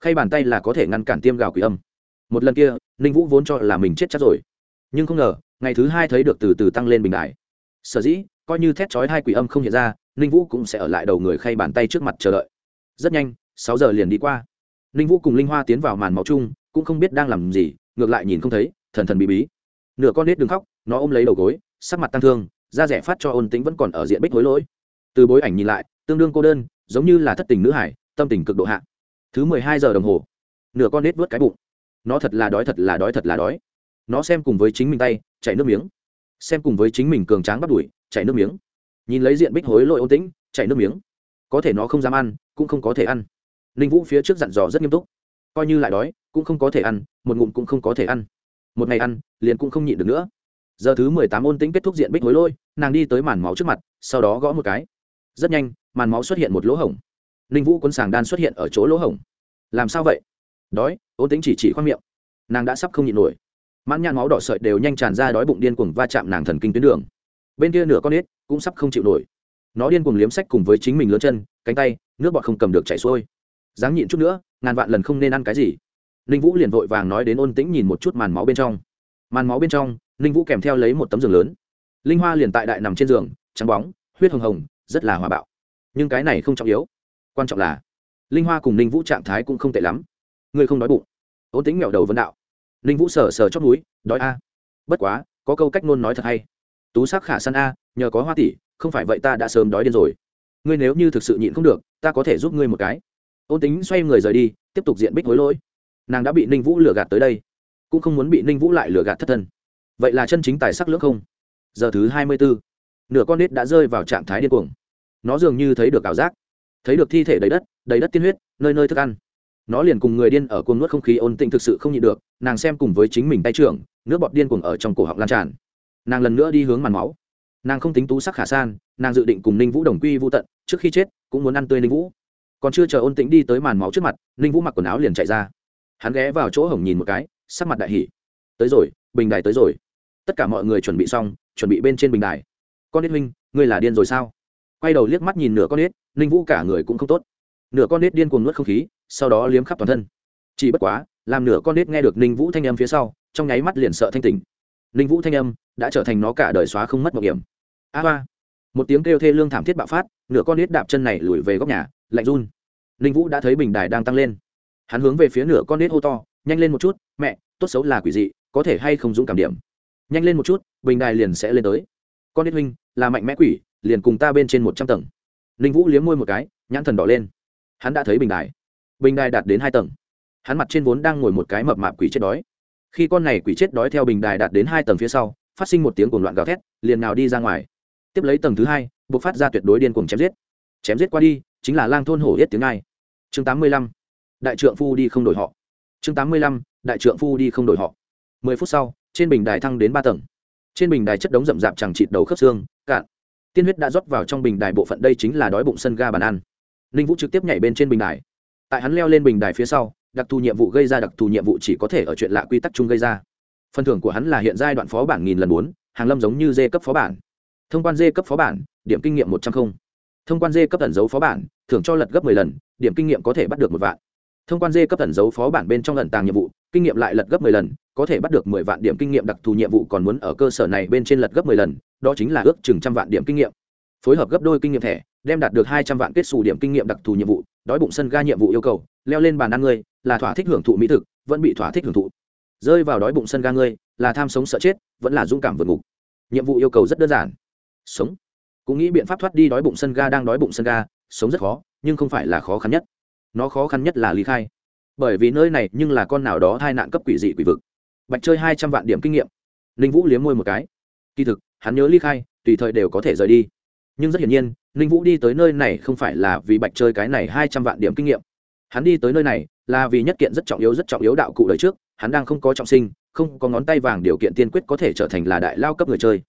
Khay bàn tay là có thể ngăn cản tiêm gạo quỷ âm. Một lần kia, ninh vũ vốn cho là mình chết chắc rồi. Nhưng không ngờ, ngày thứ hai thấy được từ từ tăng lên bình Đài sở dĩ, coi như thét chói hai quỷ âm không hiện ra, ninh vũ cũng sẽ ở lại đầu người khay bàn tay trước mặt chờ đợi. Rất nhanh, sáu giờ liền đi qua. Ninh vũ cùng linh hoa tiến vào màn máu chung, cũng không biết đang làm gì, ngược lại nhìn không thấy, thần thần bí bí. Nửa con nết đừng khóc, nó ôm lấy đầu gối, sắc mặt tăng thương, da rẻ phát cho ôn tính vẫn còn ở diện bích hối lỗi. Từ bối ảnh nhìn lại, tương đương cô đơn, giống như là thất tình nữ hải, tâm tình cực độ hạ. Thứ mười hai giờ đồng hồ. Nửa con nết vớt cái bụng. Nó thật là đói thật là đói thật là đói. Nó xem cùng với chính mình tay, chảy nước miếng xem cùng với chính mình cường tráng bắt đuổi, chảy nước miếng. Nhìn lấy diện bích hối lội ôn tĩnh, chảy nước miếng. Có thể nó không dám ăn, cũng không có thể ăn. Ninh vũ phía trước dặn dò rất nghiêm túc. Coi như lại đói, cũng không có thể ăn, một ngụm cũng không có thể ăn. Một ngày ăn, liền cũng không nhịn được nữa. Giờ thứ mười tám ôn tĩnh kết thúc diện bích hối lôi nàng đi tới màn máu trước mặt, sau đó gõ một cái. Rất nhanh, màn máu xuất hiện một lỗ hổng. Ninh vũ cuốn sàng đan xuất hiện ở chỗ lỗ hổng. Làm sao vậy? Đói, ôn tĩnh chỉ chỉ khoang miệng. Nàng đã sắp không nhịn nổi mãn nhãn máu đỏ sợi đều nhanh tràn ra đói bụng điên cuồng va chạm nàng thần kinh tuyến đường. Bên kia nửa con ếch cũng sắp không chịu nổi. Nó điên cuồng liếm sách cùng với chính mình lớn chân, cánh tay, nước bọt không cầm được chảy xuôi. Dáng nhịn chút nữa, ngàn vạn lần không nên ăn cái gì. Ninh vũ liền vội vàng nói đến ôn tĩnh nhìn một chút màn máu bên trong. Màn máu bên trong, ninh vũ kèm theo lấy một tấm giường lớn. Linh hoa liền tại đại nằm trên giường, trắng bóng, huyết hồng hồng, rất là hòa bạo. Nhưng cái này không trọng yếu. Quan trọng là, linh hoa cùng ninh vũ trạng thái cũng không tệ lắm. Ngươi không đói bụng. Ôn tính mẹo đầu vân đạo ninh vũ sờ sờ chót núi, đói a. Bất quá, có câu cách ngôn nói thật hay. Tú sắc khả săn a, nhờ có hoa tỷ, không phải vậy ta đã sớm đói điên rồi. Ngươi nếu như thực sự nhịn không được, ta có thể giúp ngươi một cái. Ôn tính xoay người rời đi, tiếp tục diện bích hối lỗi. Nàng đã bị ninh vũ lừa gạt tới đây, cũng không muốn bị ninh vũ lại lừa gạt thất thân. Vậy là chân chính tài sắc lưỡng không? Giờ thứ hai mươi bốn nửa con nít đã rơi vào trạng thái điên cuồng. Nó dường như thấy được ảo giác, thấy được thi thể đầy đất đầy đất tiên huyết, nơi nơi thức ăn nó liền cùng người điên ở cuồng nuốt không khí ôn tĩnh thực sự không nhịn được, nàng xem cùng với chính mình tay trưởng, nước bọt điên cuồng ở trong cổ họng lan tràn. Nàng lần nữa đi hướng màn máu. Nàng không tính tú sắc khả san, nàng dự định cùng ninh vũ đồng quy vô tận, trước khi chết, cũng muốn ăn tươi ninh vũ. Còn chưa chờ ôn tĩnh đi tới màn máu trước mặt, ninh vũ mặc quần áo liền chạy ra. Hắn ghé vào chỗ hổng nhìn một cái, sắc mặt đại hỉ. Tới rồi, bình đài tới rồi. Tất cả mọi người chuẩn bị xong, chuẩn bị bên trên bình đài. Con nết huynh, ngươi là điên rồi sao? Quay đầu liếc mắt nhìn nửa con nết ninh vũ cả người cũng không tốt nửa con nết điên cuồng nuốt không khí, sau đó liếm khắp toàn thân. Chỉ bất quá, làm nửa con nết nghe được ninh vũ thanh âm phía sau, trong nháy mắt liền sợ thanh tỉnh. Ninh vũ thanh âm đã trở thành nó cả đời xóa không mất một điểm. a ba một tiếng kêu thê lương thảm thiết bạo phát, nửa con nết đạp chân này lùi về góc nhà, lạnh run. Ninh vũ đã thấy bình đài đang tăng lên. Hắn hướng về phía nửa con nết hô to, nhanh lên một chút, mẹ, tốt xấu là quỷ dị, có thể hay không dũng cảm điểm? Nhanh lên một chút, bình đài liền sẽ lên tới. Con nết huynh, là mạnh mẽ quỷ, liền cùng ta bên trên một trăm tầng. Ninh vũ liếm môi một cái, nhãn thần đỏ lên hắn đã thấy bình đài. Bình đài đạt đến hai tầng. Hắn mặt trên vốn đang ngồi một cái mập mạp quỷ chết đói. Khi con này quỷ chết đói theo bình đài đạt đến hai tầng phía sau, phát sinh một tiếng cuồng loạn gào thét, liền nào đi ra ngoài. Tiếp lấy tầng thứ hai buộc phát ra tuyệt đối điên cuồng chém giết. Chém giết qua đi, chính là lang thôn hổ yết tiếng ai. Chương tám mươi lăm, đại trượng phu đi không đổi họ. Chương tám mươi lăm, đại trượng phu đi không đổi họ. Mười phút sau, trên bình đài thăng đến ba tầng. Trên bình đài chất đống rậm rạp chẳng chịt đầu khớp xương, cạn. Tiên huyết đã rót vào trong bình đài bộ phận đây chính là đói bụng sân ga bàn ăn ninh vũ trực tiếp nhảy bên trên bình đài. Tại hắn leo lên bình đài phía sau, đặc thù nhiệm vụ gây ra đặc thù nhiệm vụ chỉ có thể ở chuyện lạ quy tắc chung gây ra. Phần thưởng của hắn là hiện giai đoạn phó bản nghìn lần bốn, hàng lâm giống như dê cấp phó bản. Thông quan dê cấp phó bản, điểm kinh nghiệm một trăm linh thông quan dê cấp ẩn dấu phó bản, thưởng cho lật gấp m ộ ư ơ i lần, điểm kinh nghiệm có thể bắt được một vạn. Thông quan dê cấp ẩn dấu phó bản bên trong lần tàng nhiệm vụ, kinh nghiệm lại lật gấp m ộ ư ơ i lần, có thể bắt được mười vạn điểm kinh nghiệm đặc thù nhiệm vụ còn muốn ở cơ sở này bên trên lật gấp m ộ ư ơ i lần, đó chính là ước chừng trăm vạn điểm kinh nghiệm. Phối hợp gấp đôi kinh nghiệm thẻ đem đạt được hai trăm vạn kết xù điểm kinh nghiệm đặc thù nhiệm vụ, đói bụng sân ga nhiệm vụ yêu cầu, leo lên bàn ăn ngươi, là thỏa thích hưởng thụ mỹ thực, vẫn bị thỏa thích hưởng thụ. Rơi vào đói bụng sân ga ngươi, là tham sống sợ chết, vẫn là dũng cảm vượt ngục. Nhiệm vụ yêu cầu rất đơn giản. Sống. Cũng nghĩ biện pháp thoát đi đói bụng sân ga đang đói bụng sân ga, sống rất khó, nhưng không phải là khó khăn nhất. Nó khó khăn nhất là ly khai. Bởi vì nơi này nhưng là con nào đó thai nạn cấp quỷ dị quỷ vực. Bạch chơi hai trăm vạn điểm kinh nghiệm. Ninh vũ liếm môi một cái. Kỳ thực, hắn nhớ ly khai, tùy thời đều có thể rời đi. Nhưng rất hiển nhiên ninh vũ đi tới nơi này không phải là vì bạch chơi cái này hai trăm vạn điểm kinh nghiệm. Hắn đi tới nơi này là vì nhất kiện rất trọng yếu rất trọng yếu đạo cụ đời trước, hắn đang không có trọng sinh, không có ngón tay vàng điều kiện tiên quyết có thể trở thành là đại lao cấp người chơi.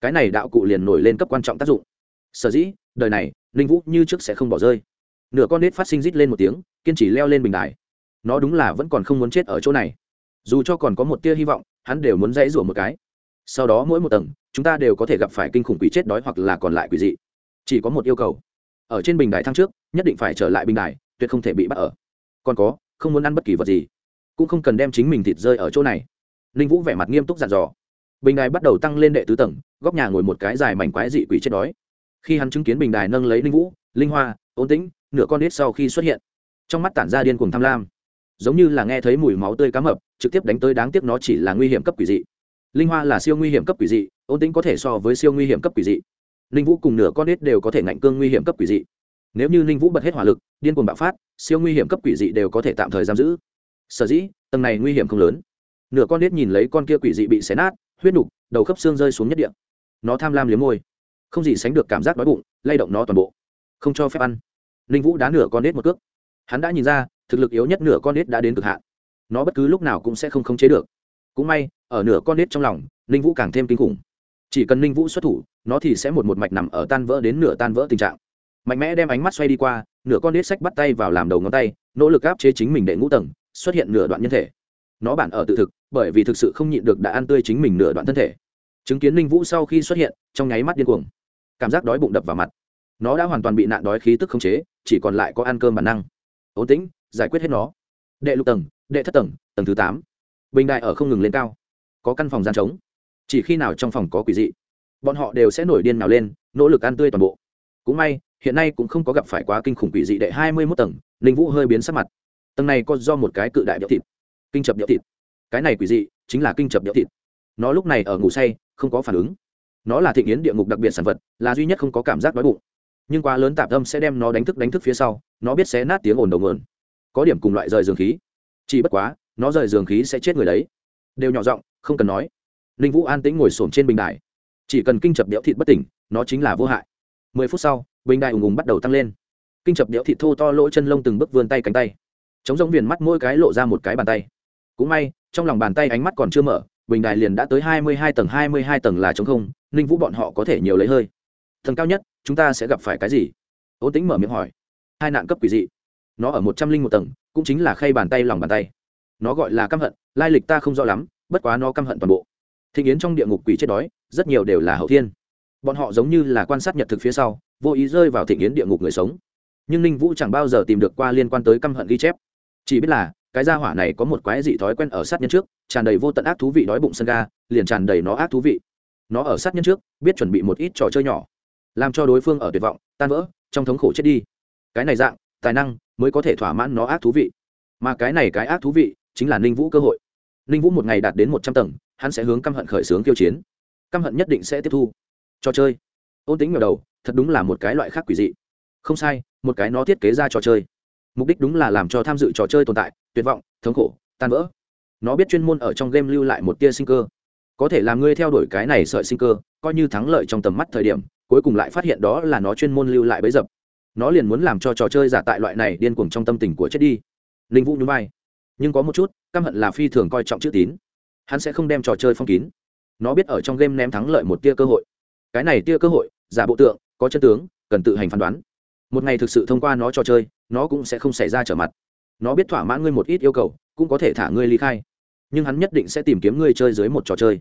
Cái này đạo cụ liền nổi lên cấp quan trọng tác dụng. Sở dĩ, đời này, ninh vũ như trước sẽ không bỏ rơi. Nửa con nết phát sinh rít lên một tiếng, kiên trì leo lên bình đài. Nó đúng là vẫn còn không muốn chết ở chỗ này. Dù cho còn có một tia hy vọng, hắn đều muốn dãy rủa một cái. Sau đó mỗi một tầng, chúng ta đều có thể gặp phải kinh khủng quỷ chết đói hoặc là còn lại quỷ dị chỉ có một yêu cầu. Ở trên bình đài thăng trước, nhất định phải trở lại bình đài, tuyệt không thể bị bắt ở. Còn có, không muốn ăn bất kỳ vật gì. Cũng không cần đem chính mình thịt rơi ở chỗ này. Ninh vũ vẻ mặt nghiêm túc dặn dò. Bình đài bắt đầu tăng lên đệ tứ tầng, góc nhà ngồi một cái dài mảnh quái dị quỷ chết đói. Khi hắn chứng kiến bình đài nâng lấy ninh vũ, linh hoa, ôn tĩnh, nửa con nít sau khi xuất hiện, trong mắt tản ra điên cuồng tham lam. Giống như là nghe thấy mùi máu tươi cá mập, trực tiếp đánh tới đáng tiếc nó chỉ là nguy hiểm cấp quỷ dị. Linh hoa là siêu nguy hiểm cấp quỷ dị, ôn tĩnh có thể so với siêu nguy hiểm cấp quỷ dị ninh vũ cùng nửa con nít đều có thể ngạnh cương nguy hiểm cấp quỷ dị. Nếu như ninh vũ bật hết hỏa lực, điên cuồng bạo phát, siêu nguy hiểm cấp quỷ dị đều có thể tạm thời giam giữ. Sở dĩ, tầng này nguy hiểm không lớn. Nửa con nít nhìn lấy con kia quỷ dị bị xé nát, huyết nục, đầu khớp xương rơi xuống nhất địa. Nó tham lam liếm môi. Không gì sánh được cảm giác đói bụng, lay động nó toàn bộ. Không cho phép ăn. Ninh vũ đá nửa con ếch một cước. Hắn đã nhìn ra, thực lực yếu nhất nửa con ếch đã đến cực hạn. Nó bất cứ lúc nào cũng sẽ không khống chế được. Cũng may, ở nửa con ếch trong lòng, ninh vũ càng thêm kinh khủng. Chỉ cần ninh vũ xuất thủ nó thì sẽ một một mạch nằm ở tan vỡ đến nửa tan vỡ tình trạng. Mạnh mẽ đem ánh mắt xoay đi qua, nửa con đít sách bắt tay vào làm đầu ngón tay, nỗ lực áp chế chính mình đệ ngũ tầng, xuất hiện nửa đoạn nhân thể. Nó bản ở tự thực, bởi vì thực sự không nhịn được đã ăn tươi chính mình nửa đoạn thân thể. Chứng kiến linh vũ sau khi xuất hiện, trong nháy mắt điên cuồng. Cảm giác đói bụng đập vào mặt. Nó đã hoàn toàn bị nạn đói khí tức khống chế, chỉ còn lại có ăn cơm bản năng. Ổn tĩnh, giải quyết hết nó. Đệ lục tầng, đệ thất tầng tầng thứ tám. Bình đại ở không ngừng lên cao. Có căn phòng gian trống. Chỉ khi nào trong phòng có quỷ dị bọn họ đều sẽ nổi điên nào lên, nỗ lực ăn tươi toàn bộ. Cũng may, hiện nay cũng không có gặp phải quá kinh khủng quỷ dị đệ hai mươi mốt tầng linh vũ hơi biến sắc mặt. Tầng này có do một cái cự đại điệu thịt. Kinh chập điệu thịt. Cái này quỷ dị chính là kinh chập điệu thịt. Nó lúc này ở ngủ say, không có phản ứng. Nó là thị nghiến địa ngục đặc biệt sản vật, là duy nhất không có cảm giác đói bụng. Nhưng quá lớn tạp âm sẽ đem nó đánh thức đánh thức phía sau, nó biết sẽ nát tiếng ồn đầu mượn có điểm cùng loại rời giường khí. Chỉ bất quá, nó rời giường khí sẽ chết người đấy. Đều nhỏ giọng, không cần nói. Ninh vũ an tĩnh ngồi xổm trên bình đài chỉ cần kinh chập đẽo thịt bất tỉnh, nó chính là vô hại. Mười phút sau, bình đài ùng ùng bắt đầu tăng lên. Kinh chập đẽo thịt thô to lỗ chân lông từng bước vươn tay cánh tay. Chống giống viền mắt mỗi cái lộ ra một cái bàn tay. Cũng may, trong lòng bàn tay ánh mắt còn chưa mở, bình đài liền đã tới hai mươi hai tầng, hai mươi hai tầng là chống không, ninh vũ bọn họ có thể nhiều lấy hơi. Tầng cao nhất, chúng ta sẽ gặp phải cái gì? Ôn tính mở miệng hỏi. Hai nạn cấp quỷ dị. Nó ở một trăm linh một tầng, cũng chính là khay bàn tay lòng bàn tay. Nó gọi là căm hận, lai lịch ta không rõ lắm, bất quá nó căm hận toàn bộ thịnh yến trong địa ngục quỷ chết đói, rất nhiều đều là hậu thiên. Bọn họ giống như là quan sát nhật thực phía sau, vô ý rơi vào thịnh yến địa ngục người sống. Nhưng ninh vũ chẳng bao giờ tìm được qua liên quan tới căm hận ghi chép. Chỉ biết là, cái gia hỏa này có một quái dị thói quen ở sát nhân trước, tràn đầy vô tận ác thú vị đói bụng sân ga, liền tràn đầy nó ác thú vị. Nó ở sát nhân trước, biết chuẩn bị một ít trò chơi nhỏ, làm cho đối phương ở tuyệt vọng, tan vỡ, trong thống khổ chết đi. Cái này dạng, tài năng mới có thể thỏa mãn nó ác thú vị. Mà cái này cái ác thú vị chính là ninh vũ cơ hội. Ninh vũ một ngày đạt đến một trăm tầng hắn sẽ hướng căm hận khởi xướng tiêu chiến. Căm hận nhất định sẽ tiếp thu. Trò chơi. Ôn tính ngờ đầu, thật đúng là một cái loại khác quỷ dị. Không sai, một cái nó thiết kế ra trò chơi. Mục đích đúng là làm cho tham dự trò chơi tồn tại, tuyệt vọng, thống khổ, tan vỡ. Nó biết chuyên môn ở trong game lưu lại một tia sinh cơ. Có thể làm ngươi theo đuổi cái này sợi sinh cơ, coi như thắng lợi trong tầm mắt thời điểm, cuối cùng lại phát hiện đó là nó chuyên môn lưu lại bấy dập. Nó liền muốn làm cho trò chơi giả tại loại này điên cuồng trong tâm tình của chết đi. Linh vũ nhún vai. Nhưng có một chút, căm hận là phi thường coi trọng chữ tín hắn sẽ không đem trò chơi phong kín. Nó biết ở trong game ném thắng lợi một tia cơ hội. Cái này tia cơ hội, giả bộ tượng, có chân tướng, cần tự hành phán đoán. Một ngày thực sự thông qua nó trò chơi, nó cũng sẽ không xảy ra trở mặt. Nó biết thỏa mãn ngươi một ít yêu cầu, cũng có thể thả ngươi ly khai. Nhưng hắn nhất định sẽ tìm kiếm ngươi chơi dưới một trò chơi.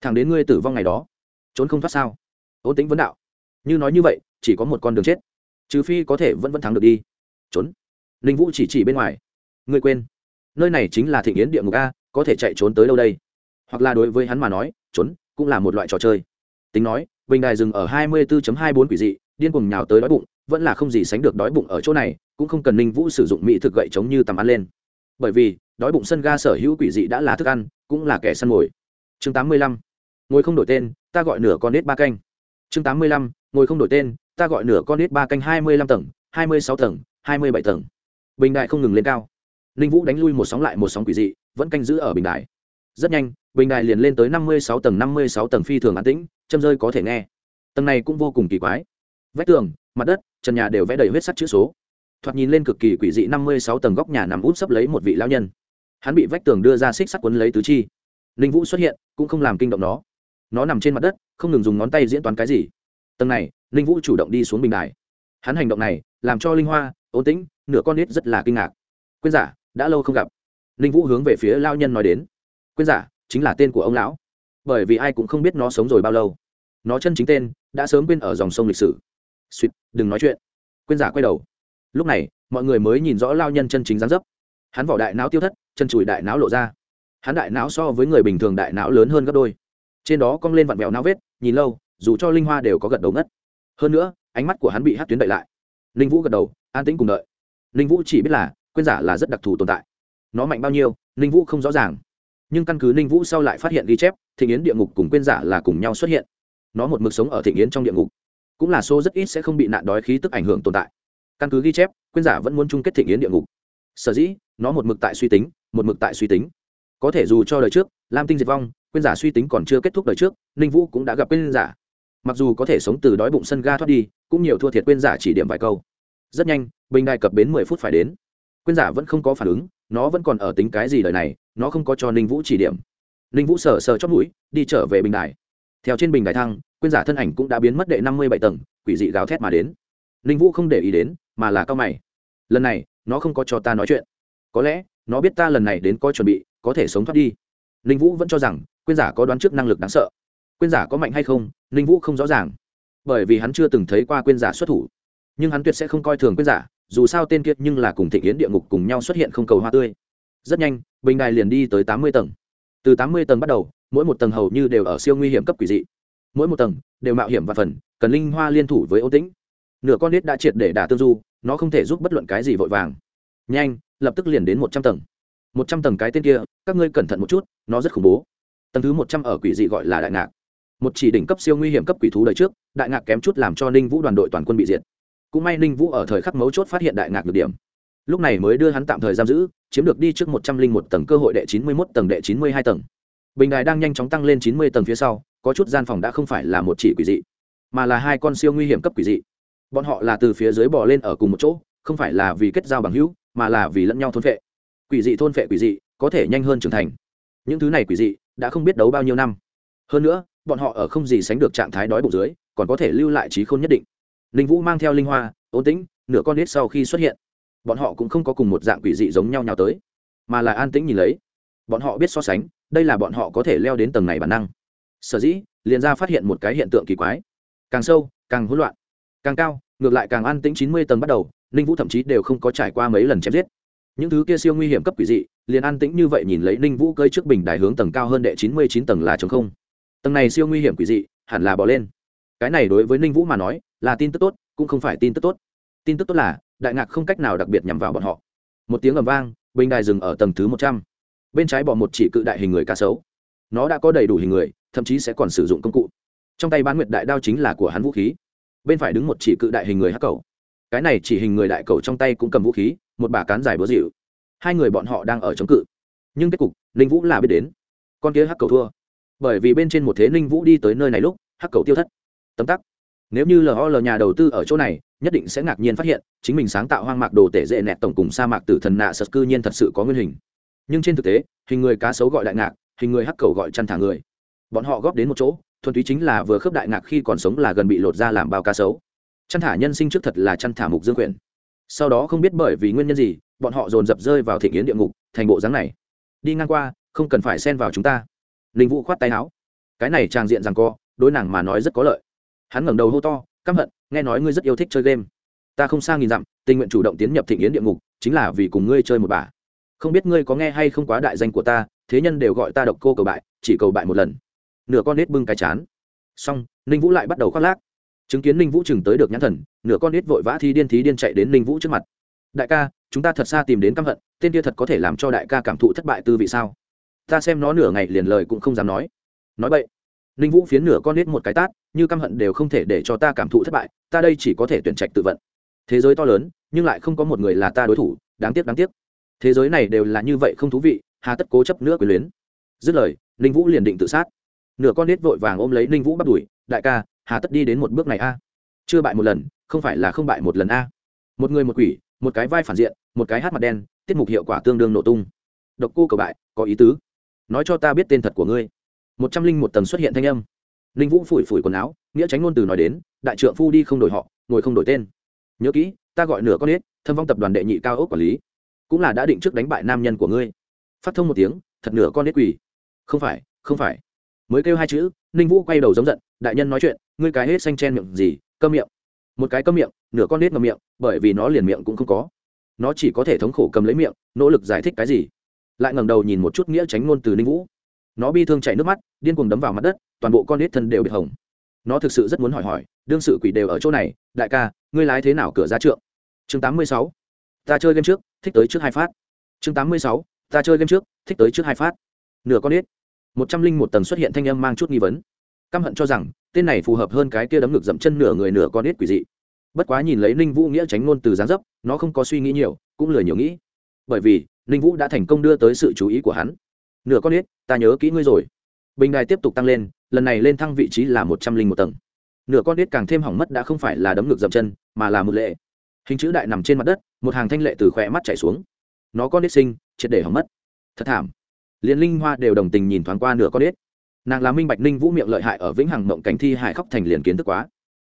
Thẳng đến ngươi tử vong ngày đó. Trốn không thoát sao? Ôn tính vấn đạo. Như nói như vậy, chỉ có một con đường chết. Trừ phi có thể vẫn vẫn thắng được đi. Trốn. Ninh vũ chỉ chỉ bên ngoài. Ngươi quên. Nơi này chính là thịnh yến địa ngục a có thể chạy trốn tới đâu đây? Hoặc là đối với hắn mà nói, trốn cũng là một loại trò chơi. Tính nói, bình đài dừng ở hai mươi 24.24 quỷ dị, điên cuồng nhào tới đói bụng, vẫn là không gì sánh được đói bụng ở chỗ này, cũng không cần ninh vũ sử dụng mỹ thực gậy chống như tầm ăn lên. Bởi vì, đói bụng sân ga sở hữu quỷ dị đã là thức ăn, cũng là kẻ săn mồi. Chương tám mươi lăm. Ngồi không đổi tên, ta gọi nửa con nết ba canh. Chương tám mươi lăm. Ngồi không đổi tên, ta gọi nửa con nết ba canh hai mươi lăm tầng, hai mươi sáu tầng, hai mươi bảy tầng. Bình đại không ngừng lên cao. Ninh vũ đánh lui một sóng lại một sóng quỷ dị vẫn canh giữ ở bình đài. Rất nhanh, bình đài liền lên tới năm mươi sáu tầng, năm mươi sáu tầng phi thường an tĩnh, châm rơi có thể nghe. Tầng này cũng vô cùng kỳ quái. Vách tường, mặt đất, trần nhà đều vẽ đầy huyết sắt chữ số. Thoạt nhìn lên cực kỳ quỷ dị, năm mươi sáu tầng góc nhà nằm út sấp lấy một vị lao nhân. Hắn bị vách tường đưa ra xích sắt quấn lấy tứ chi. Ninh vũ xuất hiện, cũng không làm kinh động nó. Nó nằm trên mặt đất, không ngừng dùng ngón tay diễn toán cái gì. Tầng này, ninh vũ chủ động đi xuống bình đài. Hắn hành động này, làm cho linh hoa, ôn tĩnh, nửa con nít rất là kinh ngạc. Quên giả, đã lâu không gặp ninh vũ hướng về phía lao nhân nói đến. Quên giả, chính là tên của ông lão. Bởi vì ai cũng không biết nó sống rồi bao lâu. Nó chân chính tên đã sớm quên ở dòng sông lịch sử. Suýt đừng nói chuyện. Quên giả quay đầu. Lúc này, mọi người mới nhìn rõ lao nhân chân chính dáng dấp. Hắn vỏ đại não tiêu thất, chân chùi đại não lộ ra. Hắn đại não so với người bình thường đại não lớn hơn gấp đôi. Trên đó cong lên vặn vẹo não vết, nhìn lâu, dù cho linh hoa đều có gật đầu ngất. Hơn nữa, ánh mắt của hắn bị hát tuyến đậy lại. Linh vũ gật đầu, an tĩnh cùng đợi. Linh vũ chỉ biết là quên giả là rất đặc thù tồn tại nó mạnh bao nhiêu linh vũ không rõ ràng. Nhưng căn cứ ninh vũ sau lại phát hiện ghi chép thị nghiến địa ngục cùng quên giả là cùng nhau xuất hiện. Nó một mực sống ở thị nghiến trong địa ngục. Cũng là số rất ít sẽ không bị nạn đói khí tức ảnh hưởng tồn tại. Căn cứ ghi chép, quên giả vẫn muốn chung kết thị nghiến địa ngục. Sở dĩ, nó một mực tại suy tính, một mực tại suy tính. Có thể dù cho đời trước, lam tinh diệt vong, quên giả suy tính còn chưa kết thúc đời trước, ninh vũ cũng đã gặp quên giả. Mặc dù có thể sống từ đói bụng sân ga thoát đi, cũng nhiều thua thiệt quên giả chỉ điểm vài câu. Rất nhanh, bình đài cập bến mười phút phải đến quyên giả vẫn không có phản ứng, nó vẫn còn ở tính cái gì đời này, nó không có cho ninh vũ chỉ điểm. Ninh vũ sờ sờ chót mũi, đi trở về bình đài. Theo trên bình đài thăng, quyên giả thân ảnh cũng đã biến mất đệ năm mươi bảy tầng, quỷ dị gào thét mà đến. Ninh vũ không để ý đến, mà là cao mày. Lần này, nó không có cho ta nói chuyện. Có lẽ, nó biết ta lần này đến có chuẩn bị, có thể sống thoát đi. Ninh vũ vẫn cho rằng, quyên giả có đoán trước năng lực đáng sợ. Quyên giả có mạnh hay không, ninh vũ không rõ ràng. Bởi vì hắn chưa từng thấy qua quyên giả xuất thủ. Nhưng hắn tuyệt sẽ không coi thường quyên giả dù sao tên kiệt nhưng là cùng thịnh yến địa ngục cùng nhau xuất hiện không cầu hoa tươi. Rất nhanh, bình đài liền đi tới tám mươi tầng. Từ tám mươi tầng bắt đầu, mỗi một tầng hầu như đều ở siêu nguy hiểm cấp quỷ dị. Mỗi một tầng đều mạo hiểm và phần, cần linh hoa liên thủ với ô tĩnh. Nửa con nít đã triệt để đả tương du, nó không thể giúp bất luận cái gì vội vàng. Nhanh, lập tức liền đến một trăm tầng. Một trăm tầng cái tên kia, các ngươi cẩn thận một chút, nó rất khủng bố. Tầng thứ một trăm ở quỷ dị gọi là đại ngạc. Một chỉ đỉnh cấp siêu nguy hiểm cấp quỷ thú đời trước, đại ngạc kém chút làm cho ninh vũ đoàn đội toàn quân bị diệt cũng may ninh vũ ở thời khắc mấu chốt phát hiện đại ngạc được điểm. Lúc này mới đưa hắn tạm thời giam giữ, chiếm được đi trước một trăm linh một tầng cơ hội đệ chín mươi một tầng, đệ chín mươi hai tầng. Bình đài đang nhanh chóng tăng lên chín mươi tầng phía sau, có chút gian phòng đã không phải là một chỉ quỷ dị, mà là hai con siêu nguy hiểm cấp quỷ dị. Bọn họ là từ phía dưới bò lên ở cùng một chỗ, không phải là vì kết giao bằng hữu, mà là vì lẫn nhau thôn phệ. Quỷ dị thôn phệ quỷ dị, có thể nhanh hơn trưởng thành. Những thứ này quỷ dị, đã không biết đấu bao nhiêu năm. Hơn nữa, bọn họ ở không gì sánh được trạng thái đói bụng dưới, còn có thể lưu lại trí khôn nhất định linh vũ mang theo linh hoa, ôn tĩnh, nửa con nết sau khi xuất hiện, bọn họ cũng không có cùng một dạng quỷ dị giống nhau nhào tới, mà là an tĩnh nhìn lấy. Bọn họ biết so sánh, đây là bọn họ có thể leo đến tầng này bản năng. Sở dĩ, liền ra phát hiện một cái hiện tượng kỳ quái. Càng sâu, càng hỗn loạn. Càng cao, ngược lại càng an tĩnh chín mươi tầng bắt đầu, ninh vũ thậm chí đều không có trải qua mấy lần chém giết. Những thứ kia siêu nguy hiểm cấp quỷ dị, liền an tĩnh như vậy nhìn lấy ninh vũ cơi trước bình đài hướng tầng cao hơn đệ chín mươi chín tầng là chống không. Tầng này siêu nguy hiểm quỷ dị, hẳn là bỏ lên cái này đối với ninh vũ mà nói, là tin tức tốt, cũng không phải tin tức tốt. Tin tức tốt là, đại ngạc không cách nào đặc biệt nhằm vào bọn họ. Một tiếng ầm vang, bình đài dừng ở tầng thứ một trăm. Bên trái bỏ một chỉ cự đại hình người cá sấu. Nó đã có đầy đủ hình người, thậm chí sẽ còn sử dụng công cụ. Trong tay bán nguyệt đại đao chính là của hắn vũ khí. Bên phải đứng một chỉ cự đại hình người hắc cầu. Cái này chỉ hình người đại cầu trong tay cũng cầm vũ khí, một bà cán dài búa dịu. Hai người bọn họ đang ở chống cự. Nhưng kết cục, ninh vũ là biết đến. Con kia hắc cầu thua. Bởi vì bên trên một thế ninh vũ đi tới nơi này lúc, hắc cầu tiêu thất tấm tắc. Nếu như lol nhà đầu tư ở chỗ này, nhất định sẽ ngạc nhiên phát hiện, chính mình sáng tạo hoang mạc đồ tể dễ nẹt tổng cùng sa mạc tử thần nạ sật cư nhiên thật sự có nguyên hình. Nhưng trên thực tế, hình người cá sấu gọi đại ngạc, hình người hắc cầu gọi chăn thả người. Bọn họ góp đến một chỗ, thuần túy chính là vừa khớp đại ngạc khi còn sống là gần bị lột ra làm bao cá sấu. Chăn thả nhân sinh trước thật là chăn thả mục dương quyển sau đó không biết bởi vì nguyên nhân gì, bọn họ dồn dập rơi vào thị nghiến địa ngục, thành bộ dáng này. Đi ngang qua, không cần phải xen vào chúng ta. Linh vũ khoát tay áo. Cái này trang diện rằng co, đối nàng mà nói rất có lợi hắn ngẩng đầu hô to, căm hận, nghe nói ngươi rất yêu thích chơi game. Ta không xa nghìn dặm, tình nguyện chủ động tiến nhập thịnh yến địa ngục, chính là vì cùng ngươi chơi một bà. Không biết ngươi có nghe hay không quá đại danh của ta, thế nhân đều gọi ta độc cô cầu bại, chỉ cầu bại một lần. Nửa con nết bưng cái chán. Xong, ninh vũ lại bắt đầu khoác lác. Chứng kiến ninh vũ chừng tới được nhãn thần, nửa con nết vội vã thi điên thí điên chạy đến ninh vũ trước mặt. Đại ca, chúng ta thật xa tìm đến căm hận, tên kia thật có thể làm cho đại ca cảm thụ thất bại tư vị sao? Ta xem nó nửa ngày liền lời cũng không dám nói. Nói vậy, ninh vũ phiến nửa con nết một cái tát như căm hận đều không thể để cho ta cảm thụ thất bại, ta đây chỉ có thể tuyển trạch tự vận. Thế giới to lớn, nhưng lại không có một người là ta đối thủ, đáng tiếc đáng tiếc. Thế giới này đều là như vậy không thú vị, hà tất cố chấp nữa quyền luyến. Dứt lời, ninh vũ liền định tự sát. Nửa con nết vội vàng ôm lấy ninh vũ bắt đuổi đại ca, hà tất đi đến một bước này a. Chưa bại một lần, không phải là không bại một lần a. Một người một quỷ, một cái vai phản diện, một cái hát mặt đen, tiết mục hiệu quả tương đương nổ tung. Độc cô cầu bại, có ý tứ. Nói cho ta biết tên thật của ngươi. Một trăm linh một tầng xuất hiện thanh âm ninh vũ phủi phủi quần áo, nghĩa tránh ngôn từ nói đến, đại trượng phu đi không đổi họ, ngồi không đổi tên. Nhớ kỹ, ta gọi nửa con ếch thâm vong tập đoàn đệ nhị cao ốc quản lý. Cũng là đã định trước đánh bại nam nhân của ngươi. Phát thông một tiếng, thật nửa con ếch quỳ không phải không phải. Mới kêu hai chữ, ninh vũ quay đầu giống giận, đại nhân nói chuyện, ngươi cái hết xanh chen miệng gì cơm miệng. Một cái cơm miệng, nửa con nết ngầm miệng, bởi vì nó liền miệng cũng không có. Nó chỉ có thể thống khổ cầm lấy miệng, nỗ lực giải thích cái gì. Lại ngẩng đầu nhìn một chút nghĩa tránh ngôn từ ninh vũ nó bi thương chảy nước mắt, điên cuồng đấm vào mặt đất, toàn bộ con nết thân đều bị hỏng. Nó thực sự rất muốn hỏi hỏi, đương sự quỷ đều ở chỗ này, đại ca, ngươi lái thế nào cửa ra trượng? Chương tám mươi sáu, ta chơi game trước, thích tới trước hai phát. Chương tám mươi sáu, ta chơi game trước, thích tới trước hai phát. Nửa con nết một trăm linh một tầng xuất hiện thanh âm mang chút nghi vấn. Căm hận cho rằng, tên này phù hợp hơn cái kia đấm ngực dậm chân nửa người nửa con nết quỷ dị. Bất quá nhìn lấy ninh vũ nghĩa tránh ngôn từ gián dấp, nó không có suy nghĩ nhiều, cũng lười nhiều nghĩ. Bởi vì, ninh vũ đã thành công đưa tới sự chú ý của hắn nửa con ít ta nhớ kỹ ngươi rồi. Bình đài tiếp tục tăng lên, lần này lên thăng vị trí là một trăm linh một tầng. Nửa con ít càng thêm hỏng mất đã không phải là đấm ngực dậm chân, mà là một lệ. Hình chữ đại nằm trên mặt đất, một hàng thanh lệ từ khỏe mắt chảy xuống. Nó con ít sinh, triệt để hỏng mất. Thật thảm. Liền linh hoa đều đồng tình nhìn thoáng qua nửa con ít nàng là minh bạch ninh vũ miệng lợi hại ở vĩnh hằng mộng cảnh thi hải khóc thành liền kiến thức quá.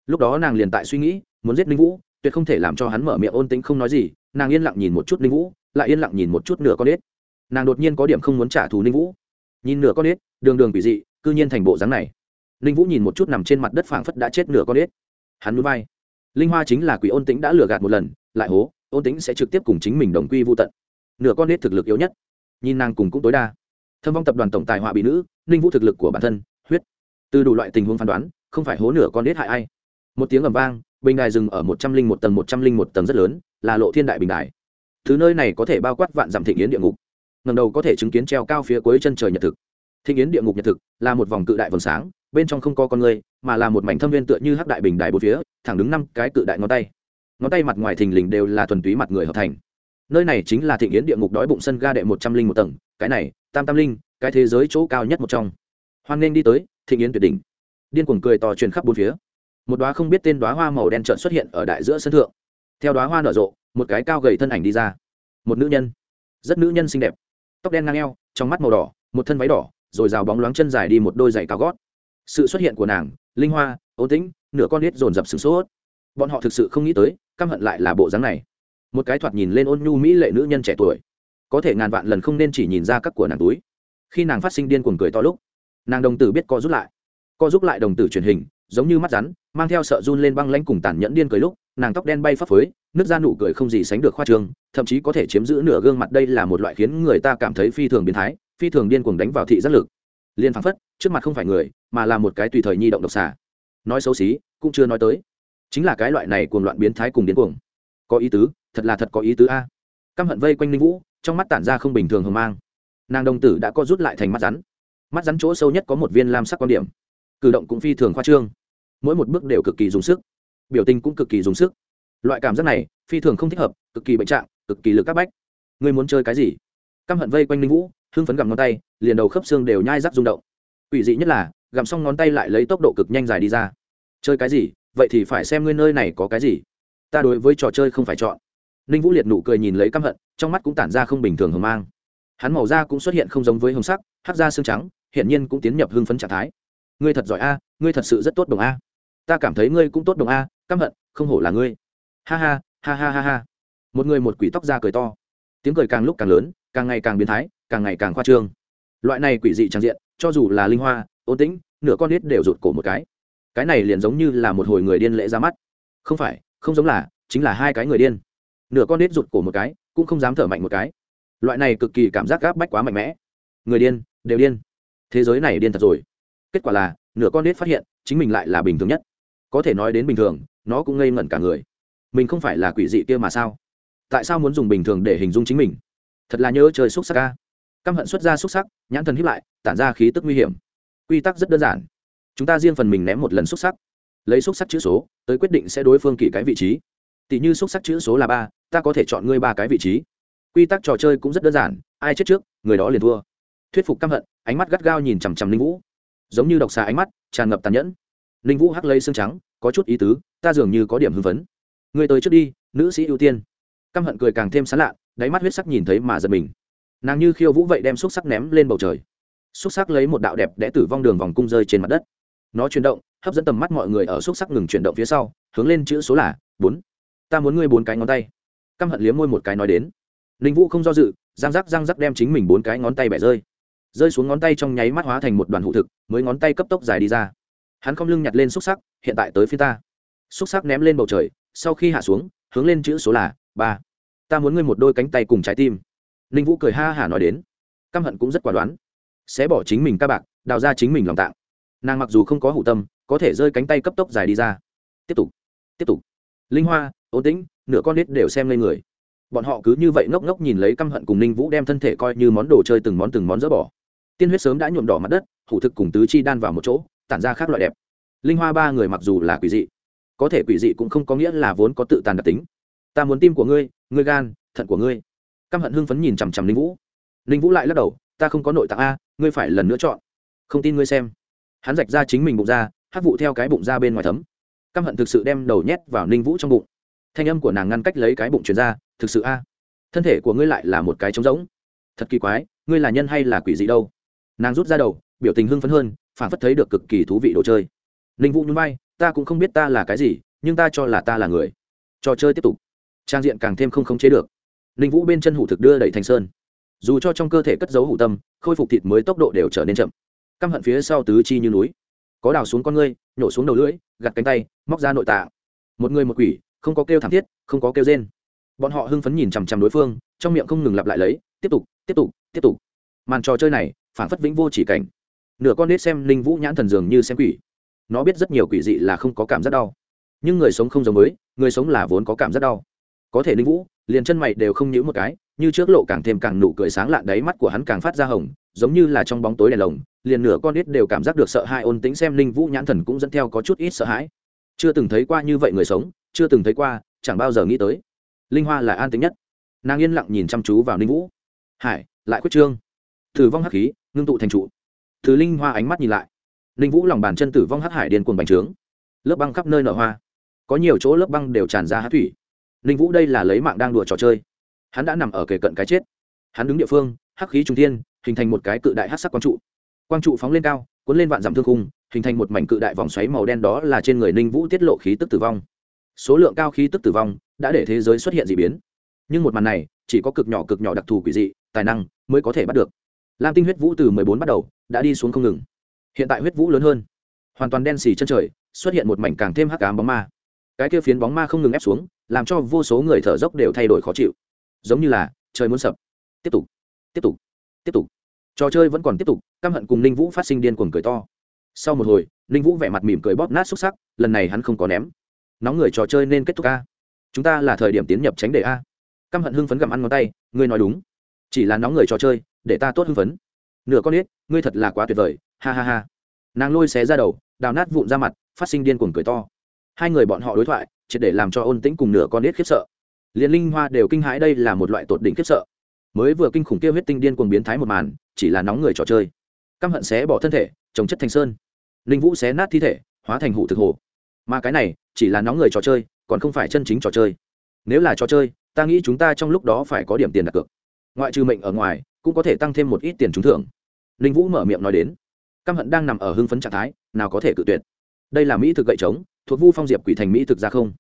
Lúc đó nàng liền tại suy nghĩ, muốn giết ninh vũ, tuyệt không thể làm cho hắn mở miệng ôn tính không nói gì. Nàng yên lặng nhìn một chút ninh vũ, lại yên lặng nhìn một chút nửa con nết nàng đột nhiên có điểm không muốn trả thù ninh vũ. Nhìn nửa con nết đường đường bị dị, cư nhiên thành bộ dáng này. Ninh vũ nhìn một chút nằm trên mặt đất phảng phất đã chết nửa con nết hắn núi vai. Linh hoa chính là quỷ ôn tĩnh đã lừa gạt một lần, lại hố, ôn tĩnh sẽ trực tiếp cùng chính mình đồng quy vô tận. Nửa con nết thực lực yếu nhất. Nhìn nàng cùng cũng tối đa. Thâm vong tập đoàn tổng tài họa bị nữ, ninh vũ thực lực của bản thân, huyết. Từ đủ loại tình huống phán đoán, không phải hố nửa con nết hại ai. Một tiếng ầm vang, bình đài dừng ở một trăm linh một tầng, một trăm linh một tầng rất lớn, là lộ thiên đại bình đài. Thứ nơi này có thể bao quát vạn dặm thịnh yến địa ngục ngầm đầu có thể chứng kiến treo cao phía cuối chân trời nhật thực. Thịnh yến địa ngục nhật thực là một vòng cự đại vầng sáng, bên trong không có con người, mà là một mảnh thâm viên tựa như hắc đại bình đài bốn phía, thẳng đứng năm cái cự đại ngón tay. Ngón tay mặt ngoài thình lình đều là thuần túy mặt người hợp thành. Nơi này chính là thịnh yến địa ngục đói bụng sân ga đệ một trăm linh một tầng, cái này, tam tam linh, cái thế giới chỗ cao nhất một trong. Hoan nghênh đi tới thịnh yến tuyệt đỉnh. Điên cuồng cười to truyền khắp bốn phía. Một đoá không biết tên đoá hoa màu đen trợn xuất hiện ở đại giữa sân thượng. Theo đoá hoa nở rộ, một cái cao gầy thân ảnh đi ra. Một nữ nhân. Rất nữ nhân xinh đẹp tóc đen ngang eo, trong mắt màu đỏ, một thân váy đỏ, rồi rào bóng loáng chân dài đi một đôi giày cao gót. Sự xuất hiện của nàng, linh hoa ấu tĩnh, nửa con nít dồn dập sửng sốt. Bọn họ thực sự không nghĩ tới, căm hận lại là bộ dáng này. Một cái thoạt nhìn lên ôn nhu mỹ lệ nữ nhân trẻ tuổi. Có thể ngàn vạn lần không nên chỉ nhìn ra các của nàng túi. Khi nàng phát sinh điên cuồng cười to lúc, nàng đồng tử biết co rút lại. Co rút lại đồng tử truyền hình, giống như mắt rắn, mang theo sợ run lên băng lanh cùng tàn nhẫn điên cười lúc nàng tóc đen bay phấp phới, nước da nụ cười không gì sánh được khoa trương, thậm chí có thể chiếm giữ nửa gương mặt đây là một loại khiến người ta cảm thấy phi thường biến thái, phi thường điên cuồng đánh vào thị giác lực. Liên phảng phất, trước mặt không phải người, mà là một cái tùy thời nhi động độc xả nói xấu xí, cũng chưa nói tới. Chính là cái loại này cuồng loạn biến thái cùng điên cuồng. Có ý tứ, thật là thật có ý tứ a. Căm hận vây quanh linh vũ, trong mắt tản ra không bình thường hờ mang. Nàng đồng tử đã co rút lại thành mắt rắn. Mắt rắn chỗ sâu nhất có một viên lam sắc quan điểm. Cử động cũng phi thường khoa trương. Mỗi một bước đều cực kỳ dùng sức biểu tình cũng cực kỳ dùng sức. Loại cảm giác này, phi thường không thích hợp, cực kỳ bệnh trạng, cực kỳ lực các bách. Ngươi muốn chơi cái gì? Căm hận vây quanh linh vũ, hưng phấn gặm ngón tay, liền đầu khớp xương đều nhai rắc rung động. Ủy dị nhất là, gặm xong ngón tay lại lấy tốc độ cực nhanh dài đi ra. Chơi cái gì? Vậy thì phải xem ngươi nơi này có cái gì. Ta đối với trò chơi không phải chọn. Ninh vũ liệt nụ cười nhìn lấy căm hận, trong mắt cũng tản ra không bình thường hờ mang. Hắn màu da cũng xuất hiện không giống với hồng sắc, hắc da xương trắng, hiển nhiên cũng tiến nhập hưng phấn trạng thái. Ngươi thật giỏi a, ngươi thật sự rất tốt đồng a. Ta cảm thấy ngươi cũng tốt đồng a căm hận, không hổ là ngươi. Ha ha ha ha ha ha. Một người một quỷ tóc ra cười to. Tiếng cười càng lúc càng lớn, càng ngày càng biến thái, càng ngày càng khoa trương. Loại này quỷ dị trang diện, cho dù là linh hoa, ôn tĩnh, nửa con nít đều rụt cổ một cái. Cái này liền giống như là một hồi người điên lễ ra mắt. Không phải, không giống là, chính là hai cái người điên. Nửa con nít rụt cổ một cái, cũng không dám thở mạnh một cái. Loại này cực kỳ cảm giác gáp bách quá mạnh mẽ. Người điên, đều điên. Thế giới này điên thật rồi. Kết quả là, nửa con nít phát hiện, chính mình lại là bình thường nhất. Có thể nói đến bình thường nó cũng ngây ngẩn cả người. Mình không phải là quỷ dị kia mà sao? Tại sao muốn dùng bình thường để hình dung chính mình? Thật là nhớ chơi xúc sắc ca căm hận xuất ra xúc sắc, nhãn thần hiếp lại, tản ra khí tức nguy hiểm. Quy tắc rất đơn giản. Chúng ta riêng phần mình ném một lần xúc sắc. Lấy xúc sắc chữ số, tới quyết định sẽ đối phương kỷ cái vị trí. Tỷ như xúc sắc chữ số là ba, ta có thể chọn ngươi ba cái vị trí. Quy tắc trò chơi cũng rất đơn giản, ai chết trước, người đó liền thua. Thuyết phục căm hận, ánh mắt gắt gao nhìn chằm chằm linh vũ. Giống như độc xà ánh mắt, tràn ngập tàn nhẫn linh vũ hắc lấy xương trắng, có chút ý tứ, ta dường như có điểm hưng phấn. Người tới trước đi, nữ sĩ ưu tiên. Căm hận cười càng thêm sán lạ, đáy mắt huyết sắc nhìn thấy mà giật mình. Nàng như khiêu vũ vậy đem xúc sắc ném lên bầu trời. Xúc sắc lấy một đạo đẹp đẽ tử vong đường vòng cung rơi trên mặt đất. Nó chuyển động, hấp dẫn tầm mắt mọi người ở xúc sắc ngừng chuyển động phía sau, hướng lên chữ số là bốn. Ta muốn ngươi bốn cái ngón tay. Căm hận liếm môi một cái nói đến. Ninh vũ không do dự giang rắc giang rắc đem chính mình bốn cái ngón tay bẻ rơi. Rơi xuống ngón tay trong nháy mắt hóa thành một đoàn hụ thực, mới ngón tay cấp tốc dài đi ra hắn không lưng nhặt lên xúc sắc, hiện tại tới phía ta. Xúc sắc ném lên bầu trời, sau khi hạ xuống, hướng lên chữ số là ba. Ta muốn ngươi một đôi cánh tay cùng trái tim. Ninh vũ cười ha hả nói đến. Căm hận cũng rất quả đoán. Sẽ bỏ chính mình ca bạc, đào ra chính mình lòng tạng. Nàng mặc dù không có hủ tâm, có thể rơi cánh tay cấp tốc dài đi ra. Tiếp tục tiếp tục. Linh hoa ổn tĩnh, nửa con nít đều xem lên người. Bọn họ cứ như vậy ngốc ngốc nhìn lấy căm hận cùng ninh vũ đem thân thể coi như món đồ chơi từng món từng món dỡ bỏ. Tiên huyết sớm đã nhuộm đỏ mặt đất, hủ thực cùng tứ chi đan vào một chỗ tản ra khác loại đẹp. Linh hoa ba người mặc dù là quỷ dị, có thể quỷ dị cũng không có nghĩa là vốn có tự tàn đặc tính. Ta muốn tim của ngươi ngươi gan, thận của ngươi. Căm hận hưng phấn nhìn chằm chằm linh vũ. Linh vũ lại lắc đầu, ta không có nội tạng a, ngươi phải lần nữa chọn. Không tin ngươi xem. Hắn rạch ra chính mình bụng ra hát vụ theo cái bụng ra bên ngoài thấm. Căm hận thực sự đem đầu nhét vào ninh vũ trong bụng. Thanh âm của nàng ngăn cách lấy cái bụng chuyển ra, thực sự a. Thân thể của ngươi lại là một cái trống rỗng. Thật kỳ quái, ngươi là nhân hay là quỷ gì đâu? Nàng rút ra đầu, biểu tình hưng phấn hơn phản phất thấy được cực kỳ thú vị đồ chơi. Ninh vũ nhún bay, ta cũng không biết ta là cái gì nhưng ta cho là ta là người. Trò chơi tiếp tục. Trang diện càng thêm không khống chế được. Ninh vũ bên chân hủ thực đưa đẩy thành sơn. Dù cho trong cơ thể cất giấu hủ tâm khôi phục thịt mới tốc độ đều trở nên chậm. Căm hận phía sau tứ chi như núi. Có đào xuống con ngươi nhổ xuống đầu lưỡi gặt cánh tay móc ra nội tạ. Một người một quỷ không có kêu thảm thiết không có kêu rên. Bọn họ hưng phấn nhìn chằm chằm đối phương trong miệng không ngừng lặp lại lấy tiếp tục tiếp tục tiếp tục. Màn trò chơi này phản phất vĩnh vô chỉ cảnh nửa con nết xem linh vũ nhãn thần dường như xem quỷ. Nó biết rất nhiều quỷ dị là không có cảm giác đau. Nhưng người sống không giống mới, người sống là vốn có cảm giác đau. Có thể linh vũ liền chân mày đều không nhíu một cái như trước lộ càng thêm càng nụ cười sáng lạ đáy mắt của hắn càng phát ra hồng giống như là trong bóng tối đèn lồng liền nửa con nết đều cảm giác được sợ hãi ôn tính xem linh vũ nhãn thần cũng dẫn theo có chút ít sợ hãi. Chưa từng thấy qua như vậy người sống chưa từng thấy qua chẳng bao giờ nghĩ tới. Linh hoa là an tính nhất. Nàng yên lặng nhìn chăm chú vào linh vũ. Hải lại quyết trương. Thử vong hắc khí ngưng tụ thành trụ thứ linh hoa ánh mắt nhìn lại. Linh vũ lòng bàn chân tử vong hắc hải điên cuồng bành trướng. Lớp băng khắp nơi nở hoa. Có nhiều chỗ lớp băng đều tràn ra hát thủy. Linh vũ đây là lấy mạng đang đùa trò chơi. Hắn đã nằm ở kề cận cái chết. Hắn đứng địa phương, hắc khí trung thiên, hình thành một cái cự đại hắc sắc quang trụ. Quang trụ phóng lên cao, cuốn lên vạn dặm thương khung, hình thành một mảnh cự đại vòng xoáy màu đen đó là trên người ninh vũ tiết lộ khí tức tử vong. Số lượng cao khí tức tử vong đã để thế giới xuất hiện d ị biến. Nhưng một màn này, chỉ có cực nhỏ cực nhỏ đặc thù quỷ dị, tài năng mới có thể bắt được lam tinh huyết vũ từ mười bốn bắt đầu, đã đi xuống không ngừng. Hiện tại huyết vũ lớn hơn. Hoàn toàn đen xì chân trời, xuất hiện một mảnh càng thêm hắc ám bóng ma. Cái kia phiến bóng ma không ngừng ép xuống, làm cho vô số người thở dốc đều thay đổi khó chịu. Giống như là, trời muốn sập. Tiếp tục tiếp tục tiếp tục. Trò chơi vẫn còn tiếp tục, căm hận cùng ninh vũ phát sinh điên cuồng cười to. Sau một hồi, ninh vũ vẻ mặt mỉm cười bóp nát xúc sắc, lần này hắn không có ném. Nóng người trò chơi nên kết thúc a. Chúng ta là thời điểm tiến nhập tránh đề a. Căm hận hưng phấn gặm ăn ngón tay, ngươi nói đúng. Chỉ là nóng người trò chơi để ta tốt hưng phấn. Nửa con ít ngươi thật là quá tuyệt vời, ha ha ha. Nàng lôi xé ra đầu, đào nát vụn ra mặt, phát sinh điên cuồng cười to. Hai người bọn họ đối thoại, triệt để làm cho ôn tĩnh cùng nửa con ít khiếp sợ. Liền linh hoa đều kinh hãi đây là một loại tột đỉnh khiếp sợ. Mới vừa kinh khủng kia huyết tinh điên cuồng biến thái một màn, chỉ là nóng người trò chơi. Căm hận xé bỏ thân thể, trồng chất thành sơn. Linh vũ xé nát thi thể, hóa thành hủ thực hồ. Mà cái này, chỉ là nóng người trò chơi, còn không phải chân chính trò chơi. Nếu là trò chơi, ta nghĩ chúng ta trong lúc đó phải có điểm tiền đặt cược. Ngoại trừ mệnh ở ngoài cũng có thể tăng thêm một ít tiền trúng thưởng. Linh vũ mở miệng nói đến. Căm hận đang nằm ở hưng phấn trạng thái, nào có thể cự tuyệt. Đây là mỹ thực gậy trống, thuộc vu phong diệp quỷ thành mỹ thực ra không?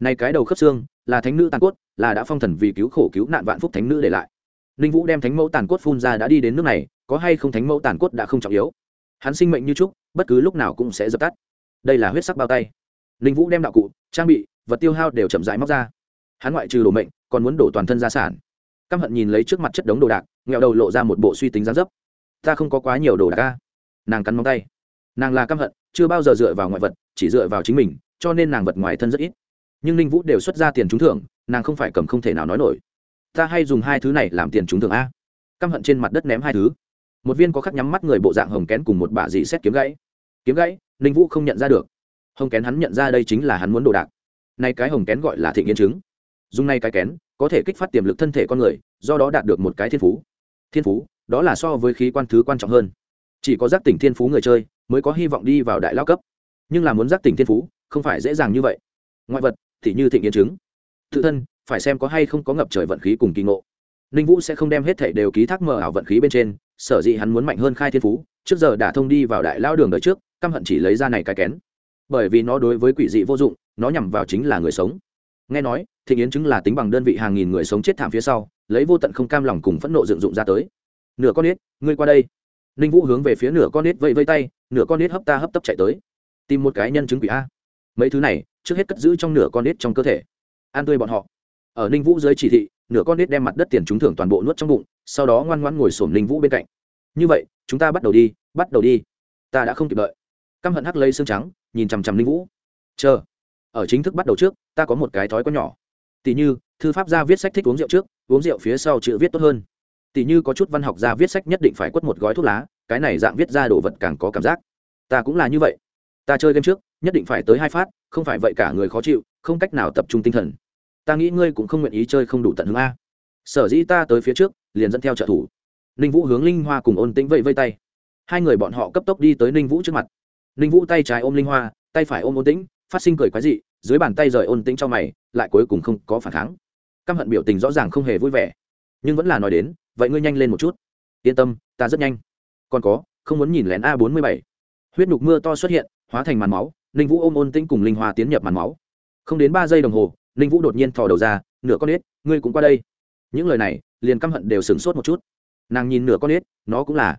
Này cái đầu khớp xương, là thánh nữ tàn cốt, là đã phong thần vì cứu khổ cứu nạn vạn phúc thánh nữ để lại. Ninh vũ đem thánh mẫu tàn cốt phun ra đã đi đến nước này, có hay không thánh mẫu tàn cốt đã không trọng yếu. Hắn sinh mệnh như trúc, bất cứ lúc nào cũng sẽ dập tắt. Đây là huyết sắc bao tay. Ninh vũ đem đạo cụ, trang bị, vật tiêu hao đều chậm rãi móc ra. Hắn ngoại trừ đồ mệnh, còn muốn đổ toàn thân gia sản. Căm hận nhìn lấy trước mặt chất đống đồ đạc nghèo đầu lộ ra một bộ suy tính gián dấp. Ta không có quá nhiều đồ đạc ca nàng cắn móng tay. Nàng là căm hận, chưa bao giờ dựa vào ngoại vật, chỉ dựa vào chính mình, cho nên nàng vật ngoài thân rất ít. Nhưng ninh vũ đều xuất ra tiền trúng thưởng, nàng không phải cầm không thể nào nói nổi. Ta hay dùng hai thứ này làm tiền trúng thưởng a. Căm hận trên mặt đất ném hai thứ. Một viên có khắc nhắm mắt người bộ dạng hồng kén cùng một bả dị xét kiếm gãy. Kiếm gãy, ninh vũ không nhận ra được. Hồng kén hắn nhận ra đây chính là hắn muốn đồ đạc. Nay cái hồng kén gọi là thị nghiên chứng dùng nay cái kén, có thể kích phát tiềm lực thân thể con người, do đó đạt được một cái thiên phú thiên phú, đó là so với khí quan thứ quan trọng hơn. Chỉ có giác tỉnh thiên phú người chơi mới có hy vọng đi vào đại lao cấp. Nhưng là muốn giác tỉnh thiên phú không phải dễ dàng như vậy. Ngoại vật, thì như thịnh yến chứng tự thân, phải xem có hay không có ngập trời vận khí cùng kỳ ngộ. Ninh vũ sẽ không đem hết thảy đều ký thác mờ ảo vận khí bên trên, sở dĩ hắn muốn mạnh hơn khai thiên phú, trước giờ đã thông đi vào đại lao đường đời trước, căm hận chỉ lấy ra này cái kén. Bởi vì nó đối với quỷ dị vô dụng, nó nhằm vào chính là người sống nghe nói, thịnh yến chứng là tính bằng đơn vị hàng nghìn người sống chết thảm phía sau, lấy vô tận không cam lòng cùng phẫn nộ dựng dụng ra tới. Nửa con nết ngươi qua đây. Ninh vũ hướng về phía nửa con nết vẫy vây tay, nửa con nết hấp ta hấp tấp chạy tới. Tìm một cái nhân chứng quỷ a. Mấy thứ này, trước hết cất giữ trong nửa con nết trong cơ thể. An tươi bọn họ. Ở ninh vũ dưới chỉ thị, nửa con nết đem mặt đất tiền trúng thưởng toàn bộ nuốt trong bụng, sau đó ngoan ngoan ngồi sổm ninh vũ bên cạnh. Như vậy, chúng ta bắt đầu đi, bắt đầu đi. Ta đã không kịp đợi. Căm hận hắc lây xương trắng, nhìn chằm chằm ninh vũ. Chờ ở chính thức bắt đầu trước, ta có một cái thói có nhỏ. Tỷ như, thư pháp gia viết sách thích uống rượu trước, uống rượu phía sau chữ viết tốt hơn. Tỷ như có chút văn học gia viết sách nhất định phải quất một gói thuốc lá, cái này dạng viết ra đồ vật càng có cảm giác. Ta cũng là như vậy. Ta chơi game trước, nhất định phải tới hai phát, không phải vậy cả người khó chịu, không cách nào tập trung tinh thần. Ta nghĩ ngươi cũng không nguyện ý chơi không đủ tận hướng a. Sở dĩ ta tới phía trước, liền dẫn theo trợ thủ. Ninh vũ hướng linh hoa cùng ôn tĩnh vẫy vây tay. Hai người bọn họ cấp tốc đi tới ninh vũ trước mặt. Ninh vũ tay trái ôm linh hoa, tay phải ôm ôn tĩnh phát sinh cười quái dị, dưới bàn tay rời ôn tĩnh cho mày, lại cuối cùng không có phản kháng. Căm hận biểu tình rõ ràng không hề vui vẻ. Nhưng vẫn là nói đến, vậy ngươi nhanh lên một chút. Yên tâm, ta rất nhanh. Còn có, không muốn nhìn lén a bốn mươi bảy. Huyết nhục mưa to xuất hiện, hóa thành màn máu, ninh vũ ôm ôn tĩnh cùng linh hoa tiến nhập màn máu. Không đến ba giây đồng hồ, ninh vũ đột nhiên thò đầu ra, nửa con ếch, ngươi cũng qua đây. Những lời này, liền căm hận đều sửng sốt một chút. Nàng nhìn nửa con ếch, nó cũng là.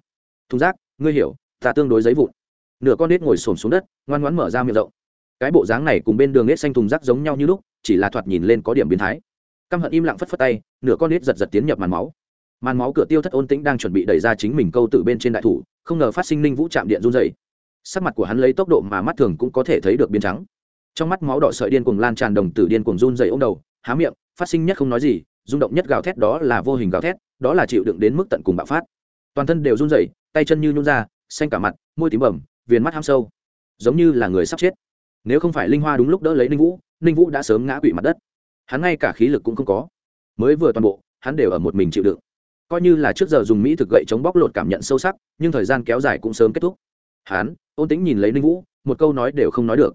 Thùng rác, ngươi hiểu, ta tương đối giấy vụn. Nửa con ếch ngồi xổm xuống đất, ngoan ngoãn mở ra miệng rộng cái bộ dáng này cùng bên đường nết xanh thùng rác giống nhau như lúc, chỉ là thoạt nhìn lên có điểm biến thái. Căm hận im lặng phất phất tay, nửa con nết giật giật tiến nhập màn máu. Màn máu cửa tiêu thất ôn tĩnh đang chuẩn bị đẩy ra chính mình câu tự bên trên đại thủ, không ngờ phát sinh ninh vũ chạm điện run dày sắc mặt của hắn lấy tốc độ mà mắt thường cũng có thể thấy được biến trắng. Trong mắt máu đỏ sợi điên cuồng lan tràn đồng tử điên cuồng run dày ô đầu, há miệng, phát sinh nhất không nói gì, rung động nhất gào thét đó là vô hình gào thét, đó là chịu đựng đến mức tận cùng bạo phát. Toàn thân đều run rẩy, tay chân như nhún ra, xanh cả mặt, môi tím bầm, viền mắt ham sâu. Giống như là người sắp chết nếu không phải linh hoa đúng lúc đỡ lấy ninh vũ ninh vũ đã sớm ngã quỵ mặt đất. Hắn ngay cả khí lực cũng không có. Mới vừa toàn bộ, hắn đều ở một mình chịu đựng. Coi như là trước giờ dùng mỹ thực gậy chống bóc lột cảm nhận sâu sắc, nhưng thời gian kéo dài cũng sớm kết thúc. Hắn, ôn tính nhìn lấy ninh vũ, một câu nói đều không nói được.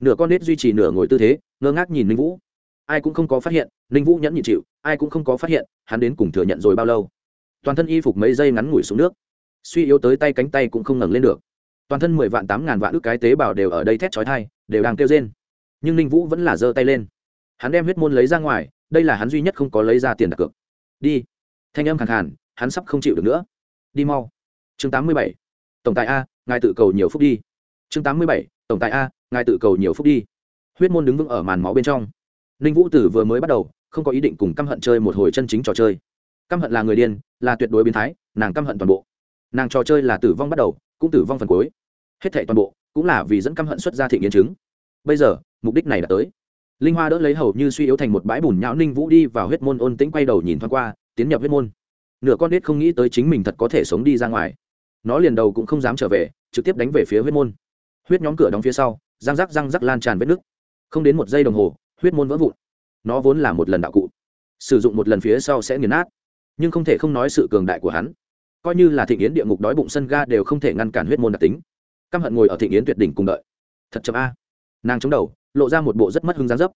Nửa con nết duy trì nửa ngồi tư thế, ngơ ngác nhìn ninh vũ. Ai cũng không có phát hiện, ninh vũ nhẫn nhịn chịu, ai cũng không có phát hiện, hắn đến cùng thừa nhận rồi bao lâu. Toàn thân y phục mấy giây ngắn ngủi xuống nước. Suy yếu tới tay cánh tay cũng không ngẩng lên được. Toàn thân mười vạn tám ngàn vạn ước cái tế bào đều ở đây thét chói thai đều đang kêu rên. Nhưng ninh vũ vẫn là giơ tay lên. Hắn đem huyết môn lấy ra ngoài, đây là hắn duy nhất không có lấy ra tiền đặt cược. Đi. Thanh âm khẳng khàn, hắn sắp không chịu được nữa. Đi mau. Chương tám mươi bảy. Tổng tài a, ngài tự cầu nhiều phút đi. Chương tám mươi bảy. Tổng tài a, ngài tự cầu nhiều phút đi. Huyết môn đứng vững ở màn máu bên trong. Ninh vũ tử vừa mới bắt đầu, không có ý định cùng căm hận chơi một hồi chân chính trò chơi. Căm hận là người điên, là tuyệt đối biến thái, nàng căm hận toàn bộ. Nàng trò chơi là tử vong bắt đầu, cũng tử vong phần cuối. Hết thệ toàn bộ cũng là vì dẫn căm hận xuất ra thị nghiên chứng. Bây giờ, mục đích này đã tới. Linh hoa đỡ lấy hầu như suy yếu thành một bãi bùn nhão ninh vũ đi vào huyết môn ôn tĩnh quay đầu nhìn thoáng qua, tiến nhập huyết môn. Nửa con nết không nghĩ tới chính mình thật có thể sống đi ra ngoài. Nó liền đầu cũng không dám trở về, trực tiếp đánh về phía huyết môn. Huyết nhóm cửa đóng phía sau, răng rắc răng rắc lan tràn vết nước không đến một giây đồng hồ, huyết môn vỡ vụn. Nó vốn là một lần đạo cụ. Sử dụng một lần phía sau sẽ nghiền nát. Nhưng không thể không nói sự cường đại của hắn. Coi như là thị yến địa ngục đói bụng sân ga đều không thể ngăn cản huyết môn đặc tính căm hận ngồi ở thịnh yến tuyệt đỉnh cùng đợi. Thật chậm a. Nàng chống đầu, lộ ra một bộ rất mất hứng dáng dấp.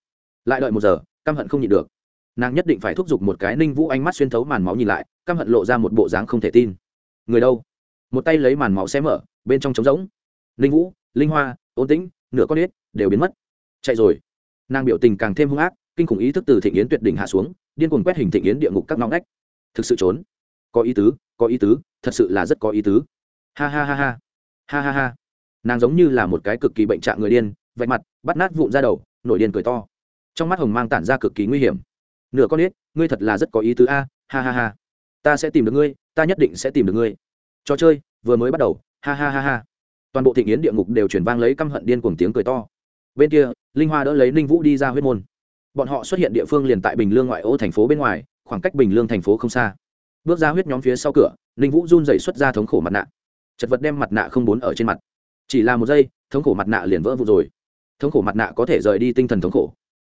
Lại đợi một giờ, căm hận không nhịn được. Nàng nhất định phải thúc giục một cái ninh vũ ánh mắt xuyên thấu màn máu nhìn lại, căm hận lộ ra một bộ dáng không thể tin. Người đâu? Một tay lấy màn máu xé mở, bên trong trống rỗng. Linh vũ, linh hoa, ôn tĩnh, nửa con ếch đều biến mất. Chạy rồi. Nàng biểu tình càng thêm hung ác, kinh khủng ý thức từ thịnh yến tuyệt đỉnh hạ xuống, điên cuồng quét hình thịnh yến địa ngục các ngõ ngách. Thực sự trốn. Có ý tứ, có ý tứ, thật sự là rất có ý tứ. Ha ha ha ha ha ha ha. Nàng giống như là một cái cực kỳ bệnh trạng người điên, vạch mặt, bắt nát vụn ra đầu, nổi điên cười to. Trong mắt hồng mang tản ra cực kỳ nguy hiểm. Nửa con ít ngươi thật là rất có ý tứ a, ha ha ha. Ta sẽ tìm được ngươi, ta nhất định sẽ tìm được ngươi. Trò chơi vừa mới bắt đầu, ha ha ha ha. Toàn bộ thịnh nghiến địa ngục đều chuyển vang lấy căm hận điên cuồng tiếng cười to. Bên kia, linh hoa đỡ lấy ninh vũ đi ra huyết môn. Bọn họ xuất hiện địa phương liền tại bình lương ngoại ô thành phố bên ngoài, khoảng cách bình lương thành phố không xa. Bước ra huyết nhóm phía sau cửa, ninh vũ run dậy xuất ra thống khổ mặt nạ chật vật đem mặt nạ không bốn ở trên mặt. Chỉ là một giây, thống khổ mặt nạ liền vỡ vụ rồi. Thống khổ mặt nạ có thể rời đi tinh thần thống khổ.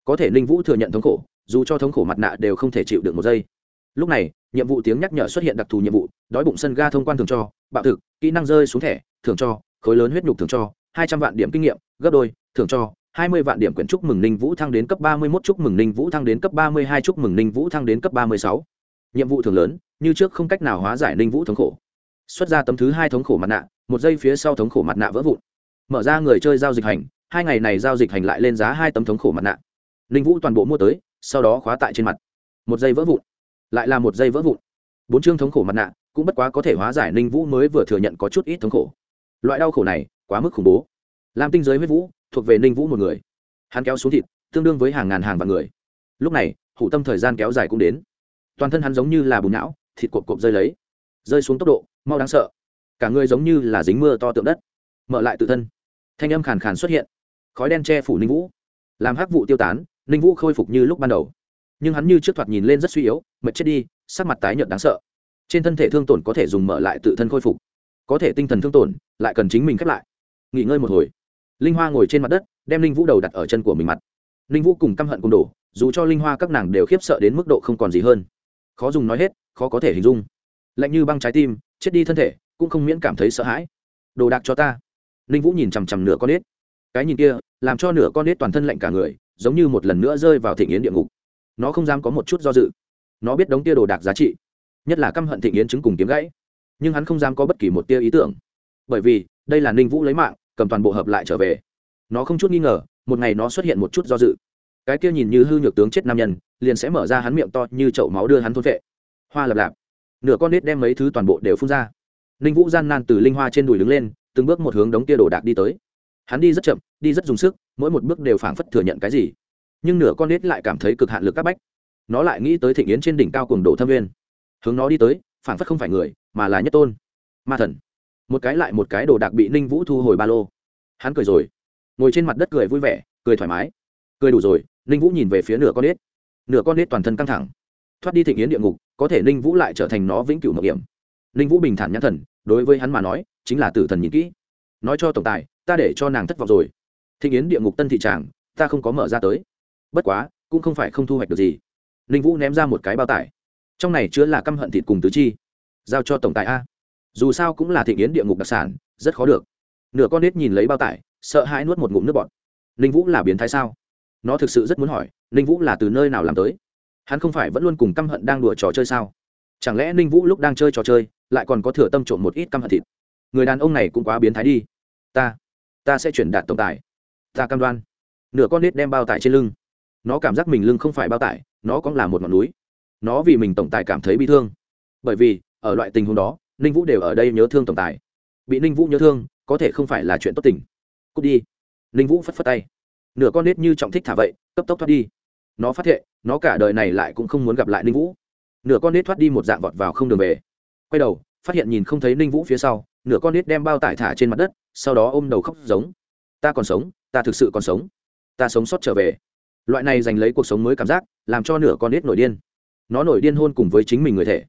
Có thể ninh vũ thừa nhận thống khổ, dù cho thống khổ mặt nạ đều không thể chịu được một giây. Lúc này, nhiệm vụ tiếng nhắc nhở xuất hiện đặc thù nhiệm vụ, đói bụng sân ga thông quan thường cho, bạo thực, kỹ năng rơi xuống thẻ thường cho, khối lớn huyết nhục thường cho, hai trăm vạn điểm kinh nghiệm, gấp đôi thường cho, hai mươi vạn điểm quyển chúc mừng ninh vũ thăng đến cấp ba mươi mốt chúc mừng ninh vũ thăng đến cấp ba mươi hai chúc mừng ninh vũ thăng đến cấp ba mươi sáu. Nhiệm vụ thường lớn, như trước không cách nào hóa giải ninh vũ thống khổ xuất ra tấm thứ hai thống khổ mặt nạ, một giây phía sau thống khổ mặt nạ vỡ vụn. Mở ra người chơi giao dịch hành, hai ngày này giao dịch hành lại lên giá hai tấm thống khổ mặt nạ. Ninh vũ toàn bộ mua tới, sau đó khóa tại trên mặt. Một giây vỡ vụn. Lại là một giây vỡ vụn. Bốn chương thống khổ mặt nạ, cũng bất quá có thể hóa giải ninh vũ mới vừa thừa nhận có chút ít thống khổ. Loại đau khổ này, quá mức khủng bố. Làm tinh giới huyết vũ, thuộc về ninh vũ một người. Hắn kéo xuống thịt, tương đương với hàng ngàn hàng vạn người. Lúc này, hủ tâm thời gian kéo dài cũng đến. Toàn thân hắn giống như là bùn não thịt cộp cộp rơi lấy. Rơi xuống tốc độ mau đáng sợ. Cả người giống như là dính mưa to tượng đất. Mở lại tự thân. Thanh âm khàn khàn xuất hiện. Khói đen che phủ ninh vũ. Làm hắc vụ tiêu tán, ninh vũ khôi phục như lúc ban đầu. Nhưng hắn như trước thoạt nhìn lên rất suy yếu, mệt chết đi, sắc mặt tái nhợt đáng sợ. Trên thân thể thương tổn có thể dùng mở lại tự thân khôi phục. Có thể tinh thần thương tổn, lại cần chính mình khép lại. Nghỉ ngơi một hồi. Linh hoa ngồi trên mặt đất, đem linh vũ đầu đặt ở chân của mình mặt. Linh vũ cùng căm hận cùng đổ, dù cho linh hoa các nàng đều khiếp sợ đến mức độ không còn gì hơn. Khó dùng nói hết, khó có thể hình dung lạnh như băng trái tim, chết đi thân thể, cũng không miễn cảm thấy sợ hãi. Đồ đạc cho ta. Ninh vũ nhìn chằm chằm nửa con nết cái nhìn kia, làm cho nửa con nết toàn thân lạnh cả người, giống như một lần nữa rơi vào thịnh yến địa ngục. Nó không dám có một chút do dự. Nó biết đống tia đồ đạc giá trị, nhất là căm hận thịnh yến chứng cùng kiếm gãy. Nhưng hắn không dám có bất kỳ một tia ý tưởng. Bởi vì, đây là ninh vũ lấy mạng, cầm toàn bộ hợp lại trở về. Nó không chút nghi ngờ, một ngày nó xuất hiện một chút do dự. Cái kia nhìn như hư nhược tướng chết nam nhân, liền sẽ mở ra hắn miệng to như chậu máu đưa hắn thôn vệ hoa lập lạp nửa con nết đem mấy thứ toàn bộ đều phun ra. Ninh vũ gian nan từ linh hoa trên đùi đứng lên, từng bước một hướng đống kia đồ đạc đi tới. Hắn đi rất chậm, đi rất dùng sức, mỗi một bước đều phảng phất thừa nhận cái gì. Nhưng nửa con nết lại cảm thấy cực hạn lực các bách. Nó lại nghĩ tới thịnh yến trên đỉnh cao cùng đồ thâm viên hướng nó đi tới, phảng phất không phải người, mà là nhất tôn. Ma thần. Một cái lại một cái đồ đạc bị ninh vũ thu hồi ba lô. Hắn cười rồi. Ngồi trên mặt đất cười vui vẻ, cười thoải mái. Cười đủ rồi, ninh vũ nhìn về phía nửa con nết nửa con nết toàn thân căng thẳng thoát đi thịnh yến địa ngục, có thể ninh vũ lại trở thành nó vĩnh cửu mộng hiểm. Ninh vũ bình thản nhãn thần, đối với hắn mà nói, chính là tử thần nhìn kỹ. Nói cho tổng tài, ta để cho nàng thất vọng rồi. Thịnh yến địa ngục tân thị tràng, ta không có mở ra tới. Bất quá, cũng không phải không thu hoạch được gì. Ninh vũ ném ra một cái bao tải. Trong này chứa là căm hận thịt cùng tứ chi. Giao cho tổng tài a. Dù sao cũng là thị yến địa ngục đặc sản, rất khó được. Nửa con nết nhìn lấy bao tải, sợ hãi nuốt một ngụm nước bọt. Ninh vũ là biến thái sao? Nó thực sự rất muốn hỏi, ninh vũ là từ nơi nào làm tới? Hắn không phải vẫn luôn cùng căm hận đang đùa trò chơi sao? Chẳng lẽ ninh vũ lúc đang chơi trò chơi, lại còn có thừa tâm trộm một ít căm hận thịt? Người đàn ông này cũng quá biến thái đi. Ta ta sẽ chuyển đạt tổng tài. Ta cam đoan, nửa con nết đem bao tải trên lưng. Nó cảm giác mình lưng không phải bao tải, nó cũng là một ngọn núi. Nó vì mình tổng tài cảm thấy bị thương. Bởi vì, ở loại tình huống đó, ninh vũ đều ở đây nhớ thương tổng tài. Bị ninh vũ nhớ thương, có thể không phải là chuyện tốt tình. Cút đi. Ninh vũ phất phất tay. Nửa con nết như trọng thích thả vậy, cấp tốc thoát đi nó phát hiện nó cả đời này lại cũng không muốn gặp lại ninh vũ. Nửa con nết thoát đi một dạng vọt vào không đường về. Quay đầu, phát hiện nhìn không thấy ninh vũ phía sau, nửa con nết đem bao tải thả trên mặt đất, sau đó ôm đầu khóc giống. Ta còn sống, ta thực sự còn sống. Ta sống sót trở về. Loại này giành lấy cuộc sống mới cảm giác, làm cho nửa con nết nổi điên. Nó nổi điên hôn cùng với chính mình người thể.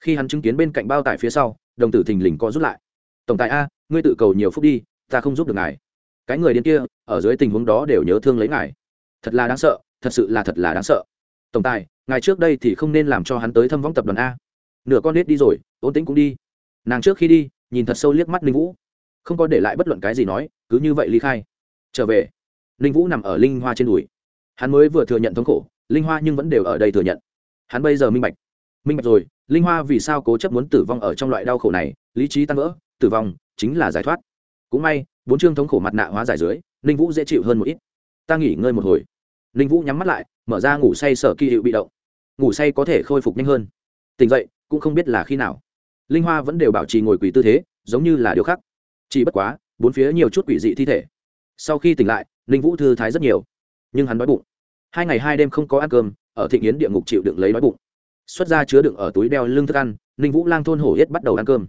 Khi hắn chứng kiến bên cạnh bao tải phía sau, đồng tử thình lình co rút lại. Tổng tài a, ngươi tự cầu nhiều phút đi, ta không giúp được ngài. Cái người điên kia, ở dưới tình huống đó đều nhớ thương lấy ngài. Thật là đáng sợ thật sự là thật là đáng sợ. Tổng tài, ngài trước đây thì không nên làm cho hắn tới thâm võng tập đoàn a. Nửa con nết đi rồi ôn tính cũng đi. Nàng trước khi đi, nhìn thật sâu liếc mắt linh vũ. Không có để lại bất luận cái gì nói, cứ như vậy ly khai. Trở về. Linh vũ nằm ở linh hoa trên đùi. Hắn mới vừa thừa nhận thống khổ, linh hoa nhưng vẫn đều ở đây thừa nhận. Hắn bây giờ minh bạch. Minh bạch rồi, linh hoa vì sao cố chấp muốn tử vong ở trong loại đau khổ này, lý trí tan vỡ, tử vong chính là giải thoát. Cũng may, bốn chương thống khổ mặt nạ hóa giải dưới, ninh vũ dễ chịu hơn một ít. Ta nghỉ ngơi một hồi ninh vũ nhắm mắt lại, mở ra ngủ say sở kỳ hiệu bị động. Ngủ say có thể khôi phục nhanh hơn. Tỉnh dậy, cũng không biết là khi nào. Linh hoa vẫn đều bảo trì ngồi quỳ tư thế, giống như là điều khác. Chỉ bất quá, bốn phía nhiều chút quỷ dị thi thể. Sau khi tỉnh lại, ninh vũ thư thái rất nhiều. Nhưng hắn đói bụng. Hai ngày hai đêm không có ăn cơm, ở thị nghiến địa ngục chịu đựng lấy đói bụng. Xuất ra chứa đựng ở túi đeo lưng thức ăn, ninh vũ lang thôn hổ yết bắt đầu ăn cơm.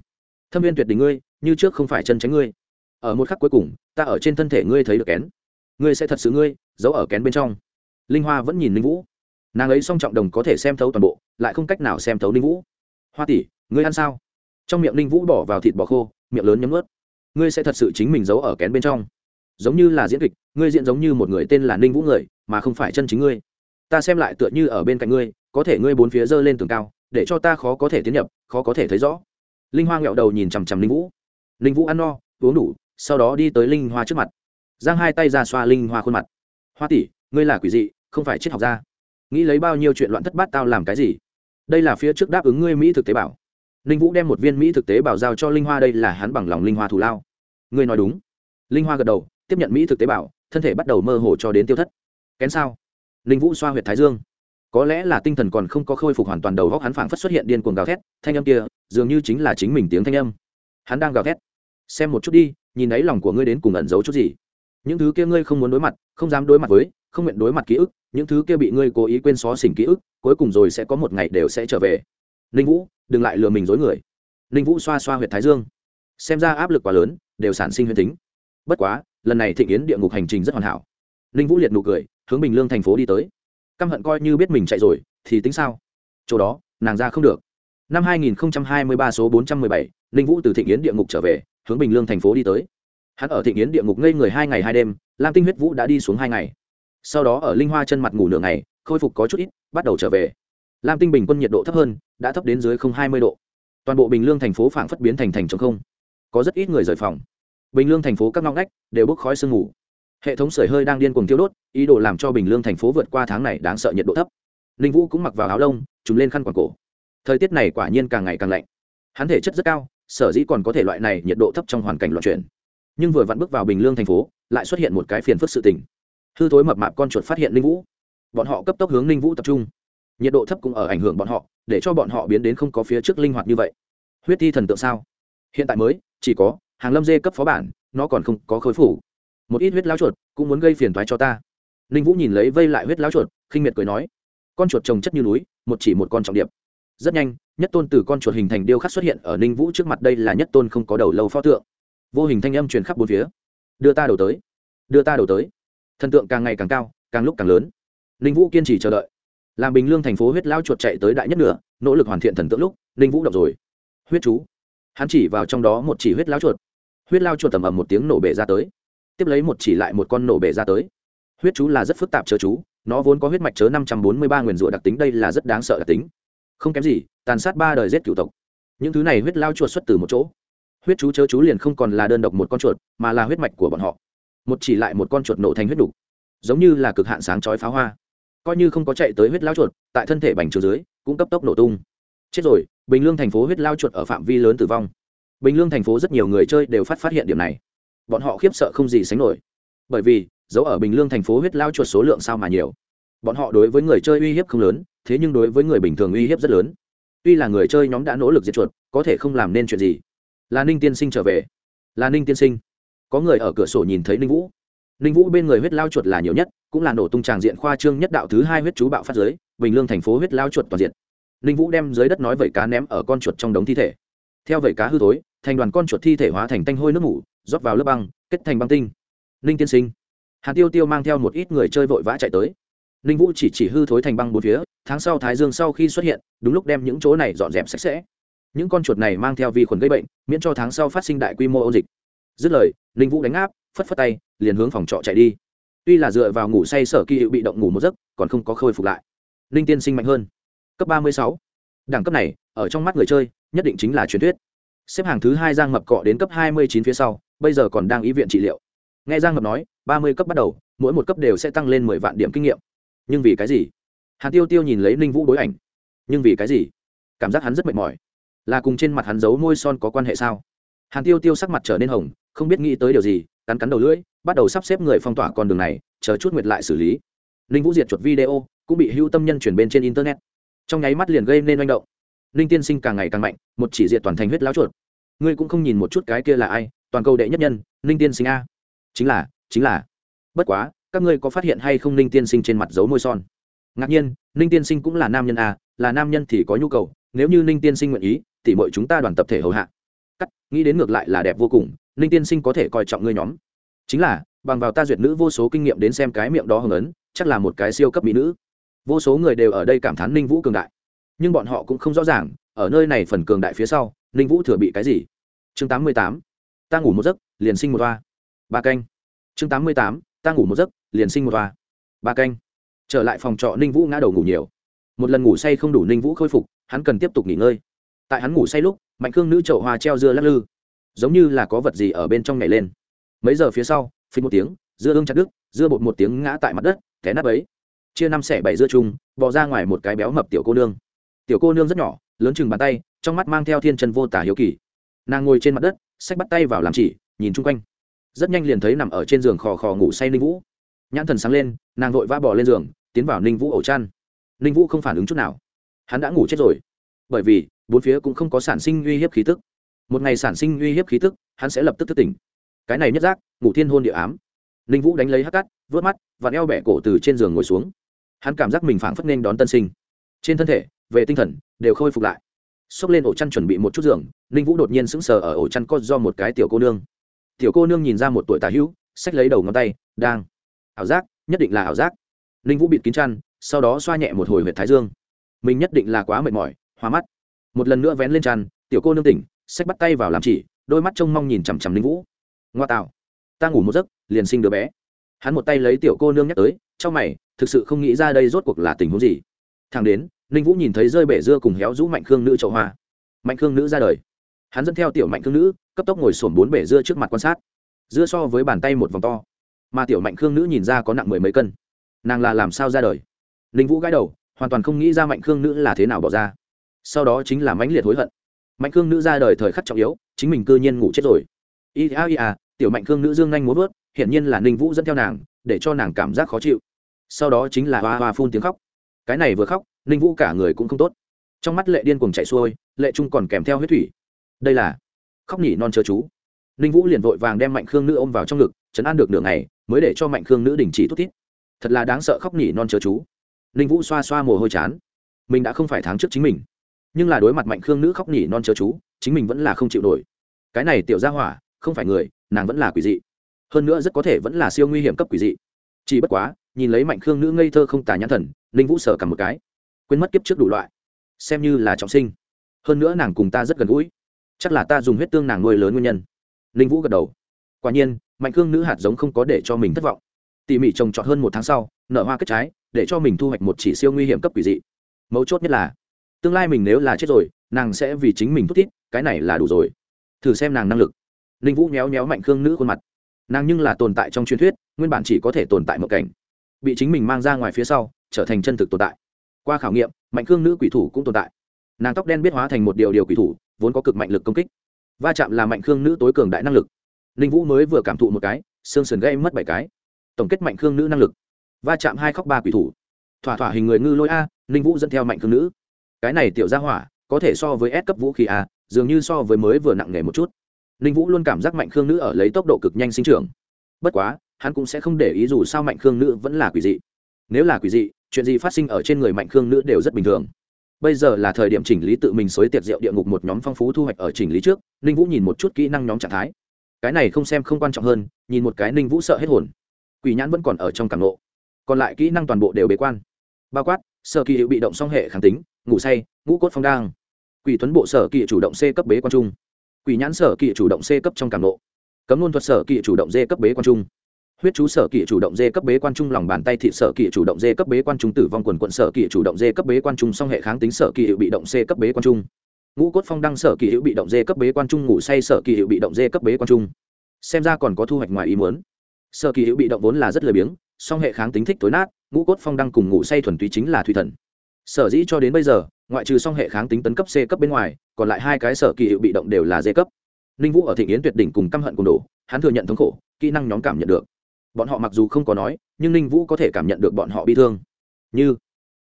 Thâm viên tuyệt đình ngươi, như trước không phải chân tránh ngươi. Ở một khắc cuối cùng, ta ở trên thân thể ngươi thấy được kén. Ngươi sẽ thật sự ngươi, giấu ở kén bên trong linh hoa vẫn nhìn ninh vũ. Nàng ấy song trọng đồng có thể xem thấu toàn bộ, lại không cách nào xem thấu ninh vũ. Hoa tỷ, ngươi ăn sao? Trong miệng ninh vũ bỏ vào thịt bò khô, miệng lớn nhấm ướt ngươi sẽ thật sự chính mình giấu ở kén bên trong. Giống như là diễn kịch, ngươi diễn giống như một người tên là ninh vũ người, mà không phải chân chính ngươi. Ta xem lại tựa như ở bên cạnh ngươi, có thể ngươi bốn phía dơ lên tường cao, để cho ta khó có thể tiến nhập, khó có thể thấy rõ. Linh hoa nghẹo đầu nhìn chằm chằm linh vũ. Linh vũ ăn no, uống đủ, sau đó đi tới linh hoa trước mặt. Giang hai tay ra xoa linh hoa khuôn mặt. Hoa tỷ, ngươi là quỷ dị không phải triết học gia. Nghĩ lấy bao nhiêu chuyện loạn thất bát tao làm cái gì? Đây là phía trước đáp ứng ngươi mỹ thực tế bảo linh vũ đem một viên mỹ thực tế bảo giao cho linh hoa, đây là hắn bằng lòng linh hoa thù lao. Ngươi nói đúng. Linh hoa gật đầu, tiếp nhận mỹ thực tế bảo thân thể bắt đầu mơ hồ cho đến tiêu thất. Kén sao? Linh vũ xoa huyệt thái dương. Có lẽ là tinh thần còn không có khôi phục hoàn toàn đầu góc hắn phảng phất xuất hiện điên cuồng gào thét, thanh âm kia, dường như chính là chính mình tiếng thanh âm. Hắn đang gào thét. Xem một chút đi, nhìn thấy lòng của ngươi đến cùng ẩn giấu chút gì. Những thứ kia ngươi không muốn đối mặt, không dám đối mặt với không nguyện đối mặt ký ức những thứ kia bị ngươi cố ý quên xóa xỉnh ký ức cuối cùng rồi sẽ có một ngày đều sẽ trở về. Ninh vũ đừng lại lừa mình dối người. Ninh vũ xoa xoa h u y ệ t thái dương. Xem ra áp lực quá lớn đều sản sinh huyền tính. Bất quá lần này thịnh yến địa ngục hành trình rất hoàn hảo. Ninh vũ liệt nụ cười hướng bình lương thành phố đi tới. Căm hận coi như biết mình chạy rồi thì tính sao? Chỗ đó nàng ra không được. Năm 2023 số 417, ninh vũ từ thịnh yến địa ngục trở về hướng bình lương thành phố đi tới. Hắn ở thịnh yến địa ngục ngây người hai ngày hai đêm lam tinh huyết vũ đã đi xuống hai ngày sau đó ở linh hoa chân mặt ngủ nửa ngày, khôi phục có chút ít, bắt đầu trở về. Lam tinh bình quân nhiệt độ thấp hơn, đã thấp đến dưới không hai mươi độ. Toàn bộ bình lương thành phố phảng phất biến thành thành chống không. Có rất ít người rời phòng. Bình lương thành phố các ngóc ngách đều bốc khói sương ngủ hệ thống sưởi hơi đang điên cuồng tiêu đốt, ý đồ làm cho bình lương thành phố vượt qua tháng này đáng sợ nhiệt độ thấp. Ninh vũ cũng mặc vào áo lông, trùm lên khăn quàng cổ. Thời tiết này quả nhiên càng ngày càng lạnh. Hắn thể chất rất cao, sở dĩ còn có thể loại này nhiệt độ thấp trong hoàn cảnh loạn chuyển. Nhưng vừa vặn bước vào bình lương thành phố, lại xuất hiện một cái phiền phức sự tình hư thối mập mạp con chuột phát hiện linh vũ. Bọn họ cấp tốc hướng linh vũ tập trung. Nhiệt độ thấp cũng ở ảnh hưởng bọn họ, để cho bọn họ biến đến không có phía trước linh hoạt như vậy. Huyết thi thần tượng sao? Hiện tại mới, chỉ có, hàng lâm dê cấp phó bản, nó còn không có khối phủ một ít huyết lao chuột cũng muốn gây phiền thoái cho ta. Ninh vũ nhìn lấy vây lại huyết lao chuột, khinh miệt cười nói. Con chuột trồng chất như núi, một chỉ một con trọng điệp. Rất nhanh, nhất tôn từ con chuột hình thành điêu khắc xuất hiện ở ninh vũ trước mặt đây là nhất tôn không có đầu lâu pho tượng. Vô hình thanh âm truyền khắp bốn phía. Đưa ta đầu tới. Đưa ta đầu tới thần tượng càng ngày càng cao, càng lúc càng lớn. Ninh vũ kiên trì chờ đợi. Làm bình lương thành phố huyết lao chuột chạy tới đại nhất nửa, nỗ lực hoàn thiện thần tượng lúc, ninh vũ đọc rồi. Huyết chú. Hắn chỉ vào trong đó một chỉ huyết lao chuột. Huyết lao chuột tầm ầm một tiếng nổ bể ra tới. Tiếp lấy một chỉ lại một con nổ bể ra tới. Huyết chú là rất phức tạp chớ chú, nó vốn có huyết mạch chớ năm trăm bốn mươi ba nguyền rủa đặc tính đây là rất đáng sợ đặc tính. Không kém gì, tàn sát ba đời giết cựu tộc. Những thứ này huyết lao chuột xuất từ một chỗ. Huyết chú chớ chú liền không còn là đơn độc một con chuột, mà là huyết mạch của bọn họ một chỉ lại một con chuột nổ thành huyết đục, giống như là cực hạn sáng chói pháo hoa. Coi như không có chạy tới huyết lao chuột, tại thân thể bành trướng dưới, cũng cấp tốc nổ tung. Chết rồi, bình lương thành phố huyết lao chuột ở phạm vi lớn tử vong. Bình lương thành phố rất nhiều người chơi đều phát phát hiện điểm này. Bọn họ khiếp sợ không gì sánh nổi. Bởi vì, dấu ở bình lương thành phố huyết lao chuột số lượng sao mà nhiều. Bọn họ đối với người chơi uy hiếp không lớn, thế nhưng đối với người bình thường uy hiếp rất lớn. Tuy là người chơi nhóm đã nỗ lực diệt chuột, có thể không làm nên chuyện gì. Là ninh tiên sinh trở về. Là ninh tiên sinh có người ở cửa sổ nhìn thấy ninh vũ. Ninh vũ bên người huyết lao chuột là nhiều nhất, cũng là nổ tung tràng diện khoa trương nhất đạo thứ hai huyết chú bạo phát giới, bình lương thành phố huyết lao chuột toàn diện. Ninh vũ đem dưới đất nói vẩy cá ném ở con chuột trong đống thi thể. Theo vẩy cá hư thối, thành đoàn con chuột thi thể hóa thành tanh hôi nước mủ, rót vào lớp băng, kết thành băng tinh. Ninh tiên sinh. Hạt tiêu tiêu mang theo một ít người chơi vội vã chạy tới. Ninh vũ chỉ chỉ hư thối thành băng bốn phía, tháng sau thái dương sau khi xuất hiện, đúng lúc đem những chỗ này dọn dẹp sạch sẽ. Những con chuột này mang theo vi khuẩn gây bệnh, miễn cho tháng sau phát sinh đại quy mô ôn dịch dứt lời, ninh vũ đánh áp, phất phất tay, liền hướng phòng trọ chạy đi. Tuy là dựa vào ngủ say sở kỳ hiệu bị động ngủ một giấc, còn không có khôi phục lại. Ninh tiên sinh mạnh hơn. Cấp ba mươi sáu. Đẳng cấp này, ở trong mắt người chơi, nhất định chính là truyền thuyết. Xếp hàng thứ hai giang mập cọ đến cấp hai mươi chín phía sau, bây giờ còn đang ý viện trị liệu. Nghe giang mập nói, ba mươi cấp bắt đầu, mỗi một cấp đều sẽ tăng lên mười vạn điểm kinh nghiệm. Nhưng vì cái gì? Hàn tiêu tiêu nhìn lấy ninh vũ đối ảnh. Nhưng vì cái gì? Cảm giác hắn rất mệt mỏi. Là cùng trên mặt hắn giấu môi son có quan hệ sao? Hàn tiêu tiêu sắc mặt trở nên hồng, không biết nghĩ tới điều gì, cắn cắn đầu lưỡi, bắt đầu sắp xếp người phong tỏa con đường này, chờ chút nguyệt lại xử lý. Ninh vũ diệt chuột video, cũng bị hưu tâm nhân chuyển bên trên internet. Trong nháy mắt liền gây nên manh động. Ninh tiên sinh càng ngày càng mạnh, một chỉ diệt toàn thành huyết láo chuột. Ngươi cũng không nhìn một chút cái kia là ai, toàn cầu đệ nhất nhân, ninh tiên sinh a. Chính là chính là. Bất quá, các ngươi có phát hiện hay không ninh tiên sinh trên mặt dấu môi son? Ngạc nhiên, ninh tiên sinh cũng là nam nhân a, là nam nhân thì có nhu cầu, nếu như ninh tiên sinh nguyện ý thì mọi chúng ta đoàn tập thể hầu hạ cắt, nghĩ đến ngược lại là đẹp vô cùng, ninh tiên sinh có thể coi trọng ngươi nhóm. Chính là, bằng vào ta duyệt nữ vô số kinh nghiệm đến xem cái miệng đó hưng ấn, chắc là một cái siêu cấp mỹ nữ. Vô số người đều ở đây cảm thán ninh vũ cường đại. Nhưng bọn họ cũng không rõ ràng, ở nơi này phần cường đại phía sau, ninh vũ thừa bị cái gì? Chương tám mươi tám, ta ngủ một giấc, liền sinh một toa. Ba canh. Chương tám mươi tám, ta ngủ một giấc, liền sinh một toa. Ba canh. Trở lại phòng trọ, ninh vũ ngã đầu ngủ nhiều. Một lần ngủ say không đủ, ninh vũ khôi phục, hắn cần tiếp tục nghỉ ngơi. Tại hắn ngủ say lúc mạnh khương nữ chậu hoa treo dưa lắc lư, giống như là có vật gì ở bên trong nhảy lên. Mấy giờ phía sau phí một tiếng, dưa ương chặt đứt, dưa bột một tiếng ngã tại mặt đất, té nắp ấy chia năm xẻ bảy dưa chung bỏ ra ngoài một cái béo mập tiểu cô nương. Tiểu cô nương rất nhỏ, lớn chừng bàn tay, trong mắt mang theo thiên chân vô tả hiếu kỳ. Nàng ngồi trên mặt đất, xách bắt tay vào làm chỉ, nhìn chung quanh. Rất nhanh liền thấy nằm ở trên giường khò khò ngủ say ninh vũ. Nhãn thần sáng lên, nàng vội vã bỏ lên giường, tiến vào ninh vũ ổ chăn. Ninh vũ không phản ứng chút nào. Hắn đã ngủ chết rồi. Bởi vì bốn phía cũng không có sản sinh uy hiếp khí tức. Một ngày sản sinh uy hiếp khí tức, hắn sẽ lập tức thức tỉnh. Cái này nhất giác, ngủ thiên hôn địa ám. Ninh vũ đánh lấy hắc cát, vớt mắt và eo bẻ cổ từ trên giường ngồi xuống. Hắn cảm giác mình phảng phất nên đón tân sinh. Trên thân thể, về tinh thần, đều khôi phục lại. Xốc lên ổ chăn chuẩn bị một chút giường, ninh vũ đột nhiên sững sờ ở ổ chăn có do một cái tiểu cô nương. Tiểu cô nương nhìn ra một tuổi tà hữu, xách lấy đầu ngón tay, đang. Ảo giác, nhất định là ảo giác. Ninh vũ bịt kín chăn, sau đó xoa nhẹ một hồi huyệt thái dương. Mình nhất định là quá mệt mỏi, hoa mắt một lần nữa vén lên tràn, tiểu cô nương tỉnh sách bắt tay vào làm chỉ, đôi mắt trông mong nhìn chằm chằm linh vũ. Ngoa tạo. Ta ngủ một giấc, liền sinh đứa bé. Hắn một tay lấy tiểu cô nương nhắc tới, trong mày, thực sự không nghĩ ra đây rốt cuộc là tình huống gì. Thằng đến, ninh vũ nhìn thấy rơi bể dưa cùng héo rũ mạnh khương nữ trậu hoa. Mạnh khương nữ ra đời. Hắn dẫn theo tiểu mạnh khương nữ, cấp tốc ngồi sổm bốn bể dưa trước mặt quan sát. Dưa so với bàn tay một vòng to. Mà tiểu mạnh khương nữ nhìn ra có nặng mười mấy cân. Nàng là làm sao ra đời? Ninh vũ gãi đầu, hoàn toàn không nghĩ ra mạnh khương nữ là thế nào bỏ ra sau đó chính là mãnh liệt hối hận. Mạnh cương nữ ra đời thời khắc trọng yếu, chính mình cư nhiên ngủ chết rồi. Ia ia tiểu mạnh cương nữ dương nhanh muốn vớt, hiển nhiên là ninh vũ dẫn theo nàng, để cho nàng cảm giác khó chịu. Sau đó chính là hoa hoa phun tiếng khóc. Cái này vừa khóc, ninh vũ cả người cũng không tốt. Trong mắt lệ điên cuồng chạy xuôi, lệ trung còn kèm theo huyết thủy. Đây là khóc nhỉ non chớ chú. Ninh vũ liền vội vàng đem mạnh khương nữ ôm vào trong ngực, chấn an được nửa ngày, mới để cho mạnh khương nữ đình chỉ thút thít. Thật là đáng sợ khóc nhỉ non chớ chú. Ninh vũ xoa xoa mồ hôi chán. Mình đã không phải tháng trước chính mình nhưng là đối mặt mạnh khương nữ khóc nhỉ non chớ chú, chính mình vẫn là không chịu nổi. Cái này tiểu ra hỏa, không phải người, nàng vẫn là quỷ dị. Hơn nữa rất có thể vẫn là siêu nguy hiểm cấp quỷ dị. Chỉ bất quá, nhìn lấy mạnh khương nữ ngây thơ không tà nhãn thần, ninh vũ sở cả một cái. Quên mất kiếp trước đủ loại. Xem như là trọng sinh. Hơn nữa nàng cùng ta rất gần gũi. Chắc là ta dùng huyết tương nàng nuôi lớn nguyên nhân. Ninh vũ gật đầu. Quả nhiên, mạnh khương nữ hạt giống không có để cho mình thất vọng. Tỉ mỉ trồng trọt hơn một tháng sau, nở hoa kết trái, để cho mình thu hoạch một chỉ siêu nguy hiểm cấp quỷ dị. Mấu chốt nhất là tương lai mình nếu là chết rồi, nàng sẽ vì chính mình thút thít, cái này là đủ rồi. Thử xem nàng năng lực. Ninh vũ méo méo mạnh khương nữ khuôn mặt. Nàng nhưng là tồn tại trong truyền thuyết, nguyên bản chỉ có thể tồn tại một cảnh. Bị chính mình mang ra ngoài phía sau, trở thành chân thực tồn tại. Qua khảo nghiệm, mạnh khương nữ quỷ thủ cũng tồn tại. Nàng tóc đen biết hóa thành một điều điều quỷ thủ, vốn có cực mạnh lực công kích. Va chạm là mạnh khương nữ tối cường đại năng lực. Ninh vũ mới vừa cảm thụ một cái, xương sườn gây mất bảy cái. Tổng kết mạnh khương nữ năng lực. Va chạm hai khóc ba quỷ thủ. Thỏa thỏa hình người ngư lôi a, ninh vũ dẫn theo mạnh khương nữ cái này tiểu ra hỏa, có thể so với S cấp vũ khí a, dường như so với mới vừa nặng nghề một chút. Ninh vũ luôn cảm giác mạnh khương nữ ở lấy tốc độ cực nhanh sinh trưởng. Bất quá, hắn cũng sẽ không để ý dù sao mạnh khương nữ vẫn là quỷ dị. Nếu là quỷ dị, chuyện gì phát sinh ở trên người mạnh khương nữ đều rất bình thường. Bây giờ là thời điểm chỉnh lý tự mình xối tiệc rượu địa ngục một nhóm phong phú thu hoạch ở chỉnh lý trước, ninh vũ nhìn một chút kỹ năng nhóm trạng thái. Cái này không xem không quan trọng hơn, nhìn một cái ninh vũ sợ hết hồn. Quỷ nhãn vẫn còn ở trong cảm nộ. còn lại kỹ năng toàn bộ đều bế quan. Bao quát, sở kỳ hiệu bị động song hệ kháng tính ngủ say ngũ cốt phong đang quỷ tuấn bộ sở kỵ chủ động c cấp bế quan trung quỷ nhãn sở kỵ chủ động c cấp trong cảm lộ cấm luôn thuật sở kỵ chủ động d cấp bế quan trung huyết chú sở kỵ chủ động d cấp bế quan trung lòng bàn tay thị sở kỵ chủ động d cấp bế quan trung tử vong quần quận sở kỵ chủ động d cấp bế quan trung song hệ kháng tính sở kỵ hiệu bị động c cấp bế quan trung ngũ cốt phong đăng sở kỵ hữu bị động d cấp bế quan trung ngủ say sở kỵ hữu bị động d cấp bế quan trung xem ra còn có thu hoạch ngoài ý muốn sở kỵ hữu bị động vốn là rất lười biếng song hệ kháng tính thích tối nát ngũ cốt phong đăng cùng ngủ say thuần túy chính là thủy thần sở dĩ cho đến bây giờ, ngoại trừ song hệ kháng tính tấn cấp c cấp bên ngoài, còn lại hai cái sở kỳ hiệu bị động đều là d cấp. Ninh vũ ở thị yến tuyệt đỉnh cùng căm hận cùng đổ, hắn thừa nhận thống khổ, kỹ năng nhóm cảm nhận được. Bọn họ mặc dù không có nói, nhưng ninh vũ có thể cảm nhận được bọn họ bị thương. Như,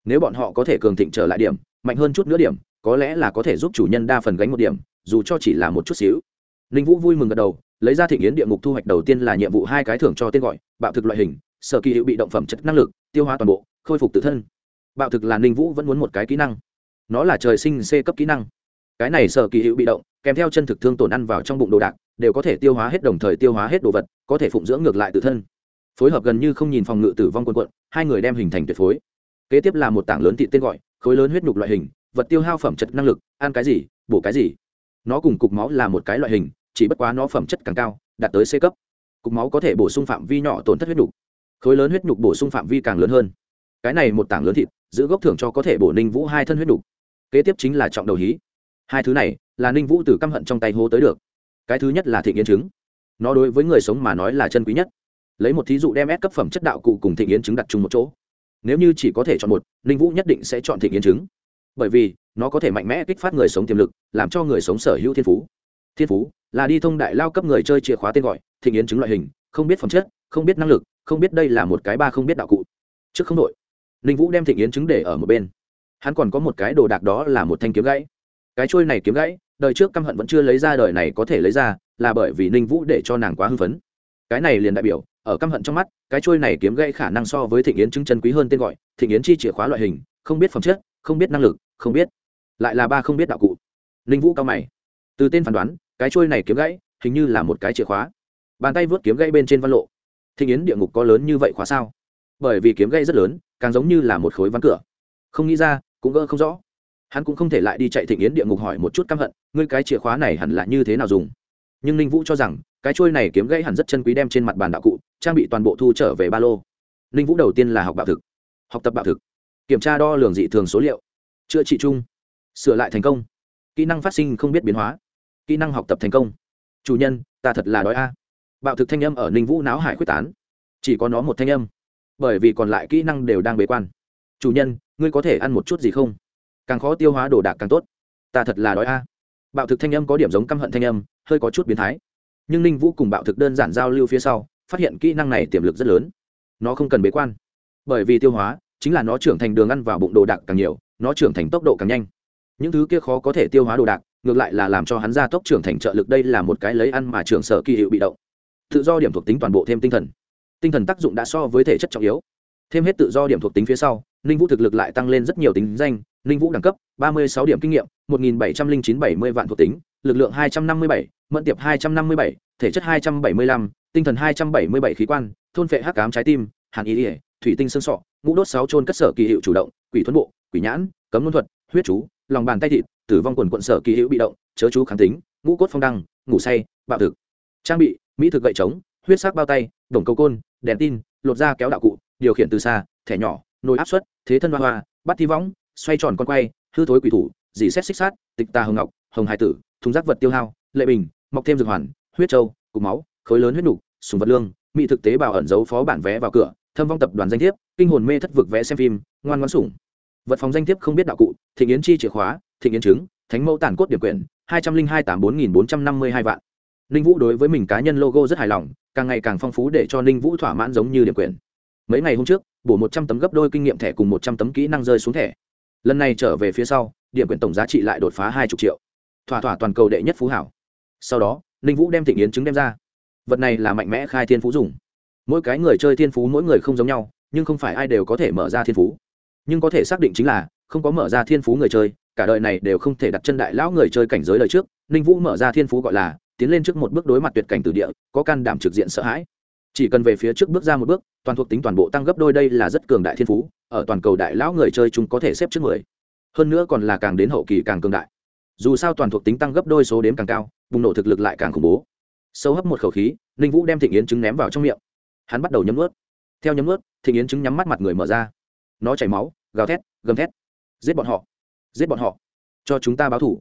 nếu bọn họ có thể cường thịnh trở lại điểm, mạnh hơn chút nữa điểm, có lẽ là có thể giúp chủ nhân đa phần gánh một điểm, dù cho chỉ là một chút xíu. Ninh vũ vui mừng gật đầu, lấy ra thị yến địa ngục thu hoạch đầu tiên là nhiệm vụ hai cái thưởng cho tên gọi, bạo thực loại hình, sở kỳ hiệu bị động phẩm chất năng lực, tiêu hóa toàn bộ, khôi phục tự thân bạo thực là ninh vũ vẫn muốn một cái kỹ năng. Nó là trời sinh c cấp kỹ năng. Cái này sở kỳ hiệu bị động, kèm theo chân thực thương tổn ăn vào trong bụng đồ đạc, đều có thể tiêu hóa hết đồng thời tiêu hóa hết đồ vật, có thể phụng dưỡng ngược lại tự thân. Phối hợp gần như không nhìn phòng ngự tử vong quân quận, hai người đem hình thành tuyệt phối. Kế tiếp là một tảng lớn thị tên gọi, khối lớn huyết nhục loại hình, vật tiêu hao phẩm chất năng lực, ăn cái gì, bổ cái gì. Nó cùng cục máu là một cái loại hình, chỉ bất quá nó phẩm chất càng cao, đạt tới c cấp. Cục máu có thể bổ sung phạm vi nhỏ tổn thất huyết nhục. Khối lớn huyết nhục bổ sung phạm vi càng lớn hơn. Cái này một tảng lớn thịt giữ gốc thưởng cho có thể bổ ninh vũ hai thân huyết đục kế tiếp chính là trọng đầu hí. Hai thứ này là ninh vũ từ căm hận trong tay hô tới được. Cái thứ nhất là thị nghiến trứng. Nó đối với người sống mà nói là chân quý nhất. Lấy một thí dụ đem ép cấp phẩm chất đạo cụ cùng thị nghiến trứng đặt chung một chỗ. Nếu như chỉ có thể chọn một, ninh vũ nhất định sẽ chọn thị nghiến trứng. Bởi vì, nó có thể mạnh mẽ kích phát người sống tiềm lực, làm cho người sống sở hữu thiên phú. Thiên phú là đi thông đại lao cấp người chơi chìa khóa tên gọi thị nghiến chứng loại hình, không biết phẩm chất, không biết năng lực, không biết đây là một cái ba không biết đạo cụ. Trước không đội ninh vũ đem Thịnh Yến chứng để ở một bên. Hắn còn có một cái đồ đạc đó là một thanh kiếm gãy. Cái trôi này kiếm gãy, đời trước căm hận vẫn chưa lấy ra đời này có thể lấy ra, là bởi vì ninh vũ để cho nàng quá hưng phấn. Cái này liền đại biểu, ở căm hận trong mắt, cái trôi này kiếm gãy khả năng so với thịnh yến chứng chân quý hơn tên gọi, thịnh yến chi chìa khóa loại hình, không biết phẩm chất, không biết năng lực, không biết. Lại là ba không biết đạo cụ. Ninh vũ cao mày. Từ tên phán đoán, cái trôi này kiếm gãy, hình như là một cái chìa khóa. Bàn tay vớt kiếm gãy bên trên văn lộ. Thịnh yến địa ngục có lớn như vậy khóa sao? Bởi vì kiếm gãy rất lớn, càng giống như là một khối ván cửa. Không nghĩ ra, cũng gỡ không rõ. Hắn cũng không thể lại đi chạy thịnh yến địa ngục hỏi một chút căm hận, ngươi cái chìa khóa này hẳn là như thế nào dùng? Nhưng ninh vũ cho rằng, cái trôi này kiếm gãy hẳn rất chân quý đem trên mặt bàn đạo cụ, trang bị toàn bộ thu trở về ba lô. Ninh vũ đầu tiên là học bạo thực. Học tập bạo thực. Kiểm tra đo lường dị thường số liệu. Chữa trị chung. Sửa lại thành công. Kỹ năng phát sinh không biết biến hóa. Kỹ năng học tập thành công. Chủ nhân, ta thật là đói a. Bạo thực thanh âm ở ninh vũ náo hải quyết tán. Chỉ có nó một thanh âm bởi vì còn lại kỹ năng đều đang bế quan. Chủ nhân, ngươi có thể ăn một chút gì không? Càng khó tiêu hóa đồ đạc càng tốt. Ta thật là đói a. Bạo thực thanh âm có điểm giống căm hận thanh âm, hơi có chút biến thái. Nhưng ninh vũ cùng bạo thực đơn giản giao lưu phía sau, phát hiện kỹ năng này tiềm lực rất lớn. Nó không cần bế quan. Bởi vì tiêu hóa, chính là nó trưởng thành đường ăn vào bụng đồ đạc càng nhiều, nó trưởng thành tốc độ càng nhanh. Những thứ kia khó có thể tiêu hóa đồ đạc, ngược lại là làm cho hắn gia tốc trưởng thành trợ lực đây là một cái lấy ăn mà trưởng sở kỳ hiệu bị động. Tự do điểm thuộc tính toàn bộ thêm tinh thần tinh thần tác dụng đã so với thể chất trọng yếu. Thêm hết tự do điểm thuộc tính phía sau, ninh vũ thực lực lại tăng lên rất nhiều tính danh, ninh vũ đẳng cấp, ba mươi sáu điểm kinh nghiệm, một nghìn bảy trăm linh chín bảy mươi vạn thuộc tính, lực lượng hai trăm năm mươi bảy, mẫn tiệp hai trăm năm mươi bảy, thể chất hai trăm bảy mươi lăm, tinh thần hai trăm bảy mươi bảy khí quan, thôn phệ hắc cám trái tim, hàn ý ỉa thủy tinh xương sọ, ngũ đốt sáu trôn cất sở kỳ hiệu chủ động, quỷ thuẫn bộ, quỷ nhãn, cấm luân thuật, huyết chú, lòng bàn tay thịt, tử vong quần quận sở kỳ hữu bị động, chớ chú kháng tính, ngũ cốt phong đăng, ngủ say, bạo thực. Trang bị, mỹ thực gậy trống, huyết sắc bao tay, đồng cầu côn đèn tin, lột da kéo đạo cụ, điều khiển từ xa, thẻ nhỏ, nồi áp suất, thế thân hoa hoa, bắt thi võng, xoay tròn con quay, hư thối quỷ thủ, dì xét xích sát, tịch tà hồng ngọc, hồng hải tử, thùng rác vật tiêu hao, lệ bình, mọc thêm dược hoàn, huyết trâu, cục máu, khối lớn huyết nục, sùng vật lương, mỹ thực tế bảo ẩn giấu phó bản vé vào cửa, thâm vong tập đoàn danh thiếp, kinh hồn mê thất vực vé xem phim, ngoan ngoan sủng. Vật phòng danh thiếp không biết đạo cụ thị yến chi chìa khóa thị yến chứng thánh mẫu tản cốt điểm quyền hai trăm linh hai tám bốn nghìn bốn trăm năm mươi hai vạn. Ninh vũ đối với mình cá nhân logo rất hài lòng càng ngày càng phong phú để cho ninh vũ thỏa mãn giống như điểm quyền. Mấy ngày hôm trước, bổ một trăm tấm gấp đôi kinh nghiệm thẻ cùng một trăm tấm kỹ năng rơi xuống thẻ. Lần này trở về phía sau, điểm quyền tổng giá trị lại đột phá hai chục triệu. Thỏa thỏa toàn cầu đệ nhất phú hảo. Sau đó, ninh vũ đem thịnh yến chứng đem ra. Vật này là mạnh mẽ khai thiên phú dùng. Mỗi cái người chơi thiên phú mỗi người không giống nhau, nhưng không phải ai đều có thể mở ra thiên phú. Nhưng có thể xác định chính là, không có mở ra thiên phú người chơi, cả đời này đều không thể đặt chân đại lão người chơi cảnh giới đời trước, ninh vũ mở ra thiên phú gọi là tiến lên trước một bước đối mặt tuyệt cảnh từ địa, có can đảm trực diện sợ hãi. Chỉ cần về phía trước bước ra một bước, toàn thuộc tính toàn bộ tăng gấp đôi đây là rất cường đại thiên phú, ở toàn cầu đại lão người chơi chúng có thể xếp trước mười. Hơn nữa còn là càng đến hậu kỳ càng cường đại. Dù sao toàn thuộc tính tăng gấp đôi số đếm càng cao, bùng nổ thực lực lại càng khủng bố. Sâu hấp một khẩu khí, ninh vũ đem thịnh yến trứng ném vào trong miệng. Hắn bắt đầu nhấm ướt theo nhấm ướt thịnh yến trứng nhắm mắt mặt người mở ra. Nó chảy máu, gào thét, gầm thét. Giết bọn họ. Giết bọn họ. Cho chúng ta báo thủ.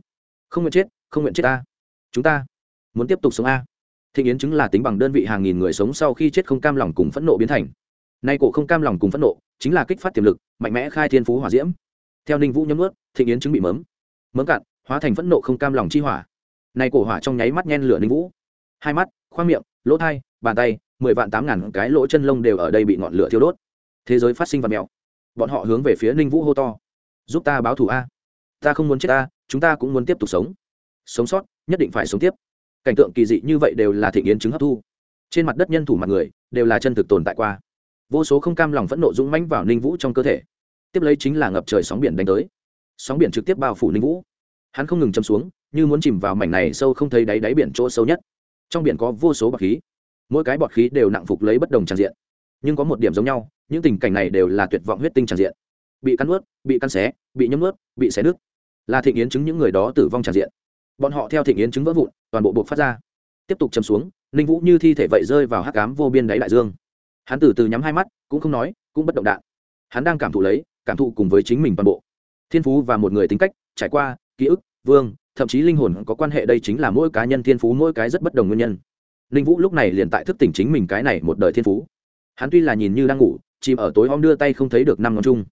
Không nguyện chết, không nguyện chết ta. Chúng ta muốn tiếp tục sống a. Thịnh yến chứng là tính bằng đơn vị hàng nghìn người sống sau khi chết không cam lòng cùng phẫn nộ biến thành. Nay cổ không cam lòng cùng phẫn nộ, chính là kích phát tiềm lực, mạnh mẽ khai thiên phú hỏa diễm. Theo ninh vũ nhấm ướt thịnh yến chứng bị mớm mớm cạn, hóa thành phẫn nộ không cam lòng chi hỏa. Nay cổ hỏa trong nháy mắt nhen lửa ninh vũ. Hai mắt, khoang miệng, lỗ thai, bàn tay, mười vạn tám ngàn cái lỗ chân lông đều ở đây bị ngọn lửa thiêu đốt. Thế giới phát sinh và mèo bọn họ hướng về phía ninh vũ hô to. Giúp ta báo thù a. Ta không muốn chết ta, chúng ta cũng muốn tiếp tục sống. Sống sót, nhất định phải sống tiếp cảnh tượng kỳ dị như vậy đều là thị nghiến chứng hấp thu. Trên mặt đất nhân thủ mặt người đều là chân thực tồn tại qua. Vô số không cam lòng phẫn nộ dũng mãnh vào ninh vũ trong cơ thể. Tiếp lấy chính là ngập trời sóng biển đánh tới. Sóng biển trực tiếp bao phủ ninh vũ. Hắn không ngừng châm xuống, như muốn chìm vào mảnh này sâu không thấy đáy đáy biển chỗ sâu nhất. Trong biển có vô số bọt khí. Mỗi cái bọt khí đều nặng phục lấy bất đồng tràn diện. Nhưng có một điểm giống nhau, những tình cảnh này đều là tuyệt vọng huyết tinh tràn diện. Bị cắn ướt bị cắn xé, bị nhấm ướt bị xé nước là thịnh yến chứng những người đó tử vong tràn diện bọn họ theo thịnh yến chứng vỡ vụn, toàn bộ buộc phát ra. Tiếp tục chầm xuống, ninh vũ như thi thể vậy rơi vào hắc cám vô biên đáy đại dương. Hắn từ từ nhắm hai mắt, cũng không nói, cũng bất động đạn. Hắn đang cảm thụ lấy, cảm thụ cùng với chính mình toàn bộ. Thiên phú và một người tính cách, trải qua, ký ức, vương, thậm chí linh hồn có quan hệ đây chính là mỗi cá nhân thiên phú, mỗi cái rất bất đồng nguyên nhân. Ninh vũ lúc này liền tại thức tỉnh chính mình cái này một đời thiên phú. Hắn tuy là nhìn như đang ngủ, chìm ở tối om đưa tay không thấy được năm ngón chung.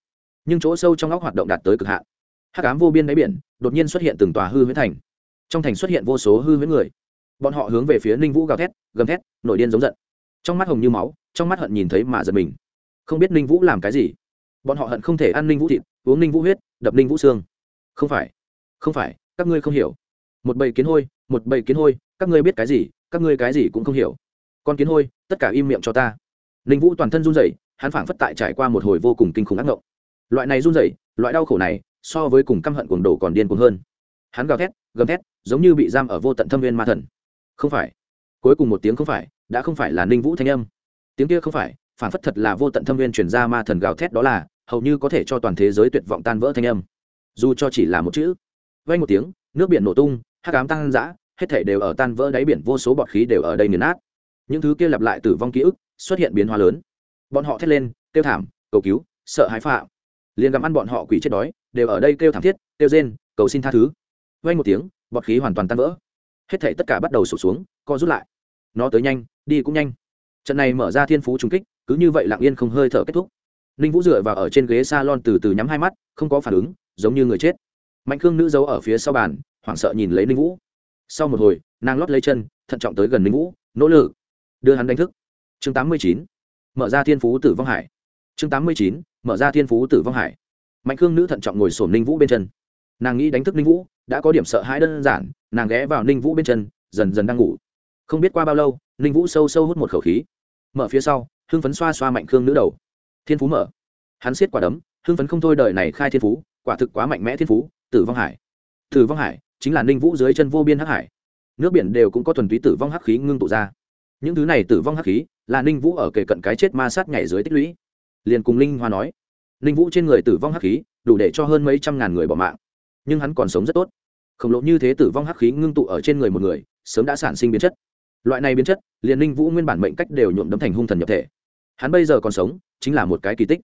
Nhưng chỗ sâu trong óc hoạt động đạt tới cực hạn. Hắc ám vô biên đáy biển, đột nhiên xuất hiện từng tòa hư huyễn thành trong thành xuất hiện vô số hư huyễn người. Bọn họ hướng về phía ninh vũ gào thét, gầm thét, nổi điên giống giận. Trong mắt hồng như máu, trong mắt hận nhìn thấy mà giật mình. Không biết ninh vũ làm cái gì. Bọn họ hận không thể ăn ninh vũ thịt, uống ninh vũ huyết, đập ninh vũ xương. Không phải không phải, các ngươi không hiểu. Một bầy kiến hôi, một bầy kiến hôi, các ngươi biết cái gì, các ngươi cái gì cũng không hiểu. Con kiến hôi, tất cả im miệng cho ta. Ninh vũ toàn thân run rẩy, hắn phảng phất tại trải qua một hồi vô cùng kinh khủng ác ngộng. Loại này run rẩy, loại đau khổ này, so với cùng căm hận cuồng đổ còn điên cuồng hơn hắn gào thét, gầm thét, giống như bị giam ở vô tận thâm viên ma thần. Không phải. Cuối cùng một tiếng không phải, đã không phải là ninh vũ thanh âm. Tiếng kia không phải, phản phất thật là vô tận thâm viên chuyển ra ma thần gào thét đó là, hầu như có thể cho toàn thế giới tuyệt vọng tan vỡ thanh âm. Dù cho chỉ là một chữ. Vay một tiếng, nước biển nổ tung, hắc ám tăng dã, hết thể đều ở tan vỡ đáy biển, vô số bọt khí đều ở đây nghiền nát. Những thứ kia lặp lại tử vong ký ức, xuất hiện biến hóa lớn. Bọn họ thét lên, kêu thảm, cầu cứu, sợ hãi phạm liền gặm ăn bọn họ quỷ chết đói, đều ở đây kêu thảm thiết, kêu rên, cầu xin tha thứ vay một tiếng, bọt khí hoàn toàn tan vỡ. Hết thể tất cả bắt đầu sụp xuống, co rút lại. Nó tới nhanh, đi cũng nhanh. Trận này mở ra thiên phú trung kích, cứ như vậy lặng yên không hơi thở kết thúc. Ninh vũ dựa vào ở trên ghế s a lon từ từ nhắm hai mắt, không có phản ứng, giống như người chết. Mạnh khương nữ giấu ở phía sau bàn, hoảng sợ nhìn lấy ninh vũ. Sau một hồi, nàng lót lấy chân, thận trọng tới gần ninh vũ, nỗ lực. Đưa hắn đánh thức. Chương tám mươi chín, mở ra thiên phú tử vong hải. Chương tám mươi chín, mở ra thiên phú tử vong hải. Mạnh khương nữ thận trọng ngồi sổm ninh vũ bên chân. Nàng nghĩ đánh thức ninh vũ đã có điểm sợ hãi đơn giản, nàng ghé vào ninh vũ bên chân, dần dần đang ngủ. Không biết qua bao lâu, ninh vũ sâu sâu hút một khẩu khí. Mở phía sau, hưng phấn xoa xoa mạnh khương nữ đầu. Thiên phú mở. Hắn siết quả đấm, hưng phấn không thôi đời này khai thiên phú, quả thực quá mạnh mẽ thiên phú, tử vong hải. Tử vong hải chính là ninh vũ dưới chân vô biên hắc hải. Nước biển đều cũng có thuần túy tử vong hắc khí ngưng tụ ra. Những thứ này tử vong hắc khí là ninh vũ ở kề cận cái chết ma sát nhảy dưới tích lũy. Liền cùng linh hoa nói, ninh vũ trên người tử vong hắc khí đủ để cho hơn mấy trăm ngàn người bỏ mạng. Nhưng hắn còn sống rất tốt khổng lồ như thế tử vong hắc khí ngưng tụ ở trên người một người, sớm đã sản sinh biến chất. Loại này biến chất, liền ninh vũ nguyên bản mệnh cách đều nhuộm đấm thành hung thần nhập thể. Hắn bây giờ còn sống, chính là một cái kỳ tích.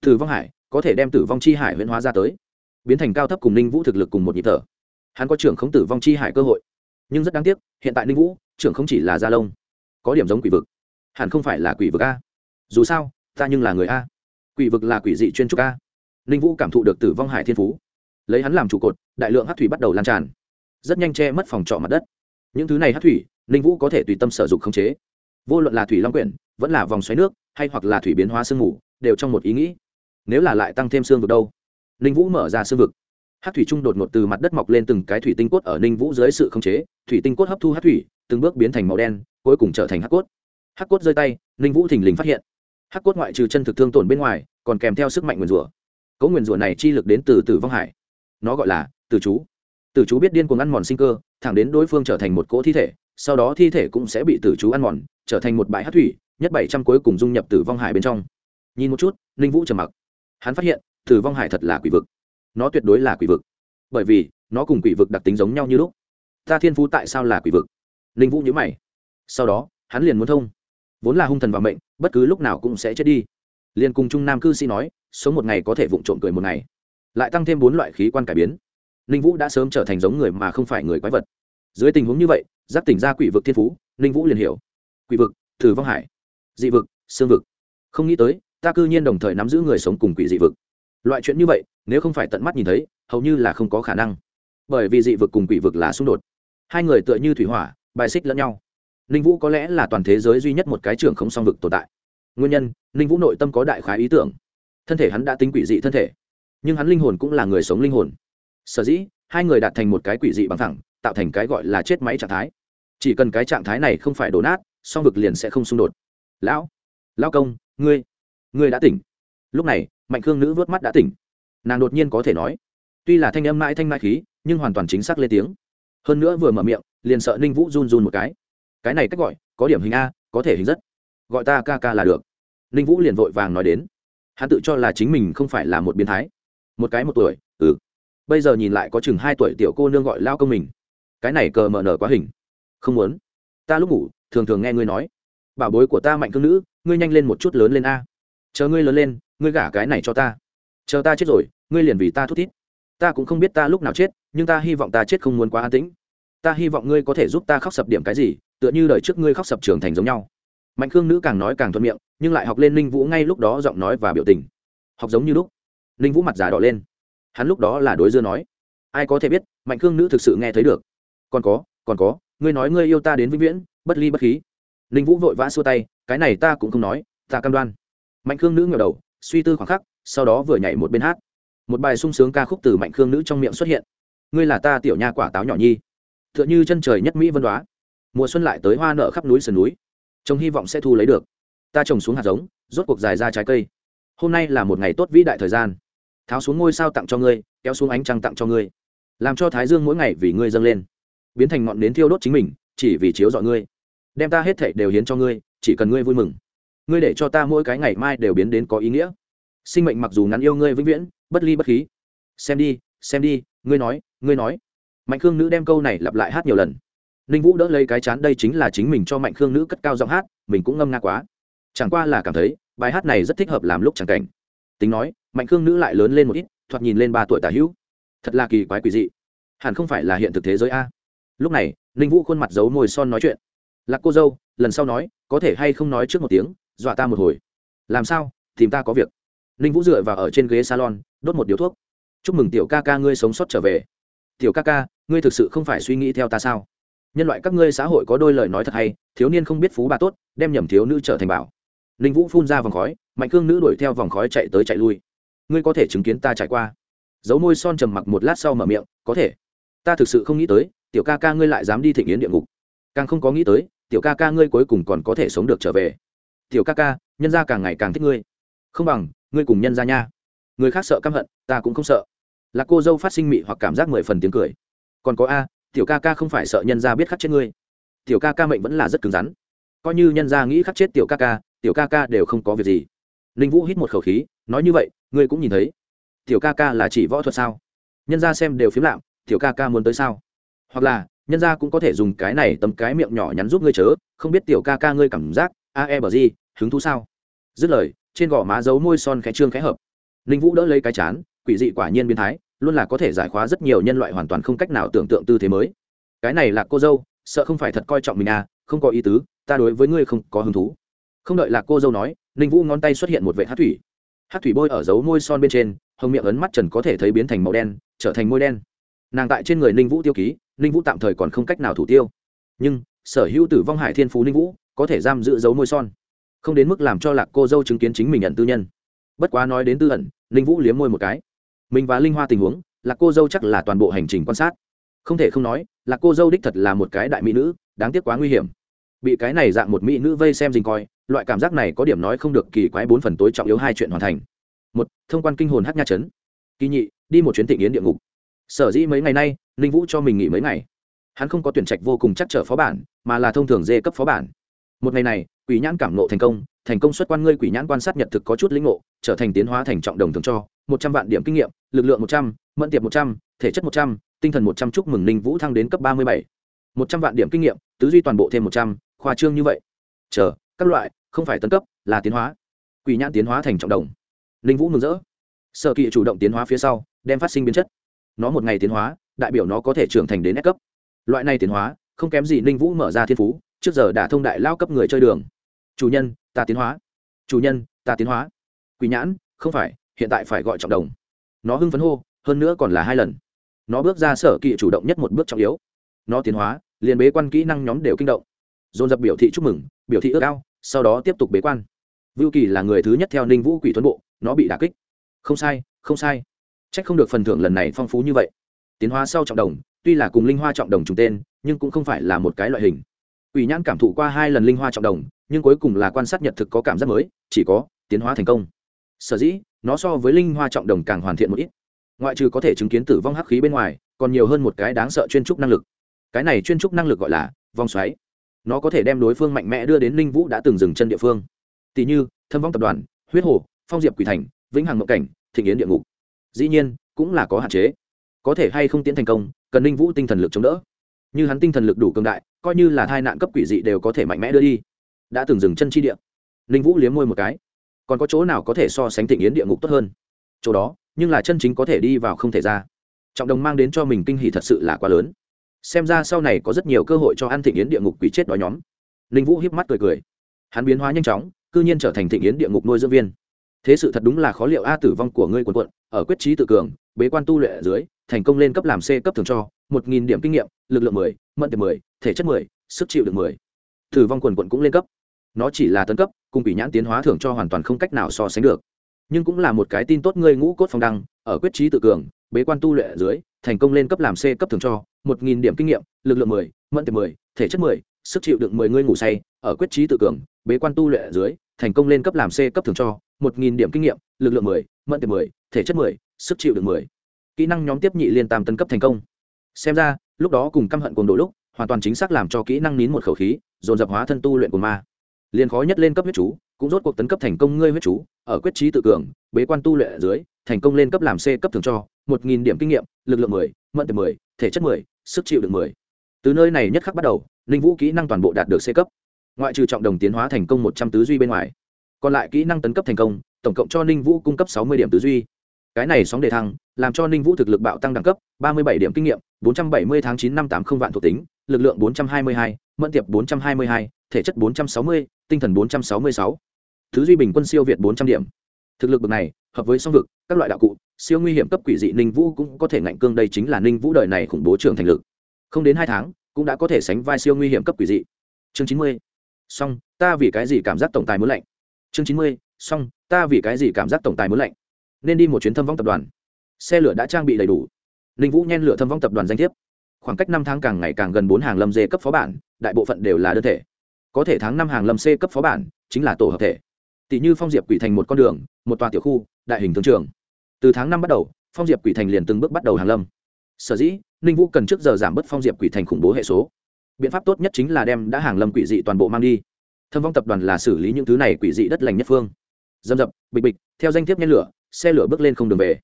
Tử vong hải, có thể đem tử vong chi hải huyễn hóa ra tới. Biến thành cao thấp cùng ninh vũ thực lực cùng một nhịp thở. Hắn có trưởng không tử vong chi hải cơ hội. Nhưng rất đáng tiếc, hiện tại ninh vũ, trưởng không chỉ là gia lông có điểm giống quỷ vực. Hẳn không phải là quỷ vực a. Dù sao, ta nhưng là người a. Quỷ vực là quỷ dị chuyên trúc a. Ninh vũ cảm thụ được tử vong hải thiên phú lấy hắn làm trụ cột, đại lượng hát thủy bắt đầu lan tràn. Rất nhanh che mất phòng trọ mặt đất. Những thứ này hát thủy, ninh vũ có thể tùy tâm sử dụng khống chế. Vô luận là thủy long quyển, vẫn là vòng xoáy nước, hay hoặc là thủy biến hóa sương mù, đều trong một ý nghĩ. Nếu là lại tăng thêm xương vực đâu? Ninh vũ mở ra xương vực. Hát thủy trung đột ngột từ mặt đất mọc lên từng cái thủy tinh cốt ở ninh vũ dưới sự khống chế. Thủy tinh cốt hấp thu hát thủy, từng bước biến thành màu đen, cuối cùng trở thành hát cốt. Hát cốt rơi tay, ninh vũ thình lình phát hiện. Hát cốt ngoại trừ chân thực thương tổn bên ngoài, còn kèm theo sức mạnh nguyền rủa. Cấu nguyền rủa này chi lực đến từ tử vong hải nó gọi là từ chú. Từ chú biết điên cuồng ăn mòn sinh cơ, thẳng đến đối phương trở thành một cỗ thi thể, sau đó thi thể cũng sẽ bị tử chú ăn mòn, trở thành một bãi hát thủy, nhất bảy trăm cuối cùng dung nhập tử vong hải bên trong. Nhìn một chút, ninh vũ trầm mặc. Hắn phát hiện, tử vong hải thật là quỷ vực. Nó tuyệt đối là quỷ vực. Bởi vì, nó cùng quỷ vực đặc tính giống nhau như lúc. Ta thiên phú tại sao là quỷ vực? Ninh vũ nhớ mày. Sau đó, hắn liền muốn thông. Vốn là hung thần và mệnh, bất cứ lúc nào cũng sẽ chết đi. Liền cùng trung nam cư sĩ nói, sống một ngày có thể vụng trộm cười một ngày lại tăng thêm bốn loại khí quan cải biến. Ninh vũ đã sớm trở thành giống người mà không phải người quái vật. Dưới tình huống như vậy, giáp tỉnh ra quỷ vực thiên phú, ninh vũ liền hiểu. Quỷ vực, thử vong hải. Dị vực xương vực. Không nghĩ tới, ta cư nhiên đồng thời nắm giữ người sống cùng quỷ dị vực. Loại chuyện như vậy, nếu không phải tận mắt nhìn thấy, hầu như là không có khả năng. Bởi vì dị vực cùng quỷ vực là xung đột. Hai người tựa như thủy hỏa, bài xích lẫn nhau. Ninh vũ có lẽ là toàn thế giới duy nhất một cái trường không song vực tồn tại. Nguyên nhân, ninh vũ nội tâm có đại khái ý tưởng. Thân thể hắn đã tính quỷ dị thân thể nhưng hắn linh hồn cũng là người sống linh hồn. Sở dĩ, hai người đạt thành một cái quỷ dị bằng thẳng tạo thành cái gọi là chết máy trạng thái. Chỉ cần cái trạng thái này không phải đổ nát, song vực liền sẽ không xung đột. Lão lão công, ngươi ngươi đã tỉnh. Lúc này, mạnh khương nữ vớt mắt đã tỉnh. Nàng đột nhiên có thể nói, tuy là thanh âm mãi thanh mãi khí, nhưng hoàn toàn chính xác lên tiếng. Hơn nữa vừa mở miệng, liền sợ ninh vũ run run một cái. Cái này cách gọi, có điểm hình a, có thể hình rất. Gọi ta ca ca là được. Ninh vũ liền vội vàng nói đến. Hắn tự cho là chính mình không phải là một biến thái một cái một tuổi ừ. Bây giờ nhìn lại có chừng hai tuổi tiểu cô nương gọi lao công mình. Cái này cờ mờ nở quá hình. Không muốn. Ta lúc ngủ, thường thường nghe ngươi nói. Bảo bối của ta mạnh cương nữ, ngươi nhanh lên một chút lớn lên a. Chờ ngươi lớn lên, ngươi gả cái này cho ta. Chờ ta chết rồi, ngươi liền vì ta thút thít. Ta cũng không biết ta lúc nào chết, nhưng ta hy vọng ta chết không muốn quá an tĩnh. Ta hy vọng ngươi có thể giúp ta khóc sập điểm cái gì, tựa như đời trước ngươi khóc sập trường thành giống nhau. Mạnh khương nữ càng nói càng thuận miệng, nhưng lại học lên ninh vũ ngay lúc đó giọng nói và biểu tình. Học giống như lúc ninh vũ mặt giả đỏ lên. Hắn lúc đó là đối dưa nói, ai có thể biết, mạnh khương nữ thực sự nghe thấy được. Còn có còn có, ngươi nói ngươi yêu ta đến vĩnh viễn, bất ly bất khí. Ninh vũ vội vã xua tay, cái này ta cũng không nói, ta cam đoan. Mạnh khương nữ ngẩng đầu, suy tư khoảng khắc, sau đó vừa nhảy một bên hát. Một bài sung sướng ca khúc từ mạnh khương nữ trong miệng xuất hiện. Ngươi là ta tiểu nha quả táo nhỏ nhi t h ư ợ n h ư chân trời nhất mỹ vân đoá. Mùa xuân lại tới hoa nợ khắp núi sườn núi, trông hy vọng sẽ thu lấy được. Ta trồng xuống hạt giống, rốt cuộc dài ra trái cây. Hôm nay là một ngày tốt vĩ đại thời gian tháo xuống ngôi sao tặng cho ngươi, kéo xuống ánh trăng tặng cho ngươi. Làm cho thái dương mỗi ngày vì ngươi dâng lên. Biến thành ngọn nến thiêu đốt chính mình, chỉ vì chiếu dọi ngươi. Đem ta hết thảy đều hiến cho ngươi, chỉ cần ngươi vui mừng. Ngươi để cho ta mỗi cái ngày mai đều biến đến có ý nghĩa. Sinh mệnh mặc dù ngắn yêu ngươi vĩnh viễn, bất ly bất khí. Xem đi xem đi, ngươi nói ngươi nói. Mạnh khương nữ đem câu này lặp lại hát nhiều lần. Ninh vũ đỡ lấy cái chán, đây chính là chính mình cho mạnh khương nữ cất cao giọng hát, mình cũng ngâm nga quá. Chẳng qua là cảm thấy, bài hát này rất thích hợp làm lúc chẳng cảnh tính nói, mạnh khương nữ lại lớn lên một ít, thoạt nhìn lên ba tuổi tả hữu. Thật là kỳ quái quỷ dị. Hẳn không phải là hiện thực thế giới a. Lúc này, ninh vũ khuôn mặt giấu môi son nói chuyện. Lạc cô dâu, lần sau nói, có thể hay không nói trước một tiếng, dọa ta một hồi. Làm sao? Tìm ta có việc. Ninh vũ dựa vào ở trên ghế salon, đốt một điếu thuốc. Chúc mừng tiểu ca ca ngươi sống sót trở về. Tiểu ca ca, ngươi thực sự không phải suy nghĩ theo ta sao? Nhân loại các ngươi xã hội có đôi lời nói thật hay, thiếu niên không biết phú bà tốt, đem nhầm thiếu nữ trở thành bảo. Ninh vũ phun ra vòng khói mạnh cương nữ đuổi theo vòng khói chạy tới chạy lui. Ngươi có thể chứng kiến ta trải qua. Dấu môi son trầm mặc một lát sau mở miệng, có thể. Ta thực sự không nghĩ tới, tiểu ca ca ngươi lại dám đi thịnh yến địa ngục. Càng không có nghĩ tới, tiểu ca ca ngươi cuối cùng còn có thể sống được trở về. Tiểu ca ca, nhân gia càng ngày càng thích ngươi. Không bằng, ngươi cùng nhân gia nha. Người khác sợ căm hận, ta cũng không sợ. Là cô dâu phát sinh mị hoặc cảm giác mười phần tiếng cười. Còn có a, tiểu ca ca không phải sợ nhân gia biết khắc chết ngươi. Tiểu ca ca mệnh vẫn là rất cứng rắn. Coi như nhân gia nghĩ khắc chết tiểu ca ca, tiểu ca ca đều không có việc gì ninh vũ hít một khẩu khí, nói như vậy, ngươi cũng nhìn thấy. Tiểu ca ca là chỉ võ thuật sao? Nhân ra xem đều phiếm lạm, tiểu ca ca muốn tới sao? Hoặc là, nhân ra cũng có thể dùng cái này tấm cái miệng nhỏ nhắn giúp ngươi chớ, không biết tiểu ca ca ngươi cảm giác, a e bờ gì, hứng thú sao? Dứt lời, trên gò má dấu môi son khẽ trương khẽ hợp. Ninh vũ đỡ lấy cái chán, quỷ dị quả nhiên biến thái, luôn là có thể giải khóa rất nhiều nhân loại hoàn toàn không cách nào tưởng tượng tư thế mới. Cái này là cô dâu, sợ không phải thật coi trọng mình à không có ý tứ, ta đối với ngươi không có hứng thú. Không đợi là cô dâu nói ninh vũ ngón tay xuất hiện một vệ hát thủy. Hát thủy bôi ở dấu môi son bên trên, hồng miệng ấn mắt trần có thể thấy biến thành màu đen, trở thành môi đen. Nàng tại trên người ninh vũ tiêu ký, ninh vũ tạm thời còn không cách nào thủ tiêu. Nhưng, sở hữu tử vong hải thiên phú ninh vũ, có thể giam giữ dấu môi son. Không đến mức làm cho lạc cô dâu chứng kiến chính mình nhận tư nhân. Bất quá nói đến tư ẩn, Ninh vũ liếm môi một cái. Mình và linh hoa tình huống, lạc cô dâu chắc là toàn bộ hành trình quan sát. Không thể không nói, lạc cô dâu đích thật là một cái đại mỹ nữ, đáng tiếc quá nguy hiểm bị cái này dạng một mỹ nữ vây xem dình coi, loại cảm giác này có điểm nói không được kỳ quái bốn phần tối trọng yếu hai chuyện hoàn thành. Một, thông quan kinh hồn hát nha chấn. Kỳ nhị, đi một chuyến thị yến địa ngục. Sở dĩ mấy ngày nay, ninh vũ cho mình nghỉ mấy ngày. Hắn không có tuyển trạch vô cùng chắc trở phó bản, mà là thông thường dê cấp phó bản. Một ngày này, quỷ nhãn cảm nộ thành công thành công xuất quan ngươi quỷ nhãn quan sát nhật thực có chút lĩnh ngộ, trở thành tiến hóa thành trọng đồng thường cho, một trăm vạn điểm kinh nghiệm, lực lượng một trăm, mẫn tiệp một trăm, thể chất một trăm, tinh thần một trăm chúc mừng ninh vũ thăng đến cấp ba mươi bảy. Một trăm vạn điểm kinh nghiệm, tứ duy toàn bộ thêm một trăm khoa trương như vậy. Chờ, các loại, không phải tấn cấp, là tiến hóa. Quỷ nhãn tiến hóa thành trọng đồng. Ninh vũ mừng rỡ. Sở kỵ chủ động tiến hóa phía sau, đem phát sinh biến chất. Nó một ngày tiến hóa, đại biểu nó có thể trưởng thành đến S cấp. Loại này tiến hóa, không kém gì ninh vũ mở ra thiên phú, trước giờ đã thông đại lao cấp người chơi đường. Chủ nhân, ta tiến hóa. Chủ nhân, ta tiến hóa. Quỷ nhãn, không phải, hiện tại phải gọi trọng đồng. Nó hưng phấn hô, hơn nữa còn là hai lần. Nó bước ra sở kỵ chủ động nhất một bước trọng yếu. Nó tiến hóa, liền bế quan kỹ năng nhóm đều kinh động dồn dập biểu thị chúc mừng, biểu thị ước ao, sau đó tiếp tục bế quan. Vưu kỳ là người thứ nhất theo ninh vũ quỷ tuấn bộ, nó bị đà kích. Không sai không sai. C h ắ c không được phần thưởng lần này phong phú như vậy. Tiến hóa sau trọng đồng, tuy là cùng linh hoa trọng đồng trùng tên, nhưng cũng không phải là một cái loại hình. Ủy nhãn cảm thụ qua hai lần linh hoa trọng đồng, nhưng cuối cùng là quan sát nhật thực có cảm giác mới, chỉ có tiến hóa thành công. Sở dĩ, nó so với linh hoa trọng đồng càng hoàn thiện một ít. Ngoại trừ có thể chứng kiến tử vong hắc khí bên ngoài, còn nhiều hơn một cái đáng sợ chuyên trúc năng lực. Cái này chuyên trúc năng lực gọi là vong xoáy nó có thể đem đối phương mạnh mẽ đưa đến ninh vũ đã từng dừng chân địa phương. Tỷ như, thâm vong tập đoàn, huyết hồ, phong diệp quỷ thành, vĩnh hằng mộng cảnh, thịnh yến địa ngục. Dĩ nhiên, cũng là có hạn chế. Có thể hay không tiến thành công, cần ninh vũ tinh thần lực chống đỡ. Như hắn tinh thần lực đủ cường đại, coi như là thai nạn cấp quỷ dị đều có thể mạnh mẽ đưa đi. Đã từng dừng chân chi địa. Ninh vũ liếm môi một cái. Còn có chỗ nào có thể so sánh thịnh yến địa ngục tốt hơn? Chỗ đó, nhưng là chân chính có thể đi vào không thể ra. Trọng đồng mang đến cho mình kinh hỷ thật sự là quá lớn xem ra sau này có rất nhiều cơ hội cho ăn thịnh yến địa ngục quỷ chết đói nhóm. Ninh vũ hiếp mắt cười cười. Hắn biến hóa nhanh chóng, cư nhiên trở thành thịnh yến địa ngục nuôi dưỡng viên. Thế sự thật đúng là khó liệu a tử vong của ngươi quần quận ở quyết trí tự cường, bế quan tu luyện ở dưới, thành công lên cấp làm c cấp thường cho, một nghìn điểm kinh nghiệm, lực lượng mười mận tiệp mười, thể chất mười, sức chịu được mười. Tử vong quần quận cũng lên cấp. Nó chỉ là tấn cấp, cùng quỷ nhãn tiến hóa thưởng cho hoàn toàn không cách nào so sánh được. Nhưng cũng là một cái tin tốt ngươi ngũ cốt phong đăng, ở quyết trí tự cường, bế quan tu luyện ở dưới thành công lên cấp làm c cấp thường cho, một nghìn điểm kinh nghiệm, lực lượng mười, mẫn tiệp mười, thể chất mười, sức chịu đựng mười ngươi ngủ say, ở quyết trí tự cường, bế quan tu luyện ở dưới, thành công lên cấp làm c cấp thường cho, một nghìn điểm kinh nghiệm, lực lượng mười, mẫn tiệp mười, thể chất mười, sức chịu đựng mười. Kỹ năng nhóm tiếp nhị liên tam tân cấp thành công. Xem ra, lúc đó cùng căm hận cùng đôi lúc, hoàn toàn chính xác làm cho kỹ năng nín một khẩu khí, dồn dập hóa thân tu luyện của ma. Liền khó nhất lên cấp huyết chú, cũng rốt cuộc tấn cấp thành công ngươi huyết chú, ở quyết trí tự cường, bế quan tu luyện ở dưới thành công lên cấp làm c cấp thường cho, một nghìn điểm kinh nghiệm, lực lượng mười, mận tiệp mười, thể chất mười, sức chịu được mười. Từ nơi này nhất khắc bắt đầu linh vũ kỹ năng toàn bộ đạt được c cấp. Ngoại trừ trọng đồng tiến hóa thành công một trăm tứ duy bên ngoài, còn lại kỹ năng tấn cấp thành công, tổng cộng cho ninh vũ cung cấp sáu mươi điểm tứ duy. Cái này sóng đề thăng, làm cho ninh vũ thực lực bạo tăng đẳng cấp, ba mươi bảy điểm kinh nghiệm, bốn trăm bảy mươi tháng chín năm tám không vạn thuộc tính, lực lượng bốn trăm hai mươi hai mẫn tiệp bốn trăm hai mươi hai, thể chất bốn trăm sáu mươi, tinh thần bốn trăm sáu mươi sáu. Thứ duy bình quân siêu việt bốn trăm điểm. Thực lực bậc này hợp với song vực, các loại đạo cụ, siêu nguy hiểm cấp quỷ dị ninh vũ cũng có thể ngạnh cương đây chính là ninh vũ đời này khủng bố trưởng thành lực. Không đến hai tháng, cũng đã có thể sánh vai siêu nguy hiểm cấp quỷ dị. Chương chín mươi. Song, ta vì cái gì cảm giác tổng tài muốn lạnh? Chương chín mươi. Song, ta vì cái gì cảm giác tổng tài muốn lạnh? Nên đi một chuyến thâm vong tập đoàn. Xe lửa đã trang bị đầy đủ. Ninh vũ nhen lửa thâm vong tập đoàn danh thiếp. Khoảng cách năm tháng càng ngày càng gần bốn hàng lâm dê cấp phó bản, đại bộ phận đều là đơn thể. Có thể tháng năm hàng lâm c cấp phó bản, chính là tổ hợp thể tỷ như phong diệp quỷ thành một con đường, một tòa tiểu khu, đại hình thương trường. Từ tháng năm bắt đầu, phong diệp quỷ thành liền từng bước bắt đầu hàng lâm. Sở dĩ, ninh vũ cần trước giờ giảm bớt phong diệp quỷ thành khủng bố hệ số. Biện pháp tốt nhất chính là đem đã hàng lâm quỷ dị toàn bộ mang đi. Thâm vong tập đoàn là xử lý những thứ này quỷ dị đất lành nhất phương. Dâm dập, bịch bịch, theo danh thiếp nhen lửa, xe lửa bước lên không đường về.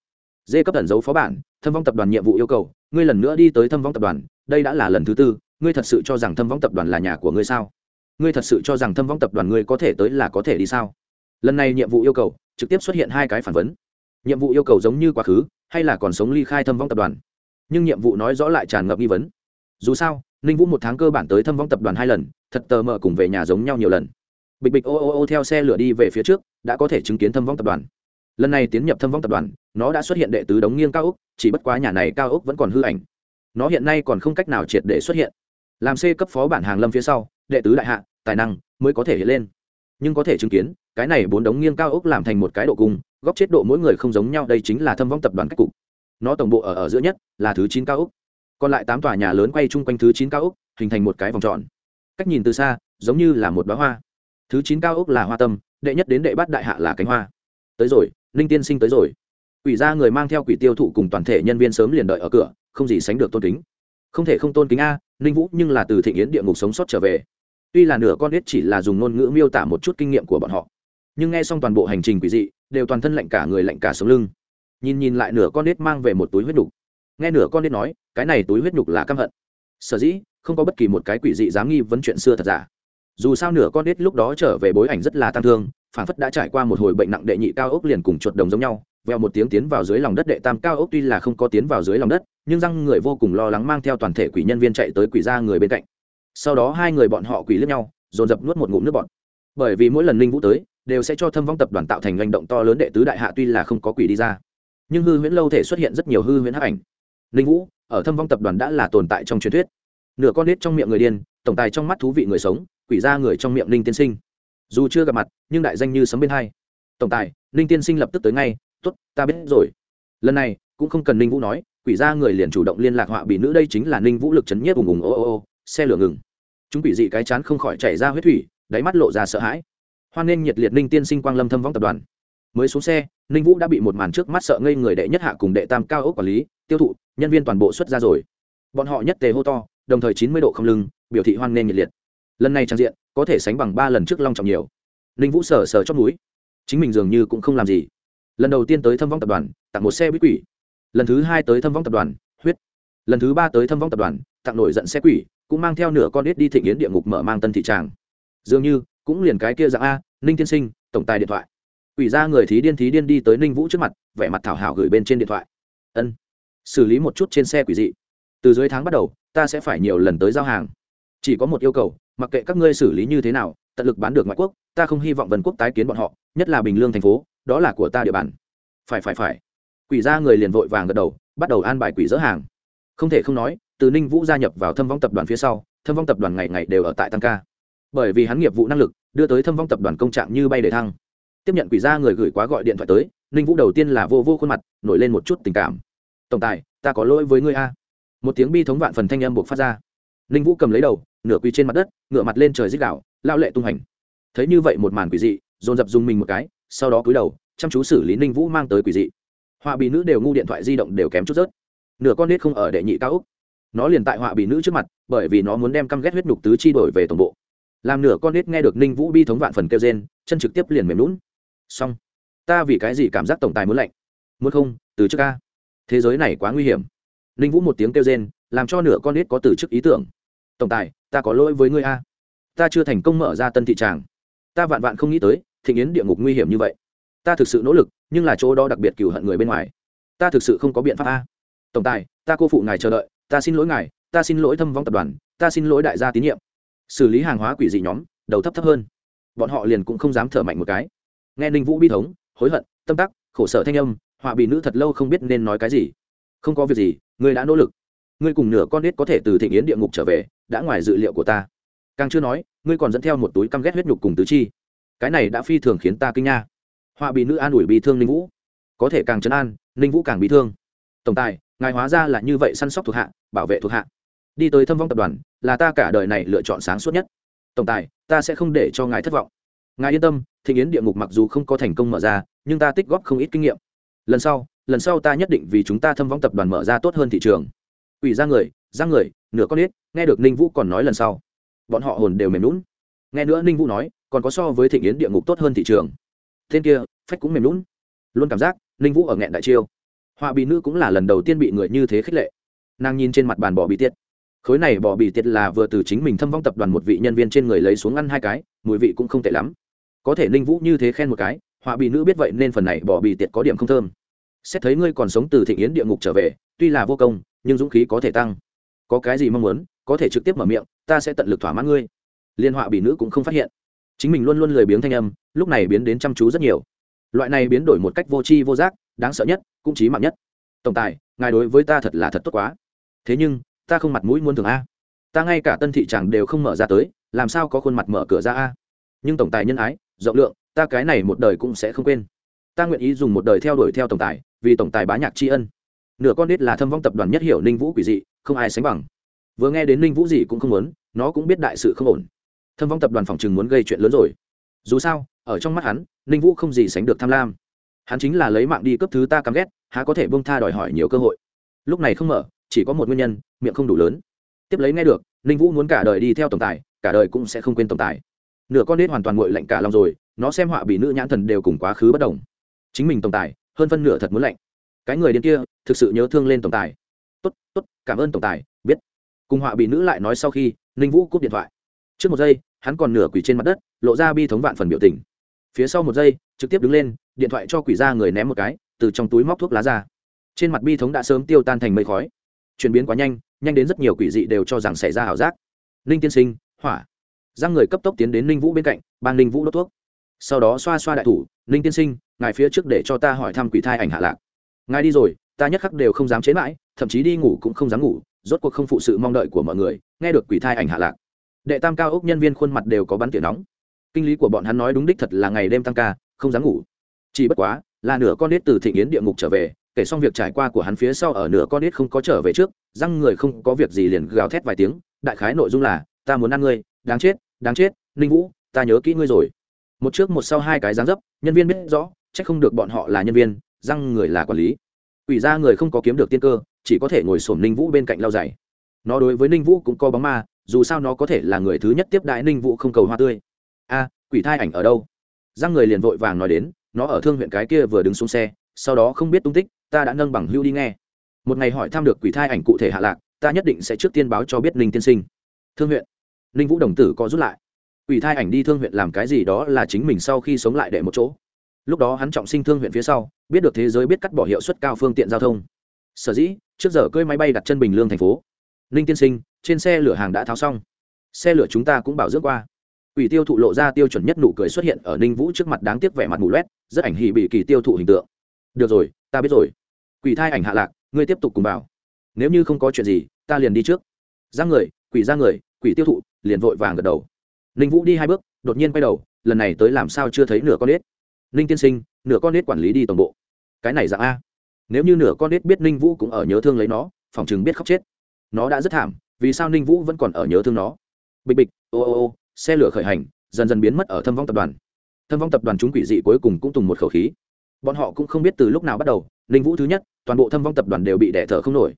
Dê cấp tẩn dấu phó bản, thâm vong tập đoàn nhiệm vụ yêu cầu, ngươi lần nữa đi tới thâm vong tập đoàn, đây đã là lần thứ tư, ngươi thật sự cho rằng thâm vong tập đoàn là nhà của ngươi sao? Ngươi thật sự cho rằng thâm vong tập đoàn ngươi có thể tới là có thể đi sao? Lần này nhiệm vụ yêu cầu, trực tiếp xuất hiện hai cái phản vấn. Nhiệm vụ yêu cầu giống như quá khứ, hay là còn sống ly khai thâm vong tập đoàn. Nhưng nhiệm vụ nói rõ lại tràn ngập nghi vấn. Dù sao, ninh vũ một tháng cơ bản tới thâm vong tập đoàn hai lần, thật tờ mờ cùng về nhà giống nhau nhiều lần. Bịch bịch ô ô ô theo xe lửa đi về phía trước, đã có thể chứng kiến thâm vong tập đoàn. Lần này tiến nhập thâm vong tập đoàn, nó đã xuất hiện đệ tứ đống nghiêng cao ốc, chỉ bất quá nhà này cao ốc vẫn còn hư ảnh. Nó hiện nay còn không cách nào triệt để xuất hiện. Làm c cấp phó bản hàng lâm phía sau, đệ tứ đại hạ, tài năng mới có thể hiện lên. Nhưng có thể chứng kiến cái này bốn đống nghiêng cao ốc làm thành một cái độ cung, góc chết độ mỗi người không giống nhau, đây chính là thâm vong tập đoàn cách cục. Nó tổng bộ ở ở giữa nhất là thứ chín cao ốc. Còn lại tám tòa nhà lớn quay chung quanh thứ chín cao ốc, hình thành một cái vòng tròn. Cách nhìn từ xa, giống như là một bá hoa. Thứ chín cao ốc là hoa tâm, đệ nhất đến đệ bát đại hạ là cánh hoa. Tới rồi, ninh tiên sinh tới rồi. Quỷ ra người mang theo quỷ tiêu thụ cùng toàn thể nhân viên sớm liền đợi ở cửa, không gì sánh được tôn kính. Không thể không tôn kính a, ninh vũ nhưng là từ thị yến địa ngục sống sót trở về. Tuy là nửa con nết chỉ là dùng ngôn ngữ miêu tả một chút kinh nghiệm của bọn họ nhưng nghe xong toàn bộ hành trình quỷ dị, đều toàn thân lạnh cả người lạnh cả sống lưng. Nhìn nhìn lại nửa con nết mang về một túi huyết nhục. Nghe nửa con nết nói, cái này túi huyết nhục là căm hận. Sở dĩ, không có bất kỳ một cái quỷ dị dám nghi vấn chuyện xưa thật giả. Dù sao nửa con nết lúc đó trở về bối ảnh rất là tăng thương, phản phất đã trải qua một hồi bệnh nặng đệ nhị cao ốc liền cùng chuột đồng giống nhau veo một tiếng tiến vào dưới lòng đất đệ tam cao ốc tuy là không có tiến vào dưới lòng đất, nhưng răng người vô cùng lo lắng mang theo toàn thể quỷ nhân viên chạy tới quỷ ra người bên cạnh. Sau đó hai người bọn họ quỷ lướt nhau, dồn dập nuốt một ngụm nước bọn bởi vì mỗi lần linh vũ tới đều sẽ cho thâm vong tập đoàn tạo thành hành động to lớn đệ tứ đại hạ tuy là không có quỷ đi ra. Nhưng hư huyễn lâu thể xuất hiện rất nhiều hư huyễn hắc ảnh. Linh vũ, ở thâm vong tập đoàn đã là tồn tại trong truyền thuyết. Nửa con nết trong miệng người điên, tổng tài trong mắt thú vị người sống, quỷ ra người trong miệng linh tiên sinh. Dù chưa gặp mặt, nhưng đại danh như sấm bên hai. Tổng tài linh tiên sinh lập tức tới ngay t ố t ta biết rồi. Lần này, cũng không cần ninh vũ nói, quỷ ra người liền chủ động liên lạc họa bị nữ, đây chính là ninh vũ lực chấn nhiếp ùng ùng, ô ô ô, xe lửa ngừng. Chúng quỷ dị cái chán không khỏi chảy ra huyết thủy, đáy mắt lộ ra sợ hãi hoan nghênh nhiệt liệt ninh tiên sinh quang lâm thâm vong tập đoàn. Mới xuống xe, ninh vũ đã bị một màn trước mắt sợ ngây người đệ nhất hạ cùng đệ tam cao ốc quản lý, tiêu thụ, nhân viên toàn bộ xuất ra rồi. Bọn họ nhất tề hô to, đồng thời chín mươi độ không lưng, biểu thị hoan nghênh nhiệt liệt. Lần này trang diện, có thể sánh bằng ba lần trước long trọng nhiều. Ninh vũ sờ sờ chót núi chính mình dường như cũng không làm gì. Lần đầu tiên tới thâm vong tập đoàn, tặng một xe buýt quỷ. Lần thứ hai tới thâm vong tập đoàn, huyết. Lần thứ ba tới thâm vong tập đoàn, tặng nổi giận xe quỷ, cũng mang theo nửa con ít đi thịnh yến địa ngục mở mang tân thị tràng. Dường như cũng liền cái kia dạng a, ninh tiên sinh, tổng tài điện thoại. Quỷ ra người thí điên thí điên đi tới ninh vũ trước mặt, vẻ mặt thảo hảo gửi bên trên điện thoại. Ân, xử lý một chút trên xe quỷ dị. Từ dưới tháng bắt đầu, ta sẽ phải nhiều lần tới giao hàng. Chỉ có một yêu cầu, mặc kệ các ngươi xử lý như thế nào, tận lực bán được ngoại quốc, ta không hy vọng vân quốc tái kiến bọn họ, nhất là bình lương thành phố, đó là của ta địa bàn. Phải phải phải. Quỷ ra người liền vội vàng gật đầu, bắt đầu an bài quỷ dỡ hàng. Không thể không nói, từ ninh vũ gia nhập vào thâm vong tập đoàn phía sau, thâm vong tập đoàn ngày ngày đều ở tại tăng ca. Bởi vì hắn nghiệp vụ năng lực đưa tới thâm vong tập đoàn công trạng như bay để thăng. Tiếp nhận quỷ gia người gửi quá gọi điện thoại tới, ninh vũ đầu tiên là vô vô khuôn mặt, nổi lên một chút tình cảm. Tổng tài, ta có lỗi với ngươi a. Một tiếng bi thống vạn phần thanh âm buộc phát ra. Ninh vũ cầm lấy đầu, nửa quỳ trên mặt đất, ngửa mặt lên trời dích đạo lao lệ tung hành. Thấy như vậy một màn quỷ dị, dồn dập dùng mình một cái, sau đó cúi đầu, chăm chú xử lý ninh vũ mang tới quỷ dị. Họa bị nữ đều ngu điện thoại di động đều kém chút rớt. Nửa con nết không ở đệ nhị cao úc. Nó liền tại họa bị nữ trước mặt, bởi vì nó muốn đem căm ghét huyết nhục tứ chi đổi về tổng bộ làm nửa con nít nghe được ninh vũ bi thống vạn phần kêu trên chân trực tiếp liền mềm lún xong, ta vì cái gì cảm giác tổng tài muốn lạnh? Muốn không, từ trước ca thế giới này quá nguy hiểm. Ninh vũ một tiếng kêu rên, làm cho nửa con nít có từ chức ý tưởng. Tổng tài, ta có lỗi với ngươi a. Ta chưa thành công mở ra tân thị tràng. Ta vạn vạn không nghĩ tới, thịnh yến địa ngục nguy hiểm như vậy. Ta thực sự nỗ lực, nhưng là chỗ đó đặc biệt cửu hận người bên ngoài. Ta thực sự không có biện pháp a. Tổng tài, ta cô phụ ngài chờ đợi, ta xin lỗi ngài, ta xin lỗi thâm vong tập đoàn, ta xin lỗi đại gia tín nhiệm xử lý hàng hóa quỷ dị nhóm, đầu thấp thấp hơn. Bọn họ liền cũng không dám thở mạnh một cái. Nghe ninh vũ bi thống, hối hận, tâm tắc, khổ sở thanh âm, họa bị nữ thật lâu không biết nên nói cái gì. Không có việc gì, ngươi đã nỗ lực. Ngươi cùng nửa con nết có thể từ thịnh yến địa ngục trở về, đã ngoài dự liệu của ta. Càng chưa nói, ngươi còn dẫn theo một túi căm ghét huyết nhục cùng tứ chi. Cái này đã phi thường khiến ta kinh nha họa bị nữ an ủi bị thương ninh vũ. Có thể càng chấn an, ninh vũ càng bị thương. Tổng tài, ngài hóa ra là như vậy săn sóc thuộc hạ, bảo vệ thuộc hạ. Đi tới thâm vong tập đoàn là ta cả đời này lựa chọn sáng suốt nhất. Tổng tài, ta sẽ không để cho ngài thất vọng. Ngài yên tâm, thịnh yến địa ngục mặc dù không có thành công mở ra, nhưng ta tích góp không ít kinh nghiệm. Lần sau lần sau ta nhất định vì chúng ta thâm vong tập đoàn mở ra tốt hơn thị trường. Ủy ra người ra người, nửa con ít nghe được ninh vũ còn nói lần sau. Bọn họ hồn đều mềm lún nghe nữa ninh vũ nói, còn có so với thịnh yến địa ngục tốt hơn thị trường. Tên kia, phách cũng mềm lún luôn cảm giác, ninh vũ ở nghẹn đại chiêu. Họa bị nữ cũng là lần đầu tiên bị người như thế khích lệ. Nàng nhìn trên mặt bàn bỏ bị tiết khối này bỏ bị tiệt là vừa từ chính mình thâm vong tập đoàn một vị nhân viên trên người lấy xuống ăn hai cái, mùi vị cũng không tệ lắm. Có thể ninh vũ như thế khen một cái, họa bị nữ biết vậy nên phần này bỏ bị tiệt có điểm không thơm. Xét thấy ngươi còn sống từ thịnh yến địa ngục trở về, tuy là vô công, nhưng dũng khí có thể tăng. Có cái gì mong muốn, có thể trực tiếp mở miệng, ta sẽ tận lực thỏa mãn ngươi. Liên họa bị nữ cũng không phát hiện. Chính mình luôn luôn lười biếng thanh âm, lúc này biến đến chăm chú rất nhiều. Loại này biến đổi một cách vô tri vô giác, đáng sợ nhất, cũng chí mạng nhất. Tổng tài, ngài đối với ta thật là thật tốt quá. Thế nhưng ta không mặt mũi muốn thường a. Ta ngay cả tân thị chẳng đều không mở ra tới, làm sao có khuôn mặt mở cửa ra a? Nhưng tổng tài nhân ái, rộng lượng, ta cái này một đời cũng sẽ không quên. Ta nguyện ý dùng một đời theo đuổi theo tổng tài, vì tổng tài bá nhạc tri ân. Nửa con nít là thâm vong tập đoàn nhất hiểu ninh vũ quỷ dị, không ai sánh bằng. Vừa nghe đến ninh vũ gì cũng không muốn, nó cũng biết đại sự không ổn. Thâm vong tập đoàn phòng chừng muốn gây chuyện lớn rồi. Dù sao, ở trong mắt hắn, ninh vũ không gì sánh được tham lam. Hắn chính là lấy mạng đi cấp thứ ta căm ghét, há có thể bông tha đòi hỏi nhiều cơ hội. Lúc này không mở chỉ có một nguyên nhân, miệng không đủ lớn. Tiếp lấy nghe được, ninh vũ muốn cả đời đi theo tổng tài, cả đời cũng sẽ không quên tổng tài. Nửa con nết hoàn toàn nguội lạnh cả lòng rồi, nó xem họa bị nữ nhãn thần đều cùng quá khứ bất đồng. Chính mình tổng tài, hơn phân nửa thật muốn lạnh. Cái người điên kia, thực sự nhớ thương lên tổng tài. Tốt tốt, cảm ơn tổng tài, biết. Cùng họa bị nữ lại nói sau khi, ninh vũ cúp điện thoại. Trước một giây, hắn còn nửa quỷ trên mặt đất, lộ ra bi thống vạn phần biểu tình. Phía sau một giây, trực tiếp đứng lên, điện thoại cho quỷ ra người ném một cái, từ trong túi móc thuốc lá ra. Trên mặt bi thống đã sớm tiêu tan thành mây khói chuyển biến quá nhanh nhanh đến rất nhiều quỷ dị đều cho rằng xảy ra ảo giác. Ninh tiên sinh, hỏa. Giang người cấp tốc tiến đến ninh vũ bên cạnh, bang ninh vũ đốt thuốc. Sau đó xoa xoa đại thủ, ninh tiên sinh, ngài phía trước để cho ta hỏi thăm quỷ thai ảnh hạ lạc. Ngài đi rồi, ta nhất khắc đều không dám chế mãi, thậm chí đi ngủ cũng không dám ngủ, rốt cuộc không phụ sự mong đợi của mọi người, nghe được quỷ thai ảnh hạ lạc. Đệ tam cao ốc nhân viên khuôn mặt đều có bắn tiền nóng. Kinh lý của bọn hắn nói đúng đích thật là ngày đêm tăng ca, không dám ngủ. Chỉ bất quá, là nửa con nết từ thịnh yến địa ngục trở về kể xong việc trải qua của hắn phía sau ở nửa con ít không có trở về trước, răng người không có việc gì liền gào thét vài tiếng, đại khái nội dung là, ta muốn ăn ngươi, đáng chết đáng chết, ninh vũ, ta nhớ kỹ ngươi rồi. Một trước một sau hai cái dáng dấp, nhân viên biết rõ c không được bọn họ là nhân viên, răng người là quản lý. Ủy ra người không có kiếm được tiên cơ, chỉ có thể ngồi sổm ninh vũ bên cạnh lau dày nó đối với ninh vũ cũng có bóng ma, dù sao nó có thể là người thứ nhất tiếp đại ninh vũ không cầu hoa tươi. A, quỷ thai ảnh ở đâu? Răng người liền vội vàng nói đến, nó ở thương huyện cái kia vừa đứng xuống xe, sau đó không biết tung tích ta đã nâng bằng hưu đi nghe. Một ngày hỏi thăm được quỷ thai ảnh cụ thể hạ lạc ta nhất định sẽ trước tiên báo cho biết ninh tiên sinh. Thương huyện. Ninh vũ đồng tử có rút lại. Quỷ thai ảnh đi thương huyện làm cái gì đó là chính mình sau khi sống lại để một chỗ. Lúc đó hắn trọng sinh thương huyện phía sau biết được thế giới biết cắt bỏ hiệu suất cao phương tiện giao thông. Sở dĩ trước giờ cơi máy bay đặt chân bình lương thành phố. Ninh tiên sinh trên xe lửa hàng đã tháo xong. Xe lửa chúng ta cũng bảo dưỡng qua. Quỷ tiêu thụ lộ ra tiêu chuẩn nhất nụ cười xuất hiện ở Ninh Vũ trước mặt đáng tiếc vẻ mặt mù loét, rất ảnh hỉ bị kỳ tiêu thụ hình tượng. Được rồi, ta biết rồi. Quỷ thai ảnh hạ lạc, ngươi tiếp tục cùng vào. Nếu như không có chuyện gì, ta liền đi trước. Ra người, quỷ ra người, quỷ tiêu thụ, liền vội vàng gật đầu. Ninh Vũ đi hai bước, đột nhiên quay đầu, lần này tới làm sao chưa thấy nửa con nết. Ninh tiên sinh, nửa con nết quản lý đi tổng bộ. Cái này dạng a. Nếu như nửa con nết biết Ninh Vũ cũng ở nhớ thương lấy nó, phòng chừng biết khóc chết. Nó đã rất thảm, vì sao Ninh Vũ vẫn còn ở nhớ thương nó? Bịch bịch, ô ô ô, xe lửa khởi hành dần dần biến mất ở thâm vong tập đoàn thâm vong tập đoàn chúng quỷ dị cuối cùng cũng tùng một khẩu khí bọn họ cũng không biết từ lúc nào bắt đầu ninh vũ thứ nhất, toàn bộ thâm vong tập đoàn đều bị đẻ thở không nổi.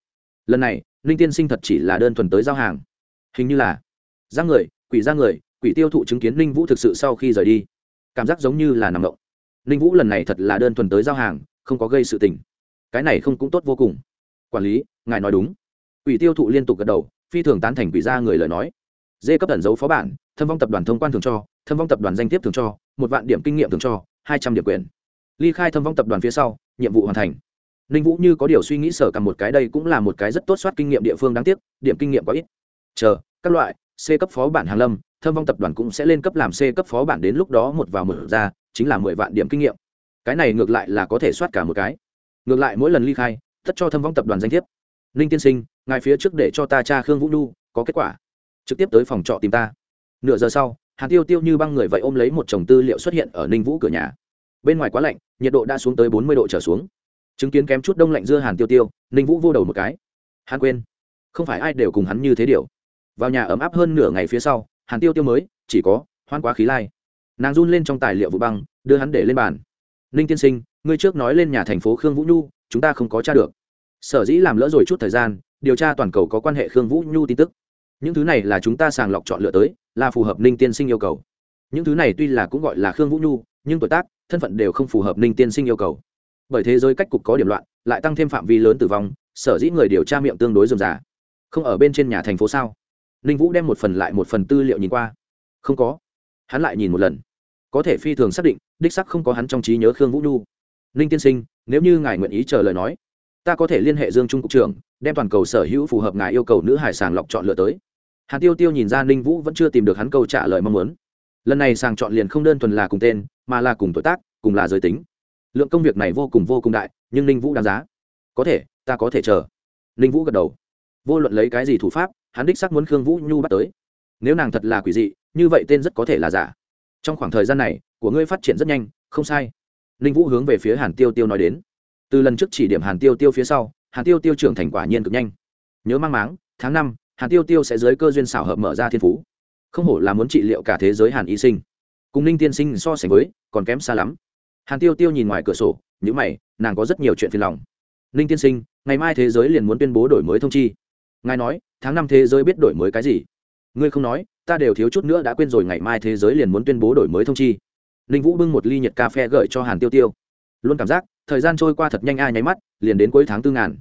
Lần này ninh tiên sinh thật chỉ là đơn thuần tới giao hàng. Hình như là, ra người, quỷ ra người, quỷ tiêu thụ chứng kiến ninh vũ thực sự sau khi rời đi. Cảm giác giống như là nằm động. Ninh vũ lần này thật là đơn thuần tới giao hàng, không có gây sự tình. Cái này không cũng tốt vô cùng. Quản lý, ngài nói đúng. Quỷ tiêu thụ liên tục gật đầu, phi thường tán thành quỷ ra người lời nói. Dê cấp tẩn dấu phó bản, thâm vong tập đoàn thông quan thường cho, thâm vong tập đoàn danh tiếp thường cho, một vạn điểm kinh nghiệm thường cho, hai trăm điểm quyền. Ly khai thâm vong tập đoàn phía sau nhiệm vụ hoàn thành. Ninh vũ như có điều suy nghĩ sở cầm một cái đây cũng là một cái rất tốt soát kinh nghiệm địa phương đáng tiếc, điểm kinh nghiệm quá ít. Chờ, các loại, c cấp phó bản hàng lâm, thâm vong tập đoàn cũng sẽ lên cấp làm c cấp phó bản đến lúc đó một vào một ra, chính là mười vạn điểm kinh nghiệm. Cái này ngược lại là có thể soát cả một cái. Ngược lại mỗi lần ly khai, tất cho thâm vong tập đoàn danh thiếp. Ninh tiên sinh, ngài phía trước để cho ta cha khương vũ nhu, có kết quả. Trực tiếp tới phòng trọ tìm ta. Nửa giờ sau, hàn tiêu tiêu như băng người vậy ôm lấy một chồng tư liệu xuất hiện ở ninh vũ cửa nhà bên ngoài quá lạnh, nhiệt độ đã xuống tới bốn mươi độ trở xuống. Chứng kiến kém chút đông lạnh dưa hàn tiêu tiêu, ninh vũ vô đầu một cái. Hắn quên. Không phải ai đều cùng hắn như thế điều. Vào nhà ấm áp hơn nửa ngày phía sau, hàn tiêu tiêu mới, chỉ có, hoan quá khí lai. Nàng run lên trong tài liệu vụ băng, đưa hắn để lên bàn. Ninh tiên sinh, ngươi trước nói lên nhà thành phố khương vũ nhu, chúng ta không có t r a được. Sở dĩ làm lỡ rồi chút thời gian, điều tra toàn cầu có quan hệ khương vũ nhu tin tức. Những thứ này là chúng ta sàng lọc chọn lựa tới, là phù hợp ninh tiên sinh yêu cầu. Những thứ này tuy là cũng gọi là khương vũ nhu, nhưng tuổi tác thân phận đều không phù hợp ninh tiên sinh yêu cầu. Bởi thế giới cách cục có điểm loạn, lại tăng thêm phạm vi lớn tử vong, sở dĩ người điều tra miệng tương đối dườm già không ở bên trên nhà thành phố sao? Ninh vũ đem một phần lại một phần tư liệu nhìn qua. Không có. Hắn lại nhìn một lần. Có thể phi thường xác định, đích sắc không có hắn trong trí nhớ khương vũ nhu. Ninh tiên sinh, nếu như ngài nguyện ý chờ lời nói, ta có thể liên hệ dương trung cục trưởng, đem toàn cầu sở hữu phù hợp ngài yêu cầu nữ hải sàng lọc chọn lựa tới. Hàn tiêu tiêu nhìn ra ninh vũ vẫn chưa tìm được hắn câu trả lời mong muốn lần này sàng chọn liền không đơn thuần là cùng tên, mà là cùng tuổi tác, cùng là giới tính. Lượng công việc này vô cùng vô cùng đại, nhưng ninh vũ đáng giá. Có thể, ta có thể chờ. Ninh vũ gật đầu. Vô luận lấy cái gì thủ pháp, hắn đích xác muốn khương vũ nhu bắt tới. Nếu nàng thật là quỷ dị, như vậy tên rất có thể là giả. Trong khoảng thời gian này, của ngươi phát triển rất nhanh, không sai. Ninh vũ hướng về phía hàn tiêu tiêu nói đến. Từ lần trước chỉ điểm hàn tiêu tiêu phía sau, hàn tiêu tiêu trưởng thành quả nhiên cực nhanh. Nhớ mang máng, tháng năm, hàn tiêu tiêu sẽ dưới cơ duyên xảo hợp mở ra thiên phú không hổ là muốn trị liệu cả thế giới hàn y sinh. Cùng ninh tiên sinh so sánh với, còn kém xa lắm. Hàn tiêu tiêu nhìn ngoài cửa sổ nhữ mày, nàng có rất nhiều chuyện phiền lòng. Ninh tiên sinh, ngày mai thế giới liền muốn tuyên bố đổi mới thông chi. Ngài nói, tháng năm thế giới biết đổi mới cái gì? Ngươi không nói, ta đều thiếu chút nữa đã quên rồi ngày mai thế giới liền muốn tuyên bố đổi mới thông chi. Ninh vũ bưng một ly nhiệt cà phê gợi cho hàn tiêu tiêu. Luôn cảm giác, thời gian trôi qua thật nhanh ai nháy mắt, liền đến cuối tháng tư ngàn.